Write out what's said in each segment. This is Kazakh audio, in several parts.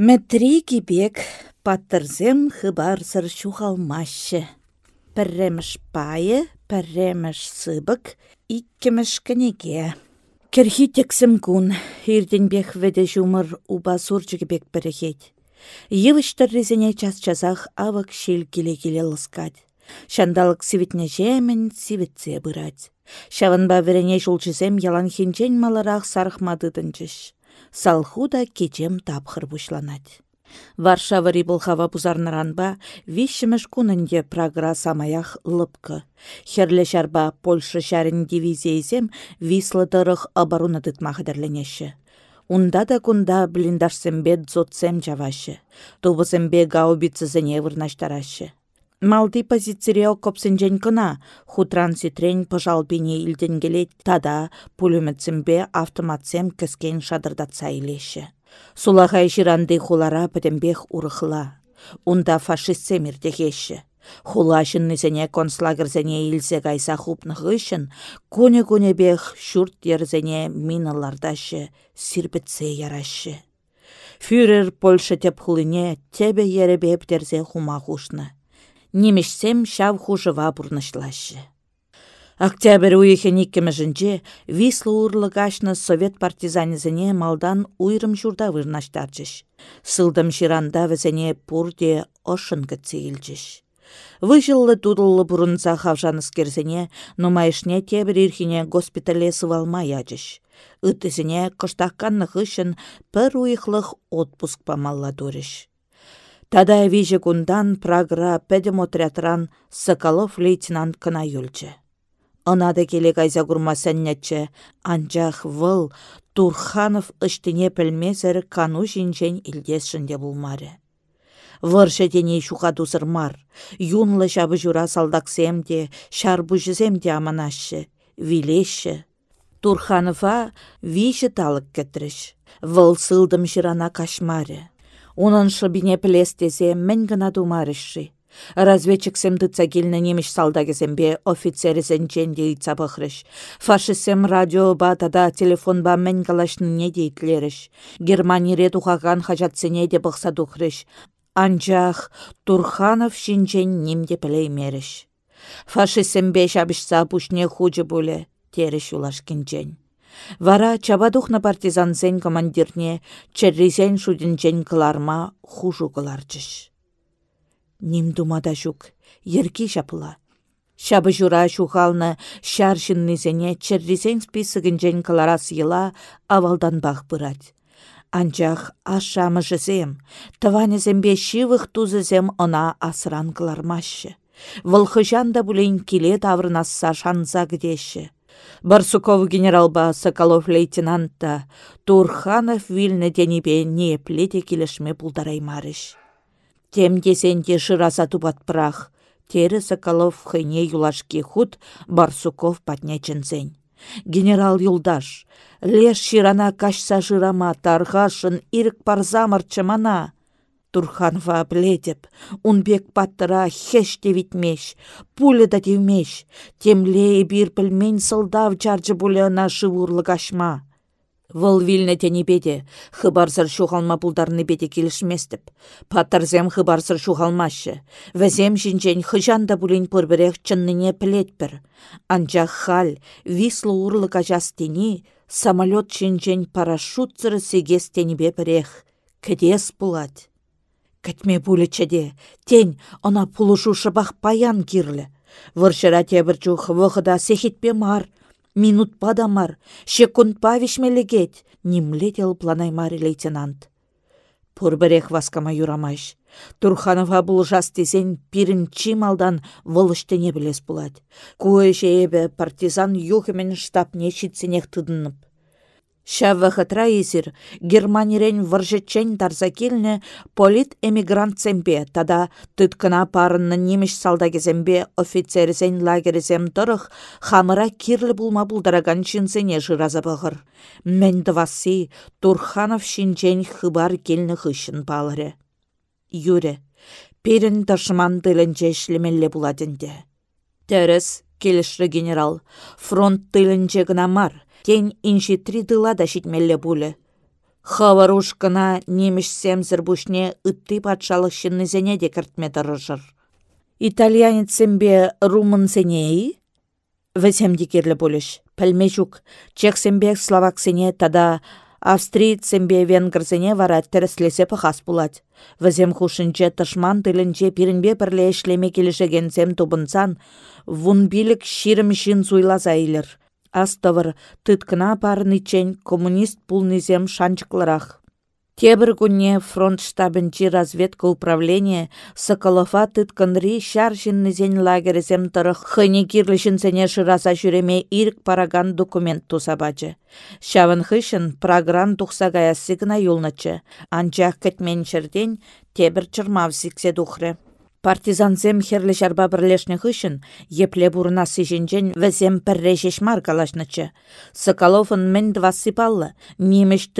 Мәтри кипек паттырзем хыбарсыр чухалмашы. Пірреміш пайы, пірреміш сыбык, иккіміш кінеге. Керхи тексім күн, ирденбек веде жумыр уба сурчыгебек бірігет. Йывыштыррезене час-часах авак шел келе-келе лыскать. Шандалық сивитне жемін сивитсе бұрать. Шаванба верене жулчызем ялан хинчен маларақ сарықмадыдынчыш. Салхуда кечем тапхыр бушланать. Варшава рибылхава пузарнаранба вишшіміш кунынде прагра самаях лыпкы. Херле шарба Польша шарин дивизиязем вислы тырых оборона тытмахыдерленеші. Унда да кунда блиндашсембе дзотсем чавашы. Тубысембе гаубицызыне вырнаштарашы. Малды позицирео копсенжен кына, хутран ситрен пыжалбине илден келет, тада пулеметсембе автоматсем кіскен шадырдатса илеші. Сулахай жиранды хулара пәтембех урыхла. Унда фашист семірдегеші. Хула нізене концлагерзене илзе гайса хупнық үшін, көне бех шүрт ерзене миналардашы, сирбітсе ярашы. Фюрер Польша теп хулине тебе еребе ептерзе хума хушны немешсем шав хужыва бұрнышлашы. Октябрь уйхен иккемешінче Вислы урлыгашны совет партизанезіне малдан уйрым журда вырнаштарчыш. Сылдым ширанда візіне пурде ошын кітсейлчіш. Выжыллы тудыллы бұрынса хавжаныс керсене, нумайышне тебір ирхине госпитале сывалма ячыш. Үттізіне кыштаққаннық үшін пір уйықлық отпуск памалла дөріш. Тада виже кундан прагра пәдім отрятран Соколов лейтенант кына юлчы. Онады келе кайза курма сәннетчі, анчах выл Турханов ыштыне пілмезір кану жинжен илдесшінде булмары. Выршы тене шуға тусырмар, юнлы жабы жура салдаксемде, шарбужыземде аманашы, вилеші. Турханова виші талық кәтіріш, выл сылдым жырана кашмары. Унын шыбине пілестесе мен гына думарышши. Разведчиксем дыца келні немеш салдагезембе офицерізен женде итса бұқрыш. Фашисем радио ба тада телефон ба мен калашны не дейтлеріш. Германире тухаган хажатсыне де бұқса дұқрыш. Анчах Турханов шинчен немде пілеймеріш. Фашисембе шабышса пушне хуже буле, теріш улашкинчен. Вара чабадухна партизансен командирне черрисен шудинчен кыларма хужу кыларчыш. Ним думада жук, ерки шапыла. Шабы жура шухалны шаршыннызене черрисен списыгінчен кыларас авалдан бақ бұрад. Анчах ашамы жызем, тыванезембе шивых тузызем она асран кылармашы. Вăлхыжан да бұлейн келе таврынасса шанза гдеші. Барсуков генералба Соколов лейтенантта Турханов вильны денебе не плете келешме пулдараймарыш. Тем десенде шыраса прах. Тері Соколов хыне юлашки худ Барсуков патне чынсен. Генерал юлдаш, леш ширана кашса жырама тархашын ирік парзамыр чымана. Турханва плетеп, унбек паттыра хеш витмеш, пулі да девмеш, темле бир пілмен сылдав чарчы на шывурлы кашма. Вăл вилнне тенепеде, хыбарсыр шухалма пулдарны бете келішместіп. Паттарзем хыбарсыр шухалмашы. Вәзем жинчен хыжанда пулен пырбірех чынныне пілетпір. Анчах хал, вислы урлы кажас тени, самолет жинчен парашют цыры сегес тенебе. Кедес пулать. Кәтме пулеччеде, тень, она пулышу шыбах паян кирлі. Выршыра тебір чух вғыда сехетпе мар, минут пада мар, секунд па вишмелегет, планай планаймари лейтенант. Пурбірех васкама юрамайш. Турханова бұл жас тесен пирінші малдан вылыштене білес бұлад. Куэ жейбе партизан юхымен штаб нешітсенех тыдынып. Шавы хытра изір, Германирен варжетчен тарза келіне полит эмигрантсембе, тада түткіна парынны немеш салдагезембе офицерзен лагерізем тұрық, хамыра кирлі булма бұлдараган чинсене жыраза бұғыр. Мен дывасы Турханов шинчен хыбар келіні хышын балыры. Юре, перін ташыман дылынче ішлемелі буладынде. Тәріс, келішрі генерал, фронт тылынче гына Тень инши три дыла да шитмелле пулі. Хаварушкына немеш семзір бұшне үтті патшалық шыннызене де кіртме тұрыжыр. Итальянецембе румынсенеи? Вәсем декерлі болыш. Пәлме жүк. Чексембек словаксене тада австрийцембе венгрзене вара тәріслесе пахас булать. Вәзем хушынче тышман тылінче пирінбе бірле ешлеме келішегенсем тубынсан, вун билік ширім жин зуйлаза илер. Астывыр тыткына парнычен коммунист пулнызем шанчыкларах. Тебір күнне фронт штабынчи разведка управление Соколова тытканри шар жиннызен лагерезем тұрық хыне кирлішінсене шыраса жүреме ирк параган документ тусабачы. Шавын хышын програн тухса гаясы гына юлначы. Анчах кітмен тебір чырмав зиксе духры. Партизанзем херлі жарба бірлешні хышын, епле бурна сиженжен візем пірре жешмар калашнычы. Соколовын мен два сипаллы, немеш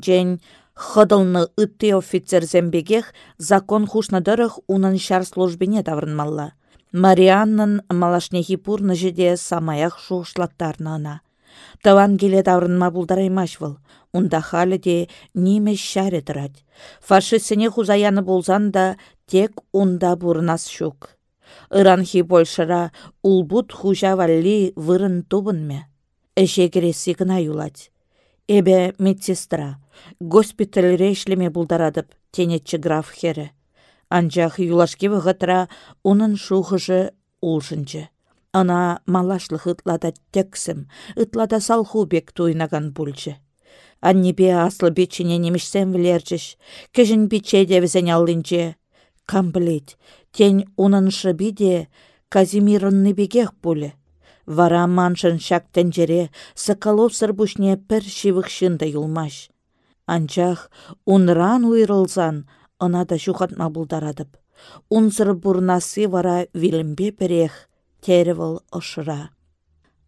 жен хыдылны ытты офицер зембегех закон хушнадырых унын шар службине таврынмалла. Марианнын малашнехи пурны жеде самаях шуғышлаттарны ына. Таван келе таврынма бұлдараймаш выл. Унда халі де немеш шәрі тұрад. Фашистсене хузаяны болзан да тек унда бурнас шук. Ыранхи большыра улбут хужа валли вырын тубынме. Эше юлать. Эбе медсестра, госпиталь рейшлеме булдарадып, тенетчі граф хері. Анжақ юлашкеві ғытра унын шухыжы улжынчы. Ана малашлық ытлада тексім, ытлада салху бек туйнаган бульчы. Аннебе аслы бечіне немішсен вілерчіш, кежін биче девізен аллинче. Кам білет, тен уныншы биде Казимирынны бегех бұлі. Вара маншын шак тәнжере Соколов сырбушне пір шивықшында юлмаш. Анчах унран уйрылзан, ына да шухатма бұлдарадып. Унсыр бурнасы вара вилімбе перех, теревіл ұшыра.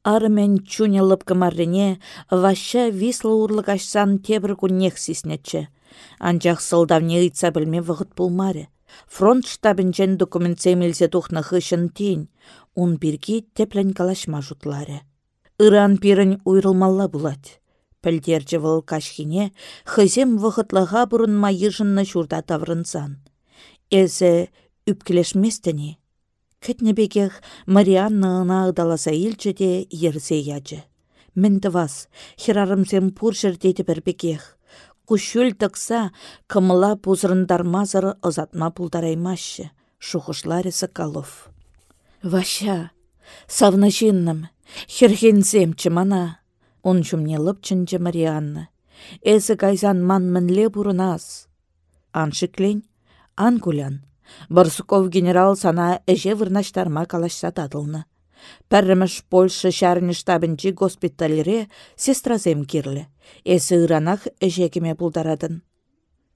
Арымен чунялып кымаррине ваща висла урлык ашсан тебір күннех. Анчах сылдавне ыйтса білме вғыт пулмаре. Фронт штабінчен документсе милсе тухнă хышын тень, ун бирги теплен калашма жутларе. Иран пирін уйрылмалла булать. Пәлдерчі выл кашхине хызем вғытлыға бұрынма ежынны журда таврынсан. Эзі үпкілешместіні. Кітнебекех Марианна ына ыдаласа илчі де ерзе ячы. Мінді вас, хирарымсем пұр жердейді бірбекех. Кушүл тықса, кымыла пузырындармазыр ызатма пулдараймашы, шухышлары Соколов. Ваша, савна жинным, херхензем чымана, он чумне лыпчынчы Марианна. Эзі кайзан ман мінле бұрынас. Аншыклен, ангулян. Барсуков генерал сана әже вырнаштарма калашса тадылны. Пәрріміш Польша шәріні штабінчі госпиталіре сестразем кирлі. Эсі ыранах әжекеме бұлдарадын.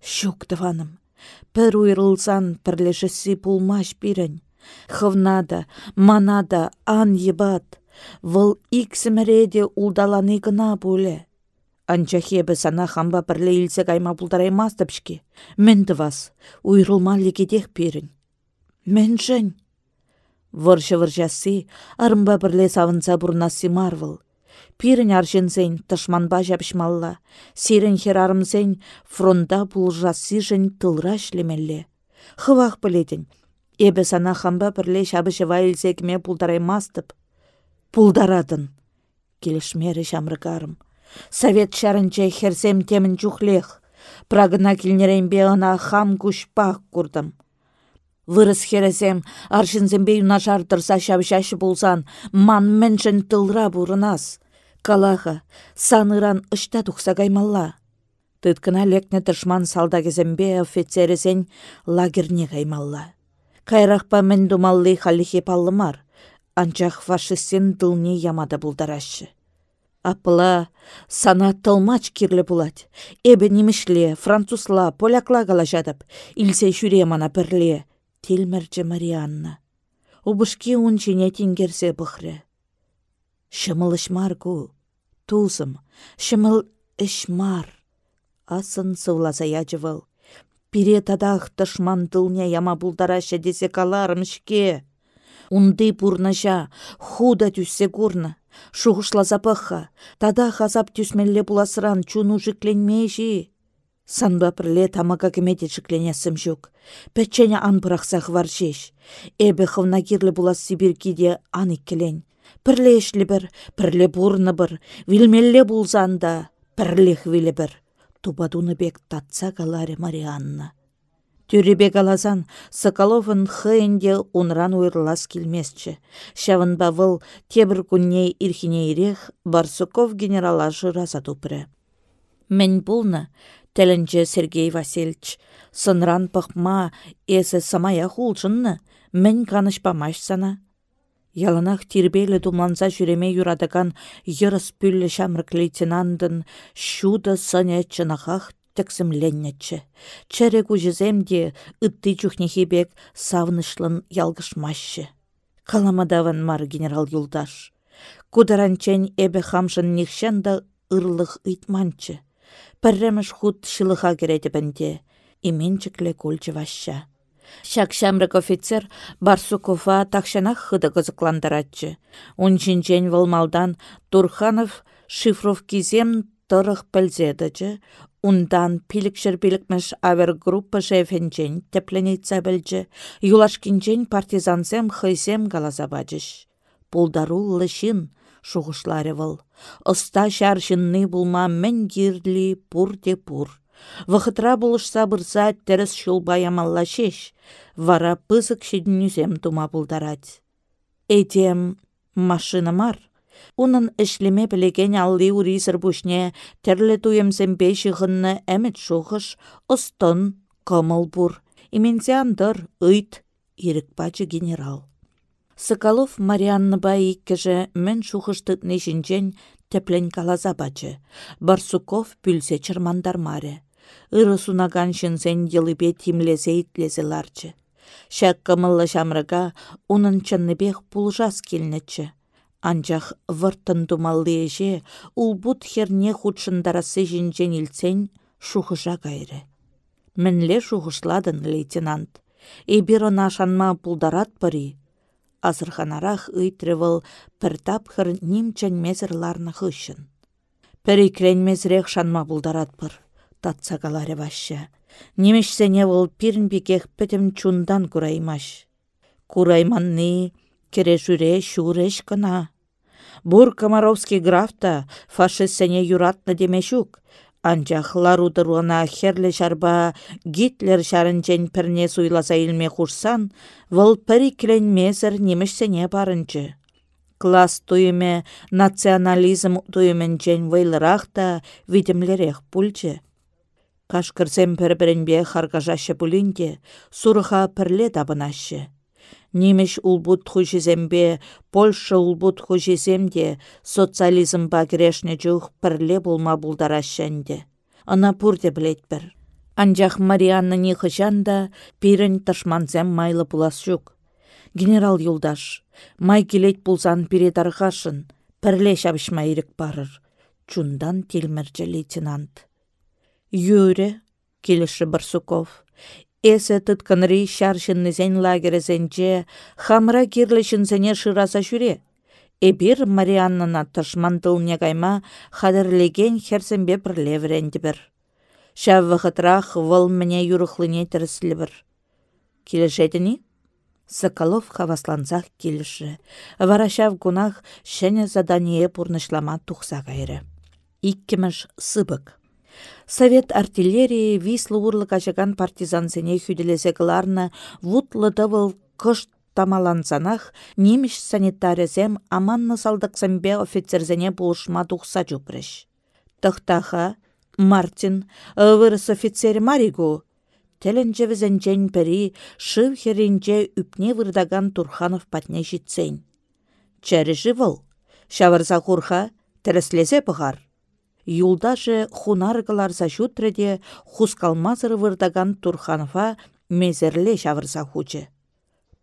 Шук дываным. Пір уйрылсан пірлешісі пулмаш бірін. Хывнада, манада, ан ебат. Выл иксіміреде улдаланы гына бұлі. Анча хебі сана хамба пірле илсе кайма бұлдараймастыпшки. Мінді вас, уйрылма легедех бірін. Мен жын. Выржы-выржасы, арымба бірле савынса бұрнасы марвыл. Пирін аржынзен тышманба жабышмалла, сирін херарымзен фронта бұлжасы жын тылра шлемелле. Хывақ білетін, эбі сана хамба бірле шабышыва илзекме мастып. Пулдарадын. Келішмері. Совет шарынче херсем темін жүхлех. Прагына келнеренбе ына хам күшпақ курдым. Вырыс хересем, аршынзембе юнашар тұрса шабышашы болсан, ман міншін тылра бұрынас. Калаха, саныран ұшта тұқса гаймалла. Тыткына лекне тышман салдагезембе офицересен лагерне гаймалла. Кайрақпа мен думаллы халихе паллымар, анчах фашистен тылне ямада бұлдарашы. Апыла, сана тылмач кирлі булать. Эбе немішле, французла, полякла галажадып, илсе жүре мана пірле, Тилмерче Марианна. Убышки унчине тингерсе бұхры. Шымыл ышмар ку. Тузым, шымыл ышмар. Асын сывласа ячывыл. Пире тадах тышман тылне яма бұлдарашы десе каларым шке. Унды пурныша, худа түссе курны. Шуғышла запаха, тада хазап түсмелле буласыран чуну жикленмейші. Санба пірле тамака кеметі жикленесім жүк. Пәтчене ан бұрақсақ вар жеш. Эбі хывна кирлі булас Сибиркиде ан иккелен. Пірле ешлі бір, пірле бурны бір, вилмелле булзанда, пірле хвилі бір. Тубадуны бек татса каларе Марианна. Тюребек алазан Соколовын хыйынде унран уйрлас келмесчі. Шавын бавыл тебір күнне ирхинейрех Барсуков генерала жыраза тупры. Мен бұлны, тәлінче Сергей Васильевич, сынран пықма эсі самая хулчынны, мен канышпамаш сана. Яланах тирбейлі думланса жүреме юрадыган йырыс пүллі шамрык лейтенантын шуды сыне тәксімленнетчі. Чәрі күжіземде үтті жүхнехебек савнышлын ялгышмашы. Каламадаван мар генерал юлдаш. Кударанчен эбе хамшын нихшен да ырлық ыйтманчы. Пәрреміш худ шылыға кереді бінде. Именчікле. Шак шамрык офицер Барсукова такшанах хыды кызыкландыратчы. Унчинчен валмалдан Турханов шифров кизем тұрық пілзедічі, Ундан пилікшір пилікміш авер группа шефенчен тепленейтса білчі, юлашкинчен партизансем хыйсем галазабачыш. Пулдару лышин шуғышлары выл. Оста шаршынны булма мен гирли пур де пур. Вахытра булышса бұрса тәріс шулбаямалла шеш, вара пызык шедінюзем тума булдарать. Эдем машина мар. Унын ішлеме білеген алли урисыр бұшне, тәрлі туемсембе шығынны әмет шуғыш, ұстын, комыл бұр. Именсе андыр, ұйт, ирік генерал. Соколов Марианны бай иккіжі мен шуғышты нешінчен тәплен калаза бачы. Барсуков пүлсе чырмандар маре. Иры сунаган шынсен еліпе тимлесе итлесе ларчы. Шәк унын келнетчі. Анчах выртын тумаллиэше улбут херне худшындарасы жинчен илсен шухыша кайры. Мінле шухышладын лейтенант. Эбир она шанма пулдарат пари. Азырханарах ыйтрывыл піртап хыр нимчен мезерларны хышын. Пәрі мезрех шанма пулдарат пыр. Татса каларе ваща. Немешсене выл пирнбекех пӹтім чундан кураймаш. Курайманны кере жүре шуреш кына. Бур Комаровский графта фашистсене юратны демешук. Анчах ларудыруына херлі шарба Гитлер шарынчен пірне суйласа илме хурсан, вăл пірі кіленмезір немешсене барынчы. Класс туйме национализм туйменчен вайлырақ та видимлерех пульчы. Кашкырсем пір-бірінбе харгажашы пулинде, сурыха пірле табынашы. Немеш улбут хужизембе, Польша улбут хужиземде социализм багрешне жух пірле болма. Ана пурде білет бір. Анжақ Марианна не хыжанда пирін ташманзем майлы булас жүк. Генерал юлдаш, май келет пулзан передарғашын, пірле шабышма ерік барыр. Чундан телмірчі лейтенант. Юре, келіші Барсуков, Эсі тұткынри шаршыннызен лагерезенче хамра кирлішінсене шыраса жүре. Эбир Марианнана тышмантылне кайма хадырлеген херсенбе бірлевренді бір. Шав вақытрах выл мне юрықлыне тіріслі бір. Келешетіні? Соколов хавасланзах келіші. Варашав гунах шәне задание пурнышлама тухса кайры. Иккіміш сыбык. Совет артиллерии вислы урлы качаган партизансене хүделесе кыларны вутлы дывыл кыш тамалансанах немеш санитарезем аманны салдықсымбе офицерзене булышма тухса жупрыш. Тахтаха, Мартин, вырыс офицер Маригу, Теленче візенчен пәрі шыв херенче үпне вырдаган Турханов патне житсен. Чәрі живыл, шавырса хурха, бұғар. Юлдашы хунаргыларса шутреде хускалмазыр вырдаган Турханова мезерле шавырса хучы.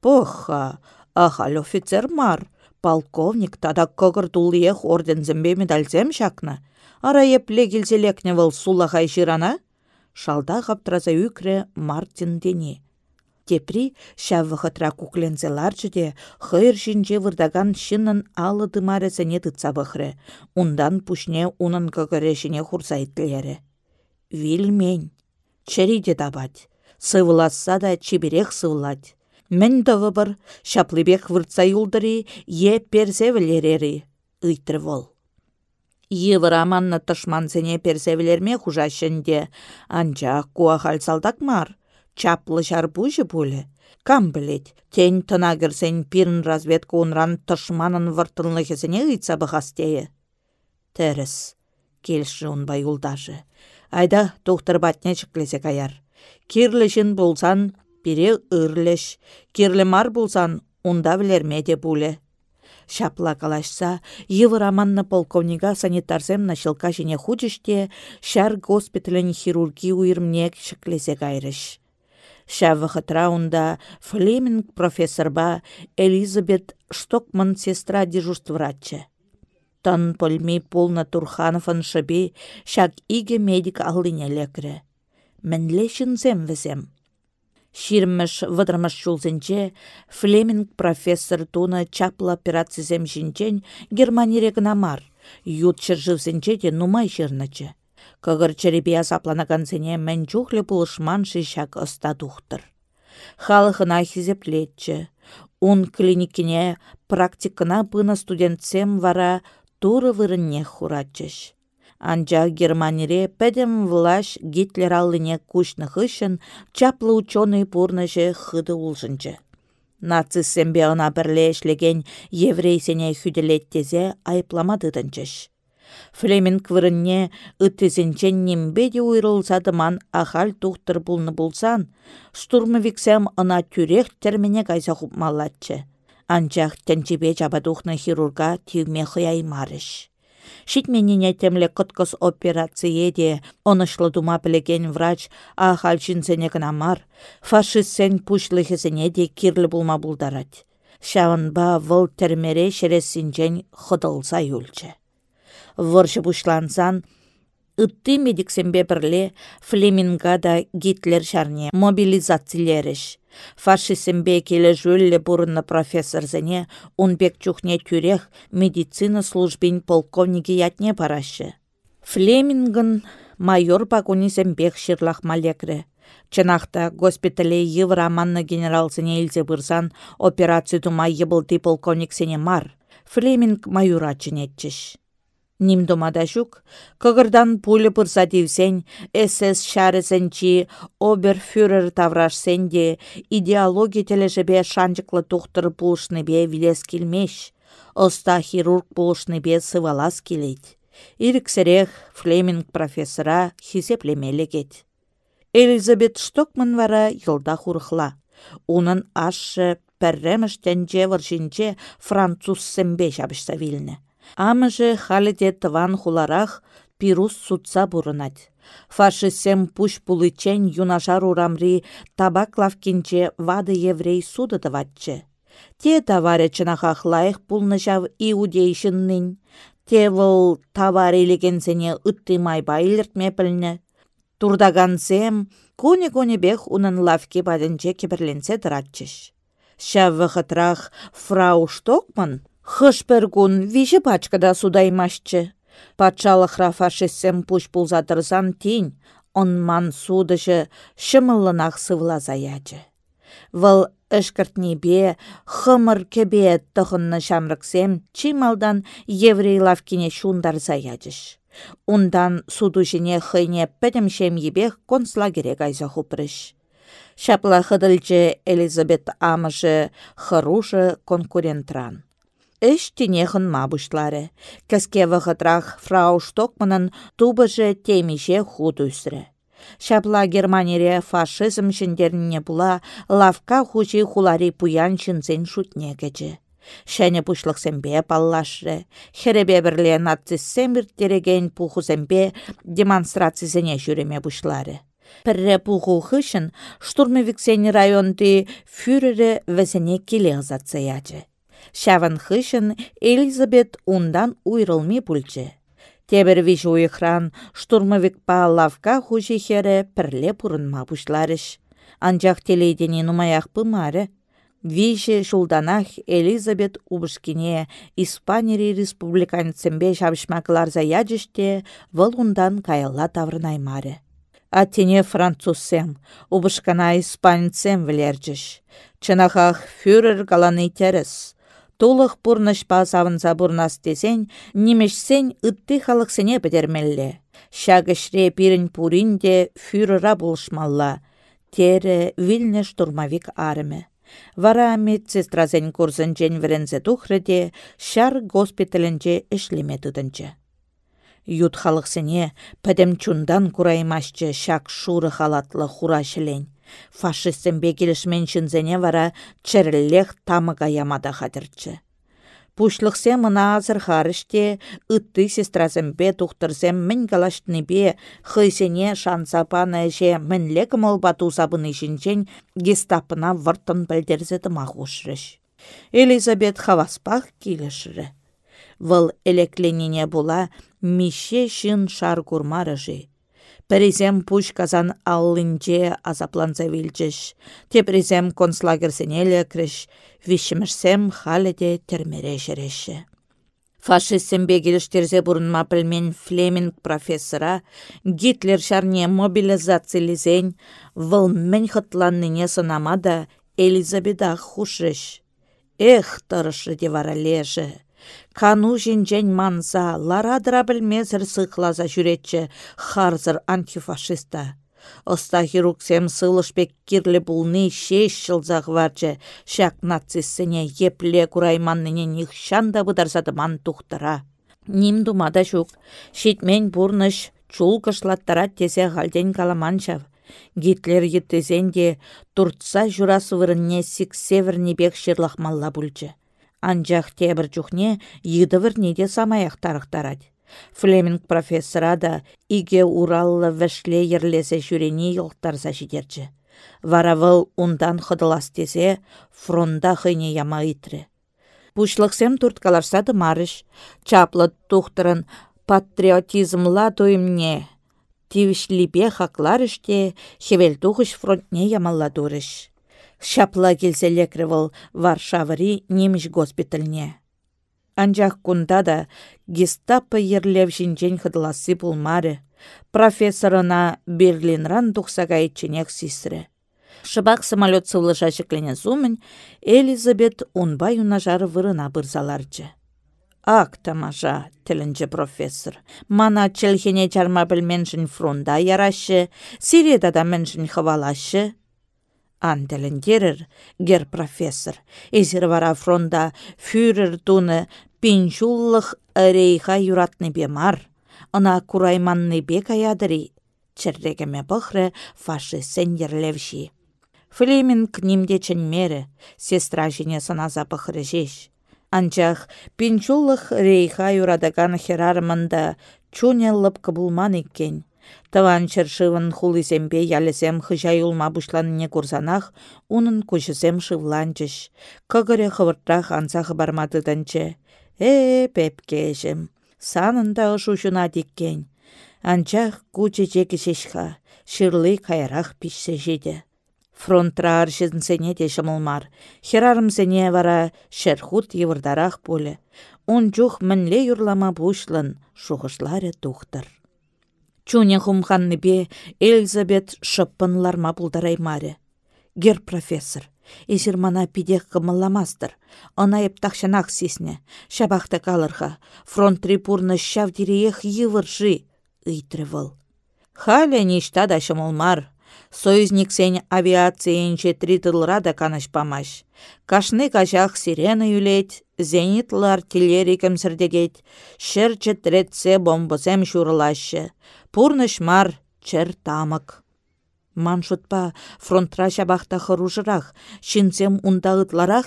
Поха, ахал офицер мар, полковник тада когыр тулиех ордензембе медальзем шакна. Ара епле келзелекне выл сулахай жирана? Шалда ғаптраза үкре Мартин дене. Тепри шаввахатра куклензе ларчы де хыйр жинже вырдаган шынын алы тытса бұхры. Ундан пушне унын көгірешіне хурсайтлері. Вильмень. Чериде дабать. Сывыласса да чеберех сывлать. Мен дывыбыр, шаплыбек выртса юлдыры, е персевілерері. Ыйтры вол. Йывыраманны тышмансене персевілерме хужашынде, анчақ куахал салдак мар чаплы жарбужы пулі. Кам білет, тен тына кірсен пирн разведка унран тышманын выртылнықесіне ұйтса бұғастейі. Тәріс, келші бай ұлдажы. Айда доктор батне чықлесе каяр. Кирлішін болсан, бире үрліш. Кирлі мар болсан, онда білерме де бұлі. Шапла калашса, Евыраманны полковнига санитарзем началка жіне худыште, шар госпиталін хирурги уйрмнек шықлесе кайрыш. Шавы траунда Флеминг профессорба Элизабет Штокман сестра дежурствратчы. Тан польми полна Турхановын шыбе шак иге медик алыне лекрі. Мәнлешін зем візем. Ширмыш вăдырмыш чулсенче Флеминг профессор туны чапла операцизем жинчен Германире гына мар. Ют чыржывсенче де нумай жырнычы. Кығыр черепе азапланакансене мән чухле пулышман шишак ыста тухтыр. Халықына хизеплетчі. Ун клиникине практикына пына студентсем вара туры вырынне хуратчыш. Анча Германире пәдем влаш Гитлер аллыне кушны хышын чаплы ученый пурныжы хыды улшынчы. Нацисембе ына бірле ешлеген еврейсене хүделеттезе айпламадыдынчыш. Флеминг вырынне ыттесенчен нембеде уйрылсадыман ахал тухтыр булны булсан, штурмовиксем ына тюрех термене кайса хупмаллатчы. Анчах тәнчебе жабадухны хирурга тивме хыяймарыш. Шитменіне темле кыткыс операция де онышлы дума білеген врач ахал жинсене гынамар, фашистсен пушлыхесене де кирлі булма булдарать. Шавынба выл термере шересінчен хыдылса юлчы выршы бушлансан, ытты медиксембе бірле Флеминга да Гитлер шарне мобилизациялеріш. Фашисембе келі жөлі бұрынны профессорзіне унбек чухне тюрех медицина службин полковнике ятне парашы. Флемингін майор пагонизембек шырлах малекрі. Чынақта госпитале евраманны генералсыне илзе бұрсан операция тума ебылды полковник сене мар. Флеминг майора чынетчіш. Нимдомада жүк, кығырдан пулі бұрса девсен, СС шәрісенчі оберфюрер таврашсен де идеология тележебе шанчықлы тұқтыр бұлышны бе вилес келмеш, оста хирург бұлышны бе сывалас келейд. Иріксірек Флеминг профессора хисеплемелі кет. Элизабет Штокман вара йылда хурықла. Унын ашы пәрреміштен жевір жінче француз сэмбе жабышса. Амыжы халіде тыван хуларах пирус сутса бурынать. Фашисем пуш пулычен юнашар урамри табак лавкинче вады еврей суды тыватчы. Те таваре чынахах лайық пулнышав иудейшіннін. Те выл таваре илегенсене ыттымай пілні. Турдагансем, коне-коне бех унын лавке бадынче кебірленсе тұратчыш. Шавы хытрах фрау Штокман Хышпергун вижі пачкада судаймашчы. Патшалықра фашистсем пуш пулзатырсан тень, онман судыжы шымылынақ сывлазаячы. Выл бе, хымыр кебе тұхынны шамрыксем чималдан еврей лавкине шундар заячыш. Ундан судушине хыйне пәдімшем ебех концлагере гайза хупрыш. Шапла хыдылчы Элизабет амышы хырушы конкурентран. Эш тенеғын мабышлары. Кәске вғытрах фрау Штокманын тубыжы темеше худ үсірі. Шапла Германире фашизм шындеріне була лавка хужи хулари пуян шынзен шутне кәчі. Шәне пушлықсембе паллашры. Херебе бірле нацистсем бірттереген пухузембе демонстрацизене жүреме бушлары. Пірре пуху хышын штурмовиксен районды фюрері келе Шаван хышын Элизабет ундан уйрылми пульчы. Тебір виш штурмовик па лавка хуже хере пірле пурынма пушларыш. Анчах телейдені нумаях пымары. Виже шулданах Элизабет Убышкине Испании республиканцембе шабышмакларза яджыште вăл ундан каялла таврнаймаре. Аттене французсем, убышкана испанцем влерчіш. Чынахах фюрер галаны терес. Тулық пурнышпа савынса бурнас десен, немешсен ытты халықсене бідермелле. Шагышре пирін пуринде фюрера булшмалла. Тере вильне штурмавик арымы. Вара медсестразен курсынчен вірінзе тухрыде, шар госпиталінче ішлеме тыдынчы. Ют халықсыне пәдім чундан кураймашчы шак шуры халатлы хура. Фашистсембе келішмен шынзене вара чәріллех тамыға ямада хадырчы. Пушлықсе мына азыр харыште ытты сестразымбе тухтырсем мін бе хыйсене шансапаны әже мінле кымыл бату сабыны жінчен гестапына выртын білдерзеті мағушрыш. Элизабет хаваспах келішірі. Выл элекленіне була мише шын шар курмарыжы. Пәрізем пуш казан аллынче азапланса вилчеш. Тепризем концлагерсенелі крыш, вишімішсем халеде термере жереші. Фашистсембе келіштерзе бұрынма пілмен Флеминг профессора Гитлер шарне мобилизациялизен выл мен хытланныне сынамада Элизабедах хушыш. Эх, тұрышы девара лежі. Кану жинжен манса, ларадыра білмезір сықлаза жүретчі харзыр антифашиста. Оста хируксем сылышпек кирлі бұлны шеш жылзақ варчы, шак нациссене епле курайманныне нихшанда бұдарсадыман тухтыра. Ним думада шук, шитмен бұрныш чулкышлаттара тесе халден каламаншав. Гитлер еттезенде туртса журасы вырынне сик севернебек шырлахмалла бүлчі. Анжақ тебір жүхне едівір де самаяқ тарықтарад. Флеминг профессора да иге ураллы вәшле ерлесе жүрені елқтарса жидерчі. Варавыл ундан хыдылас десе, фронда хыне яма итрі. Пушлықсем турткаларсады марыш, чаплы тухтырын патриотизмла тойымне. Тивішліпе хаклар іште, хевел фронтне ямалладурыш. Шапла келселекрі вăл Варшавыри неміш госпитальне. Анчах кунда да гестапо ерлев жинчен хыдласы пулмары. Профессорына Берлинран тухсага итченек сисрі. Шыбақ самолет сывлыша шеклене зумын, Элизабет унбай унажары вырына бұрзаларчы. Ак тамаша, тілінчі профессор. Мана челхене чарма білменшін фронда ярашы, сиреда да меншін хывалашы. Антелендерер, гер профессор. Эзір вара фронда фюрер туны пинчуллық рейха юратны бемар. Ына курайманны бек аядыри. Чәррегеме бұхры фаши сендерлевші. Флеминг нимде ченмері, сестра жіне саназа бұхры жеш. Анчах пинчуллық рейха юрадаган херармында чуне лыпкы булман еккен. Тыван чыршывын хулисемпе ялесем хыжа юлма бушланне курсанах, унын кучысем шывланчыш. Кыгыре хывыртрах ансахы барматыдынчы. Э, пепкешім. Санында ұшушына диккен. Анчах кучы жекішешха, шырлы кайрах пішсе жеді. Фронтра аршынсене де шымылмар. Херарымсене вара шерхут евырдарах поле. Он жух мінле юрлама бушлын, шуғышлары тухтыр. Чуне бе Элизабет шыппынларма маре. Гер профессор. Эсір мана пидех кымылламастыр. Она ептақшанақ сесне. Шабақты калырға. Фронт репурны шав диреех йывыржи. Ыйтры выл. Халя ништа да шымылмар. Союзник сен авиациянче три тылра да канашпамаш. Кашны кажах сирена юлет, зенитлы артиллерий кемсірдегет, шыр четретсе бомбысем шурылашы. Пурныш мар чер тамык. Маншутпа фронтра шабахта хырушырах, шинсем унда ытларах.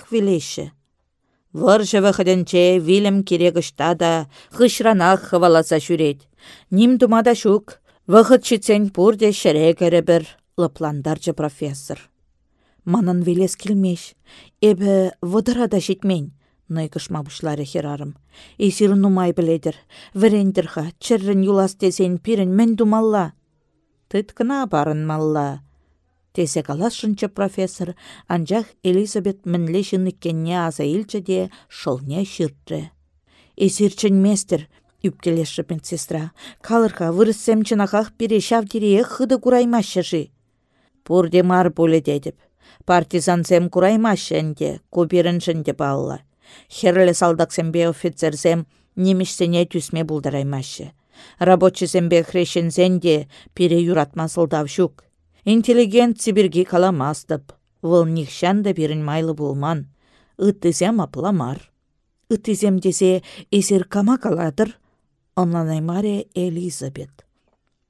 Выржы вăхăтенче вилем керегышта да хышранах хываласа çүрет. Ним думада шук, вăхăт читсен пурде шере керебір, лыпландарчы профессор. Манын велес келмеш, эбі вăдыра да житмен, Найкышма бұшлары херарым. Эсир нумай біледір. Вірендірға, чыррын юлас десен пирін мен думалла. Тыткына барын малла. Тесе калашынчы профессор, анжақ Элизабет мінле жыныккенне аза илчі шылне шыртты. Эсирчін местер, үпкелеші медсестра, калырға вырыссем чынақақ бере шав дирее хыды кураймашы жи. Пурде мар боле дедіп. Партизансем кураймашы әнде, куберіншінде балла. Херлі салдақсембе офицерзем немішсене түсме бұлдараймашы. Рабочисембе хрещензенде пире юратма сылдав шук. Интеллигент сибирги каламастып. Выл нихшан да бірін майлы болман. Ыттызем апламар. Ыттызем десе эсер кама каладыр. Онланаймаре Элизабет.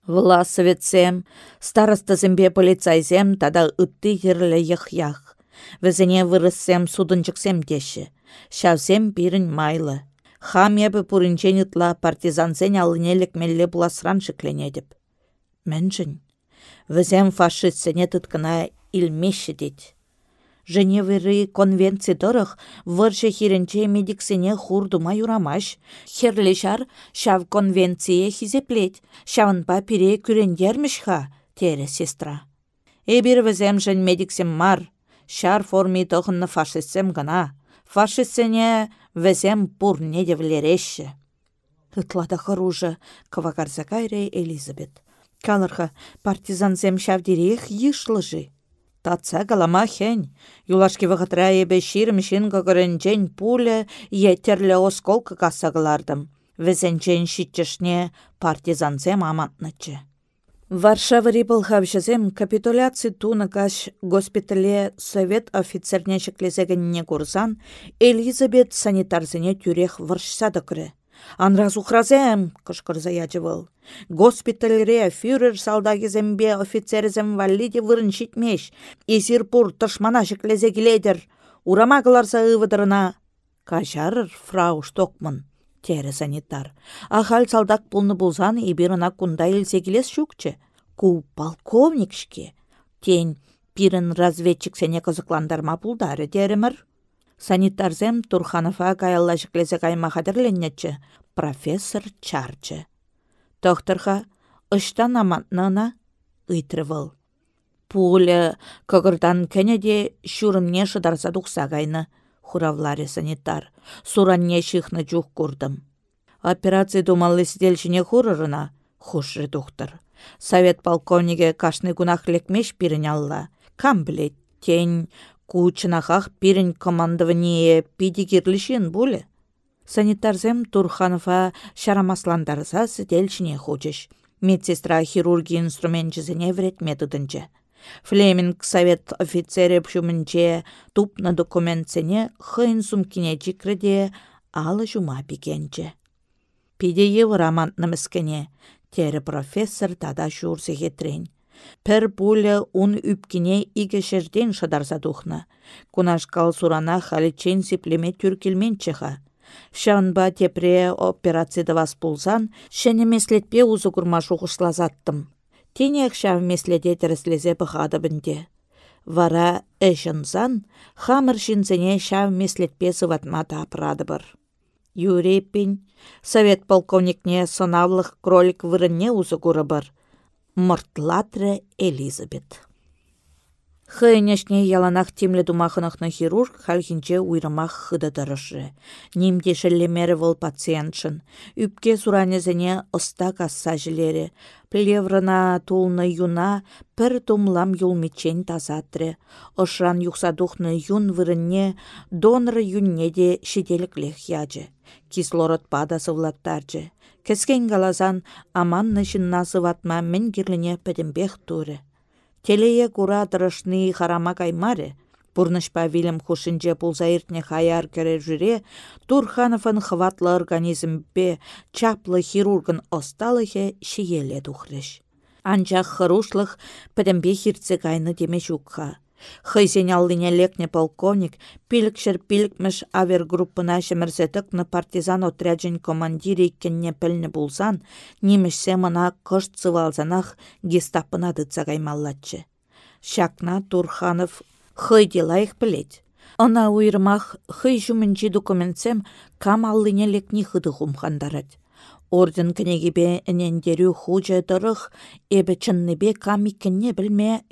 Вла советсем, старостасембе полицайзем тада ытты ерлі ях-ях. Візіне вырыссем судынчыксем деші. Шавсем бірін майлы. Хам ебі пұрынчен ытла партизансен алынелік мелле бұласран шыкленедіп. Мэншін, Візем фашистсене тұткына илмеші дед. Женевыры конвенция дұрық выршы хиренче медиксене хурдума юрамаш. Херлешар шав конвенция хизеплет, шавынпа пире күрендерміш ха, тере сестра. Эбір візем жын медиксем мар, шар форми тұғынны фашистсем гына. Фашистсене візем пур недевлереші. Ытлада хыружы, кавагарза кайре Элизабет. Калырха партизансем шавдирех йышлыжы. Татса галама хень. Юлашки вғытра ебе ширмшин гагырынчен пуля етерлі осколка кассагылардым. Везенчен шитчешне партизансем амантнычы. Варшава рибылхавшызем капитуляци туны каш госпитале совет офицерне шеклезегенне курсан Элизабет санитарзыне тюрех варшсады күрі. Анраз ухразем, кышкырза ячывыл. Госпитальре фюрер салдагизембе офицерзем валлиде вырын шитмеш. Изир пур тышмана шеклезе келедер. Урама кыларса ывыдырына. Кажарыр фрау штокман. Тері санитар. Ахал салдак пулны булзан ибирына кунда илсе келес шукче. Ку полковникшке. Тень пирін разведчик сене кызыкландарма пулдары деремір. Санитарзем Турханова каялла кайма хадырленнечі, профессор чарчы. Тохтырха ұштан амантнына ұйтрывыл. Пулі кығырдан кәнеде шүрімне шыдарса дұқса хуравларе санитар. Суранне шихны жух курдым. Операция думаллы сиделчіне хурырына, хушры доктор. Совет полковниге кашны гунах лекмеш пирін алла. Кам білет, тень, Кучынахах пирін командование пидигерлішін бұлі. Санитарзем Турханова шарамасландарса сіделчіне хочеш. Медсестра хирургия инструментчізіне вред методынче. Флеминг совет офицері пшумінче тупна документсене хын сумкине чикреде алы жума пикенче. Пиде рамантным іскене, тері профессор тада шурсы хетрен. Пір пулі ун үпкіне иге шерден шадарса тухнă. Кунашкал сурана халичен сиплеме түркелмен чыха. Шанба тепре операцияда вас пулсан, шәне меслетпе узы шухышлазаттым. Тенек шав меследе тәріслезе бұхады бінде. Вара әшінзан, хамыр шинзене шав меслетпе сыватма тапырады бір. Юреппин, совет полковникне сонавлық кролик вырынне узы куры бір мұртлатры Элизабет. Хыйнешне яланах темле думахынахны хирург хальхинче уйрамах хыдатырышы. Нимде шеллемері вол пациентшын. Үпке суранезене оста касса жилері. Плеврына тулны юна пір тумлам юлмичен тазатры. Ошран юхсадухны юн вырынне донор юнне де шеделіклех яджы. Кислород падасы влаттаржы. Кескен галазан аманны жынна ватма мен пәдімбех туры. Телее кура дырышны харама каймаре, Пурнышпа вилем хушинче пулзаиртне хаяр кере жүре, Турхановын хватлы организмпе чаплы хирургын осталыхе шиеле тухрыш. Анчах хырушлых пӹтӹмбе хирце кайны теме жукха. Хыйсен аллине лекне полковник, пилікшір пилікміш авергруппына шемірсетікні партизан отряджен командире иккенне пілні булсан, немішсе мына кышт цывалзанах гестапына дыца каймаллатчы. Шакна Турханов хый білет. Она уйрмах хый жумінчі документсем кам аллине лекни хыды хумхандарад. Орден кінегебе әнендерю хуже дырық, эбі чынныбе кам иккенне білме.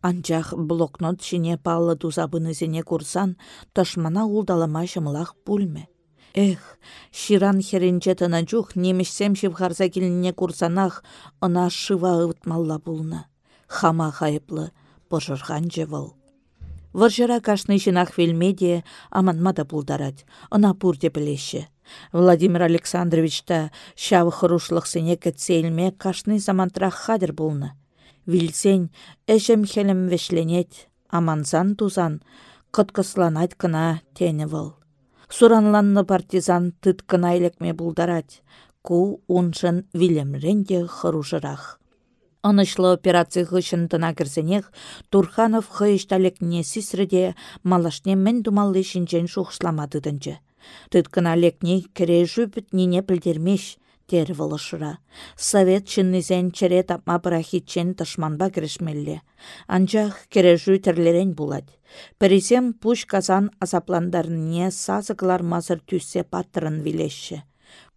Анчах блокнот шине паллы тузабынызене курсан, ташмана улдалама шымылах пульме. Эх, ширан херенче тына чух немешсем келіне курсанах ына шыва ывытмалла пулны. Хама хайыплы, пожырған жевыл. Варжыра кашны жинах велмеде аманмада пулдарать, ына пурде білеші. Владимир Александрович та шавы хырушлық сене кәтселме кашны замантрах хадыр булны. Вилсен әжем хелем вешленет, аманзан тузан, қыткысланать кына тені выл. Суранланны партизан тыткына илекме булдарать, ку уншын вилемренде хырушырах. Анышлы операция хышын тына кірсенех, Турханов хыйышталекне сисреде малашне мен думаллы шинчен шухшламадыдынчы. Тыткына лекне кере жүпіт нене тер вылышыра. Совет чыннызен чере тапма пырахитчен тышманба кірішмелле. Анчах кережу терлерен булать. Пересем пуш казан азапландарыне сазыклар мазыр түссе паттырын вилешші.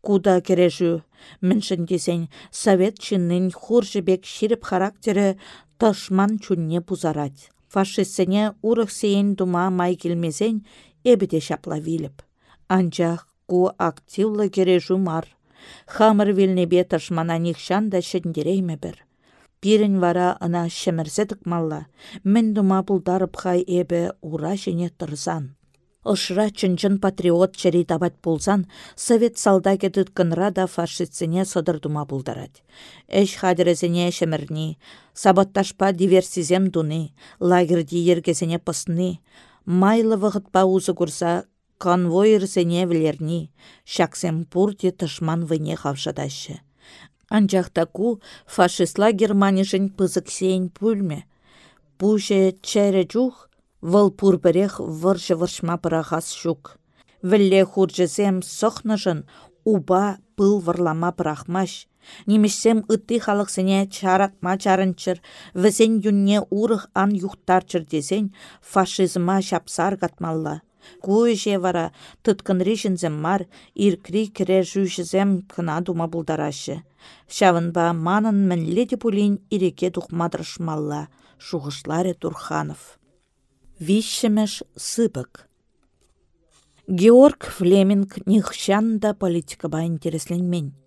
Куда кережу, міншін десен, совет чыннын хур жібек ширіп характері тышман чүнне пузарать. Фашистсене урық сейін дума май келмезен, эбіде шапла виліп. Анчах ку активлы кережу мар. Хамыр вилнебе тышмана нихшан да шендерейме бір. Пирін вара ына шемірзедік малла, мен дума бұлдарып хай эбі ура жене тұрзан. Ышра чынчын патриот чери табат пулсан, совет салдаке тұткынра да фашистсене сыдыр дума бұлдарад. Эш хадірізіне шемірні, сабатташпа диверсизем дуны, лагерді ергесіне пысны, майлы вғытпа узы курса конвой ирсене влерни, шаксем пурте тышман выне хавшадашы. Анчахта ку фашистла Германишын пызыксейін пульме. Пуше чәрі чух, вăл пурбірех выржы выршма пырахас шук. Вілле хуржызем сохнышын уба пыл вăрлама пырахмаш. Немешсем ытты халықсыне чаратма чарынчыр, візен юнне урых ан юхтарчыр десен фашизма шапсар гатмалла. Куйже вара тұткынри жінзем мар, иркри кіре жүжізем кына дума бұлдарашы. Шавынба манын мінледе пулин иреке дұқмадыршмалла, шуғышлары Турханов. Вишшемеш сыбык. Георг Флеминг нихшанда политикаба интересленмен.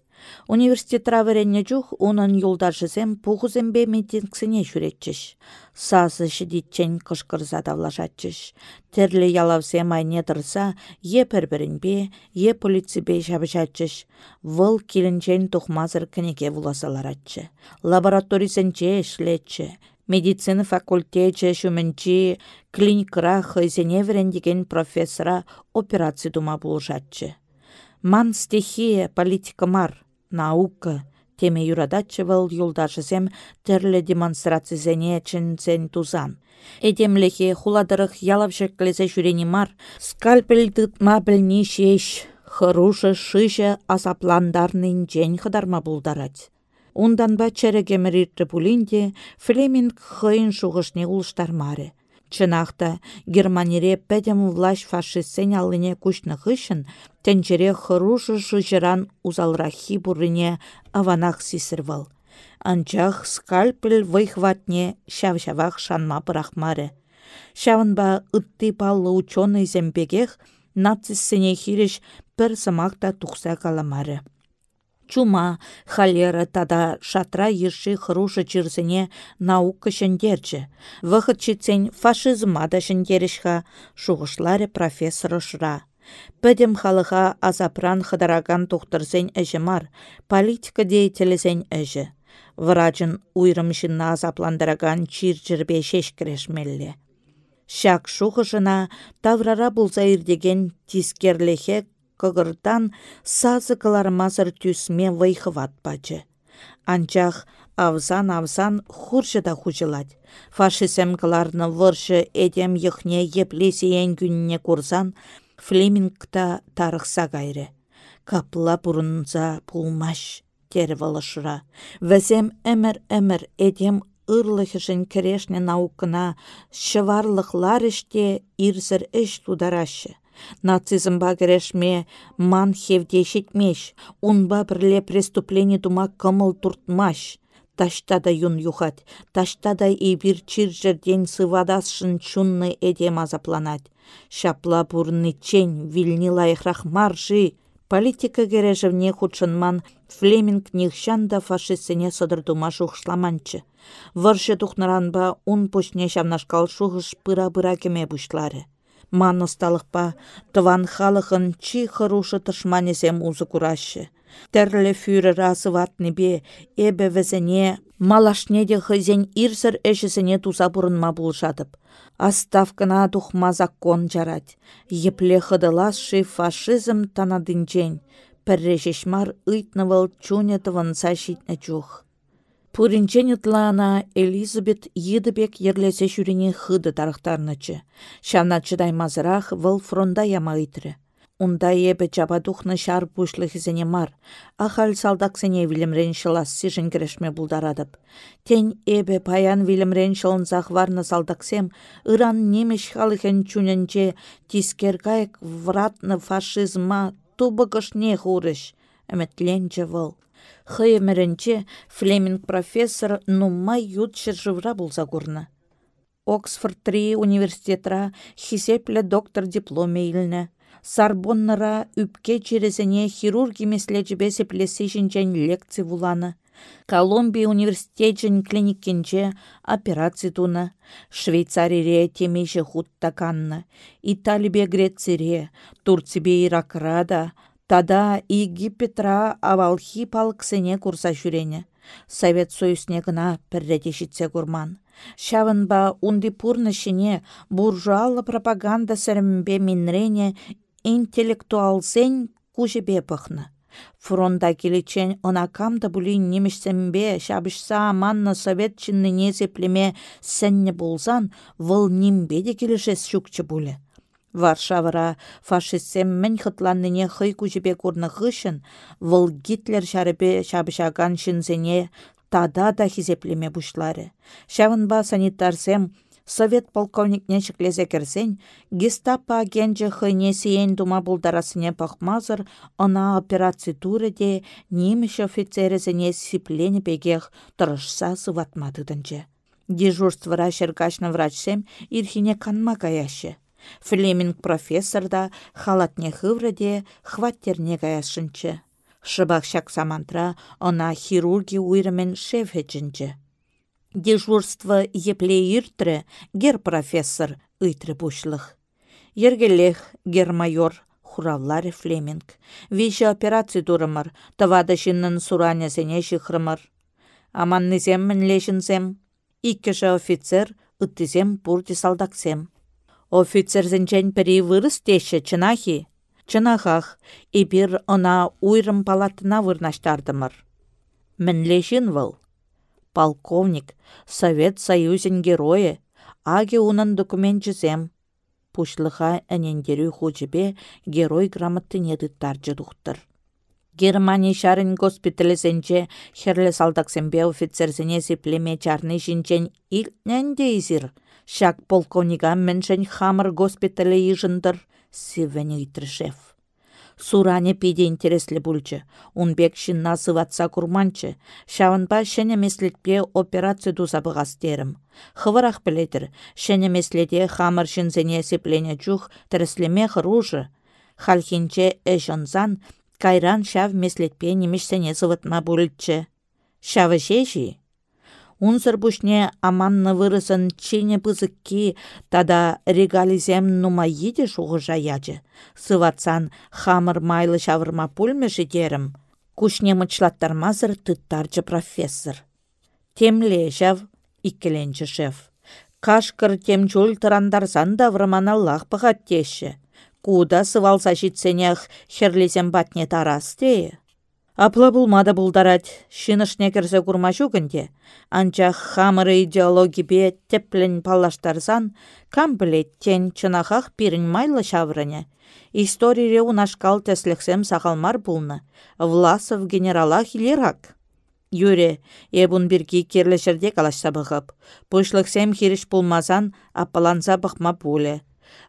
Университетра варенне жух, унын юлдашызем пуғызембе митингсіне жүретчіш. Сасы шидитчен кышкырза давлашатчыш. Терлі ялавсем айне тұрса, е пір-бірінбе, е полицибе жабышатчыш. Выл килінчен тухмазыр кінеге вуласаларатчы. Лабораторисенче эшлетчі. Медицина факультетче шумінчі клиникра хызене деген профессора операция дума булжатчы. Ман стихия политика мар наука, теме юрадатчы вăл юлдашысем тӗрлле демонстрацизене чӹнсен тузан. Эдемлехе хуладырых ялап çеклесе çүрени мар, скальпель тытма пӹлни шеш, хырушы шыжы азапландарнын джен хыдарма булдарать. Унданба пулинде Флеминг хыйын шуғышне улыштармары. Чынақта Германире пәдем влаш фашистсен алыне күшні хышын, тәнчере хырушы узалрахи бұрыне аванақ сисірвал. Анчах скальпель выхватне шав-шавақ шанма пырахмары. Шавынба ытты паллы ученый зембегех нациссене хиреш пір сымақта тұқса каламары. Чума, холера тада шатра еші хырушы чирсене наука шендерчі. Вăхыт читсен фашизма да шендерішха шуғышлары профессор шыра. Пӹдем халыха азапран хыдараган тухтырсен әжі мар, политика деятелесен әжі. Врачын уйрымшынна азапландыраган чирчірбе шеш кірешмелле. Шак шухышына таврара булса ирдеген тискерлехе кығырдан сазы кылармазыр түсме вайхыват бачы. Анчах авзан-авзан хуржы да хужылать. Фашисем кыларны выршы эдем йыхне еплесеен күнне курсан, Флемингта тарықса гайры. Капла бұрынза пулмаш, тері валышыра. Вәзем әмір-әмір эдем ырлыхышын керешне наукына шыварлықлар іште ирзір іш тударашы. Нацизмба керешме ман хевде унба бірле преступление тума кымыл туртмаш. Таштада юн юхать, таштада ибир чиржерден сывадасшын чунны эдем азапланать. Шапла бурны чень, вильни лайықрақ маржи. Политика кережевне худшынман Флеминг нихшан да фашистсене сыдырдума шухшламанчы. Выршы тухнаранба ун пушне шамнашкал шухыш пыра-пыра кеме бушлары. Ман па тыван халықын чи хырушы тышманесем узы курашы. Тәрлі фюрер асыватны бе, эбе візіне, малашне де хызен ирсір әшісіне туза бұрынма бұлшадып. Аставкына тухма закон жарать. Епле хыдыласшы фашизм танадынчен. Пірре шешмар ыйтнывал чунетывын сашитны чух. Пуринчен ытлана Элизабет йыдыбек ерлесе шүрене хыды тарықтарнычы. Шавначы даймазырақ выл фронда яма ыйтры. Унда ебе чабадухны шар бушлы хизене мар. Ахал салдаксене вилімрен шылас сижін керешме булдарадып. Тен эбе паян вилімрен шылын захварны салдаксем, ыран немеш халыхен чуненче тискер кайык вратны фашизма тубыгыш не хурыш. Әмітленче выл. Хыйымеренче Флеминг профессор нумай ютчы живра булса курны. Оксфорд 3 университетра хисепле доктор дипломе илнне Сарбоннара үпке чересене хирурги меслечебе сеплесе жінчен лекци вуланы. Колумбия университетчен клиниккенче операций туна. Швейцарире темеше хутта канна. Италибе Грецире, Турцибе Иракрада, Тада Египетра авалхи палксене курса жүрене. Совет Союзне гына пірретешітсе курман. Шавынба унди пурнышыне буржуалы пропаганда сәрімбе минрене интеллектуалсен кужебе пăхнă. Фронта келечен онакамда були немешсембе шабышса манна совет чиннине сеплеме сәнне болсан, вăл нимбе де келешес шукчы буле. Варшавара фашистсем мӹнь хытланнине хый кужепе курнă хышын, вăл Гитлер шарепе шабышаган шинсене тада да хизеплеме бушлары. Шавынба санитарсем Совет полковникне чіклезе керсен, гестапо агенче хыне сиен дума булдарасыне пахмазыр, она операци туреде немеш офицерезене сиплене пегех тұрышса сыватмадыдынче. Дежурствыра шергашны врачсем ирхине канма каяшы. Флеминг профессор да халатне хывреде хваттерне каяшынчы. Шыбақ шак самантра она хирурги уйрымен шеф Дежурство епле иртрі гер профессор ыйтрі бушлых. Ергелех гер майор хуравлары Флеминг. Више операций дурымыр, тавада шиннын суранясене шихрымыр. Аманнызем мінлешінсем. Иккіше офицер ыттызем пурти салдаксем. Офицерзенчен пірі вырыс теші чынахи. Чынахах, ибір она уйрым палатына вырнаштардымыр. Мінлешін выл полковник, Совет Союзен геройы, аге унын документчізем. Пушлыха әнендері хучебе герой грамотыне тарчы дұқтыр. Германия шарын госпиталізенче херлі салдаксембе офицерзіне сеплеме чарны жинчен илнен Шак полковнига міншен хамыр госпиталі ежіндір, сивені итрішев. Суране пиде интереслі бүлчі. Унбек шинна сыватса курманчы. Шавынба шәнемеслетпе операция дуза. Хывырах білетір, шәнемеследе хамыр жінзене сеплене чух тіріслеме хыружы. Халхинче эшонзан кайран шав меслетпе немешсене сывытма бүлчі. Шавы шеші? Унсыр бушне аманны вырысын чине пызыкки, тада регализем нума йиде шуғыжа. Сыватсан хамыр майлы шавырма пульме житерім. Кушне мычлаттармазыр тыттарчы профессор. Темле жав, шеф. Кашкыр темчул тұрандарсан да врымана лақ теші. Куда сывалса житсенех херлесен батне тарас Апла булмада булдарать, шинышне керсе курма жүгінде. Анча хамыры идеологипе теплен палаштарсан, тен чынахах пирін майлы шаврыне. Историре унашкал тәслексем сақалмар булны. Власов генерала хилерак. Юре, ебун біргі керлешерде калашса бұғып. Пұшлықсем хиріш булмазан, апаланса бұқма пуле.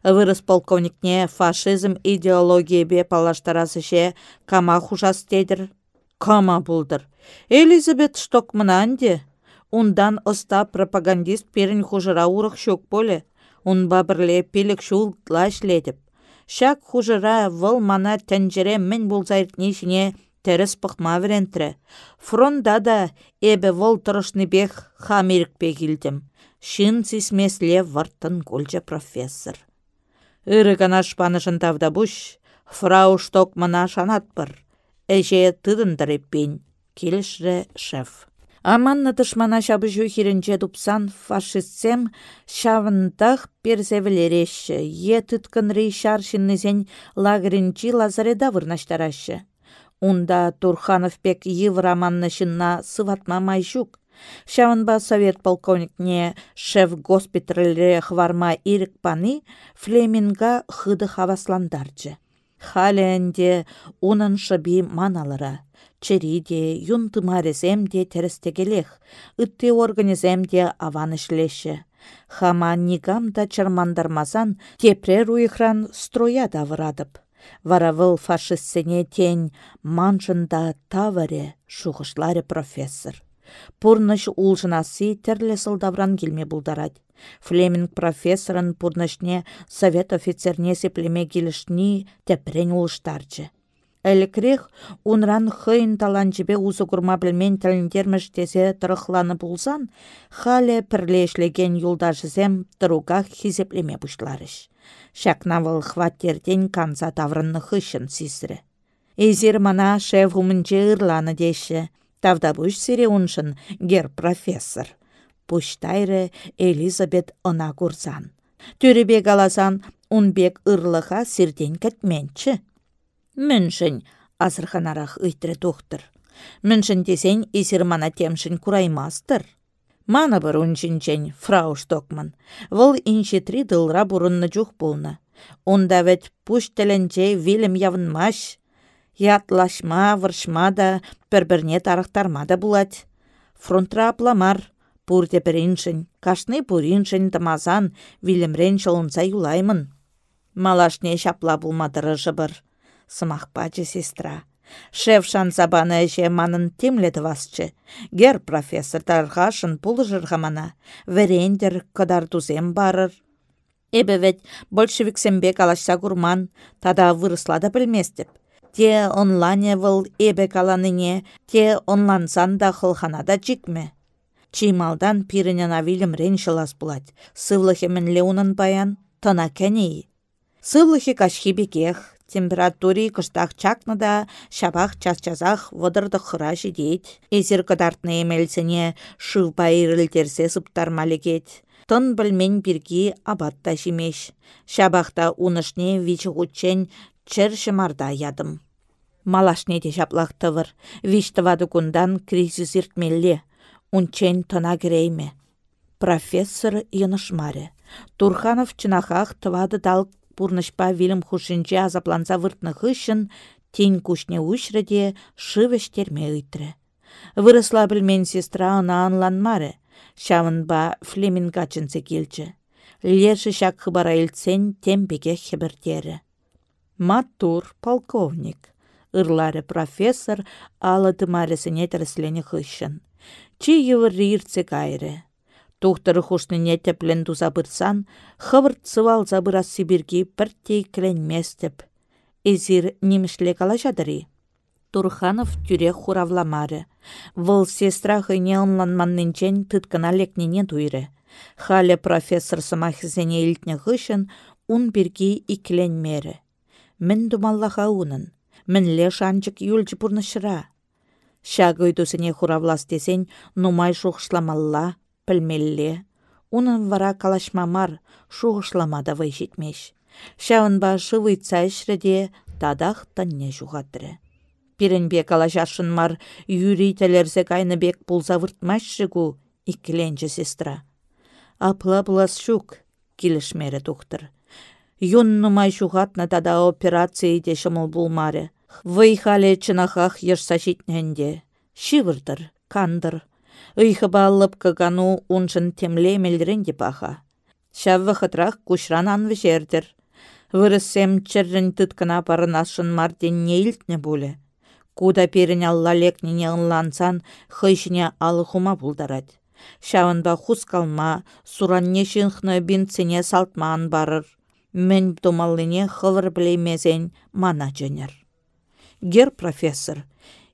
Вырыс полковникне фашизм идеология бе палаштарасы кама хужас тедір. Кама булдыр. Элизабет штокмананде. Ундан оста пропагандист перін хужыра урық шок поле. Ун бабырле пелік шул лаш ледіп. Шак хужыра выл мана тәнжере мен булзайртне шіне теріс пықма верентрі. Фронда да эбі вол тұрышны бек хамирік пегілдім. Шын сисмесле варттын көлче профессор. Канаш панышын тавда бұш, фрау шток мана шанатпыр. Эже тыдындыры пен, келішрі шеф. Аманна тышмана шабы хиренче тупсан фашистсем шавындах перзевлереші, е тұткынры шаршыннызен лагерінчі лазареда вырнаштарашы. Унда Турханов пек евраманны сыватма майшук. Шаванба совет полковникне шеф госпитальре хварма ирік паны Флеминга хыды хавасландарчы. Халенде унын шыби маналыра. Юн тымареземде терестегелех, ытты организемде аванышлеші. Хама нигамда чармандармазан тепре руихран строя давырадып. Вара вăл фашистсене тень маншында таваре шухышларе профессор. Пурныш улжынасы терле сылдавран келме булдарать. Флеминг профессорын пурнышне совет офицерне сеплеме келішні тепрен улыштарчы. Әлікрех унран хыйын таланчыбе узы курма білмен тәліндерміш тезе тұрықланы хале пірлешлеген юлдашызем тұругах хизеплеме бұшларыш. Шакнавыл хваттерден канса таврынны хышын мана ырланы деші. Тавда бұш сире уншын гер профессор. Пуштайры Элизабет ына курсан. Аласан унбек ырлыға сирден кәтменчі. Міншін, азырханарах ыйтры доктор. Міншін десен езір мана темшін кураймастыр. Мана бір унчинчен, фрау Штокман. Вăл инчетри дылра бурынны жух болны. Онда вәт пуш тәлінче вилім явынмаш. Ятлашма, выршма да, бір-бірне тарықтарма да булать. Фронтра апламар, біріншін, кашны пуріншін тамазан, вилімрен шылынса юлаймын. Малашне шапла булмадыры жыбыр. Сымақпачы сестра. Шеф шансабаны әже манын темледі васчы. Гер профессор тарғашын пул жырғамана. Верендер кадар тузем барыр. Эбі вет большевиксембек алашса курман, тада вырысла да білместіп. Те онлане выл эбе каланыне, те онлансан да хылханада жикме. Чималдан пирінен авилім реншілас бұлад. Сывлыхемен леунын баян, тына кәней. Сывлыхе кашхи бекех, температури кыштақ чакны да, шабақ час-часақ вăдырды хыра жидет. Эзір кыдартны емелсене шыв байырылтерсе сыптар малекет. Тын білмен бірге абатта жимеш. Шабақта унышне вичі ғучен чыр марда ядым. Малашне де жаплақтывыр, виштывады кундан кризис иртмелле, унчен тына керейме. Профессор йынышмаре. Турханов чынахах тывады дал пурнышпа вилім хушинче азапланса выртны хышын, тень кушне ушреде шывеш терме ыйтры. Вырысла білмен сестра ына анланмаре, шавынба флемин качынсы келчі. Леші шак хыбара тембеге хебіртері. Матур полковник ырлары профессор алы тымарысыне тіріслене хыщын. Чи евірі иртсе кайры. Тухтыры хушныне теплен туза бұрсан, хывырт сывал забыра Сибирги пірттей кіленместіп. Эзир немішле калашадыры. Турханов тюре хуравламары. Выл сестра хыне ымланманнынчен тыткана лекнене туйры. Хале профессор самахызене илтне хышын, ун бирги икленмері. Мін думаллаха мінле шанчык юлчы пурнышыра. Шагы үйтусіне хуравлас десен, нумай шухшламалла, пілмелле. Унын вара калашмамар, шухшламада вай жетмеш. Шауынба шывыйтса ішреде, тадах танне жуғатыры. Пиренбе калашашын мар, юрий тәлерзе кайныбек пулза выртмашшыгу, икіленчі сестра. Апла бұлас шук, келішмері тухтыр. Юннумай шуғатна тада операция де шымыл булмары. Вăйхале чынахах йышса çитненде. Шивырдыр, кандыр. Ыйхы баллып кагану уншын темле мелренде паха. Шаввы хытрах кушран анвы жердір. Вырыссем чыррын тыткына парынашын мартен не илтне буле. Куда перін алла лекнене ынлансан, хыйшіне алы хума бұлдарад. Шавында хус калма, суранне шинхны бинцене салтман барыр. Мен думаллыне хывыр білеймезен мана жөнер. Гер профессор,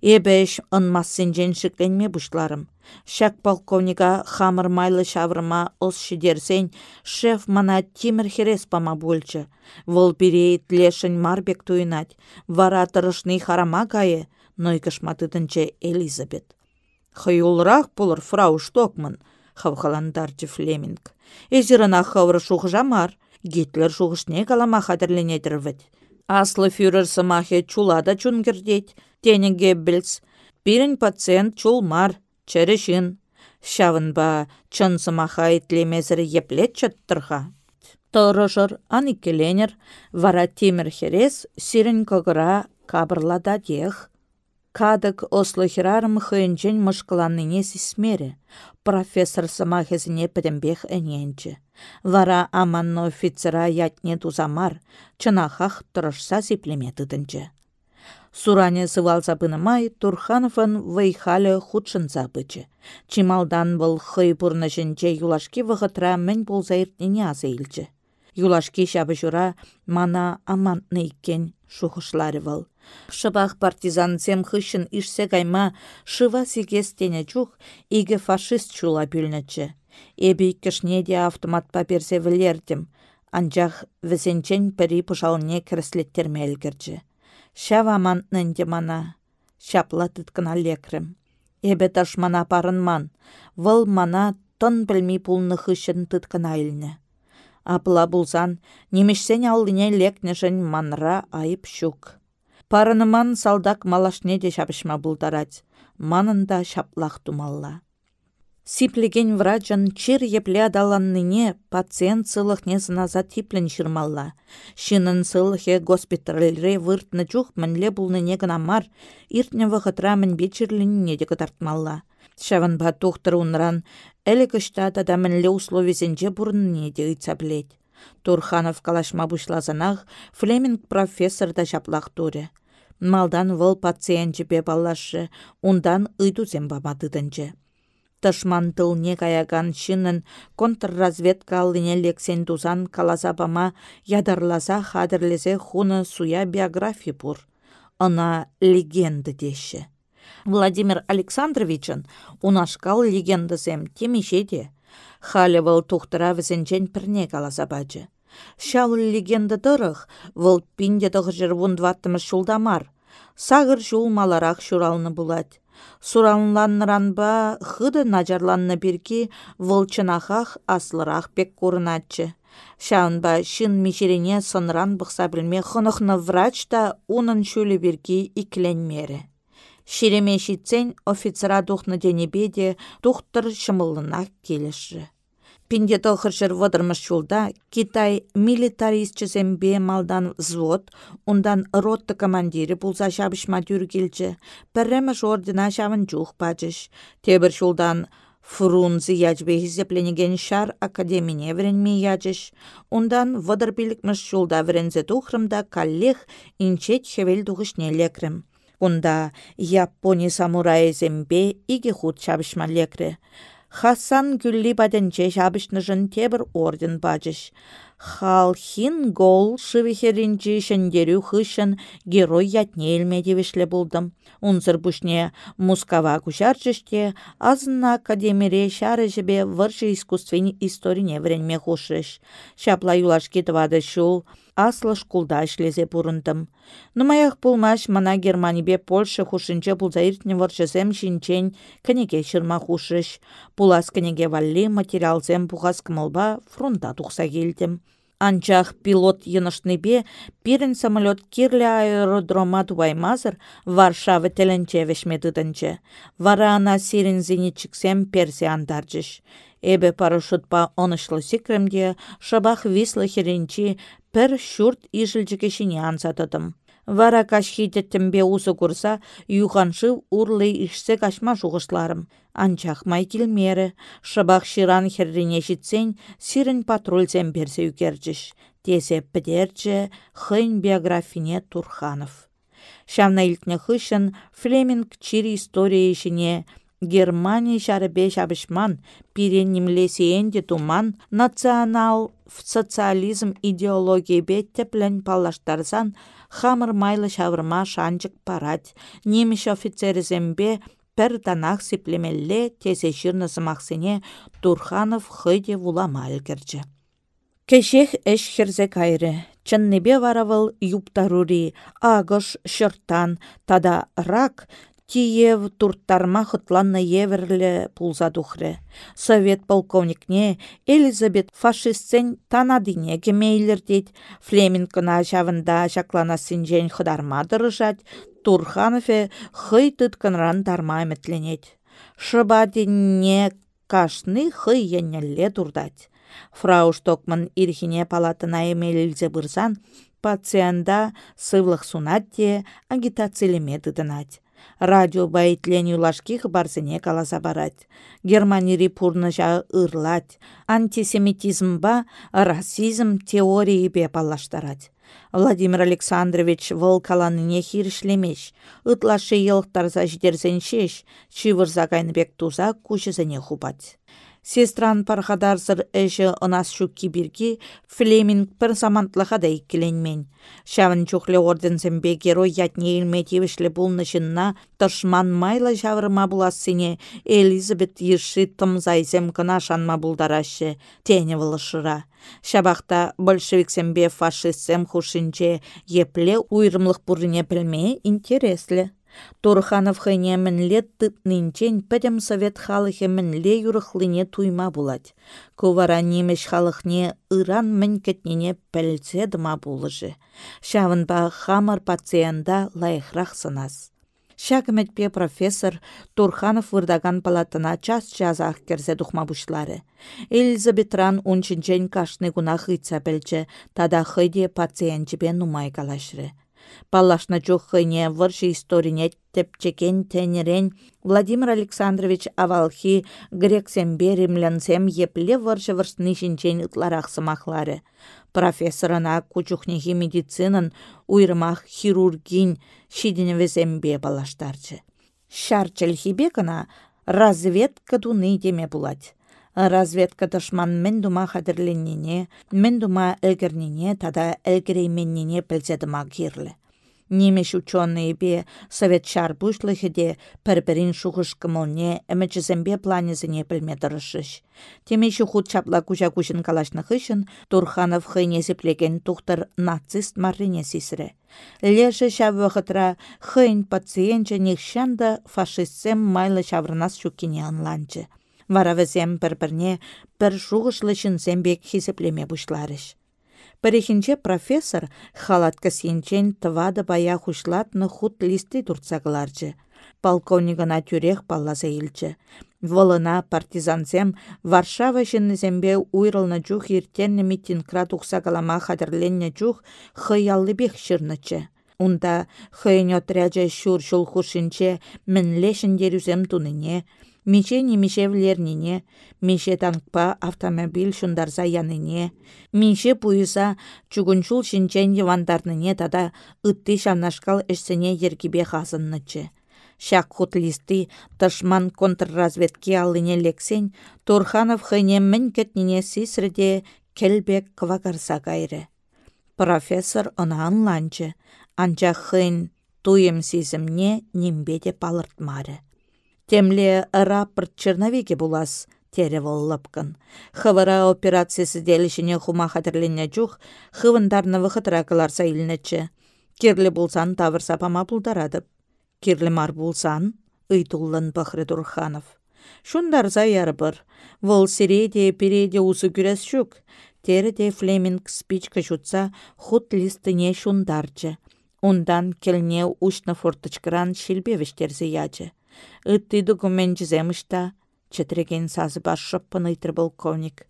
Эбеш ынмассенжен шікленме бұшларым. Шак полковника хамыр майлы шавырма ос шидерсен, шеф мана тимір херес пама бульчы. Вол берейт лешін марбек туйнать, вара тұрышны харама кайы, нойкышматыдынче Элизабет. Хыюлрах пулыр фрау штокман, хавхаландарчы Флеминг. Эзірына хавры шухжамар, Гитлер шухышне калама хадерленедір Аслы фюрер самахе чулада чунгердеть, тені Геббельс. Пирін пациент чулмар, чәрішін. Шавынба чын самаха итлемезір еплет чаттырға. Тұрышыр аникеленер, вара темір херес сирін көгіра кабырлада дех. Кадык ослы хирарым хыйынчен мышкыланныне сисмере. Профессор самахезіне пӹтӹмбех әненчі. Вара аманны офицера ятне тузамар, чынахах тұрышса сиплеме тытынчы. Суране сывалса пынымай Турхановын вайхалі худшынса бычы. Чималдан был хый пурнышынче юлашки вғытра мін болза иртнене азы Юлашки шабы жура мана амантны иккен шухышлары выл. Шыбақ партизан хышын ишсе кайма шыва сигестене чух иге фашист чула бүлнічі. Эбі кішне де автоматпа берсе вілердім. Анжақ візенчен пірі пұшалне кіріслеттерме әлгірчі. Шава мантнын де мана. Шапла тұткына лекрім. Эбі ташмана парынман. Выл мана тон білмей пулны хышын тұткына илні. Апла булсан, немешсен аллыне лекнешін манра айып шук. Парыныман салдак малашне де шапышма булдарать. Манында шаплах тумалла. Сиплеген врачын чир епле адаланныне пациент сылыхне сыназа типлен шырмалла. Шинын сылыхе госпитальре выртны чух мінле булныне гына мар, иртне вғытра мін бечірлінне де кытартмалла. ба тухтыр унран, әлі кыштата да мінле условизенже бұрынне де ыйцаблет. Турханов калашма бушлазанах Флеминг профессор да жаплах туре. Малдан вăл пациентчепе паллашшы, ундан ыйтусем баматытынчы. Тышман тылне каяган çыннын контрразведка аллине лексен тузан каласа пама ядарласа хадырлесе хуны суя биографи пур. Ына легенда деші. Владимир Александровичын унашкал легендасем темеше де. Халі вăл тухтыра візенчен пірне каласа бачы. Шал легенда дырых, вăл пинде тăхăчăр вунтваттымы шулдамар. Сағыр жул маларақ шуралны булать. Сураланланныранба хыды начарланны біркі волчынахах аслырақ пек көрінатчы. Шаунба шын мешерене сынран бұқса білме хынықны врач та унын шөлі біркі икленмері. Шереме шитсен офицера духны денебеде тухтыр шымылына келеші. Пинде тохыршыр вăдырмыш чулда Китай милитаристчесембе малдан взвод, ундан ротты командири пулса çапышма тюркелчче, пірреміш ордена çавын чух пачыш. Тебір чулдан Фрунзе ячбе хизепленеген шар академине вренме ячыш. Ундан вăдыр пилікміш чулда врензе тухрымда каллех инчет хевел тухышне лекрем. Унда Япония самурайзембе иге худ çапышма лекре. Хасан күлли баденче çапышнышын тебір орден бачыш. Халхин гол шывихеринчи шендерю хышын герой ятне илме девешле булдым. Унсыр пушне Мускава кучарчыште, азына академире шары жібе выршы искусствен историне вренме хушыш. Шапла юлашки твады шул, аслы шкулда ішлезе бұрындым. Нумаях пулмаш мана Германибе Польша хушынче пулза иртне варшысем шинчен кінеге шырма хушыш. Пулас валли материалзем пухас кымылба фронта тухса келдім. Анчах пилот йынышнипе пирен самолет кирле аэродрома туваймазыр Варшава тәлінче вешме Вара ана сирен зенитчиксем персе. Эбе парашютпа онышлы сикремде шабах вислы херенчи пір шурт ишілчікешіне ансатыдым. Вара кашхитеттімбе усы курса, юханшы урлы ішсе кашма жуғышларым. Анчах май келмері, шыбақ ширан херрине житсен, сирін патрульзен берсе үкерчіш. Тесе підерчі хын биографине Турханов. Шавна илтне хышын Флеминг чири история ішіне Германия шарыбе шабышман, пиренімлесеенде туман, национал социализм идеология бетте плен паллаштарсан хамыр майлы шавырма шанчык парать, немеш офицерізембе пір танақ сиплемелле тесе шырны сымақсыне Турханов хыйде вулама. Кешех эш херзе кайры. Чыннебе варавыл юптарури, агыш, шыртан, тада рак, Тиев турттарма хытланна еверлі пулза тухры. Совет полковникне Элизабет фашистсен танадыне кемейлер дейд. Флеминкына шавында шаклана синжен хыдарма дырыжать, Турханове хый тытканран дарма әмітленет. Шыба кашны хый еннелле турдать. Фрау Штокман ирхине палатына эмелілзе бұрзан, пациента сывлық сунат те агитациялеме дыдынать радио байтлен юлашки хыбарсене каласа барать. Германири пурныжа ырлать. Антисемитизмба расизм теории бе паллаштарать. Владимир Александрович вăл каланыне хиршлемеш, ытлашы йылықтарса жидерсеншеш, чивырса кайныбек туза кучысене хупать. Сестран пархадарсыр эші ынас шукки бирги Флеминг пір самантлыға да иккеленмен. Шавын чухле орденсембе герой ятне илме тевішлі бұлнышынна тышман майла жавырма булассыне Элизабет еші тымзайсем кына шанма бұлдарашы, тені вылышыра. Шабақта большевиксембе фашистсем хушинче епле уйрымлық бұрыне білме интереслі. Турханов хыне мінле тытнинчен пәдім совет халыхе мінле юрықлыне туйма булать. Кувара немеш халыхне ыран мін кетнене пәлсе дыма булыжы. ба хамар пациента лайықрақ сынас. Шакыметпе профессор Турханов вырдаган палатына час-часах керзе тухма бушлары. Элизабетран унчинчен кашны гуна хыйца пәлчі, тада хыйде пациентчіпе нумай калашры. Паллашна чуххыне вырши историне тепчекен тенерен Владимир Александрович авалхи грексембе римлянсем епле выршы выршны шинчен ытларах сымахлары. Профессорына кучухнехи медицинын уйрымах хирургин шидіневезембе балаштарчы. Шарчыл хибекына разведка туны деме булать разведка тышман мен дума хадерленнене, мен дума әлгірнене, тада әлгірейменнене пілзедіма кирлі. Немеш ученые бе совет шар бушлыхеде пір-бірін шуғышкымылне әмічізімбе планезіне пілме дұрышыш. Темеші худ чапла кужа кушын калашны хышын Турханов хыйне зеплеген тухтар нацист маррине сисірі. Леші шав вақытра хыйн пациентче нехшанда фашистсем майлы шаврынас шуккене анланчы. Вара візем бір-бірне бір жуғышлы бек хесеплеме бұшларыш. Бірехінче профессор халат кісенчен тывады бая хушлатны худ листы турцағыларчы. Полковнигына тюрех палласа илчі. Волына партизансем Варшава шыннызембе уйрылны жух ертенні митингра тұқсағалама қадірленне жух хыяллы бек шырнычы. Унда хыйн отряджа шур шул хушинче мінлешін дерюзем туныне, Мише немешевлернине, мише танкпа автомобиль шундарса яныне, мише пуйса чугунчул шинчен евандарныне тада ытты шамнашкал эшсене ергибе хасыннычы. Шак хутлисты тышман контрразведке алыне лексен, Турханов хыне мін кетнине сисреде келбек квагарса кайры. Профессор ына анланчы, анча хын туем сизімне нембеде палыртмары. Темле рапорт черновике булас, тере воллапкан. Хывыра операциясы делішіне хума хатырленне жух, хывындарны вғытыра кыларса илнече. Кирлі булсан тавырса пама пулдарадып. Кирлі мар булсан, ыйтуллын Бахры Турханов. Шундарза ярбыр. Вол сиреде переде усы күрес шук. Тереде Флеминг спичка жутса хут листыне шундарчы. Ундан келне ушны форточкыран шилбевіштерзі ячы. Ытты документ жеземышта, четреген сазы шыппын ыйтыр полковник.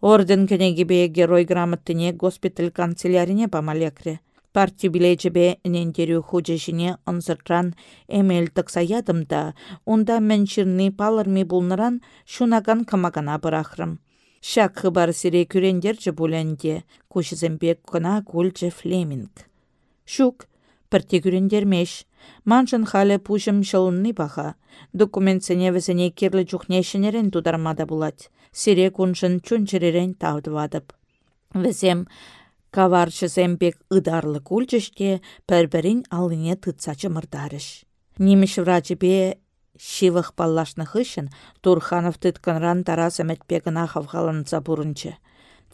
Орден кенегебе герой грамотыне госпиталь канцелярине памалекре. Партию билечебе нендерю хужешіне онзыртран эмел тықсаядым да, онда мәншірні палырми бұлныран шунаган камагана бұрақрым. Шак хыбар сире күрендерчі бұленде, кушызембек кына кульче Флеминг. Шук, Пірте күрендермеш. Маншын халі пушым шылынны баха. Документсене візіне керлі жүхнешінерен тудармада булать. Сире күншін чүнчеререн тавдывадып. Візем каварчысем бек ыдарлы кульчышке пәрбәрін алыне тытсачы мырдарыш. Немеш врачы бе Шивых паллашны хышын Турханов тытканран тарас әмәтпегіна хавғаланца бұрынчы.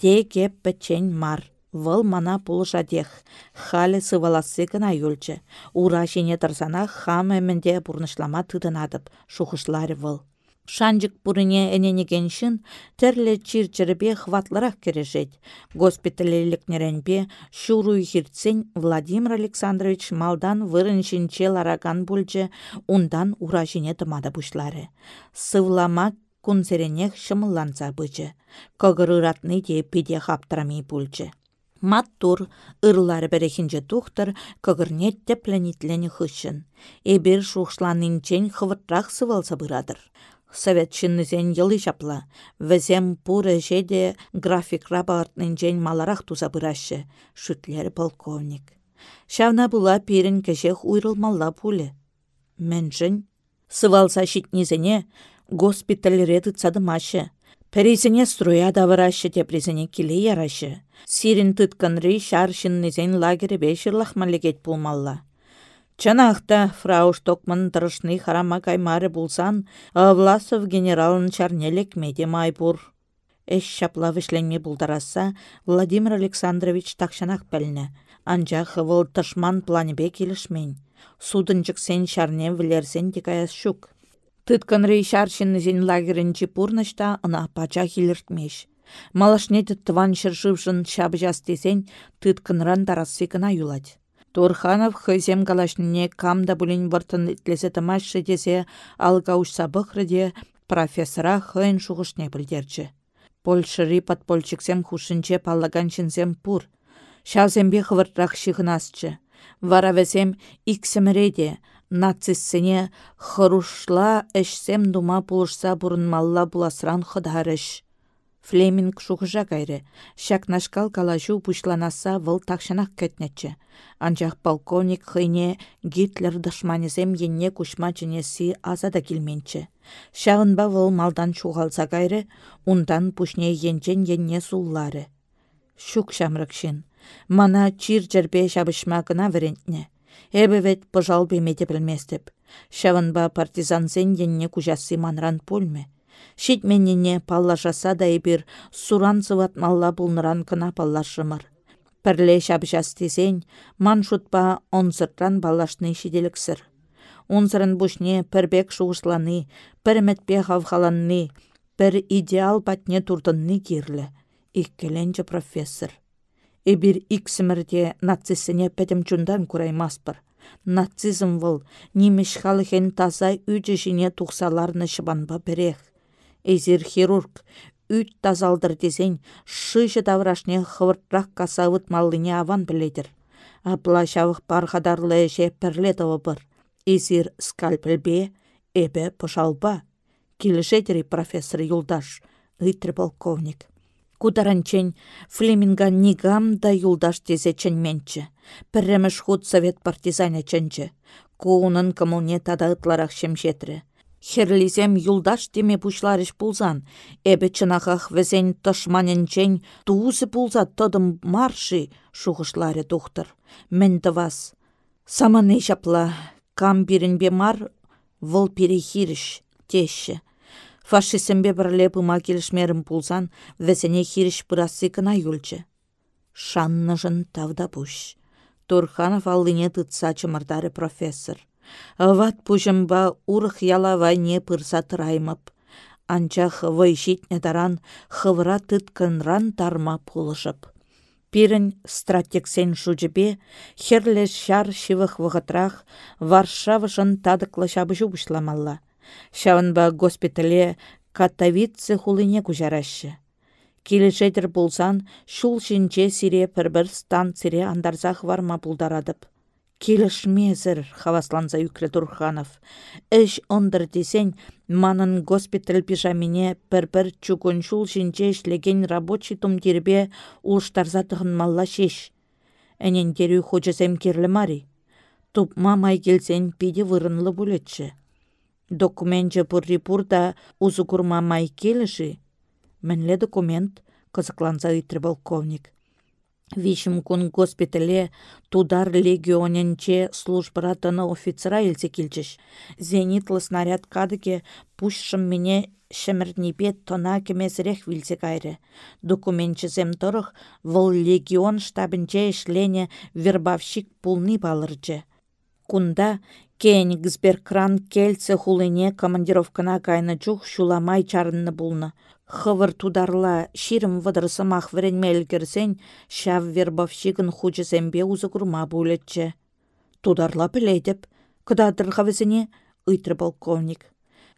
Те кеп мар. Вăл мана пулышатех. Халі сываласы гына юлчы. Ура жіне тұрсана хам әмінде бұрнышлама тыдынадып. Шухышлары вăл. Шанчык пурыне эненегеншін тәрлі чирчірбе хватлырақ керешет. Госпиталелікнеренбе шуру хирцен Владимир Александрович малдан вырыншінче лараган бүлчі ундан уражине тымады бұшлары. Сывлама кунсеренех шымылланса бычы. Көгіріратны де бүлчі. Маттур ырлары берехинче тухтыр көгірнет тепленитлені хышын. Эбір шухшланынчен хывытрах сывалса бұрадыр. Совет чиннізен йылы жапла. Візем пуры жеде график рабартнын маларах туза бұрашы, шүтлері полковник. Шавна була пирін кәжех уйрылмалла пулі. Мәнжін, сывалса шитнізене госпиталь цады машы. Пәрезіне струя давырашы тепрезіне келе ярашы. Сирин тұтканры шар шиннізен лагері бешірлах малегет пулмалла. Чанахта фрау Штокман тұрышны харама каймары булсан, Власов генералын чарнелек меде майбур. Эш шапла вишленме булдараса, Владимир Александрович такшанақ пәліне. Анжақ выл тышман планебе келішмен. Судынчык сен шарне вілерсен декаяс шук. Тытканры шаршиннызен лагерінчі пурнышта ына пача хиліртмеш. Малашне тыван шыршывшын шабы жастесен тытканран тарасы кына юлать. Турханов хызем калашнине камда булин выртын итлесе тымашшы десе алга ушса бұқрыде профессора хын шуғышне білдерчі. Польшыри подпольчиксем хушинче паллаганчинсем пур. Шавзембе хвыртрах шығынасчы. Вара весем нациссене хырушла эшсем дума пулышса бурынмалла буласран хыдарыш. Флеминг шухыжа кайры. Шакнашкал калажу пушланаса вăл такшанах кәтнечче. Анчах полковник хыйне Гитлер дышманезем енне кушма си азада килменчче. Шағынба вăл малдан чухалса кайры, ундан пушне енчен енне суллары. Шук шамрыкшин. Мана чир жербе шабышма гына верентне. Эбе вет пыжал бемеде білместіп. Шавынба партизансен енне кужасы манран пульме. Шитменнене паллашаса да эбир суран малла пулныран кына паллашымыр. Пірле шабжас тесен, ман шутпа онзыртран балашны шиделіксір. Онзырын бұшне пірбек шуғышланы, пір мәтпе хавхаланны, пір идеал патне турдынны кирлі. Иккеленчі профессор. Эбир иксімірде нацисіне пәтім чундан кураймаспыр. Нацизм выл, немеш халыхен таза үджі жіне тұқсаларны шыбанба берех. Эзір хирург, үт тазалдыр десен, шыжы даврашне хывыртрақ касавыт малыне аван біледір. Апла шавық бархадарлы әже пірледі бір. Эзір скальпелбе, эбе пышалба. Келішедері профессор Юлдаш, ыйтры полковник. Кударанчен Флеминга нигам да юлдаш тезе чынменчі. Пірреміш худ совет партизаня чынчы. Куунын кымылне тада ытларақ шемшетрі. Херлизем юлдаш теме пушларыш пулзан, эбе чынахах везен тышманенчен туузы пулза тыдым марши, шухышларе тухтыр. Мэнді вас. Саманы жапла, кам бирінбе мар, выл перехиріш, теші. Фашисембе бірле бұма келішмерім пулзан, везене хиріш бұрасы кына юлчы. Шанныжын тавда бұш. Турханов аллыне тытса чымырдары профессор. Ват пужымба урх ялава не пырса тұраймып. Анчах вайшитне таран хывра тыткынран тарма пулышып. Пирін стратексен шучепе, херле шар шивых вғытрах, Варшавышын тадықлы шабы жубышламалла. Шавынба госпитале Катавицы хулыне кужарашы. Келешетір болсан, шул шинче сире пір-бір станцире андарзах варма пулдарадып. Келішмезір, хавасланса үкрі Турханов. Эш ондыр десен, манын госпиталь пижамине пір-пір чугуншул жинче ішлеген рабочий тумдербе улштарза малла шеш. Деру хожесем керлі мари. Тупма май келсен пиде вырынлы булетче. Документче пурри пурда узу курма май келеши. Мінле документ, кызыкланса ыйтры полковник. Вишім кун госпитале тудар легионенче службара тыны офицера илсе килчеш. Зенитлы снаряд кадыке пушшым мене шемірнепе тона кемесірех вилсе кайры. Документчізем тұрық легион штабінче ішлене вербавщик пулны балырчы. Кунда кен гзберкран кельце хулыне командировкана кайны чух шуламай чарынны булны. Хывыр тударла ширым вăдырсымах вренмел керсен çав вербовщикын хучысембе узы курма булетчче. Тударла пілетіп, кыдатыр хавесене, ыйтры полковник.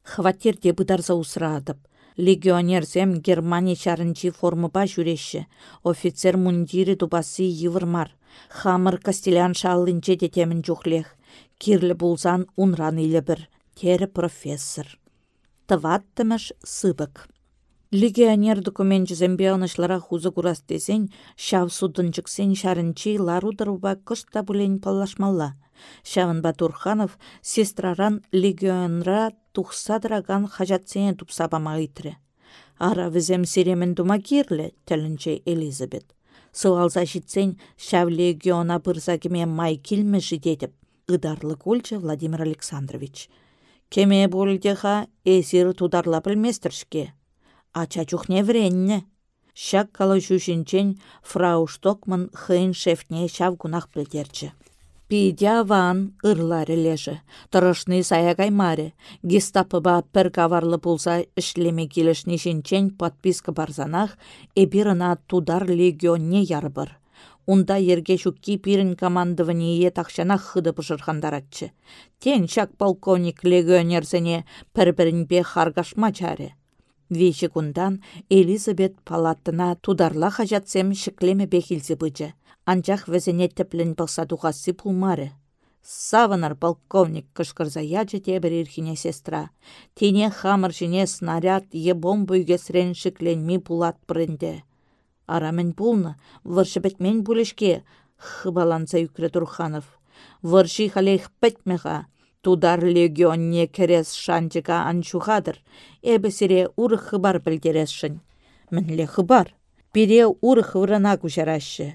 Хваттерде бұдарса усырадып. Легионерсем Германия чарынчи формыпа жүреші. Офицер мундири тупасы йывырмар. Хамыр кастелян шаллынче детемін жүхлех. Кирлі булсан унран илі бір. Тері профессор. Тываттымыш сыбык. Легионер документчізембе онышлара хузы курас десен, шав судынчыксен шарынчи ларудырыба кышта бұлен паллашмалла. Шавын Батурханов сестраран легионра тухсадыраган хажатсене тупсабама ыйтры. Ара візем серемен дума кирлі, тәлінче Элизабет. Сығалса житсен шав легиона бұрза кеме май килмеші дедіп, ыдарлы кольчы Владимир Александрович. Кеме болдеха эсир тударла білместіршке ача чухне вренне. Шак калы фрау Штокман хын шефне шав гунах плетерчі. Пидя ван ырлары лежі. Тұрышны сая маре. Гестапыба пір каварлы пулса ішлеме келішні жінчен подписка барзанах эбирына тудар легионне ярбыр. Унда ерге шукки пирін командование тақшанах хыды пұшырхандаратчы. Тен шак полковник легионерзіне пір-бірінбе харгашма чаре. Веші кундан Элизабет палаттына тударла хажатсем шіклеме бехилзе бычы. Анчах візіне тіплін бұлса дұғасы пулмары. Саванар полковник кышкырза яджы тебір ирхине сестра. Тене хамыр жіне снаряд е бомбы үгесрен пулат бірінде. Арамен пулны, выршыбетмен бүлішке, хыбаланса үкірі Турханов. Вырши халех пәтмеға, Тудар легионне керес шанчыка анчухадыр. Эбі сире урых хыбар білдересшін. Мінле хыбар. Пире урых вырана күшарашы.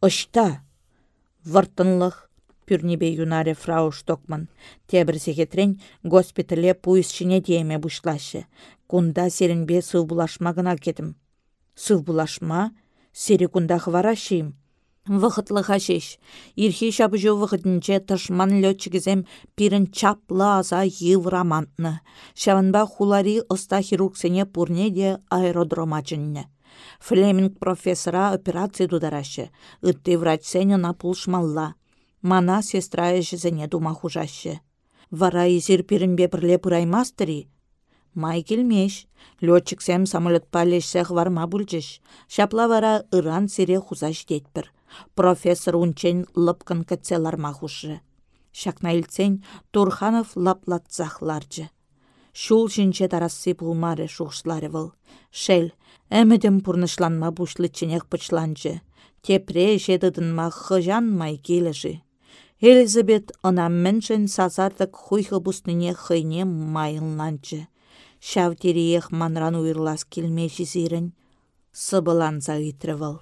Ышта. Вартынлық. Пүрнебе юнаре фрау Штокман. Тебір секетрен госпитале пуйсшіне дейме бұшлашы. Кунда серінбе сыл булашмагына кетім. Сыл булашма? Сері кунда хварашим. Вăхытлы хашеш. Ирхи тышман летчикізем пирін чаплы аза йыврамантны. Шаванба хулари ыста хирургсене пурне де аэродрома. Флеминг профессора операция дударашы. Ытты врачсене на пулшмалла. Мана сестра эшізіне дума хужашы. Вара изир пирінбе бірле пыраймастыри. Май келмеш. Летчиксем самолетпа лешсех варма бүлчіш. Шапла вара ыран сире хузаш детпір. Профессор унчен лыпкын кытселар махушы. Шакна илцен Турханов лаплатсахларчы. Шул жинче тарасы пулмары шухшлары выл. Шел, әмедім пурнышланма бушлы ченех пычланчы. Тепре жедыдынма май келеші. Элизабет ына міншін сазардық хуйхы хыйне майылнанчы. Шав тереех манран уйрлас келмеші зирін. Сыбыланза итрывыл.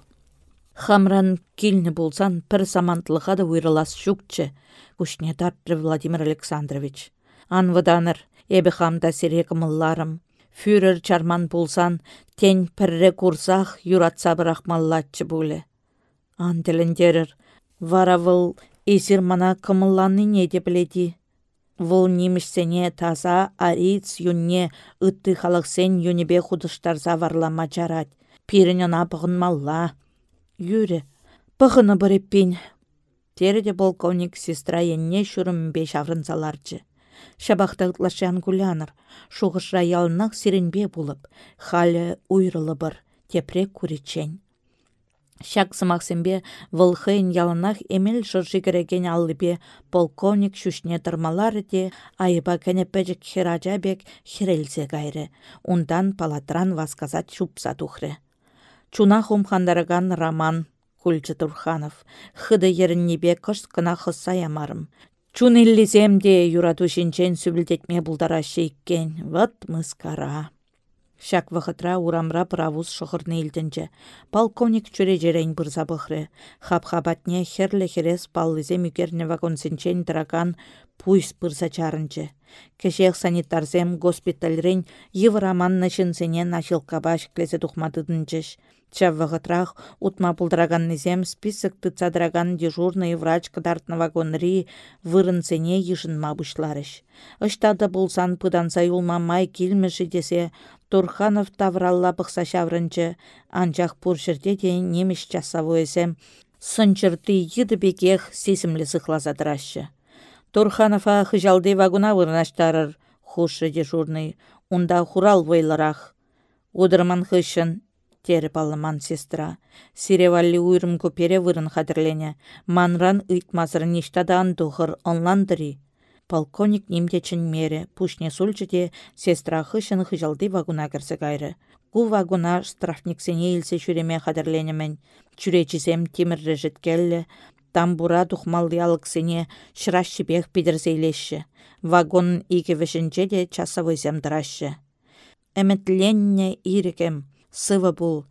Хамран килнне булсан пір самантлыға да уйрылас шукчы, күшне тартры Владимир Александрович. Анвыданыр, эбі хамда серек мылларым. Фюрер чарман булсан, тень пірре курсах юратса бірақмаллатчы бұлі. Антеліндерір, вара выл эсир мана кымылланы не де біледі. Вұл немішсене таза ариц юнне ытты халықсен юнебе худыштарза варлама жарать. Пирін малла. Юре, пăхăнă бұреппен. Тереде полковник сестра енне шүрімбе шаврынсаларчы. Шабақтағытлашан гуляныр, шуғышра ялынақ сиренбе болып, халі уйрылы бір, тепре күречен. Шак сымақсембе вылхын ялынақ эмел жыржы кереген аллыбе полковник шүшне тұрмалары де айыба кәнеппәжік хеража бек херелсе гайры. Ундан палатран васказат шупса тухры. Чуна хумхандараган роман Кульчы Турханов. Хыды еріннебе кыш кына хыса ямарым. Чун иллисемде юрату шинчен сүбілдетме бұлдарашы иккен, ват мыскара. Шак вахытра урамра правус шықырны илтінчі. Полковник чүре жерейн бұрза бұхры. Хап-хабатне херлі херес паллызе мүкерне вагонсенчен драган пуйс бұрза чарынчы. Кешех санитарзем госпитальрен евраманны шынсене начылкабаш клезе тухмадыдынчыш. Чаввағытрах утма низем список тыцадраган дежурный врач кадартны вагонри вырынсене ешынма бұшларыш. Ыштады булсан пыданса юлма май килмеші десе Турханов тавралла бұқса шаврынчы, анчах пуршырде де немеш часавуэсем сынчырты еді бекех сесімлі сықлазадырашы. Турханова хыжалды вагуна вырнаштарыр, хушы дежурный, унда хурал вайларах. Удырман хышын, тері палыман сестра. Сиревалли уйрым көпере вырын хадырлене. Манран ыйтмазыр ништадан тухыр онландыри. Полковник немдечін мере, пушне сульчыде сестра хышын хыжалды вагуна кірсі кайры. Ку вагуна штрафниксене илсе жүреме хадырленемен. Чүречізем темір келі, тамбура тухмаллялыксене шыращипех пидірзейлеші. Вагон икевешінче де часовызем дырашы. Әмітленне ирекем, сывы бұл,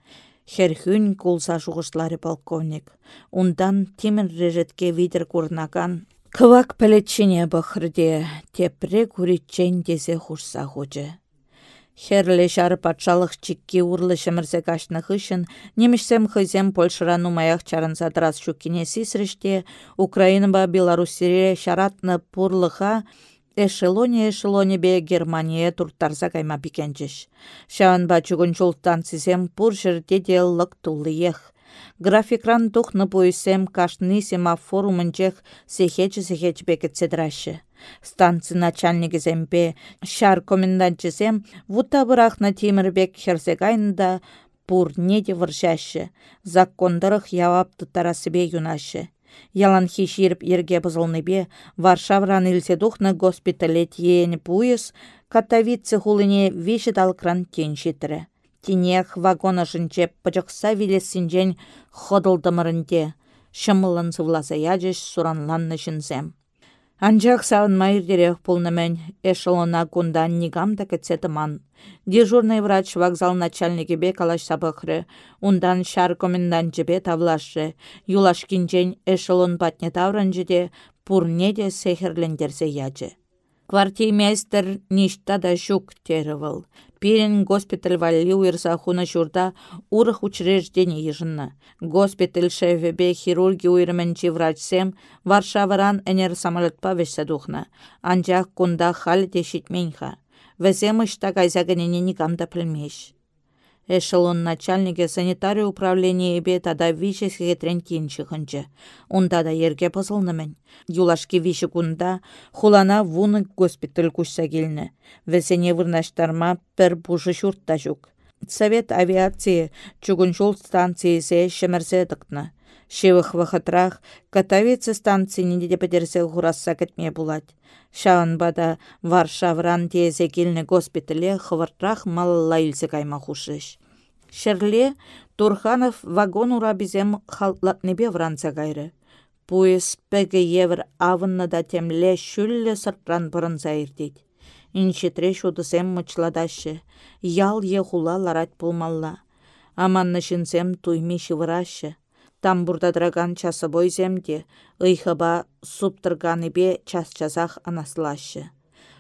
херхүн кулса жуғышлары полковник. Ундан тимір режетке видер курнаган Кывак пәлетчене бұқырде, тепре күритчен дезе хушса хучы. Херле шары патшалық чикки урлы шымырсе кашны хышын, немешсем хызем Польшыра нумаях чаранса трас шуккине сисрыште, Украина ба Беларусире шаратны пурлыха, эшелоне бе Германия турттарса кайма бикенчеш. Шаан ба чугун чултан сисем пур жерде де лык тулы ех. Графикран тухны пуйсем кашны семафор умынчех бекет седрашы. Станция начальники земпе шар комендантчысем вута бұрақна темірбек херсегайнда пур неде выршашы, закондырық явап тұтарасыбе юнашы. Ялан хиширіп ерге бе, Варшавран илседухны госпиталет ені пуйыс, Катавицы хулыне веші далкран теншетірі. Тинех вагона жынчеп пычықса вилесінжен ходылдымырынде, шымылын сывласа яжыш суранланны. Анжақ сағын майырдерек пулнымен эшелона нигам да кетсетіман. Дежурный врач вокзал начальники бе калаш сабықры, ундан шар коменданчы бе тавлашы, юлашкинчен эшелон патне тавранжы де, пурне де сехерлендерсе ячы. Квартирмейстер ништа да шук терывыл. Пирен госпиталь валли уйрса хуна шурда урых учреждение ежынна. Госпиталь шефебе хирурги уйрменчи врачсем Варшаваран энер самолетпа вешсе духна. Анчах кунда халі тешітменха. Везем ышта кайзагынене никамда пілмеш. Эшелон начальнике санитария управление бе тада више схетрен кинчі Унда да ерге пызылнымен. Юлашки више кунда хулана вуны госпиталь кушса келні. Весене вырнаштарма пір бұшы шуртта жүк. Совет авиации чугуншул станциясе дықтны. Шевых вахытрах Катовицы станции неде пәтерсе хурасса кетме булать. бада Варшавран тезе келні госпитале хывыртрах малла илсе кайма хушыш. Шерле Турханов вагон ура бізем халтлатнебе вранца гайры. Пуэс пәге евр авынны да темле шүлле сыртран бұрынса ирдейд. Иншетре шудысем мычладашы, ял е хула ларать пулмалла. Аманны туйми шывырашы. Тамбурдадраган часы бойземде, ыйхыба бе час-часах анаслашы.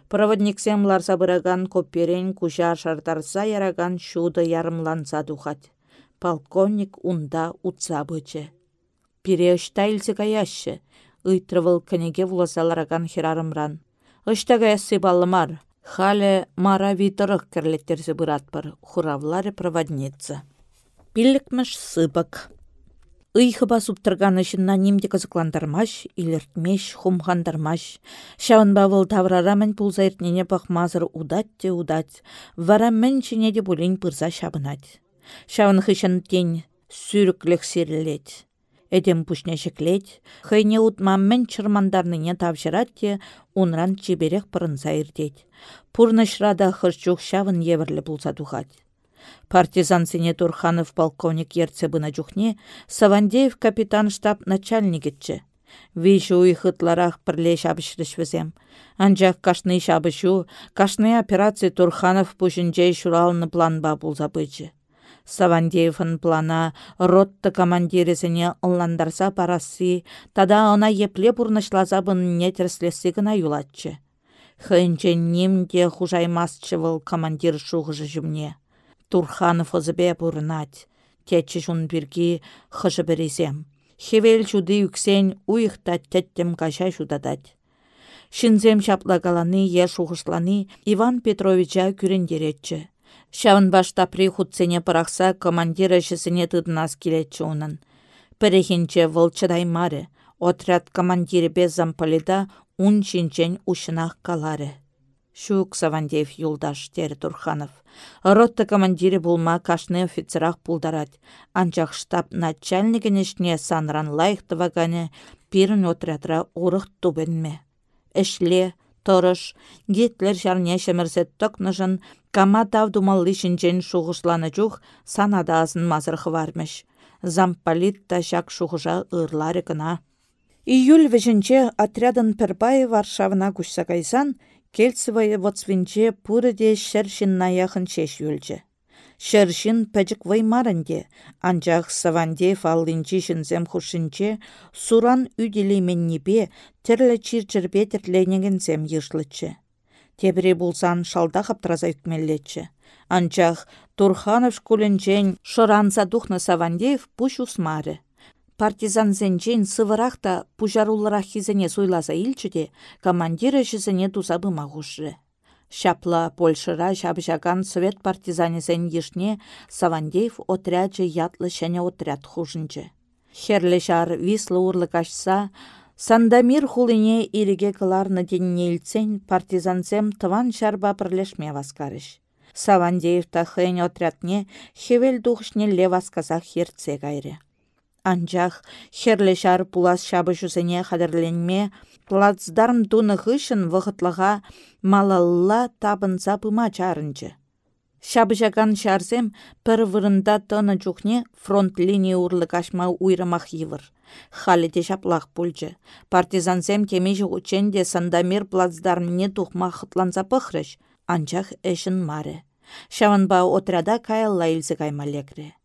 Проводниксем ларса быраган копперен кужа шартарса яраган шуды ярымланса духать. Полковник унда утса бычы. Пире ышта илсе каяшы, ыйтрывыл кінеге вуласалараган хирарымран. Ышта каясы балымар, хале мара витырық кірлеттерзі бұратпыр, хуравлары проводница. Пилікміш сыбык. Ыйхыба суптырганы шынна немде кызыкландармаш, илертмеш, хумхандармаш. Шауын бавыл таврарамын пулза иртнене пахмазыр удать те удать. Вара мен де булин пырза шабынать. Шауын хышын тень сүріклік серлет. Эдем пушне шеклет, хайне утма мен чырмандарныне тавшырат те, унран чеберех пырынса ирдет. Пурны шрада хырчух шавын еверлі тухать. Партизан сене Турханов полковник ерце бына жүхне, Савандеев капитан штаб начальник етчі. Вишу хытларах пірле шабышрыш візем. Анжақ кашны шабышу, кашны операция Турханов пушинче шуралны планба булза бычы. Савандеевын плана ротты командиресіне ұлландарса парасы, тада она епле бұрнышлаза не терслесі гына юлатчы. Хынчен немде хужаймасчы выл командир шуғыжы. Турханов озыбе бұрынат, тетчі жун біргі хыжы бірізем. Хевел жуды юксен уйықта теттем каша жудадад. Шинзем шаплагаланы е шуғышланы Иван Петровича күрендеретчі. Шавын башта при худсене парақса командира жесіне тыдынас келетчі онын. Пірехінче вылчыдай отряд командирі без замполида ун шинчен ушынақ калары. Шук Савандеев юлдаш тері Турханов. Ротта командире булма кашны офицерах пулдарать. Анчах штаб начальникінешне санран лайықтывагане пирін отрядра урық тубенме. Эшле, торыш, гитлер жарне шемірсет токнышын, кама тав думалли шинчен шуғышланы санада азын мазырхы вармыш. Замполит та шак шуғыжа ырлары кына. Июль вежінче отрядын Пербай Варшавына кайсан, Кельцевая воцвинче пурыде шершин наяхын чеш юлче. Шершин пәжік ваймарынде, анжақ саванде фаллинчи шынзем хушинче, суран үделейменнебе тірлі чирчірбе зем йышлычы. Тебіре булсан шалда қаптыраза үкмеллетчі. Анчах Турханов школінчен шыранса духны Савандеев пуш усмары партизан зенчен сывырақта пужарулларах хизене суйласа илчіде, командиры жізіне тузабы мағушры. Шапла Польшыра шабжаган совет партизанезен ешне Савандеев отряджы ятлы шәне отряд хужынчы. Херлі жар вислы кашса, Сандамир хулине ириге кыларны денне илцен партизанзем тыван жарба пірлешме васкарыш. Савандеев тахын отрядне хевел духшне левасказах херце гайры. Анчах херле шар пулас шабы жүзіне қадірленме, плацдарм туны хышын вғытлыға малалла табын запыма чарынчы. Шабы жаган шарзем пір вырында тоны жүхне фронт линия урлы кашма уйрымақ евір. Халі де шаплақ пульчы. Партизансем темежі ученде сандамир плацдармне тухма хытланса пықрыш. Анчах эшін мары. Шаванба отряда каялла илзі каймалекре.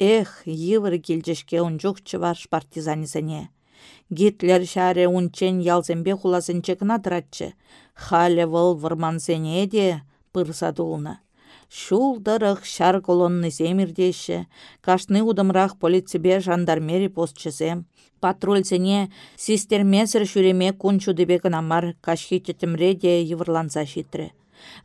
Эх, йывыр келжешке унчук чыварш партизанизене. Гитлер шаре унчен ялзембе хуласынче гына тыратчы. Хале вăл вырмансене де пырсадулна. Шулдырых шар колонны кашны удымрақ полицибе жандармери постчызем. Патрульсене систермесір шүреме күнчу дебе кынамар кашхи тетімре де йывырланса шитрі.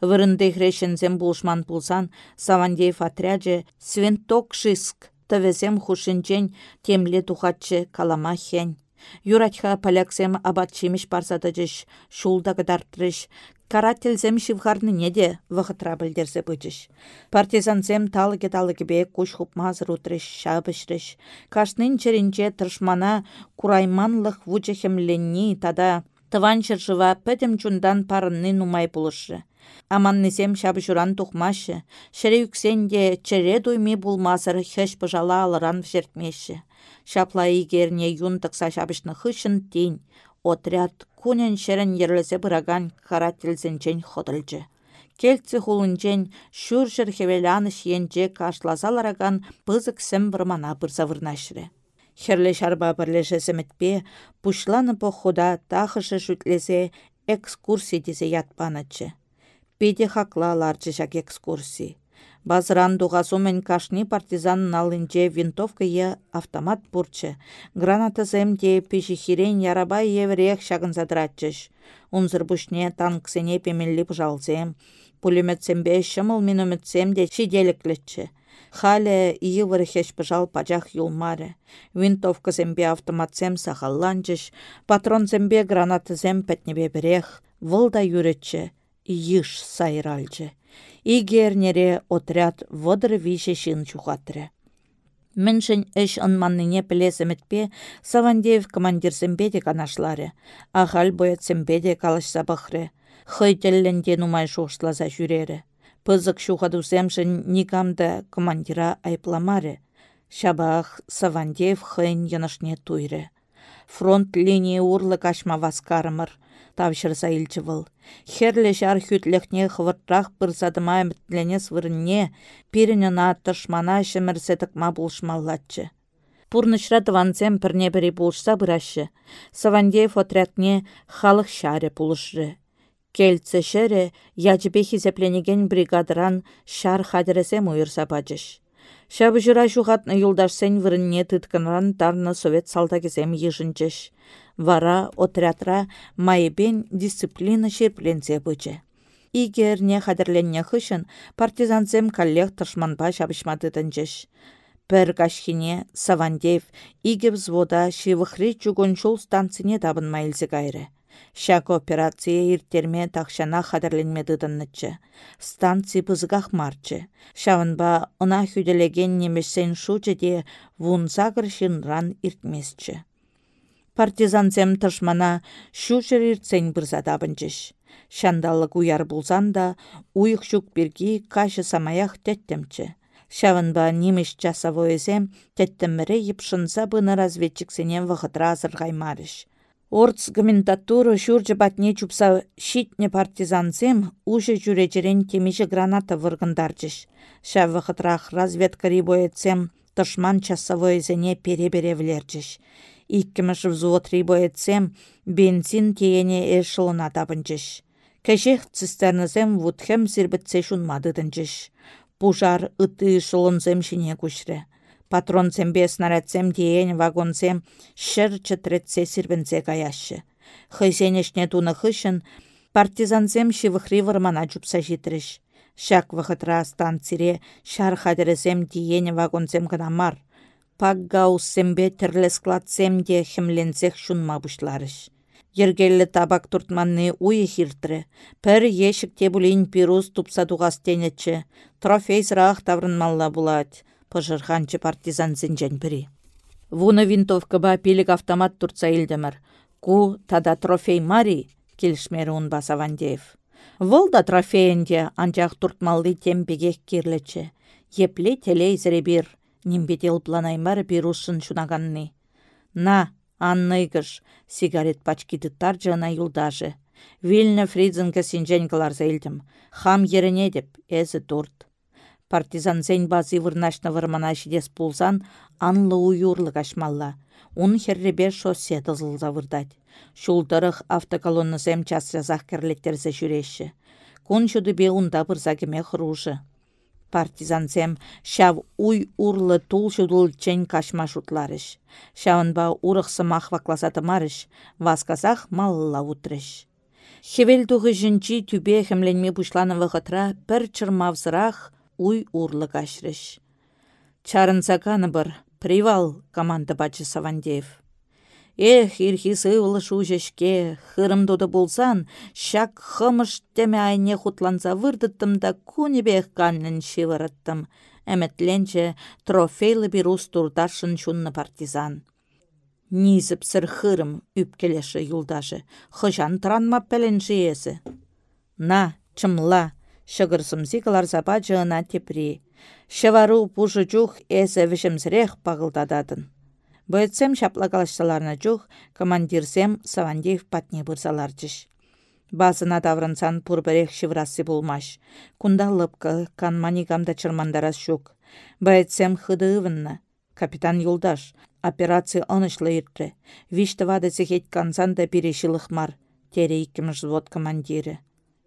Вырынды хрещензем булшман пулсан, Савандеев отряджы свинток шиск, тывесем хушинчен темле тухатчы калама хень. Юратха поляксем абатчимеш парсатыжыш, шулда кыдартрыш, карательзем шивхарны неде вғытра білдерсе бычыш. Талыке-талыке бе куш хупмазыр утрыш, шабышрыш. Кашнын черінче тыршмана курайманлық вучехемленни тада тыван жыва пәтім чундан парынны нумай бұлышы. Аманнесем шабы журан тухмашы, шыре үксенде чыре дуйми булмасыр хеш пыжала алыран вжертмеші. Шапла игерне юн тықса шабышны хышын тень, отряд кунен шерен ерлесе бұраган карательзенчен ходылжы. Келтсі хулынчен шүр жыр хевеляныш енже кашлазалараган пызык сім бұрмана бұрзавырнашыры. Херле шарба бірлеше сәмітпе, пушланы худа тахышы жүтлесе экскурсия педе хаклаларчы жак экскурсии. Базран дуғасумен кашни партизан налынче винтовка е автомат бурчы. Гранатызем пеші хирен ярабай еврех шагын задратчыш. Унзыр бұшне танксене пемелли пыжалзем. Пулеметсембе шымыл минометсем де шиделіклетчі. Хале ие вырхеш пыжал пачах юлмары. Винтовкасембе автоматсем сахалланчыш. Патронсембе гранатызем пәтнебе берех. Вылда юретчі йыш сайральчы. Игернере отряд вăдыр више çын чухатрре. Міншін іш ынманныне пілесіметпе Савандеев командирсембе де канашлары, ағал боятсембе де калышса бұқры. Хый телленде нумай жүрері. Пызык шухадусемшін никамда командира айпламары. Шабах Савандеев хыйн янышне туйры. Фронт линии урлы кашма васкарымыр. Тавшырса илчі выл. Херлі жар хүтліхне хвыртрақ бұрзадыма әмітленес вырынне, пирінен аттышмана шымірсетік ма бұлшмаллатчы. Пурнышра тыванцем пірне бірі бұлшса бұрашы. Савандеев отрядне халық шаре пулышры. Келтсе шере, яжбе хизепленеген бригадыран шар хадіресем уйырса бачыш. Шабы жыра жуғатны юлдашсен вырынне тытканран тарны совет салтакезем ежінчеш. Вара отрядра майбен дисциплина шерпленсе бычы. Игерне хадірленне хышын партизанзем коллег тышманба шабышмадыдынчеш. Пір кашхине Савандеев иге взвода шивыхри чугончул станцине табын майлзі кайры. Шак операция иртерме тахшана хадерленме дыдыннычы. Станци пызгах марчы. Шавынба ына хүделеген немесен шучы де вунзагыр шынран иртмесчі. Партизанзем тышмана шучыр иртсен бұрзадабынчыш. Шандалық уяр бұлзан да уйық жүк біргі кашы самаях тәттемчі. Шавынба немеш часовойзем тәттімірі епшынса бұны разведчиксенен вғытра азырғаймарыш. Орц комендатура шуржы батне чупса щитне партизанцем уже жүречерен темеше граната выргындарчыш. Ша вахытрах разведка рибоецем тышман часовой зене пере-бере. Иккіміш взвод рибоецем бензин тиене эшелона табынчыш. Кәшех цистернізем вудхем сирбітсе шунмадыдынчыш. Пужар ыты эшелонзем шине күшрі. Патрон снаряд снарядсем вагон вагонсем шыр чытретсе сирвенсе каяшы. Хыйсенешне туны хышын партизансем шивыхри вармана житріш. Шак вахытра станцире шар хадересем вагон вагонсем гына мар. Пагга уссембе тірлі складсем де хемленсех шунма бұшларыш. Ергелі табак туртманны уйы хиртірі. Пір ешік тебулейн пирус тупса туғас тенетчі. Трофей сырақ таврынмалла булать пыжырханчы партизан зінжен бірі. Вуны винтовка пилік автомат турца илдемір. Ку тада трофей мари, келішмері ұн Авандеев. Вұл да трофейінде анчақ туртмалды темпегек кирлечі. Епле телей зіребір, нембетел планаймар берушын шунаганны. На, анныйгыш, сигарет пачкиді жана юлдажы. Вильна фридзінгі синжен кыларза Хам ерене деп, әзі турт партизансен базы вырнашна вырмана шидес пулсан анлы уюрлы кашмалла. Ун херребе шоссе тызылза вырдать. Шулдырых автоколоннысем час жазақ керлеттерзе жүреші. Бе унда бұрза кеме хружы. Партизансем шав уй урлы тул шудул чен кашма шутларыш. Шавынба урықсы махвакласаты марыш, васказах малла утрыш. Хевел жінчі түбе хемленме бұшланы вғытра пір чырмавзырақ уй урлы кашрыш. Чарынсаканы бір, привал, команда бачы Савандеев. Эх, ирхи сывлы шужешке, хырымдуды болсан, шак хымыш теме айне хутланса вырдыттым да кунебех каннын шивырыттым. Әмітленче трофейлы бір турдашын чунны партизан. Низіп сыр хырым үпкелеші юлдашы, хыжан транма пәленші есі. На, чымла, Шығырсымзи кыларсапа жығына тепри. Шывару пушы чух әсі вішімсірех пағылдададын. Бөйтсем шапла калашсаларына чух, командирсем Савандеев патне бұрсаларчыш. Басына даврынсан пурбірех шыврасы болмаш. Кунда лыпкы, кан манигамда чырмандарас шук. Бөйтсем хыдывынна. Капитан Юлдаш, операция онышлы. Вишті вады зехет кансан да мар. Тере иккіміш взвод командирі.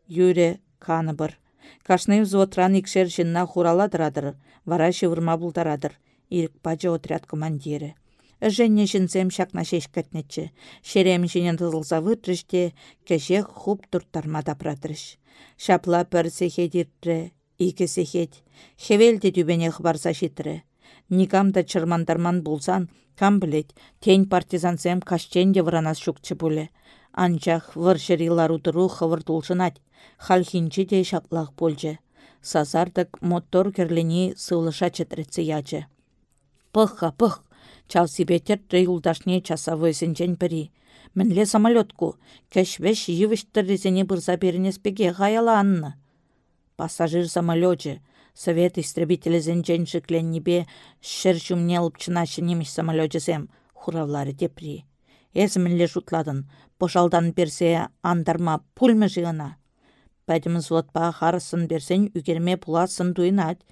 Юре, каны бір. Кашны взводран икшер жинна хураладырадыр, вара шывырма булдарадыр. Ирік отряд командирі. Әженне жінзем шакна шешкәтнетчі. Шерем жинен тызылса вытрыште, кәше хуп турттарма дапратырыш. Шапла пір сехедіртірі, икі сехет. Хевелде дүбене хбарса шитрі. Никамда чырмандарман булсан, кам білет, тень партизансем кашченде вранас шукчы бұлі. Анчах выршырилар удыру хывыр тулшынать хальхинчи те шаплах пульче. Сазардык мотор керлени сывлыша четрetse яче. Пыхха, пых, чал сибетер юлдашне часовой сенчен піри. Мінле самолетку, кәшвеш йывыштыррезене бұрза берінеспеге ғаяла анны. Пассажир самолетче, совет истребителі зенчен шікленнебе шыр жүмне лыпчынашы самолетчесем, хуравлары депри. Эзімінле жұтладын, пошалдан берсе андарма пульмы жығына. Бәдімі зводпа харысын берсен үгерме пуласын дуйнат,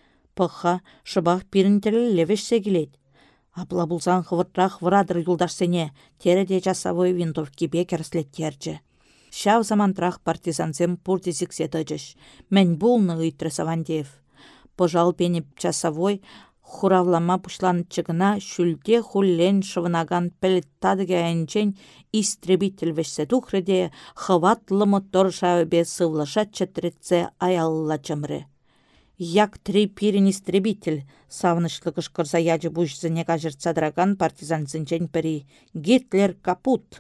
шыбақ левешсе. Апла бұлзан хывыртрақ врадыр юлдашсене, тереде жасавой винтовки бекерслеттерчі. Шав замантрах партизанзем пуртизиксе тыжыш. Мән булны ыйтры Савандеев. Пожал пенеп часовой хуравлама пушланчыгына шүлде хуллен шывынаган пелеттадыге әнчен истребитель вешсе тухреде хыватлы мотор шавебе сывлаша чәтретсе аялла чымры. Як три пирен истребитель, савнышлы кышкырса яжы бушзіне кажыртса драган партизан зінчен пірі. Гитлер капут!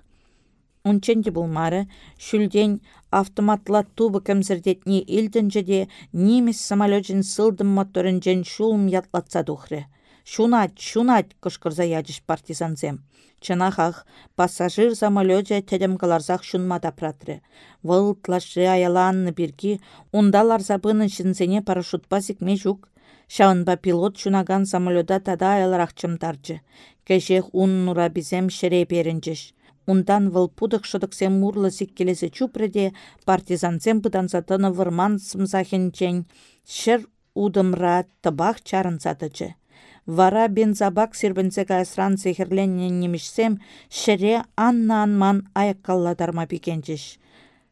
Унченде булмары, шүлден автоматла тубы кәмзірдетні илдінжеде немес самолетжен сылдым моторынжен шулым ятлатса духры. Шунат, шунат, кышкырза ядыш партизанзем. Чынахах, пассажир самолетже тедем каларзах шунмада пратры. Выл тлашы аяланны бірге, ундалар забынын шинзене парашютпа зікме жүк. Шаунба пилот шунаган самолета тада аяларақ чымдаржы. Кешех ун нура бізем шере берінжіш. Ундан вăл мурлă сиккелесе чупреде партизансем пытансатăнă вырман сымсахенчен çр удымра тăбах чарынсатăчче. Вара бензабак сирбенсе кайсран сехерленне немешсем шере анна анман аяққаллатарма пикенчеш.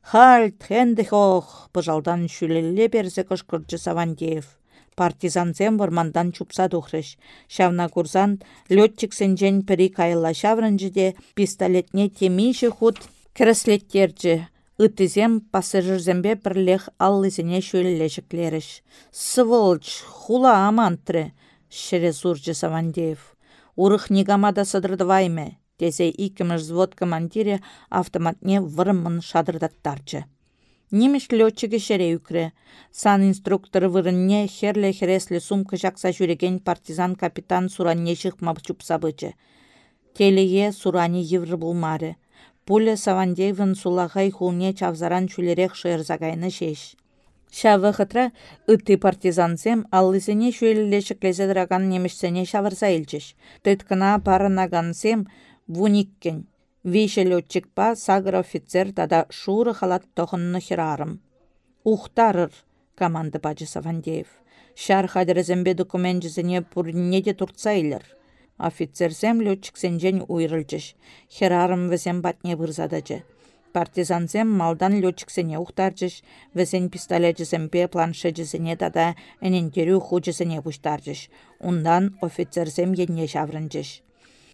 Хальт, хендехох, пыжалдан шүлелле берзе кышкырчы Савандеев партизансем вармандан чупса тухрыш. Шавна курсант летчик сенжен пірі кайла шаврынжыде пистолетне темейші худ кіріслеттерджі. Үтізем пассажирзембе бірлех аллызіне шөлелешіклеріш. Сволч, хула амантры, шере Савандеев. Урых негамада сыдырдывайме, тезе икіміш взвод командире автоматне вырымын шадырдаттарчы. Немеш летчиге шере үкре. Сан инструкторы вырынне херле хересле сумка жақса жүреген партизан капитан суранне шықма чупса бычы. Телее сурани евры булмары. Пуля Савандеевын сулағай хулне чавзаран чүлерек шырзагайны шеш. Шавы хытра ытты партизансем аллысыне шүеллешіклезе драган немешсене шавырса илчеш. Тыткына парынагансем вуниккен Вейші па сагыр офицер тада шуры халат тоғынны хирарым. Ухтарыр, команды бачы Савандеев. Шар хадырызембе документжізіне пұрне де турца илер. Офицерсем летчиксенжен уйрылчыш. Хирарым візем батне вырзадачы. Партизансем малдан летчиксене ухтарчыш, пистолетжізембе планшетжізіне тада әнентерю хучызіне бұштарчыш. Ундан офицерсем енне шаврынчыш.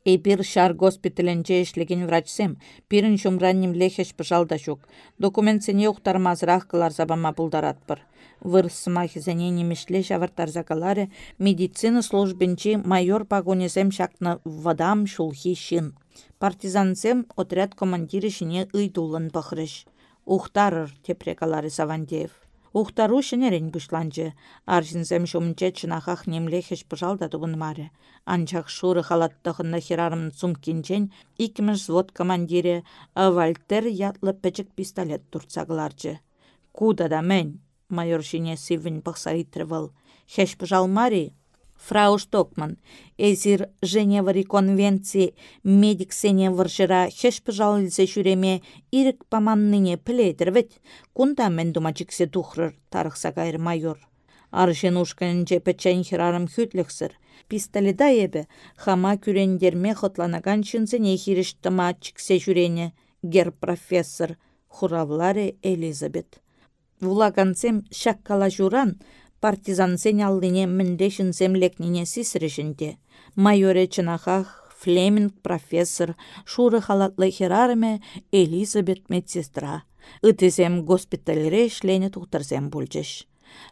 Эпир шар госпиталенче ишлеген врачсем, пирін шумраннем лехеш пыжалда шук. Документсене ухтармазырақ кылар забама бұлдаратпыр. Вырсыма хизене немешле шавартарзакалары медицина службенче майор погонезем шакны вадам шулхи шин. Партизансем отряд командиры шине ыйдулын пахрыш. Ухтарыр тепрекалары Савандеев. Ухтару шенерен бұшланчы. Аржинзем шумче чынахах немлехеш пыжалда маре. Анчах шуры халаттығынна хирарым сумкинчен икіміш взвод командире Вальтер ятлы пәчік пистолет турцағыларчы. Куда да мен, майор шине сивін итрывыл. Хеш мари, Фрау Штокман, эзир Женевари конвенции медик сене варшыра хеш пыжалылзе жүреме ирік паманныне піледір вет, кунда мен думачиксе тухрыр, тарықса гайр майор. Аржен ушканынче пәчән хирарым хүтліксір. Пистоледа ебі, хама күрендерме хотланаган чынзене хириштыма чиксе жүрене, гер профессор, хуравлары Элизабет. Вулагансем шаккала журан, партизан сеняллине міндешін землекнине сисрешінде. Майоре чынахах Флеминг профессор, шуры халатлы херарме Элизабет медсестра. Үтізем госпитальре шлене тухтарзем бульчеш.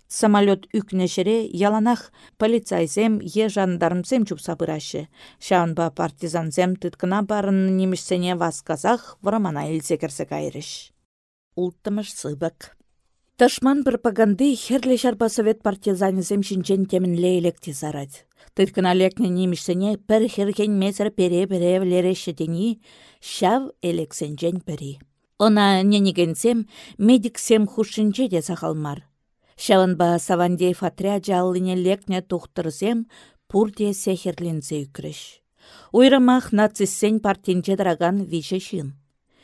Самолет үкнешере яланах полицайзем е жандармсем чупса бұрашы. Шаунба партизанзем тыткына барын немішсене васказах врамана илзекерсе кайрыш. Ултымыш сыбык. Ташман пропаганды херле шарпа совет партизанизем шинчен темінле электе зарать. Тыткына лекне немішсене пір херген мезір пере-пере влерешетені шав элексенжен пірі. Она ненегенсем медиксем хушинче де сахалмар. Шаванба Савандеев отряджа аллыне лекне тухтырсем пурде сехерлинзе үкреш. Уйрымах нациссен партинче драган виже.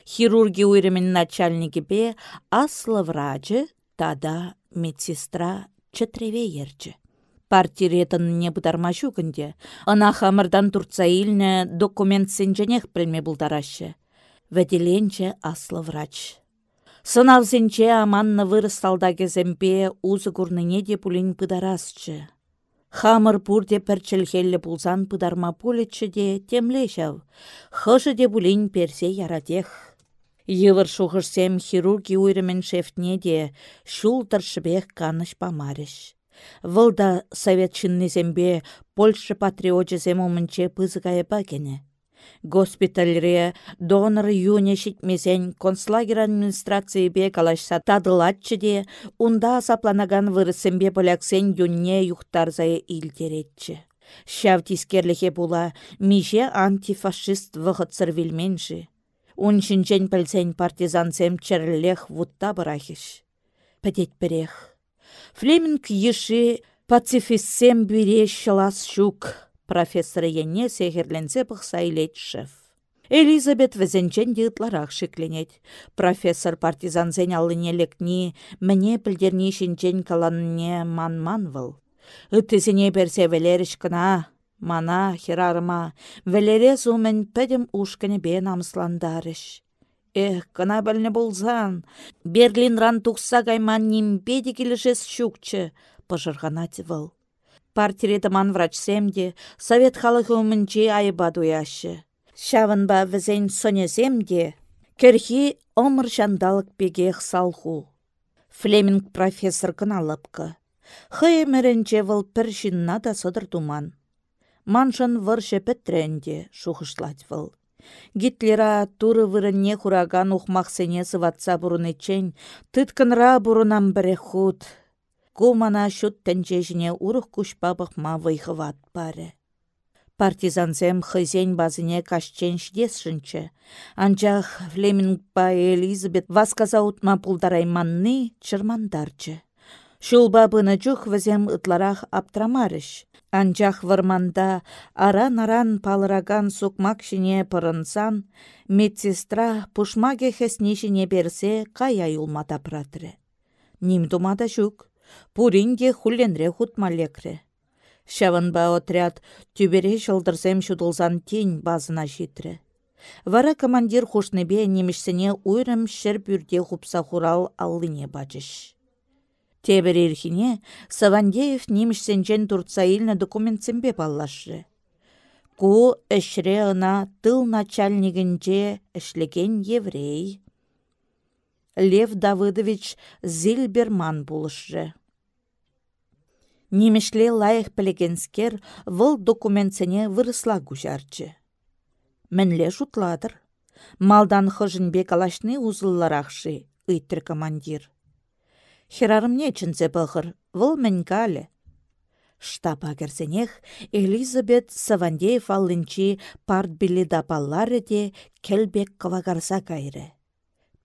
Хирурги уйрымен начальники бе аслы врачы, тада медсестра чытреве ерчі. Партиретін не бұдарма жүгінде, ына хамырдан турца илне документ сенженех білме бұлдарашы. Вәделенче аслы врач. Сынавзенче аманны вырысталда кеземпе узы курныне де пулин пыдарасчы. Хамыр пурде пірчілхелі пулсан пыдарма пулетчі де темле жав. Хыжы де пулин персе яратех. Йывыр шухырсем хирурги уйрымен шефтне де шултыр шыбех каныш памарыш. Вылда совет зембе Польша патриотчызем умынче пызыкая кене. Госпитальре донор юне шитмесен концлагер администрации бе калашса тадылатчы де, унда сапланаган вырысембе поляксен юнне юхтарзая илтеретчі. Шав тискерліхе була, меже антифашист вғытсыр вилменші. Уншинчен пілсен партизансем черлех вутта бұрахиш. Пәтет бірех. Флеминг еші пацифистсем бүре шылас шук, профессор ене сехерленсе пықса шеф. Элизабет дытларақ шекленет. Профессор партизансен алыне лекни, міне пілдерні шинчен каланне ман-ман выл. Үттізіне берсе мана хирарыма, велере зумен пәдім ушкіне бен амсландарыш. Эх, кына бәліне болзан. Берлин ран тұқса гайман нимпеде келішес шукчы, пыжырғанат выл. Партиретіман врачсемде, совет халығы өмінче айыба дуяшы. Шавынба візен сонеземде, керхи омыр жандалық бегех салху. Флеминг профессор кыналыпкы. Хый мәрінче выл пір жинна да содыр думан. Маншын выршы петренде шухышлать выл. Гитлера туры вырынне хураган ухмахсене сыватса бурынычен, тыткынра бурынам бірі худ. Кумана шут тәнчежіне урых кушпабық ма вайхыват паре. Партизансем хызен базыне кашчен шдесшінчі. Анчах Флеминг па Элизабет васказа утма пулдарайманны чырмандарчы. Шулба быны чух візем ытларах аптрамарыш. Анчах вырманда аран-аран палыраган сукмак шине пырынсан, медсестра пушмаге хеснишине берсе кая юлмата пратры. Ним думада шук, пуринге хулленре хутмалекре. Шаванба отряд тюбере шылдырсем шудылзан тень базына житрі. Вара командир хушнебе немешсене уйрым шыр бүрде хупса хурал аллыне бачыш. Тебір ерхине Савандеев немішсенчен турцаилны документсембе паллашы. Ку әшре ына тыл начальнигінче эшлеген еврей. Лев Давыдович Зильберман булышы. Немешле лайық пілегенскер выл документсене вырысла күжарчы. Мінле жутладыр. Малдан хыжынбе калашны узылларақшы, ыйтыр командир. Херарымне чынзе бұғыр, вұл мінгалі. Штаб агерсенех Элизабет Савандеев аллынчи парт білі дапаллары де келбек кавагарса кайры.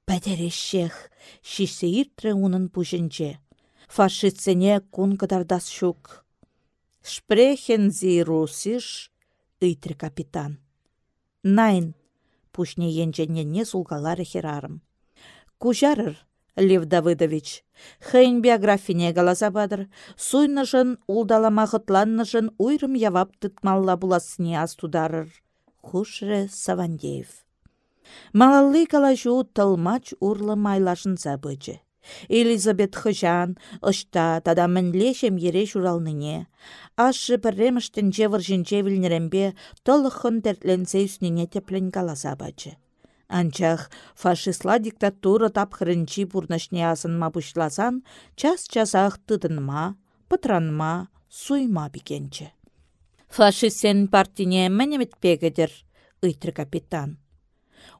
Пәдерешех, шишсе иртрі унын пұшынче. Фашистсене кун кыдардас шук. Шпрехен зи русиш, ыйтрі капитан. Найн, пушне енженне сулгалары херарым. Кужарыр, Лев Давыдович. Хейн биографине галаса бадыр. Суйнышын, улдаламағытланнышын уйрым явап тытмалла буласыне астударыр. Хушре Савандеев. Малалли калажу тылмач урлы майлашын забычы. Элизабет хыжан, ышта, тада мінлешем ере журалныне. Ашы пірреміштін жевір жінче вілнерембе толықын тәртленсе үснене теплен каласа бачы. Анчах фашистла диктатура тапхырынчи пурнашне асынма пушласан, час-часах тыдынма, пытранма, суйма бикенче. Фашистсен партине мәнеметпегедір, ыйтры капитан.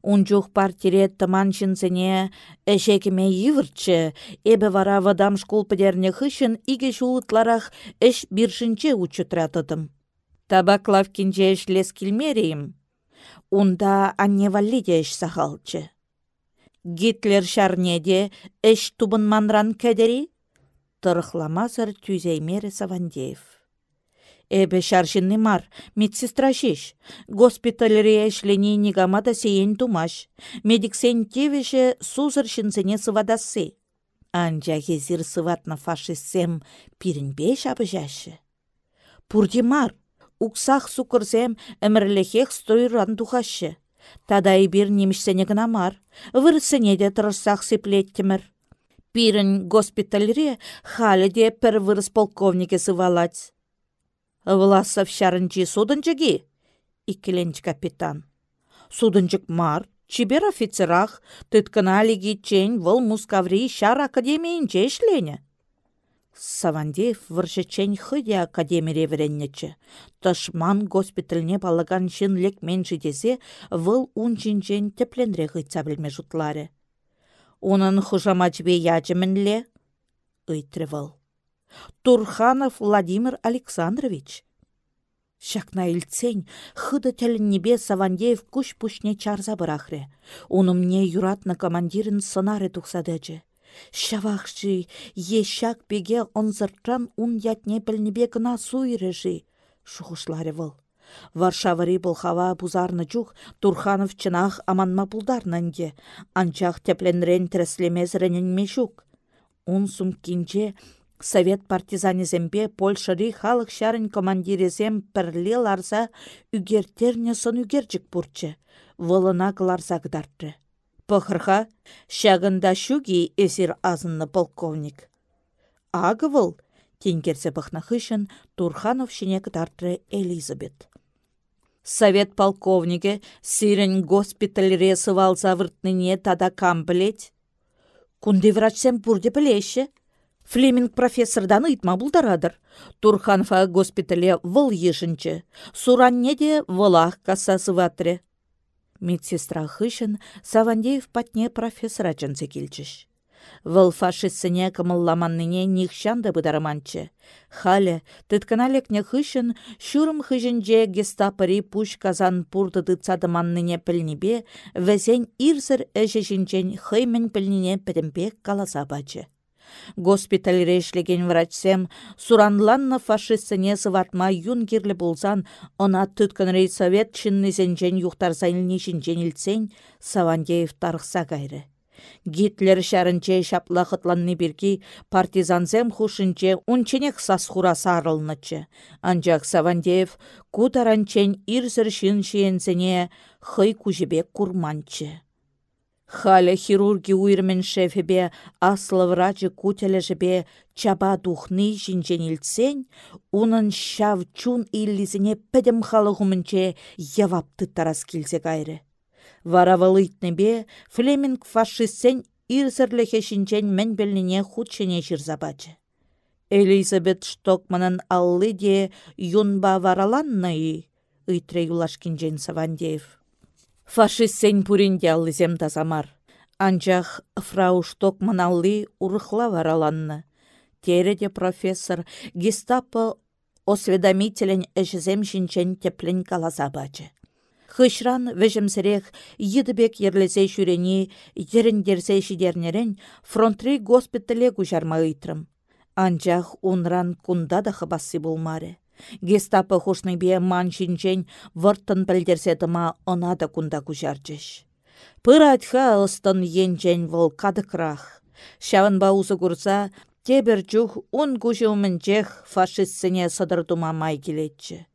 Унчух партире тыман çынсене эшекеме йывырчче, эбе вара вадам школ пӹдерне хыщын иге шулытларах эш биршинче учытратыдым. Табак лавкинче лес килмерейім, Унда анне валлиде эш сахалчы. Гитлер шарнеде эш манран кәдері? Тұрықламазыр тюзеймері Савандеев. Эбе шаршинны мар, медсестра шиш. Госпиталере эшлени нигамада сейен тумаш. Медиксен тевеше сузыр шинзене сывадасы. Анча хезір сыватна фашистсем пирінбе. Пурди мар, уксах сукырсем әмірлехех стойран тухашы. Тадай бир немішсене гына мар, вырсыне де тұрсақ сеплеттімір. Пирін госпитальре халі де пір вырыс полковнике сывалать. Власов шарынчи судынчыги? Иккеленч капитан. Судынчык мар, чибер офицерах, тыткына лиги чень вăл Мускаври шар академиинче ишлене. Савандеев выршычень хыде академире вереннече. Тышман госпитальне палаган шын лекмен жидесе вăл унчинчен тепленре хыйтса білме жұтлары. Унын. Турханов Владимир Александрович. Шакна илцень, хыды небе Савандеев куш пушне чарза бырахре. мне юратна командирын сынары тухсадычы. Шавахши, ешак пеге онзыртран ун ятне пілнебе гына суйрыжи. Шухышлары выл. Варшавари хава бузарны чух Турханов чынах аманма пулдарнанге. Анчах тепленрен тіріслемезірінен мешук. Ун сум кинче Совет партизанезембе Польшари халық шарын командирезем пірле ларса үгертерне сон үгерчік бұрчы. Вылына кыларса. Пăхырха, шагында шуги эсир азынны полковник. Выл, тенгерсе хышын Турханов шіне кыдартры Элизабет. Совет полковнике сирен госпиталь ресывал завыртныне тада кам. Кунды врачсем бұрде білеші, Флеминг профессордан ыйтма булдарадыр. Турханфа госпитале выл ешінчі. Суранне де вылах кассасы ватре. Медсестра хышын Савандеев патне профессора чынсы келчіш. Вăл фашистсене кымылламанныне нихшанды бұдарыманчы. Халя, тытканалекне хышын, шурым хыжынже гестапыри пуш казан пурды тыцадыманныне пілнебе, вәзен ирзір әжі хыймен пілніне пірімбек каласа бачы. Госпитальре ишлеген врачсем суранланны фашистсене сыватма юнгерлі болсан, она түткін рейсовет чиннізенжен юхтарса илнешінжен илсен Савандеев тарықса кайры. Гитлер шарынче шаплахытланны бірки партизанзем хушынче унченек сасхура сарылнычы. Анжақ Савандеев кутаранчен ирзір шын шиенсене хый кужебек курманчы. Халя хирурги уйрмен шефебе аслы врачы кутележебе чаба духны жинженілсен, унын шав чун иллизіне пәдім халы хумынче явапты тарас келсе кайры. Вара валыйтнебе Флеминг фашистсен ирзірліхе шинчен мен беліне худшене жирзабачы. Элизабет Штокманын аллы де юнба вараланны, ыйтре юлашкинжен Савандеев. Фашистсен пуринде аллызем тазамар. Анчах фрау Штокман алли урыхла вараланны. Тереде профессор гестапо осведомителен әжізем шинчен теплен каласа бачы. Хышран вежемсірех едібек ерлесе шүрені еріндерсе шидернерен фронтри госпитале күжарма ыйтрым. Анчах унран кунда да хабасы болмары. Гестапо бе ман шинчен вұрттын білдерсе тыма она да кунда күжарчыш. Пыр айтха ыстын енчен вол кадыкрах. Шавын баузы курса, тебір чух ун күшімінчех фашистсіне сыдырдума май келетчі.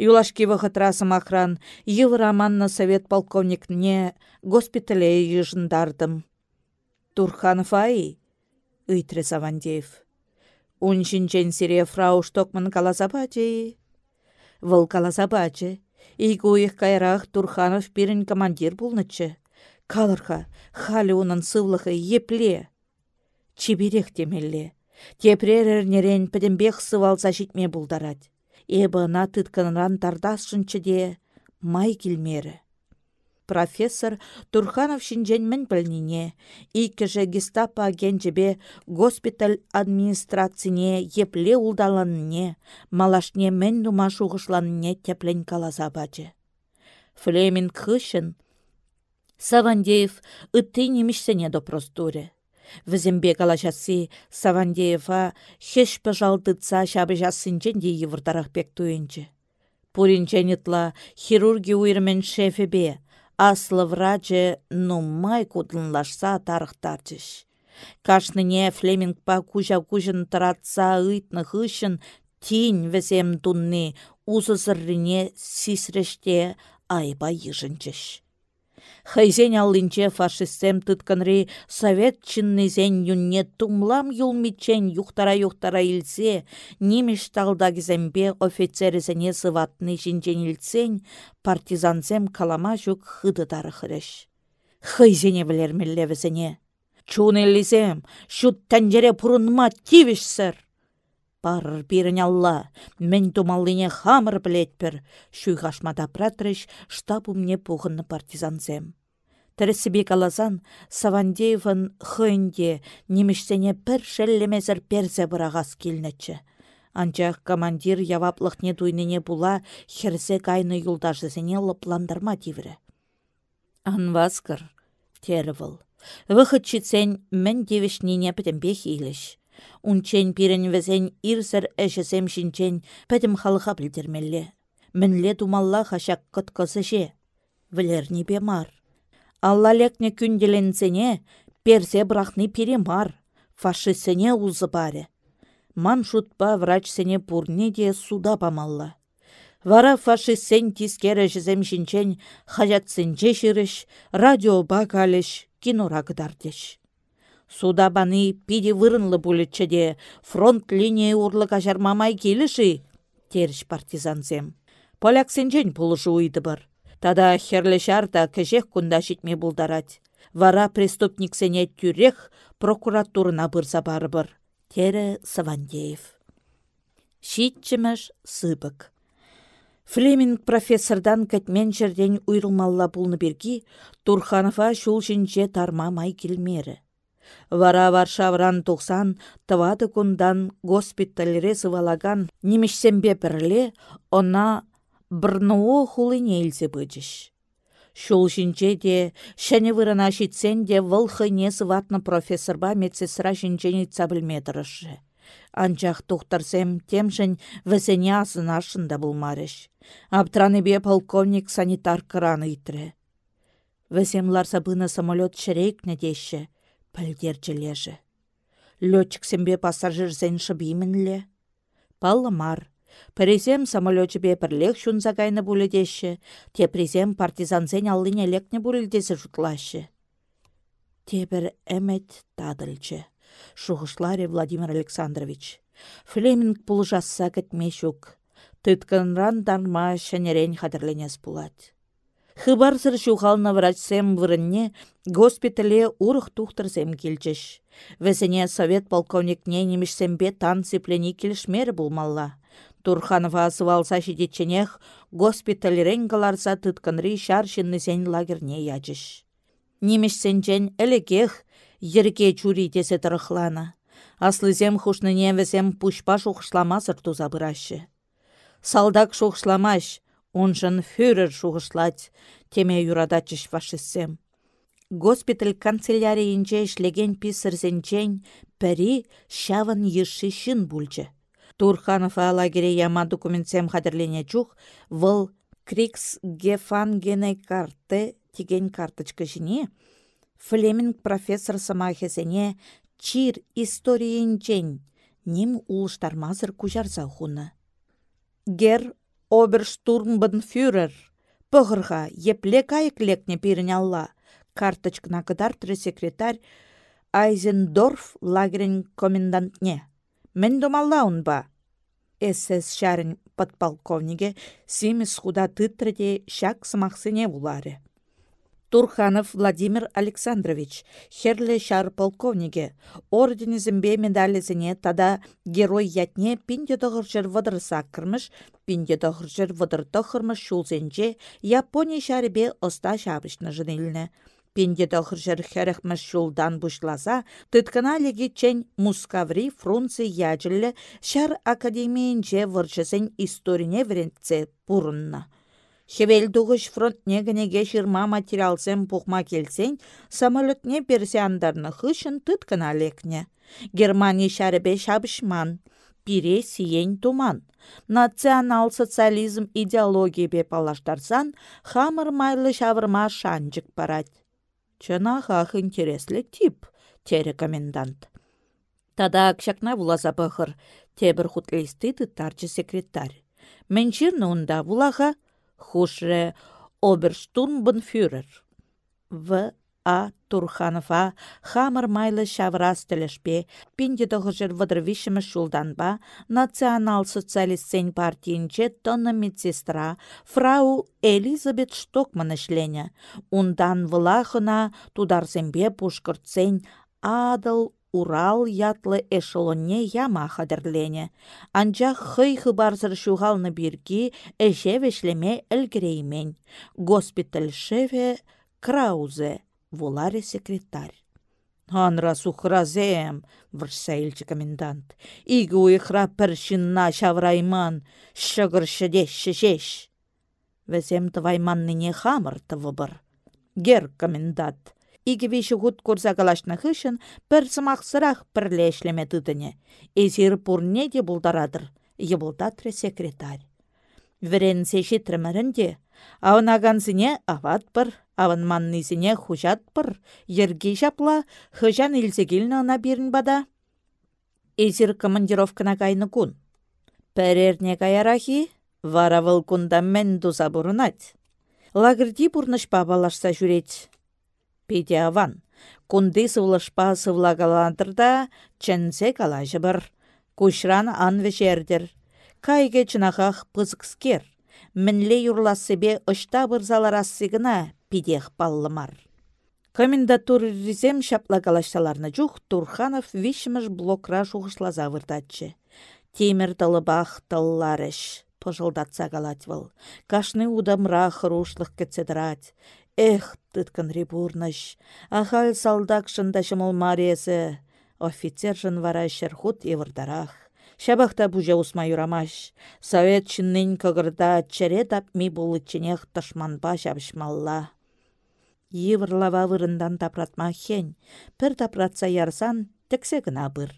Юлашки вахытрасы махран, Евроманна совет полковникне госпитале ежындардым. Турханов ай, ыйтры Савандеев. Уншинчен сире фрау Штокман каласапачы. Вăл каласапачы. Игуих кайрах Турханов пирен командир пулнычче. Калырха, халі унын сывлығы епле. Чиберех темелле. Тепрер нерен пӹдембех сывалса житме булдарать. Эбі на тытканран тардасшынчы де май келмері профессор Турханов шинжен мін білніне. Иккіжі гестапо агенчебе госпиталь администрацине епле улдаланне, малашне мен нума шуғышланне теплен каласа бачы. Флеминг хышын Савандеев ытты немішсене до простуре. Візімбе калашасы Савандеева хеш жассынчен де туенче. Пуринченетла хирурги уйрмен шефебе, аслы врачы нуммай кудлынлашса тарықтарчыш. Кашныне Флемингпа кужа кужын таратса ыйтны хышын тин візем тунны узызыррине сисреште айба йышынчыш. Хайзен аллинче фашистем тытканри совет чиннезен юнне тумлам юлмичен юхтара-юхтара илсе, немеш талдагізембе офицерізене сыватны жинжен илсен, партизанзем калама жүк хыдыдары хырыш. Хайзене білермеллевізене. Чун эллизем, шут тәнжере пұрынма тивіш. Пар бирін алла, мен тумаллине хамыр білетпір, шуйғашмада пратрыш, штабу мне пуғынны партизанзем. Тәрісібек алазан Савандеевын хөнде неміштене пір шеллемезір перзе бұрағас келнетчі. Анчақ командир яваплықне дуйнене була херзе кайны юлдашызене лыпландырма тивірі. Анваскар, тервіл. Вғытчицен мен девішнене бітімбе хейліш. Унчен пирен візен ирсір әшісем шинчен пәдім халыға білдермелі. Мінле думалла хашак кыткысы же. Вілерні бе мар. Алла лекне күнделенсене персе брахны перемар. Фашисене узы баре. Ман шутпа врачсене пурне де суда памалла. Вара фашистсен тискері жізем шинчен хажатсенче ширіш, радио бакалеш, кинора кыдардеш. Суда баны пиде вырынлы де фронт линия урлы кажармамай келіші, теріш партизанзем. Поляк сенжен пулышы уйды бір. Тада херлешарда кәжек күнда житме бұлдарад. Вара преступник сене тюрех прокуратурына бұрса бары бір. Тері Савандеев. Шитчіміш сыбык. Флеминг профессордан кәтмен жерден ұйрылмалла бұлны берги, Турханова шул жінже тарма май келмері. Вара Варшавран тухсан тывады кундан госпитальре сывалаган немешсембе пірле, она бірнуы хулыне илсе бычыш. Шул жинче де, шәне вырана шитсен де выл хыне сыватны профессорба медсестра жинчені цабілметірішы. Анчах тухтарсем темшін вәсене асынашында. Аптраны бе полковник санитар кыраны итрі. Вәсем ларса самолет шерейкне деші пілдерчелеші. Летчик сембе пассажирсен шыбимінле. Паллымар. Перезем самолетчебе пірлек шунза кайны те тепрезем партизансен аллыне лекне бұледесі жұтлашы. Тебір әмет тадылчы. Шуғышларе Владимир Александрович. Флеминг пулжасса кітме шук. Тытканран дарма шәнерен хадырленес пулать. Хыбарсыр шухална врачсем вырынне госпитале урых тухтырсем келчеш. Весене совет полковникне немешсембе тан келішмер булмалла. Турханова асывалса шедетченех госпиталерен каларса тытканри шаршыннысен лагерне ячыш. Немешсенчен элекех ерге чури тесе тұрықлана. Аслызем хушныне весем пушпа шухшламасыр туза Салдак шухшламаш, Онжын фюрер шуғышлать, теме юрадачыш фашистсем. Госпиталь канцелярийінче ішлеген писырзенчен пәрі шавын еші шын бүлчі. Турханов яма документсем хадерлене чух, выл Крикс Гефангене карты тиген карточка жіне, Флеминг профессор самахесене чир историенчен ним улыштармазыр хуны. Гер оберштурмбанфюрер. Пығырға епле кайықлекне пирін алла. Карточкына кыдартыры секретарь Айзендорф лагерін комендантне. Мен думалла ба. СС шарын подполковниге Симес худа тытрыде шак сымақсыне булары. Турханов Владимир Александрович, херле шар полковниге, орденізімбе медалізіне тада герой ятне пинде тұғыржыр вадырса кірміш, пинде тұғыржыр вадыр тұғырмыш шулзенже Япония шарыбе оста шабышны жынылны. Пинде тұғыржыр хәріхміш шулдан бұшласа, тұткана легечен Мускаври Фрунцы яджілі шар академиенже выржызен историне верентсе бұрынна. Хевел дуғыш фронтне гінеге шырма материалсем пухма келсен, самолетне персе андарны хышын тұткына лекне. Германия шәрібе шабышман, пире сиен туман. Национал социализм идеология бе палаштарсан, хамыр майлы шавырма шанжык парать. Чынахах интереслі тип, тері комендант. Тада кшакна вуласа пăхăр, тебір хутлисты тытарчы секретарь. Менчирны унда вулаха хушре оберштурмбанфюрер. В. А. Турханова хамыр майлы шаврас тілішпе, пинде тұғыжыр вадырвишімі шулданба, национал-социалистсен партиинче тонны медсестра фрау Элизабет Штокман ішлене. Ундан вылахына тударсембе пушкыртсен адыл Урал ятлы эшелонне яма хадерлене. Анчах хый хыбарзыр шуғалны бирги эше вешлеме әлгіреймен. Госпиталь шеве Краузе, воларе секретарь. Анра сухразем, вырса илчі комендант. Игі уйхра піршінна шаврайман, шығыр шедеш шешеш. Везем не хамыр тывыбыр. Гер комендант, Игевеші ғуд көрза калашны хышын бір сымақсырақ пірлешлеме тыдыне. Эзір пурне де бұлдарадыр, ебылдатыры секретарь. Вірен сеші трімірінде, авынағансыне ават бір, авын маннызыне хужат бір, ерге жапла, хыжан илзегілні ана берін бада. Эзір командировкына кайны күн. Пәрерне каярахи, вара вылкунда мен дуза бұрынат. Лагерди бұрнышпа балашса жүрет пиде аван. Кунды сывлышпа сывлагаландырда чэнсе калажы бір. Кушран ан вешердер. Кайге чынахах пызыкскер. Мінле юрласыбе ұшта бұрзаларассығына пидех баллымар. Комендатур ризем шапла калашсаларны жух Турханов вишмыш блокра шуғышлаза вырдатчы. Темір тылыбах тылларыш пожылдатса калать выл. Кашны удамра хырушлық кетседрать. Эх, тыткан ребурнаш, ахал салдак шында шымыл мариясы, офицер жын вара шерхут евырдарах. Шабахта бұжа усма юрамаш, совет чыннын кығырда чаре тапми булычынех ташманба шабышмалла. Евырлава вырындан тапратма хен, пір тапратса ярсан, тіксе гына бір.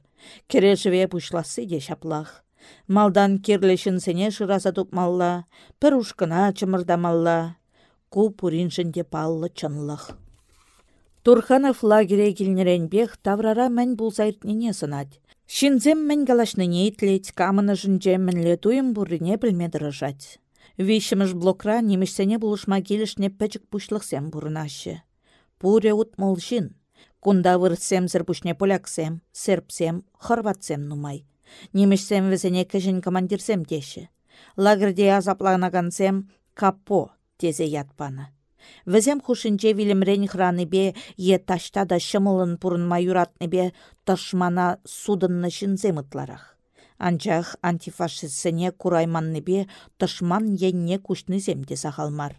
Керешіве бұшласы де шаплах. Малдан керлешін сене шыраса тупмалла, пір ушкына чымырдамалла, ку пуриншінде паллы чынлық. Турханов лагере келнеренбех таврара мән булзайтнине сынать. Шинзем мән галашныне итлет, камыны жынже мінле туым бұрыне білме дырыжать. Вишіміш блокра немешсене булышма келішне пәчік пушлықсем бұрынашы. Пуре утмыл жин. Кунда вырсем зірбушне поляксем, серпсем, хорватсем нумай. Немешсем везене кәжін командирсем деші. Лагерде азапланагансем капо, тезе ятпаны. Візем хушинче вилімрен бе е ташта да шымылын юратны бе ташмана судынны шинзем ытларах. Анчах антифашистсене бе ташман енне кушны земде сахалмар.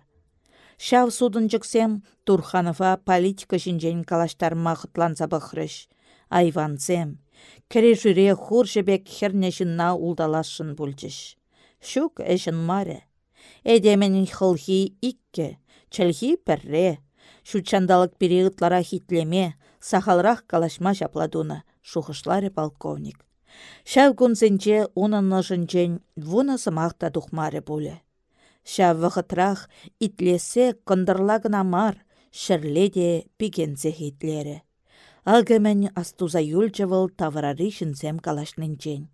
Шав судын жүксем Турханова политика жинжен калаштарма хытланса бұхрыш. Айванзем, кірі жүре хур жебек херне жынна улдалашын бүлчіш. Шук әшін маре. Эдемен хылхи икке, чәлхи пәрре. Шучандалық периодлара хитлеме, сахалрақ калашма жапладуны, шухышлары полковник. Шәв күнзенче унынны жынчен вуны сымақта дұхмары болы. Шәв вғытрах итлесе кындырлагына мар, шырле де пигензе хитлері. Алгымен астуза юлчывыл таврары шынсем калашнынчен.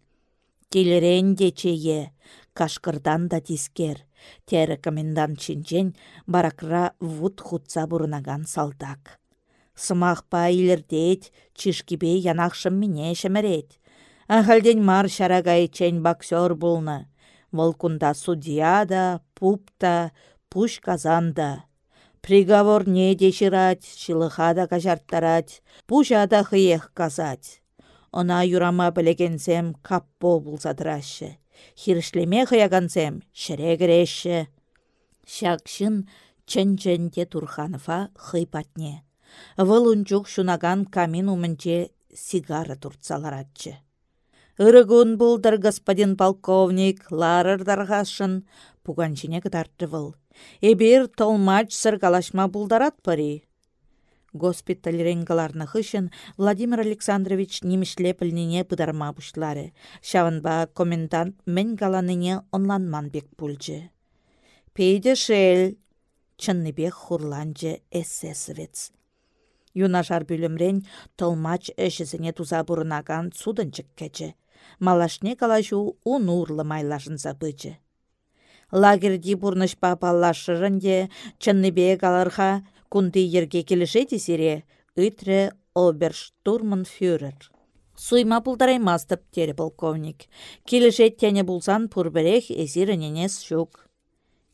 Келерен чее, кашкырдан да тискер, Тәрі комендант чинчен баракра вуд хутса бұрынаган салдак. Сымақ па илердет, чишкибе янақшым мине шемерет. Ағалден мар чен боксер болны. Волкунда судья да, пуп та, пуш казанда. Приговор не деширать, шылыха да кажарттарать, пужа да хыех казать. Она юрама білегенсем каппо бұлсадырашы. Хиршлеме хаягансем, шірегіреші. Шакшын чын-чынде Турханова хыйпатне. Выл шунаган камин умынче сигара туртсаларатчы. Ырыгун булдыр господин полковник ларыр пуганчине кытарты выл. Эбир толмач сыргалашма булдарат пари. Госпиталь ренгаларны хышын Владимир Александрович немішле пілнене пыдарма. Шаванба комендант мен галаныне онланман бек пульчы. Пейде шел, чынныбек хурланчы эсэсовец. Юнашар бүлімрен толмач әшізіне туза бұрынаган судынчык кәчі. Малашне калашу унурлы майлашын забычы. Лагерді бұрнышпа баллашырынде чынныбе галарха кунды ерге келіше десере, үйтірі оберштурман-фюрер. Суйма мастып тері полковник. Келіше тәне бұлсан пұрбірек әзіріненес шук.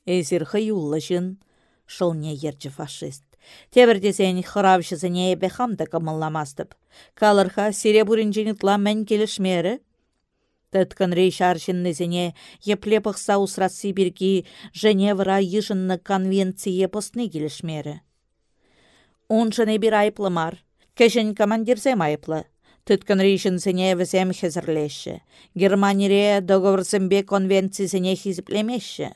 Әзірхі юллышын, шылне ерчі фашист. Тебірдесен хыравшызыне эбе хамда кымылламастып. Калырха сире буринжинитла мән келішмері. Тыткан рейш аршыннызыне епле пықса усрат Сибирги Женевра ежынны конвенция постны келішмері. Уншыны бір айплы мар. Кәшін командирзем айплы. Тыткан рейшінсіне візем хезірлеші. Германире договорсымбе конвенциясіне хизіплемеші.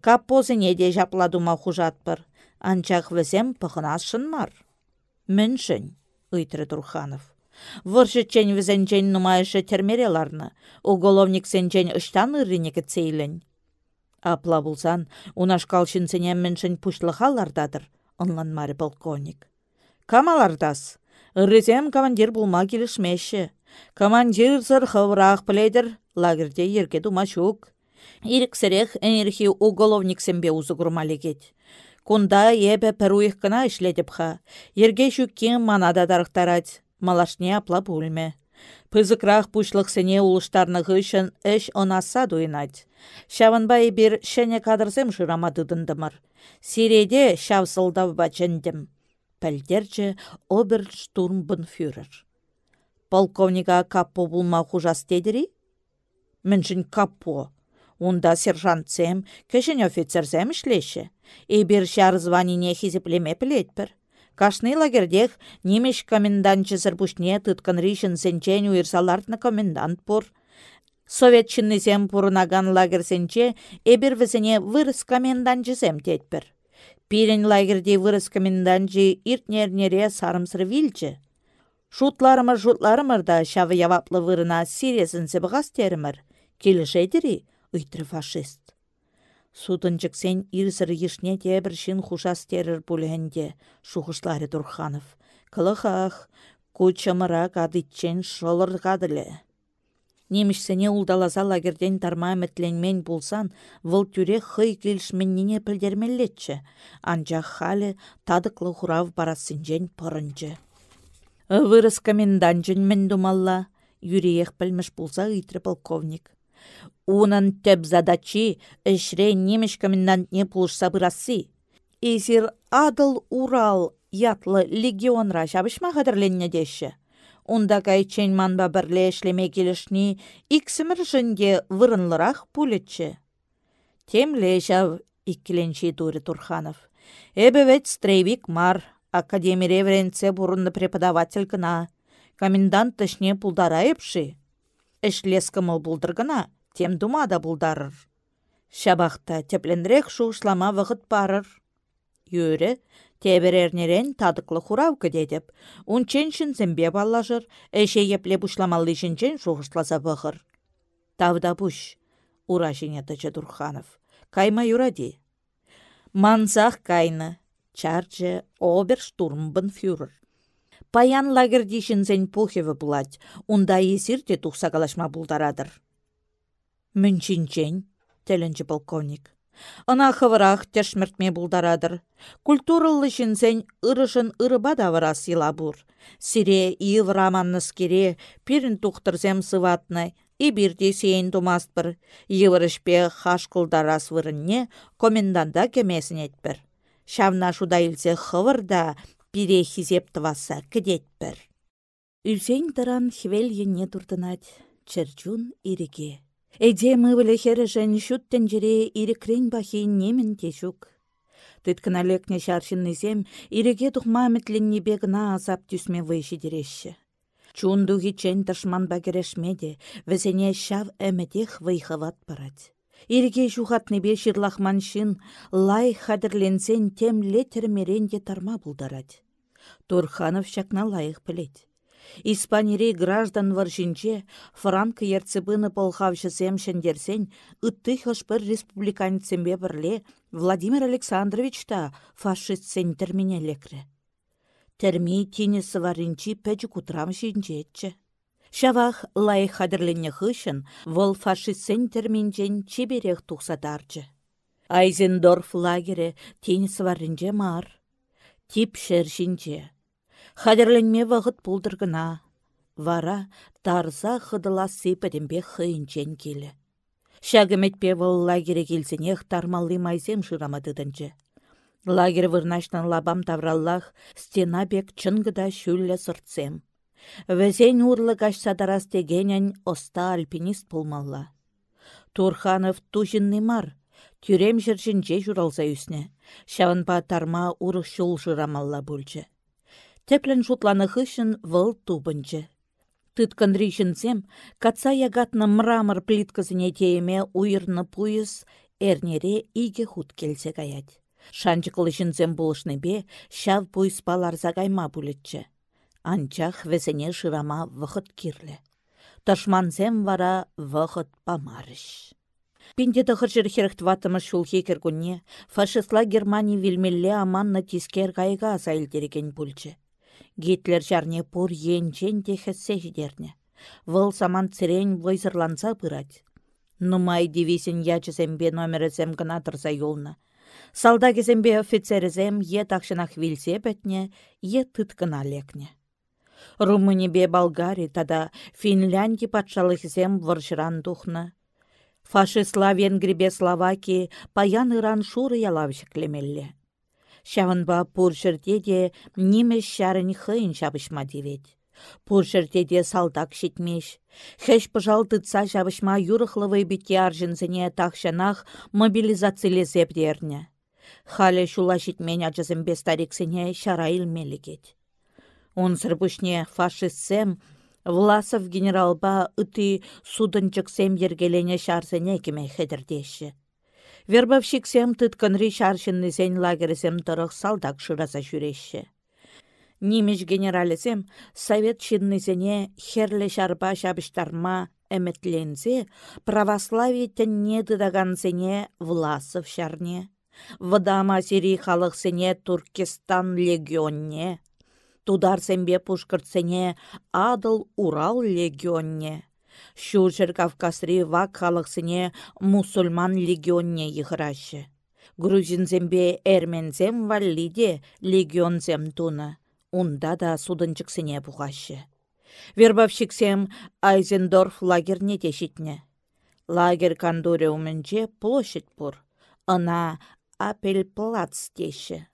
Каппозыне де жапладума хужатпыр. Анчақ візем пықынасшын мар. Міншін, ұйтыры Турханов. Выршы чен візен чен нумайшы термереларны. Уголовник сен чен ұштан ырынекі цейлін. Апла бұлсан, унашкалшын сенен міншін пұшлықалардадыр онланмары полковник. Камалардас, ыррезем командир булма келішмеші. Командир зыр хывырақ плейдер лагерде ерге дума шук. Иріксірек энерхи уголовник сэмбе узы кет. Кунда ебе перуих кына ішледіп ха. Ерге шуккен манада дарықтарать. Малашне апла пульме. Пызыкрах пушлық сене улыштарны ғышын әш онаса дуйнать. Шаванбай бір шәне кадырсем жырамадыдындымыр. Сиреде шавсылдав бачындым. Пәлдерчі оберштурмбынфюрер. Полковника каппо булма хужас тедері? Міншін каппо. Унда сержантсем, кешін офицерзем ішлеші. Эбір шар званине хизеплеме пілетпір. Кашны лагердех немеш комендантчызыр пушне тыткан ришін сенчен уйырсалартны комендант пур. Совет чиннисем пурунаган лагерсенче эбир візіне вырыс коменданчысем тетпір. Пирен лагерде вырыс коменданчы иртнернере сарымсыр вилчі. Шутларымыр шутларымыр да шавы яваплы вырына сиресін себіғас терімір. Келішедірі, ұйтры фашист. Судынчыксен ирсір ешне тебір шин хушас терір бүлігінде, шухышлары Дурханов. Кылықақ, кучымыра кадытчен шолыр кадылы. Немішсене улдаласа лагерден тарма мәтленмен болсан, выл тюре хый келішменнене пілдермелетчі, анча халі тадықлы хурав барасынжен пырынчы. Вырыс коменданчын мен думалла, юреех пілміш болса үйтірі полковник. Унын төп задачи ішре неміш комендантне пулышса бұрасы. Эзір адыл Урал ятлы легионра жабышма қадырленне деші. Унда кайчен манба бірле эшлеме келішні иксімір жінде вырынлырақ пулетчі. Темле жав иккіленші Дури Турханов. Эбевет стрейвик мар, академия ревренце бұрынны преподаватель гына. Комендант тышне пулдара епші. Эшлес кымыл бұлдыргына, тем думада бұлдарыр. Шабақта тепленрек шушлама вғыт барыр. Юрі, Теберернерен тадықлы хурав кедедіп, унчен зімбе баллажыр, әше епле бұшламалы жінчен шуғышласа бұғыр. Тавда бұш, ура жинеті Дурханов. Кайма юради. Манзақ кайны, чарчы оберштурмбын Паян лагерді жінзен пухеві бұлад, унда есірде тұқса калашма бұлдарадыр. Мүнчинчен, телінчі полковник. Ына хывырах тешмертме булдарадыр. Культуралы жінсен ырышын ырыба давыра силабур. Сире ив раманны скере, пирін тухтырзем сыватны, и бирде сейін тумастпыр. Йывырышпе хашкылдарас вырынне коменданда кемесін етпір. Шавна шуда илсе хывырда пире хизеп тываса кедетпір. Үлсен тыран хвел ене черчун иреге. Эде мывылі хережен шуттен жере ирекрен бахи немен тешук. Тыткына лекне шаршыннызем иреге тухма бегна азап түсме вайши дереші. Чунду хичен тышман багерешмеде, візене шав әмедех вайхават парать. Ирге жухатнебе шырлахманшин лай хадырленсен тем летермеренде тарма булдарать. Турханов шакна лайық пілет. Испанире граждан варжинче франк ерцебыны полхавшысем шендерсен ытты хышпыр республиканецембе бірле Владимир Александрович та фашистсен термине лекре. Терми тине сываринчи пәчі кутрам. Шавах лай хадырленне хышын, вол фашистсен терминчен чеберех тухсатарчы. Айзендорф лагере тине сываринче мар. Тип шершинче Хадерленме вағыт пулдыргына. Вара тарза хыдыла сыпыдембе хыйынчен келі. Шагыметпе вăл лагере келсенех тармалли майзем шырамадыдынчы. Лагер вырнаштан лабам тавраллах стена бек чынгыда шүлле сыртсем. Вәзен урлы садарас тегенен оста альпинист пулмалла. Турханов тужинный мар, тюрем жыржинче журалса үсне. Шаванпа тарма урық шул жырамалла бүлчі. Теплен шутланы хышын вăл тупынчы. Тыткын ришінсем, каца ягатны мрамор плиткасыне тееме уйырны пуйыс эрнере иге хут келсе гаять. Шанчықлы жінзем бе, шав пуйс паларза гайма бұлітчі. Анчах весене шырама вұхыт кирлі. Ташманзем вара вұхыт памарыш. Пинде тұхыр херхт ватымы шулхи кіргүнне, фашистла Германия вилмелле аманна тискер гайга азайлдереген пульчы. Гитлер жарне пур енчен те хәссе жидерне. Вăл саман церен войзырланса пырать. Нумай дивисен ячысембе номересем гына тұрса юлна. Салдагесембе офицерізем е тақшынақ вилсе бәтне, е тыткына лекне. Румынебе Болгари тада Финляндия патшалықсем варшыран тухна. Фашистла Венгрибе Словакии паян Иран шуры ялавшық лемелле. Шавынба пуршырте де нимеш шарын хыйын шабышма девет. Пуршырте де салдак шитмеш. Хэш пыжалтытса шабышма юрықлывый бітке аржынзыне тақшанах мобилизациялезеп дерне. Хале шула шитмен ачызым бестариксене шара илмелігет. Он сырбышне фашистсем Власов генералба ыты судынчыксем ергелене шарсене кеме хедірдеші. Вербовщиксем тытканри шаршыннысен лагересем тұрық салдак шыраса жүреші. Нимеш генералесем совет шиннысене херле шарпа шабыштарма әмітленсе, православие тәнне сене Власов шарне. Вадама сири сене Туркестан легионне. Тудар сәмбе пушкыртсене Адыл Урал легионне. Шулшыр Кавказри вак халықсыне мусульман легионне йығырашы. Грузинзембе әрмензем валлиде легионзем туны. Унда да судынчыксыне бұғашы. Вербовщиксем Айзендорф лагерне тешітне. Лагер кандуре площадь пур. Ына Апельплац теші.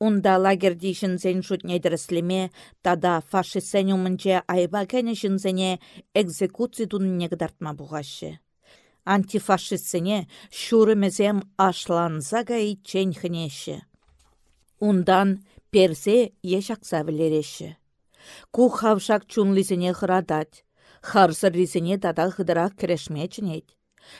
Унда лагер дишінзен шутнедіріслеме, тада фашистсен умынче айба кәнешінзене экзекуци тунне гдартма бұғашы. Антифашистсене шурымезем ашланза gai чен хнеші. Ундан персе ешақса білереші. Ку хавшак чунлисене хырадать, харсыр рисене тада хыдырақ.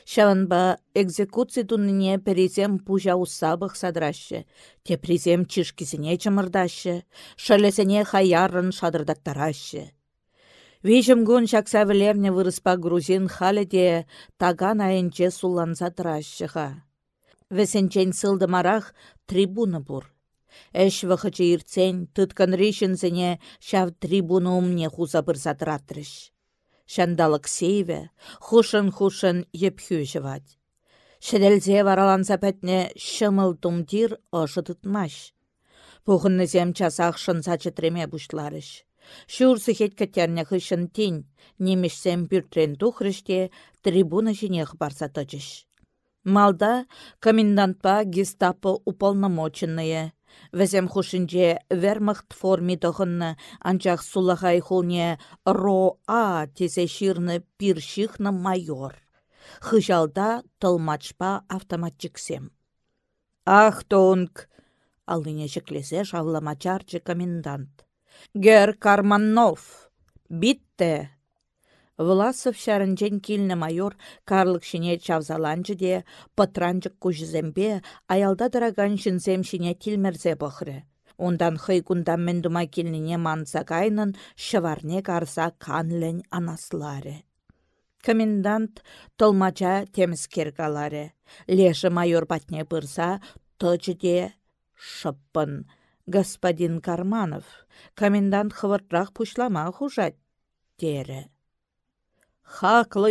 Шаванба экзекуци туннине перезем пужа усабых садраще, те призем чишкисене чымырдаще, шалесене хаярын шадырдаттараще. Вежім гон шакса вілерне вырыспа грузин халеде таган айынче сулланса тұращыға. Весенчен сылдымарақ трибуны бұр. Әш вақычы ирцен, тұткан решінзіне шав трибуны умне хуза бұрса Шандалық сейве, хушын-хушын епхю жывать. Шеделзе вараланса пәтне шымыл тумдир ошы тұтмаш. Пухыннызем часақ шынса чытреме бұшларыш. Шурсы хет кәтерне хышын тин, немешсем бүртрен тухрыште трибуна жинех барса тычыш. Малда комендантпа гестапо уполномоченные, Вәзем хушинче вермахт форми тұхынны, анчақ сулахай хулне ро-а тесе ширны пиршихны майор. Хыжалда тылмачпа автоматчиксем. Ах, тонг! Алыне жеклесе жавламачарчы комендант. Гер Карманнов! Битте! Власов шарынчен килнне майор карлык шине чавзаланчы де, пытранчык кужызембе, аялда дыраган шинзем шине тилмерзе бұхры. Ондан хый кундан дума килнине манса кайнын, шыварне карса канлен анаслары. Комендант толмача темскер каларе. Леша майор патне пырса, де шыппын. Господин Карманов, комендант хывыртрақ пушлама хужат, тере. Хаклы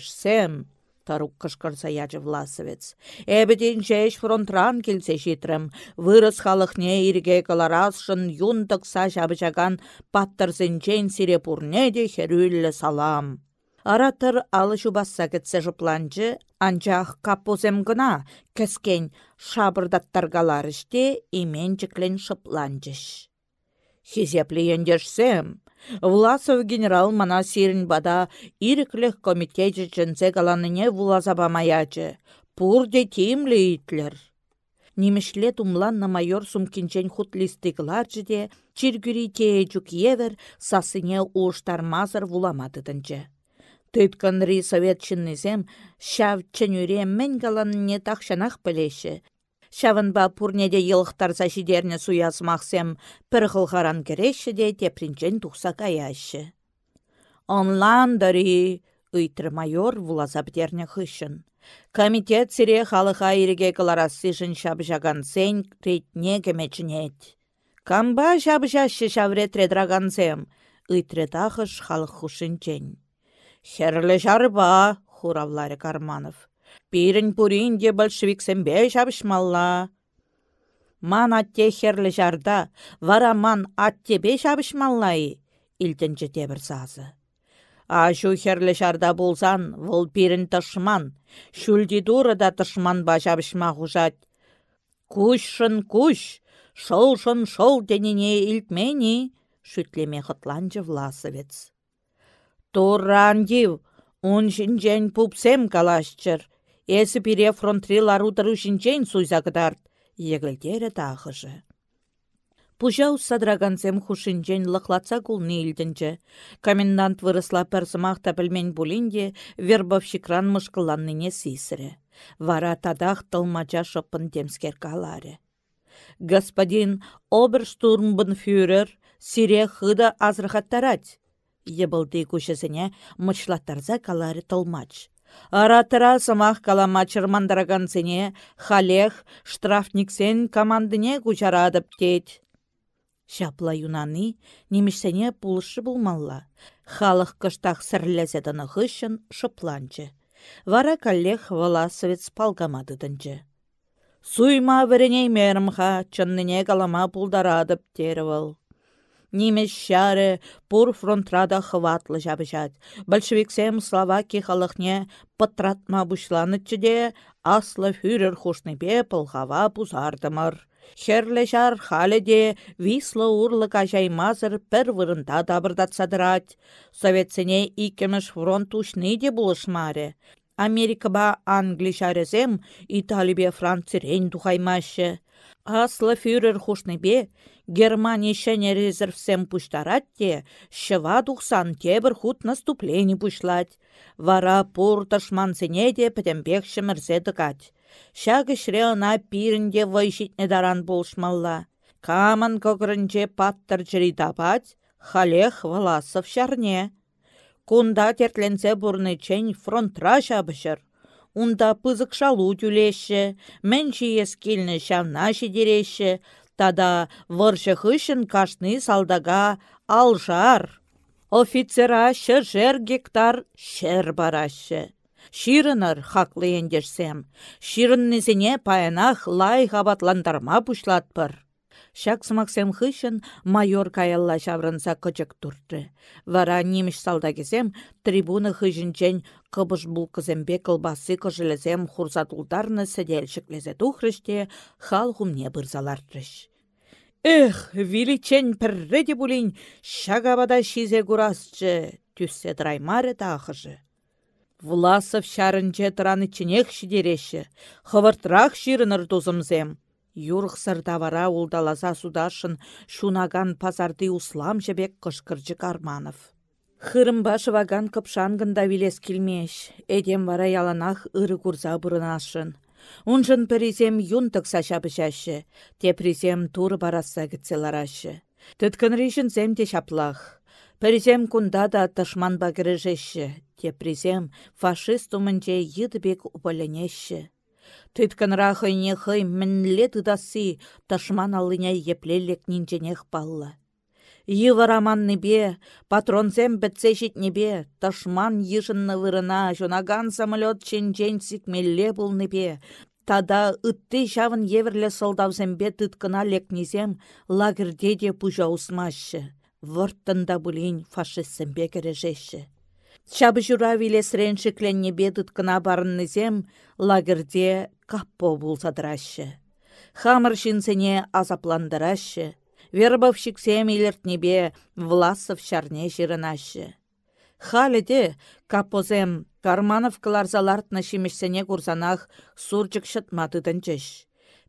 сэм, тарук кышкырса ячы власовец. Эбеден жеш фронтран келсе житрім, вырыс халықне ирге каларасшын юнтықса жабычаган паттырзенчен сире пурне де херюллі салам. Аратыр алы жубасса кетсе жыпланчы, анчах капозем гына іште имен жіклен шыпланчыш. Хизеплі ендешсем, Власов генерал мана сирін бада ириклех комитете чынсе галаныне вулазаба маячы. Пурде тимлі итлер. Немешле тумланна майор сумкинчен хутлисты кыларчы де, чиргюри тее жүк евер сасыне уштармазыр вуламадыдынчы. Тытканри совет чыннызем шав чынюре мен галаныне тахшанах білеші, Шавынба пурнеде йылықтарса шидерне суясмақсем пір қылғаран кереші де тепринчен тұқса каяшы. Онландари, ыйтры майор вулазаптерне хышын. Комитет сире халыха иреге кыларасы шаб жаган сен кретне кемечінет. Камба шаб жашы шавретре драгансем, ыйтры тахыш халық хушынчен. Херлі жарба, хуравлары Карманов. Пирін пуринде большевиксембе шабышмалла. Ман атте херлі жарда, вара ман аттебе шабышмаллай, илтінчі тебір сазы. Ашу херлі жарда болсан, вол пирін тышман, шүлді да тышман ба шабышма хужат. Кушшын куш, шолшын шол денене илтмені, шүтлеме хытланчы власовец. Туран див, он жінжен пупсем калашчыр, Эсі пире фронтри ларутыру шинчен суйзакыдарт, егілдері тағыжы. Пужау садрагансем хушинчен лықлатса кулны илдінчі. Комендант вырысла пәрсымақ тәпілмен бұлінде вербовщикран мұшқыланныне сисірі. Вара тадақ тылмача шопын темскер калары. Господин оберштурмбанфюрер сире хыда азрахаттарать. Ебылды күшесіне мұчлаттарза калары тылмач. Аратыра сымақ калама чырмандарагансене халех штрафниксен командыне кучарадып тет. Шапла юнаны немішсене пулышы болмалла. Халық кыштақ сірләзедіні хышын шыпланчы. Вара коллег Воласовец палгамадыдынчы. Суйма віріней мерімха, чынныне калама пулдарадып тервал. Немес пур фронтрада хватлы жабыжат. Большевиксем Словакия халықне патратма бұшланытчыде аслы фюрер хушныбе пылғава пузардымыр. Херлі жар халеде вислы урлы кажаймазыр пір вырында дабырдатсадырат. Советсене икеміш фронт ушны де бұлышмары. Америкаба Англи жарезем, Италибе Францирен тухаймашы. Аслы фюрер хушныбе Германия шәне резервсем пуштарат те, шыва тухсан тебір худ наступление пушлать. Вара пур ташмансене де пәтембек шымырзе дыкать. Шагы ына пирінде вайшитне даран болшмалла. Каман көгірінже паттыр жири тапать, халех Власов шарне. Кунда тертленсе чен фронтра шабышыр. Унда пызык шалу тюлеші, мәнші ескелні шавна шедереші, Тада выршы хышын кашны салдага алжар. Офицера жер гектар шер барашы. Ширыныр хаклы ендерсем. Ширыннезіне паянах лай ғабатландарма пушлатпыр. Шаксымаксем хышын майор каялла шаврынса кычык турды. Вара неміш салдагезем трибуна хыжынчен кыбыш булкызембе кылбасы кыжылезем хурзатулдарны сәделшіклезе тухрыште хал хумне бұрзалартрыш. Эх, виличен пірреде бұлін, шагабада шизе курасчы, түссе драймары тахыжы. Власов шарынче тұраны чінек шидереші, хывыртрақ ширыныр тузымзем. Юрық сырдавара улдаласа судашын шунаган пазарды услам жебек кышкырчы Карманов. Хырымба шываган кыпшангында вилес килмеш, эдем вара яланах ыры курса бұрынашын. Унжын пірізем юн тықса шабышашы, те призем туры бараса кітселарашы. Түткін зем де шаплах. Пірізем кунда да тышман багырыжеші, те фашист умынче йыдыбек упаленеші. Түткінра хыйне хый мінле тыдасы тышман алыня еплелек балла. Йывараманны бе, патронзем бітсе бе, тышман йышынны вырына, жонаган самолет ченчен сикмелле булны бе, Тада ытты жавын еверле солдавзембе тыткына лекнезем лагерде де пужа усмашы. Вұрттында бұлін фашистсембе кережеші. Шабы жура вилесрен шекленнебе тыткына лагерде каппо булсадырашы. Хамыр шинсене. Вербовщиксем илертнебе Власов шарне жирынашы. Халеде капозем Карманов кыларзалартна шимешсене курсанах сурчык шытма тытынчыш.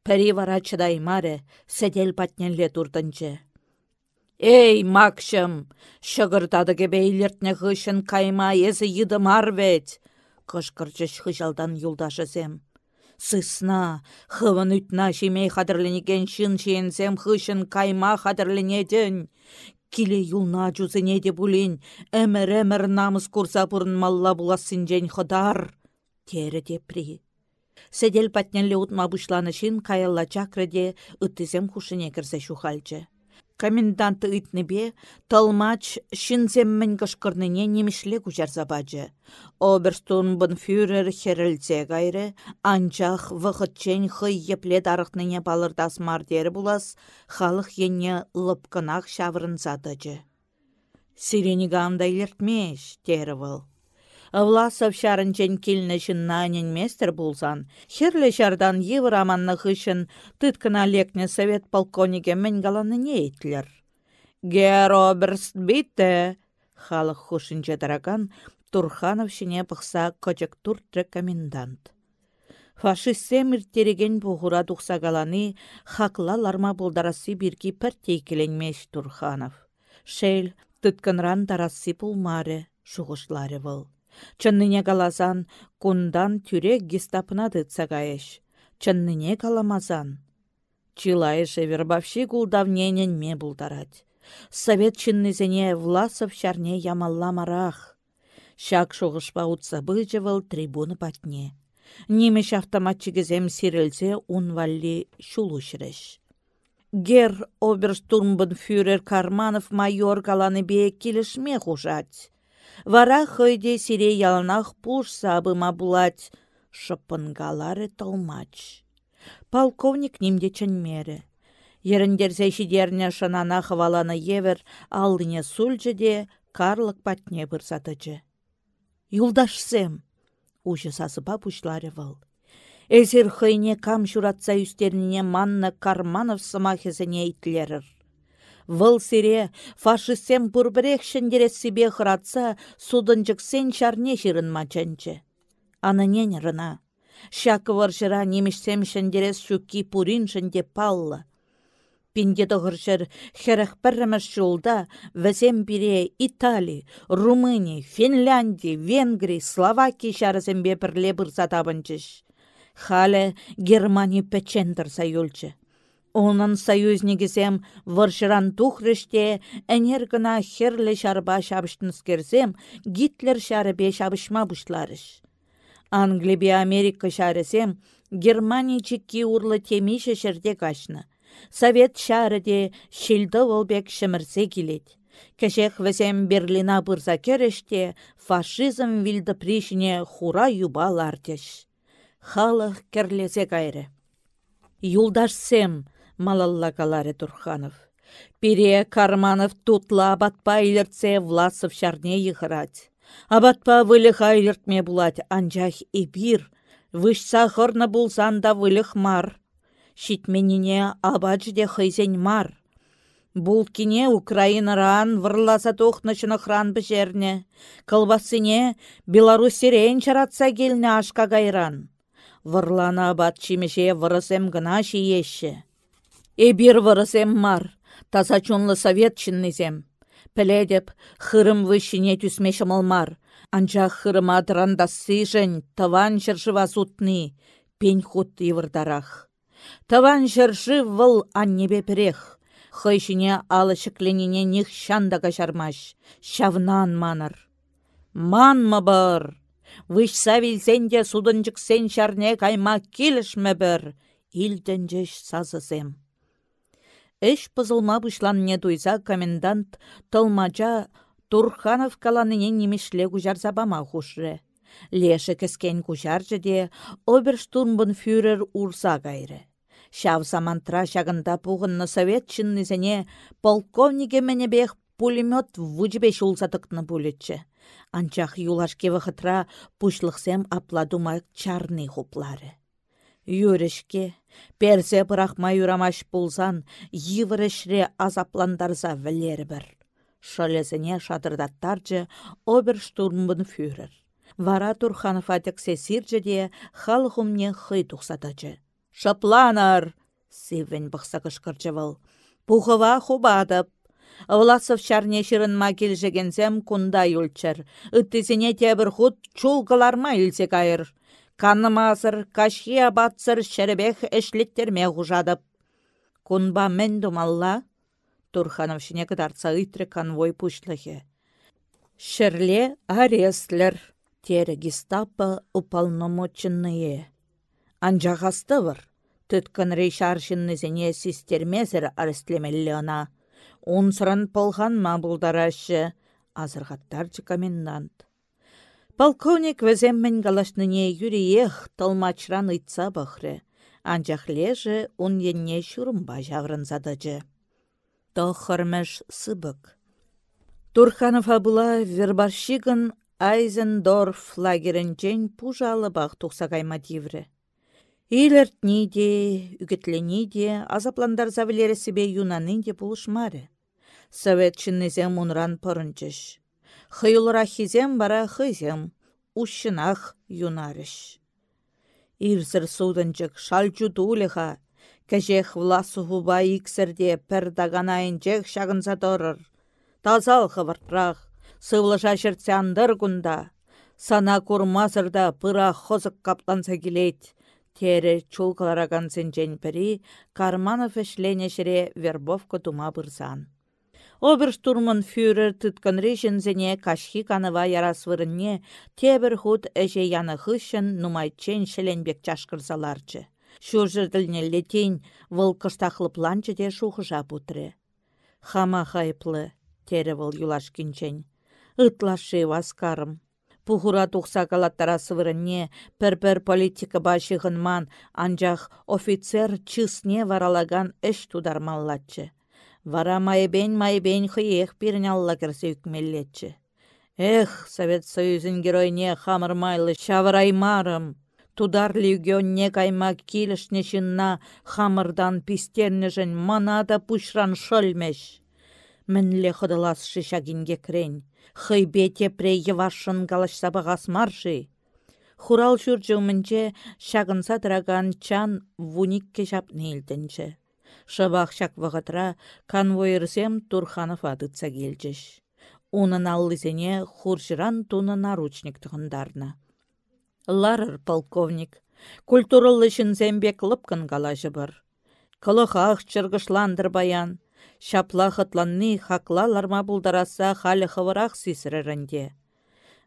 Пәрі вара чыдаймаре, сәдел патненле туртынчы. Эй, макшым! Шығыртады кебейлертне хышын кайма езі йыдымар вет! Кышкырчыш хыжалдан юлдашызем. Сысна, хывын үтна шимей хадырленеген шын шиенсем хышын кайма хадырленедін. Киле юлна жузыне де булин, әмір-әмір намыс курса бұрын малла буласын жән ходар. Тері депри. Седел патнелі ұтма бұшланышын каялла чакрыде үттізем хушыне кірсе шухалчы. Коменданты ытныбе тылмач шинземмен кышкырныне немішле забаджы. фюрер херілзе гайры, анчах вғытчен хый епле дарықныне балырдас мардері булас, халық ене лыпкынақ шаврын задыжы. Сиренигамда илертмеш, тері Власов шарынчен килнне шыннанен местер булсан, херле шардан евраманны хышын тыткына лекне совет полковнике мен галаныне eitlер. Героберст битте, халық хушынче тараган, Турханов шине пықса туртры комендант. Фашистсем ирттереген бұғыра галаны хақла ларма болдарасы біргі піртей келенмеш Турханов. Шел, тұткынран тарасы пулмары, шуғышлары бұл. Чынныне каласан, кундан тюрек гестапына тытса кайыш. Чынныне каламазан. Чилайышы вербавши кулдавненен ме бултарать. Совет чыннызене Власов шарне ямалла марах. Шак шоғышпа утса быжывыл трибуны патне. Немеш автоматчигізем сирілзе унвалли шулушреш. Гер оберштурмбанфюрер Карманов майор каланы бе келішме хужать. Вара хойде сире ялнах пуш сабыма булать, шыпынгалары толмач. Полковник нимде чынмері. Еріндерзе шидерне шанана хваланы евер алдыне сульчы де карлык патне бұрсатычы. Юлдашсем, ұжы сасыпа пушлары выл. Эзір хыйне кам шуратса үстеріне манны карманов сымахезіне итлерір. Вăл сире фашистсем пурбірех шендере себе хыратса судынчыксен чарне çырынма чăнчче. Анынен рына. Шак варшыра немешсем шендерес шуки пурин шенде палла. Пинде тұғыршыр херах піріміш жолда візем бире Итали, Румыни, Финляндия, Венгрия, Словакия шарызембе бірле бұрса табынчыш. Халі Германия пәчендір сайылчы. Онын союзникізем варшыран тухрыште әнер гына херлі шарба шабыштынскерзем Гитлер шарыбе шабышма бұшларыш. Англибе Америка шарысем Германия чекки урлы шерде кашны. Совет шарыде шилді волбек шымырсе келет. Кәшек візем Берлина бұрза кереште фашизм вилді хура юбал артеш. Халық керлезе кайры. Юлдашсем, малалла каларе Турханов. Пире Карманов тутла абатпа илертсе Власов шарне йыхырать. Абатпа вылых айлертме булать анчах бир. Вышса хырны булсан да вылых мар. Шитменине абачде хыйзен мар. Бұл кине Украинаран вырласа хран бішерне. Кылбасыне Беларусирен чаратса келіне ашка гайран. Вырлана абат чимеше вырысем гына шиеші. Эбир вырысем мар, таза чунлы совет чиннизем. Пеледеп хырым вышине түсме шымалмар. Анчах хырыма сыжын таван жыржыва сутны, пень хут ивырдарах. Таван жыржы выл аннебе перех. Хыйшине алышықленіне них шанда кашармаш. Шавнан маныр. Манмы бір. Вышса вилсенде судынчықсен шарне кайма келішмі бір. Сазызем. Эш пызылма не туйса комендант тылмача Турханов каланыне немешле кужарса бама хушре. Леше кескен кужаржы де фюрер урса кайры. Шав самантра шагында пуғынны совет чыннызене полковнике бех пулемет вучбе шулса тыкны пулетче. Анчах юлашке вахытра пушлықсем апладума чарны хуплары. Юрешке, персе пырахма юрамаш пулсан, йывырышре азапландарса вілері бір. Шолезіне шатырдаттарчы фюрер. Вара Турханов атексе де халхумне хый тухсатачы. Шапланар! Сивен бұқса выл. Пухова хубадып. Власов чарне ма келжегензем кунда юлчыр. Үттізіне тебір худ чулғыларма үлсе кайыр. Канымазыр, кашхи абатсыр шәрбех әшлеттерме ғужадып. Кунба мен думалла, Турханов шіне кыдарца ытры конвой пушлыхе. Шерле арестлер, тері гестапо уполномоченные. Анжағастывыр, түткін рейшаршыннызене систермезір арестлемелі она. Унсырын пылған ма бұлдарашы, азырғаттарчы комендант. Полковник віземмен галашныне юриех толмачран ыйтса бахры. Анчах леже ун енне шурымба задыжы. Тохырмыш сыбык. Турханова була вербарщигын Айзендорф лагерінчен пужалы бақ тұқса каймативрі. Илертні де, үгітлені де, азапландар завілері себе юнанын де бұлышмары. Совет чыннезем мұнран пырынчыш. Хыйлырахизем бара хызем, ущынах юнарыш. Ирзір судынчык шалчу тулыха, кәжех власу хуба иксірде пір даганайынчех шағынса торыр. Тазал хывыртрақ, сывлыша шыртсяндыр күнда, сана курмазырда пыра хозық капланса келет. Тере чулкалараган сенчен пірі, Карманов эшленешіре вербовка тума бұрсан. Оберштурман-фюрер тытканри зене кашхи каныва ярасвырынне тебір худ әже яны хыщын нумайчен шеленбек чашкырзаларчы. Шуржырділне летень выл кыштахлыпланчы де шухыжа путре. Хама хайплы, тере выл юлашкинчен. Ытлашы васкарым. Пухура тухса калаттара сывырынне пір-пір политика башығынман анжақ офицер чысне варалаган эш тудармаллатчы. Вара майбен майбен хыех пирнялла кірсе үкмеллетчі. Эх, Совет Союзын геройне хамыр майлы шавыраймарым. Тудар легионне кайма килішне шынна хамырдан пистернежін манада пушран шөлмеш. Мінле хыдылас шишагинге крен. Хыйбете пре евашын галашса бағас марши. Хурал жүржі мінче шагынса дыраган чан вуникке жапны Шабақ шак вағытра конвойырсем Турханов адытса келчіш. Унын аллызене хуржыран туны наручник тұғындарна. Ларыр полковник, культуралы зембек лыпкын бір. Кылықақ чыргышландыр баян, шапла хытланны хакла ларма бұлдараса халі хывырақ сисірірінде.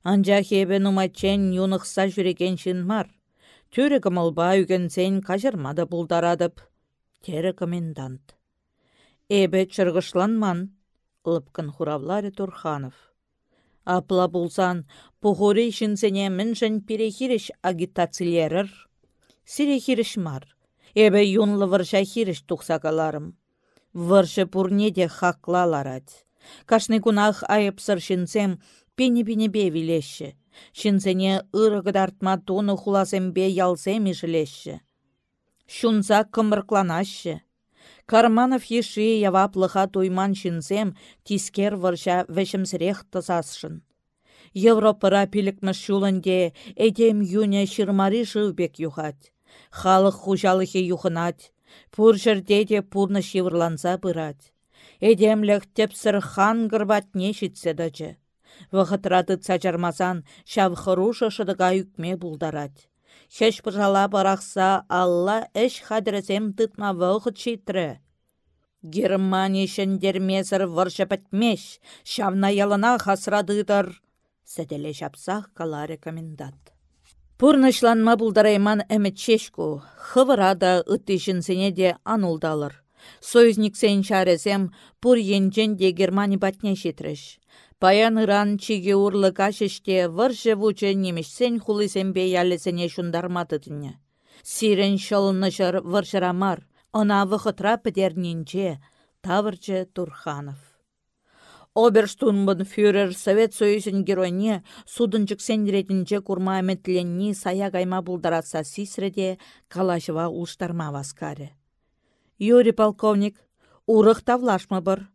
Анжа хебе нумачен юнықса жүреген мар. Түрі кымылба үгенсен кажырмады бұлдарадып. Тері комендант. Эбе чыргышланман, лыпкын хуравларе Турханов. Апла булсан, пухури шинсене мінжін перехиріш агитациялерір. Сирехиріш мар. Эбе юнлы вырша хиріш тухсакаларым. Выршы пурнеде хаклаларать. Кашны кунах айыпсыр шинсем пені-пені-бе вилеші. Шинсене ырыгыдартма туны хуласембе ялсем ишілеші. Шунса кымыркланашы. Карманов еши яваплыха туйман шинсем тискер варша вешімсірех тысасшын. Европыра пилікміш шулынде әдем юне шырмари жывбек юхать. Халық хужалыхе юхынать. Пур жерде де пурны шивырланса бырать. Эдемліх тепсір хан не шитсе дачы. Вғытраты цачармасан шавхырушы шыдыға үкме бұлдарад. Хеш пыжала барақса Алла әш хадресем тытма вғыт шитрі. Германия шендермезір варша пәтмеш, шавна ялына хасрадыдыр. Сәделе жапсақ каларе комендант. Пурнышланма бұлдарайман әмітшешку, хывырада үттішінсене де анулдалыр. Союзник сен чарезем пур енжен де Германия батне шетріш. Паян ыран чиге урлы кашеште выржы вучы немешсен хулысембе ялесене шундарматыдыне. Сирен шылнышыр выршырамар, Она вăхытра пӹтернинче, тавырчы Турханов. Оберштунбын фюрер Совет Союзын геройне судынчык сенретінче курма әметленні сая кайма бұлдаратса сисреде калашыва улштарма васкаре. Юрий полковник, урых тавлашмы бір.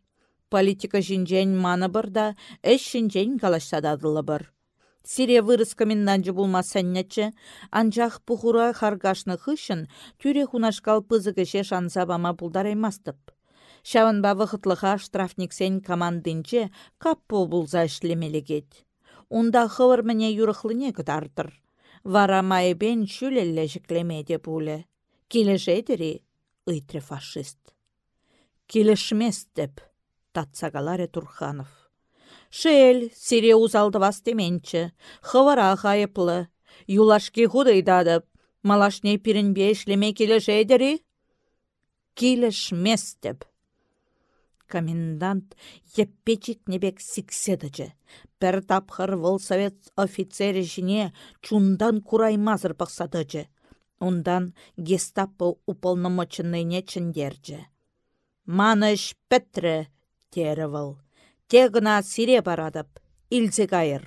Политика жинжен маны бір да, әш жинжен калашсададылы бір. Сире вырыс коменданчы булма сәннәтчі, анжақ пухура харгашны хышын, тюре хунашкал пызыгыше шанса бама булдараймастып. Шавын ба вғытлыға штрафниксен командынче каппо булза ішлемелегет. Унда хывыр міне юрықлыне кытартыр. Вара майыбен пулі. Келешедері, ыйтры фашист. Келешмес деп, татсагаларе Турханов. Шел, сире узалдывас теменчі, хывара хайыплы, юлашки худыйдадып, малашне пирінбе ішлеме келеш әдері? Келеш местіп. Комендант еппечик небек сикседіжі. Пір тапхыр выл совет офицері жіне чундан кураймазыр бақсадыжы. Ондан гестапо уполномоченныйне чіндерджі. Маныш Петрі, тері выл. Те гына сире барадып, илзе кайыр.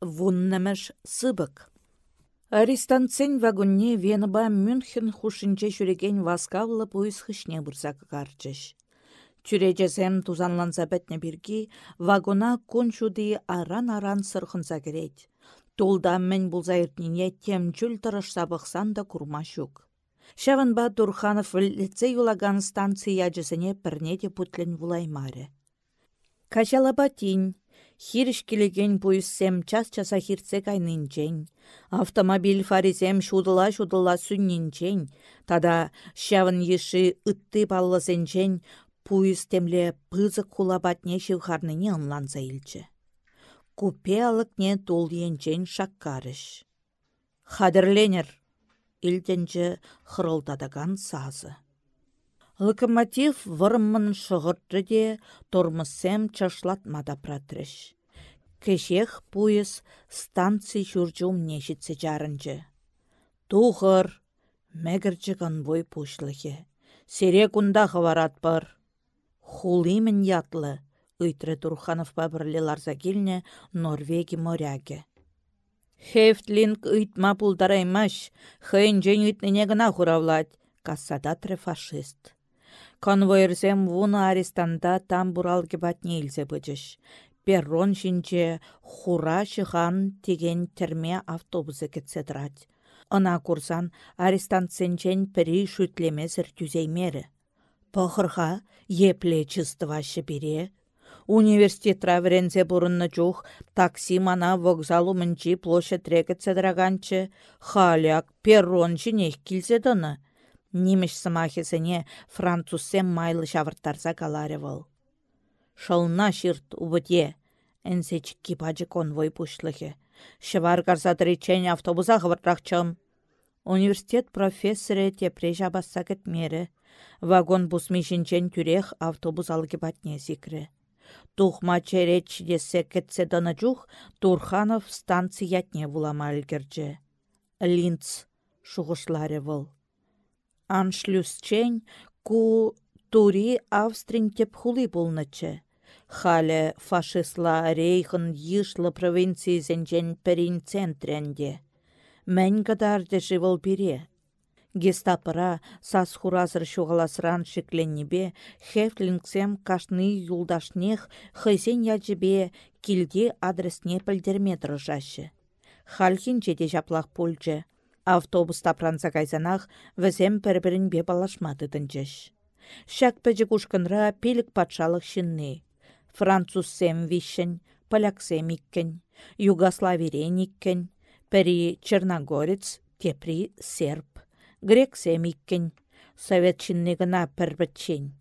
Вуннымыш сыбык. Арестанцин вагонне Венаба Мюнхен хушинче жүреген васкавлы поезд хышне бұрзак гарчыш. Тюрежесем тузанланса бәтне бірге, вагона кончуды аран-аран сырхынса керет. Толда мен бұлза ертнене тем жүл тұрыш сабықсан да курма шук. Шаванба Дурханов лице юлаган станция жесене пірне де путлен вулаймаре. Качалаба тин, хирш келеген пуйссем час-часа хирце кайнынчен. Автомобиль фаризем шудыла-шудыла сүннинчен. Тада шавын еші ытты баллысенчен пуйс темле пызык хулабатне шивхарныне ынланса илчі. Купе алыкне тул енчен шаккарыш. Хадырленер, илтенчі хырылдадаган сазы. Локомотив вырыммын шығырты де тормысем чашлатмада пратрыш. Кешех пуйыз станций жүржум нешітсе жарынжы. Тухыр, мәгірчі конвой пушлыхе. Сере кунда хварат бар. Хулимін ятлы, ыйтры Турханов бабырлы ларза келіне Норвеги моряге. Хефтлинг ыйтма пулдараймаш, хыйын жен үйтнене гына хуравлать, кассадатыры фашист. Конвойрсем вуны арестанда там буралге батне илсе бычыш. Перрон шинче хура шыған теген терме автобусы кетсе тұрат. Ына курсан арестант сенчен пірі шүтлемесір түзеймері. Похырға епле чыстывашы бере. Университет врензе бұрынны жух, такси мана вокзалу мінчі площадь рекет седраганчы, халяк перрон жинех килсе Нимеш сымахесене французсем майлы шавырттарса каларевыл. Шылна шырт убыте, әнсеч кипачы конвой пушлыхе. Шывар гарзадречен автобуса хвыртрахчым. Университет профессоры тепре жабасса кетмері. Вагон бусмишінчен түрех автобус алғы батне зикрі. Тухма череч десе кетсе жух, Турханов станциятне вулама ілгірджі. Линц шуғышлары выл. Аншлюсчен ку тури Австрин теп хули пулнычы. Хале фашистла рейхын йышлы провинции зенчен перин центренде. Живыл бире. Гестапыра сас хуразыр шуғаласыран шекленнебе, хефлингсем кашны юлдашнех хызен яджебе килде адресне пілдерме тұржашы. Хальхин жеде жаплақ пульчы. Автобуста пранса кайзанах візем пір-бірін бе балашмады дінчіш. Шак пәжі кушкынра пелік патшалық шинны. Французсем вишен, поляксем иккен, югославирен иккен, черногорец, тепри серб, грексем иккен, совет шинны гына пірбітчен.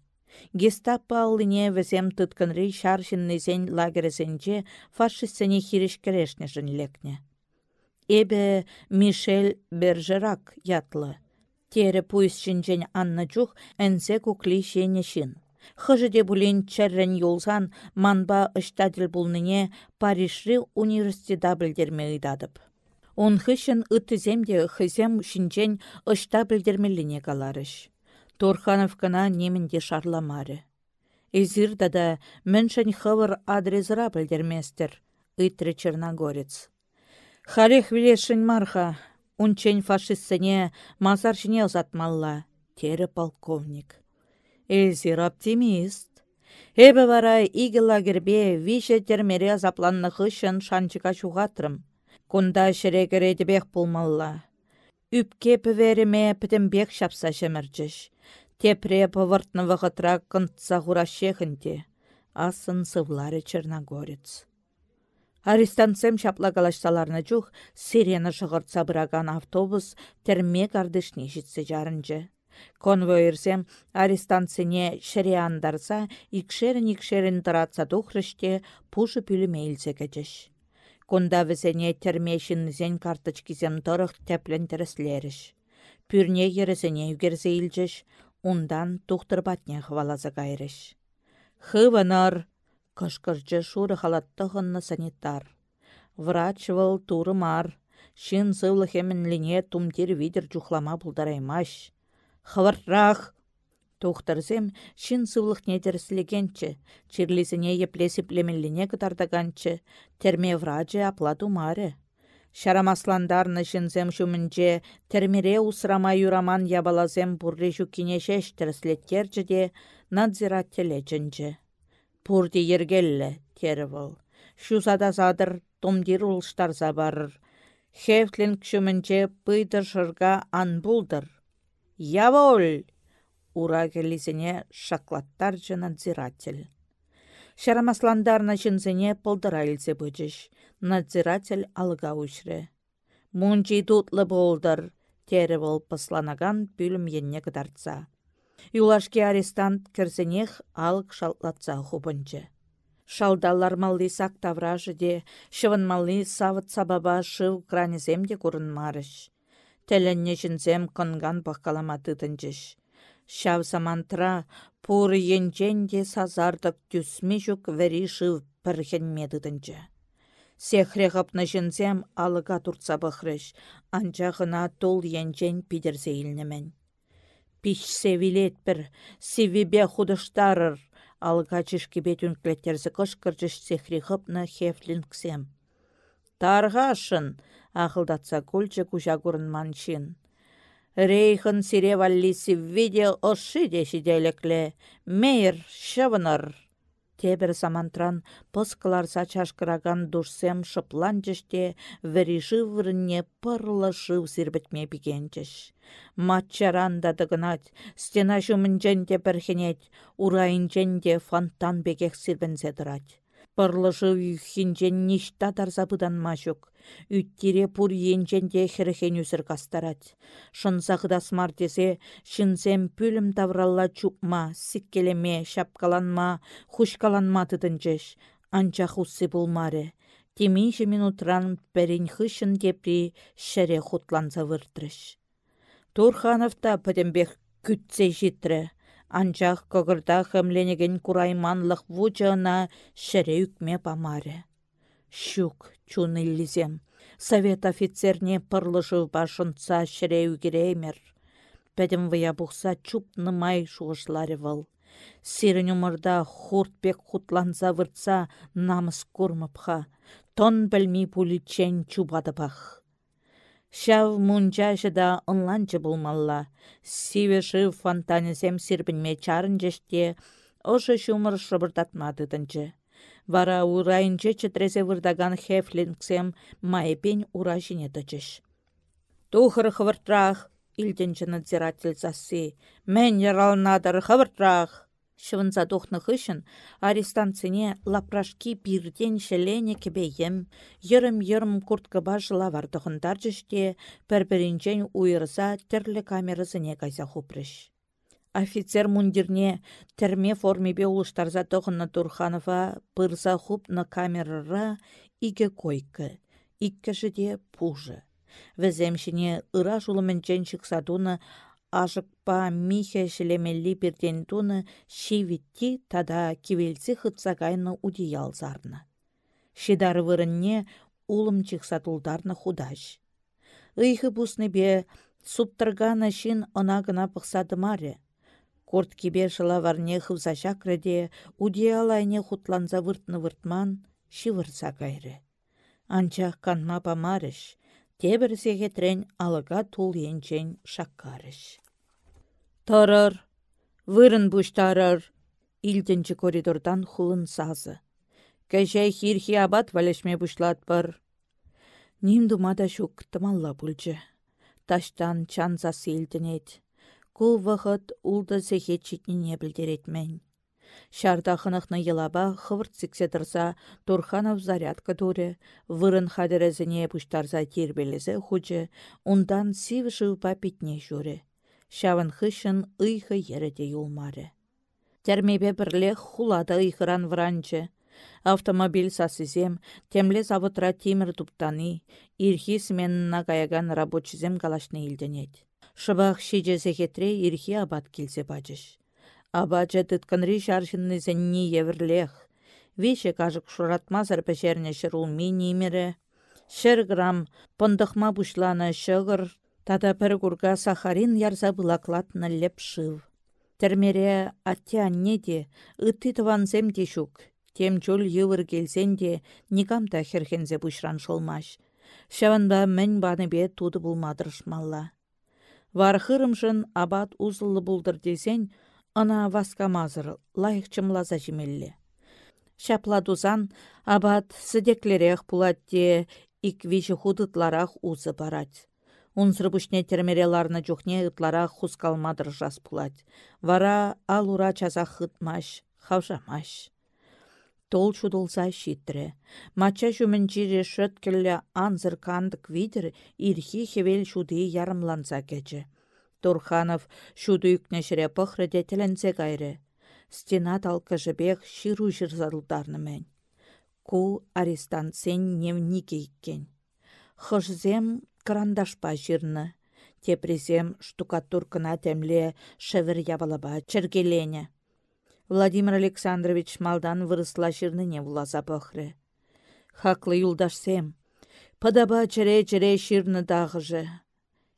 Гестапо аллине візем тұткынры шар шиннезен лагересенче фашистсене хиришкерешнешін лекне. Эбе Мишель Бержерак ятлы. Тере пуйс Анна чух әнсе кукли шенешін. Хыжы де бұлін чәррен юлсан манба ыштаділ бұлныне Парижры университета білдерме ыдадып. Он хышын ытыземде хызем шинчен ышта білдермеліне каларыш. Торханов кына немінде шарламары. Эзир да міншін хывыр адресыра білдерместер, ытры Черногорец. Харех вилешін марха, унчен фашистсене мазаршыне озатмалла, тері полковник. Эзир оптимист. Эбі вара игі лагербе више термере азапланны хышын шанчыка чуғатрым. Кунда шерегере дебек пулмалла. Үпке піверіме бек шапса жемірчіш. Тепре пывыртны вғытра кынтса хурашехінде. Асын сывлары черногорец. Арестанцем шапла калашталарны чух сирена шығыртса бұраган автобус терме кардышне жетсе жарынжы. Конвойерсем арестанцине шыре андарса, икшерін-икшерін тұратса тухрыште пушы пүлімейлсе кәчіш. Кунда візене термешін карточкизем тұрық тәплен тіріслеріш. Пүрне ерізіне үгерзе илчіш, ундан тухтыр батне хвалазы кайрыш. Хыванар, Кышкырчы шуры халаттығынны санитар. Врач выл туры мар. Шын сывлы хемінліне тумтер видер жухлама бұлдараймаш. Хваррах! Тухтарсем шын сывлық недерслегенчі, чирлисіне еплесі племеліне кытардаганчы, терме врачы аплату маре. Шарамасландарны шынзем шумінче термере усрама юраман ябалазем бұрри жүкіне шеш тірслеттерчі де надзирателе Пурди ергелле, теревол. Шусада задыр томдир улштарса барыр. Хевтлин кшумінче пыйдыр шырга ан булдыр. Яволь! Ура келісіне шаклаттар надзиратель. Шарамасландарна жынзіне пылдыра илсе бұджыш. Надзиратель үшрі. Мунчи тутлы болдыр, тері бол пысланаган бүлім енне кыдартса. Юлашке арестант кірзінех алық шалтлатса хубынчы. Шалдалар малли сак тавражы де, шывын малли савыт сабаба шыв кранезем де марыш. Тәлінне. Шав самантра пуры енчен де сазардық түсме жүк вәри шыв пірхенме тытынчы. Сехре ғапны жінзем алыға туртса бұхрыш, анчағына тол енчен пидерзе пич севилет бір севебе худыштарыр. Алға бет үнклеттерзі кышкырчыш сехри хыпны хефлинксем. Тарғашын, ақылдатса кульчы кужа маншин. Рейхын сире валли севвиде оши дешиделекле, мейр шывыныр. Тебір самантран пыскыларса чашкыраган душсем шыплан жіште віріші віріне пырлы шыв сірбітме бігенчіш. Матчаран да дыгынат, стена жүмінжен де бірхенет, урайын де фонтан бегек сірбінзе дырать. Пырлышы үйхинжен ништа тарзабыдан мажук. Үттире пур енженде хірхен үзір кастарать. Шынсақыдас мартесе, шынсем пүлім тавралла чупма, сиккелеме, шапкаланма, хушкаланма тыдынчеш. Анча хуссы булмаре. Темейші минутран пәрін хышын депри шәре хутланса выртрыш. Турхановта пәдембек күтсе житрі. Анчах кығырда хымленеген курайманлық вучына шәре үкме памаре. Щук чуныллизем. Совет офицерне пырлыжы башынца шәре үгереймер. Пәдім вая бұқса чуп нымай шуғышлары выл. Сирін умырда хуртбек хутланса выртса намыс курмыпха. Тон білмей пуличен чубадыпах. Шав мунчашы да ынланчы болмалла. Сивеші фонтанесем сирбінме чарын жеште, ошы шумыр шыбыртатмадыдынчы. Вара урайынчы чытресе вырдаган хефлингсем майпен ура жіне тычыш. Тухыр илденчі надзиратель засы. Мен яралнадыр хавыртрах. Шывынса тухны хышын, арестанцине лапрашки бирден шелене кебейем, йырым-йырым курткаба жыла вардығындар жүште, пір-бірінчен уйырса тірлі камерасыне кайса хупрыш. Офицер мундирне терме формебе улыштарза тұғынны Турханова пырса хупны камерара иге койкы, икке жыде пужы. Віземшіне ыра жулымынчен шықсадуны ажықпа михе шелемелли бірден туны шивитти тада кивелці хытса кайны удиялзарны. Шидары вырынне улым чықсатулдарны худаш. Ыйхы бе суптыргана шин ына гына маре. Корт кибе варне хывса шакраде удиялайне хутланза выртны выртман шивырса кайры. Анчах канма памарыш, Тебір трен алыға тул енчен шаккарыш. Тарар, вырын бұштарар, илденчі коридордан хулын сазы. Кәжәй хирхи абат валешме бұшлат бар. Ним думада шук тымалла бұлчы. Таштан чанзасы илденет. Кул вақыт улда зехет читніне білдеретмен. Шардахынықны елаба хывырт сіксе тұрса, Турханов зарядка туре, вырын хадерезіне пұштарса тербелізі хучы, ундан сив жылпа питне жүре. Шавын хышын ыйхы ереде юлмары. Термебе бірле хулада ыйхыран вранчы. Автомобиль сасызем, темле заводра тимір туптаны, ирхи сменына каяган рабочизем калашны илденет. Шыбақ шеже хетре ирхи абат келсе бачыш. Абача тытканри шаршынны зенни еврлех. Веше кажык шуратмазыр пәшерне шырулми нимере. Шыр грамм пындықма бушланы шығыр, тада пір курга сахарин ярза бұлаклатны леп шыв. Термере атте анне де, ытты тыванзем де шук. Тем йывыр келсен де, никамта херхензе бушран шолмаш. Шаванда мен баны бе туды булмадырышмалла. Вархырымшын абат узылы булдыр десен, ына чымлаза жемелле. Шапладузан абат сідеклерех пулатте иквичі худытларақ узы барать. Унсыр бүшне термереларны жүхне ытларақ хускалмадыр жас пулать. Вара алура чазақ хытмаш, хавжамаш. Тол чудылса шитре. Мача жүмінчире шөткілі анзыр кандык видер ирхи хевел шуды ярымланса кече. Турханов шуды үкнешіре пықрыде тілінсе кайры. Стена талкыжыбек ширу жырзадылдарны мән. Ку арестанцен невнике иккен. Хыжзем карандашпа жирны. Тепрезем штукатуркына тәмле шевір ябалаба чергелене. Владимир Александрович малдан вырысла не вуласа пықры. Хаклы юлдашсем. Падаба чыре-чыре ширны дағыжы.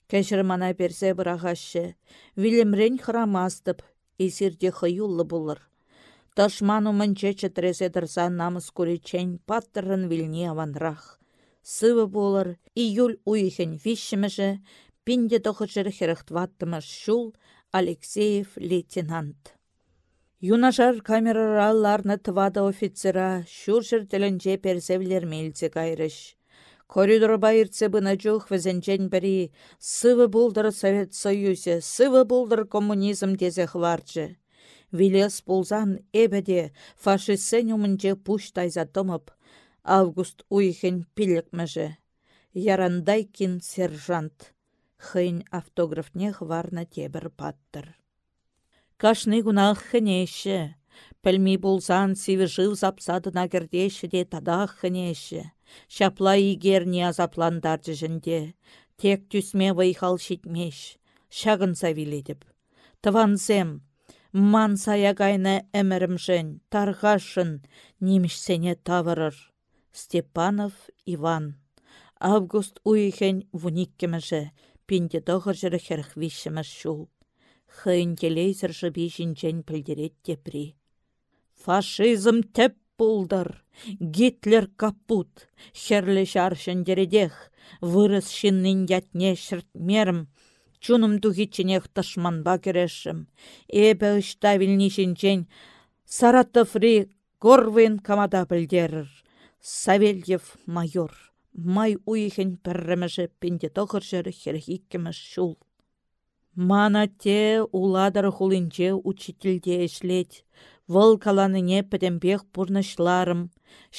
Кәшір мана персе бұрағашы, вилемрен храмастып, есерде хыюлы бұлыр. Ташману мынче чытыресе тұрса намыс көречен паттырын вилне аванрақ. Сывы болыр, июль уйхен вишіміші, пинде тұхычыр херіхтваттымыш шул Алексеев лейтенант. Юнашар камераларны тывады офицера, шүршір тілінже персевлер мелце кайрыш. Коридор байыртсе бына бірі, сывы болдыр Совет Союзе, сывы болдыр коммунизм дезе хварчы. Вилес пулзан эбеде фашистсен умынче пуш тайза томып, август уйхен пилікміжі. Ярандайкин сержант. Хын автографне хварна тебір паттыр. Кашны гунах хынеші. Пәлми болсан сиві жив запсадына кердеші де тадақ хынеші. Шапла игерне азапландар жінде. Тек түсме вайхал шитмеш. Шағын савиледіп. Тыванзем, ман саягайны әмірімшін, тарғашын, немішсене тавырыр. Степанов Иван. Август уйхен вуниккеміжі, пенде доғыр жыры херхвишіміз шул. Хын телейзір жыбі жінчен пілдерет тепри. Фашизм теп пулдар, Гитлер капут, херлі дередех, вырыс шиннин ятне мерм, чуным тухиченех ташманба керешім, эбі ұшта вилнишінчен, Саратоври Горвин камада білдерір, Савельев майор, май уйхен пірреміші пенде тоғыр жері шул. Мана те уладыр хулинче учительде эшлет. Вăл каланыне пӹтемпех пурнышларым.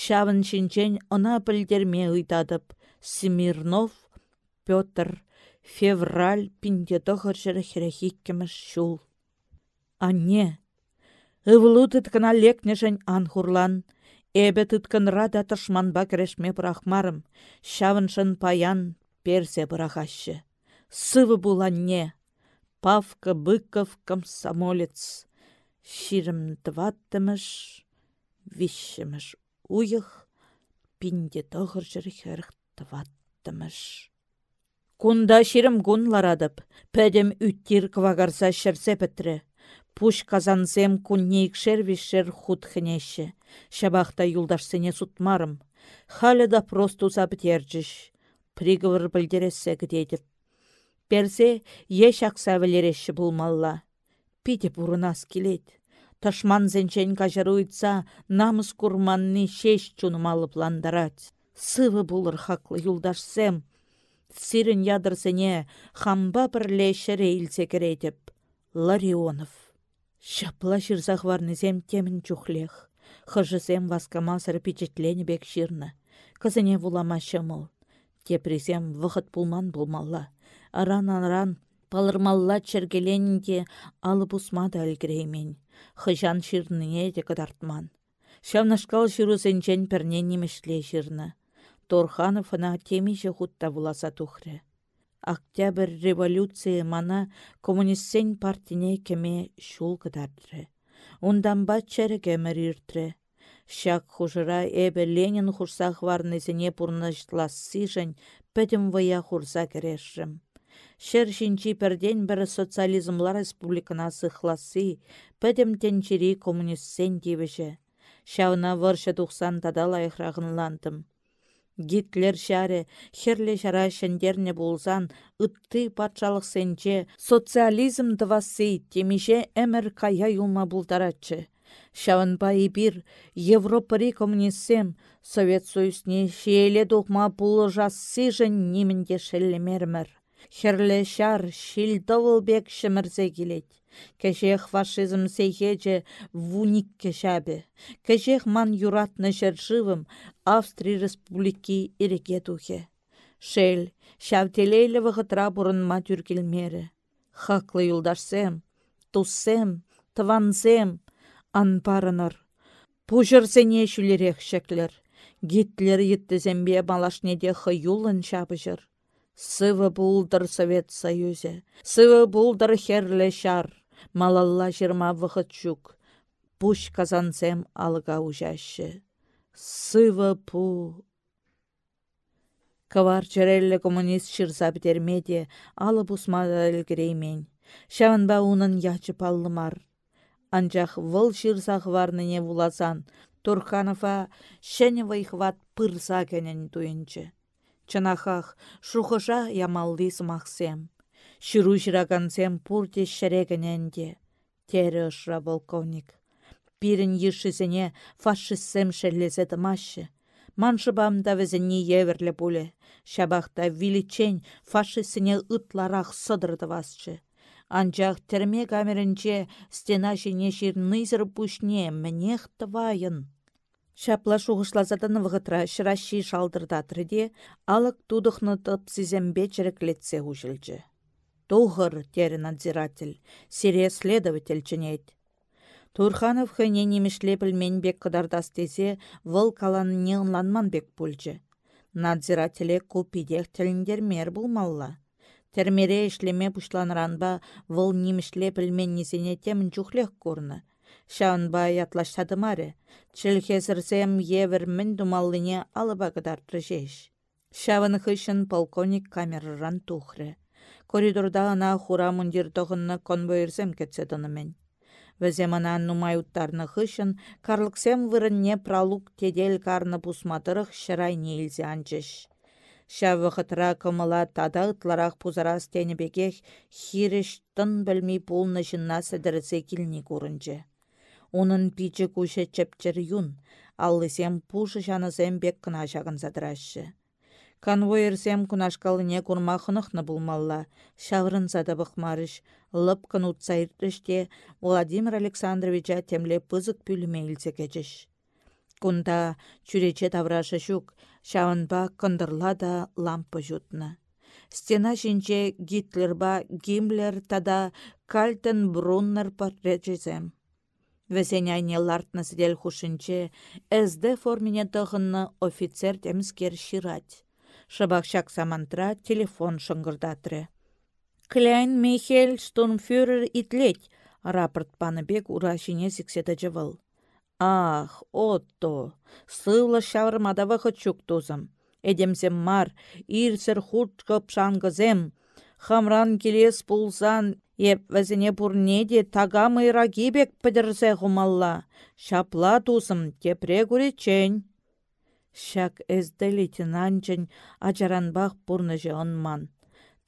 Шавын шинчен ына пӹлдерме ыйтатып. Смирнов, Петр, февраль пинде тăхăршăр херехиккемеш çул. Анне, ывлу тыткына лекнешен ан хурлан, Эбе тыткынра да тышманба кірешме бұрақмарым, шавыншын паян персе бұрақашы. Сывы буланне, Павка Быков комсомолец. Ширым тваттымыш, вишшімыш уйық, пинде тұғыр жүрі херх тваттымыш. Кунда ширым гун ларадып, пәдем үттір квагарса шерсе пітірі. Пуш казансем куннейк шервишер худ хнеше. Шабахта юлдашсыне сутмарым. Халі да просто бітержіш. Приговор білдересе гдедіп. Персе еш ақса вілереші булмалла. Пиде бұрынас келет. Ташман зенчен кажаруйтса, намыс курманны шеш чунымалы пландарать. Сывы булыр хақлы юлдашсем. Сирін ядырсыне хамба бірле шерейлсе керетіп. Ларионов. Шапла шырзақ варнызем темін чухлех. Хыжысем васкамасыр пичетлені бек ширны. Кызыне вулама шымыл. Тепресем вғыт пулман булмалла. Аран-аран палырмалла чергеленінде алып усмады әлгіреймен. Хыжан ширныне де кыдартман. Шавнашкал шырусенчен перне немешле ширны. Торхановына темиже хутта вуласа тухры. Октябрь революция мана коммунистсен партине кеме шул кыдартры. Унданба череге иртрре. Шак хужыра эбе Ленин хурсах варнызіне пурныштласы жын пәдім вая хурса керешрім. Шер шинчи перден бір социализмла республикана сыхласы, пәдім тенчери коммунистсен девіші. Шауна варша тухсан тадала эхрағынлантым. Гитлер шаре, херле шара шендерне болзан, ытты патшалық сенче, социализм дывасы темеше әмір кая юлма бұлдаратчы. Шавынбай бир Европари коммунистсем Совет Союзне шиеле духма бұл жассы жын немінде. Херле шар шилдовыл бек шымырзе келет. Кәшех фашизм сейхече вуник кешабе. Кәшех ман юратны живым Австрия республики иреке тухе. Шел, шавтелейлі вғытра бұрынма түркелмері. Хақлы юлдашсем, туссем, тывансем, анпарыныр. Пужырсене шүлерек шеклер. Гитлер еттізембе малашнеде хыюлын шабыжыр. Сывы булдыр Совет Союзе, сывы булдыр херле шар, малалла жырма вғыт жүк. Пуш казансем алға ужашы. Сывы пу. Кавар черелле коммунист шырса бітермеде, алы бусмада әлгіреймен. Шаванба унын ячы паллымар. Анчах вăл çырсах варныне вуласан, Турханова шәне вайхват пырса кәнен туйынчы. Чынахах шухыша ямалли сымақсем. Шыру жырагансем пурте шәрегіненде. Тері ұшра полковник. Пирін ешісіне фашистсем шәллесе тымашы. Маншыбамда візіне еверлі бұлі. Шабақта виличен фашистсіне ытларақ сыдырды васчы. Анчах терме камерінче стена жіне ширнызыр пушне мінех тывайын. Шапла шуғышлазадан вғытра шыращи шалдырдатрыде, алық тудықны тып сізембе чіреклетсе ұжылжы. Туғыр, тері надзиратель, сире следователь чынет. Турханов хыне бек қыдардас десе, выл калан неғынланман бек пульчы. Надзирателе купидех тіліндер мер болмалла. Термере ішлеме пұшланранба выл немішле білмен несене темін жүхлех көрні Шаунбай атлаштадымаре. Чілхезірзем евір мін думаллыне алыбағыдар трежеш. Шавын хышын полковник камераран тухры. Коридорда ана хура мундир тоғынны конвойырзем кетседінімен. Візем ана нумай уттарны хышын, карлықсем вырынне пралук тедел карны пусматырық шырай нейлзе анчыш. Шавы хытра кымыла тада ытларақ пузарас тенебекех хиріш тын білмей пулны жынна сідірізе келіне. Унын пичі куше чепчер юн, аллысем пушы жанызем бек кына жағын задырашы. Кунашкалыне курмахынықны булмалла. Шаврын зада бұқмарыш. Лып Владимир Александровича темле пызык пүліме илсе. Кунда чүрече таврашы шук, шавынба кындырла да лампы жутны. Стена шинче Гитлерба Гиммлер тада Кальтен Бруннер портретчезем. Весен айне лартны сидел хушинче, СД формине тығынны офицер темскер ширать. Шыбақшак самантра телефон шыңғырдатры. Кляйн Михель штурмфюрер итлеть, рапорт паныбек ура шине сіксеті жывыл. Ах, Отто, сывлы шавырмада вақыт чук тузым. Эдемсем мар, ирсір хурт кып шаңгызем. Хамран келес пулсан Еп вәзіне пурнеде тага мыйра кибек пӹдірсе хумалла. Шапла тусым тепре күречен. Шак әзді лейтенантчен ачаранбақ пурныжы онман.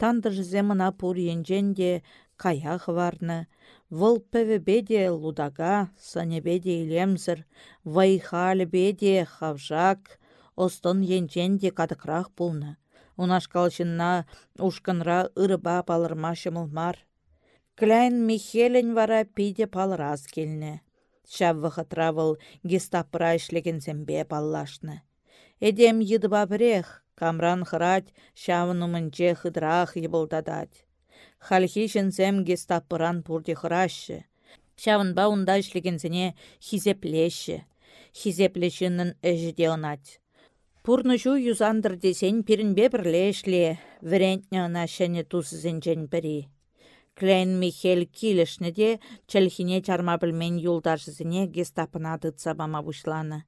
Тандыржызе мына пур енженде каях варны. Вăл беде лудага, санебеде илемсір, вайхалі беде хавжак, остон енженде кадықрақ пулны. Унашкалшынна ушкынра ырыба палырма шымылмар. Кляйн Михелен вара пиде палрас келне. Шав травыл гестапыра зембе паллашны. Эдем йыдыба бірех, камран хырать, шавынумынче хыдрах ебылдадать. Хальхи зем гестапыран пурде хырашы. Шавынба унда ишлегенсене хизеплеші. Хизеплешіннің әжіде онать. Пурны жу юзандыр десен пирінбе бірлешле, вірентне она. Клейн Михель килешне чәлхине чарма білмен юлдашызыне гестапына дытса бама бұшланы.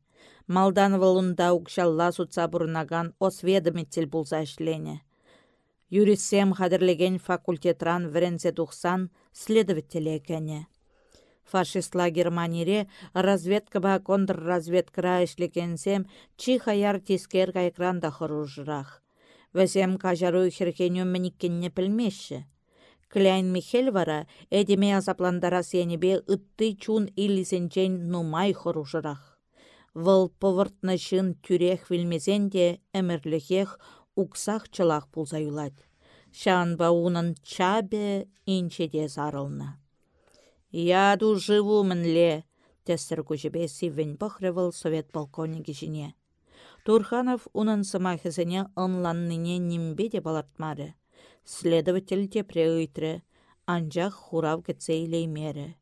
Малдан вылында укшалла сутса бұрынаган осведомитель бұлза ішлене. Юрисем хадырлеген факультетран врензе тухсан следователь екене. Фашистла Германире разведкаба контрразведкара ішлекенсем чи хаяр тискер кайкран да хыружырақ. Вәсем кажару херкеню мініккенне пілмеші. Кляйн Михель вара эдеме азапландара сенебе ытты чун иллисенчен нумай хорушырах. Вăл пăвыртнă çын тюрех вилмесен те уксах уксах чылах пулса юлать. Шанба унын чабе инчеде сарылны. Яду живу мінле, тестер күжібе сивен пăхрывăл совет полковнике жіне. Турханов унын сымахызыне ынланныне нимбе де балатмары. Следователь тепре ыйтрре, анчах хурав кӹтсе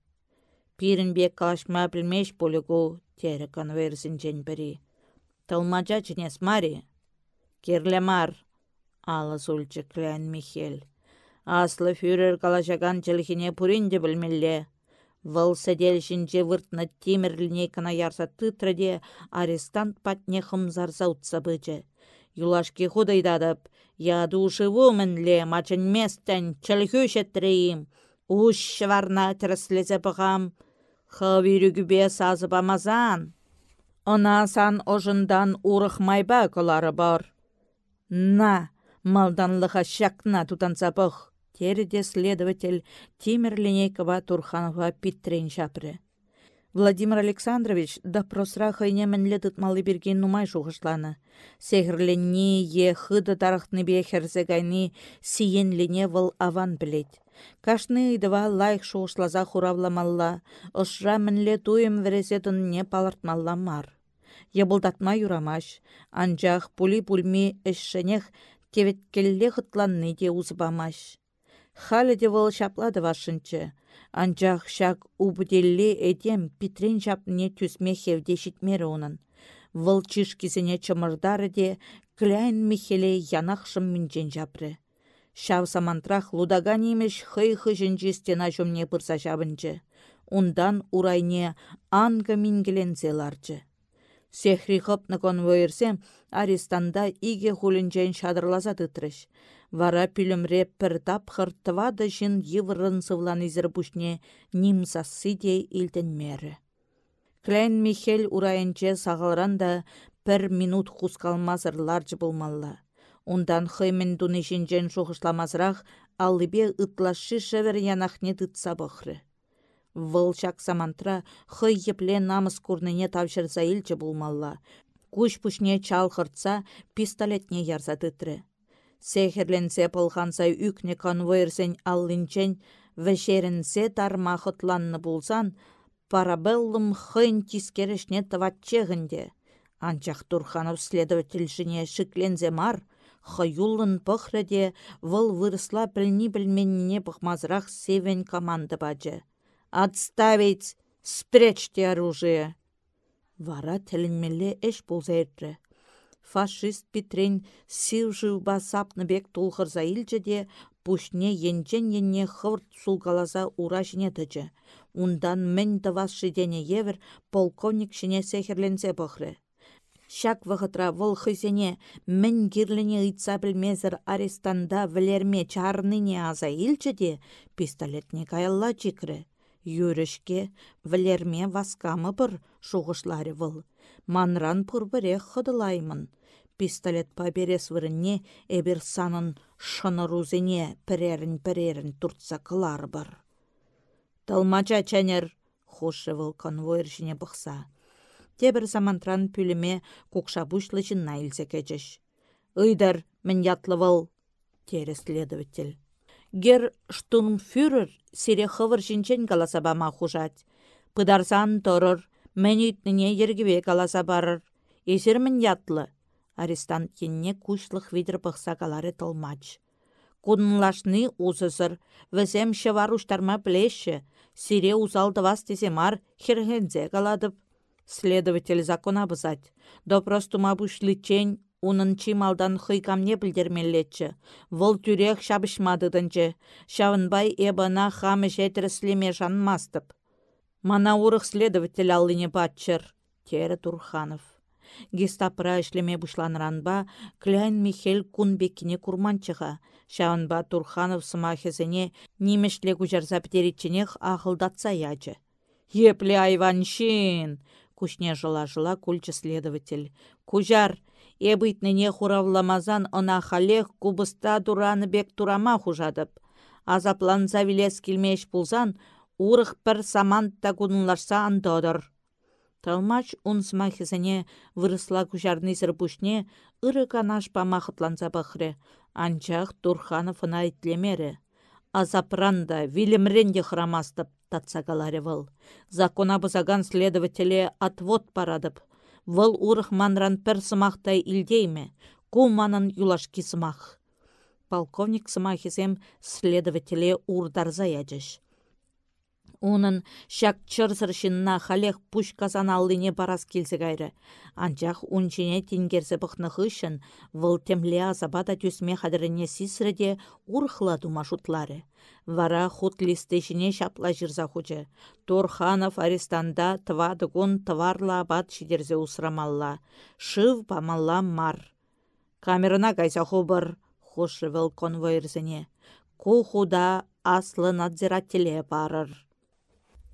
Пирін бек калашма білмеш полигу, тері конверсінчен бірі. Тылмача чінес мари. Керле мар, алы сульчы клян Михель. Аслы фюрер калашаган чілхіне пуринде білмелле. Вăл сәделшінче выртна темірліне кына ярса тытраде арестант патне хымзарса утса бычы. Юлашки худайдадып, яду живу мінле мачын местен чілхүшеттірейім. Уш варна тіріслезе бұғам, хавирүгібе сазып амазан. Она сан ожындан майба кылары бар. На, малданлыға шакна тутанса бұқ. Терде следователь Тимир Линейкова Турханова Питтрен шапры. Владимир Александрович допросра хайне мінлі малы берген нумай шуғышланы. Сехірленне е хыды тарахтны бе херзегайны сиенлене выл аван білет. Кашны идыва лайық шуғышлаза хуравламалла, ұшра мінлі туым вересетін не палартмалла мар. Ебылдатма юрамаш, анжақ пули-пульми ішшенех теветкелле хытланны де узбамаш. Халі де шаплады вашынчы. Анчах шак убделле этем питрен жапне түсме хевде онын. Вăл чишкисене чымырдары де кляйн михеле янахшым минчен жапры. Шав самантрах лудага немеш хый-хы стена жумне пырса жабынчы. Ундан урайне анга мингеленсе ларчы. Сехри хыпны конвойерсем арестанда иге хулінчен шадырласа тытрыш. Вара пүлімре пір тапхыр тывады жын еврын сывлан изір бұшне нимсасы де мәрі. Клән Михель урайынче сағалран да пір минут хускалмазыр ларжы болмалла. Ундан хыймен жен шухышламазырақ аллыбе ытлашы шевер янахне тытса бұхры. Вăл самантра хый епле намыс курныне тавшырса илче болмалла. Куш пушне чалхыртса пистолетне ярса тытры. Сехерленсе пылханса үкне конвойерсен аллинчен вешерінсе тармахытланны булсан, парабеллум хын тискерешне тыватчегінде. Анчах Турханов следовательшіне шиклензе мар, хаюлын пăхрăде вăл вырысла пӹлни пӹлменне пăхмазрах севен команда бачы. Отставить! Спрячьте оружие! Вара тӹлінмелле эш пулса Фашист Петрен сил ба сапныбек тулхырса илчче де пушне енчен енне хывырт сулгаласа ура. Ундан мӹнь тăвас шидене евер полковник çине сехерленсе пăхры. Шак вăхытра вăл хыйсене мӹнь кирллене ыйтса арестанда вілерме чарныне аза илчче пистолетне каялла чикрі. Юрешке вілерме васкамы бір шуғышлары вăл. Манран пұрбыре хыдылаймын. Пистолет паберес вырынне эбір санын шынырузене пірерін-пірерін туртса кылар бір. Талмача чәнер, хушы вăл конвойр жіне бұқса. Тебір замантран пүліме кукша бұшлы жынна илсе кәчіш. Ыйдар, мен ятлывал, тері следователь. Гер штурмфюрер сире хывыр жинчен каласа бама хужать. Пыдарсан торыр, мен үйтніне ергебе каласа барыр. Есер мен ятлы. Арестант кенне кушлық видр пықса калары тылмач. Кудынлашны узысыр, візем шеваруштарма плеші, сире узалды вас теземар хергензе каладып. Следователь закона бызать. Допрос тума бушличень, унын чималдан хыйкамне білдермелетчі. Вұл тюрех шабышмадыдынчы. Шавынбай эбана хамы жетіріслеме жанмастып. Мана урых следователь аллыне батчыр. Тері Турханов. Гестапыра ішлеме бұшланранба, Кляйн Михель кунбекіне курманчыға. Шавынба Турханов сымахезіне немешле күжарза птеретченех ақылдатса ячы. Епле айваншин! Кушне жыла-жыла кульчы следователь. Кужар, эбытныне хуравламазан ына халех кубыста дураны бек турама хужадып. Азапланса вилес килмеш пулзан, урых пір саман тагунларса андодыр. Талмач унсмахисене вырысла кужарны пушне, ыры канаш памахытланса бахре. Анчах Турханов ына итлемері. Азапранда, вилемренде храмастып, татсагаларе вăл. Закона бызаган следователе отвод парадып. Вăл урых манран пір сымақтай илдейме, куманын юлашки сымақ. Полковник сымахисем следователе урдарза ячеш. Унын шак чырсыр шинна халех пуш казаналлине барас келсе гайры. Анчах унчине тингерсе бұқны хышын, выл темле азабада түсме хадырыне сисреде урхла дума шутлары. Вара худ листешіне шапла жырза хучы. Турханов арестанда твадыгун тварла абат шидерзе усрамалла. Шыв памалла мар. Камерына кайса хубыр, хушы выл конвойрзіне. Ку худа аслы надзирателе барыр.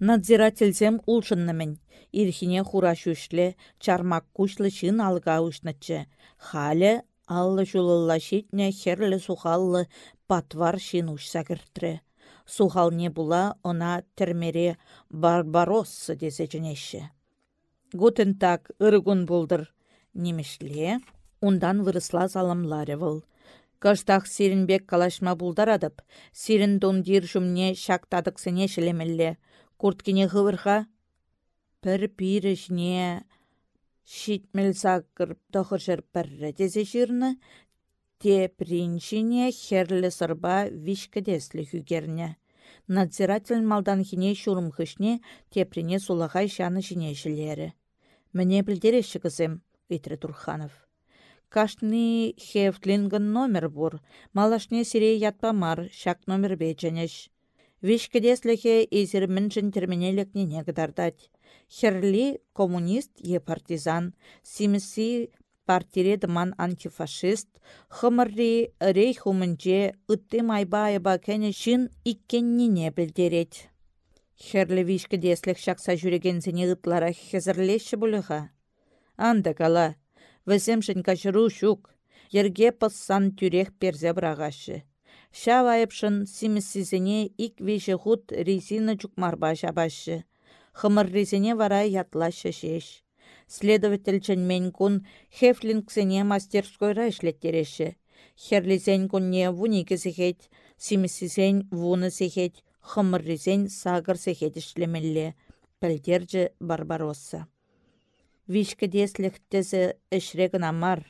Надзирательзем улшыннымын. Ирхине хура шүшлі, чармак кушлы шын алға ұшнычы. Халі аллы жулылла шетне херлі сухаллы патвар шын ұшса кірттірі. Сухалне була она термере барбароссы десе жінеші. Гутен так ырыгун булдыр. Немешле, ундан вырысла заламлары выл. Кыштақ сирінбек калашма булдарадып, сирін дондир жүмне шактадықсыне шілемелле курткине хывырха пір пирішне шитмел сакыр тохыршыр піррі тезе жирны, те принчине херлі сырба вишкедеслі хүгерне. Надзиратель малдан хине шурым хышне теприне сулахай шаны жіне жилері. Мне білдереші кызым, Витре Турханов. Кашны хевтлингін номер бур, малашне сирей ятпамар, шак номер беченеш. Вишкедеслехе изер мінчін терминелекне негдардать. Херли коммунист е партизан, симси партире дыман антифашист, хымырри рейх умынче ытты майба айба кәне шын иккеннине білдерет. Херлі вишкедеслех шақса жүрегензіне ытлара хезірлеші бұлыға. Анда кала, візем кашыру шук, ерге пыссан тюрех перзе брағашы. Шавайыпшын симіссізіне ик веші худ резина чукмарба жабашы. Хымыр резине вара ятлашы шеш. Следователь мен кун хефлингсене мастерскойра ишлеттереші. Херлизен кунне вуни кезехет, симисизен вуны сехет, хымырризен сагыр сехет ишлемелле. Пәлдерджі Барбаросса. Вишкі десліхттезі ішрегін амар.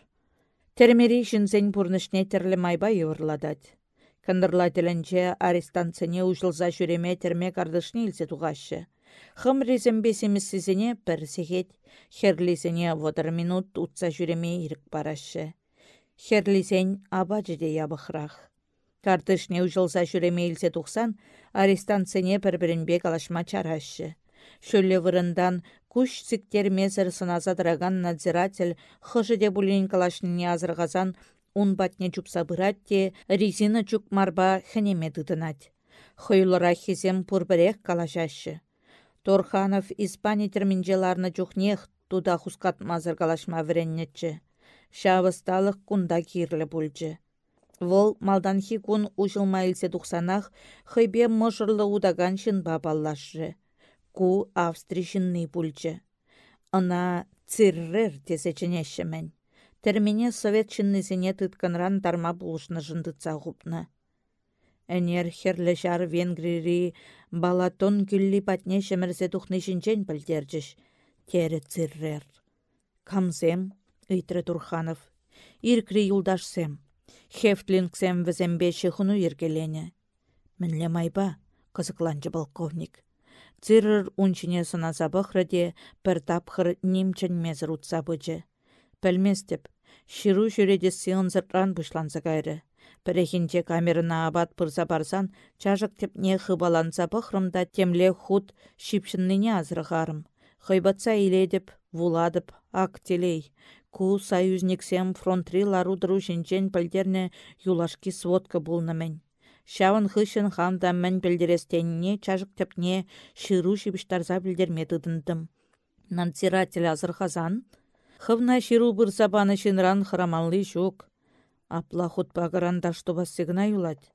Термери жінзен пурнышне терлі майба евырладать. Кандырлателенче арестанцыне ужылза жүреме терме кардышны илсе туғашы. Хым резембесеміссізіне пір сегет, херлизіне водыр минут утса жүреме ирік барашы. Херлизен аба жеде ябықрақ. Кардышне ужылза жүреме илсе тұқсан, арестанцыне бір-бірінбе калашма чарашы. Шөлле вырындан күш сіктермезір сыназадыраган надзиратель хыжыде булин калашныне азырғазан ун батне чупса быратте резина чук марба хенеме дыдынать. Хыйлыра хизем пурбірех калашашы. Торханов Испани терминжеларны чухнех туда хускат мазыр калашма вреннетче. Шавысталық кунда кирлі бүлчі. Вол малданхи кун ужылма илсе тухсанах хыйбе мыжырлы удаган. Ку Австри шынны бүлчі. Ына циррер. Термене совет чыннызене тытканран тарма булышны жындытса хупны. Әнер херлі жар венгрири балатон күлли патне шемірзе тухны жінчен білдерджіш. Тері циррер. Камзем, ыйтры Турханов. Иркри юлдашсем. Хефтлингсем візембе шихуну ергелене. Мінле майба, қызықланчы полковник. Циррер унчине сынаса бұқрыде бір тапқыр немчен мезір ұтса. Пәлместеп, ширу жүреде сыйынзыртран бұшланса кайры. Пірехінче камерына абат пырса барсан, чажық тепне хыбаланса бұқрымда темле худ шипшінныне азырғарым. Хойбатса иледіп, вуладып, ак телей. Ку союзниксем фронтри ларудыру жінчен пілдерне юлашки сводка бұлнымен. Шавын хышын хамда мән білдерестеніне чажық тепне ширу шипіштарза білдермедідіндім. Надзиратель азырхазан, Хывна ширу бұрса баны шынран хыраманлы шук. Апла хутпа что вас сигна юлать.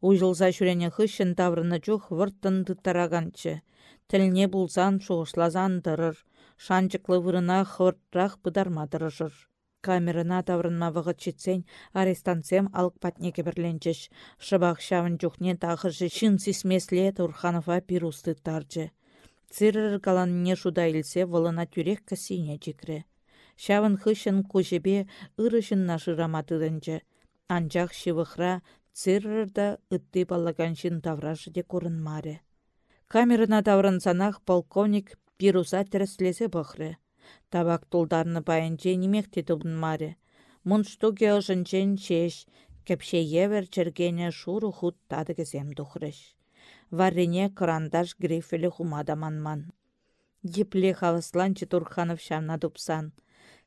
Уйжылса шүрене хышын таврыны чух вырттынды тараганчы. Тіліне булсан шуғышлазан дырыр. Шанчықлы вырына хвыртрақ бұдарма дырыжыр. Камерына таврынма вғыт читсен, арестанцем алық патне кебірленчіш. Шыбақ шавын жүхне тағыжы шын сисмесле Турханова пирусты тарчы. Цирыр каланне шуда илсе вылына тюрек касине чикре. Шавын хышын кужебе ырышын нашыраматыдынчы. Анчах шивыхра циррда ытты балаганшын таврашы де маре. Камерына санах полковник пируса тіріслесе бұқры. Табак тұлдарны байынче немекте маре. Мұн штуге ұжынчен шеш, кепше евер чергене шуру худ кезем дұхрыш. Варрене карандаш грифелі хумадаманман. Епле хавасланчы Турханов шамна.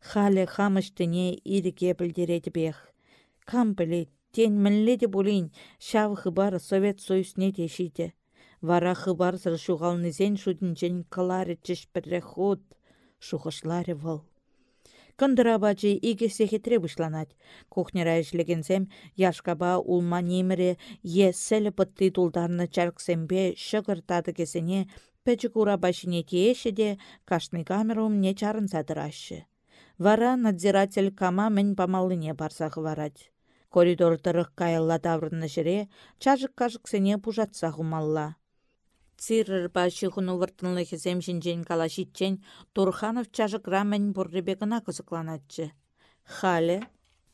Хале хамыштыне ириге білдереді бех. Кам білет, тен мінле де болейін, шав хыбар Совет Союзне дешейді. Вара хыбар зыр шуғалнызен шудынжен калары чеш бірі худ, шуғышлары выл. Кындыра бачы иге сехетре бұшланат. Кухнера ішлегенсем, яшкаба улма неміре е сәлі пытты тулдарны чарксембе шығыртады кесене, пәчі кура башыне тиеші де, кашны камерум не чарын садырашы. Вара надзиратель кама мен памалыне барсах варать. Коридор тырық кайылла таврынны жіре, чажық кажық сене пужатса хумалла. Цирр баши хуну выртынлы хизем жинжен калашитчен, Турханов чажық рамен бурребегіна кызыкланатчы. Хале,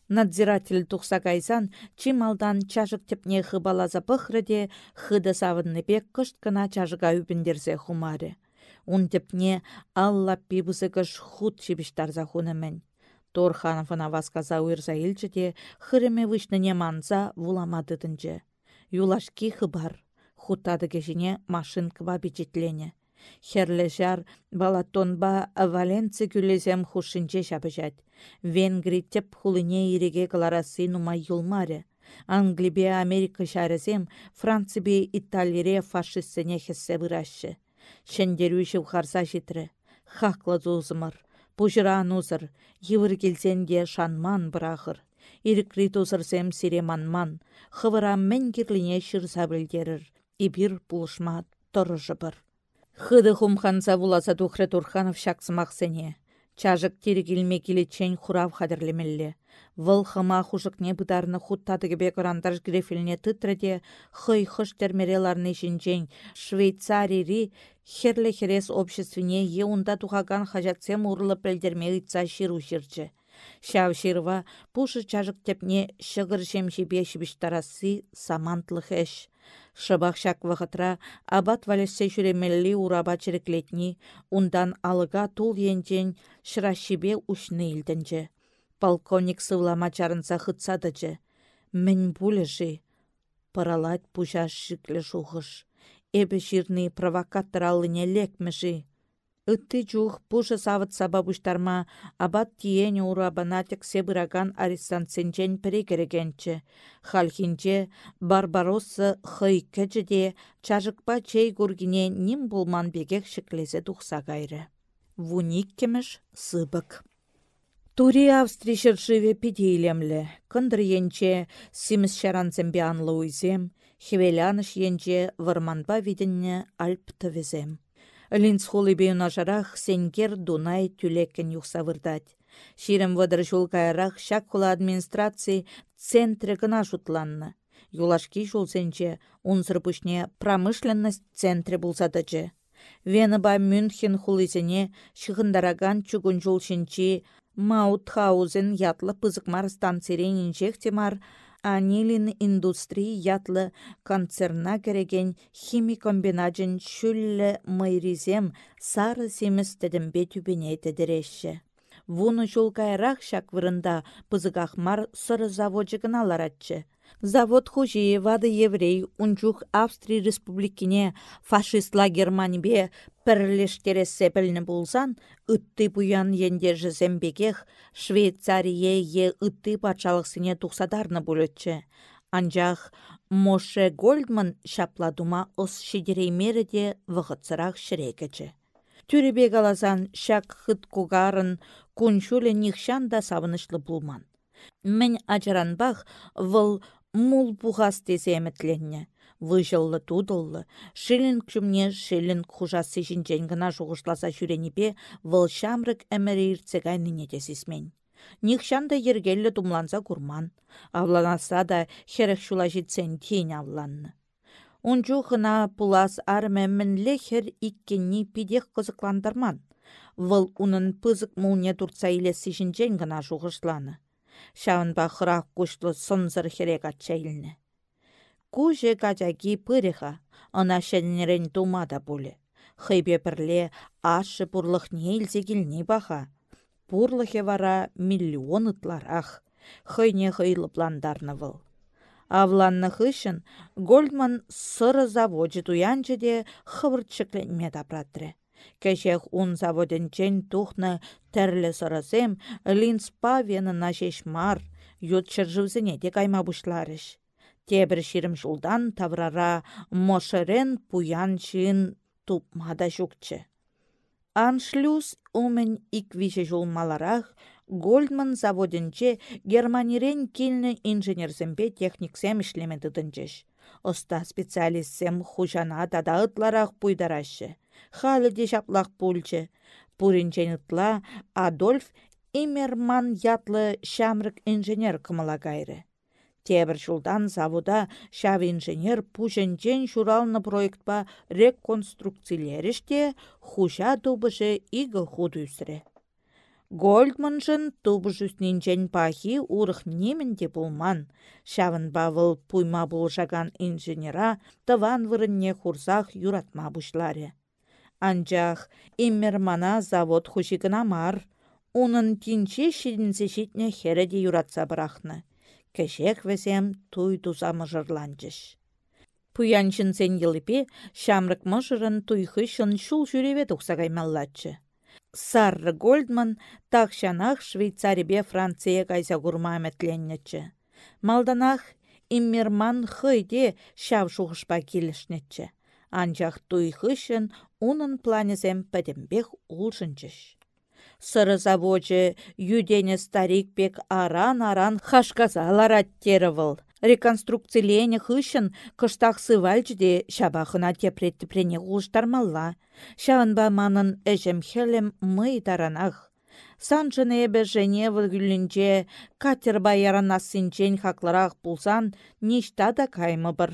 Надзиратель тухса кайсан, чималдан чажық тепне хыбалаза пықрыде, хыды савынны бек кышт кына чажыға хумаре. Ун тепне алла пибысыкыш худ чибиштарза хунымен. Торхановына васказа уйрса илчіде, хыреме вышныне манса вуламадыдынче. Юлашки хыбар. Хутады кешіне машин ква бичетлене. Херле жар балатонба Валенцы күлезем хушинче шабыжат. Венгри теп хулыне иреге каларасы нумай юлмаре. Англибе Америка шарызем, Францибе Италире фашистсене хессе вырашы. Шендеруші харса житрі. Хақлы зузымыр. Пұжыран ұзыр. Евір келсенге шанман бірағыр. Ирікри тузырсем сиреманман. Хывыра мен керліне шырса білдерір. Ибір бұлышма тұрыжы бір. Хыды хумханса вуласа тухры Турханов шақсымақ сене. Чажык тиргилме чен хурав хадырлемелле. Вăл хыма хушыкне бытарны хуттатыгебе грантаж грефилне тытреде хый хыш термереларны шинчен Швейцарири херле херес обществине е унда тухаган хажатсем урлы пелдерме ыйтса ширу ширчче. Шав ширва пушы чажык тепне шығыр шемшебе шибіштарасы самантлых эш. Шыбақ шак вғытра абат валесе жүремелі ураба чіреклетні, ундан алыға тул енчен шырашибе ушны илдінче. Полковник сывлама чарынса хытсадычы. Мін булежи. Паралать пужаш шиклі шухыш. Эбі жирны провокатор алыне лекмеші. Ытты жух пушы савыт сабабуштарма абат тиене урабанатек себыраган арестант сенчен піре керегенчі. Халхинче Барбароссы хый кәчіде чажықпа чей гургине ним булман бегек тухса гайры. Вуник кемеш сыбык. Тури Австрий шыршыве пидейлемлі. Кындыр енче симіс шаранзембе анлы енче варманба видінне альп тывезем. Линц холыбе жарах сенгер Дунай түлеккен юқсавырдать. Ширем вадыр жол кайрах шак хула администрации центре гына шутланны. Юлашки жолсенче унсыр пүшне промышленность центре булсадычы. Веныба Мюнхен шығындараган чугун жолшинчи Маутхаузен ятлы пызыкмар станциренинчех темар Анилин индустрии ятлы концерна кереген химикомбинажын шүллі майризем сары семіз тәдімбе түбене тәдіреші. Вуны жол кайрақ шак вырында пызығақмар сыры заводжығын аларатчы. Завод хужи вады еврей унчух Австрия республикине фашистла Германибе пірлештересе біліні болсан, үтті бұян ендержі зембекех Швейцарие е үтті патшалықсыне тұқсадарны бөлітші. Анжақ Моше Гольдман шапладума ос шидереймері де вғытсырақ шірекечі. Түребе галазан шак хыт кугарын күншулі нихшан да савынышлы булман. Мен ажаранбах выл мул пухас тесеметленне. Выжыллы тудыллы, шиллинг жүмне шиллинг хужасы жинчен гына жуғышласа жүреніпе выл шамрык әмірі ирцегайныне тесісмен. Нихшанда ергеллі думланса курман, авланаса да херек шула житсен тейін авланны. Унчу хына пулас армәмінлі хер иккенні пидех қызықландырман. Выл унын пызык мулне турца илесі жинчен гына жуғышланы Шавынба хырақ кушлы сонзыр херек атчайлны. Куже качаки пыреха, ына шәнерен тумада бұлі. Хыйбе бірле ашы бұрлық нейлзе баха. Бұрлығы вара миллион ытларах. Хыйне хыйлы пландарны выл. Авланны хышын Гольдман сыры заводжы туянчы де хывыртшыкленме дапратры. Кәшех ун заводенчен тухнă тәрлі сырысем, линс павені нашеш мар, ют чыржывзіне де кайма бұшларыш. Тебір ширім жулдан таврара мошырен пуян чин тупмада жүкчі. Аншлюз умен иквише жулмаларах Гольдман заводенче германирен килнне инженерзембе техниксем ишлемедыдынчеш. Оста специалистсем хужана тада ытларах халі де жаплақ пульчы. Пуринчен Адольф Имерман ятлы шамрык инженер кымыла гайры. Тебір жылдан завода шав инженер пуженчен журалны проектпа реконструкцийлеріште хужа тубыжы игыл худ үсірі. Гольдманжын тубыж үснинчен пахи урых немінде булман. Шавын бавыл пуйма булжаган инженера тыван вырынне хурзах юратма бушларе. Анчах иммермана завод хушигына мар. Унын тинче шидінсе шитне хереде юратса бірақны. Кешек весем туй туза мыжырланчыш. Пуянчын сен йылыпе шамрык туйхы шын шул жүреве тұқса каймаллатчы. Сарры Гольдман тақшанақ Швейцарибе Франция кайса курма әмәтленнечі. Малданах иммерман хыйде шав шуғышпа келішнетчі. Анчах туйхышын унын планезем пәдембех улшынчыш. Сыры заводжы юдене старик бек аран-аран хашказалар аттерывыл. Реконструкцилене хышын кыштақ сывальчде шабахына тепретті прене улштармалла. Шавынба манын әжем хелем мый таранах. Санжын эбе Женева гүлінче катер баяранасынчен хакларақ пулсан ништа да каймы бір.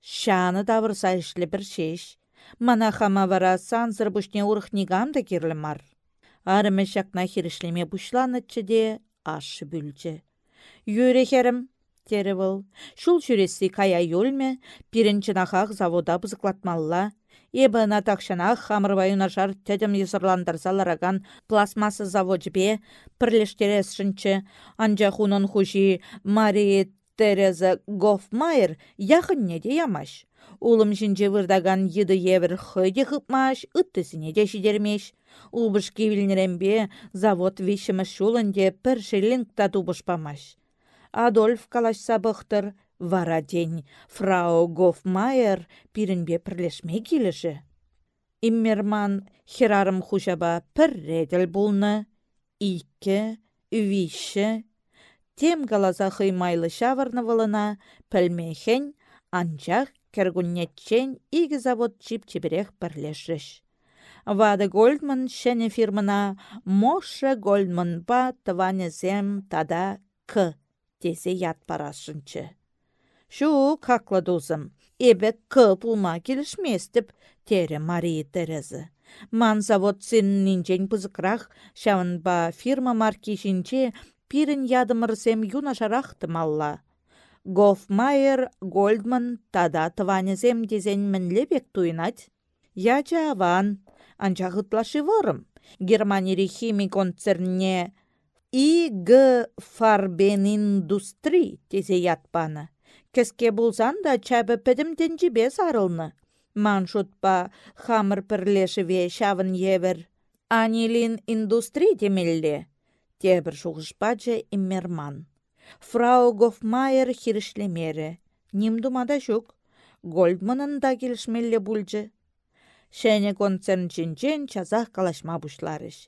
Шаны давырса ішлі бір шеш. Мана хама вара санзыр бұшне урых да керлі мар. Арымы шакна хиришлеме бұшланытчы де ашы бүлчі. Юрехерім, тері бұл. Шул жүресі кая юлме, пирінші нахақ завода бұзықлатмалла. Эбі натақшанақ хамырбай нашар тәдім езірландырсалараган пластмасы заводжбе пірлештересшінші анжа хунын хужи Мария Тереза Гофмайер яхынне де ямаш. Улым жінже вырдаган еді евір хыйде хыпмаш, үттісіне де шидермеш. Улбыш кевілнерембе завод вишімі шулынде пір шелінг памаш. Адольф калашса бұқтыр, вара день фрау Гофмайер пирінбе пірлешме келіші. Иммерман херарым хушаба пір реділ болны, икі, виші, тем галаза хыймайлы шаварнывылына пілмехен анчах кергуннетчен игі завод чип-чибірех бірлешіш. Вады Гольдман шәне фирмына Моша Гольдман ба зем тада к тесе ят парашынчы. Шу какла дузым, эбе к пулма келішместіп, тере Мария Терезы. Ман завод синнинчен пызыкрах, шавын ба фирма маркишинче пирін ядымырсем юнашарақтымалла. Гофмайер, Гольдман, тада тыванезем дезен мінлебек. Я жаван, анчағытлашы ворым. Германии химик концерне и г фарбен индустри тезе ятпаны. Кеске булсан да чабы пӹдім бе сарылны. Маншутпа хамыр пірлешіве шавын евер. Анилин индустри темелле. Тебір шуғышпаджы иммерман. Фрау Гофмайер хирішлемері. Ним думада жүк. Гольдманын да келішмелле бұлжы. Шәне концерн чинчен чазах калашма бушларыш.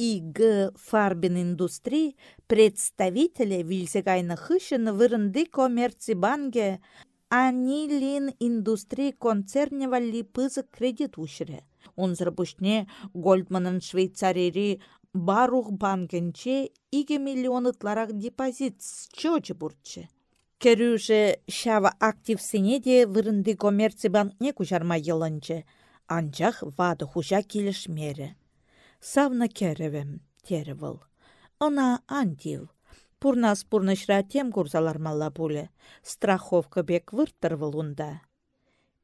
ИГ Фарбин Индустри представителя вильсегайны хышын вырынды коммерци банге Анилин индустрий концерне валли пызык кредит ушре. Унзыр бушне Швейцарери барух банкенче иге миллионытларак депозит чочы бурчы. Керюже шава активсене де вырынды коммерци банкне кужарма йылынчы. Анчах вады хужа келішмері. Савна керевем, теревыл. Она антил. Пурнас пурнышра тем курсалармалла пуле. Страховка бек вырттырвыл унда.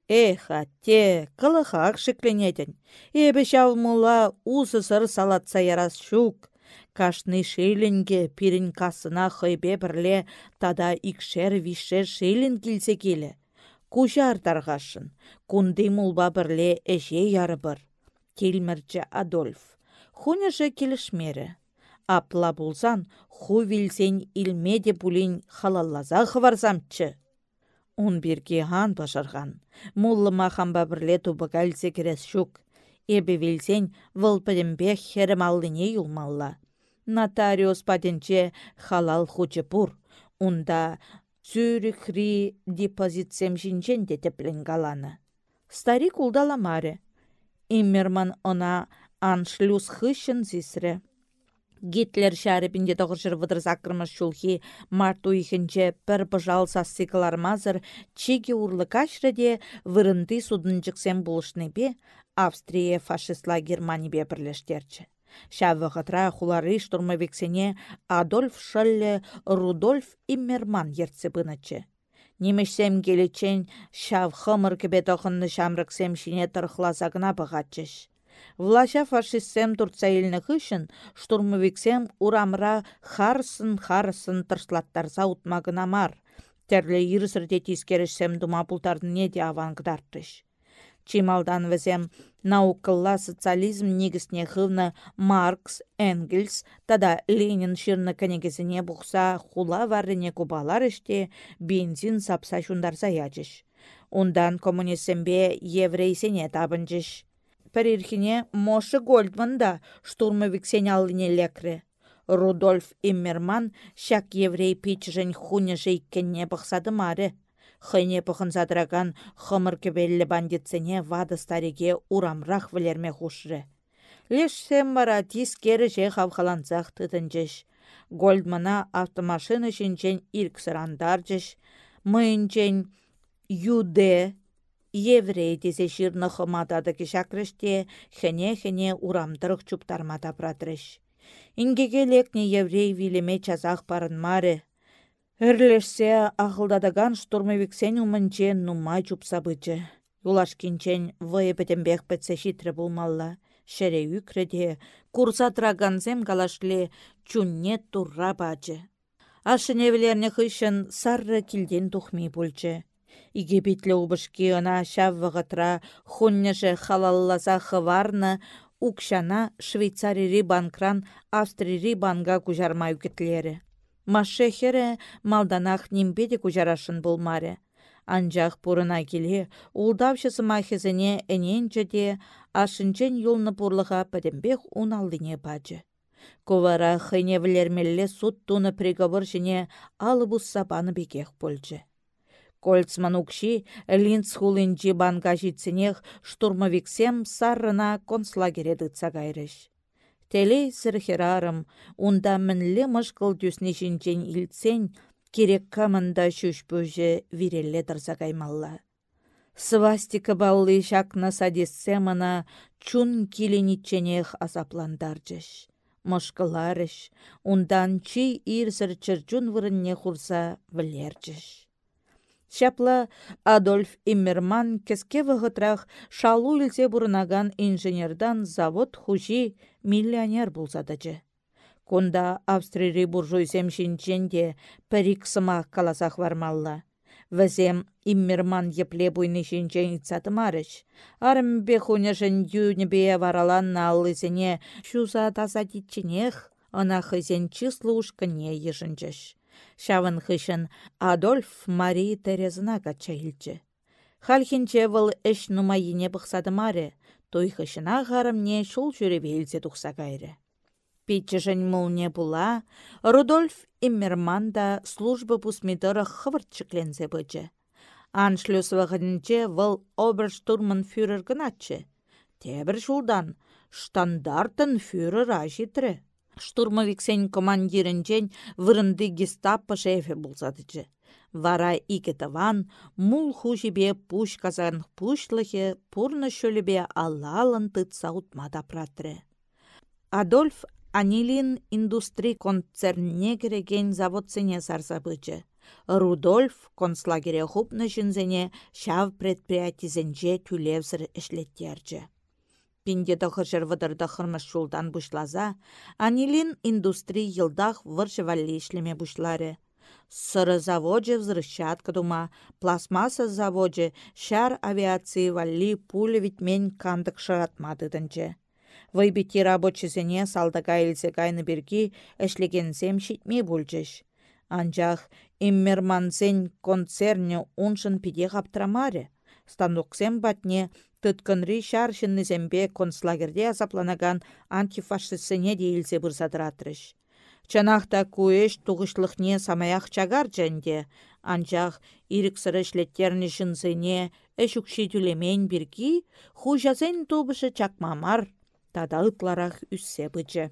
Эха, те, кылыхак шекленетен. Эбі мула узы сыр салатса ярас шук. Кашны шейлінге пирін касына хыйбе бірле тада икшер вишер шейлін келсе келі. Кушар тарғашын, кунды мулба бірле эше яры бір. Келмірчі Адольф. Хуняжы келішмері. Апла булсан, ху вилсен илмеде пулин халаллаза хварзамчы. Он бирге хан башарған. Муллы махамба бірле тубы керес шук. Эбі вилсен вылпыдембе херім алдыне юлмалла. Нотариус патенче халал хучепур. Унда Цюрихри депозитсем жинчен детеплен галаны. Старик улдаламаре. Иммерман она аншлюс хыщын зисре. Гитлер шәріпінде тоғыршыр вұдыр закырмыш шулхи марту ихінче пір бұжал сассикалармазыр чеге урлы кашреде вырынды бұлышны бе Австрия фашистла Германия бе бірлештерчі. Шавы ғытра хулары штурмовиксене Адольф Шалле Рудольф Иммерман ертсе бынычы. Немешсем келечен шав хымыр кебе тоқынны шамрыксем шине тұрықлазагына бұғатчыш. Влаша фашистсем турца елні хышын, штурмовиксем урамра харсын-харсын тырслаттарса утмагына мар. Терле ирсірде тискерішсем дума пултардың неде авангдартыш. Чималдан візем наукылла социализм негісне хывны Маркс, Энгельс, тада Ленин шырны көнегізіне бұқса хула варыне кубалар іште бензин сапса шундарса ячыш. Ундан коммунистсембе еврейсене табынчыш. Пәрерхіне Мошы Гольдман да штурмовик сенялыне лекре. Рудольф Иммерман шак еврей пичжен хуне жейккенне бұқсады мары. Хыне задыраган хымыр кебелі бандитсене вады стареге урамрақ вілерме хушры. Лешсем бара тискері же хавхаланзақ тыдынчыш. Гольдмана автомашина шинчен ирксырандарчыш. Мыйынчен юде еврей десе ширны хыматады кишакрыште хене-хене урамдырық чуптармада пратрыш. Ингеге лекне еврей вилеме чазақ маре. Үрлешсе ақылдадаган штурмовиксен умынче нумай чупсабычы. Юлашкинчен вые бетембех пэтсе шитрі булмалла. Шере үкреде, курса траганзем калашле чунне турра бачы. Ашыневлерне хышын сарры килден тухми бульчы. Иге битле убышки ына шаввығытра хуннеже халалласа хыварны укшана Швейцарири банкран Австрири банга кужарма үкетлері. Машехере малданах нимбеде болмаре. Анжақ пурына келе, улдавшысы махезіне әненче де, ашынчен юлны пурлыға пәдембек уналдыне бачы. Ковара хыне влермелле суд туны приговор жіне алыбус сапаны бекех польчы. Кольцман укши Линц банка штурмовиксем саррына концлагере дытса кайрыш. Телей сірхерарым, унда мінлі мышқыл дүсіне жинчен илтсен, керек камында шүшпөжі вирелле тұрса каймалла. Свастика баллы шакна садессемана чун киленитченех азапландаржыш. Мышқыларыш, ундан чи ирсір чырчун вырынне хурса вілерчіш. Шапла Адольф Иммерман кеске вғытрах шалу илсе бұрынаган инженердан завод хужи миллионер болсадычы. Кунда Австрири буржуйсем шинченде пәрік сымақ каласақ вармалла. Вәзем Иммерман епле буйны шинчен итсатымарыш. Арымбе хунешін бе варалан наллысене шуза ана хызен числы ушкыне ешінчеш. Шавын хышын Адольф Марии Терезына качайлчы. Хальхинче вăл эш нумайине бұқсады маре, той хышына гарымне шул жүребелзе тұқса кайры. Питчешін мұлне була, Рудольф Иммерман да пусмидыры хывырт чеклензе бычы. Аншлюс вағынче вăл оберштурман фюрер гыначчы. Тебір шулдан штандартын фюрер ажитры штурмовиксен командирінчен вырынды гестапо шефе болсадычы. Вара икетаван мул хужибе пуш казан пушлыхе пурны шөлібе алалын утмада пратры. Адольф Анилин индустри концернне кереген заводсене сарсабычы. Рудольф концлагере хупны жінзене шав предприятизенже түлевзір ішлеттерчі. Пинде тăхăршер вăтăрта хырмăш шултан бушласа, анилин индустри йылдах выршă валли ишлеме бушларе. Сыры заводе взрывчатка дума, пластмасса заводе, шар авиации валли пуля витмень кандык шыратма тытынче. Вăйбитти рабочисене салтака илсе кайны бирки ӹшлегенсем çитме пульчӗҫ. Анчах иммермансен концерне уншын пиде хаптрамаре. Станоксем батне Тыткынри çыннисемпе концлагерде азапланаган антифашистсене дейлсе бұрсадыратрыш. Чанахта куэш туғышлықне самаях чагар жәнде, анчах иріксірі шлеттерні жынсыне әш үкші түлемен біргі, хужазен тобышы чакмамар, тада үссе бычы.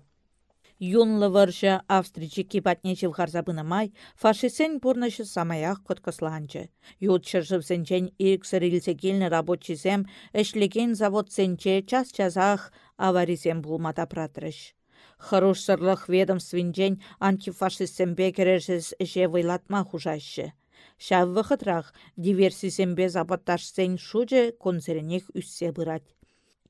Юнлы варша Австричи кипатне живхарзабына май, фашисен пурнышы самаях коткосланчы. Ют чыржывсенчен ирксыр илсе келні рабочисем, эшлеген завод сенче час-часах аварисем булмата пратрыш. Хорош сырлық ведомствинчен антифашистсембе керешес эше вайлатма хужашы. Шав вăхытрах диверсисембе сен шуче концеренех үссе бырать.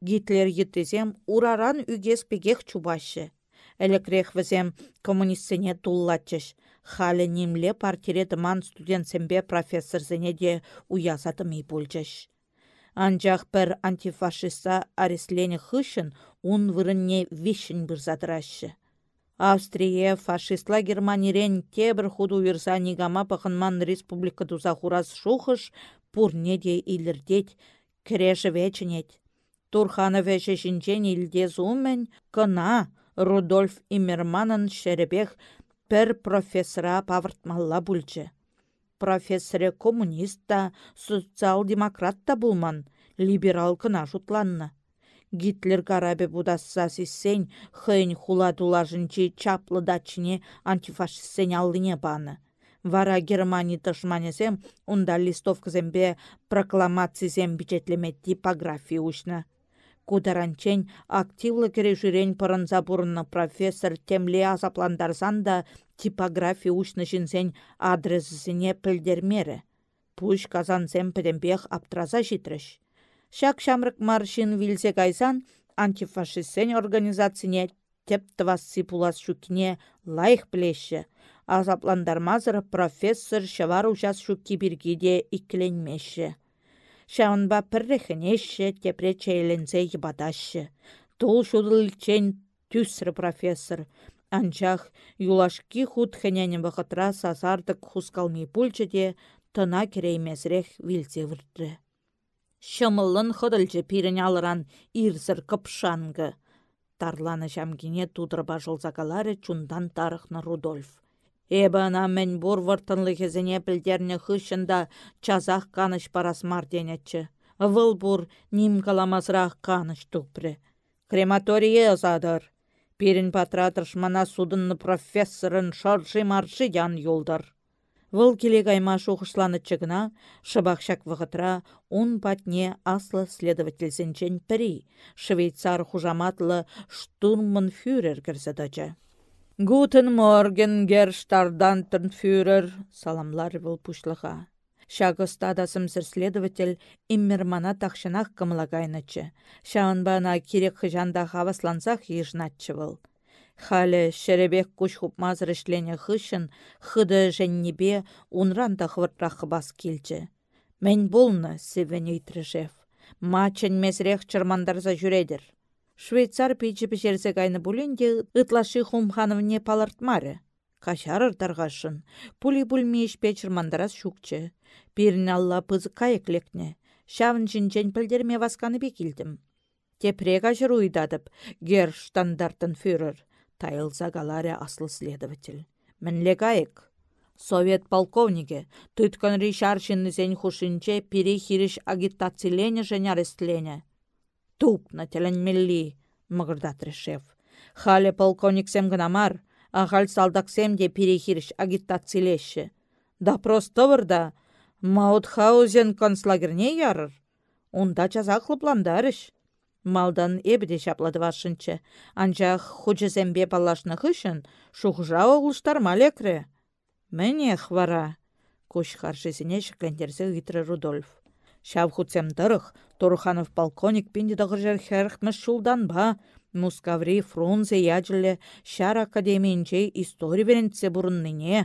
Гитлер еттесем ураран үгес пегех чубашы элекрех візем коммунистсене туллатчыш. Халі немле партире тыман студентсембе профессорсене де уязатымый пульчыш. Анжақ пір антифашиста ареслене хышын ун вырынне вишін бірзадырашы. Австрия фашистла Германирен тебір худу вирса нигама пахынман республика туза хурас шухыш пурне де илірдет, кіреші вечінет. Вешешінчен илде зумен, кына, Рудольф Иммерманын шеребех пір профессора павыртмалла бүлчі. Профессоре коммунист та, социал-демократ та бұлман, либерал кына жұтланны. Гитлер гарабе будасса сен хыйн хула дулажынчи чаплы дачыне антифашистсен аллыне баны. Вара Германия тышманесем унда листовкызембе прокламацизем бичетлеме типография ушна. Кударанчен активлы кережирен пырынса бұрынны профессор темле азапландарсан да типография ушны жінсен адресісіне пілдермері. Пуш аптраза житріш. Шак маршин вилсе кайсан антифашистсен организацине теп твасси пулас шукине лайх плеші. Азапландармазыр профессор шавар ужас шукки биргиде. Шаунба піррехінеші тепре чейлензе ебадашы. Тул шудылчен түсрі профессор. Анчах юлашки худ хәнәне вақытра сазардық хускалми пульчыде тына кереймезрех вилзе вірді. Шымылын хыдылчы пирен алыран ирзір кыпшангы. Тарланы жамгине тудырба жолзагалары чундан тарықны Рудольф. Эбі ана мен бұр вұртынлы кезіне пілдеріне хышында чазақ қаныш парасмар денетчі. Выл бұр ним каламазрақ қаныш тұқпірі. Крематорие ызадыр. Пирин патратыршмана судынны профессорын шаржи маржи ян юлдар. Выл келе гайма шухышланы чыгына, шыбақшак вғытра, он патне аслы следовательсенчен пірі, швейцар хужаматлы штурман-фюрер кірзадача. Гутен морген, фюрер, саламлар был пушлыға. Шағы стадасым следователь иммермана тақшынақ кымлагайнычы. Шағынбана керек хыжанда хаваслансақ ежнатчы был. Халі шеребек күш хупмазыр ішлене хышын, хыды жәннебе унран тахвыртрақ бас келчі. Мен болны, севен үйтрішев. Мачын мезрех чырмандарза жүредір. Швейцар пейчі пешерсе кайны бұлінде ытлашы хумхановне палартмары. Тарғашын. Пули пульмеш печір мандарас шукчы. Пирін алла пызы кайық лекне. Шавын пілдерме васканы бекілдім. Тепре кашыр уйдадып, гер штандартын фюрер. Тайыл загаларе аслы следователь. Мінле кайық. Совет полковнике, тыткан ришаршинны зен хушинче пире хириш агитацилене және тупна мелли, мығырдатыр шеф. Халі полковниксем гына мар, ағал салдаксем де перехиріш агитациялеші. Да просто вырда, Маутхаузен концлагерне ярыр. Унда жаза хлыпландарыш. Малдан эбіде шаплады вашынчы. Анжақ хучызембе балашны хышын, шухжа оғылштарма лекрі. Мәне хвара. Көш харшысыне шықлендерзі Рудольф. Шавхуцем дырых, Торуханов полковник пинде дағыржар хәрхміш шулдан ба, Мускаври Фрунзе яджілі шар академиинче история веренце бұрынныне,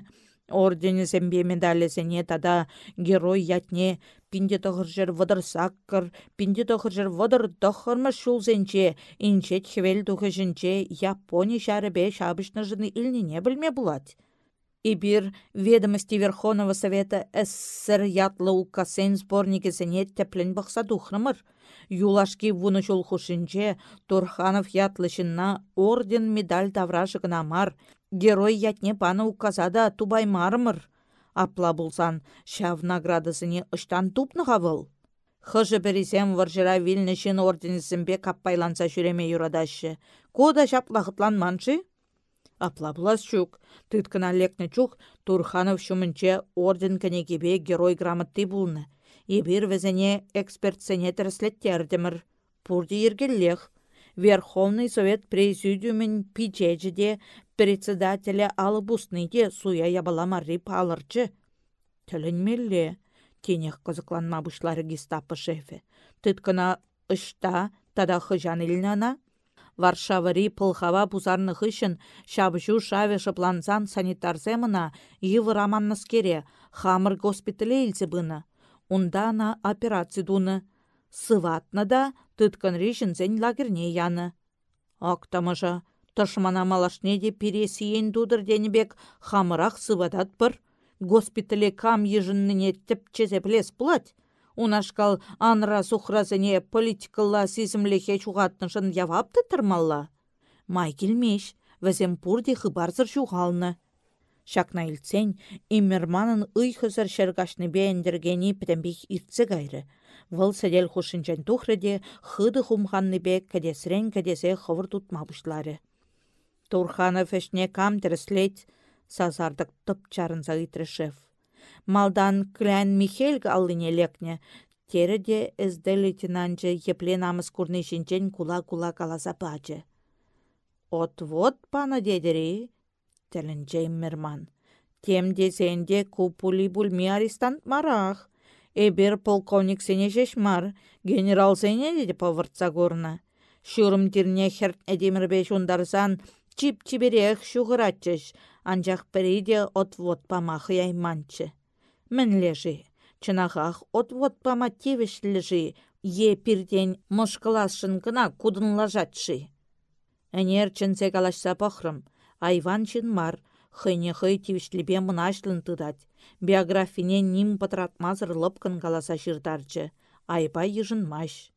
ордені зәмбе медалезіне тада герой ятне пинде тағыржар вадыр саккыр, пинде тағыржар вадыр дұқырмыш шулзенче, инчет хвел дұқыжынче Япония шары бе шабышны жыны илнене білме. Ибир ведомости Верховного Совета СССР ятлы укасен сборникесене теплен бақса духнымыр. Юлашки вуны хушинче Турханов ятлышынна орден медаль тавражы мар. Герой ятне паны указада тубаймармыр. Апла булсан, шав наградысыне ыштан тупныға был. Хыжы бересем варжыра вилнешін орденісімбе каппайланса жүреме юрадашы. Кода маншы? Аплаблас чук. Тыткына лекні чук Турханов шумынче орден кенегебе герой грамотты булны. Ебір візіне экспертсене тіріслеттердімір. Пурди ергеллех. Верховный Совет Президиумын пичеджіде председателя алыбусныйде суя ябаламарри палырчы. Тілінмелле. Тенех қызықланма бұшлары гестапы шефе. Тыткына ышта тада хыжан илнана Варшавари пылхава пузарны хышын шабжу шаве шыплансан санитарземына йывы раманныскере хамыр госпитале илсе быны. Унда ана операция дуны. Сыватны да тыткан зен лагерне яны. Актамыжа, тышмана малашне де пересиен дудыр денебек хамырах сывадат бір. Госпитале кам ежінніне тіпчезе білес бұлать. Унашкал анра сухразыне политикалла сезімлехе чуғатнышын явапты тұрмалла. Май келмеш, вәзем пурде хыбарзыр чуғалны. Шакна илцен, иммерманын ый хызыр шергашны бәендіргені пітембек иртсе гайры. Вăл сәдел хушинчен тухрыде хыды бек кәдесрен кәдесе хывыр тутма бұшлары. Турханов эшне кам тіріслет, сазардық тұп чарынса шеф. Малдан клян Михель аллыне лекне, тереде әзді лейтенанчы еплен амыз курны шинчен кула-кула каласа пачы. От-вот, пана дедері, тілін Джейммерман. Тем десенде купули бульми арестант марах. Эбер полковник сене мар, генерал сене деде повыртса горна. Шурым тирне херт эдемірбе ундарсан, чип чиберех шуғыратчыш, анжақ перейде от-вот памахы яйманчы. Мен лежи, чынағақ от-вот пама тевіш лежи, е пирден мошкылашын гына кудынлажатшы. Әнер чынсе калашса похрым, айван чын мар, хыйне хый тивишлепе мынашлын тыдать. Биографине ним патратмазыр лыпкын каласа жирдарчы. Айпа маш.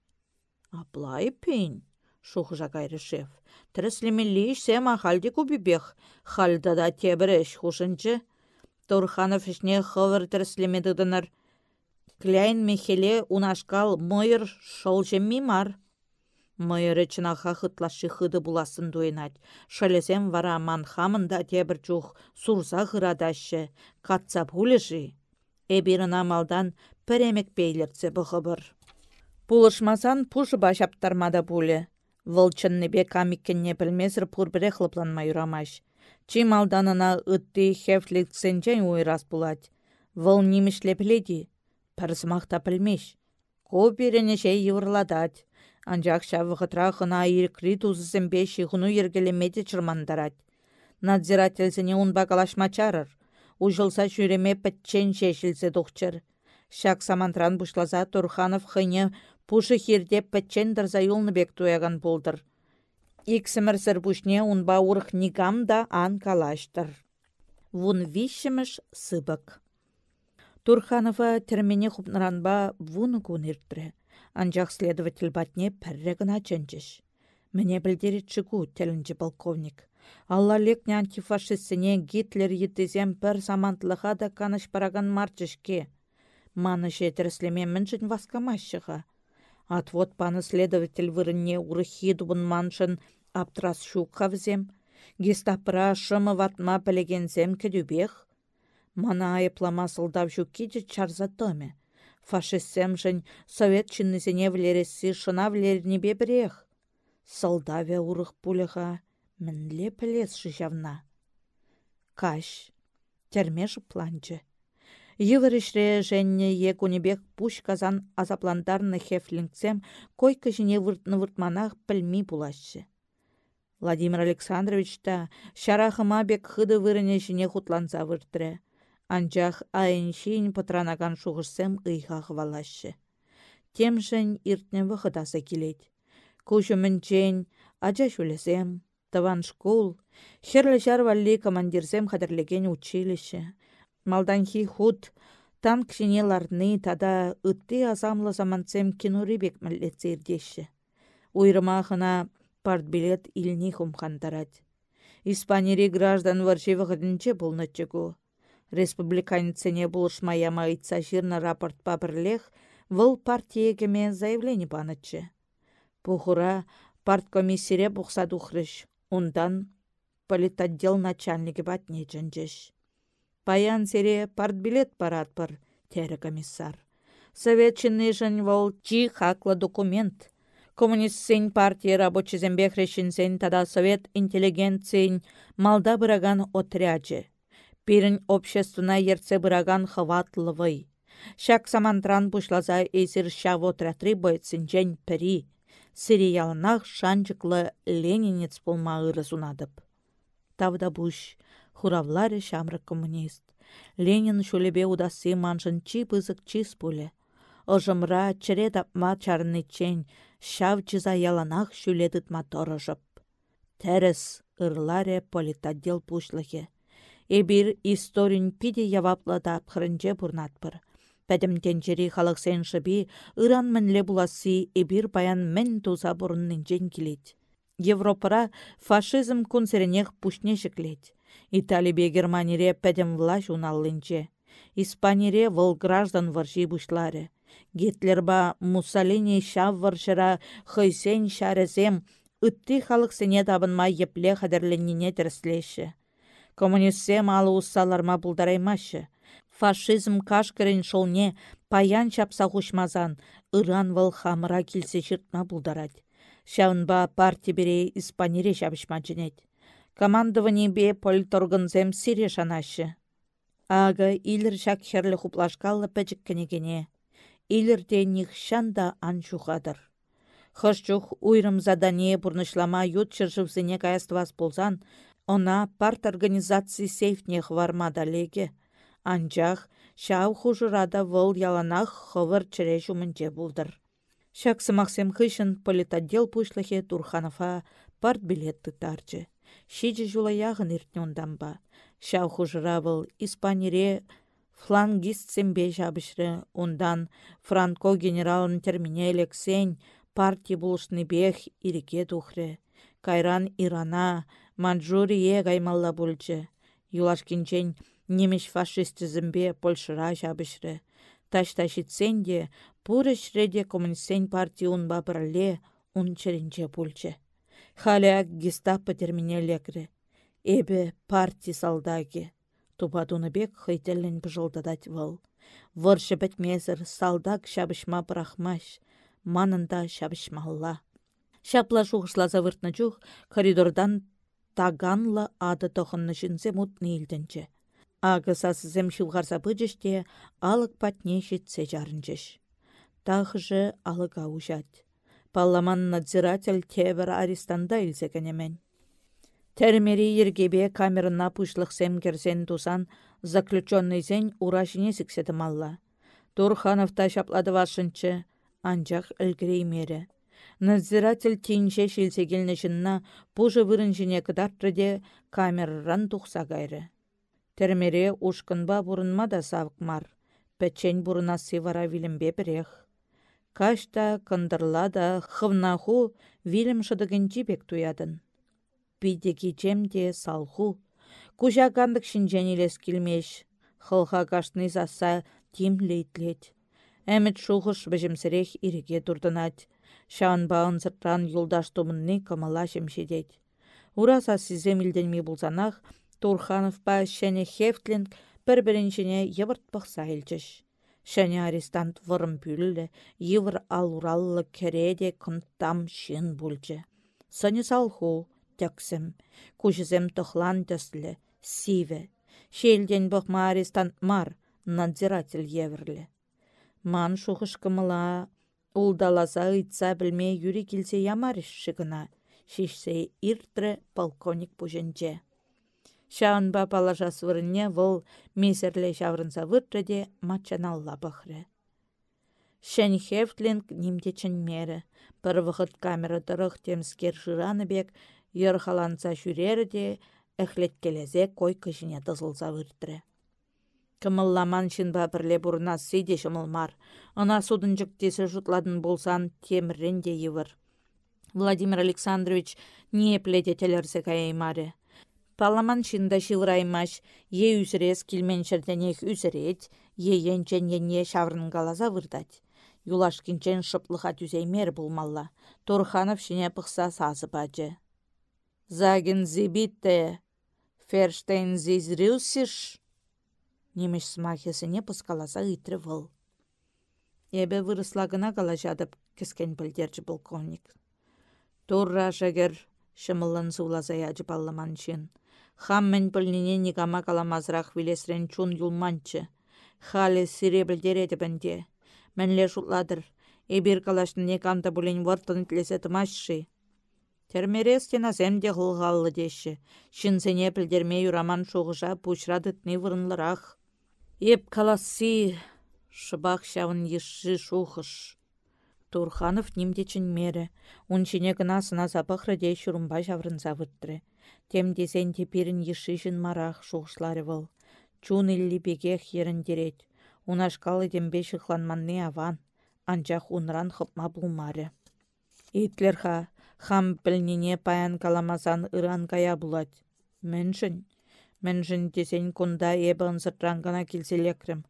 Аплай пень, шухжа кайры шеф. Тіріслемелі сема халде кубибех, халда да тебіреш хушынчы. Турханов ішне хывыр тіріслемедідінір. Кляйн мехеле унашкал мойыр шолжем мимар. Мыйыры чынаха хытлашы хыды буласын дуйнать. Шалесем вара ман хамында тебір чух сурса хырадашы, қатса пулеші. Эбирына малдан піремек пейлерце бұғыбыр. Пулышмасан пушы башаптармада пулі. Вылчыннебе камиккенне білмезір пурбіре хлыпланма юрамаш. Чи малданына ытты хефликсенчен уйрас булать. Выл нимішлепледи, пірсымақта пілмеш. Ко берене жей евырладать. Анжақ шавығытра хына иркри тузысембе шихуну ергелемеде чырмандарать. Надзирательсене унба калашма чарыр. Ужылса жүреме пітчен шешілсе тұқчыр. Шак самантран бұшлаза Турханов хыне пушы хирде пітчен дырза бек туяган болдыр. Иксімірсір бұшне унба урх нигам да ан калаштыр. Вун вишіміш сыбык. Турханова термене хупнаранба вуны кунирттірі. Анжақ следователь батне пәрре гына. Міне ку тәлінчі полковник. Алла лекне антифашистсене Гитлер етізем пір самантлыға да каныш параган марчышке. Маны жетіріслеме мінжін васкамашыға. Атвот паны следователь вырынне урыхи дубын маншын аптрас шуқавзем. Гестапыра шымы ватма пілегензем кедюбех. Мана айыплама сылдав жуккиде чарза томе фашистсемшін совет чыннысене влересси шына влернебе бірех. Солдавя урых пулеха мінле пілес жавна. Каш, термеш планчы. Йывырышре жәнне е кунебек пуш казан азапландарны хефлингсем койка жіне выртманах пілми булашы. Владимир Александрович та шарахыма бек хыды вырыне жіне хутланса выртыры. Анчах патранаган шуғышсем ыйха хвалашы. Темшін иртне вғытасы келет. Кушы мінчен, ача шулесем, таван школ, херлі жар валли командирсем қадірлеген училище. Малданхи худ, танк ларны тада ытты азамлы заманцем кинурибек мәллетсердеші. Уйрымахына партбилет илни хумхантарать. Испанири граждан варшивы ғыдынче болнатчыгу республиканецене булышмаяма ыйтса жирна рапорт папірлех вăл партиекеме заявление панычче. Пухура парткомиссире бұқса тухрыш, ундан политотдел начальнике батне чынчыш. Паян сере партбилет паратпыр, тәрі комиссар. Совет чыннышын вăл чи хаклы документ. Коммунистсен партия рабочий зембе хрещенсен тада совет интеллигенцин малда быраган отряджы. Пирін обществына ерце бұраган хыватлывый. Шак самантран бұшлаза эзір шав отрятры бойцын жән пірі. Сериялынақ шанчықлы ленинец болма ыры сунадып. Тавда бұш, хуравлары шамры коммунист. Ленин шөлебе удасы маншын чи пызык чиз пуле. Ожымра чыре тапма чарны чен, шав чиза яланақ шүледіт моторыжып. Тәріс ырларе политотдел пушлығы. Эбир историн пиде пхрынче бурнатпыр. Пәдім тенчері халық сен шыби, ыран мінле буласы эбир баян мен туза бұрыннын келет. Европара фашизм күнсеренех пушне жіклет. Италибе Германире пәдім влаш уналлынче. Испанире вăл граждан варжи бушлары. Гитлерба Муссолини шаввар шыра хыйсен шарезем ытти халық сене табынма епле қадерленіне тірслеші. Коммунистсем алы ұссаларма бұлдараймашы. Фашизм кашкерін шолне паян чапса хушмазан, ыран вăл хамыра килсе çыртма бұлдарад. Шаунба парти бере Испанире çапышма. Командование бе политорганзем сире шанашы. Ага илір шак херлі хуплашкаллы пәчік кенегене. Илірде нихшан да анчухадыр. Хышчух уйрым задание бұрнышлама ют чыржывзіне каяствас болзан, она парт организации сейфнех варма далеге. Анчах шау хужырада вăл яланах хывыр чіре жумынче булдыр. Шак сымақсем хышын политотдел пушлахе Турханова парт билетты тарчы. Шиджі жулаягын иртнёндамба. Шау Испанире флангистсембе жабышры, ондан Франко генералын термине элексен, партия булышны бех ирике тухры. Кайран Ирана, Манчжурие гаймалла бульчы. Юлашкинчен немеш фашистизмбе Польшыра жабышры. Таш ташитсен де, пурыш реде коммунистен партия унба піріле, ун черенче пульчы. Халя гестапо термине лекрі. Эбе парти салдаги. Тупадуны бек хыйтеллен пыжылдадать вăл. Выршы бәтмезір салдак шабышма брахмаш, манында шабышмалла. Шапла шухышла завыртны чух, коридордан таганла ады тохынны жінсе мутны илдінче. Ағы сасызем шылғарса быжыште алық патне жетсе жарынчыш. Тахыжы. Палламан надзиратель тевер арестанда илзекенемен. Термери ергебе камерына пушлық семгерсен тусан заключенныйсен урашине сіксеті малла. Турхановта шаплады вашынчы, анжақ ілгіреймері. Надзиратель тинше шилсегелні жынна пужы вырынжіне кыдартрыде камерран тухса гайры. Термере ушкынба бұрынма да савықмар. Пәтчен бұрына сывара вилімбе бірех. Кашта кындырла да хывнаху вилім шыдығын жібек туядын жемде салху. Кужа кандык шинчен илес килмеш. Хылха кашны заса тим лейтлет. Әміт шухыш бәжімсірек иреге турдынат. баын сыртран юлдаш тумынны камала жемшедет. Ураса сізем илденме бұлзанақ, Турханов ба шәне Хефтлинг бір-біріншіне елчіш. Шәне арестант вырым пүлілі, евір алураллы кереде күнттам шын бұлчы. Сыны салху, тәксім, күшізім тұхлан төслі, сиве. Шелден бұқма мар, надзиратель еврлі. Ман шухышкымыла, улдаласа ыйтса білме юри келсе ямарыш шығына, шишсе иртрі полковник пуженче. Шаанба палажас вырынне вұл месерле шаврынса выртрыде матчаналла бұхры. Шән Хефтлинг нимде чынмері. Бір вғыт камера тұрық темскер жыраны бек Йырхаланса шүрері де әхлеткелезе кой кышыне тызылса вырттыры. Кымылламан шынба бірле бұрына сейде шымылмар. Ына судын жүктесі жұтладын болсан теміррен де евір. Владимир Александрович не пледе телерсе. Паламан шында шылраймаш, е үзірес килмен шырденех үзірет, е енчен ене шаврын галаза вырдать. Юлашкинчен шыплыға түзеймер болмалла. Турханов шине пықса сазы бачы. Bitte? Verstehen Sie Russisch? Немеш смахесіне пыскаласа ыйтры выл. Эбе вырыслагына калажадып кіскен білдерчі полковник. Турра жагер шымылын суласа яжы балламанчын. Хам мен пілніне никама каламазрақ вилесрен чун юлманчы. Халі сире білдереті бінде. Мәнле шутладыр. Эбір калашны некамда бұлен вартын тілесе тымашшы. Термерес тенасем де ғылғаллы деші. Шинсене пілдерме юраман шоғыша пучрадытны вырынлырақ. Еп каласы шыбақ шавын ешші шоғыш. Турханов нимдечін мере. Унчине гына сына запахры шурумба жаврынса вырттыры. Тем десен теперін ешшішін марақ шоғышлары выл. Чун ілі бегех ерін дерет. Унашкалы дембе шықланманны аван. Анчах унран хыпма булмары. Итлерха, Хам пілнене паян каламасан ыран кая булать. Міншін. Мӹнжӹн тесен кунда эбі ынсыртрангана килселекрем.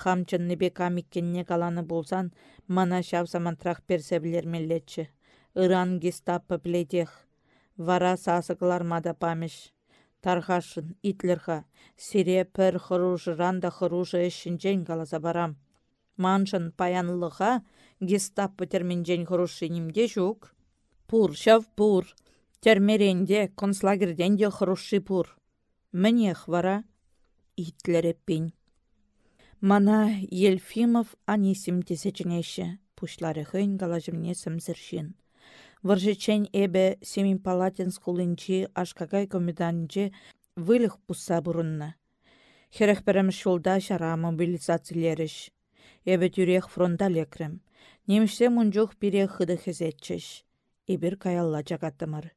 Хам чыннебе камиккенне каланы болсан, мана çав самантрах персе білермеллетчі. Иран гестапы плетех. Вара сасықлармада памеш. Тархашын, итлерха, сире пір хыружыран да хыружы эшшінжен каласа барам. Маншын паянлыға гестапы терменжен хырушинімде жүк. Пур, шав пур. Термеренде, концлагерден де хыруши пур. Мінех вара итлереппин. Мана Ельфимов Анисим тесеченеше, пушлары хын галажымне сымзыршин. Варжычен эбе Семин Палатин скулинчи ашкагай комитанче вылых пусса бурынна. Херехперем шулда шара мобилизациялеріш. Эбе тюрех фронта лекрем. Немшсе мунжух пире хыды хезетчеш. Эбір каялла жагаттымыр.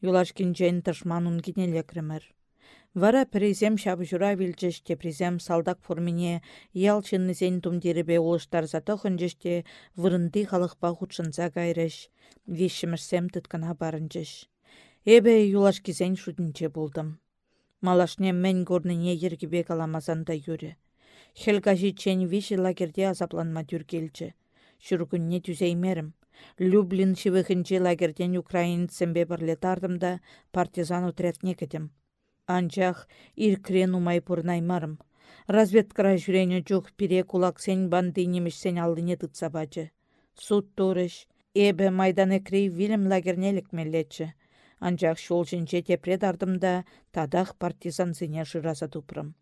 Юлашкинчен тышманун лекремір. Вара призем шабы жура те призем салдак формине ялчыннызен тумдеребе олыштар зато хынжеште вырынды халықпа худшынса кайрыш, вешімішсем тұткана барынчыш. Эбе юлаш кизен шудынче болдым. Малашне мен горныне ергебе каламазанда юре. Хелгажи чен виші лагерде азапланма дүргелчі. Шүргінне түзеймерім. Люблин шивыхынче лагерден украинцембе бірлетардым да партизан отрядне кетем. Анчах иркрен умай пурнаймарым. Разведкара жүрені жоқ пире кулак сен банды немешсен алдыне тұтса бачы. Суд турыш, эбі майдан экрей вилім лагернелік меллетчі. Анчах шол жінче тепредардым да тадах партизан зіне жыраса тупрым.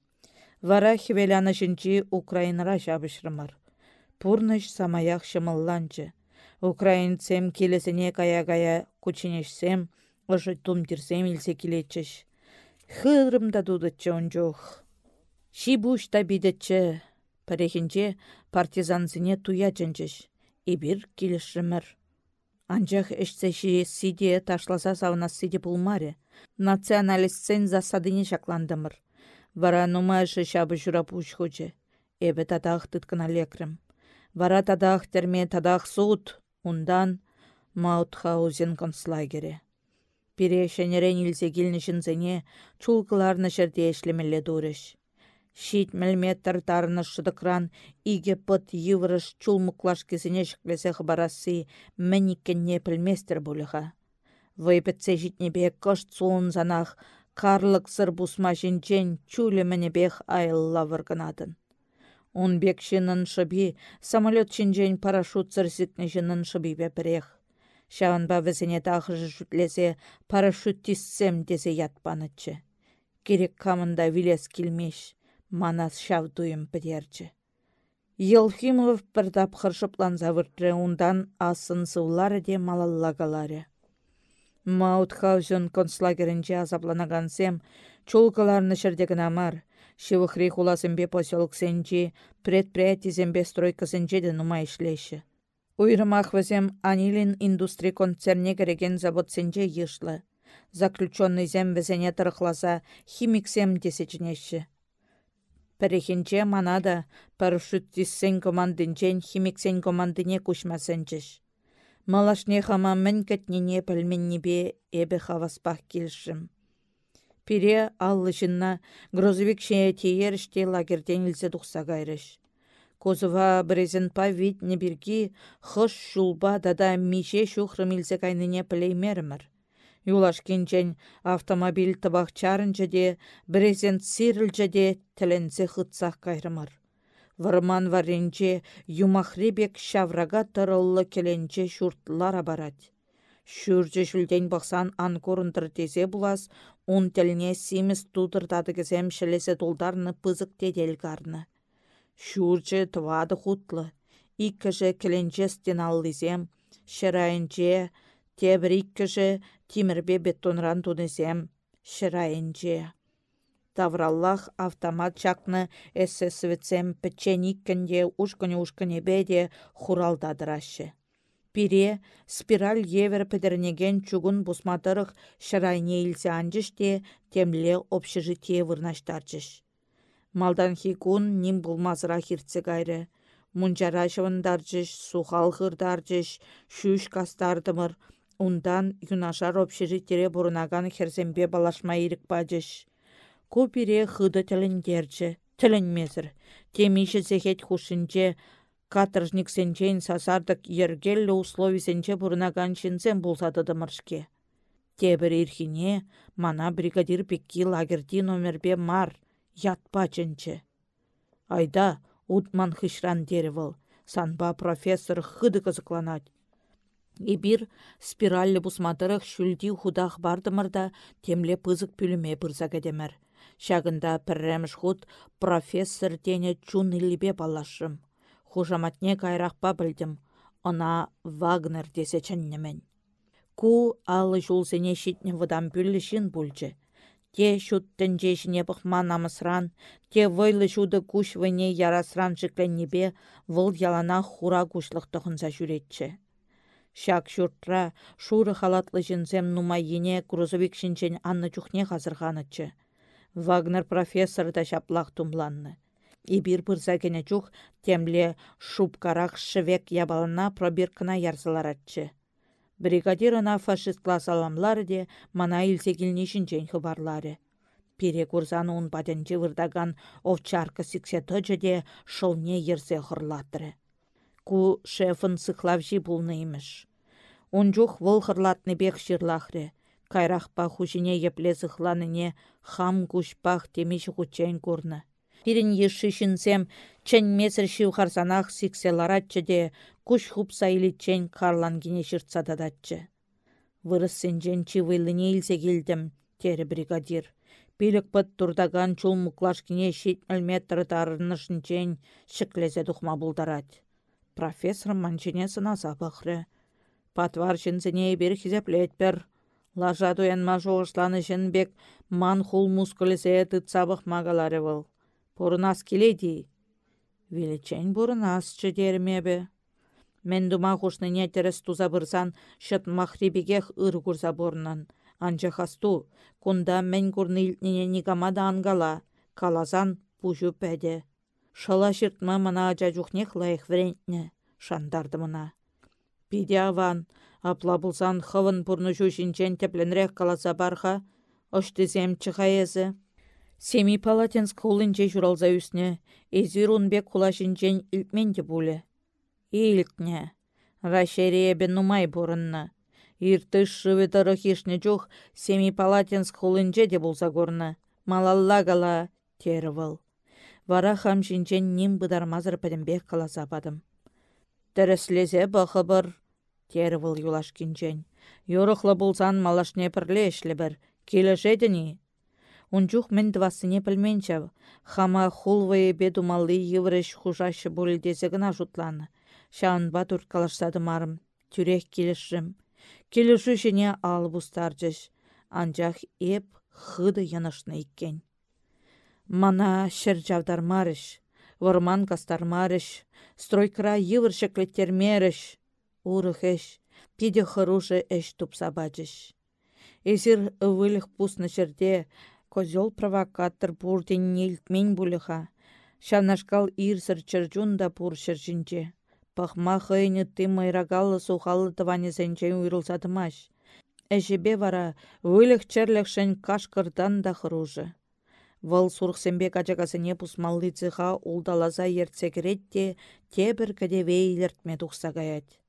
Вара хевеляны жінчі Украинара жабышрымар. Пурныш самаях шымылланчы. Украинцем келесіне кая-кая күчінешсем, ұжы тумтирсем илсе келетчіш хырымда дудытчы онжух. Шибуш та бидетчі. Парехінче партизанзіне туя жынчыш. Ибір келішімір. Анжақ эшсеші сиде ташласа савна сиде пулмаре. Националистсен засадыне шакландымыр. Вара нумайшы шабы журап учхучы. Эбі тадақ тұткына лекрім. Вара тадақ терме тадақ суд. Ундан Маутхаузен концлагере. Пире шәнерен илсе килнішінзене чулкыларны шерде эшлемелле дурыш. Шит мілметр тарны шыдықран иге пыт йывырыш чулмуклаш кезіне шықлесе хабарасы мәніккенне пілместер болыға. Вайпетсе житнебе кышт суын занах карлык сыр бусма жинчен чулі мінебех айылла варганатын. Он бек шынын шыби, самолет шинжен парашют сырсикні жынын шыби бәпірех. Шаванба візіне тағыжы жүтлесе парашютистсем десе ятпанычы. Керек камында вилес келмеш, манас шав дуйым підерчі. Елфимов бір тапқыр шыпланса выртры ундан асын сывлары де малаллагалары. Маутхаузен концлагерінче азапланагансем, чулкаларны шырдегін амар, Шивыхри хуласымбе поселксенчи, предприятизембе стройкасынче де нума ишлеші. Уйрымах візем Анилин индустрия концерне кереген заводсенче йышлы. Заключенный зем візене тұрықласа химиксем десечінеші. Пәрехінче манада парашютистсен командынчен химиксен командыне күшмәсенчеш. Малашне хама мен кәтнене пәлменнебе эбі хаваспах келшім. Пире аллышынна грузовик шея тейеріште лагерден илзе тұқса кайрыш. Козыва брезентпа не біргі хыш шулба дада мише шухрым илсе кайныне. Юлашкенчен автомобиль табақ чарынчы де, брезент сирілчі де тілінсе хытсақ. Варман варенче юмахребек шаврага тұрылы келенче шуртлара барать. Шүрчі шүлден бақсан анкорындыр тезе бұлас, он тіліне симіз тудырдады кезем шілесе толдарны пызык теделгарны. Шурчы твады хутлы. Иккіжі кіленчестен аллизем, шырайынче, тебір иккіжі тимірбе бетонран тунызем, шырайынче. Тавраллах автомат чакны эсэсвіцем пічен иккінде ушкыне-ушкыне беде хуралдадырашы. Пире спираль евер педернеген чугун бусматырых шырайне илсе анжыште темле общежитие вырнаштарчыш. Малдан хикун ним булмазыра хиртсе гайры. Мунчара шывындарчыш, сухал шүш кастардымыр. Ундан юнашар общежитире бурунаган херсембе балашма ирік бажыш. Ку пире хыды тіліндерчі, тілінмезір. Темиші зехет хушинче, каторжник сенчен сасардық ергеллі услови сенче бұрынаган шинсен болсады мыршке. Тебір ирхине, мана бригадир пекки лагерди номербе мар, ятпа чынчы. Айда, утман хышран деревіл, санба профессор хыды кызыкланать. Ибир спираллі бұсматырық шүлді худах бардымырда темле пызык пүліме бұрза кәдемір. Шагында пірреміш худ профессор тене чун илібе балашым. Хужаматне кайрақпа білдім. Она Вагнер десе чәннемен. Ку алы жулсене шитне вадам шин бүлчі. Те шуттен жешіне бұқма намысран, те войлы шуды күш віне ярасран жікленнебе выл ялана хура күшлықтығынса жүретші. Шак шуртра шуры халатлы жінзем нумай ене грузовик шинчен анны чухне хазырғанычы. Вагнер профессор да шаплақ тумланны. Ибир бұрза кене чух темле шубкарақ шывек ябалына пробиркына ярсыларатчы. Бригадир ына фашистла саламлары де мана илсе келнешінчен хыбарлары. Пире курзаны ун паденче вырдаган овчарка сиксе тыжы де шылне ерсе хырлатыры. Ку шефын сықлавжи бұлны иміш. Онжух вăл хăрлатнă пех çырлахрре. Кайрахпа хушине епле сыхланыне хам кушпах темеш хучен курнă. Пирен ешши çынсем ччен шив харсанах сиксе ларатчче де куш хупса илитчен карлангине çыртса дадатчче. Вырыссенчен чивыйлыне илсе келдім, тері бригадир. Пилік пыт турдаган чул муклашкине шит метры тарынышынчен шіклезе дұхма бұлдарад. Профессор манчине сынаса бақыры. Патвар çынсене бер хизеплетпер. Лажа туянма жоғышланы бек ман хул мускулесе тытсабық магалары выл. Пурынас келеди. Величен бұрынас чедермебе. Мен дума хушныне терес туза бұрсан шыт махрибигех ыр курса борнан. Анча хасту, кунда мен курны илтнене никамада ангала, калазан пужу пәде. Шала шыртма мана ача жухнех лайық врентне, шандарды мына. Пиде аван, апла бұлсан хывын пұрны жүшінчен тепленрек каласа барха, оштызем чыхаезі. Семи палатенск хулынче журалза үсне, езір унбек хулашинчен илтменде бұлі. Илтне, рашериебе нумай бұрынна. Иртыш шывы тарыхишне жух, семи палатенск хулынче де болса горны. Малалла гала, тервыл. Вара хам шинчен ним бұдармазыр пәдімбек каласа бадым. Тәріслезе бақыбыр, тері выл юлаш кінчен. Йорықлы болсан малашне пірле бір, бір, келешедіні. Унчух мен двасыне пілменчав, хама хулвые бедумалы евреш хужашы бөлдесі гына жұтланы. Шаанба турт калашсады марым, тюрех келешрім. Келешу жіне алып ұстаржыш, анжақ еп хыды янышны иккен. Мана шыр марыш, ворман кастармарыш, стройкра йывыршеклеттермерыш, урыхеш, пиде хырушы эш тупса бачыш. Эзір ывылых пусны жерде, козел провокатор бурден нелтмен булыха. Шавнашкал ирсір чыржун да пур шыржинче. Пахма хыйны ты майрагалы сухалы тыване сенчен уйрылсатымаш. Эшебе вара вылых черлехшен кашкырдан да хыружы. Вăл сурхсембе качакасыне пусмалли цыха улдаласа ертсекретте тебір кәдеве илертме тухса гаять.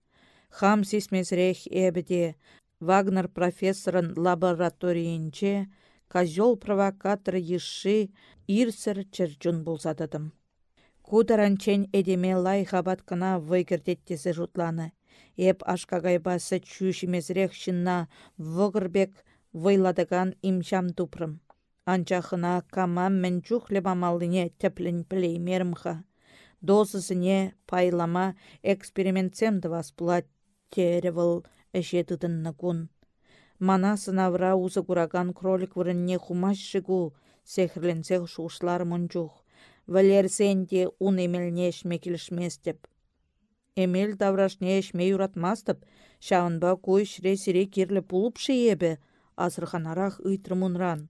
Хам сисмесрех эбеде Вагнер профессорын лабораторийінче козел провокатор ешши ирсір чырчун булсатыдым. Кударанчен эдеме лай хабат кына вайгірдеттесі жұтланы. Эп ашкагайбасы чүшімезрех шынна вғырбек вайладыган имшам тупрым. Анчахына кама мен чухле мамалыне тәплін мермха. Дозысыне пайлама экспериментсем дывас бұла теревіл әше тыдынны күн. Мана сынавра узы кураган кролик вырынне хумаш шыгу, сехрленсех шушлар мұнчух. Валерсенде ун емелне ешме келішместеп. Эмел даврашне ешме юратмастып, шауынба кой шре сире кирлі пулып шиебі, азырханарах ыйтрымунран.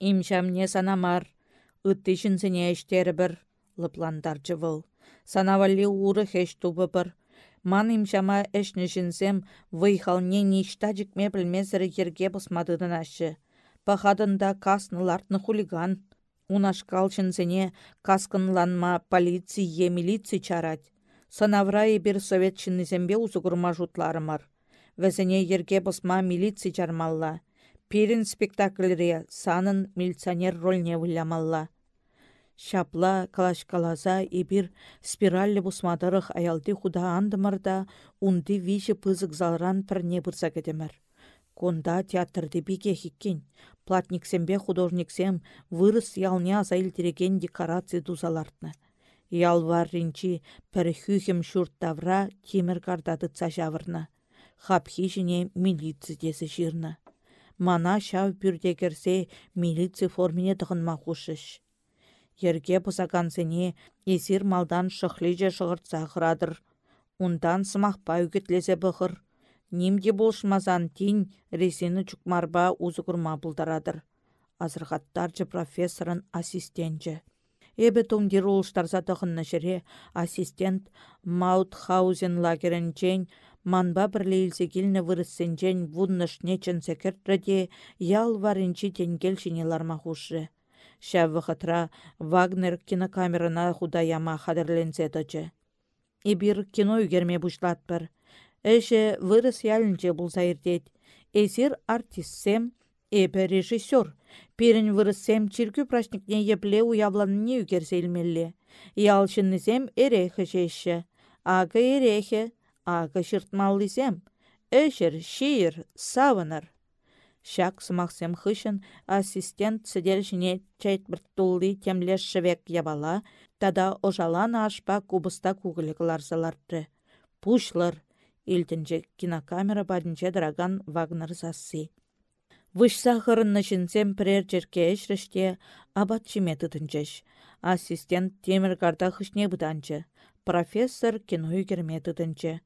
Имшамне санамар, ытты çынсене ештере бір, лыпландарчы вăл. Санавалли уры хеш тубы бір. Ман имшама әшні жінсем вăйхалне ништа жікме білмезірі ерге бұсмадыдын ашы. пахадында касны хулиган. Унашкал чынсене каскынланма полиция милиция чарать. Санаврайы бір совет чыннызембе узугурма жутларымар. Вәзіне ерге босма милиция чармалла. Перін спектакльре санын милиционер рольне вылямалла. Шапла калашкалаза ибір спираллі бусмадырық аялды худа андымарда унды виші пызык залран пірне бұрса кетемір. Конда театрды биге хиккен, платниксембе художниксем вырыс ялне аза илтереген декорация дузалартны. Ялвар ринчи пір хүхім шурттавра темір кардады цажавырны. Хапхи жіне милиция десі жирны. Мана шав бүрде керсе милиция формине дығынма хушыш. Ерге бұсакансене есір малдан шықлиже шығыртса қырадыр. Ундан сымақпа үгітлесе бұқыр. Немде болшмазан тин ресені чукмарба узығырма бұлдарадыр. Азырғаттарчы профессорын ассистентчі. Эбі тумдир улыштарса тұхынны жіре ассистент Маутхаузен лагерінчен манба бірлейлсе келіні вырыссенчен вунныш нечен секертраде ял варынчи тенгел. Шәві хытра Вагнер кинокамерына худаяма хадырленсе дочы. Ибір кино үгерме бұшлатпыр. Эше вырыс ялінче бұлса иртет. Эсир артистсем, эпе режиссер. Пирін вырыссем чиркü прашникне епле уявланне үгерселмелле. Ялшыннысем эрехі жеші. Ағы эрехі, ағы шыртмаллысем. Эшер, шиір, савыныр. Шак сымақсем хышын ассистент сідел чайт бір тулли темлеш шывек ябала, тада ожалана ашпа кубыста кугілік ларзаларты. Пушлар, илтінче кинокамера бадінче драган Вагнер сасси. Вышса хырынны пірер жерке әшріште абат тытынчеш. Ассистент темір карда хышне бұданчы. Профессор кино тытынчы.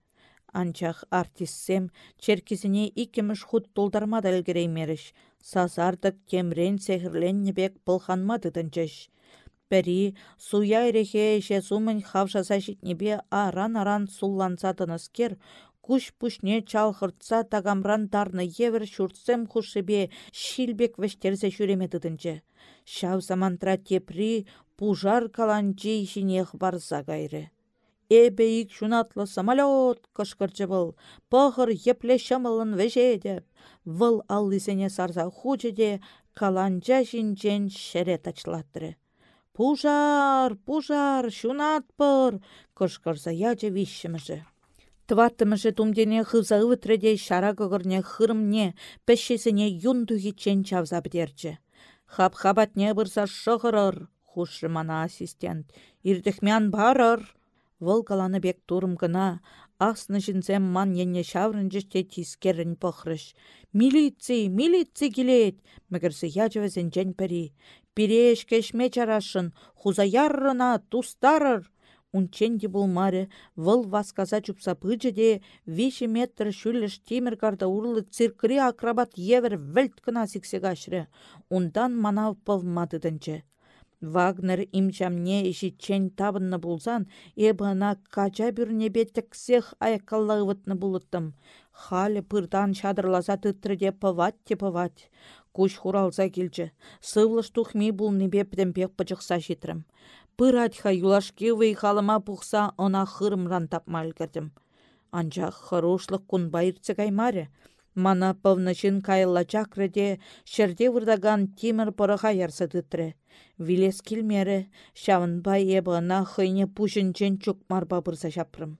Анчах артистсем черкизіне икеміш худ толдарма дәлгереймеріш. Сазардық темрен сехірленнебек пылханма тытынчеш. Пәрі суя ерехе еше сумын хавшаса житнебе аран-аран сулланса тыныскер, Куш пушне чалхыртса тагамран тарны евер шуртсем хушыбе шилбек вештерсе тытынчы. Шав замантра тепри пужар каланчи шинех барса гайры. Эбе ик шунатлы самолет кышкырчы был, пахыр епле шамылын вежеде. Выл аллисене сарса хучеде каланча шинчен шере тачлаттыры. Пужар, пужар, шунатпыр, кышкырса яче вишшіміжі. Тваттымыжы тумдене хыза ывытреде шара кығырне хырымне, пәшесіне юндуги чен чавза бідерчі. Хап-хабатне бұрса шығырыр, хушы мана ассистент. Ирдіхмян барыр. Вұл каланы бек турым гына, асны жінзем ман енне шаврын жіште тискерін пықрыш. Милиция, милиция келет! Мігірсі яжывазен жән пәрі. Пире кешме чарашын, хуза яррына, тустарыр унченде булмаре, вăл васказа чупса пычче више метр шүллеш темір карда урлы циркри акробат евер вӹлт кына сиксе кашры. Ундан манав пăлматытынче. Вагнер имчамне чен табынны булсан, эбына кача бюрнебе тіксех айкалла ывытны булыттым. Халі пырдан çадырласа тытрыде пывать те пывать. Куш хуралса килчче. Сывлыш тухми булнипе пек пычықса житрім. Пыратха юлашки халыма пухса она хырымран тапмал кердім. Анчах хорошлық кун байырцы каймаре. Мана пывнышын кайылла чакреде, шерде вырдаган тимір пырыға ярсы. Вилес килмере, бай ебына хыйне пушынчен чукмарба бұрса шапрым.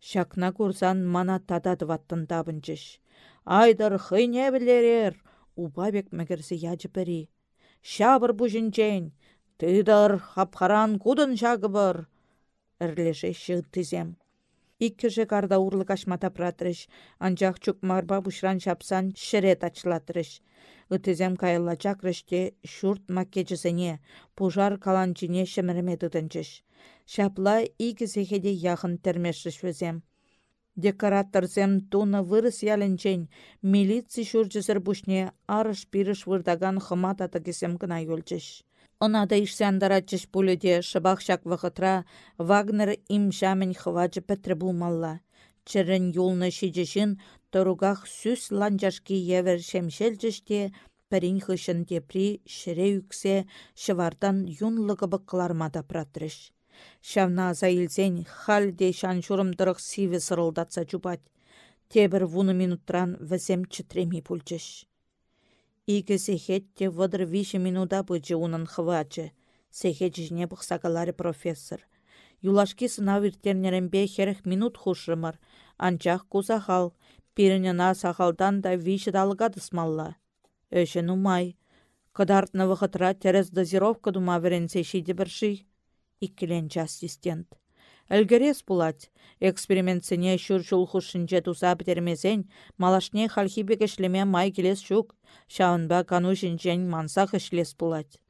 Шакна курсан мана тададываттын табынчыш. Айдар хыйне білерер, убабек мәгірсі яджы пірі. Шабыр бұжынчен, Тыдар хапхаран кудын жагыбыр. Ірлеше тізем. Иккіжі карда урлы кашмата пратрыш, анчах чукмарба бушран шапсан шерет ачылатырыш. Үтізем кайылла чакрыште шурт маккечісіне, пужар каланчине шемірме тұтынчыш. Шапла игі зехеде яхын термешіш візем. Декораторзем туны вырыс ялінчен, милиция шурчысыр бушне арыш пирыш вырдаган хымат атыгесем гына Онада ишсяндаратчыш пуледе шыбақшак вғытра Вагнер им жамін хваджы пәтрі булмалла. Чырын юлны шижішін тұруғақ сүс ланжашки евер шемшел жіште пәрін хышын депри шіре үксе шывардан юнлығы бұққылармада пратрыш. Шавна заилсен халде шан шурымдырық сиві сырылдатса чубать. Тебір вуны минутран візем чітреми пульчыш. Игі сехетте вадыр виші минуда бычы унын хвачы. Сехет жіне бұқсақалары профессор. Юлашки сынав иртернеренбе херіх минут хушрымыр. Анчах кузахал, пирінена сахалдан да виші далыға дысмалла. Өшін умай. Кыдартны вғытра терес дозировка дума веренсе шиде бірши. Иккіленчі ассистент. Әлгерес булать. Экспериментсене шүр жул хушинче туса бітермезен, малашне халхибек ішлеме май келес шук. Шаунба кану жинчен мансақ ішлес булать.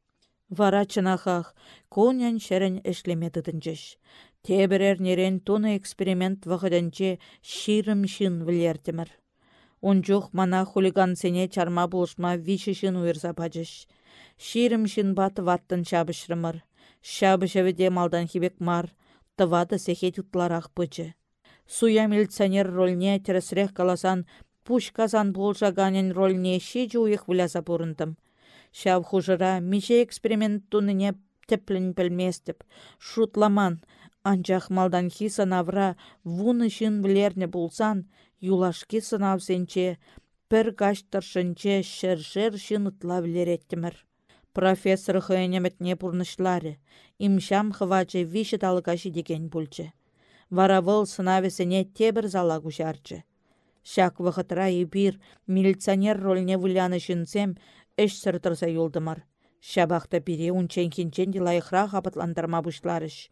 Вара чынахах, конян шәрін ішлеме тытынчыш. Тебірер нерен туны эксперимент вғыдынче ширым шын вілертімір. Унчух мана хулигансене чарма булышма виші шын бачыш. Шын баты ваттын шабышрымыр. Малдан хибек мар, тывады сехет утларақ пычы. Суя милиционер рольне тересрех каласан пуш казан болжаганен рольне шеже уйық. Шав хужыра миже эксперимент туныне теплін білместіп, шутламан, анчах малданхи санавра вуны шын білерне болсан, юлашки сынавсенче, пір каштыршынче шыр-шыр шын ытла білереттімір. Профессор хыйнеметне пурнышлары, имшам хывачы виші талыкашы деген бүлчі. Вара вăл сынавесене тебір зала кучарчы. Шак вăхытра бир милиционер рольне вуляны шынсем эш сыртырса юлдымар. Шабахта бире унчен-кинчен дилайықра қапытландырма бұшларыш.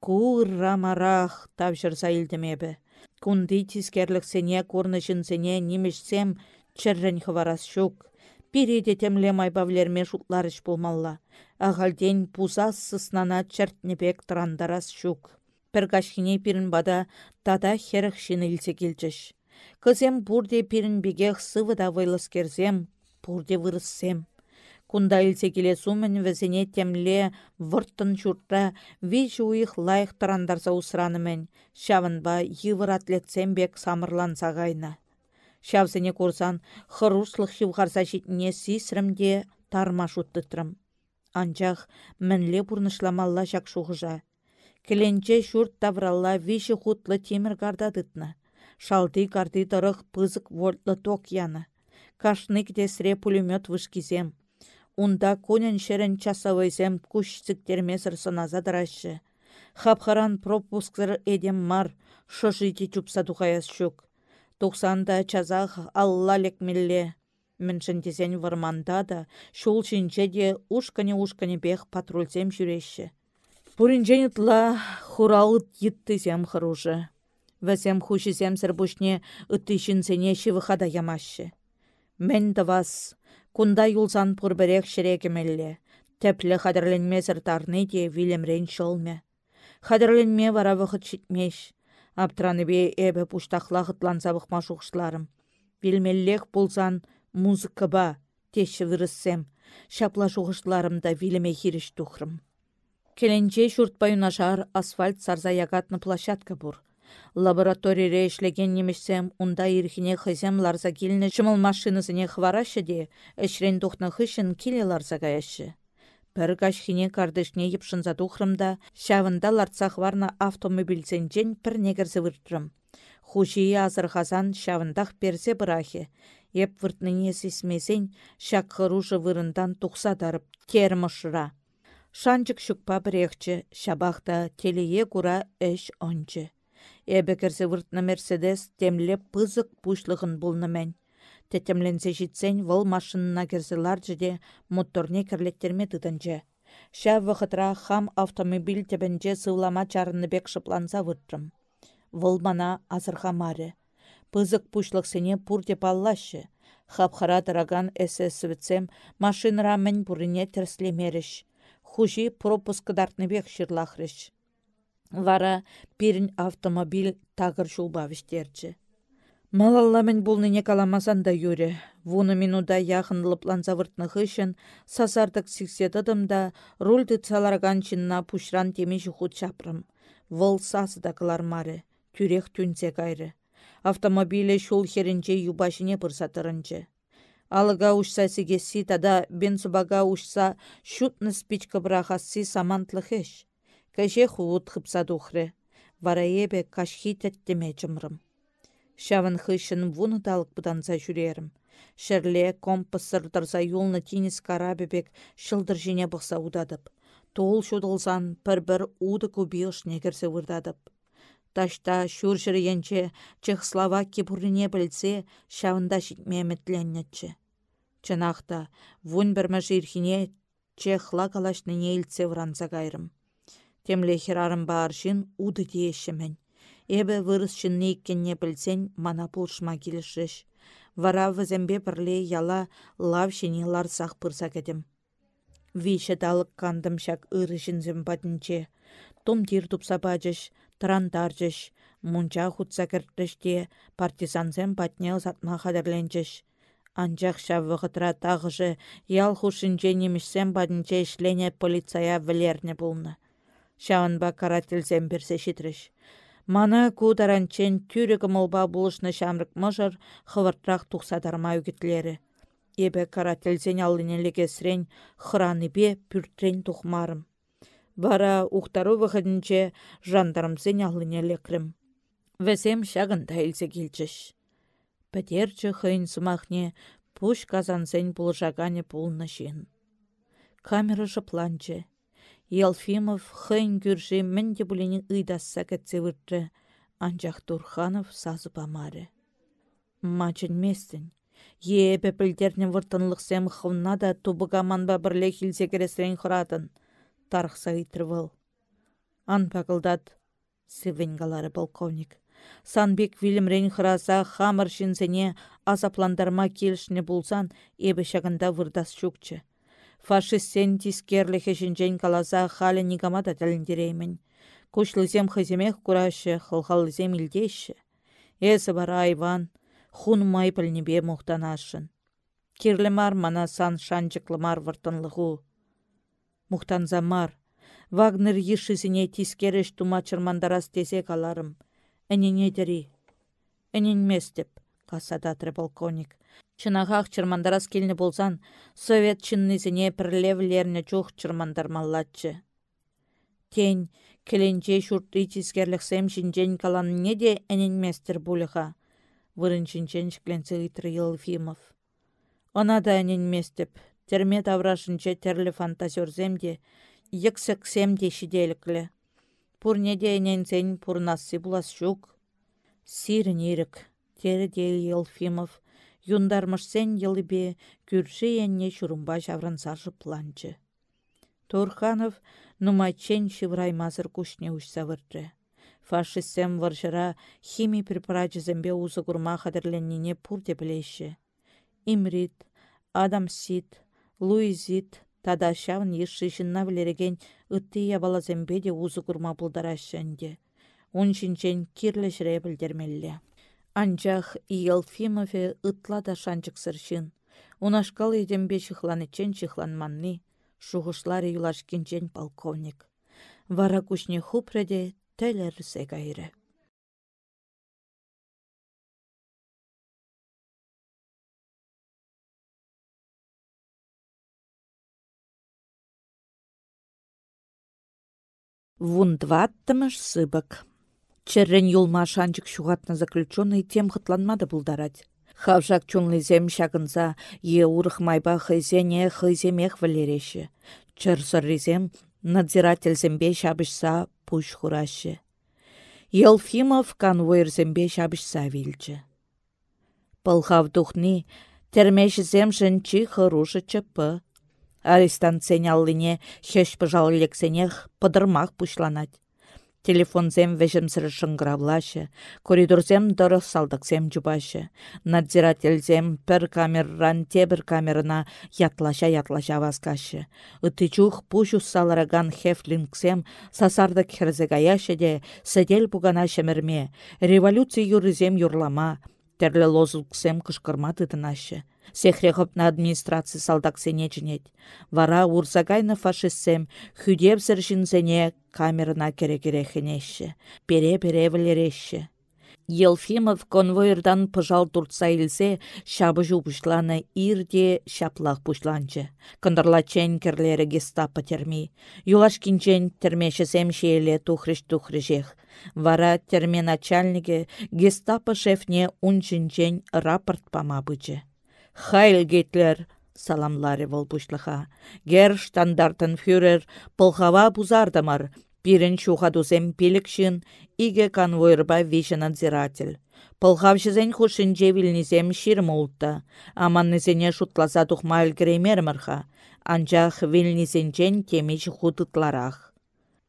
Куррамарах тавшырса илдімебі. Кунди тискерліксене курнышынсене немешсем чыррын хварас шук. Пиреде темле майбавлерме шутларыш болмалла. Ағалден пузас сыснана чертнебек трандарас шук. Піргашхине пирін бада тада херіх шыны илсе келчіш. Кызем бурде пирін бегех сывыда вайлыс керзем, бурде вырыссем. Кунда илсе келе сумен візіне темле вұрттын чуртра виш уйық лайық тарандарса усранымен, шавынба йывыр атлетсембек самырлан сағайна. Шавсене курсан хырушлық шивхарса шитне сисрімде тарма шуттытрым. Анчах мінле бұрнышламалла жак шуғыжа. Келенче шурт тавралла виші хутлы темір гардадытны. Шалды карты тұрық пызык вольтлы ток яны. Кашнык десре пулемет вышкизем. Унда конен шерен часовайзем куш циктермесір сыназа дырашы. Хапхаран пропускыр эдем мар, шошыйте чупса тухаяс шук. Тухсанда чазах алла лекмелле. Міншіндесен варманда да, шул шинче де ушкане-ушкане бех патрульсем жүреші. Пуринчен ытла хуралыт йыттысем хыружы. Вәсем хушисем сірбушне ыттышынсене шивыхада ямашы. Мен вас, кунда юлсан пурберек шерекемелле. Тәплі хадырленмезір тарны де вилемрен шолме. Хадырленме вара вақыт шитмеш. Аптраны эбі пуштақла хытланса бұқма шуқшыларым. Вилмеллех болсан музыка ба, теші вырыссем. Шапла шуғышларымда вилеме хиріш тухрым. Келенче шуртпаюнашар асфальт сарза ягатны площадка бур. Лаборатория ишлеген немешсем, унда ирхине хызем ларза килне чымыл машинысыне хварашы де, эшрен тухны хышын киле ларза гаяшы. Пір кашхине кардышне епшынза тухрымда, шавында ларцах варна автомобильсенчен пір негірзі выртрым. Хуши азырхазан шавындах персе бұрахи. Еп выртныне сесмесен, шак хырушы вырындан тухса дарып, термышыра. Шанчык шукпа бірекчі, шабақта телее кура әш ончы. Эбе кірсе выртны Мерседес темлеп пызык пушлығын бұлнымен. Тетемленсе житсен выл машинына керзелар жеде моторне кірлеттерме тытынчы. Ша вғытра хам автомобиль тебенче сывлама чарынныбек шыпланса выртрым. Выл мана азырхамары. Пызык пушлықсене пурде паллашы. Хапхара дыраган эсэсвітсем машинра мен бурине терслемеріш. Хужи пропускыдартныбек шырлахрыш. Вара пирін автомобиль тағыр жулбавыштерчі. Малалла мен болныне каламасан да юре. Вуны минуда яхынлып ланзавыртны хышын, сасардық сикседадым да, рульды цаларган чинна пушран теме жухут чапрым. Выл сасы да кылармары, тюрех түнсе кайры. Автомобиле шул херінче юбашыне пырсатырынчы. Алыга ушса сигеси тада бенсубага ушса шутны спичка брахасси самантлыхеш. Кәже хуут хыпса тухры. Вара ебе кашхи тәттеме жымрым. Шавын хышын вуны талық бұданса жүрерім. Шерле компас сырдырса юлны тинис карабебек шылдыр жіне бұқса удадып. Тол шудылсан пір-бір уды күбиғыш негірсе вырдадып. Ташта шүршір енче Чехословакия бұрыне білсе, шавында житмеметленнетчі. Чынақта, вун бірмі жирхине чехла калашныне илтсе вранса кайрым. Темле херарым баршин уды дейшімен. Эбі вырыс чынны иккенне білсен мана пулшма келішіш. Вара візембе бірле яла лав лар сақ пырса кедім. Више далық кандым шак ыры жінзім бадынче. Том тир тупса бачыш, тарандарчыш, мунча хутса кірттіште, партизанзем патне ызатма қадырленчіш. Анчах шавы ғытра тағыжы, ял хушинче немішсем бадынче ішлене полицая вілерне болны. Шавынба карательзем берсе шитріш. Мана кударанчен тюрі кымылба бұлышны шамрык мұжыр хывыртрақ тұқсадарма үгітлері. Ебе карательзен алынеліге срен бе пүртрен тұхмарым. Вара ухтару выходінче жандарымзен алынелекрім. Вәсем шағын тайлзе келчіш. Пәтерчі хыйн сымахне пуш казансен бұлжагане пулны шин. Камера жыпланчы. Елфимов хыйн күрші мінде бұлені ыйдасса кәтсе выртры. Анчах Турханов сазы памары. Мачын местін. Ебе пілдерне вұртынлықсем хывна да тубыға манба бірле хилсе кересрен хұратын. Тарықса итрывыл. Ан пақылдат. Сывенгалары полковник. Санбек вилімрен хыраса хамыр шинсене азапландарма келішіне булсан, ебі шағында вырдас. Фашистсен тискерлі хешінжен каласа халі нигамада тәліндереймін. Күшлізем хыземех күрашы, хылхалызем илдеші. Эсі бара айван, хун май пілнебе мұқтанашын. Кирлемар мана сан шанчықлымар вартынлығу. Мұқтанзамар, Вагнер ешізіне тискереш тума чырмандарас тесе каларым. Әнене дірі. Әнен касадатры полковник. Чынағақ чырмандарас келіне болсан, совет чыннызіне пірлевлеріне чух чырмандармаллатчы. Тень, келенче шуртты тискерліксем жінжен калан неде әнен местер бұлыға вырынчинчен шкленсе ыйтры Елфимов. Она да местіп, терме таврашынче терлі фантазерземде, йксексемде шиделіклі. Пурнеде эненсен пурнасы булас шук. Сирін ерік, тері дел Елфимов, юндармышсен елібе күрші енне шурумба жаврансаржы планчы. Турханов нумайчен шывраймазыр кушне савырды фашистсем варшыра хими препаратчызембе узы курма хадерленнине пурте білеші. Имрит, Адам Сид, Луизит, тада шавын ешшишінна білереген ытты ябалазембе де узы курма бұлдарашшэнде. Уншинчен білдермелле. Анчах Елфимове ытла да шанчықсыршын. Унашкал едембе чен чихланманны, шуғышлары юлашкенчен полковник. Вара кушне хупреде тәләрсе кайры. Вундваттымыш сыбык. Черрен юлма шанчык шуғатна заключенный тем хытланмады бұлдарать. Хавжак чунлизем шагынса, е урых майба хызене хыземех валереші. Чыр сырризем надзирательзембе шабышса пуш хурашы. Елфимов конвойрзембе шабышса вилчі. Пылхав тухни термешізем жынчи хырушы чыпы. Арестант сеняллине хеш пыжал лексенех пыдырмақ пушланать. Телефонзем вежемсір шыңғыравлашы, коридорзем дұры салдықсем жубашы. Надзирательзем пір камерран тебір камерына ятлаша-ятлаша васкашы. Үтічух пұжу салараган хефлингсем сасарды керзі гаяшы де, сәдел бұғана шемірме, революция юрызем юрлама, терлі лозулксем кышкырма тытынашы. Сехрехопна администрация салдаксене жінет. Вара урзагайны фашистсем хүдеп зіржінзене камерына кере-кере хенеші. Пере-пере вілереші. Елфимов конвойырдан пыжал туртса илсе, шабы жубышланы ирде шаплах пушланчы. Кындырлачен керлері гестапо терми. Юлашкинчен термешесем шейле тухрыш-тухрыжех. Вара терме начальнике гестапо шефне унчинчен рапорт пама. Хайл Гитлер, саламларе вол пушлыха. Гер фюрер пылхава бузардамар, Пирен чухадусем пилікшін, иге конвойрба вишен надзиратель. Пылхавшызен хушинче вилнисем ширм ултта. Аманнысене шутласа тухма ілгіреймермірха. Анчах вилнисенчен темич хутытларах.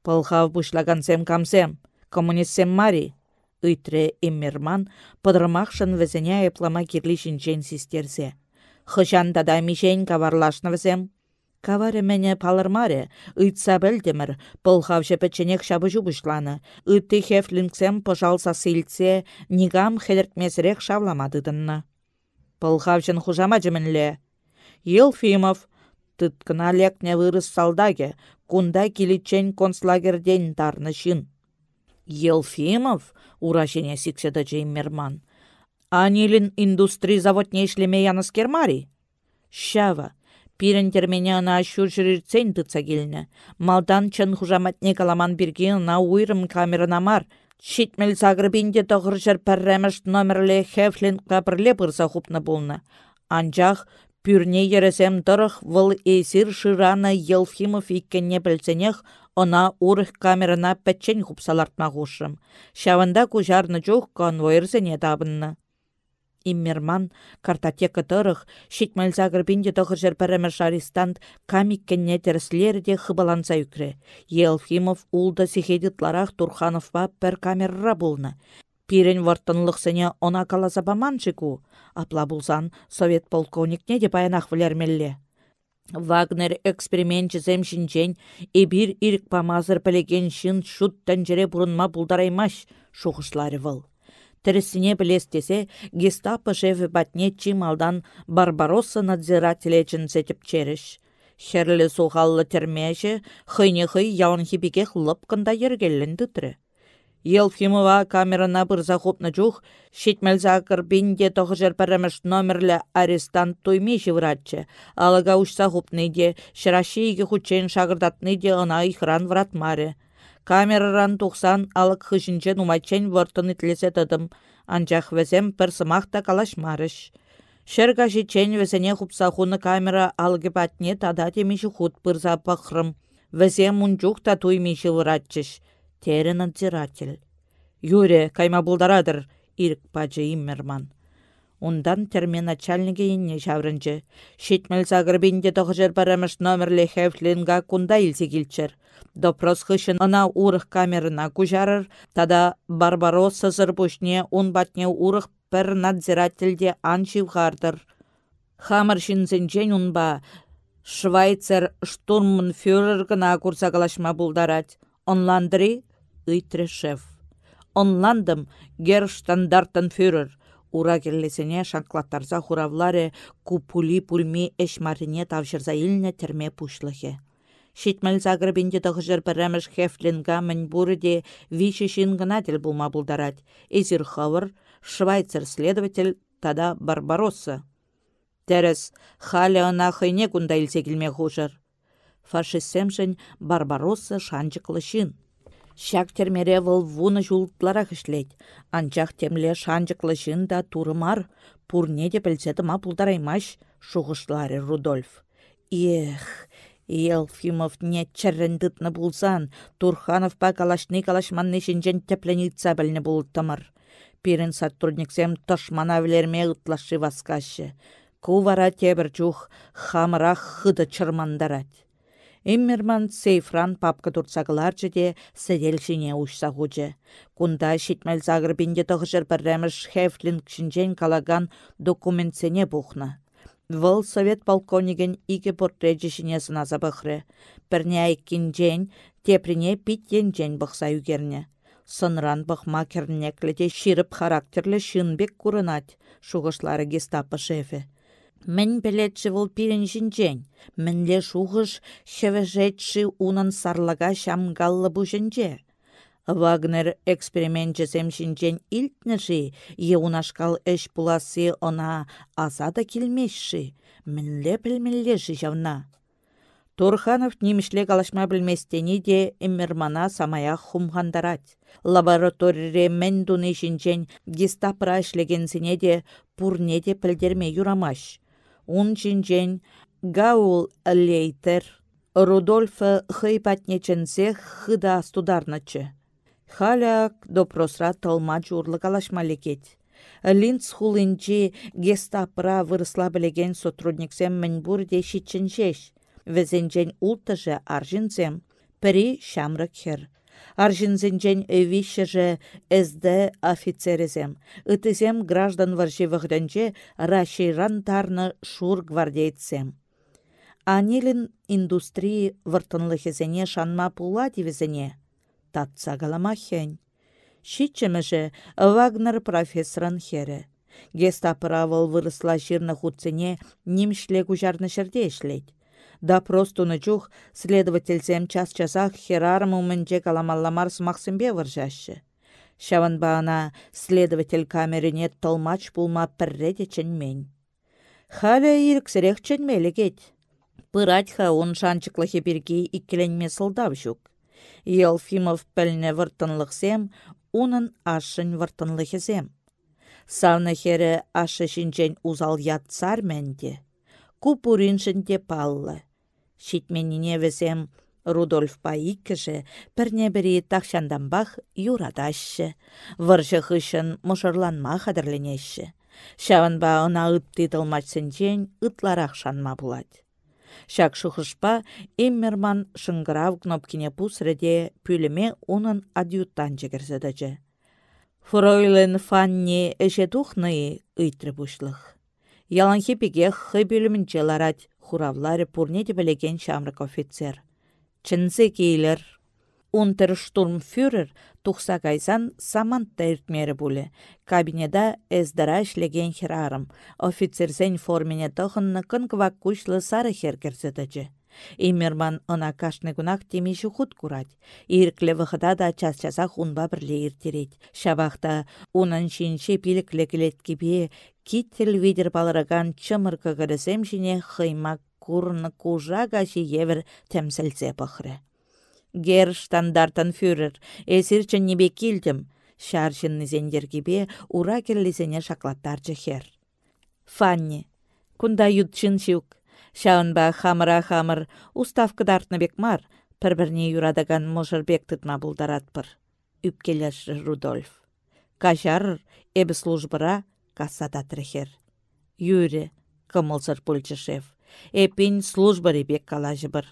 Пылхав пушлакансем камсем, коммунистсем мари. Үйтре иммерман пыдырмақшын візіне эплама кирлишінчен систерсе. Хышан тада мишен каварлашны візем, Каваре мене палырмаре, ыйтса білдімір, пылхавшы пәченек шабы жубышланы. Үтті хефлингсем пожалса сыльце, нигам хедертмесірек шавламадыдынна. Пылхавшын хужама жімінле. Елфимов, тұткына лекне вырыс салдаге, кунда киличен концлагерден тарны шын. Елфимов, урашене сикшеді Джеймерман. Анилин индустри заводне ишлеме яныс кермари? Шава, Пирен термене ана шүршірірцен тұтса келіні. Малдан чын хужаматне каламан бірген ана уйрым камерына мар. Шитмел загрыбинде тоғыржыр пәррәміш номерле хефлин қапырле бұрса хупны болны. Анжақ пүрне ересем дұрық выл эсир шыраны Елфимов иккенне білсенех, она урых камерына пәтчен хупсалартма ғушым. Шавында күжарны жоқ конвойырсене табынны. Иммерман картотека тырых, шитмәл загырбинде тығыр жер пәрәмір шаристант камиккенне тәріслерде хыбаланса үкре. Елфимов улда сихедитларах Турхановпа пәр камерра болны. Пирен вартынлықсыне она каласа баманчыку. Апла булсан совет полковникне де баянақ вілермелле. Вагнер эксперимент жізем жінчен, эбир ирік памазыр пілеген шын шут тәнжере бұрынма бұлдараймаш, шуғышлары выл. Тірісіне білестесе, гестапо шефі батне чималдан Барбаросса надзирателе сетіп черіш. Херлі суғаллы термеші, хыйне хый яун хипеке лыпкында ергелін түтірі. Елфимова камерана бұрза хупны жух, шетмелзакыр бинде тоғы жер номерлі арестант туймеші вратчы. Алыға ұшса хупны де, шыраши иге хучен шағырдатны де ына ихран вратмары. Камераран тухсан алык хышинчен умачен вортын итлесе тыдым. Анчах весем пір сымақта калашмарыш. Шерга жичен весене хупса камера алғы патне тада темеші худ пырза пахрым. Весем мунчух та туймеші вратчыш. Тері надзиратель. Юре, кайма булдарадыр, ирк пачы иммерман. Ундан термен начальнике инне шаврынчы. Шетмел загырбинде тоғжыр барамыш номерле хевлинга кунда илсе килчер. Допрос хышын ына урых камерына кужарыр, тада Барбаросса зырбушне ун батне урых пір надзирательде аншив ғардыр. Хамыр унба Швайцер штурмнфюрер гына курсагалашма булдарать. Онландри ыйтре шеф. Онландым гер фюрер. Ура келлесене шанклаттарса хуравларе купули пульми эшмарине тавшырса илне терме пушлыхе. Шитмәл загребинде тăхăçăр пәррәмеш хефленга мӹнь бурыде више çын гына тел пулма пултарать. Эзерхауэр, швайцер следователь, тада Барбаросса. Тәрес, халя ына хыйне кунда илсе килме хушыр. Фашистсемшін Барбаросса шанчықлы шын. Шак термере вăл вуны жултларах ішлет. Анчах темле шанчықлы шын да турымар, пурне де пілсеті ма пултараймаш, шуғышлары Рудольф. Ех, Елфимов не чәррендітні булсан, Турхановпа калашны калашманны шинжен тепленіца білні булттымыр. Пирин сотрудниксем тошмана влерме ұтлашы васкашы. Кувара тебір чух хамырах хыды чырмандарать. Иммерман сейфран папка турцағылар де сәделшіне ұшса ғучы. Кунда шитмел загырбинде тұғышыр біррәміш хефлинг шинжен калаган документсене бұхна. Вăл совет полковникен ике портрет жешіне сынаса бұқры. Бірне айккен теприне пит енжен бұқса үгерне. Сынран бұқма кернеклете ширіп характерлі шынбек курынат, шуғышлары гестапы шефі. Мен білетші вол пирен жінжен, мінле шуғыш хевежетші унын сарлага шамгаллы бұжынже. Вагнер эксперимент жесем шинчен илтнеши, е эш пуласы она азада келмешші, мінле білмеллеші жавна. Турханов немішле калашма білместені де эммермана самая хумхандарать. Лабораторире мен дуны шинчен гестапра ішлегенсіне де пурне де пілдерме юрамаш. Ун шинчен Гаул Лейтер, Рудольф хыйпатнеченсе хыда стударначы. Халяк допросра толма журлы калашма. Линц хулинчи гестапра вырысла білеген сотрудниксем мінбур де шитчіншеш. Везенжен ултыжы аржинзем, пірі шамрык хер. Аржинзенжен же СД офицерезем. Үтізем граждан варжи вғденже раширан тарны шур гвардейцем. Анилин индустрии выртынлыхезене шанма пула дивізене татса галамахен. Шитчемеше Вагнер профессорын хере. Гестапыра вырысла жирны худсене нимшле кужарны шерде. Да простуны чух следовательзем час-часах херарым умменче каламалламар смақсымбе выржашы. Шаван баана следователь камерине толмач пулма пірреде ченмен. Халя ирксірек ченмелі кет. Пыратьха он шанчыклы бірге иккеленме сылдав жүк. Елфимов пәліне вұртынлықсем, унын ашын вұртынлықезем. Савны хері ашы шинчен узал ятсар мәнде. Купурин шинде паллы. Шитменіне візем Рудольф пірне бірі бақ юрадашы. Выржы хышын мұшырланма қадырленеші. Шавынба она ытты тылмачсенчен ытларақ шанма булать. Шак шухышпа Эммерман шыңғырав кнопкине пусреде пүліме унын адъютан жегірзедіжі. Фройлен Фанни эше тухны ыйтры бушлых. Яланхи пиге хы бөлімін желарад хуравлары пурнеде білеген шамрык офицер. Чынсы кейлер. Унтерштурмфюрер тухса кайсан самантта иртмері бұлі. Кабинеда эздара ішлеген хирарым. Офицерсен формине тұхынны күн квак күшлі сары хер. Имерман она кашны гунах темеші худ курать. Ирклі вғыда да час-часах унба бірле иртерет. Шабақта унын шинше пиліклі кілеткебе киттел видер балыраган чымыр көгірісем жіне хыймак курны кужа гаши евер тәмсілсе пықры. Гер фюрер, эсир чыннебе килдім. Шаршын зендергебе ура келлисене шаклаттарчы хер. Фанни, кунда ютчын шук. Шаунба хамыра хамыр, устав бек мар, пір-бірне юрадаган бек тытма бұлдаратпыр. Үпкелеш Рудольф. Кажар, эбі службыра, кассада трехер. Юре, кымылсыр пульчышев. Эпин бек калажы бір.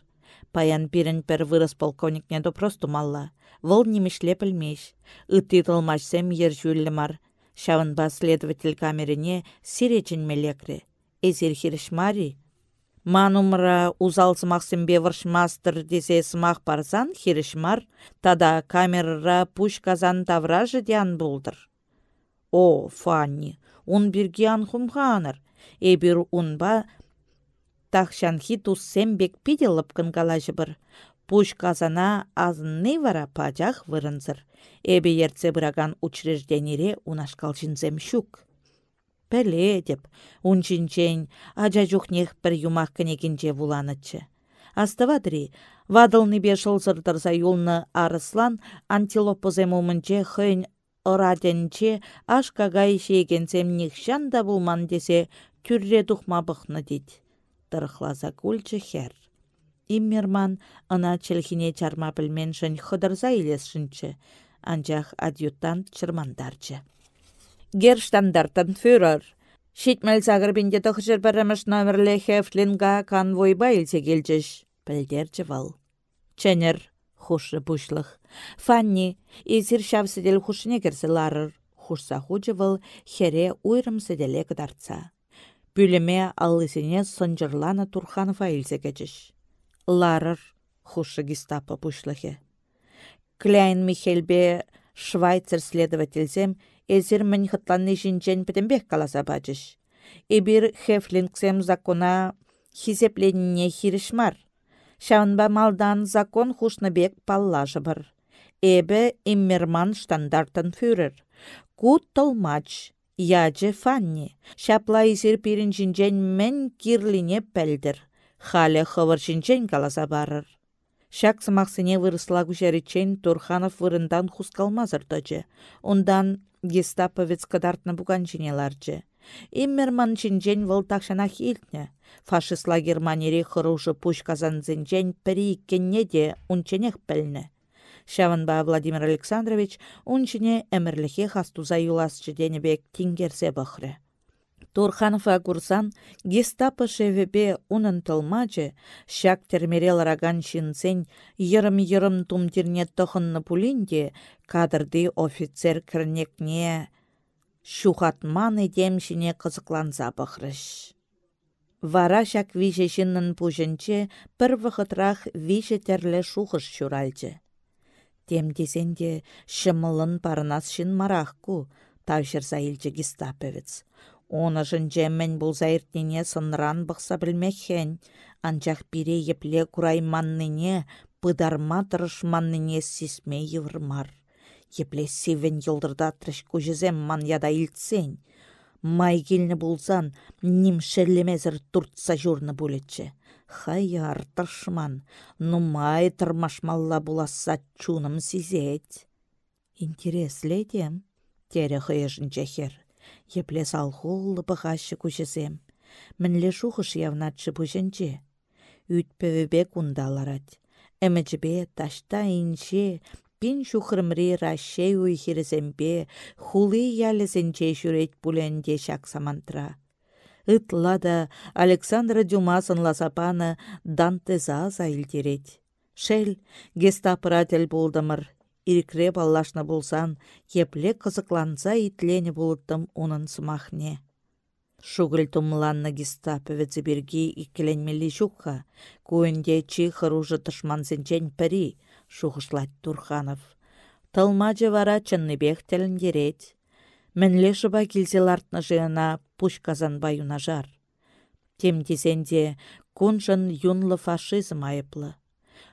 Паян пирен пер вырос полковникне просто малла. Вол немешле пілмеш. Үтті тылмашсем ер жүлі мар. Следователь камерине сиречен мелекре. Эзер. Манумра узал бе варшмастыр десе сымақ барсан хирішмар, тада камерра пуш казан тавражы диан булдыр. О, Фанни, ун бирге анхумханыр. Эбір унба тахшанхи туссембек пиделіп кынгала жыбыр. Пуш казана азынны вара пачах вырынзыр. Эбе ерце бұраган учрежденире унашкал жинзем шук. Пәле деп, унчинчен, ажа жүхнех бір юмақ кінегінже вуланычы. Аставадри, вадылны бешыл зырдырза юлны арыслан антилопозем умынче хын ораденче ашкагай шегенсем нихшан да булман десе түрре тухма бұхны дейді тырықласа кульчы хер. Иммерман ына челхине чарма білмен жын хыдырза илесшінчі, анжақ адъютант чырмандарчы. Герштандартан фюрер. Шитмел загырбинде тұқшыр біріміш номерлі хефлинга конвой байлсе келчіш. Білдерчі вал. Ченер, хушы бұшлық. Фанни, изір шавсыдел хушыне керсі ларыр. Хушса хучы выл хере уйрым сіделе кыдарца. Пүлеме аллысене сынжырланы Турханова илсекечіш. Ларыр хушы гестапо пушлахе. Кляйн Михельбе швайцер следовательзем эзір мін хытланны жинчен пітімбек каласа бачыш. Эбір хефлингсем закона хизепленіне хиришмар. Шаунба малдан закон бек паллажы бір. Эбе иммерман стандартын фюрер. Кут тылмач, Яче Фанни. Шапла изер пирінчінчен мен кирлине пәлдір. Хале хывырчинчен каласа барыр. Шак сымақсыне вырысла күшәрітчен Турханов вырындан хускалмазыр тăчы. Ондан гестаповец кыдартны буган чинеларчы. Иммерман чинчен вăл такшанах илтнне. Фашистла Германире хырушы пуш казанзенчен пірі иккенне де унченех пәлні. Шаванба Владимир Александрович унчине әмірліхе хастуза юласчы денебек тингерсе бұқры. Турханова курсан гестапо шевепе унын тылмачы, шак термерел раган шинсен йырым-йырым тумтирне тохынны пулинде кадрды офицер кірнекне шухатман едемшіне қызықланса бұқрыш. Вара шак виже шиннын пужынче пір виже терлі шухыш шуральчы. Темдесенде шымылын парынас шын марақку, тавшырса илчі гестаповец. Оны жеммен бұл заиртнене сынран бұқса білмекхен, анчақ бире епле курайманныне, пыдарма тұрышманныне сисме еврмар. Епле севен йылдырда трыш көжізем ман яда илтсен. Май келіні болсан, ним шерлемезір туртса журны бөлетші. Хаяр тыршман, нумай тырмашмалла буласа чуным сизет. Интересле дем, тере хыйышын чехер. Епле салхуллы бұғашы күшізем. Мінле шухыш явнатшы бұжынче. Үтпөвебе кундаларад. Әміжбе ташта инше, пин шухрымри раше уйхерізембе, хулы ялізінче жүрет бұленде шак самантра ытлада Александра Дюмасын ласапаны Дантеза илтерет. Шел гестапыратель болдымыр. Иркре баллашна болсан, епле қызықланса итлені болыттым оның сымахне. Шугіл тумланны гестаповеці берге иккеленмелі жукха, көйінде чи хыружы тышмансенчен пірі, шуғышлать Турханов. Тылмачы вара чынныбех тіліндерет. Мінле шыба келзелартны жиына пуш казан жар. Тем тезенде кунжын юнлы фашизм айыплы.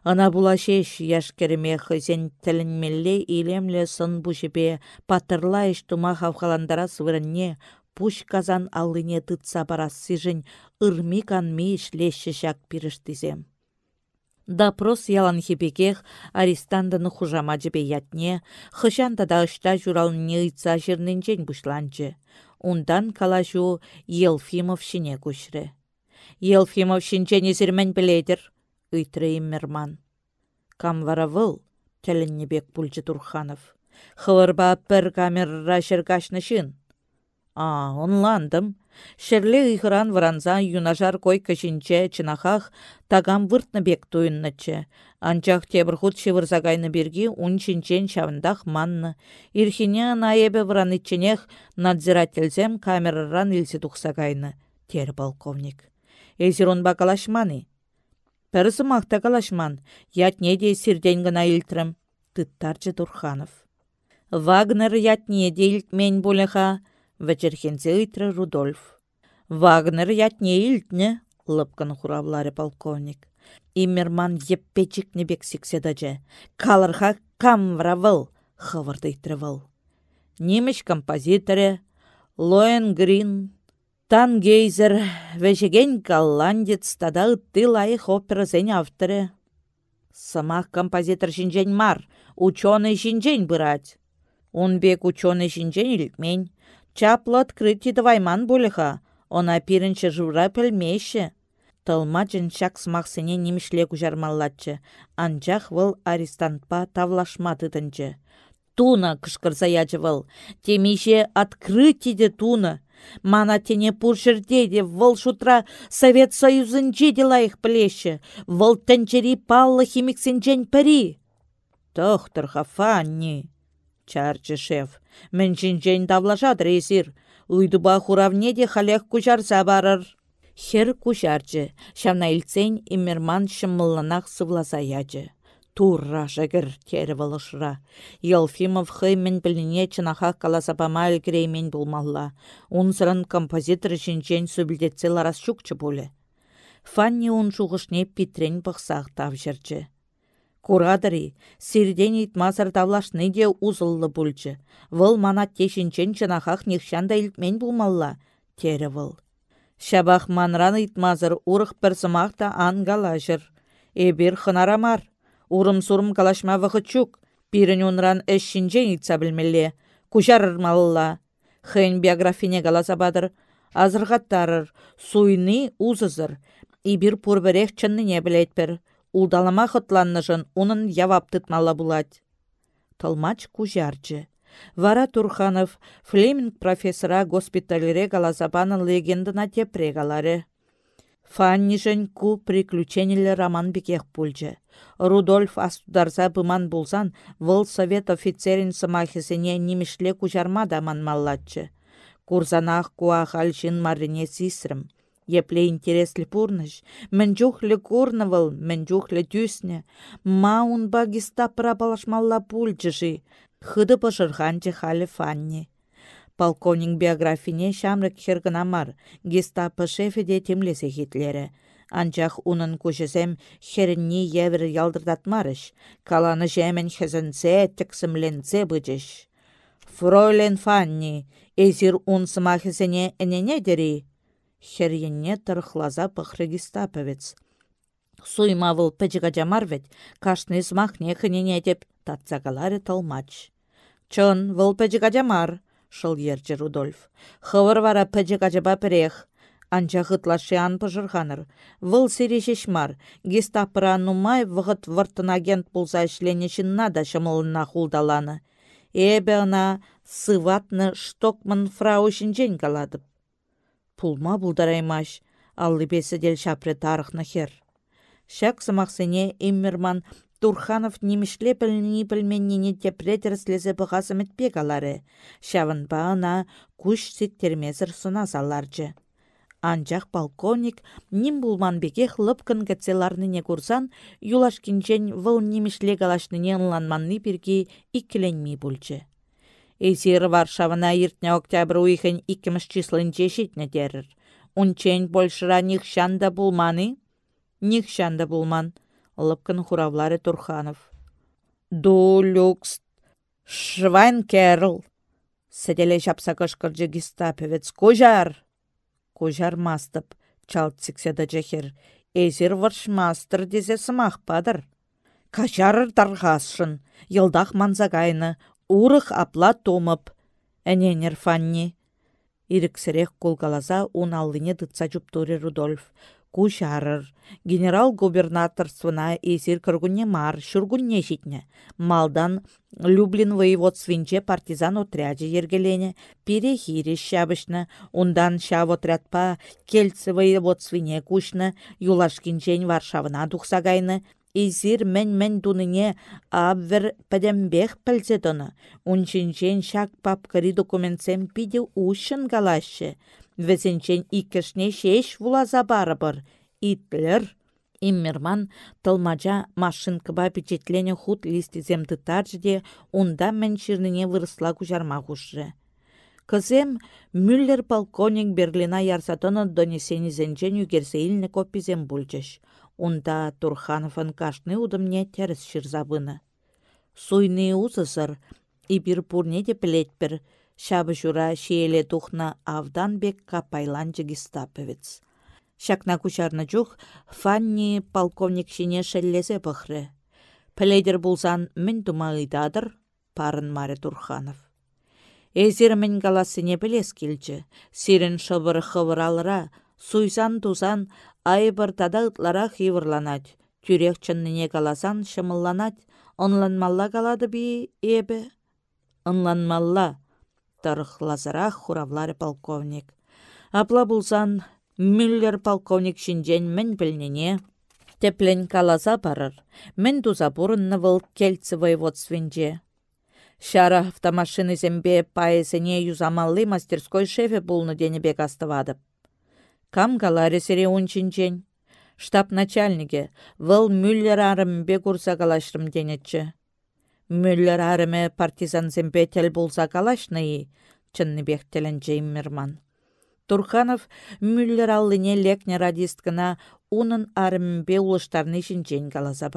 Ана булашеш яшкереме хызен тілінмелле илемле сын бушепе патырла еш тума хавхаландара свырынне пуш казан аллыне тытса барас сижін ырми канми ишлеші шак пиріштізем. Допрос ялан хипекех арестандыны хужама жебе ятне, хышанда да ышта журалны ыйтса жирненчен бушланчы. Ундан калашу Елфимов шине күшрі. Елфимов шинчен езірмен біледір, иммерман. Кам вара выл, бек пульчы Турханов. Хывырба пір камерра шыргашны шын. А, онландым. Шерле ыйхыран варанза юнажар койка шинче чынахах тагам выртны бек туйыннычы. Анчах тебір шивырза кайны берги ун чинчен шавындах манны. Ирхине наебе вранычченех надзирательзем камераран илсе тухса кайны. Тер полковник. Бакалашманы. Пәрісі мақта калашман. Ятне де сирден гына илтрім. Тыттарчы Турханов. Вагнер ятне де илтмен болеха. Вәчерхензе ыйтры Рудольф. Вагнер ятне илтне. Лыпкан хуравлары полковник. Иммерман еппечик небек сикседачы. Калырха кам вравыл, хывырдыйтры выл. Немеш композиторы, Лоен Грин, Тангейзер, вешеген голландец, тада ытты лайық операзен авторы. Самах композитор шинжен мар, ученый шинжен бырать. Он бек ученый шинжен илтмен. Чаплы открытие давайман булыха, она пирінчі жура пілмеші. Тылмачын шак смақсыне немішле күжармаллатчы. Анчах выл арестантпа тавлашма тытынчы. Туна кышкырса выл. Темише открытиде туна. Мана тене пуршырдеде выл шутра Совет Союзын жедела их плеші. Выл тәнчері паллы химиксенчен пірі. Тохтыр хафанни. Чарчы шеф. Мен жинжен тавлашадыр есір. Уйдыба хуравнеде халех күжарса барыр. Хер кушарчы, шавна илцен иммерман шымылланақ сывласа ячы. Турра жагыр тері валышыра. Елфимов хыймен біліне чынаха каласапама әлгіреймен болмалла. Унсырын композитор жинчен сөбілдетсе ларас шукчы болы. Фанни он шуғышне питрен бұқсақ тав Курадыри, сирден итмазыр тавлашны де узыллы бүлчі. Выл манат тешінчен чынахақ нехшанда илтмен булмалла, тері выл. Шабах манран итмазыр урық бір та ангалажыр. Эбір хынарамар. Урым-сурым калашма чук. Пирін унран әшшінжен итса білмелі. Кужарырмалла. Хын биографине галаса бадыр. Азырғаттарыр. Суйны узызыр. Ибір пурбірех чынныне білетпір. Улдалама хытланнышын унын явап тытмалла булать. Тылмач кужарчы. Вара Турханов Флеминг профессора госпиталере галазабанын легендына тепре галаре. Фаннишен ку приключенийлі роман бекех пульчы. Рудольф астударса быман булсан, вăл совет офицерин сымахесене немешле кучарма да манмаллатчы. Курзанах куа хальшин марине сисрым. Епле интереслі пурныш, мӹнчухлі курнывыл, мӹнчухлі тюсне. Ма унба гестапыра палашмалла пульчыши, хыды пышырханчы халі фанни. Полковник биографине шамрык хергына мар, гестапо шефеде темлесе хитлері. Анчах унын кушесем херінні евір ялдырдатмарыш, каланы жемен хезінсе тіксімленсе бычыш. Фройлен Фанни, эзир ун сымахесене энене дери? Херенне тұрхлаза пықры гестаповец. Суймавыл пӹчіға жамар вет, кашны смахне хынене деп татсагалары талмач. Чон, выл пӹчіға жамар, шыл ерчі Рудольф. Хывыр вара пӹчі качаба пірех. Анча хытлашиан пыжырханыр. Выл сирешеш мар. Гестапыра нумай вғыт выртын агент пулса ішленешінна да шымылына хулдаланы. Эбе ына сыватны штокман фрау шинчен каладып. Пулма булдараймаш. Аллы бесі дел шапры тарықны хер. Шак сымақсыне Иммерман Турханов немешле пілні пілменнене тепре тірслезе бұғасым етпек алары. Шавын баына күш сеттермезір сұна саларжы. Анчах полковник ним булман бекех лыпкын кәтселарныне курсан, юлашкинчен выл немешле галашныне ынланманны пирки иккіленмей бүлчі. Эсир Варшавына иртне октябрь уйхын иккіміш числынче шитне терір. Унчен большыра нихшанда булманы? Нихшанда булман лыпкын хуравлары Турханов. Ду люкс швайн керл. Сәделе жапса кышкыржы гестаповец. Кожар! Кожар мастып, чалт сікседі жехер. Эзір варшмастыр дезе сымақ падыр. Качарыр тарғасшын, йылдақ манзагайны, урых апла томып. Әненер фанни. Иріксірек колгалаза он аллыне дытса жуптуры Рудольф кушарыр. Генерал-губернаторствына эсир кіргүнне мар, шүргүнне житне. Малдан Люблин воеводствинче партизан отряджы ергелене, перехире шабышны, ундан шав отрядпа кельцы воеводствине кушны, юлашкинчен Варшавына тухсагайны, Изир мен-мен дуныне абвер пәдембех пәлзе доны. Унчинчен шак папкари документсем пиде ушын галашы. Візінчен икішне шеш вулаза барыбыр. Итлер. Иммерман тылмача машинкыба печетлене худ листизем тытаржде, унда мэнширнине вырысла кужарма хушры. Кызем Мюллер полковник Берлина ярсатоны донесенізенчен югерсе илне копизем бульчыш. Унда Турхановын кашны удымне теріс шырзабыны. Суйны узысыр, ибір пурне де пілетпір, Шабы жура шиеле тухна авдан бек капайланчы гестаповец. Шакна кучарны жух, Фанни полковник шине шеллезе пăхры. Пілейдер булсан мін тумағыдадыр, парын Маре Турханов. Эзір мін галасыне білес келчі, сирін шыбыр хывыралыра, суйсан тузан айбыр тада ытлара хивырланать, тюрек чынныне галасан шымылланать, онланмалла галады би ебі? Онланмалла, лазарах хуравлары полковник. Апла булсан Мюллер полковник шинжен мін білнене. Теплен калаза барыр. Мін туза бұрынны выл кельцы воеводственже. Шара автомашины зембе паесене юзамаллы мастерской шефе булны денебек астывадып. Кам галаре сере. Штаб начальнике, выл Мюллер арымбе курса калашрым. Мюллер арыме партизан зембетел булса калашнайы, чынны бехтелен Джейммерман. Турханов Мюллер аллыне лекне радисткына унын арымбе улыштарны шинчен каласа.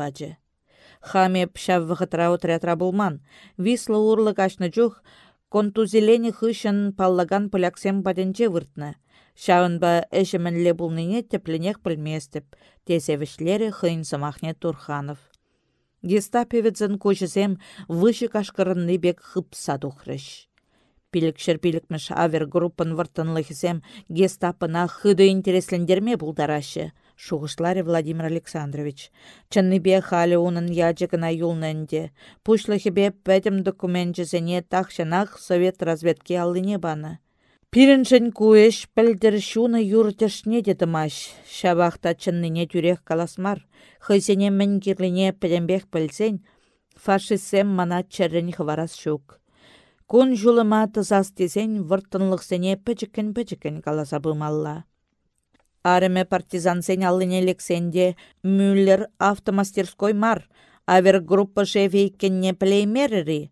Хаме пшав вғытра булман. Висла урлы кашны контузелені паллаган поляксем баденче выртны. Шауынба әшімінле бұлныне тепленех білместіп, тезевішлері хыйн самахне Турханов. Гестапевецін көшізем вышы кашқырынны бек хыпса тухрыш. Пилікшір пилікміш авер группын выртынлыхізем гестапына хыды интереслендерме бұлдарашы. Шуғышларе Владимир Александрович. Чынныбе халі унын яджығына юлнэнде. Пушлыхебе пәтім документчізіне тақшынақ совет разведке алыне баны. Пиріншін куеш пілдір шуны юртешне дедімаш. Шабақта чынныне тюрех каласмар. Хызене мін кирліне пілембек пілсен, фашистсем мана чәррін хварас шук. Кун жулыма тызас тезен вұрттынлықсене пәчікін-пәчікін каласа бымалла. Арыме партизансен алыне лексенде Мюллер автомастерской мар, авер группа шефе иккенне плеймерери.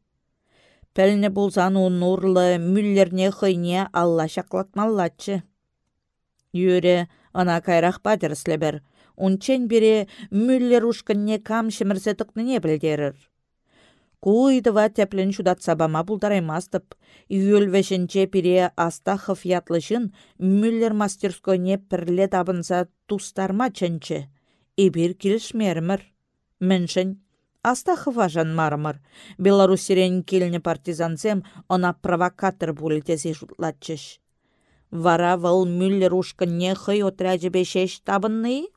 Пәліне бұлзан нурлы мүллерне хыйне алла шақлатмаллатчы. Юре, ана кайрақ бадырслебір. Унчен бире мүллер ушкынне кам шымірсе тұқныне білдерір. Куйдыва тәплін шудат сабама бұлдараймастып, үйілвешінче пире астахов ятлышын мүллер мастерскойне пірле табынса тустарма чынчы. Ибір килішмермір. Міншін Астахы важан мармыр. Беларусь сирен келіне партизансем, она провокатор бұлі тесе жұтлатчыш. Вара вăл Мюллер ушкынне хый отряджі бешеш табынны?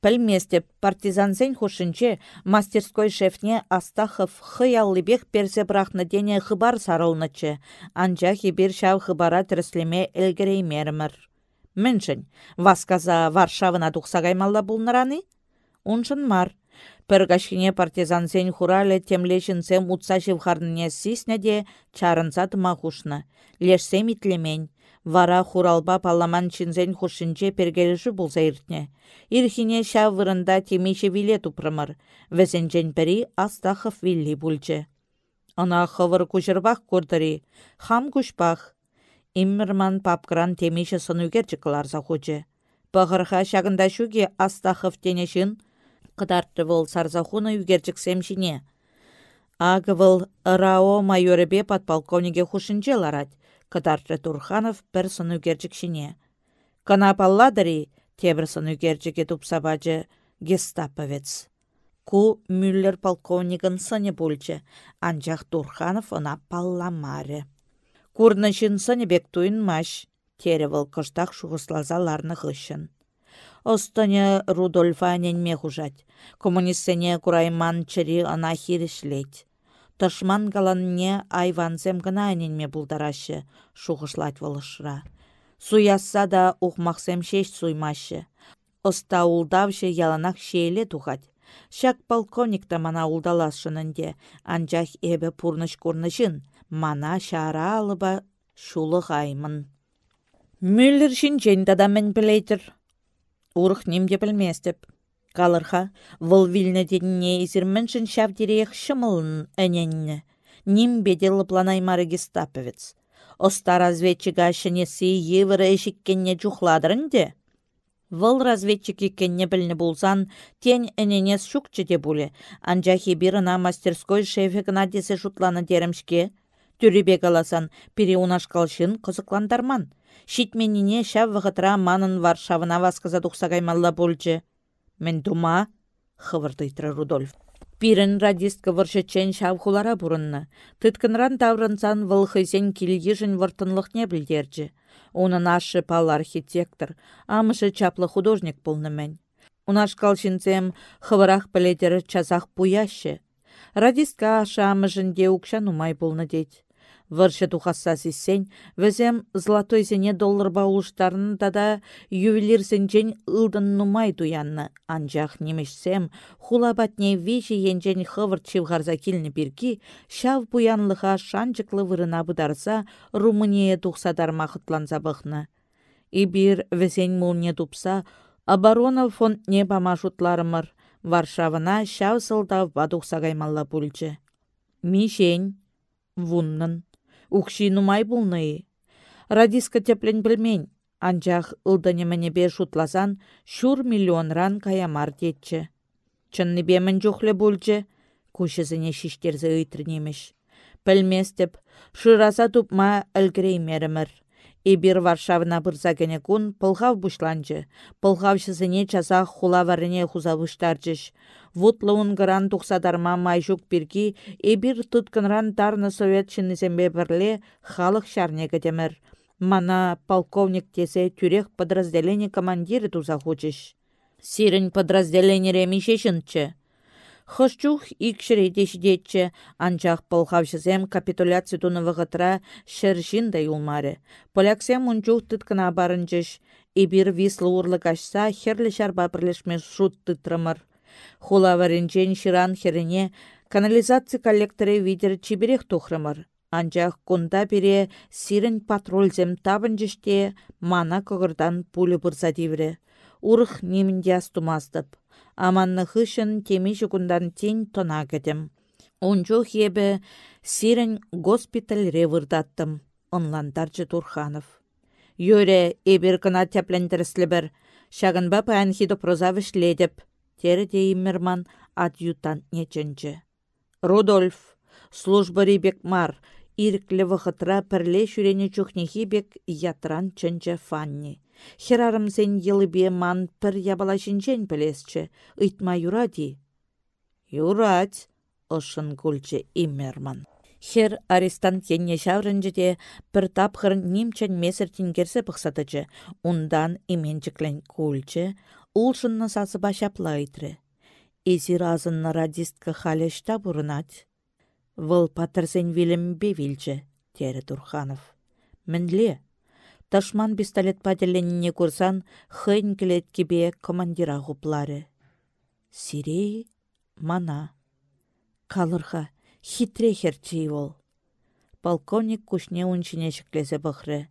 Пілместе партизансен хушинче мастерской шефне Астахов хый аллыбех персе брахны дене хыбар сарылнычы, анча хибир шав хыбара тіріслеме мермір. Міншін, васказа Варшавына тухсагаймалла бұлныраны? Уншын мар. Піргашкіне партизансен хурале темлешінсем утса живхарныне сисне де чарынса тыма хушны. Лешсем итлемень. Вара хуралба палламан чинзен хушинче пергеліші болса иртне. Ирхине ша вырында темеше виле тупрымыр. Везенчен пери астахов вилли бульче. Ана хывыр кушырбақ көрдірі. Хам кушпақ. Иммерман папкран темеше сынугер чықыларса хуче. Пағырға шагында шуге астахов тенешін қыдартты вăл сарзахуна үгерчіксем çине. Ағы вăл РАО майоребе подполковнике хушинче ларать, кыдартты Турханов пір сын үгерчік çине. Кына палладыри, тебір сын үгерчіке тупсабачы гестаповец. Ку Мюллер полковнигын сыне пульчы, анчах Турханов ына палламаре. Курнышын сыне бек туйынмаш, теревыл кыштақ шуғыслазаларны хышын. Остыне Рудольфа ненме хужать. Коммунистсене курайман чыри ана хирешлет. Тышман галанне айвансем гына ненме булдарашы, шухышлать вылышра. Суясса да ухмахсем шеш суймашы. Оста улдавшы яланах шейле тухать. Шак полковник та мана улдалашынынде, анчах эбе пурныш курнышын, мана шара алыба шулы ғаймын. Мюллер шинчен тада мен. Урх немде білместіп. Қалырға, вұл вилні деніне изірміншін шав дерек шымылын әненні. Ним беделі планаймары гестаповец. Оста разведчігі ашынесі евірі әшіккенне де. Вұл разведчик екенне білні болсан, тен әненес шукчы де бұлі. Анжахи біріна мастерской шефі десе жұтланы деремшке. Түрібек аласан, пире унашқалшын қызықландарман. Шитменіне шав вғытра манын Варшавына васқыза тұқсағаймалла болчы. Мен дума, хывыртыйтры Рудольф. Пирін радистка выршычен шав хулара бұрынны. Тыткынран таврынсан вылхызен выртынлық не білдерчі. Унын ашы пал архитектор, амышы чаплы художник болны мен. Унаш калшинцем хывырах біледер часах пуяшы. Радистка ашы амыжын укшан умай болны деть. Выршы тухасса сен, візем золотой зене доллар баулыштарын да ювелир сенчен ылдын нумай туянны. Анжақ немешсем, хула батне веші енчен хывырт чивгарза килні бірки, шав буянлыға шанчыклы вырына бұдарса, Румыния тухсадар мақытланса бұхны. Ибір візен мулне тупса, оборона фондне памашутларымыр. Варшавына шав сылдав бадуқса гаймалла пульчы. Мишень, вуннын. Укши нумай булны. Радиска теплен білмен, анчах ылдыне бе шутласан шур миллион ран каямар. Чынны бемін жүхлі бүлчі, кушызыне шиштерзі ыйтрынемеш. Пілместіп, шыраса тупма әлгіреймерімір. Эбир Варшавна бұрзагене кун пылғав бұшланчы. Пылғавшысыне часа хулаварыне хузавыштарчыш. Вутлы унгыран тухсадарма майжук пирки эбир туткынран тарны совет шиннізембе бірле халық шарне кедемір. Мана полковник тесе тюрех подразделение командиры туза хочеш. Сирін подразделение ремешешінчі. Хышчух икшіре дешдетчі, анчах полхавшызем капитуляция туны вғытра шершін да юлмары. Поляксем унчух тыткына барынчыш, ибір вислы урлы кашса херлі шарба бірлешме шут тытрымыр. Хулаварынчен ширан херене канализация коллекторы видер чиберех тухрымыр. Анчах кунда бире сирен патрульзем табынчыште мана кығырдан пулі бұрса дивре. Урх немінде астумастып. Аманны хышын теми жүгіндан тень тона кедім. Ончо хебі сирен госпиталь ревырдаттым. Онландарчы Турханов. Йөре эбір кына тәплендіріслі бір. Шағынба паян хидопроза вішледіп. Тері деймірман адъютант нечінші. Рудольф, служба рибек мар, Ирклі вғытра пірле шүрені чухнехи бек ятран чынчы фанни. Херарымсен елібе ман пір ябалашынчен білесчі, ұйтма юради. Юрать, ұшын күлчі имерман. Хер арестант енне шаврынжы де бір тапқыр немчен месір тінгерсі бұқсатычы, ундан именчіклен күлчі, ұлшынны сасы башаплайтры. Езір азынны радистка халешта бұрынать. Вăл паттырсен вилембе вилчче, тере Турханов. Мӹнле. Ташман пистолет пателленне курсан хăйн килет кипе командира хупларе. Сирей мана. Калырха хитре херчи вол. Полковник кушне унчине шеклесе бұхры.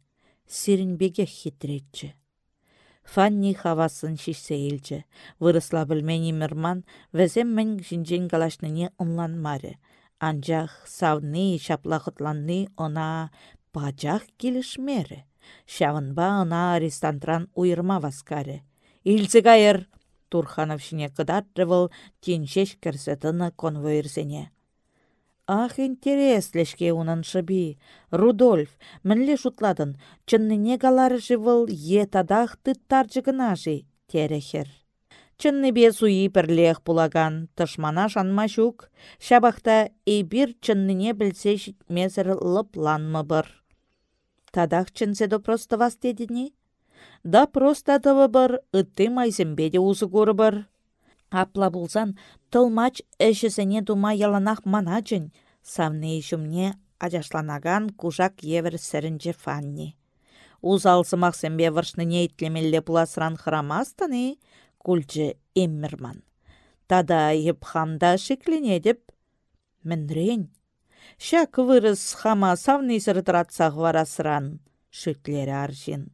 беге хитретчі. Фанни хавасын шишсе елчі. Вырысла білмені мірман, вәзем мен жинжен галашныне маре. Анчах савны çаплахытланни она пачах килешмере. Шавынба ына арестантран уйырма васкаре. Илсе кайыр! Турханов шине кыдатты вăл тинчеш кірсетіні. Ах, интереслешке унан шыби. Рудольф, мінле шутладын, чынныне галары вăл е тадах тыттарчы гынажи, терехер. Чынны бе суи пірлех пулаган, тышмана шанма шук, шабақта эйбір чынныне білсе житмезір лыпланмы бір. Тадақ чынсе до просто вас дедіні? Да просто тывы бір, үтті майзембеде узы көрі бір. Апла бұлзан, тылмач әшісіне дума яланақ мана жын, савны ешімне ажашланаган кужак евір сірінже фанни. Узалсымақ сәмбе варшныне итлемелле пуласыран храмастаны, кульчче эммерман. Тада хамда шеклене деп. Мінрен. Шак вырыс хама савны сыртыратсақ варасыран. Шүтлері аржин.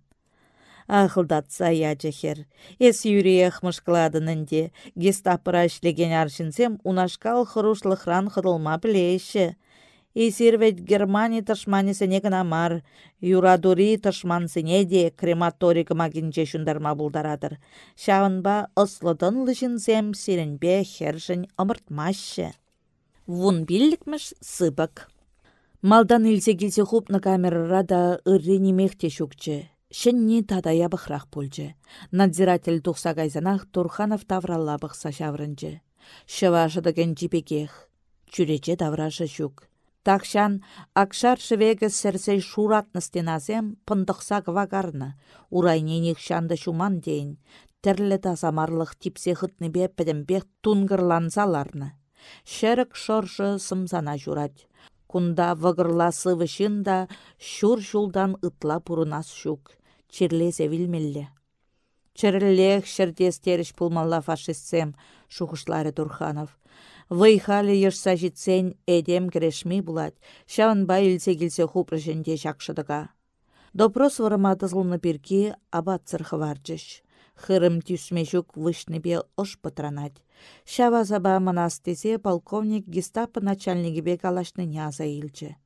Ахылдатса яджахер. Эс юрех мышкладынынде. Гестапыра ішлеген аршинсем унашкал хырушлықран хыдылма білеші. Исирвет Германия тышманисене гына мар, юрадури тышмансене де крематорик магинче шундарма булдарадыр. Шавынба ыслыдын лышынсем сиренбе хержін. Вун биллікміш сыбык. Малдан илсе келсе хупны камерара да ырри немехте шукчы. Шынни тадая бұқрақ пульчы. Надзиратель тухса гайзанах Турханов тавралла бұқса шаврынчы. Шывашы дыген жипекех. Чүрече таврашы шук. Такшан акшар шевеге сәрсей шуратны стеназем пындықса вагарны, урайненек шанды шуман дейін, тірлі тазамарлық типсе хытныбе пәдімбек тунгырланзаларны. Шәрік шоршы сымзана журать. Кунда вғырласы вышында шур жулдан ытла пурынас шук. Чирлесе вилмелле. Чірлех шердес теріш пулмалла фашистсем, шухышлары Турханов. Йышса житсен эдем керешми булать, ба илсе келсе хупры жінде жақшыдыға. Допрос варыма тызылны пирки абат цырхы варчыш. Хырым жүк вышныбе ош пытранать. Шава заба манастесе полковник гестапо начальнигебе калашны няза илчі.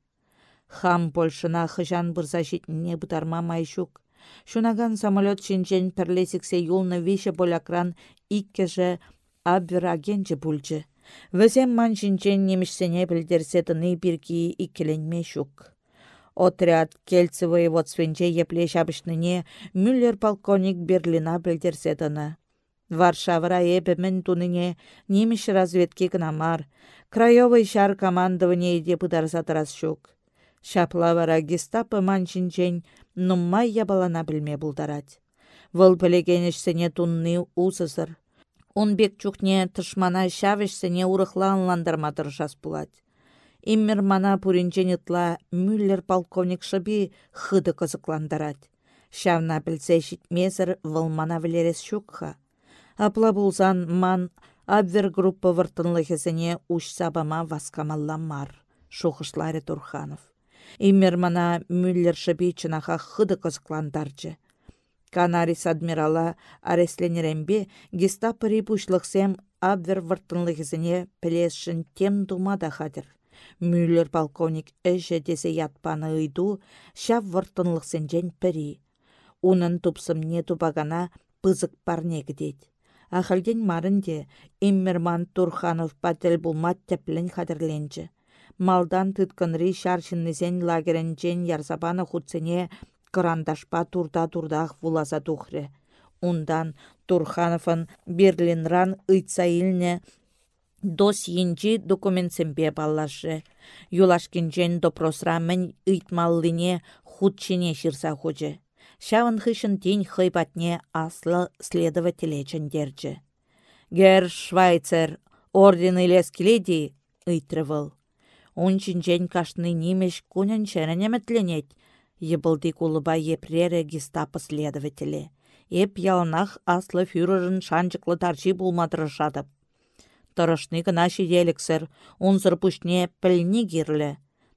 Хам Польшына хыжан бұрза житіне бұтарма майшук. Шунаган самолет шинчен пірлесіксе юлны више полякран иккеже абвер агенче пульчы. Візем ман жинчен немішсене білдерсе тыны біргі шук. Отряд кельцы воеводственче епле шабышныне Мюллер полковник Берлина білдерсе тыны. Варшавыра эпімен туныне разведки гнамар, краевый шар командование еде пыдарса тарас шук. Шаплавара гестапы манчинчен нуммай ябалана білме бұлдарать. Вăл пелегенешсене тунны усысыр. Унбек чухне тышмана çавешсене урыхла ынландырма тырышас пулать. Иммер мана пуринчен ытла Мюллер полковник шыби хыды кызыкландарать. Шавна білсе вăл мана вілерес шукха. Апла булсан ман абвер группа выртынлыхесене сабама васкамалламар. Шухышларе Турханов. Иммер мана Мюллер шыби чынаха хыды кызыкландарчы. Канарис адмирала арестленерембе гестапори пушлықсем абвер выртынлығызіне пілесшін тем думада хадыр. Мюллер полковник әші десе ятпаны ыйду, шав жен пірі. Унын тупсымне тупагана пызык парне гідет. Ахалден марынде Иммерман Турханов патель булмат тәплін хадырленчі. Малдан тыткынри шаршыннызен лагеренчен ярсапаны худсене кырандашпа турда-турдах вуласа тухрре. Ундан Турхановын Берлинран илне дос енчи документсемпе баллашы. Юлашкинчен допросра мін ыйтмаллине худчине ширса хучы. Шавын хышын тень хыйпатне аслы следователе чендерчі. Гер Швайцер орден илес келеди ыйтрывыл. Унчинчен кашны нимеш кунен чәрінеметленет, Ебылды кулыба епрере гестапо следователе. Эп ялнах аслы фюрерін шанчықлы тарчи булмадырышады. Тұрышны гына шиделіксір, унзыр пүшне пілні кирлі.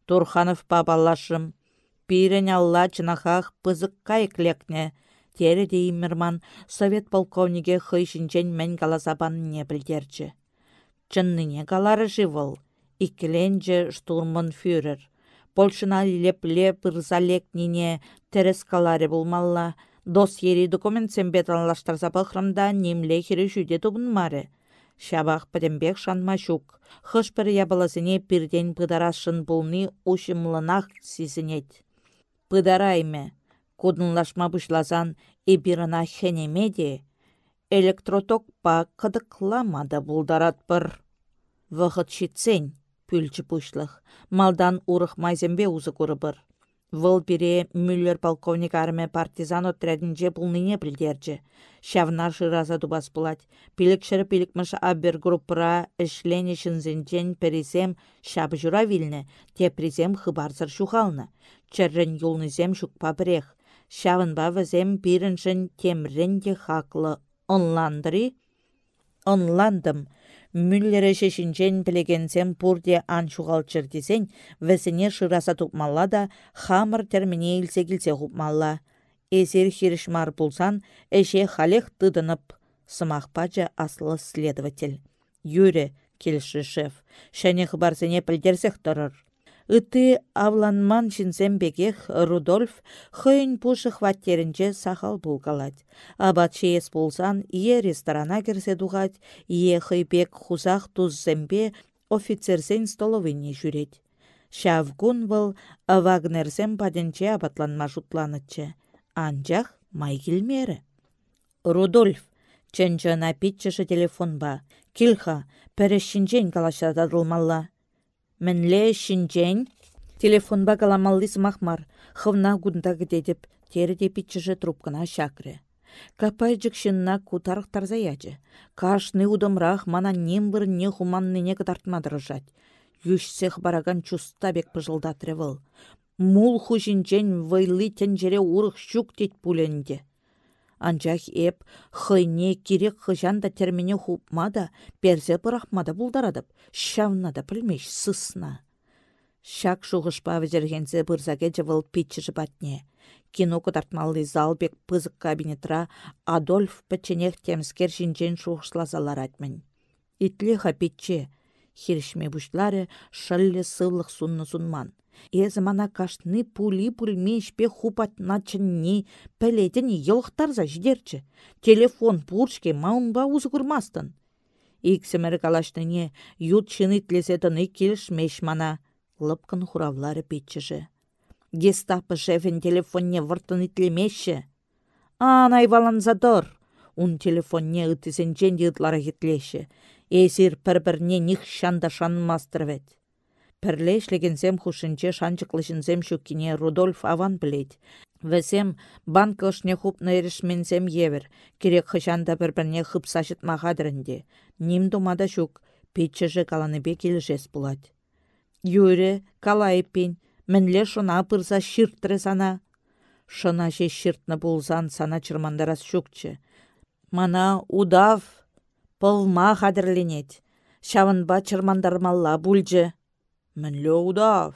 Турханов бабалашым. Пирен алла чынахах пызык кайклекне. Тері деймірман совет полковниге хыйшінчен мен галазабан не білдерчі. Чынныне галары живыл. Икіленче штурман фюрер. Полшына лепле пырзалек нине терескаларе булмалла. Дос ери документ сембет анлаштарса пăхрымда немле жүде тубынмаре. Шабах пӹтембек шанма çук. Хыш пір ябыласыне пирден пыдарашын булни ушымлынах сизінет. Пыдарайме. Кудынлашма бұшлазан эбирына хенемеде, электротокпа кыдыкламада булдарат пыр. Вăхыт пүлчі пушлых. Малдан майзембе узы курыбыр. Вăл пире Мюллер полковник армия партизан отрядинче пулнине пілдерчі. Шавна шыраза дубас пулать. Пилікшірі пилікміш абер группыра ішлене шынзенчен пересем шабы жура вилне, те призем хыбарсыр шухалны. Чәррен юлнызем шукпа бірех. Шавынба візем пиріншін темренде хаклы. Онландыры? Онландым. Мүллері шешінчен білегенсем пурде ан шуғалчыр десен, вәсіне шыраса тұпмалла да, хамыр термине илсе келсе ғупмалла. Эсер хирішмар пулсан, әше халех тыдынып, сымақпачы аслы следователь. Юре, келші шеф, шәне хыбарсыне пілдерсек тұрыр. Ыты авланман бекех Рудольф хыйын пушы хваттерінче сахал булгалать. Абат шеес болсан, ие ресторана керсе дуғать, ие хыйбек хузах туззембе офицерсен столовыне жүрет. Шавгун был Вагнерсен паденче абатланма жутланычче. Анчах май келмері. Рудольф, чынчына телефон телефонба. Килха, пәрішінчен калашададылмалла. Мінле шинчен. Телефонба каламаллис махмар. Хывна гунда гдедеп, тереде питчіжі трубкана шакры. Капай жікшінна кутарық тарзаячы. Кашны удымрақ мана нембір не хуманныне кытартмадырыжать. Юшсех бараган чуста бек пыжылдатры выл. Мул хушинчен вайлы тенжере урық шук тет пуленде. Анчах эп хыйне кирек хыжанда термене хупмада, перзе пырахмада булдарадып, шавнада пілмеш сысна. Шак шуғышпа візергензе бұрзаге жывыл питчі батне. Кино кудартмаллы залбек пызык кабинетра Адольф пәченех темскер жинжен шуғышлазалар атмын. Итле хапитче, хиршме бұшлары шылле сыллық сунны сунман. Эзі мана кашны пули пульмешпе хупатна чынни пәлетіні елықтарза жидерчі. Телефон пуршке маунба күрмастын. Иксемер калаштыне ют чынытлесе тыны келішмеш мана. Лыпкын хуравлары петчіжі. Гестапы шефін телефонне вұртын итлемеші. Ан айваланзадыр. Ун телефонне үтісенчен йытлары хитлеші. Эсир пір-бірне них шанда шанмастыр. Пірлешлегенсем хушинче шанчықлышынсем шуккине Рудольф Аван білет. Вәсем банкышне хупны ерішменсем евер, керек хышанда бір-бірне хып сашытма қадырынде. Ним думада шук, петчіжі каланыбе келішес бұлад. Юре, калайпин, мінле шуна пырса ширттірі сана. Шына ше ширтны булзан сана чырмандарас шукчы. Мана удав, пылма қадірленет. Шавынба чырмандармалла бүлжі. Мінле удав.